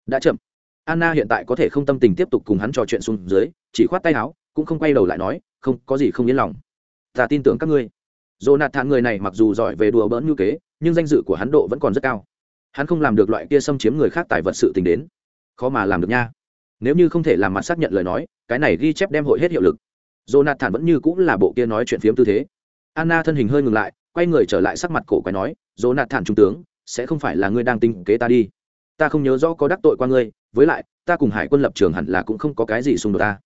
Đã chậm. Anna hiện tại có thể không tâm tình tiếp tục cùng hắn trò chuyện xuống dưới, chỉ khoát tay áo, cũng không quay đầu lại nói, không, có gì không yên lòng. Ta tin tưởng các ngươi. Jonathan người này mặc dù giỏi về đùa bỡn như kế, nhưng danh dự của hắn độ vẫn còn rất cao. Hắn không làm được loại kia xâm chiếm người khác tài vật sự tình đến, khó mà làm được nha. Nếu như không thể làm mặt xác nhận lời nói, cái này ghi chép đem hội hết hiệu lực. Jonathan vẫn như cũng là bộ kia nói chuyện phiếm tư thế. Anna thân hình hơi ngừng lại, quay người trở lại sắc mặt cổ quái nói, "Jonathan trung tướng, sẽ không phải là ngươi đang tính kế ta đi? Ta không nhớ rõ có đắc tội qua ngươi, với lại, ta cùng Hải quân lập trường hẳn là cũng không có cái gì xung đột ta."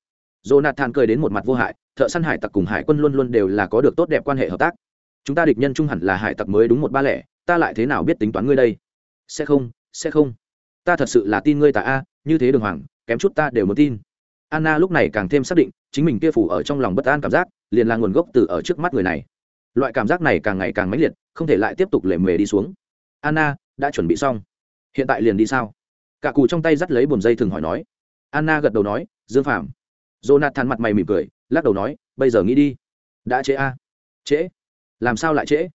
Jonathan cười đến một mặt vô hại, thợ săn hải tặc cùng hải quân luôn luôn đều là có được tốt đẹp quan hệ hợp tác. Chúng ta địch nhân trung hẳn là hải tặc mới đúng một ba lẻ, ta lại thế nào biết tính toán ngươi đây? Sẽ không, sẽ không. Ta thật sự là tin ngươi tại a, như thế đường hoàng, kém chút ta đều muốn tin. Anna lúc này càng thêm xác định, chính mình kia phủ ở trong lòng bất an cảm giác, liền là nguồn gốc từ ở trước mắt người này. Loại cảm giác này càng ngày càng mãnh liệt, không thể lại tiếp tục lề mề đi xuống. Anna đã chuẩn bị xong, hiện tại liền đi sao? Cả cù trong tay dắt lấy buồn dây thường hỏi nói. Anna gật đầu nói, Dương Phạm. Jonathan mặt mày mỉm cười, lắc đầu nói, bây giờ nghĩ đi. Đã trễ a. À? trễ? Làm sao lại trễ?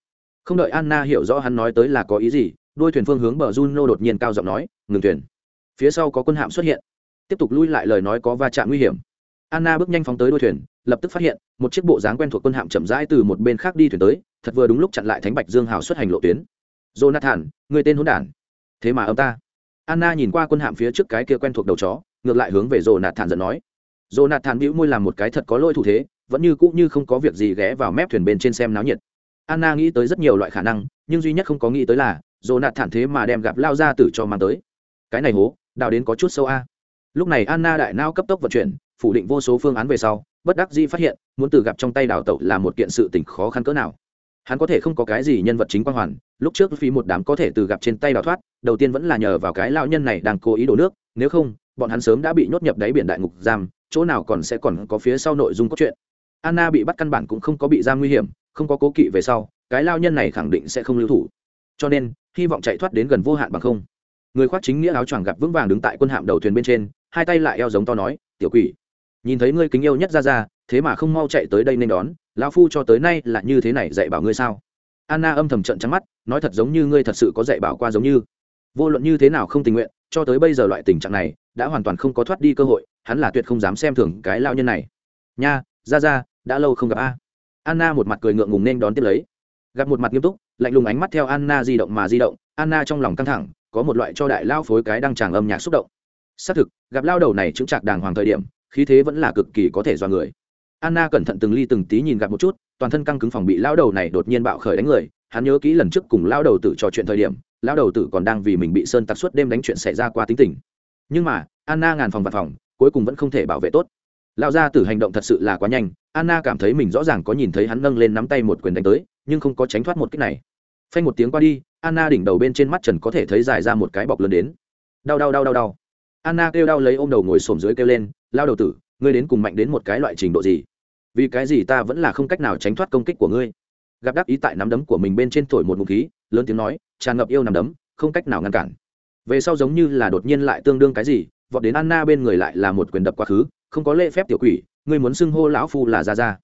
Không đợi anna hiểu rõ hắn nói tới là có ý gì đôi thuyền phương hướng bờ juno đột nhiên cao giọng nói, ngừng thuyền. Phía sau có quân hạm xuất hiện. Tiếp tục lui lại lời nói có va chạm nguy hiểm. Anna bước nhanh phóng tới đôi thuyền, lập tức phát hiện, một chiếc bộ dáng quen thuộc quân hạm chậm rãi từ một bên khác đi thuyền tới, thật vừa đúng lúc chặn lại thánh bạch dương hào xuất hành lộ tuyến. Jonathan, người tên hôn đản. Thế mà ông ta. Anna nhìn qua quân hạm phía trước cái kia quen thuộc đầu chó, ngược lại hướng về jonathan giận nói jonathan bĩu môi làm một cái thật có lỗi thủ thế, vẫn như cũ như không có việc gì ghé vào mép thuyền bên trên xem náo nhiệt. Anna nghĩ tới rất nhiều loại khả năng, nhưng duy nhất không có nghĩ tới là, jonathan thế mà đem gặp lao ra tử cho mang tới. Cái này hố, đào đến có chút sâu a. Lúc này anna đại não cấp tốc vận chuyển, phủ định vô số phương án về sau, bất đắc dĩ phát hiện, muốn từ gặp trong tay đào tẩu là một kiện sự tình khó khăn cỡ nào. Hắn có thể không có cái gì nhân vật chính quan hoàn, lúc trước phí một đám có thể từ gặp trên tay đào thoát, đầu tiên vẫn là nhờ vào cái lão nhân này đang cố ý đổ nước, nếu không bọn hắn sớm đã bị nhốt nhập đáy biển đại ngục giam, chỗ nào còn sẽ còn có phía sau nội dung cốt truyện. Anna bị bắt căn bản cũng không có bị giam nguy hiểm, không có cố kỵ về sau, cái lao nhân này khẳng định sẽ không lưu thủ. Cho nên, hy vọng chạy thoát đến gần vô hạn bằng không. Người khoác chính nghĩa áo choàng gặp vững vàng đứng tại quân hạm đầu thuyền bên trên, hai tay lại eo giống to nói, tiểu quỷ, nhìn thấy ngươi kính yêu nhất ra ra, thế mà không mau chạy tới đây nên đón, lão phu cho tới nay là như thế này dạy bảo ngươi sao? Anna âm thầm trận trắng mắt, nói thật giống như ngươi thật sự có dạy bảo qua giống như. Vô luận như thế nào không tình nguyện cho tới bây giờ loại tình trạng này đã hoàn toàn không có thoát đi cơ hội, hắn là tuyệt không dám xem thường cái lao nhân này. Nha, ra ra, đã lâu không gặp a. Anna một mặt cười ngượng ngùng nên đón tiếp lấy. Gặp một mặt nghiêm túc, lạnh lùng ánh mắt theo anna di động mà di động, anna trong lòng căng thẳng, có một loại cho đại lao phối cái đăng tràng âm nhạc xúc động. Xác thực, gặp lao đầu này chứng chạc đàng hoàng thời điểm, khí thế vẫn là cực kỳ có thể do người. Anna cẩn thận từng ly từng tí nhìn gặp một chút, toàn thân căng cứng phòng bị lao đầu này đột nhiên bạo khởi đánh người, hắn nhớ kỹ lần trước cùng lao đầu tử trò chuyện thời điểm lão đầu tử còn đang vì mình bị sơn tặc suốt đêm đánh chuyện xảy ra qua tính tình. Nhưng mà, anna ngàn phòng và phòng, cuối cùng vẫn không thể bảo vệ tốt. Lão gia tử hành động thật sự là quá nhanh, anna cảm thấy mình rõ ràng có nhìn thấy hắn nâng lên nắm tay một quyền đánh tới, nhưng không có tránh thoát một cách này. Phanh một tiếng qua đi, anna đỉnh đầu bên trên mắt trần có thể thấy dài ra một cái bọc lớn đến. Đau đau đau đau đau. Anna kêu đau lấy ôm đầu ngồi xổm dưới kêu lên lao đầu tử, ngươi đến cùng mạnh đến một cái loại trình độ gì? Vì cái gì ta vẫn là không cách nào tránh thoát công kích của ngươi? Gặp đắc ý tại nắm đấm của mình bên trên thổi một ngụm khí, lớn tiếng nói tràn ngập yêu nằm đấm, không cách nào ngăn cản. Về sau giống như là đột nhiên lại tương đương cái gì, vọt đến anna bên người lại là một quyền đập quá khứ, không có lễ phép tiểu quỷ, ngươi muốn xưng hô lão phu là ra ra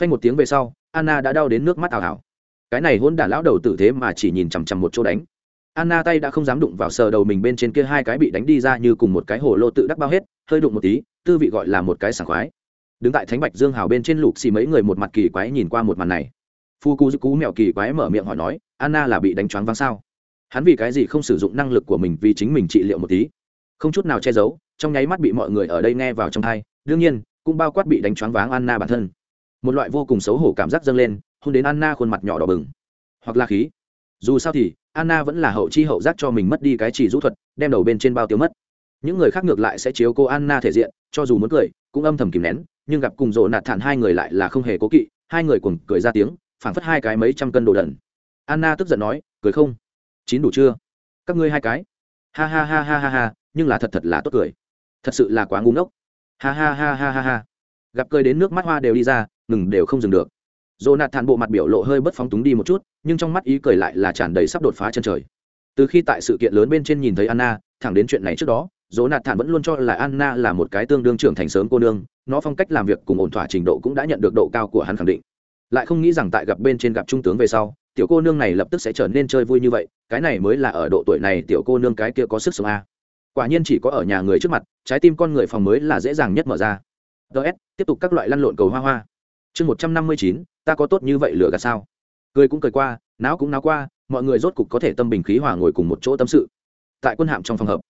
phanh một tiếng về sau, anna đã đau đến nước mắt ảo ảo. Cái này hôn đả lão đầu tử thế mà chỉ nhìn chằm chằm một chỗ đánh. Anna tay đã không dám đụng vào sờ đầu mình bên trên kia hai cái bị đánh đi ra như cùng một cái hồ lô tự đắc bao hết, hơi đụng một tí, tư vị gọi là một cái sảng khoái. Đứng tại thánh bạch dương hào bên trên lục xì mấy người một mặt kỳ quái nhìn qua một màn này phu cú cú mẹo kỳ quái mở miệng hỏi nói, anna là bị đánh choáng váng sao? Hắn vì cái gì không sử dụng năng lực của mình vì chính mình trị liệu một tí? Không chút nào che giấu, trong nháy mắt bị mọi người ở đây nghe vào trong thai đương nhiên, cũng bao quát bị đánh choáng váng anna bản thân. Một loại vô cùng xấu hổ cảm giác dâng lên, hôn đến anna khuôn mặt nhỏ đỏ bừng. Hoặc là khí. Dù sao thì, anna vẫn là hậu chi hậu giác cho mình mất đi cái chỉ rũ thuật, đem đầu bên trên bao tiêu mất. Những người khác ngược lại sẽ chiếu cô anna thể diện, cho dù muốn cười, cũng âm thầm kìm nén, nhưng gặp cùng rộ nạt thản hai người lại là không hề cố kỵ, hai người cùng cười ra tiếng phản phất hai cái mấy trăm cân đồ đần anna tức giận nói, cười không? Chín đủ chưa? Các ngươi hai cái. Ha ha ha ha ha ha, nhưng là thật thật là tốt cười. Thật sự là quá ngu ngốc. Ha ha ha ha ha ha. Gặp cười đến nước mắt hoa đều đi ra, ngừng đều không dừng được. Dồ nạt thản bộ mặt biểu lộ hơi bất phóng túng đi một chút, nhưng trong mắt ý cười lại là tràn đầy sắp đột phá chân trời. Từ khi tại sự kiện lớn bên trên nhìn thấy anna, thẳng đến chuyện này trước đó dỗ nạt thản vẫn luôn cho là anna là một cái tương đương trưởng thành sớm cô nương, nó phong cách làm việc cùng ổn thỏa trình độ cũng đã nhận được độ cao của hắn khẳng định lại không nghĩ rằng tại gặp bên trên gặp trung tướng về sau, tiểu cô nương này lập tức sẽ trở nên chơi vui như vậy, cái này mới là ở độ tuổi này tiểu cô nương cái kia có sức sống a. Quả nhiên chỉ có ở nhà người trước mặt, trái tim con người phòng mới là dễ dàng nhất mở ra. Ts tiếp tục các loại lăn lộn cầu hoa hoa. Chương một trăm năm mươi chín, ta có tốt như vậy lửa gạt sao? Cười cũng cười qua não cũng náo qua, mọi người rốt cục có thể tâm bình khí hòa ngồi cùng một chỗ tâm sự. Tại quân hạm trong phòng hợp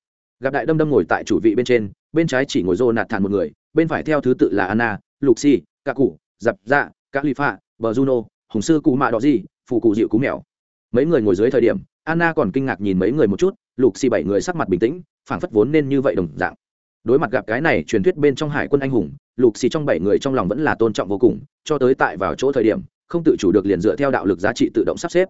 gặp đại đâm đâm ngồi tại chủ vị bên trên, bên trái chỉ ngồi rô nạt thản một người, bên phải theo thứ tự là anna luxi cả cụ dập dạ cả ly phạ bờ juno, hùng sư cụ mạ đỏ gì phụ cụ dịu cú mèo. Mấy người ngồi dưới thời điểm, anna còn kinh ngạc nhìn mấy người một chút, lục xì bảy người sắc mặt bình tĩnh, phảng phất vốn nên như vậy đồng dạng. Đối mặt gặp cái này truyền thuyết bên trong hải quân anh hùng, lục xì trong bảy người trong lòng vẫn là tôn trọng vô cùng, cho tới tại vào chỗ thời điểm, không tự chủ được liền dựa theo đạo lực giá trị tự động sắp xếp.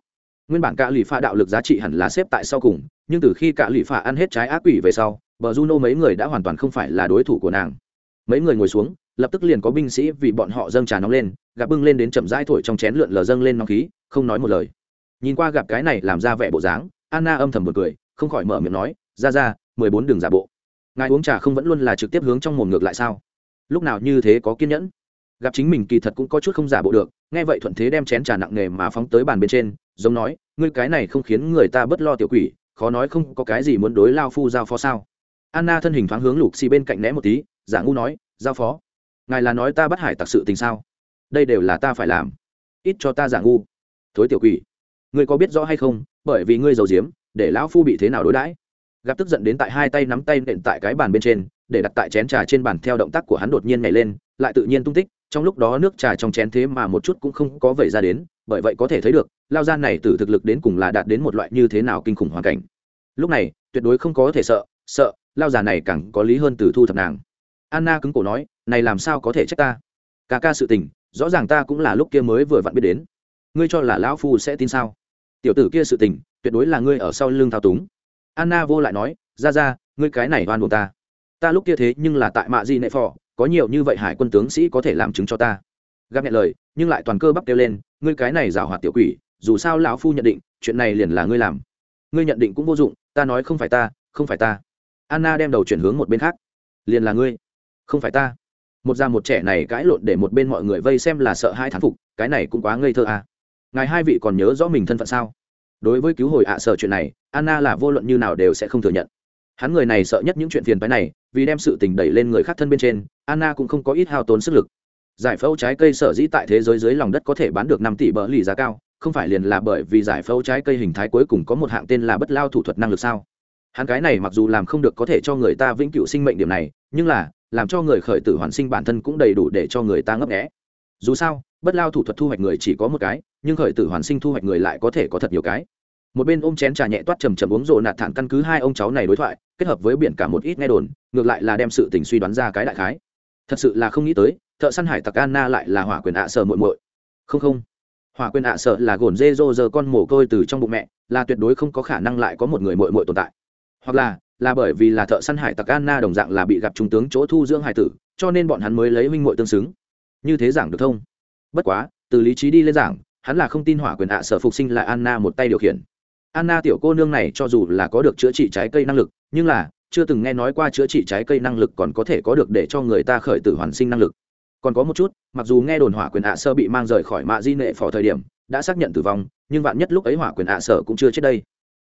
Nguyên bản cả lụy pha đạo lực giá trị hẳn là xếp tại sau cùng, nhưng từ khi cả lụy pha ăn hết trái ác quỷ về sau, bờ juno mấy người đã hoàn toàn không phải là đối thủ của nàng. Mấy người ngồi xuống lập tức liền có binh sĩ vì bọn họ dâng trà nóng lên gặp bưng lên đến chậm rãi thổi trong chén lượn lờ dâng lên nóng khí, không nói một lời. Nhìn qua gặp cái này làm ra vẻ bộ dáng, anna âm thầm một cười, không khỏi mở miệng nói, ra ra, mười bốn đường giả bộ. Ngài uống trà không vẫn luôn là trực tiếp hướng trong mồm ngược lại sao? Lúc nào như thế có kiên nhẫn. Gặp chính mình kỳ thật cũng có chút không giả bộ được, nghe vậy thuận thế đem chén trà nặng nề mà phóng tới bàn bên trên, giống nói, ngươi cái này không khiến người ta bất lo tiểu quỷ, khó nói không có cái gì muốn đối lao phu giao phó sao? Anna thân hình thoáng hướng lục xì bên cạnh né một tí, giả ngu nói, giao phó ngài là nói ta bắt hải tặc sự tình sao? Đây đều là ta phải làm. Ít cho ta giả ngu. Thối tiểu quỷ, ngươi có biết rõ hay không, bởi vì ngươi giàu diếm để lão phu bị thế nào đối đãi? Gặp tức giận đến tại hai tay nắm tay nện tại cái bàn bên trên, để đặt tại chén trà trên bàn theo động tác của hắn đột nhiên nhảy lên, lại tự nhiên tung tích, trong lúc đó nước trà trong chén thế mà một chút cũng không có vẩy ra đến, bởi vậy có thể thấy được, lao gian này từ thực lực đến cùng là đạt đến một loại như thế nào kinh khủng hoàn cảnh. Lúc này, tuyệt đối không có thể sợ sợ, lao già này càng có lý hơn từ thu thập nàng. Anna cứng cổ nói này làm sao có thể trách ta? Cả ca sự tình, rõ ràng ta cũng là lúc kia mới vừa vặn biết đến. Ngươi cho là lão phu sẽ tin sao? Tiểu tử kia sự tình, tuyệt đối là ngươi ở sau lưng thao túng. Anna vô lại nói, ra ra, ngươi cái này oan buộc ta. Ta lúc kia thế nhưng là tại mạ di nệ phò, có nhiều như vậy hải quân tướng sĩ có thể làm chứng cho ta. Gặp nhận lời, nhưng lại toàn cơ bắp kêu lên, ngươi cái này giảo hoạt tiểu quỷ, dù sao lão phu nhận định, chuyện này liền là ngươi làm. Ngươi nhận định cũng vô dụng, ta nói không phải ta, không phải ta. Anna đem đầu chuyển hướng một bên khác. Liền là ngươi, không phải ta một già một trẻ này cãi lộn để một bên mọi người vây xem là sợ hai thán phục, cái này cũng quá ngây thơ à. ngài hai vị còn nhớ rõ mình thân phận sao? Đối với cứu hồi ạ sợ chuyện này, anna là vô luận như nào đều sẽ không thừa nhận. Hắn người này sợ nhất những chuyện phiền phái này, vì đem sự tình đẩy lên người khác thân bên trên, anna cũng không có ít hao tốn sức lực. Giải phẫu trái cây sở dĩ tại thế giới dưới lòng đất có thể bán được năm tỷ bỡ lì giá cao, không phải liền là bởi vì giải phẫu trái cây hình thái cuối cùng có một hạng tên là bất lao thủ thuật năng lực sao? Hắn cái này mặc dù làm không được có thể cho người ta vĩnh cửu sinh mệnh điểm này, nhưng là làm cho người khởi tử hoàn sinh bản thân cũng đầy đủ để cho người ta ngấp nghé. Dù sao, bất lao thủ thuật thu hoạch người chỉ có một cái, nhưng khởi tử hoàn sinh thu hoạch người lại có thể có thật nhiều cái. Một bên ôm chén trà nhẹ toát trầm trầm uống rộ nạt thản căn cứ hai ông cháu này đối thoại, kết hợp với biển cả một ít nghe đồn, ngược lại là đem sự tình suy đoán ra cái đại khái. Thật sự là không nghĩ tới, thợ săn hải tặc anna lại là hỏa quyền ạ sợ muội muội. Không không. Hỏa quyền ạ sợ là gồn dê dô giờ con mồ côi từ trong bụng mẹ, là tuyệt đối không có khả năng lại có một người muội muội tồn tại. Hoặc là là bởi vì là thợ săn hải tặc anna đồng dạng là bị gặp trung tướng chỗ thu dưỡng hải tử, cho nên bọn hắn mới lấy huynh muội tương xứng. Như thế giảng được thông bất quá, từ lý trí đi lên giảng, hắn là không tin hỏa quyền ạ, sở phục sinh là anna một tay điều khiển. Anna tiểu cô nương này cho dù là có được chữa trị trái cây năng lực, nhưng là chưa từng nghe nói qua chữa trị trái cây năng lực còn có thể có được để cho người ta khởi tử hoàn sinh năng lực. Còn có một chút, mặc dù nghe đồn hỏa quyền ạ sơ bị mang rời khỏi mạ di nệ phò thời điểm, đã xác nhận tử vong, nhưng vạn nhất lúc ấy hỏa quyền ạ sở cũng chưa chết đây.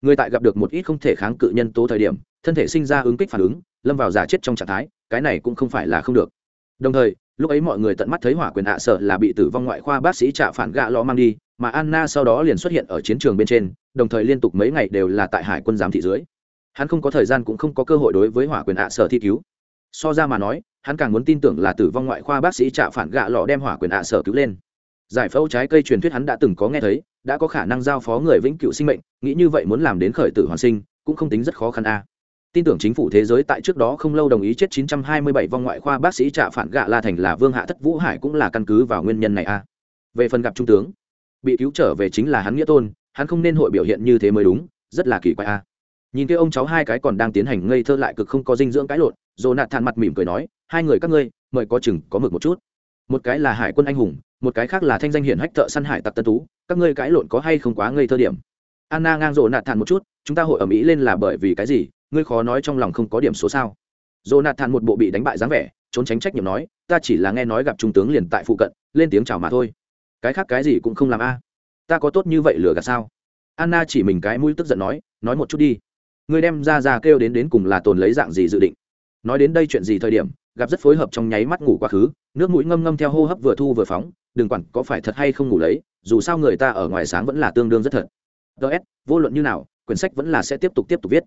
Người tại gặp được một ít không thể kháng cự nhân tố thời điểm thân thể sinh ra ứng kích phản ứng, lâm vào giả chết trong trạng thái, cái này cũng không phải là không được. Đồng thời, lúc ấy mọi người tận mắt thấy hỏa quyền ạ sở là bị tử vong ngoại khoa bác sĩ trả phản gạ lõ mang đi, mà anna sau đó liền xuất hiện ở chiến trường bên trên, đồng thời liên tục mấy ngày đều là tại hải quân giám thị dưới. Hắn không có thời gian cũng không có cơ hội đối với hỏa quyền ạ sở thi cứu. So ra mà nói, hắn càng muốn tin tưởng là tử vong ngoại khoa bác sĩ trả phản gạ lọ đem hỏa quyền ạ sở cứu lên. Giải phẫu trái cây truyền thuyết hắn đã từng có nghe thấy, đã có khả năng giao phó người vĩnh cựu sinh mệnh, nghĩ như vậy muốn làm đến khởi tử hoàn sinh, cũng không tính rất khó khăn a tin tưởng chính phủ thế giới tại trước đó không lâu đồng ý chết 927 vong ngoại khoa bác sĩ trả phản gạ la thành là vương hạ thất vũ hải cũng là căn cứ vào nguyên nhân này a về phần gặp trung tướng, bị cứu trở về chính là hắn nghĩa tôn, hắn không nên hội biểu hiện như thế mới đúng, rất là kỳ quái a nhìn kia ông cháu hai cái còn đang tiến hành ngây thơ lại cực không có dinh dưỡng cãi lộn dồ nạt thản mặt mỉm cười nói, hai người các ngươi, mời có chừng, có mực một chút. Một cái là hải quân anh hùng, một cái khác là thanh danh hiển hách thợ săn hải tặc tân tú, các ngươi cãi lộn có hay không quá ngây thơ điểm? Anna ngang rộ nạt thản một chút, chúng ta hội ở mỹ lên là bởi vì cái gì? Ngươi khó nói trong lòng không có điểm số sao? Jonathan một bộ bị đánh bại dáng vẻ, trốn tránh trách nhiệm nói, ta chỉ là nghe nói gặp trung tướng liền tại phụ cận, lên tiếng chào mà thôi. Cái khác cái gì cũng không làm a. Ta có tốt như vậy lừa gạt sao? Anna chỉ mình cái mũi tức giận nói nói một chút đi. Ngươi đem ra ra kêu đến đến cùng là tồn lấy dạng gì dự định? Nói đến đây chuyện gì thời điểm, gặp rất phối hợp trong nháy mắt ngủ quá khứ, nước mũi ngâm ngâm theo hô hấp vừa thu vừa phóng, đừng quản có phải thật hay không ngủ lấy, dù sao người ta ở ngoài sáng vẫn là tương đương rất thật. Ts vô luận như nào, quyển sách vẫn là sẽ tiếp tục tiếp tục viết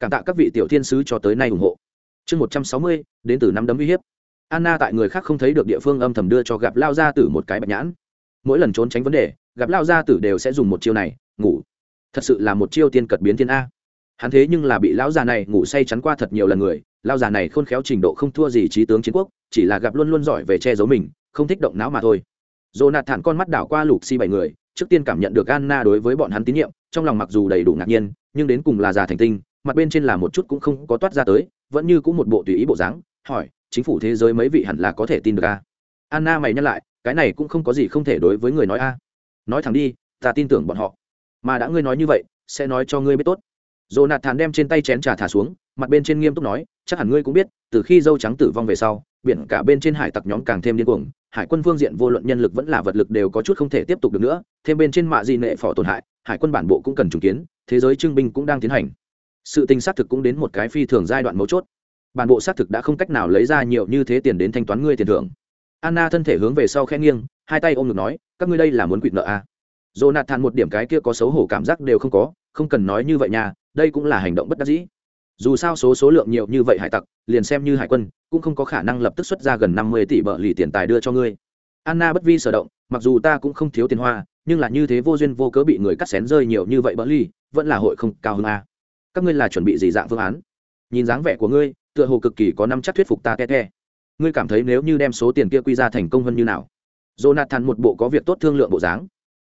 cảm tạ các vị tiểu thiên sứ cho tới nay ủng hộ. Chương một trăm sáu mươi, đến từ năm đấm uy hiếp. Anna tại người khác không thấy được địa phương âm thầm đưa cho gặp lao gia tử một cái bạch nhãn. Mỗi lần trốn tránh vấn đề, gặp lao gia tử đều sẽ dùng một chiêu này, ngủ. Thật sự là một chiêu tiên cật biến thiên a. Hắn thế nhưng là bị lão già này ngủ say chắn qua thật nhiều lần người, lao già này khôn khéo trình độ không thua gì trí tướng chiến quốc, chỉ là gặp luôn luôn giỏi về che giấu mình, không thích động não mà thôi. Dồn nạt thản con mắt đảo qua lục si bảy người, trước tiên cảm nhận được anna đối với bọn hắn tín nhiệm, trong lòng mặc dù đầy đủ ngạc nhiên, nhưng đến cùng là già thành tinh mặt bên trên là một chút cũng không có toát ra tới, vẫn như cũng một bộ tùy ý bộ dáng, hỏi, chính phủ thế giới mấy vị hẳn là có thể tin được a anna mày nhắc lại, cái này cũng không có gì không thể đối với người nói a. Nói thẳng đi, ta tin tưởng bọn họ. Mà đã ngươi nói như vậy, sẽ nói cho ngươi biết tốt. Dồ nạt thản đem trên tay chén trà thả xuống, mặt bên trên nghiêm túc nói, chắc hẳn ngươi cũng biết, từ khi dâu trắng tử vong về sau, biển cả bên trên hải tặc nhóm càng thêm điên cuồng, hải quân phương diện vô luận nhân lực vẫn là vật lực đều có chút không thể tiếp tục được nữa, thêm bên trên mạ di nệ phỏ tổn hại, hải quân bản bộ cũng cần trùng kiến, thế giới trưng binh cũng đang tiến hành sự tình xác thực cũng đến một cái phi thường giai đoạn mấu chốt. Bản bộ xác thực đã không cách nào lấy ra nhiều như thế tiền đến thanh toán ngươi tiền thưởng. Anna thân thể hướng về sau khen nghiêng, hai tay ôm ngực nói, các ngươi đây là muốn quỵt nợ à. jonathan một điểm cái kia có xấu hổ cảm giác đều không có, không cần nói như vậy nha, đây cũng là hành động bất đắc dĩ. Dù sao số số lượng nhiều như vậy hải tặc, liền xem như hải quân, cũng không có khả năng lập tức xuất ra gần năm mươi tỷ bợ lì tiền tài đưa cho ngươi. Anna bất vi sở động, mặc dù ta cũng không thiếu tiền hoa, nhưng là như thế vô duyên vô cớ bị người cắt xén rơi nhiều như vậy bỡ ly vẫn là hội không cao hơn a các ngươi là chuẩn bị gì dạng phương án? Nhìn dáng vẻ của ngươi, tựa hồ cực kỳ có năm chắc thuyết phục ta ke ke ngươi cảm thấy nếu như đem số tiền kia quy ra thành công hơn như nào? Jonathan một bộ có việc tốt thương lượng bộ dáng.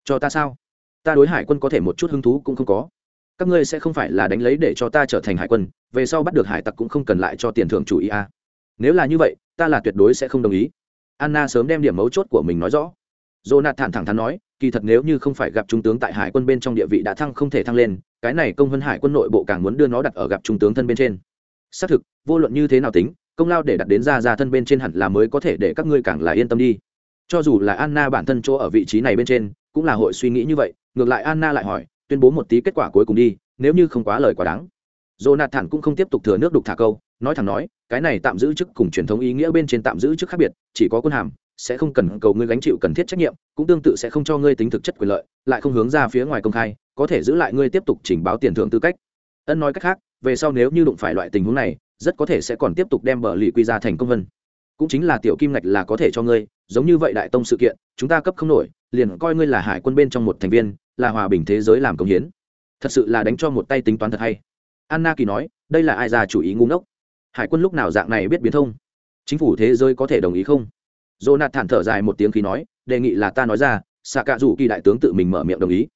Cho ta sao? Ta đối hải quân có thể một chút hứng thú cũng không có. Các ngươi sẽ không phải là đánh lấy để cho ta trở thành hải quân, về sau bắt được hải tặc cũng không cần lại cho tiền thưởng chủ ý a nếu là như vậy, ta là tuyệt đối sẽ không đồng ý. Anna sớm đem điểm mấu chốt của mình nói rõ jonathan thẳng thắn nói, kỳ thật nếu như không phải gặp trung tướng tại hải quân bên trong địa vị đã thăng không thể thăng lên, cái này công vân hải quân nội bộ càng muốn đưa nó đặt ở gặp trung tướng thân bên trên. Xác thực, vô luận như thế nào tính, công lao để đặt đến ra ra thân bên trên hẳn là mới có thể để các ngươi càng là yên tâm đi. Cho dù là anna bản thân chỗ ở vị trí này bên trên, cũng là hội suy nghĩ như vậy, ngược lại anna lại hỏi, tuyên bố một tí kết quả cuối cùng đi, nếu như không quá lời quá đáng. Jonathan cũng không tiếp tục thừa nước đục thả câu, nói thẳng nói, cái này tạm giữ chức cùng truyền thống ý nghĩa bên trên tạm giữ chức khác biệt, chỉ có quân hàm sẽ không cần cầu ngươi gánh chịu cần thiết trách nhiệm, cũng tương tự sẽ không cho ngươi tính thực chất quyền lợi, lại không hướng ra phía ngoài công khai, có thể giữ lại ngươi tiếp tục trình báo tiền thưởng tư cách. Ân nói cách khác, về sau nếu như đụng phải loại tình huống này, rất có thể sẽ còn tiếp tục đem bờ lì quy ra thành công vân. Cũng chính là tiểu kim ngạch là có thể cho ngươi, giống như vậy đại tông sự kiện, chúng ta cấp không nổi, liền coi ngươi là hải quân bên trong một thành viên, là hòa bình thế giới làm công hiến. Thật sự là đánh cho một tay tính toán thật hay. Anna kỳ nói, đây là ai ra chủ ý ngu ngốc? Hải quân lúc nào dạng này biết biến thông? Chính phủ thế giới có thể đồng ý không? Jonathan thở dài một tiếng khi nói, đề nghị là ta nói ra xạ cạ dù kỳ đại tướng tự mình mở miệng đồng ý.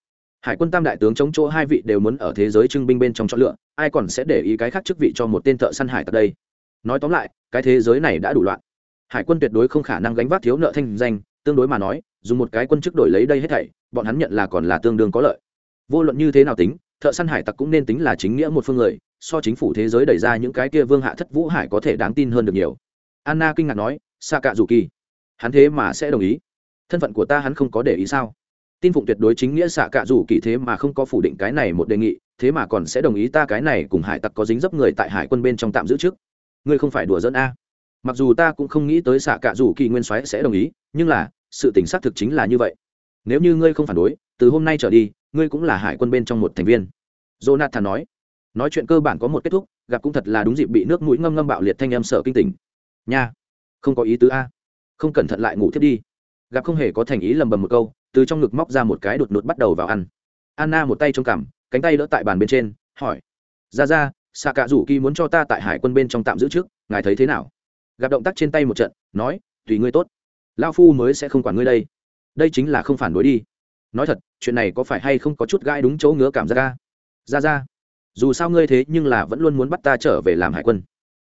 Hải quân tam đại tướng chống chỗ hai vị đều muốn ở thế giới trưng binh bên trong chọn lựa, ai còn sẽ để ý cái khác chức vị cho một tên thợ săn hải tặc đây? Nói tóm lại, cái thế giới này đã đủ loạn. Hải quân tuyệt đối không khả năng gánh vác thiếu nợ thanh danh, tương đối mà nói, dùng một cái quân chức đổi lấy đây hết thảy, bọn hắn nhận là còn là tương đương có lợi. Vô luận như thế nào tính, thợ săn hải tặc cũng nên tính là chính nghĩa một phương người, so chính phủ thế giới đẩy ra những cái kia vương hạ thất vũ hải có thể đáng tin hơn được nhiều. Anna kinh ngạc nói xa cạ dù kỳ hắn thế mà sẽ đồng ý. Thân phận của ta hắn không có để ý sao? Tin phụng tuyệt đối chính nghĩa xạ cạ rủ kỳ thế mà không có phủ định cái này một đề nghị, thế mà còn sẽ đồng ý ta cái này cùng hải tặc có dính dấp người tại hải quân bên trong tạm giữ trước. Ngươi không phải đùa dẫn a? Mặc dù ta cũng không nghĩ tới xạ cạ rủ kỳ nguyên soái sẽ đồng ý, nhưng là, sự tình xác thực chính là như vậy. Nếu như ngươi không phản đối, từ hôm nay trở đi, ngươi cũng là hải quân bên trong một thành viên. Jonathan nói. Nói chuyện cơ bản có một kết thúc, gặp cũng thật là đúng dịp bị nước mũi ngâm ngâm bạo liệt thanh em sợ kinh tỉnh. Nha, không có ý tứ a không cẩn thận lại ngủ thiếp đi. Gặp không hề có thành ý lầm bầm một câu, từ trong ngực móc ra một cái đột nột bắt đầu vào ăn. Anna một tay trong cằm, cánh tay đỡ tại bàn bên trên, hỏi, ra ra xạ cạ rủ kỳ muốn cho ta tại hải quân bên trong tạm giữ trước, ngài thấy thế nào? Gặp động tác trên tay một trận, nói, tùy ngươi tốt. Lao phu mới sẽ không quản ngươi đây. Đây chính là không phản đối đi. Nói thật, chuyện này có phải hay không có chút gai đúng chỗ ngứa cảm giác ca ra ra, dù sao ngươi thế nhưng là vẫn luôn muốn bắt ta trở về làm hải quân.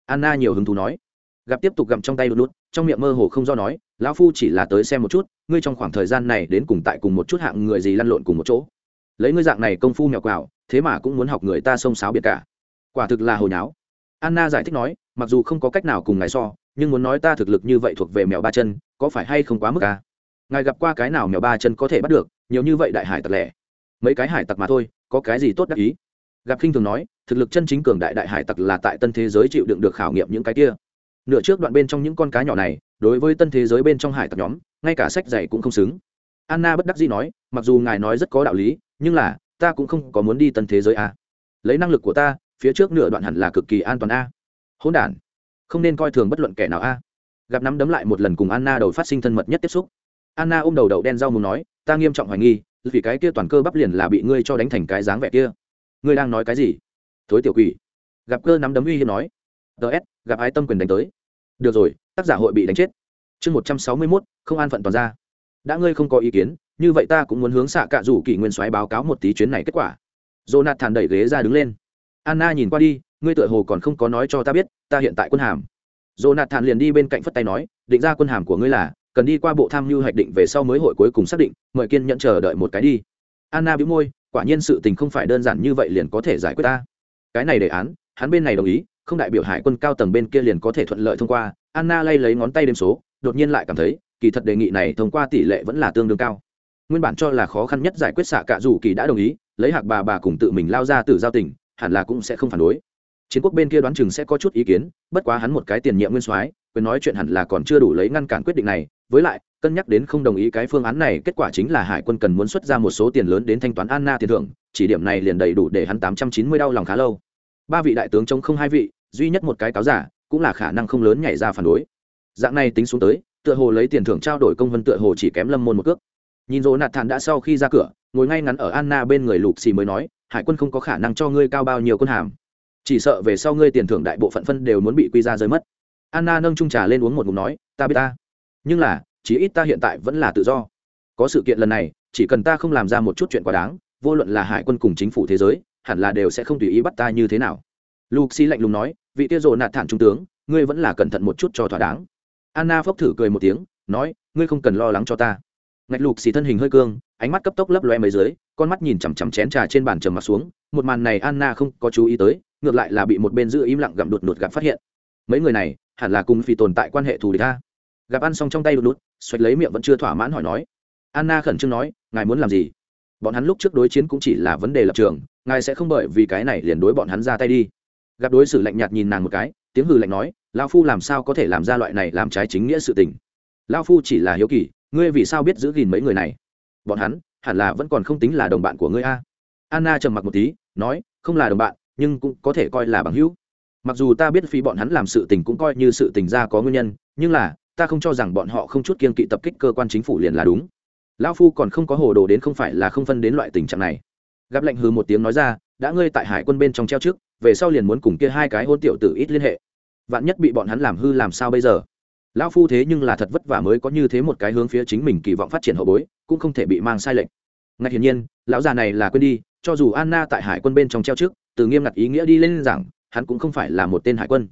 Anna nhiều hứng thú nói gặp tiếp tục gặm trong tay đút nút trong miệng mơ hồ không do nói, lão phu chỉ là tới xem một chút, ngươi trong khoảng thời gian này đến cùng tại cùng một chút hạng người gì lăn lộn cùng một chỗ. Lấy ngươi dạng này công phu mèo quào, thế mà cũng muốn học người ta xông xáo biệt cả. Quả thực là hồi nháo anna giải thích nói, mặc dù không có cách nào cùng ngài so, nhưng muốn nói ta thực lực như vậy thuộc về mèo ba chân, có phải hay không quá mức à? ngài gặp qua cái nào mèo ba chân có thể bắt được, nhiều như vậy đại hải tặc lẻ? Mấy cái hải tặc mà thôi, có cái gì tốt đắc ý? Gặp khinh thường nói, thực lực chân chính cường đại đại hải tặc là tại tân thế giới chịu đựng được khảo nghiệm những cái kia nửa trước đoạn bên trong những con cá nhỏ này, đối với tân thế giới bên trong hải tặc nhóm, ngay cả sách dạy cũng không xứng. Anna bất đắc dĩ nói, mặc dù ngài nói rất có đạo lý, nhưng là, ta cũng không có muốn đi tân thế giới a. Lấy năng lực của ta, phía trước nửa đoạn hẳn là cực kỳ an toàn a. Hỗn đản. Không nên coi thường bất luận kẻ nào a. Gặp nắm đấm lại một lần cùng anna đầu phát sinh thân mật nhất tiếp xúc. Anna ôm đầu đậu đen rau muốn nói, ta nghiêm trọng hoài nghi, vì cái kia toàn cơ bắp liền là bị ngươi cho đánh thành cái dáng vẻ kia. Ngươi đang nói cái gì? Thối tiểu quỷ. Gặp cơ nắm đấm uy hiếp nói ts gặp ái tâm quyền đánh tới. Được rồi, tác giả hội bị đánh chết. Chương một trăm sáu mươi mốt, không an phận toàn ra. Đã ngươi không có ý kiến, như vậy ta cũng muốn hướng xạ cạ rủ kỷ nguyên soái báo cáo một tí chuyến này kết quả. Jonathan đẩy ghế ra đứng lên. Anna nhìn qua đi, ngươi tựa hồ còn không có nói cho ta biết, ta hiện tại quân hàm. Jonathan liền đi bên cạnh phất tay nói, định ra quân hàm của ngươi là, cần đi qua bộ tham mưu hoạch định về sau mới hội cuối cùng xác định, mời kiên nhận chờ đợi một cái đi. Anna bĩu môi, quả nhiên sự tình không phải đơn giản như vậy liền có thể giải quyết ta. Cái này đề án, hắn bên này đồng ý không đại biểu hải quân cao tầng bên kia liền có thể thuận lợi thông qua. Anna lay lấy ngón tay đêm số, đột nhiên lại cảm thấy, kỳ thật đề nghị này thông qua tỷ lệ vẫn là tương đương cao. Nguyên bản cho là khó khăn nhất giải quyết xạ cả dù kỳ đã đồng ý, lấy hạc bà bà cùng tự mình lao ra từ giao tình, hẳn là cũng sẽ không phản đối. Chiến quốc bên kia đoán chừng sẽ có chút ý kiến, bất quá hắn một cái tiền nhiệm nguyên soái, quyền nói chuyện hẳn là còn chưa đủ lấy ngăn cản quyết định này. Với lại, cân nhắc đến không đồng ý cái phương án này, kết quả chính là hải quân cần muốn xuất ra một số tiền lớn đến thanh toán anna tiền thưởng, chỉ điểm này liền đầy đủ để hắn tám trăm chín mươi đau lòng khá lâu ba vị đại tướng chống không hai vị, duy nhất một cái cáo giả, cũng là khả năng không lớn nhảy ra phản đối. Dạng này tính xuống tới, tựa hồ lấy tiền thưởng trao đổi công vân tựa hồ chỉ kém lâm môn một cước. Nhìn dỗ nạt thản đã sau khi ra cửa, ngồi ngay ngắn ở anna bên người lục xì mới nói, hải quân không có khả năng cho ngươi cao bao nhiêu quân hàm. Chỉ sợ về sau ngươi tiền thưởng đại bộ phận phân đều muốn bị quy ra rơi mất. Anna nâng trung trà lên uống một ngụm nói, ta biết ta. Nhưng là, chí ít ta hiện tại vẫn là tự do. Có sự kiện lần này, chỉ cần ta không làm ra một chút chuyện quá đáng, vô luận là hải quân cùng chính phủ thế giới hẳn là đều sẽ không tùy ý bắt ta như thế nào. Luxi lạnh lùng nói, vị tiêu rồ nạt thản trung tướng, ngươi vẫn là cẩn thận một chút cho thỏa đáng. Anna phốc thử cười một tiếng, nói, ngươi không cần lo lắng cho ta. Ngạch lục xì thân hình hơi cương, ánh mắt cấp tốc lấp loe mấy dưới, con mắt nhìn chằm chằm chén trà trên bàn trầm mặt xuống, một màn này anna không có chú ý tới, ngược lại là bị một bên giữ im lặng gặm đụt đụt gặp phát hiện. Mấy người này, hẳn là cùng phi tồn tại quan hệ thù địch ta gặp ăn xong trong tay đụt đụt xoạch lấy miệng vẫn chưa thỏa mãn hỏi nói. Anna khẩn trương nói, ngài muốn làm gì? Bọn hắn lúc trước đối chiến cũng chỉ là vấn đề lập trường, ngài sẽ không bởi vì cái này liền đối bọn hắn ra tay đi. Gặp đối xử lạnh nhạt nhìn nàng một cái, tiếng hừ lạnh nói lao phu làm sao có thể làm ra loại này làm trái chính nghĩa sự tình? Lao phu chỉ là hiếu kỳ, ngươi vì sao biết giữ gìn mấy người này? Bọn hắn, hẳn là vẫn còn không tính là đồng bạn của ngươi a. Anna trầm mặc một tí, nói, không là đồng bạn, nhưng cũng có thể coi là bằng hữu. Mặc dù ta biết phi bọn hắn làm sự tình cũng coi như sự tình ra có nguyên nhân, nhưng là, ta không cho rằng bọn họ không chút kiên kỵ tập kích cơ quan chính phủ liền là đúng lão phu còn không có hồ đồ đến không phải là không phân đến loại tình trạng này. Gặp lệnh hừ một tiếng nói ra, đã ngươi tại hải quân bên trong treo trước, về sau liền muốn cùng kia hai cái hôn tiểu tử ít liên hệ. Vạn nhất bị bọn hắn làm hư làm sao bây giờ? Lão phu thế nhưng là thật vất vả mới có như thế một cái hướng phía chính mình kỳ vọng phát triển hậu bối, cũng không thể bị mang sai lệnh. ngay hiển nhiên, lão già này là quên đi, cho dù anna tại hải quân bên trong treo trước, từ nghiêm ngặt ý nghĩa đi lên rằng, hắn cũng không phải là một tên hải quân.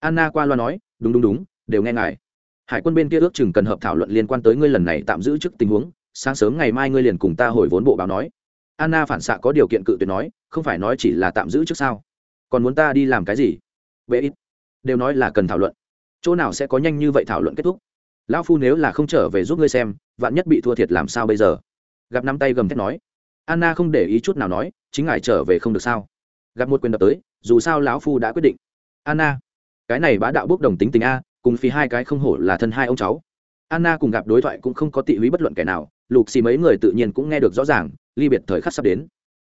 Anna qua loa nói, đúng đúng đúng, đều nghe ngài. Hải quân bên kia ước chừng cần hợp thảo luận liên quan tới ngươi lần này tạm giữ trước tình huống sáng sớm ngày mai ngươi liền cùng ta hồi vốn bộ báo nói. Anna phản xạ có điều kiện cự tuyệt nói, không phải nói chỉ là tạm giữ trước sao? Còn muốn ta đi làm cái gì? Bệ ít. Đều nói là cần thảo luận. Chỗ nào sẽ có nhanh như vậy thảo luận kết thúc? Lão phu nếu là không trở về giúp ngươi xem, vạn nhất bị thua thiệt làm sao bây giờ? Gặp nắm tay gầm thét nói. Anna không để ý chút nào nói, chính ngài trở về không được sao? Gặp một quyền đập tới, dù sao lão phu đã quyết định. Anna. Cái này bá đạo bốc đồng tính tình a, cùng phí hai cái không hổ là thân hai ông cháu. Anna cùng gặp đối thoại cũng không có tị húy bất luận kẻ nào lục xì mấy người tự nhiên cũng nghe được rõ ràng, ly biệt thời khắc sắp đến.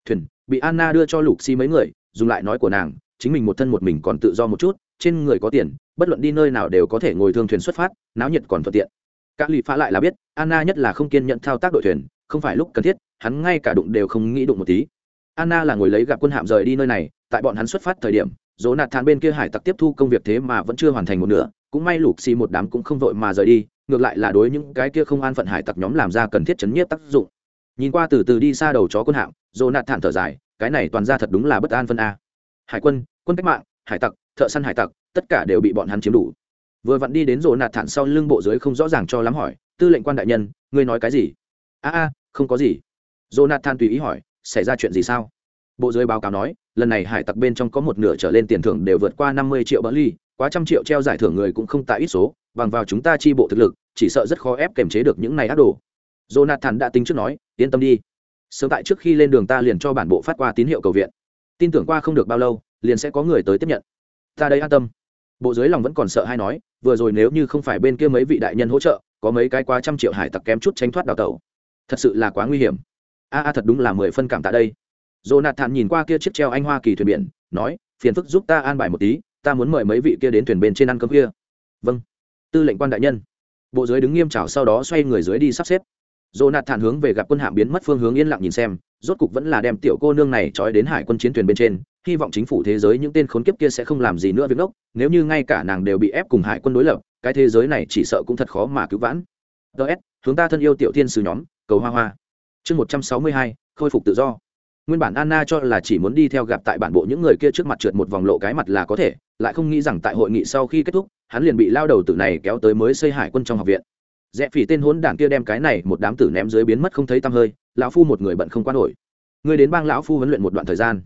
Thuyền, bị anna đưa cho lục xì mấy người, dùng lại nói của nàng, chính mình một thân một mình còn tự do một chút, trên người có tiền, bất luận đi nơi nào đều có thể ngồi thương thuyền xuất phát, náo nhiệt còn thuận tiện. Các lì phá lại là biết, anna nhất là không kiên nhận thao tác đội thuyền, không phải lúc cần thiết, hắn ngay cả đụng đều không nghĩ đụng một tí. Anna là ngồi lấy gặp quân hạm rời đi nơi này, tại bọn hắn xuất phát thời điểm dỗ nạt thàn bên kia hải tặc tiếp thu công việc thế mà vẫn chưa hoàn thành một nửa, cũng may lục xì một đám cũng không vội mà rời đi ngược lại là đối những cái kia không an phận hải tặc nhóm làm ra cần thiết chấn nhiếp tác dụng. Nhìn qua từ từ đi xa đầu chó quân hạm dỗ nạt thản thở dài, cái này toàn ra thật đúng là bất an phân a. Hải quân quân cách mạng, hải tặc, thợ săn hải tặc, tất cả đều bị bọn hắn chiếm đủ. Vừa vặn đi đến rộ nạt thản sau lưng bộ dưới không rõ ràng cho lắm hỏi, tư lệnh quan đại nhân, ngươi nói cái gì? A a, không có gì. Rộ nạt thản tùy ý hỏi, xảy ra chuyện gì sao? Bộ dưới báo cáo nói, lần này hải tặc bên trong có một nửa trở lên tiền thưởng đều vượt qua năm mươi triệu bỡ ly quá trăm triệu treo giải thưởng người cũng không tại ít số bằng vào chúng ta chi bộ thực lực chỉ sợ rất khó ép kềm chế được những này ác đồ. Jonathan đã tính trước nói yên tâm đi. Sớm tại trước khi lên đường ta liền cho bản bộ phát qua tín hiệu cầu viện. Tin tưởng qua không được bao lâu liền sẽ có người tới tiếp nhận. Ta đây an tâm. Bộ dưới lòng vẫn còn sợ hay nói vừa rồi nếu như không phải bên kia mấy vị đại nhân hỗ trợ có mấy cái quá trăm triệu hải tặc kém chút tránh thoát đào tẩu. Thật sự là quá nguy hiểm. A a thật đúng là mười phân cảm tại đây. Jonathan nhìn qua kia chiếc treo anh Hoa Kỳ thuyền biển, nói, phiền phức giúp ta an bài một tí, ta muốn mời mấy vị kia đến thuyền bên trên ăn cơm kia. Vâng. Tư lệnh quan đại nhân. Bộ dưới đứng nghiêm chào sau đó xoay người dưới đi sắp xếp. Jonathan hướng về gặp quân hạm biến mất phương hướng yên lặng nhìn xem, rốt cục vẫn là đem tiểu cô nương này trói đến hải quân chiến thuyền bên trên, hy vọng chính phủ thế giới những tên khốn kiếp kia sẽ không làm gì nữa việc đốc, nếu như ngay cả nàng đều bị ép cùng hải quân đối lập, cái thế giới này chỉ sợ cũng thật khó mà cứu vãn. DS, hướng ta thân yêu tiểu thiên sứ nhóm, cầu hoa hoa. Chương một trăm sáu mươi hai, khôi phục tự do nguyên bản anna cho là chỉ muốn đi theo gặp tại bản bộ những người kia trước mặt trượt một vòng lộ cái mặt là có thể, lại không nghĩ rằng tại hội nghị sau khi kết thúc, hắn liền bị lao đầu tử này kéo tới mới xây hải quân trong học viện. Rẽ phỉ tên hốn đảng kia đem cái này một đám tử ném dưới biến mất không thấy tăm hơi, lão phu một người bận không quan nổi. Người đến bang lão phu huấn luyện một đoạn thời gian.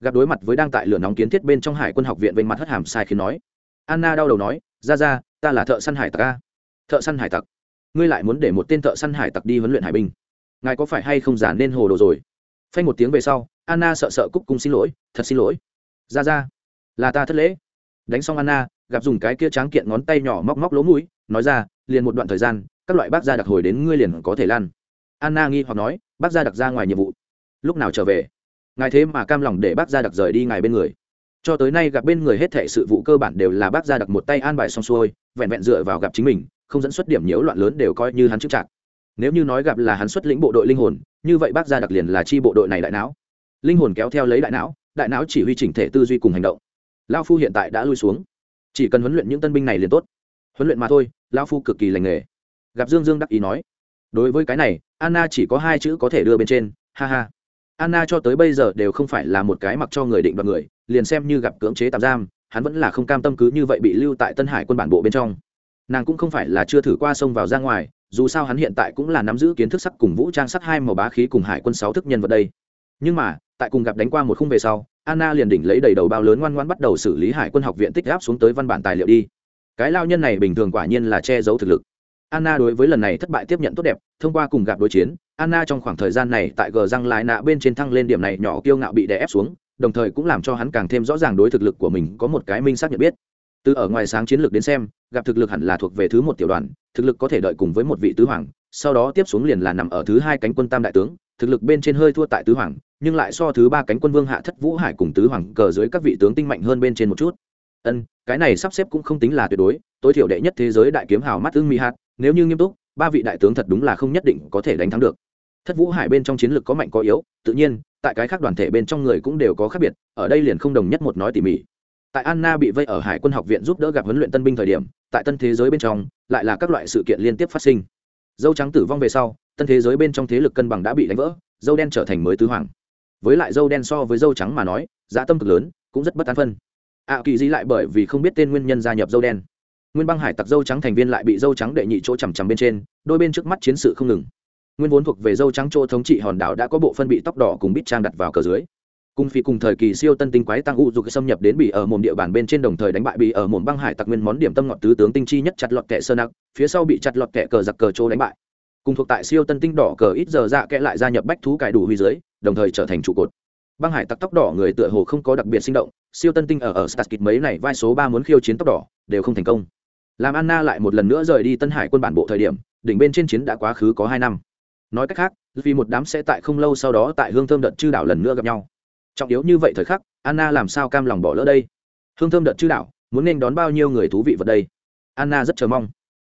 Gặp đối mặt với đang tại lửa nóng kiến thiết bên trong hải quân học viện vênh mặt hất hàm sai khi nói. Anna đau đầu nói, ra ra, ta là thợ săn hải tặc a. Thợ săn hải tặc? Ngươi lại muốn để một tên thợ săn hải tặc đi huấn luyện hải binh? Ngài có phải hay không giả nên hồ đồ rồi? Phanh một tiếng về sau, anna sợ sợ cúc cung xin lỗi, thật xin lỗi. Ra ra. Là ta thất lễ. Đánh xong anna, gặp dùng cái kia tráng kiện ngón tay nhỏ móc móc lỗ mũi, nói ra, liền một đoạn thời gian, các loại bác gia đặc hồi đến ngươi liền có thể lan. Anna nghi hoặc nói, bác gia đặc ra ngoài nhiệm vụ. Lúc nào trở về? Ngài thế mà cam lòng để bác gia đặc rời đi ngài bên người. Cho tới nay gặp bên người hết thệ sự vụ cơ bản đều là bác gia đặc một tay an bài xong xuôi, vẹn vẹn dựa vào gặp chính mình, không dẫn xuất điểm nhiễu loạn lớn đều coi như hắn trước trạng nếu như nói gặp là hắn xuất lĩnh bộ đội linh hồn, như vậy bác gia đặc liền là chi bộ đội này đại não. Linh hồn kéo theo lấy đại não đại não chỉ huy chỉnh thể tư duy cùng hành động. Lao phu hiện tại đã lui xuống. Chỉ cần huấn luyện những tân binh này liền tốt. Huấn luyện mà thôi lao phu cực kỳ lành nghề. Gặp dương dương đắc ý nói, đối với cái này, anna chỉ có hai chữ có thể đưa bên trên, ha ha. Anna cho tới bây giờ đều không phải là một cái mặc cho người định đoạt người, liền xem như gặp cưỡng chế tạm giam, hắn vẫn là không cam tâm cứ như vậy bị lưu tại tân hải quân bản bộ bên trong nàng cũng không phải là chưa thử qua sông vào ra ngoài, dù sao hắn hiện tại cũng là nắm giữ kiến thức sắc cùng vũ trang sắc hai màu bá khí cùng hải quân sáu thức nhân vật đây. Nhưng mà, tại cùng gặp đánh qua một khung về sau, anna liền đỉnh lấy đầy đầu bao lớn ngoan ngoan bắt đầu xử lý hải quân học viện tích áp xuống tới văn bản tài liệu đi. Cái lao nhân này bình thường quả nhiên là che giấu thực lực. Anna đối với lần này thất bại tiếp nhận tốt đẹp, thông qua cùng gặp đối chiến, anna trong khoảng thời gian này tại gờ răng lái nạ bên trên thăng lên điểm này nhỏ kiêu ngạo bị đè ép xuống, đồng thời cũng làm cho hắn càng thêm rõ ràng đối thực lực của mình có một cái minh xác nhận biết từ ở ngoài sáng chiến lược đến xem, gặp thực lực hẳn là thuộc về thứ một tiểu đoàn, thực lực có thể đợi cùng với một vị tứ hoàng, sau đó tiếp xuống liền là nằm ở thứ hai cánh quân tam đại tướng, thực lực bên trên hơi thua tại tứ hoàng, nhưng lại so thứ ba cánh quân vương hạ thất vũ hải cùng tứ hoàng cờ dưới các vị tướng tinh mạnh hơn bên trên một chút. Ân, cái này sắp xếp cũng không tính là tuyệt đối, tối thiểu đệ nhất thế giới đại kiếm hào mắt ưng mi hạt, nếu như nghiêm túc, ba vị đại tướng thật đúng là không nhất định có thể đánh thắng được. Thất vũ hải bên trong chiến lược có mạnh có yếu, tự nhiên, tại cái khác đoàn thể bên trong người cũng đều có khác biệt, ở đây liền không đồng nhất một nói tỉ mỉ tại anna bị vây ở hải quân học viện giúp đỡ gặp huấn luyện tân binh thời điểm tại tân thế giới bên trong lại là các loại sự kiện liên tiếp phát sinh. Dâu trắng tử vong về sau tân thế giới bên trong thế lực cân bằng đã bị đánh vỡ dâu đen trở thành mới tứ hoàng. Với lại dâu đen so với dâu trắng mà nói giá tâm cực lớn cũng rất bất an phân. Ạ à, kỳ di lại bởi vì không biết tên nguyên nhân gia nhập dâu đen. Nguyên băng hải tặc dâu trắng thành viên lại bị dâu trắng đệ nhị chỗ chằm chằm bên trên đôi bên trước mắt chiến sự không ngừng. Nguyên vốn thuộc về dâu trắng chỗ thống trị hòn đảo đã có bộ phân bị tóc đỏ cùng bít trang đặt vào cờ dưới cùng phi cùng thời kỳ siêu tân tinh quái tăng u dục xâm nhập đến bị ở mồm địa bàn bên trên đồng thời đánh bại bị ở mồm băng hải tặc nguyên món điểm tâm ngọt tứ tướng tinh chi nhất chặt lọt kẻ sơ nặc, phía sau bị chặt lọt kẻ cờ giặc cờ chỗ đánh bại. Cùng thuộc tại siêu tân tinh đỏ cờ ít giờ dạ kẽ lại gia nhập bách thú cải đủ huy dưới, đồng thời trở thành trụ cột. Băng hải tặc tóc đỏ người tựa hồ không có đặc biệt sinh động, siêu tân tinh ở ở starskit mấy này vai số ba muốn khiêu chiến tóc đỏ, đều không thành công. Làm anna lại một lần nữa rời đi tân hải quân bản bộ thời điểm, đỉnh bên trên chiến đã quá khứ có hai năm. Nói cách khác, vì một đám sẽ tại không lâu sau đó tại hương thơm đợt chư đảo lần nữa gặp nhau trọng yếu như vậy thời khắc, anna làm sao cam lòng bỏ lỡ đây? Hương thơm đợt chư đảo muốn nên đón bao nhiêu người thú vị vào đây? Anna rất chờ mong.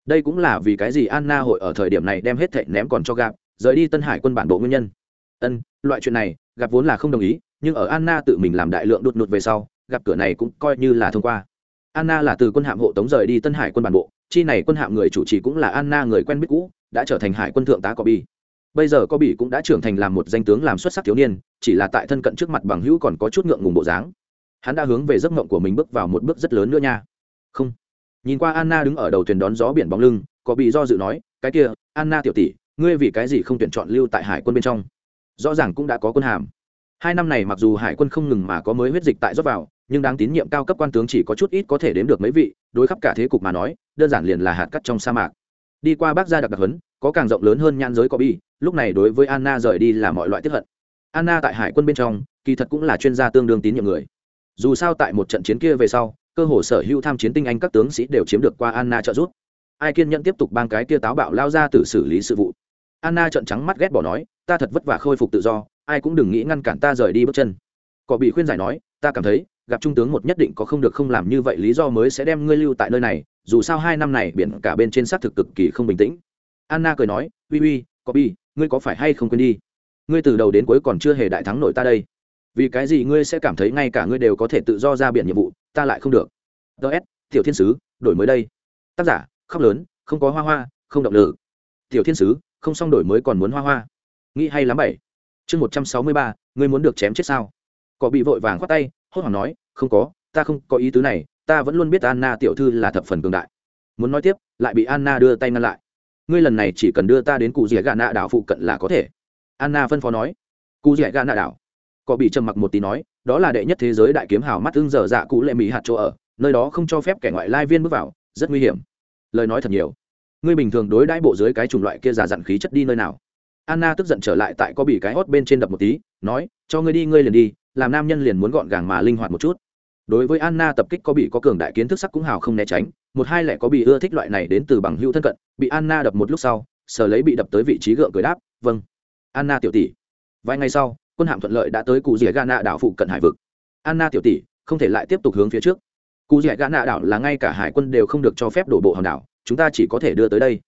Đây cũng là vì cái gì anna hội ở thời điểm này đem hết thệ ném còn cho gặp rời đi tân hải quân bản bộ nguyên nhân? Ân, loại chuyện này gặp vốn là không đồng ý, nhưng ở anna tự mình làm đại lượng đột ngột về sau gặp cửa này cũng coi như là thông qua. Anna là từ quân hạm hộ tống rời đi tân hải quân bản bộ, chi này quân hạm người chủ trì cũng là anna người quen biết cũ, đã trở thành hải quân thượng tá có bi bây giờ có bị cũng đã trưởng thành làm một danh tướng làm xuất sắc thiếu niên chỉ là tại thân cận trước mặt bằng hữu còn có chút ngượng ngùng bộ dáng. Hắn đã hướng về giấc mộng của mình bước vào một bước rất lớn nữa nha. Không. Nhìn qua anna đứng ở đầu thuyền đón gió biển bóng lưng, có bị do dự nói, cái kia, anna tiểu tỷ, ngươi vì cái gì không tuyển chọn lưu tại hải quân bên trong? Rõ ràng cũng đã có quân hàm. Hai năm này mặc dù hải quân không ngừng mà có mới huyết dịch tại rót vào, nhưng đáng tín nhiệm cao cấp quan tướng chỉ có chút ít có thể đếm được mấy vị, đối khắp cả thế cục mà nói, đơn giản liền là hạt cắt trong sa mạc. Đi qua bác gia đặc đặc huấn, có càng rộng lớn hơn nhan giới có bi, lúc này đối với anna rời đi là mọi loại tiếp hận anna tại hải quân bên trong, kỳ thật cũng là chuyên gia tương đương tín nhiệm người. Dù sao tại một trận chiến kia về sau, cơ hồ sở hữu tham chiến tinh anh các tướng sĩ đều chiếm được qua anna trợ giúp. Ai kiên nhẫn tiếp tục bang cái kia táo bạo lao ra từ xử lý sự vụ. Anna trợn trắng mắt ghét bỏ nói, ta thật vất vả khôi phục tự do, ai cũng đừng nghĩ ngăn cản ta rời đi bước chân. Cọ bị khuyên giải nói, ta cảm thấy, gặp trung tướng một nhất định có không được không làm như vậy lý do mới sẽ đem ngươi lưu tại nơi này, dù sao hai năm này biển cả bên trên xác thực cực kỳ không bình tĩnh. Anna cười nói, uy uy, cọ bi ngươi có phải hay không quên đi? Ngươi từ đầu đến cuối còn chưa hề đại thắng nổi ta đây. Vì cái gì ngươi sẽ cảm thấy ngay cả ngươi đều có thể tự do ra biển nhiệm vụ, ta lại không được. Ts tiểu thiên sứ, đổi mới đây. Tác giả, khóc lớn, không có hoa hoa, không động lực. Tiểu thiên sứ, không xong đổi mới còn muốn hoa hoa. Nghĩ hay lắm bảy. Chương một trăm sáu mươi ba, ngươi muốn được chém chết sao? Cọ bị vội vàng khoát tay, hốt hoảng nói, không có, ta không có ý tứ này, ta vẫn luôn biết anna tiểu thư là thập phần cường đại. Muốn nói tiếp, lại bị anna đưa tay ngăn lại. Ngươi lần này chỉ cần đưa ta đến cụ dẻ gà nạ đảo phụ cận là có thể anna phân phó nói. Cụ dẻ gà nạ đảo. Có bị trầm mặc một tí nói, đó là đệ nhất thế giới đại kiếm hào mắt ưng dở dạ cụ lệ mỹ hạt chỗ ở, nơi đó không cho phép kẻ ngoại lai viên bước vào, rất nguy hiểm. Lời nói thật nhiều. Ngươi bình thường đối đãi bộ dưới cái chủng loại kia giả dặn khí chất đi nơi nào? Anna tức giận trở lại tại có bị cái hót bên trên đập một tí, nói, cho ngươi đi, ngươi liền đi, làm nam nhân liền muốn gọn gàng mà linh hoạt một chút. Đối với anna tập kích có bị có cường đại kiến thức sắc cũng hào không né tránh, một hai lẻ có bị ưa thích loại này đến từ bằng hữu thân cận, bị anna đập một lúc sau sờ lấy bị đập tới vị trí gượng cười đáp vâng anna tiểu tỷ. Vài ngày sau, quân hạm thuận lợi đã tới cụ dĩa gana đảo phụ cận hải vực. Anna tiểu tỷ, không thể lại tiếp tục hướng phía trước. Cụ dĩa gã nạ đảo là ngay cả hải quân đều không được cho phép đổ bộ hòn đảo, chúng ta chỉ có thể đưa tới đây.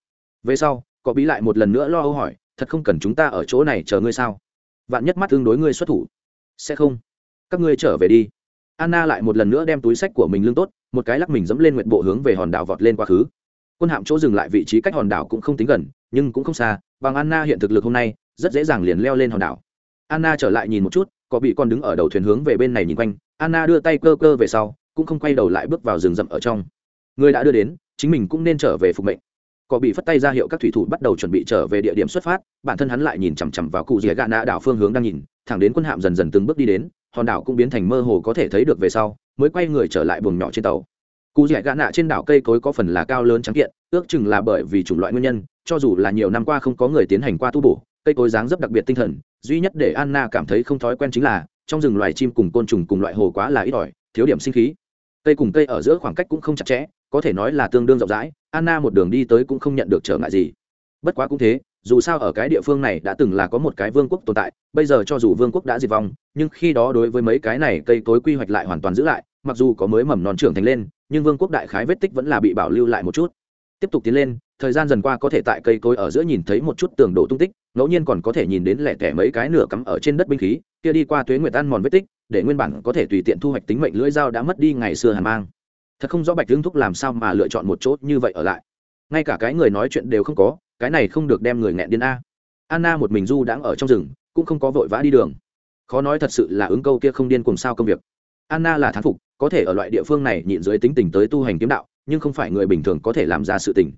Về sau, có bí lại một lần nữa lo âu hỏi, thật không cần chúng ta ở chỗ này chờ ngươi sao? Vạn nhất mắt tương đối ngươi xuất thủ. Sẽ không. Các ngươi trở về đi. Anna lại một lần nữa đem túi sách của mình lương tốt, một cái lắc mình dẫm lên nguyện bộ hướng về hòn đảo vọt lên quá khứ. Quân hạm chỗ dừng lại vị trí cách hòn đảo cũng không tính gần, nhưng cũng không xa, bằng anna hiện thực lực hôm nay rất dễ dàng liền leo lên hòn đảo. Anna trở lại nhìn một chút, có bị con đứng ở đầu thuyền hướng về bên này nhìn quanh. Anna đưa tay cơ cơ về sau, cũng không quay đầu lại bước vào rừng rậm ở trong. Người đã đưa đến, chính mình cũng nên trở về phục mệnh. Có bị phất tay ra hiệu các thủy thủ bắt đầu chuẩn bị trở về địa điểm xuất phát, bản thân hắn lại nhìn chằm chằm vào cụ dìa gạ nạ đảo phương hướng đang nhìn, thẳng đến quân hạm dần dần từng bước đi đến, hòn đảo cũng biến thành mơ hồ có thể thấy được về sau, mới quay người trở lại buồng nhỏ trên tàu. Cụ dìa gạ nạ trên đảo cây cối có phần là cao lớn trắng kiện, ước chừng là bởi vì chủng loại nguyên nhân, cho dù là nhiều năm qua không có người tiến hành qua tu bổ cây cối dáng dấp đặc biệt tinh thần, duy nhất để anna cảm thấy không thói quen chính là, trong rừng loài chim cùng côn trùng cùng loại hồ quá là ít ỏi, thiếu điểm sinh khí. Cây cùng cây ở giữa khoảng cách cũng không chặt chẽ, có thể nói là tương đương rộng rãi, anna một đường đi tới cũng không nhận được trở ngại gì. Bất quá cũng thế, dù sao ở cái địa phương này đã từng là có một cái vương quốc tồn tại, bây giờ cho dù vương quốc đã diệt vong, nhưng khi đó đối với mấy cái này cây cối quy hoạch lại hoàn toàn giữ lại, mặc dù có mới mầm non trưởng thành lên, nhưng vương quốc đại khái vết tích vẫn là bị bảo lưu lại một chút. Tiếp tục tiến lên, thời gian dần qua có thể tại cây cối ở giữa nhìn thấy một chút tường đổ tung tích ngẫu nhiên còn có thể nhìn đến lẻ tẻ mấy cái nửa cắm ở trên đất binh khí, kia đi qua tuế nguyệt ăn mòn vết tích, để nguyên bản có thể tùy tiện thu hoạch tính mệnh lưỡi dao đã mất đi ngày xưa hàn mang. Thật không rõ bạch lương thúc làm sao mà lựa chọn một chỗ như vậy ở lại. Ngay cả cái người nói chuyện đều không có, cái này không được đem người nghẹn điên a. Anna một mình du đãng ở trong rừng, cũng không có vội vã đi đường. Khó nói thật sự là ứng câu kia không điên cùng sao công việc. Anna là thán phục, có thể ở loại địa phương này nhịn dưới tính tình tới tu hành kiếm đạo, nhưng không phải người bình thường có thể làm ra sự tình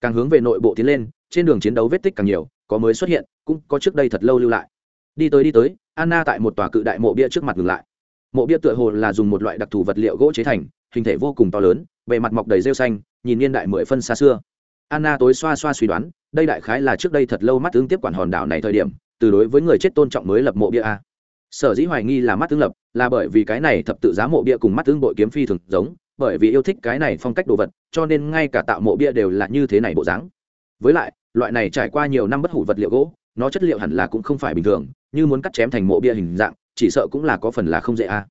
càng hướng về nội bộ tiến lên, trên đường chiến đấu vết tích càng nhiều, có mới xuất hiện, cũng có trước đây thật lâu lưu lại. Đi tới đi tới, anna tại một tòa cự đại mộ bia trước mặt ngừng lại. Mộ bia tựa hồ là dùng một loại đặc thù vật liệu gỗ chế thành, hình thể vô cùng to lớn, bề mặt mọc đầy rêu xanh, nhìn niên đại mười phân xa xưa. Anna tối xoa xoa suy đoán, đây đại khái là trước đây thật lâu mắt ứng tiếp quản hòn đảo này thời điểm, từ đối với người chết tôn trọng mới lập mộ bia a. Sở dĩ hoài nghi là mắt tướng lập, là bởi vì cái này thập tự giá mộ bia cùng mắt tướng bội kiếm phi thường giống bởi vì yêu thích cái này phong cách đồ vật, cho nên ngay cả tạo mộ bia đều là như thế này bộ dáng. Với lại, loại này trải qua nhiều năm bất hủ vật liệu gỗ, nó chất liệu hẳn là cũng không phải bình thường, như muốn cắt chém thành mộ bia hình dạng, chỉ sợ cũng là có phần là không dễ a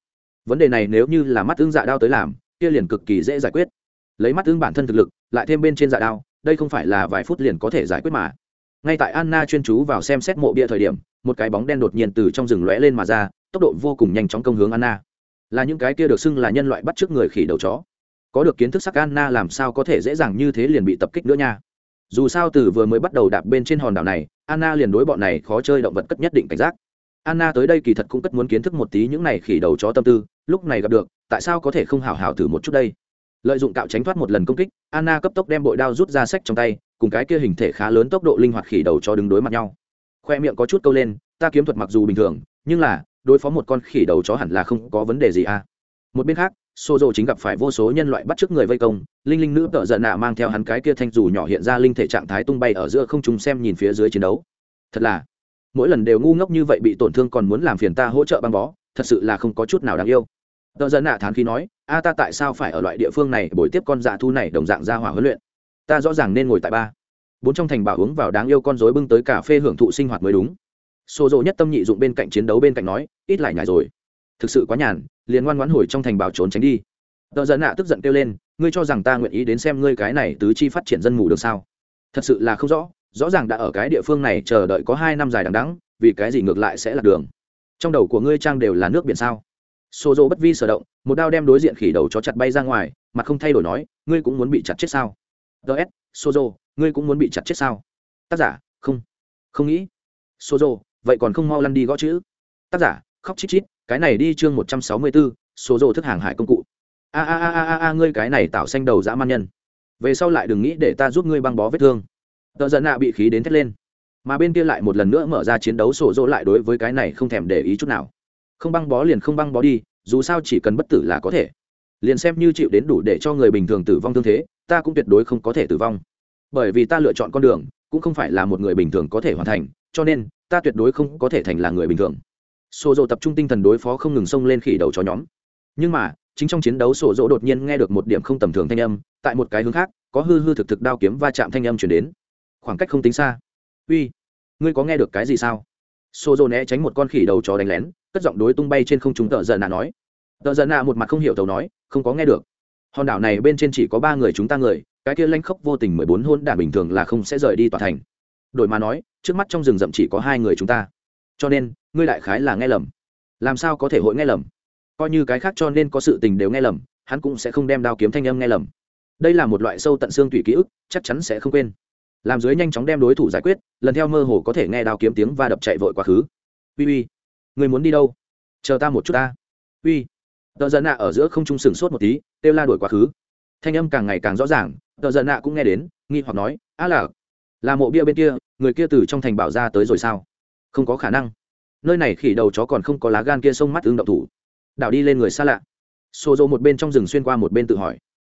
vấn đề này nếu như là mắt tương dạ đao tới làm, kia liền cực kỳ dễ giải quyết. Lấy mắt tương bản thân thực lực, lại thêm bên trên dạ đao, đây không phải là vài phút liền có thể giải quyết mà. Ngay tại anna chuyên chú vào xem xét mộ bia thời điểm, một cái bóng đen đột nhiên từ trong rừng lóe lên mà ra, tốc độ vô cùng nhanh chóng công hướng anna là những cái kia được xưng là nhân loại bắt trước người khỉ đầu chó. Có được kiến thức sắc anna làm sao có thể dễ dàng như thế liền bị tập kích nữa nha. Dù sao từ vừa mới bắt đầu đạp bên trên hòn đảo này, anna liền đối bọn này khó chơi động vật cất nhất định cảnh giác. Anna tới đây kỳ thật cũng cất muốn kiến thức một tí những này khỉ đầu chó tâm tư, lúc này gặp được, tại sao có thể không hào hào thử một chút đây? Lợi dụng cạo tránh thoát một lần công kích, anna cấp tốc đem bội đao rút ra sách trong tay, cùng cái kia hình thể khá lớn tốc độ linh hoạt khỉ đầu chó đứng đối mặt nhau. Khoe miệng có chút câu lên, ta kiếm thuật mặc dù bình thường, nhưng là đối phó một con khỉ đầu chó hẳn là không có vấn đề gì à. Một bên khác xô rộ chính gặp phải vô số nhân loại bắt chước người vây công, linh linh nữ tợ giận nạ mang theo hắn cái kia thanh dù nhỏ hiện ra linh thể trạng thái tung bay ở giữa không trung xem nhìn phía dưới chiến đấu. Thật là, mỗi lần đều ngu ngốc như vậy bị tổn thương còn muốn làm phiền ta hỗ trợ băng bó, thật sự là không có chút nào đáng yêu. Tợ giận nạ thán khi nói, a, ta tại sao phải ở loại địa phương này bồi tiếp con dạ thu này đồng dạng ra hỏa huấn luyện? Ta rõ ràng nên ngồi tại ba. Bốn trong thành bảo uống vào đáng yêu con rối bưng tới cà phê hưởng thụ sinh hoạt mới đúng xô rộ nhất tâm nhị dụng bên cạnh chiến đấu bên cạnh nói ít lại nhải rồi. Thực sự quá nhàn liền ngoan ngoãn hồi trong thành bảo trốn tránh đi. Tợ giận nạ tức giận kêu lên ngươi cho rằng ta nguyện ý đến xem ngươi cái này tứ chi phát triển dân ngủ được sao? Thật sự là không rõ rõ ràng đã ở cái địa phương này chờ đợi có hai năm dài đằng đẵng, vì cái gì ngược lại sẽ là đường? Trong đầu của ngươi trang đều là nước biển sao? Xô rộ bất vi sở động một đao đem đối diện khỉ đầu cho chặt bay ra ngoài mặt không thay đổi nói ngươi cũng muốn bị chặt chết sao? Ts xô rộ, ngươi cũng muốn bị chặt chết sao? Tác giả không không nghĩ. Xô rộ vậy còn không mau lăn đi gõ chữ. Tác giả, khóc chít chít, cái này đi chương một trăm sáu mươi bốn số rồ thức hàng hải công cụ. A a a a a, ngươi cái này tạo xanh đầu dã man nhân. Về sau lại đừng nghĩ để ta giúp ngươi băng bó vết thương. Tợ giận nạ bị khí đến thét lên. Mà bên kia lại một lần nữa mở ra chiến đấu sổ rỗ lại đối với cái này không thèm để ý chút nào. Không băng bó liền không băng bó đi, dù sao chỉ cần bất tử là có thể. Liền xem như chịu đến đủ để cho người bình thường tử vong thương thế, ta cũng tuyệt đối không có thể tử vong. Bởi vì ta lựa chọn con đường, cũng không phải là một người bình thường có thể hoàn thành, cho nên ta tuyệt đối không có thể thành là người bình thường. Sổ dỗ tập trung tinh thần đối phó không ngừng xông lên khỉ đầu chó nhóm. Nhưng mà, chính trong chiến đấu sổ dỗ đột nhiên nghe được một điểm không tầm thường thanh âm, tại một cái hướng khác, có hư hư thực thực đao kiếm va chạm thanh âm chuyển đến. Khoảng cách không tính xa. Uy, ngươi có nghe được cái gì sao? Sổ dỗ né tránh một con khỉ đầu chó đánh lén, cất giọng đối tung bay trên không chúng tợ giận nạ nói. Tợ giận nạ một mặt không hiểu tàu nói, không có nghe được. Hòn đảo này bên trên chỉ có ba người chúng ta người, cái kia lanh khốc vô tình mười bốn hôn đản bình thường là không sẽ rời đi tòa thành đổi mà nói, trước mắt trong rừng rậm chỉ có hai người chúng ta. Cho nên, ngươi đại khái là nghe lầm. Làm sao có thể hội nghe lầm? Coi như cái khác cho nên có sự tình đều nghe lầm, hắn cũng sẽ không đem đao kiếm thanh âm nghe lầm. Đây là một loại sâu tận xương tùy ký ức, chắc chắn sẽ không quên. Làm dưới nhanh chóng đem đối thủ giải quyết, lần theo mơ hồ có thể nghe đao kiếm tiếng và đập chạy vội quá khứ. Uy uy người muốn đi đâu? Chờ ta một chút ta. Uy, tờ giận nạ ở giữa không trung sừng sốt một tí, kêu la đuổi quá khứ. Thanh âm càng ngày càng rõ ràng, tờ giận nạ cũng nghe đến, nghi hoặc nói á là là mộ bia bên kia, người kia từ trong thành bảo ra tới rồi sao? Không có khả năng. Nơi này khỉ đầu chó còn không có lá gan kia sông mắt ứng động thủ. Đảo đi lên người xa lạ. Xô dô một bên trong rừng xuyên qua một bên tự hỏi.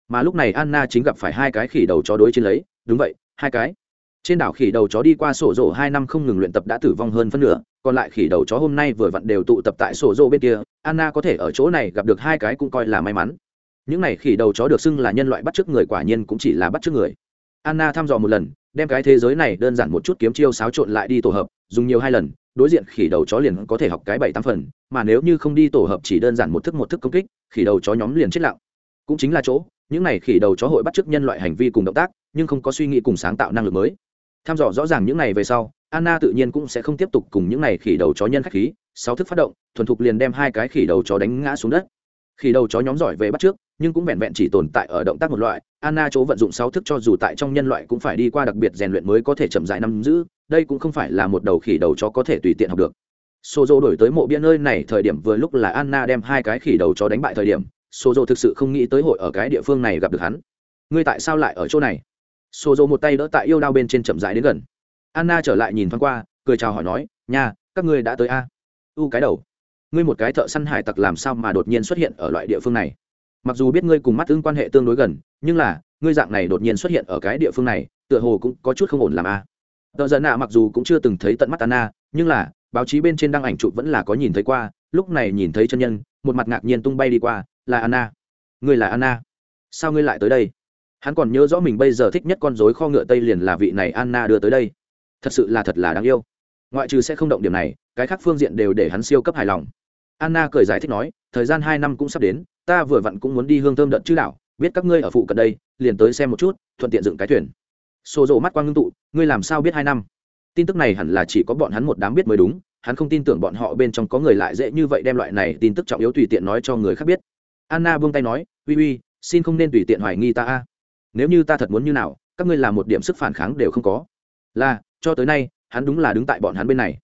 Mà lúc này anna chính gặp phải hai cái khỉ đầu chó đối chiến lấy. Đúng vậy, hai cái. Trên đảo khỉ đầu chó đi qua sổ rộ hai năm không ngừng luyện tập đã tử vong hơn phân nửa, còn lại khỉ đầu chó hôm nay vừa vặn đều tụ tập tại sổ rộ bên kia. Anna có thể ở chỗ này gặp được hai cái cũng coi là may mắn. Những này khỉ đầu chó được xưng là nhân loại bắt chước người quả nhiên cũng chỉ là bắt chước người. Anna thăm dò một lần đem cái thế giới này đơn giản một chút kiếm chiêu xáo trộn lại đi tổ hợp, dùng nhiều hai lần, đối diện khỉ đầu chó liền có thể học cái bảy tám phần, mà nếu như không đi tổ hợp chỉ đơn giản một thức một thức công kích, khỉ đầu chó nhóm liền chết lặng. Cũng chính là chỗ, những này khỉ đầu chó hội bắt chước nhân loại hành vi cùng động tác, nhưng không có suy nghĩ cùng sáng tạo năng lực mới. Tham dò rõ ràng những này về sau, anna tự nhiên cũng sẽ không tiếp tục cùng những này khỉ đầu chó nhân khách khí, sáu thức phát động, thuần thục liền đem hai cái khỉ đầu chó đánh ngã xuống đất. Khỉ đầu chó nhóm giỏi về bắt trước nhưng cũng vẹn vẹn chỉ tồn tại ở động tác một loại anna chỗ vận dụng sáu thức cho dù tại trong nhân loại cũng phải đi qua đặc biệt rèn luyện mới có thể chậm rãi nắm giữ đây cũng không phải là một đầu khỉ đầu chó có thể tùy tiện học được Sô Dô đổi tới mộ bia nơi này thời điểm vừa lúc là Anna đem hai cái khỉ đầu chó đánh bại thời điểm, Sô Dô thực sự không nghĩ tới hội ở cái địa phương này gặp được hắn. Ngươi tại sao lại ở chỗ này? Sô Dô một tay đỡ tại yêu đao bên trên chậm rãi đến gần. Anna trở lại nhìn thoáng qua, cười chào hỏi nói, "Nha, các ngươi đã tới a?" U cái đầu. Ngươi một cái thợ săn hải tặc làm sao mà đột nhiên xuất hiện ở loại địa phương này? Mặc dù biết ngươi cùng mắt tương quan hệ tương đối gần, nhưng là, ngươi dạng này đột nhiên xuất hiện ở cái địa phương này, tựa hồ cũng có chút không ổn làm a. À. Tờ giận nạ mặc dù cũng chưa từng thấy tận mắt Anna, nhưng là báo chí bên trên đăng ảnh chụp vẫn là có nhìn thấy qua lúc này nhìn thấy chân nhân một mặt ngạc nhiên tung bay đi qua là anna. Ngươi là anna? Sao ngươi lại tới đây? Hắn còn nhớ rõ mình bây giờ thích nhất con dối kho ngựa tây liền là vị này anna đưa tới đây. Thật sự là thật là đáng yêu. Ngoại trừ sẽ không động điểm này cái khác phương diện đều để hắn siêu cấp hài lòng anna cười giải thích nói, thời gian hai năm cũng sắp đến, ta vừa vặn cũng muốn đi hương thơm đợt chứ đảo, biết các ngươi ở phụ cận đây, liền tới xem một chút, thuận tiện dựng cái thuyền. Xô rộ mắt quang ngưng tụ, ngươi làm sao biết hai năm? Tin tức này hẳn là chỉ có bọn hắn một đám biết mới đúng, hắn không tin tưởng bọn họ bên trong có người lại dễ như vậy đem loại này tin tức trọng yếu tùy tiện nói cho người khác biết. Anna buông tay nói, uy uy, xin không nên tùy tiện hoài nghi ta a. Nếu như ta thật muốn như nào, các ngươi làm một điểm sức phản kháng đều không có. Là, cho tới nay, hắn đúng là đứng tại bọn hắn bên này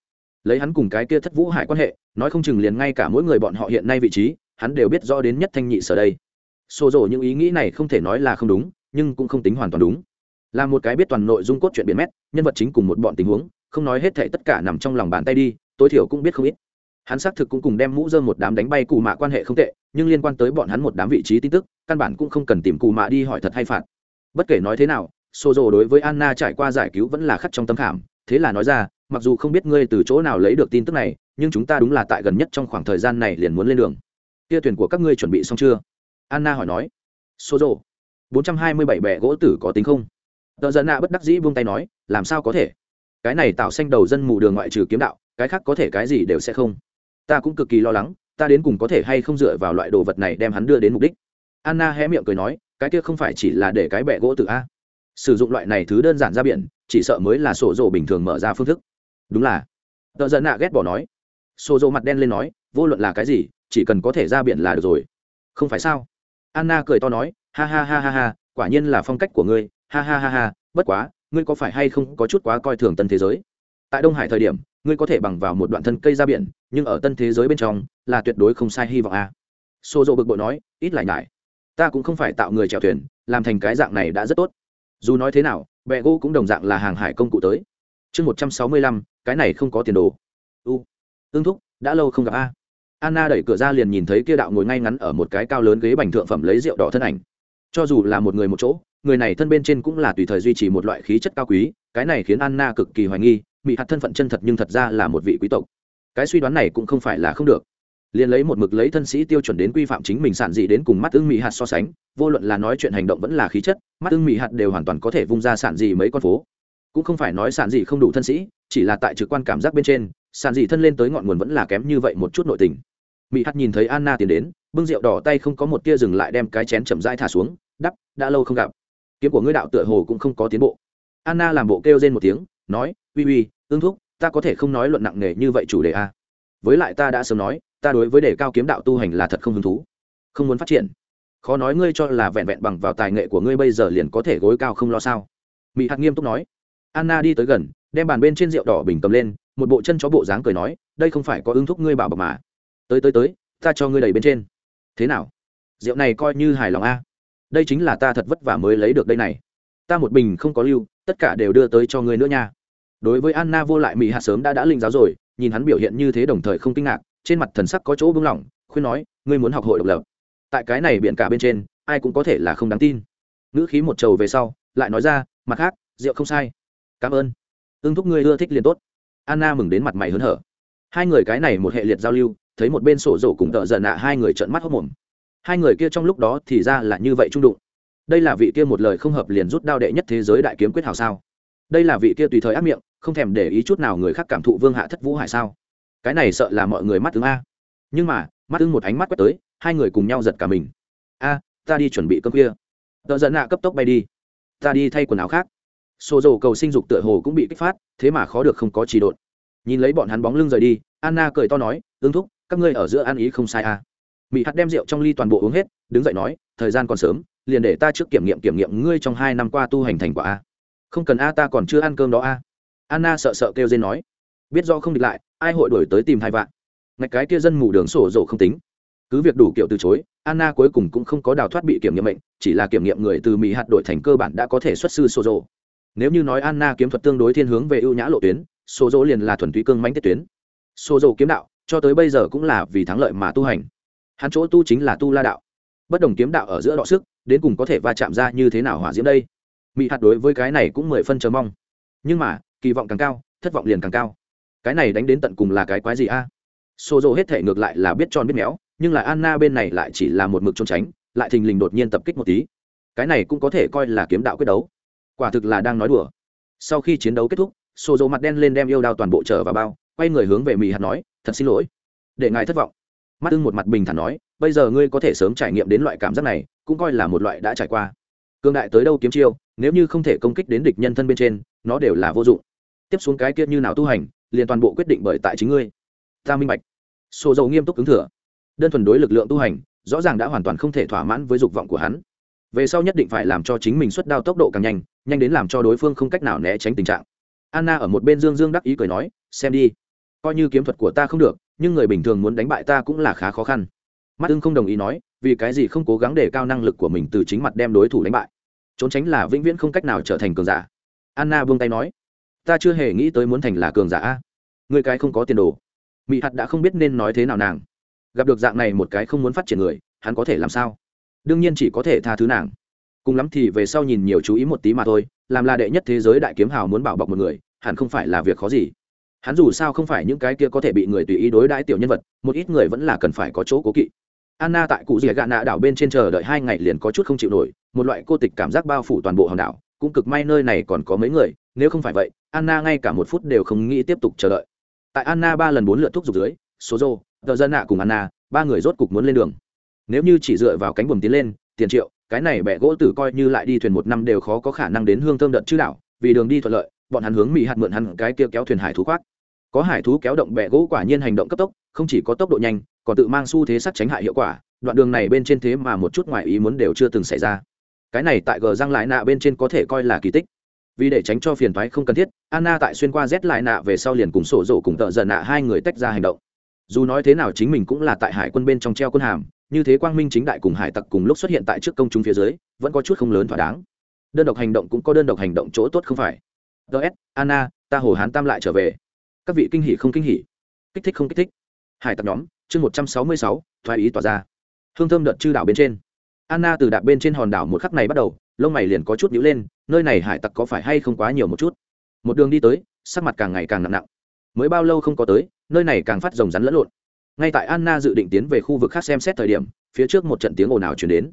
lấy hắn cùng cái kia thất vũ hải quan hệ, nói không chừng liền ngay cả mỗi người bọn họ hiện nay vị trí, hắn đều biết rõ đến nhất thanh nhị sở đây. Xô rổ những ý nghĩ này không thể nói là không đúng, nhưng cũng không tính hoàn toàn đúng. Là một cái biết toàn nội dung cốt truyện biến mét, nhân vật chính cùng một bọn tình huống, không nói hết thệ tất cả nằm trong lòng bàn tay đi, tối thiểu cũng biết không ít. Hắn xác thực cũng cùng đem mũ dơ một đám đánh bay cù mạ quan hệ không tệ, nhưng liên quan tới bọn hắn một đám vị trí tin tức, căn bản cũng không cần tìm cù mạ đi hỏi thật hay phạt. Bất kể nói thế nào xô rồ đối với anna trải qua giải cứu vẫn là khắc trong tâm khảm, thế là nói ra mặc dù không biết ngươi từ chỗ nào lấy được tin tức này, nhưng chúng ta đúng là tại gần nhất trong khoảng thời gian này liền muốn lên đường. Tia thuyền của các ngươi chuẩn bị xong chưa? Anna hỏi nói. Số rộ bốn trăm hai mươi bảy bẻ gỗ tử có tính không? Tờ dân nạ bất đắc dĩ buông tay nói, làm sao có thể? Cái này tạo xanh đầu dân mù đường ngoại trừ kiếm đạo, cái khác có thể cái gì đều sẽ không. Ta cũng cực kỳ lo lắng, ta đến cùng có thể hay không dựa vào loại đồ vật này đem hắn đưa đến mục đích? Anna hé miệng cười nói, cái kia không phải chỉ là để cái bẹ gỗ tự a? Sử dụng loại này thứ đơn giản ra biển, chỉ sợ mới là sổ rổ bình thường mở ra phương thức đúng là. Tợ giận nạ ghét bỏ nói. Xô rồ mặt đen lên nói, vô luận là cái gì, chỉ cần có thể ra biển là được rồi. Không phải sao? Anna cười to nói, ha ha ha ha ha, quả nhiên là phong cách của ngươi, ha ha ha ha, bất quá, ngươi có phải hay không có chút quá coi thường tân thế giới? Tại đông hải thời điểm, ngươi có thể bằng vào một đoạn thân cây ra biển, nhưng ở tân thế giới bên trong, là tuyệt đối không sai hy vọng a à. xô dỗ bực bội nói, ít lại nhải. Ta cũng không phải tạo người chèo thuyền, làm thành cái dạng này đã rất tốt. Dù nói thế nào bẹ gỗ cũng đồng dạng là hàng hải công cụ tới. Chương một trăm sáu mươi lăm cái này không có tiền đồ. U tương thúc, đã lâu không gặp a. Anna đẩy cửa ra liền nhìn thấy kia đạo ngồi ngay ngắn ở một cái cao lớn ghế bành thượng phẩm lấy rượu đỏ thân ảnh. Cho dù là một người một chỗ, người này thân bên trên cũng là tùy thời duy trì một loại khí chất cao quý, cái này khiến anna cực kỳ hoài nghi mỹ hạt thân phận chân thật nhưng thật ra là một vị quý tộc. Cái suy đoán này cũng không phải là không được. Liền lấy một mực lấy thân sĩ tiêu chuẩn đến quy phạm chính mình sản dị đến cùng mắt ưng mỹ hạt so sánh, vô luận là nói chuyện hành động vẫn là khí chất, mắt ưng mỹ hạt đều hoàn toàn có thể vung ra sản dị mấy con phố cũng không phải nói sản dị không đủ thân sĩ, chỉ là tại trực quan cảm giác bên trên sản dị thân lên tới ngọn nguồn vẫn là kém như vậy một chút nội tình. Mỹ hạt nhìn thấy anna tiến đến, bưng rượu đỏ tay không có một tia dừng lại đem cái chén chậm rãi thả xuống, đắp, đã lâu không gặp. Kiếm của ngươi đạo tựa hồ cũng không có tiến bộ. Anna làm bộ kêu rên một tiếng, nói, uy uy ương thúc, ta có thể không nói luận nặng nề như vậy chủ đề a với lại ta đã sớm nói, ta đối với đề cao kiếm đạo tu hành là thật không hứng thú. Không muốn phát triển. Khó nói ngươi cho là vẹn vẹn bằng vào tài nghệ của ngươi bây giờ liền có thể gối cao không lo sao. Mỹ hạt nghiêm túc nói anna đi tới gần, đem bàn bên trên rượu đỏ bình cầm lên, một bộ chân chó bộ dáng cười nói, đây không phải có ứng thúc ngươi bảo bọc mà. Tới tới tới, ta cho ngươi đầy bên trên. Thế nào? Rượu này coi như hài lòng a. Đây chính là ta thật vất vả mới lấy được đây này. Ta một bình không có lưu, tất cả đều đưa tới cho ngươi nữa nha. Đối với anna vô lại mỹ hạ sớm đã đã linh giáo rồi, nhìn hắn biểu hiện như thế đồng thời không kinh ngạc, trên mặt thần sắc có chỗ bưng lỏng, khuyên nói, ngươi muốn học hội độc lập. Tại cái này biện cả bên trên, ai cũng có thể là không đáng tin. Ngữ khí một trầu về sau, lại nói ra, mặt khác, rượu không sai cảm ơn. Ưng thúc ngươi ưa thích liền tốt. Anna mừng đến mặt mày hớn hở. Hai người cái này một hệ liệt giao lưu, thấy một bên sổ rổ cùng tợ giận nạ hai người trợn mắt hốc mồm. Hai người kia trong lúc đó thì ra là như vậy trung đụng. Đây là vị kia một lời không hợp liền rút đao đệ nhất thế giới đại kiếm quyết hào sao? Đây là vị kia tùy thời ác miệng, không thèm để ý chút nào người khác cảm thụ vương hạ thất vũ hại sao? Cái này sợ là mọi người mắt tướng a. Nhưng mà, mắt tướng một ánh mắt quét tới, hai người cùng nhau giật cả mình. A, ta đi chuẩn bị cơm kia tợ giận nạ cấp tốc bay đi. Ta đi thay quần áo khác. Sô dầu cầu sinh dục tựa hồ cũng bị kích phát, thế mà khó được không có trì độn. Nhìn lấy bọn hắn bóng lưng rời đi, anna cười to nói, "Ưng thúc, các ngươi ở giữa ăn ý không sai à. Mị hạt đem rượu trong ly toàn bộ uống hết, đứng dậy nói, thời gian còn sớm, liền để ta trước kiểm nghiệm kiểm nghiệm ngươi trong hai năm qua tu hành thành quả a không cần a, ta còn chưa ăn cơm đó a. Anna sợ sợ kêu dên nói, biết do không địch lại, ai hội đổi tới tìm hai vạn? Ngạch cái kia dân mù đường sổ rộ không tính. Cứ việc đủ kiểu từ chối, anna cuối cùng cũng không có đào thoát bị kiểm nghiệm mệnh, chỉ là kiểm nghiệm người từ Mị hạt đổi thành cơ bản đã có thể xuất sư sổ rộ nếu như nói anna kiếm thuật tương đối thiên hướng về ưu nhã lộ tuyến, Sô Dỗ liền là thuần túy cương mánh tiết tuyến. Sô Dỗ kiếm đạo, cho tới bây giờ cũng là vì thắng lợi mà tu hành. Hắn chỗ tu chính là tu la đạo. Bất đồng kiếm đạo ở giữa đọ sức, đến cùng có thể va chạm ra như thế nào hỏa diễm đây? Mỹ hạt đối với cái này cũng mười phân chờ mong. Nhưng mà, kỳ vọng càng cao, thất vọng liền càng cao. Cái này đánh đến tận cùng là cái quái gì a? À? xô dỗ hết thể ngược lại là biết tròn biết méo, nhưng là anna bên này lại chỉ là một mực trốn tránh, lại thình lình đột nhiên tập kích một tí. Cái này cũng có thể coi là kiếm đạo quyết đấu quả thực là đang nói đùa. Sau khi chiến đấu kết thúc xô Dầu mặt đen lên đem yêu đao toàn bộ trở vào bao, quay người hướng về mỹ hạt nói, thật xin lỗi. Để ngài thất vọng. Mắt ưng một mặt bình thản nói, bây giờ ngươi có thể sớm trải nghiệm đến loại cảm giác này, cũng coi là một loại đã trải qua. Cương đại tới đâu kiếm chiêu, nếu như không thể công kích đến địch nhân thân bên trên, nó đều là vô dụng. Tiếp xuống cái kia như nào tu hành, liền toàn bộ quyết định bởi tại chính ngươi. Ta minh bạch. Sổ dầu nghiêm túc ứng thừa. Đơn thuần đối lực lượng tu hành, rõ ràng đã hoàn toàn không thể thỏa mãn với dục vọng của hắn về sau nhất định phải làm cho chính mình xuất đao tốc độ càng nhanh nhanh đến làm cho đối phương không cách nào né tránh tình trạng. Anna ở một bên dương dương đắc ý cười nói, xem đi, coi như kiếm thuật của ta không được, nhưng người bình thường muốn đánh bại ta cũng là khá khó khăn. Mắt ưng không đồng ý nói, vì cái gì không cố gắng để cao năng lực của mình từ chính mặt đem đối thủ đánh bại? Trốn tránh là vĩnh viễn không cách nào trở thành cường giả. Anna buông tay nói, ta chưa hề nghĩ tới muốn thành là cường giả a. Người cái không có tiền đồ. Mỹ hạt đã không biết nên nói thế nào nàng. Gặp được dạng này một cái không muốn phát triển người, hắn có thể làm sao? Đương nhiên chỉ có thể tha thứ nàng. Cùng lắm thì về sau nhìn nhiều chú ý một tí mà thôi, làm là đệ nhất thế giới đại kiếm hào muốn bảo bọc một người, hẳn không phải là việc khó gì. Hắn dù sao không phải những cái kia có thể bị người tùy ý đối đãi tiểu nhân vật, một ít người vẫn là cần phải có chỗ cố kỵ. Anna tại cụ rìa gạ nạ đảo bên trên chờ đợi hai ngày liền có chút không chịu nổi, một loại cô tịch cảm giác bao phủ toàn bộ hòn đảo, cũng cực may nơi này còn có mấy người, nếu không phải vậy, anna ngay cả một phút đều không nghĩ tiếp tục chờ đợi. Tại anna ba lần bốn lượt thuốc dục dưới số rô tờ dân nạ cùng anna, ba người rốt cục muốn lên đường nếu như chỉ dựa vào cánh buồm tiến lên, tiền triệu, cái này bẹ gỗ tử coi như lại đi thuyền một năm đều khó có khả năng đến hương thơm đợt chứ đảo, vì đường đi thuận lợi, bọn hắn hướng mỹ hạt mượn hắn cái kia kéo thuyền hải thú khoác. Có hải thú kéo động bẹ gỗ quả nhiên hành động cấp tốc, không chỉ có tốc độ nhanh, còn tự mang xu thế sắc tránh hại hiệu quả, đoạn đường này bên trên thế mà một chút ngoài ý muốn đều chưa từng xảy ra. Cái này tại gờ răng lại nạ bên trên có thể coi là kỳ tích. Vì để tránh cho phiền thoái không cần thiết, anna tại xuyên qua rét lại nạ về sau liền cùng sổ rổ cùng tợ dần nạ hai người tách ra hành động dù nói thế nào chính mình cũng là tại hải quân bên trong treo quân hàm, như thế quang minh chính đại cùng hải tặc cùng lúc xuất hiện tại trước công chúng phía dưới, vẫn có chút không lớn thỏa đáng. Đơn độc hành động cũng có đơn độc hành động chỗ tốt không phải. Ts anna, ta hồ hán tam lại trở về. Các vị kinh hỉ không kinh hỉ? Kích thích không kích thích? Hải tặc nhóm, chương một trăm sáu mươi sáu, thoái ý tỏa ra. Hương thơm đợt chư đảo bên trên. Anna từ đạp bên trên hòn đảo một khắc này bắt đầu, lông mày liền có chút nhữ lên, nơi này hải tặc có phải hay không quá nhiều một chút? Một đường đi tới, sắc mặt càng ngày càng nặng nặng. Mới bao lâu không có tới nơi này càng phát rồng rắn lẫn lộn. Ngay tại anna dự định tiến về khu vực khác xem xét thời điểm, phía trước một trận tiếng ồn ào chuyển đến.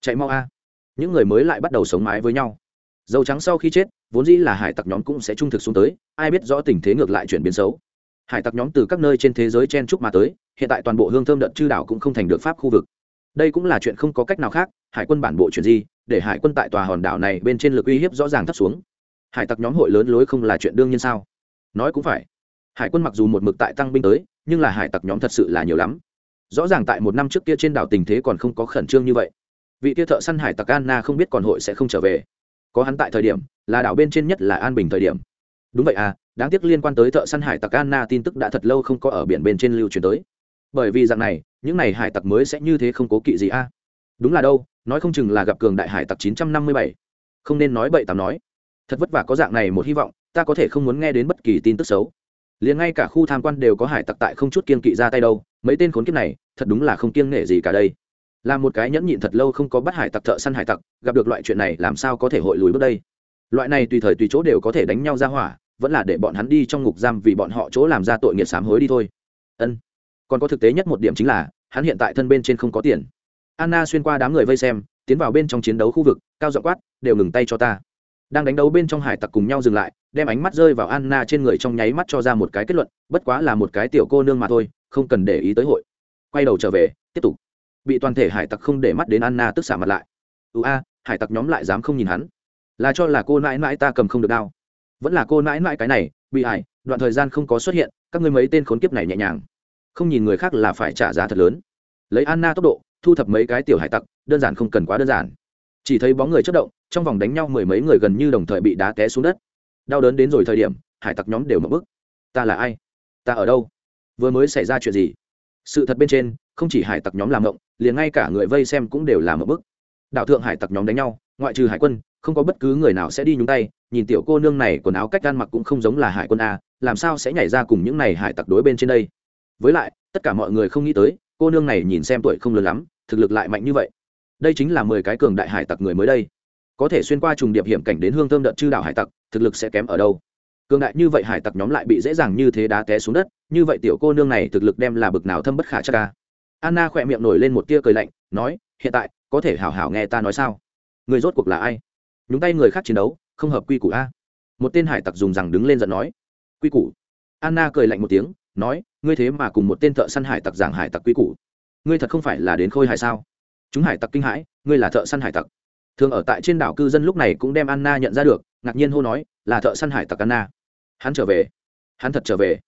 Chạy mau a. Những người mới lại bắt đầu sống mái với nhau. Dầu trắng sau khi chết, vốn dĩ là hải tặc nhóm cũng sẽ trung thực xuống tới, ai biết rõ tình thế ngược lại chuyển biến xấu. Hải tặc nhóm từ các nơi trên thế giới chen trúc mà tới, hiện tại toàn bộ hương thơm đợt chư đảo cũng không thành được pháp khu vực. Đây cũng là chuyện không có cách nào khác, hải quân bản bộ chuyển di, để hải quân tại tòa hòn đảo này bên trên lực uy hiếp rõ ràng thấp xuống. Hải tặc nhóm hội lớn lối không là chuyện đương nhiên sao? Nói cũng phải hải quân mặc dù một mực tại tăng binh tới, nhưng là hải tặc nhóm thật sự là nhiều lắm. Rõ ràng tại một năm trước kia trên đảo tình thế còn không có khẩn trương như vậy. Vị kia thợ săn hải tặc anna không biết còn hội sẽ không trở về. Có hắn tại thời điểm, là đảo bên trên nhất là an bình thời điểm. Đúng vậy à đáng tiếc liên quan tới thợ săn hải tặc anna tin tức đã thật lâu không có ở biển bên trên lưu truyền tới. Bởi vì dạng này, những n à y hải tặc mới sẽ như thế không cố kỵ gì a đúng là đâu, nói không chừng là gặp cường đại hải tặc chín trăm năm mươi bảy. Không nên nói bậy tạm nói. Thật vất vả có dạng này một hy vọng, ta có thể không muốn nghe đến bất kỳ tin tức xấu liền ngay cả khu tham quan đều có hải tặc tại không chút kiên kỵ ra tay đâu, mấy tên khốn kiếp này, thật đúng là không kiêng nể gì cả đây. Là một cái nhẫn nhịn thật lâu không có bắt hải tặc thợ săn hải tặc, gặp được loại chuyện này làm sao có thể hội lùi bước đây? Loại này tùy thời tùy chỗ đều có thể đánh nhau ra hỏa, vẫn là để bọn hắn đi trong ngục giam vì bọn họ chỗ làm ra tội nghiệt sám hối đi thôi. Ân. Còn có thực tế nhất một điểm chính là, hắn hiện tại thân bên trên không có tiền. Anna xuyên qua đám người vây xem, tiến vào bên trong chiến đấu khu vực, cao dọ quát, đều ngừng tay cho ta. Đang đánh đấu bên trong hải tặc cùng nhau dừng lại đem ánh mắt rơi vào anna trên người trong nháy mắt cho ra một cái kết luận, bất quá là một cái tiểu cô nương mà thôi, không cần để ý tới hội. Quay đầu trở về, tiếp tục. Bị toàn thể hải tặc không để mắt đến anna tức xả mặt lại. Ưu a, hải tặc nhóm lại dám không nhìn hắn. Là cho là cô nãi nãi ta cầm không được đao. Vẫn là cô nãi nãi cái này, bị hải đoạn thời gian không có xuất hiện, các ngươi mấy tên khốn kiếp này nhẹ nhàng. Không nhìn người khác là phải trả giá thật lớn. Lấy anna tốc độ, thu thập mấy cái tiểu hải tặc, đơn giản không cần quá đơn giản. Chỉ thấy bóng người chớp động, trong vòng đánh nhau mười mấy người gần như đồng thời bị đá té xuống đất đau đớn đến rồi thời điểm, hải tặc nhóm đều mập bức ta là ai? Ta ở đâu? Vừa mới xảy ra chuyện gì? Sự thật bên trên, không chỉ hải tặc nhóm làm mộng liền ngay cả người vây xem cũng đều làm mộng bức đạo thượng hải tặc nhóm đánh nhau, ngoại trừ hải quân, không có bất cứ người nào sẽ đi nhúng tay, nhìn tiểu cô nương này quần áo cách ăn mặc cũng không giống là hải quân a, làm sao sẽ nhảy ra cùng những này hải tặc đối bên trên đây? Với lại, tất cả mọi người không nghĩ tới, cô nương này nhìn xem tuổi không lớn lắm, thực lực lại mạnh như vậy. Đây chính là mười cái cường đại hải tặc người mới đây có thể xuyên qua trùng điệp hiểm cảnh đến hương thơm đợt chư đảo hải tặc, thực lực sẽ kém ở đâu? Cường đại như vậy hải tặc nhóm lại bị dễ dàng như thế đá té xuống đất, như vậy tiểu cô nương này thực lực đem là bực nào thâm bất khả chắc ca anna khỏe miệng nổi lên một tia cười lạnh, nói, hiện tại, có thể hảo hảo nghe ta nói sao? Người rốt cuộc là ai? Nhúng tay người khác chiến đấu, không hợp quy củ a một tên hải tặc dùng rằng đứng lên giận nói, quy củ? Anna cười lạnh một tiếng, nói, ngươi thế mà cùng một tên thợ săn hải tặc giảng hải tặc quy củ. Ngươi thật không phải là đến khôi hài sao? Chúng hải tặc kinh hãi, ngươi là thợ săn hải tặc thường ở tại trên đảo cư dân lúc này cũng đem anna nhận ra được, ngạc nhiên hô nói, là thợ săn hải tặc anna. Hắn trở về. Hắn thật trở về.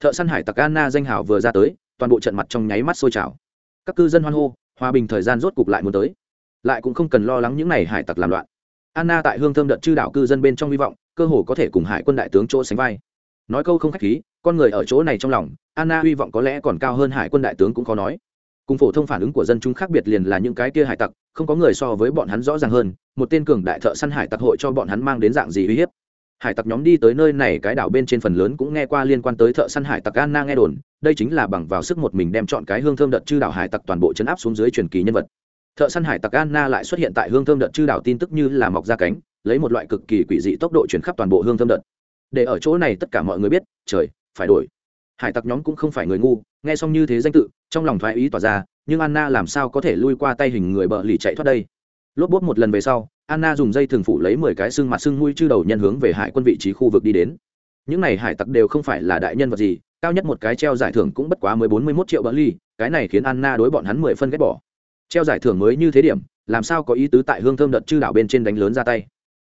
Thợ săn hải tặc anna danh hào vừa ra tới, toàn bộ trận mặt trong nháy mắt sôi trào. Các cư dân hoan hô, hòa bình thời gian rốt cục lại muốn tới. Lại cũng không cần lo lắng những n à y hải tặc làm loạn. Anna tại hương thơm đợt chư đảo cư dân bên trong hy vọng, cơ hồ có thể cùng hải quân đại tướng chỗ sánh vai. Nói câu không k h á c h khí, con người ở chỗ này trong lòng, anna hy vọng có lẽ còn cao hơn hải quân đại tướng cũng khó nói cùng phổ thông phản ứng của dân chúng khác biệt liền là những cái kia hải tặc, không có người so với bọn hắn rõ ràng hơn, một tên cường đại thợ săn hải tặc hội cho bọn hắn mang đến dạng gì uy hiếp. Hải tặc nhóm đi tới nơi này cái đảo bên trên phần lớn cũng nghe qua liên quan tới thợ săn hải tặc anna nghe đồn, đây chính là bằng vào sức một mình đem chọn cái hương thơm đợt chư đảo hải tặc toàn bộ chấn áp xuống dưới truyền kỳ nhân vật. Thợ săn hải tặc anna lại xuất hiện tại hương thơm đợt chư đảo tin tức như là mọc ra cánh, lấy một loại cực kỳ quỷ dị tốc độ chuyển khắp toàn bộ hương thơm đợt để ở chỗ này tất cả mọi người biết, trời, phải đổi. Hải tặc nhóm cũng không phải người ngu, nghe xong như thế danh tự trong lòng thoái ý tỏa ra, nhưng anna làm sao có thể lui qua tay hình người bợ lì chạy thoát đây? Lốp bốt một lần về sau, anna dùng dây thường phụ lấy mười cái xương mặt xương mũi chư đầu nhân hướng về hải quân vị trí khu vực đi đến. Những này hải tặc đều không phải là đại nhân vật gì, cao nhất một cái treo giải thưởng cũng bất quá mới bốn mươi mốt triệu bỡ ly cái này khiến anna đối bọn hắn mười phân ghét bỏ. Treo giải thưởng mới như thế điểm, làm sao có ý tứ tại hương thơm đợt chư đảo bên trên đánh lớn ra tay?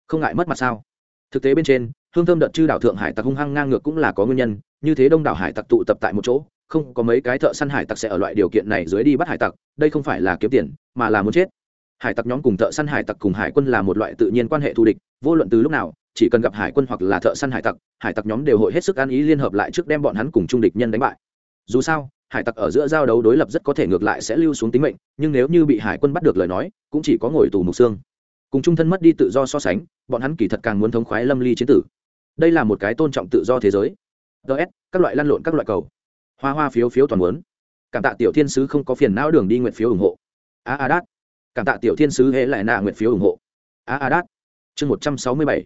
Không ngại mất mặt sao? Thực tế bên trên, hương thơm đợt chư đảo thượng hải tặc hung hăng ngang ngược cũng là có nguyên nhân, như thế đông đảo hải tặc tụ tập tại một chỗ không có mấy cái thợ săn hải tặc sẽ ở loại điều kiện này dưới đi bắt hải tặc, đây không phải là kiếm tiền, mà là muốn chết. Hải tặc nhóm cùng thợ săn hải tặc cùng hải quân là một loại tự nhiên quan hệ thù địch, vô luận từ lúc nào, chỉ cần gặp hải quân hoặc là thợ săn hải tặc hải tặc nhóm đều hội hết sức ăn ý liên hợp lại trước đem bọn hắn cùng trung địch nhân đánh bại. Dù sao, hải tặc ở giữa giao đấu đối lập rất có thể ngược lại sẽ lưu xuống tính mệnh, nhưng nếu như bị hải quân bắt được lời nói, cũng chỉ có ngồi tù mục xương. Cùng trung thân mất đi tự do so sánh, bọn hắn kỳ thật càng muốn thống khoái lâm ly chiến tử. Đây là một cái tôn trọng tự do thế giới. Ts các loại lăn lộn các loại cầu hoa hoa phiếu phiếu toàn muốn. Cảm tạ tiểu thiên sứ không có phiền não đường đi nguyện phiếu ủng hộ. A a đát. Cảm tạ tiểu thiên sứ hễ lại nạ nguyện phiếu ủng hộ. A a đát. Chương một trăm sáu mươi bảy.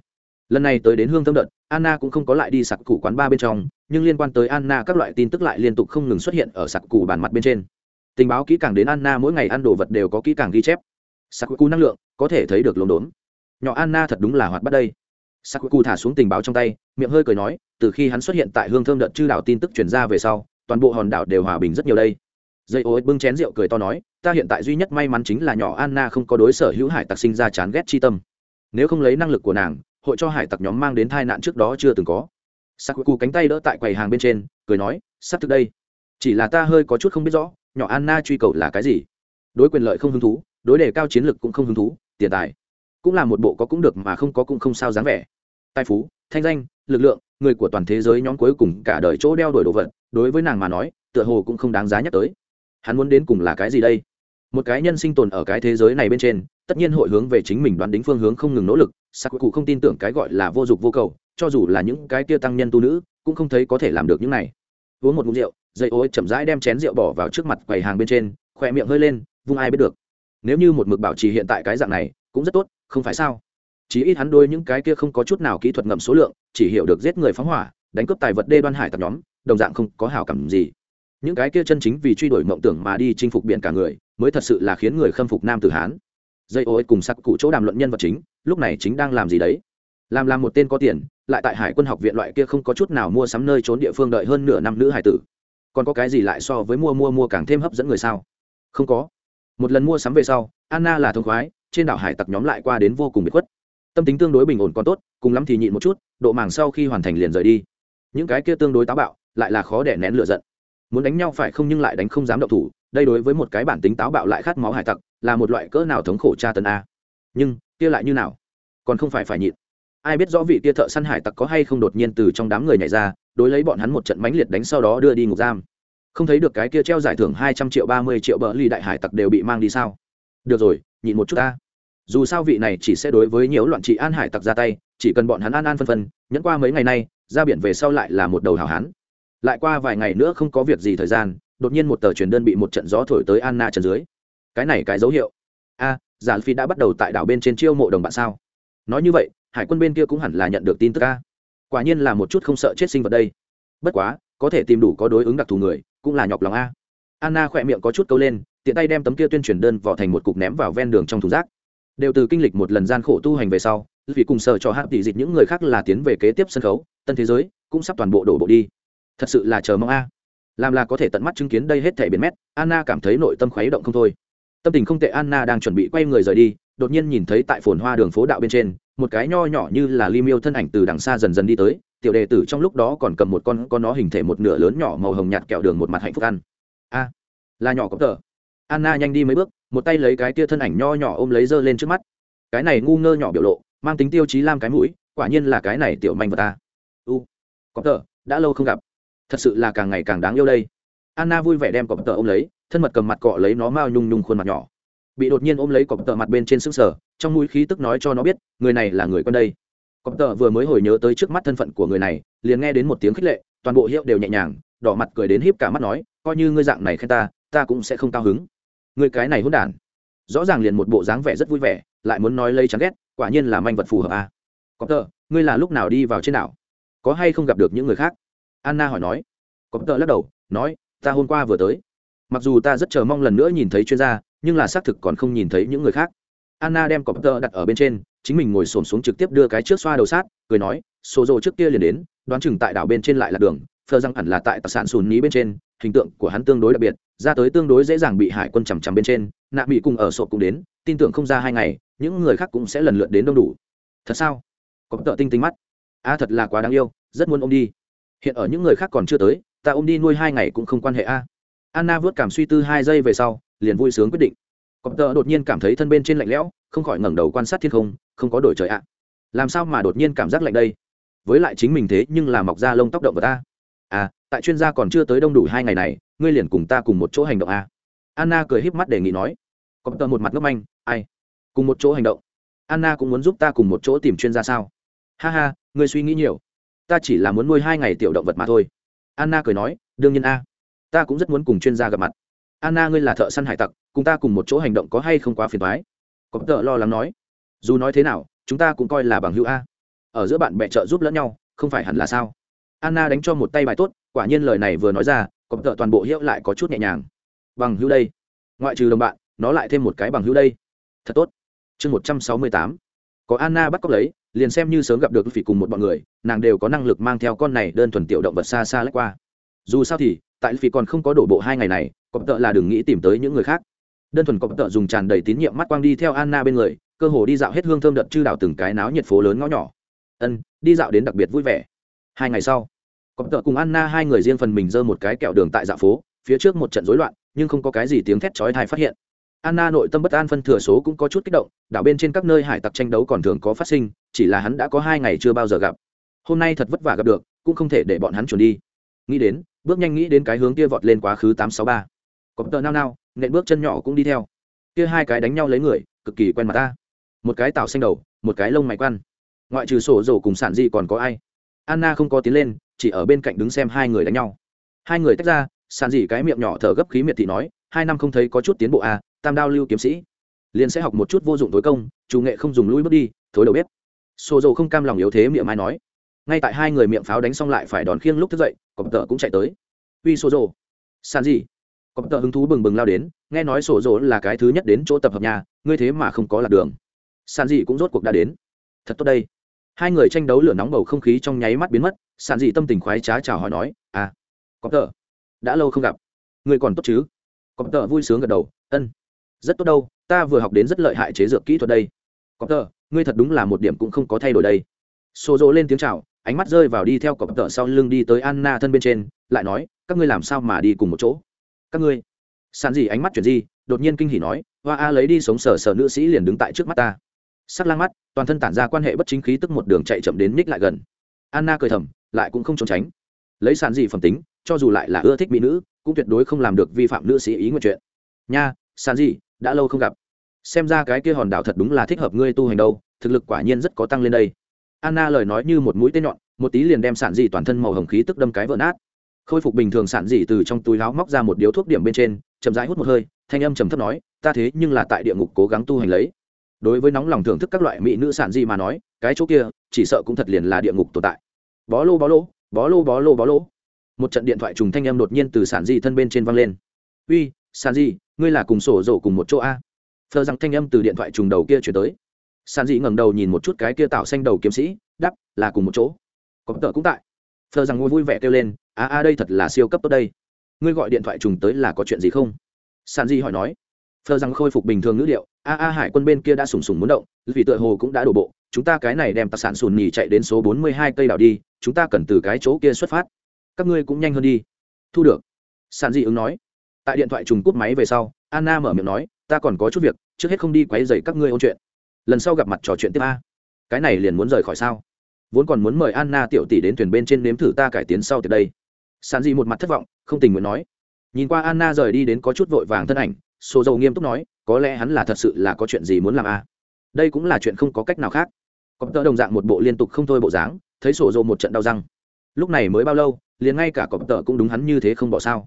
Lần này tới đến hương thâm đợt, anna cũng không có lại đi sặc củ quán ba bên trong, nhưng liên quan tới anna các loại tin tức lại liên tục không ngừng xuất hiện ở sặc củ bản mặt bên trên. Tình báo kỹ càng đến anna mỗi ngày ăn đồ vật đều có kỹ càng ghi chép. Sặc củ năng lượng, có thể thấy được lồn đốn nhỏ anna thật đúng là hoạt bắt đây. Sặc củ thả xuống tình báo trong tay, miệng hơi cười nói, từ khi hắn xuất hiện tại hương thơm đợt chư đảo tin tức chuyển ra về sau toàn bộ hòn đảo đều hòa bình rất nhiều đây. Dây ô bưng chén rượu cười to nói, ta hiện tại duy nhất may mắn chính là nhỏ anna không có đối sở hữu hải tặc sinh ra chán ghét chi tâm. Nếu không lấy năng lực của nàng, hội cho hải tặc nhóm mang đến tai nạn trước đó chưa từng có. Sakuku cánh tay đỡ tại quầy hàng bên trên, cười nói, sắp thực đây. Chỉ là ta hơi có chút không biết rõ, nhỏ anna truy cầu là cái gì? Đối quyền lợi không hứng thú, đối đề cao chiến lược cũng không hứng thú, tiền tài cũng là một bộ có cũng được mà không có cũng không sao dáng vẻ. Tài phú, thanh danh, lực lượng người của toàn thế giới nhóm cuối cùng cả đời chỗ đeo đổi đồ vật, đối với nàng mà nói, tựa hồ cũng không đáng giá nhắc tới. Hắn muốn đến cùng là cái gì đây? Một cái nhân sinh tồn ở cái thế giới này bên trên, tất nhiên hội hướng về chính mình đoán đính phương hướng không ngừng nỗ lực sắc cụ không tin tưởng cái gọi là vô dụng vô cầu, cho dù là những cái tia tăng nhân tu nữ, cũng không thấy có thể làm được những này. Uống một ngụm rượu, dây ối chậm rãi đem chén rượu bỏ vào trước mặt quầy hàng bên trên, khỏe miệng hơi lên, vung ai biết được. Nếu như một mực bảo trì hiện tại cái dạng này, cũng rất tốt, không phải sao? Chí ít hắn đôi những cái kia không có chút nào kỹ thuật ngậm số lượng, chỉ hiểu được giết người phóng hỏa, đánh cướp tài vật đê đoan hải tập nhóm, đồng dạng không có hảo cảm gì. Những cái kia chân chính vì truy đuổi mộng tưởng mà đi chinh phục biển cả người, mới thật sự là khiến người khâm phục nam tử hán. Dây ô cùng sắc cụ chỗ đàm luận nhân vật chính, lúc này chính đang làm gì đấy? Làm làm một tên có tiền, lại tại hải quân học viện loại kia không có chút nào mua sắm nơi trốn địa phương đợi hơn nửa năm nữ hải tử. Còn có cái gì lại so với mua mua mua càng thêm hấp dẫn người sao? Không có. Một lần mua sắm về sau, anna là thông khoái, trên đảo hải tặc nhóm lại qua đến vô cùng bị khuất tâm tính tương đối bình ổn còn tốt, cùng lắm thì nhịn một chút, độ màng sau khi hoàn thành liền rời đi. Những cái kia tương đối táo bạo, lại là khó để nén lửa giận. Muốn đánh nhau phải không nhưng lại đánh không dám động thủ, đây đối với một cái bản tính táo bạo lại khát máu hải tặc, là một loại cỡ nào thống khổ tra tấn a. Nhưng, kia lại như nào? Còn không phải phải nhịn. Ai biết rõ vị kia thợ săn hải tặc có hay không đột nhiên từ trong đám người nhảy ra, đối lấy bọn hắn một trận mãnh liệt đánh sau đó đưa đi ngục giam. Không thấy được cái kia treo giải thưởng hai trăm triệu, ba mươi triệu bờ ly đại hải tặc đều bị mang đi sao? Được rồi, nhịn một chút ta dù sao vị này chỉ sẽ đối với nhiều loạn trị an hải tặc ra tay, chỉ cần bọn hắn an an phân phân, nhẫn qua mấy ngày nay, ra biển về sau lại là một đầu hào hán. Lại qua vài ngày nữa không có việc gì thời gian, đột nhiên một tờ truyền đơn bị một trận gió thổi tới anna trần dưới. Cái này cái dấu hiệu. A, giả phi đã bắt đầu tại đảo bên trên chiêu mộ đồng bạn sao? Nói như vậy, hải quân bên kia cũng hẳn là nhận được tin tức a. Quả nhiên là một chút không sợ chết sinh vật đây. Bất quá, có thể tìm đủ có đối ứng đặc thù người, cũng là nhọc lòng a. Anna khỏe miệng có chút câu lên, tiện tay đem tấm kia tuyên truyền đơn vỏ thành một cục ném vào ven đường trong thùng rác đều từ kinh lịch một lần gian khổ tu hành về sau, vì cùng sợ cho hạ tỷ dịch những người khác là tiến về kế tiếp sân khấu, tân thế giới, cũng sắp toàn bộ đổ bộ đi. Thật sự là chờ mong a. Làm là có thể tận mắt chứng kiến đây hết thể biến mét, anna cảm thấy nội tâm khuấy động không thôi. Tâm tình không tệ, anna đang chuẩn bị quay người rời đi, đột nhiên nhìn thấy tại phồn hoa đường phố đạo bên trên, một cái nho nhỏ như là li miêu thân ảnh từ đằng xa dần dần đi tới, tiểu đệ tử trong lúc đó còn cầm một con con nó hình thể một nửa lớn nhỏ màu hồng nhạt kẹo đường một mặt hạnh phúc ăn. A, là nhỏ có tờ. Anna nhanh đi mấy bước một tay lấy cái tia thân ảnh nho nhỏ ôm lấy dơ lên trước mắt. Cái này ngu ngơ nhỏ biểu lộ, mang tính tiêu chí lam cái mũi, quả nhiên là cái này tiểu manh vật ta. U, cọp tờ, đã lâu không gặp. Thật sự là càng ngày càng đáng yêu đây. Anna vui vẻ đem cọp tờ ôm lấy, thân mật cầm mặt cọ lấy nó mao nhung nhung khuôn mặt nhỏ. Bị đột nhiên ôm lấy cọp tờ mặt bên trên sững sở trong mũi khí tức nói cho nó biết, người này là người con đây. Cọp tờ vừa mới hồi nhớ tới trước mắt thân phận của người này, liền nghe đến một tiếng khích lệ, toàn bộ hiệu đều nhẹ nhàng, đỏ mặt cười đến híp cả mắt nói, coi như ngươi dạng này khen ta ta cũng sẽ không cao hứng người cái này hôn đản. Rõ ràng liền một bộ dáng vẻ rất vui vẻ, lại muốn nói lấy chán ghét, quả nhiên là manh vật phù hợp à. Có tờ, ngươi là lúc nào đi vào trên đảo? Có hay không gặp được những người khác? Anna hỏi nói. Có tờ lắc đầu, nói, ta hôm qua vừa tới. Mặc dù ta rất chờ mong lần nữa nhìn thấy chuyên gia, nhưng là xác thực còn không nhìn thấy những người khác. Anna đem cọp tờ đặt ở bên trên, chính mình ngồi xổm xuống trực tiếp đưa cái trước xoa đầu sát, cười nói, số rồ trước kia liền đến, đoán chừng tại đảo bên trên lại là đường, phờ răng hẳn là tại tạc sản sùn ní bên trên, hình tượng của hắn tương đối đặc biệt ra tới tương đối dễ dàng bị hải quân chằm chằm bên trên, nạ mỹ cùng ở sộp cũng đến, tin tưởng không ra hai ngày, những người khác cũng sẽ lần lượt đến đông đủ. Thật sao? Có tợ tinh tinh mắt. A thật là quá đáng yêu, rất muốn ôm đi. Hiện ở những người khác còn chưa tới, ta ôm đi nuôi hai ngày cũng không quan hệ a. Anna vớt cảm suy tư hai giây về sau, liền vui sướng quyết định. Cọp tợ đột nhiên cảm thấy thân bên trên lạnh lẽo, không khỏi ngẩng đầu quan sát thiên không không có đổi trời ạ. Làm sao mà đột nhiên cảm giác lạnh đây? Với lại chính mình thế nhưng là mọc ra lông tóc động vào ta. À tại chuyên gia còn chưa tới đông đủ hai ngày này, ngươi liền cùng ta cùng một chỗ hành động à. anna cười híp mắt đề nghị nói. Có tờ một mặt ngốc anh ai? Cùng một chỗ hành động? Anna cũng muốn giúp ta cùng một chỗ tìm chuyên gia sao? Ha ha, ngươi suy nghĩ nhiều. Ta chỉ là muốn nuôi hai ngày tiểu động vật mà thôi. Anna cười nói, đương nhiên a. Ta cũng rất muốn cùng chuyên gia gặp mặt. Anna ngươi là thợ săn hải tặc, cùng ta cùng một chỗ hành động có hay không quá phiền thoái có tờ lo lắng nói. Dù nói thế nào, chúng ta cũng coi là bằng hữu a. Ở giữa bạn bè trợ giúp lẫn nhau, không phải hẳn là sao? Anna đánh cho một tay bài tốt quả nhiên lời này vừa nói ra, cọp tợ toàn bộ hiệu lại có chút nhẹ nhàng. Bằng hữu đây. Ngoại trừ đồng bạn, nó lại thêm một cái bằng hữu đây. Thật tốt. Chương một trăm sáu mươi tám. Có anna bắt cóc lấy, liền xem như sớm gặp được phỉ cùng một bọn người, nàng đều có năng lực mang theo con này đơn thuần tiểu động vật xa xa lách qua. Dù sao thì, tại phỉ còn không có đổ bộ hai ngày này, cọp tợ là đừng nghĩ tìm tới những người khác. Đơn thuần cọp tợ dùng tràn đầy tín nhiệm mắt quang đi theo anna bên người, cơ hồ đi dạo hết hương thơm đợt chư đảo từng cái náo nhiệt phố lớn ngõ nhỏ. Ân, đi dạo đến đặc biệt vui vẻ. Hai ngày sau có tợ cùng anna hai người riêng phần mình giơ một cái kẹo đường tại dạ phố, phía trước một trận rối loạn, nhưng không có cái gì tiếng thét chói tai phát hiện. Anna nội tâm bất an phân thừa số cũng có chút kích động, đảo bên trên các nơi hải tặc tranh đấu còn thường có phát sinh, chỉ là hắn đã có hai ngày chưa bao giờ gặp. Hôm nay thật vất vả gặp được, cũng không thể để bọn hắn chuẩn đi. Nghĩ đến, bước nhanh nghĩ đến cái hướng kia vọt lên quá khứ tám sáu ba. Tờ nao nao, nện bước chân nhỏ cũng đi theo. Kia hai cái đánh nhau lấy người, cực kỳ quen mặt ta. Một cái tạo xanh đầu, một cái lông mày quan. Ngoại trừ sổ rổ cùng sản gì còn có ai? Anna không có tiến lên, chỉ ở bên cạnh đứng xem hai người đánh nhau. Hai người tách ra, sàn gì cái miệng nhỏ thở gấp khí miệt thị nói, hai năm không thấy có chút tiến bộ à tam đao lưu kiếm sĩ, liền sẽ học một chút vô dụng tối công, chủ nghệ không dùng lui bước đi, thối đầu bếp. Xô dầu không cam lòng yếu thế miệng mai nói. Ngay tại hai người miệng pháo đánh xong lại phải đón khiêng lúc thức dậy, cọp tợ cũng chạy tới. Uy xô dầu sàn gì cọp tợ hứng thú bừng bừng lao đến, nghe nói sổ dỗ là cái thứ nhất đến chỗ tập hợp nhà, ngươi thế mà không có lạc đường. Sàn gì cũng rốt cuộc đã đến. Thật tốt đây hai người tranh đấu lửa nóng bầu không khí trong nháy mắt biến mất sản dị tâm tình khoái trá chào hỏi nói à có tờ, đã lâu không gặp, người còn tốt chứ? Có tờ vui sướng gật đầu, ân, rất tốt đâu, ta vừa học đến rất lợi hại chế dược kỹ thuật đây. Có tờ, ngươi thật đúng là một điểm cũng không có thay đổi đây. Xô rỗ lên tiếng chào, ánh mắt rơi vào đi theo cọp tợ sau lưng đi tới anna thân bên trên, lại nói, các ngươi làm sao mà đi cùng một chỗ? Các ngươi? Sàn gì ánh mắt chuyển di, đột nhiên kinh hỉ nói hoa a, lấy đi sống sờ sờ nữ sĩ liền đứng tại trước mắt ta. Sắc lang mắt toàn thân tản ra quan hệ bất chính khí tức một đường chạy chậm đến ních lại gần. Anna cười thầm, lại cũng không trốn tránh. Lấy sàn gì phẩm tính, cho dù lại là ưa thích mỹ nữ, cũng tuyệt đối không làm được vi phạm nữ sĩ ý nguyện chuyện. Nha sàn gì đã lâu không gặp. Xem ra cái kia hòn đảo thật đúng là thích hợp ngươi tu hành đâu, thực lực quả nhiên rất có tăng lên đây. Anna lời nói như một mũi tên nhọn, một tí liền đem sản dị toàn thân màu hồng khí tức đâm cái vỡ nát. Khôi phục bình thường sản dị từ trong túi láo móc ra một điếu thuốc điểm bên trên, chậm rãi hút một hơi, thanh âm trầm thấp nói, ta thế nhưng là tại địa ngục cố gắng tu hành lấy đối với nóng lòng thưởng thức các loại mỹ nữ sản gì mà nói, cái chỗ kia, chỉ sợ cũng thật liền là địa ngục tồn tại. Bó lô bó lô bó lô bó lô bó lô. Một trận điện thoại trùng thanh âm đột nhiên từ sản dị thân bên trên văng lên. Uy, sản dị ngươi là cùng sổ rổ cùng một chỗ a? Phờ rằng thanh âm từ điện thoại trùng đầu kia chuyển tới. Sản dị ngẩng đầu nhìn một chút cái kia tạo xanh đầu kiếm sĩ đắp là cùng một chỗ. Có tờ cũng tại. Phờ rằng ngồi vui vẻ kêu lên, a a, đây thật là siêu cấp tốt đây. Ngươi gọi điện thoại trùng tới là có chuyện gì không? Sản dị hỏi nói phờ rằng khôi phục bình thường ngữ điệu, a a hải quân bên kia đã sùng sùng muốn động, vì tựa hồ cũng đã đổ bộ, chúng ta cái này đem tạc sản sùn nhì chạy đến số bốn mươi hai cây đảo đi, chúng ta cần từ cái chỗ kia xuất phát. Các ngươi cũng nhanh hơn đi. Thu được. Sản dị ứng nói. Tại điện thoại trùng cúp máy về sau, anna mở miệng nói, ta còn có chút việc, trước hết không đi quấy dày các ngươi ôn chuyện. Lần sau gặp mặt trò chuyện tiếp a. Cái này liền muốn rời khỏi sao? Vốn còn muốn mời anna tiểu tỷ đến thuyền bên trên nếm thử ta cải tiến sau từ đây. Sàn dị một mặt thất vọng, không tình nguyện nói. Nhìn qua anna rời đi đến có chút vội vàng thân ảnh sổ dầu nghiêm túc nói, có lẽ hắn là thật sự là có chuyện gì muốn làm a đây cũng là chuyện không có cách nào khác. Có tớ đồng dạng một bộ liên tục không thôi bộ dáng, thấy sổ dầu một trận đau răng. Lúc này mới bao lâu, liền ngay cả cọp tợ cũng đúng hắn như thế không bỏ sao.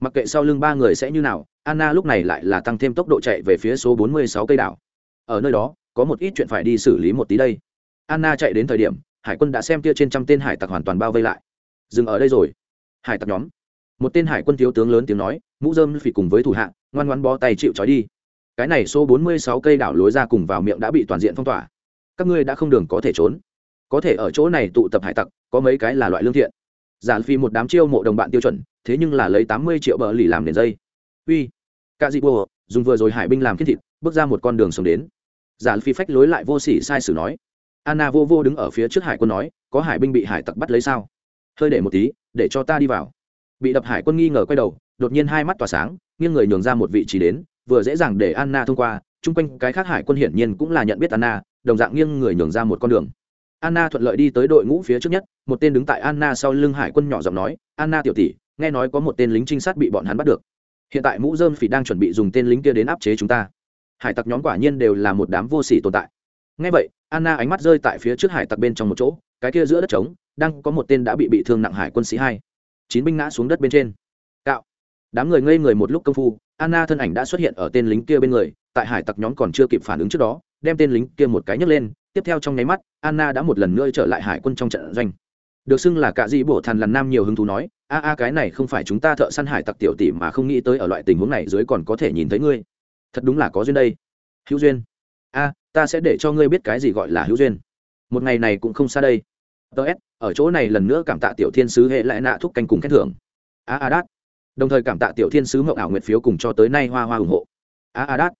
Mặc kệ sau lưng ba người sẽ như nào, anna lúc này lại là tăng thêm tốc độ chạy về phía số 46 cây đảo. Ở nơi đó, có một ít chuyện phải đi xử lý một tí đây. Anna chạy đến thời điểm, hải quân đã xem kia trên trăm tên hải tặc hoàn toàn bao vây lại. Dừng ở đây rồi. Hải tặc nhóm. Một tên hải quân thiếu tướng lớn tiếng nói, mũ dơm phỉ cùng với thủ hạ ngoan ngoan bó tay chịu trói đi. Cái này số 46 cây đảo lối ra cùng vào miệng đã bị toàn diện phong tỏa. Các ngươi đã không đường có thể trốn. Có thể ở chỗ này tụ tập hải tặc, có mấy cái là loại lương thiện. Giản phi một đám chiêu mộ đồng bạn tiêu chuẩn, thế nhưng là lấy tám mươi triệu bờ lì làm nền dây. Uy cả dị bùa dùng vừa rồi hải binh làm kiến thịt, bước ra một con đường sống đến. Giản phi phách lối lại vô sỉ sai sử nói. Anna vô vô đứng ở phía trước hải quân nói, có hải binh bị hải tặc bắt lấy sao? Hơi để một tí, để cho ta đi vào. Bị đập hải quân nghi ngờ quay đầu đột nhiên hai mắt tỏa sáng, nghiêng người nhường ra một vị trí đến, vừa dễ dàng để anna thông qua, chung quanh cái khác hải quân hiển nhiên cũng là nhận biết anna, đồng dạng nghiêng người nhường ra một con đường. Anna thuận lợi đi tới đội ngũ phía trước nhất, một tên đứng tại anna sau lưng hải quân nhỏ giọng nói, anna tiểu tỷ, nghe nói có một tên lính trinh sát bị bọn hắn bắt được. Hiện tại mũ dơm phỉ đang chuẩn bị dùng tên lính kia đến áp chế chúng ta. Hải tặc nhóm quả nhiên đều là một đám vô sỉ tồn tại. Ngay vậy, anna ánh mắt rơi tại phía trước hải tặc bên trong một chỗ, cái kia giữa đất trống, đang có một tên đã bị bị thương nặng hải quân sĩ hai. Chín binh ngã xuống đất bên trên đám người ngây người một lúc công phu, anna thân ảnh đã xuất hiện ở tên lính kia bên người, tại hải tặc nhóm còn chưa kịp phản ứng trước đó, đem tên lính kia một cái nhấc lên, tiếp theo trong nháy mắt, anna đã một lần nữa trở lại hải quân trong trận doanh. Được xưng là cạ dị bổ thàn lằn nam nhiều hứng thú nói, a a, cái này không phải chúng ta thợ săn hải tặc tiểu tỷ mà không nghĩ tới ở loại tình huống này dưới còn có thể nhìn thấy ngươi. Thật đúng là có duyên đây. Hữu duyên. A, ta sẽ để cho ngươi biết cái gì gọi là hữu duyên. Một ngày này cũng không xa đây. Ts ở chỗ này lần nữa cảm tạ tiểu thiên sứ hệ lại nạ thúc canh cùng khen thưởng. A a, đát đồng thời cảm tạ tiểu thiên sứ mậu ảo nguyệt phiếu cùng cho tới nay hoa hoa ủng hộ. A a đát.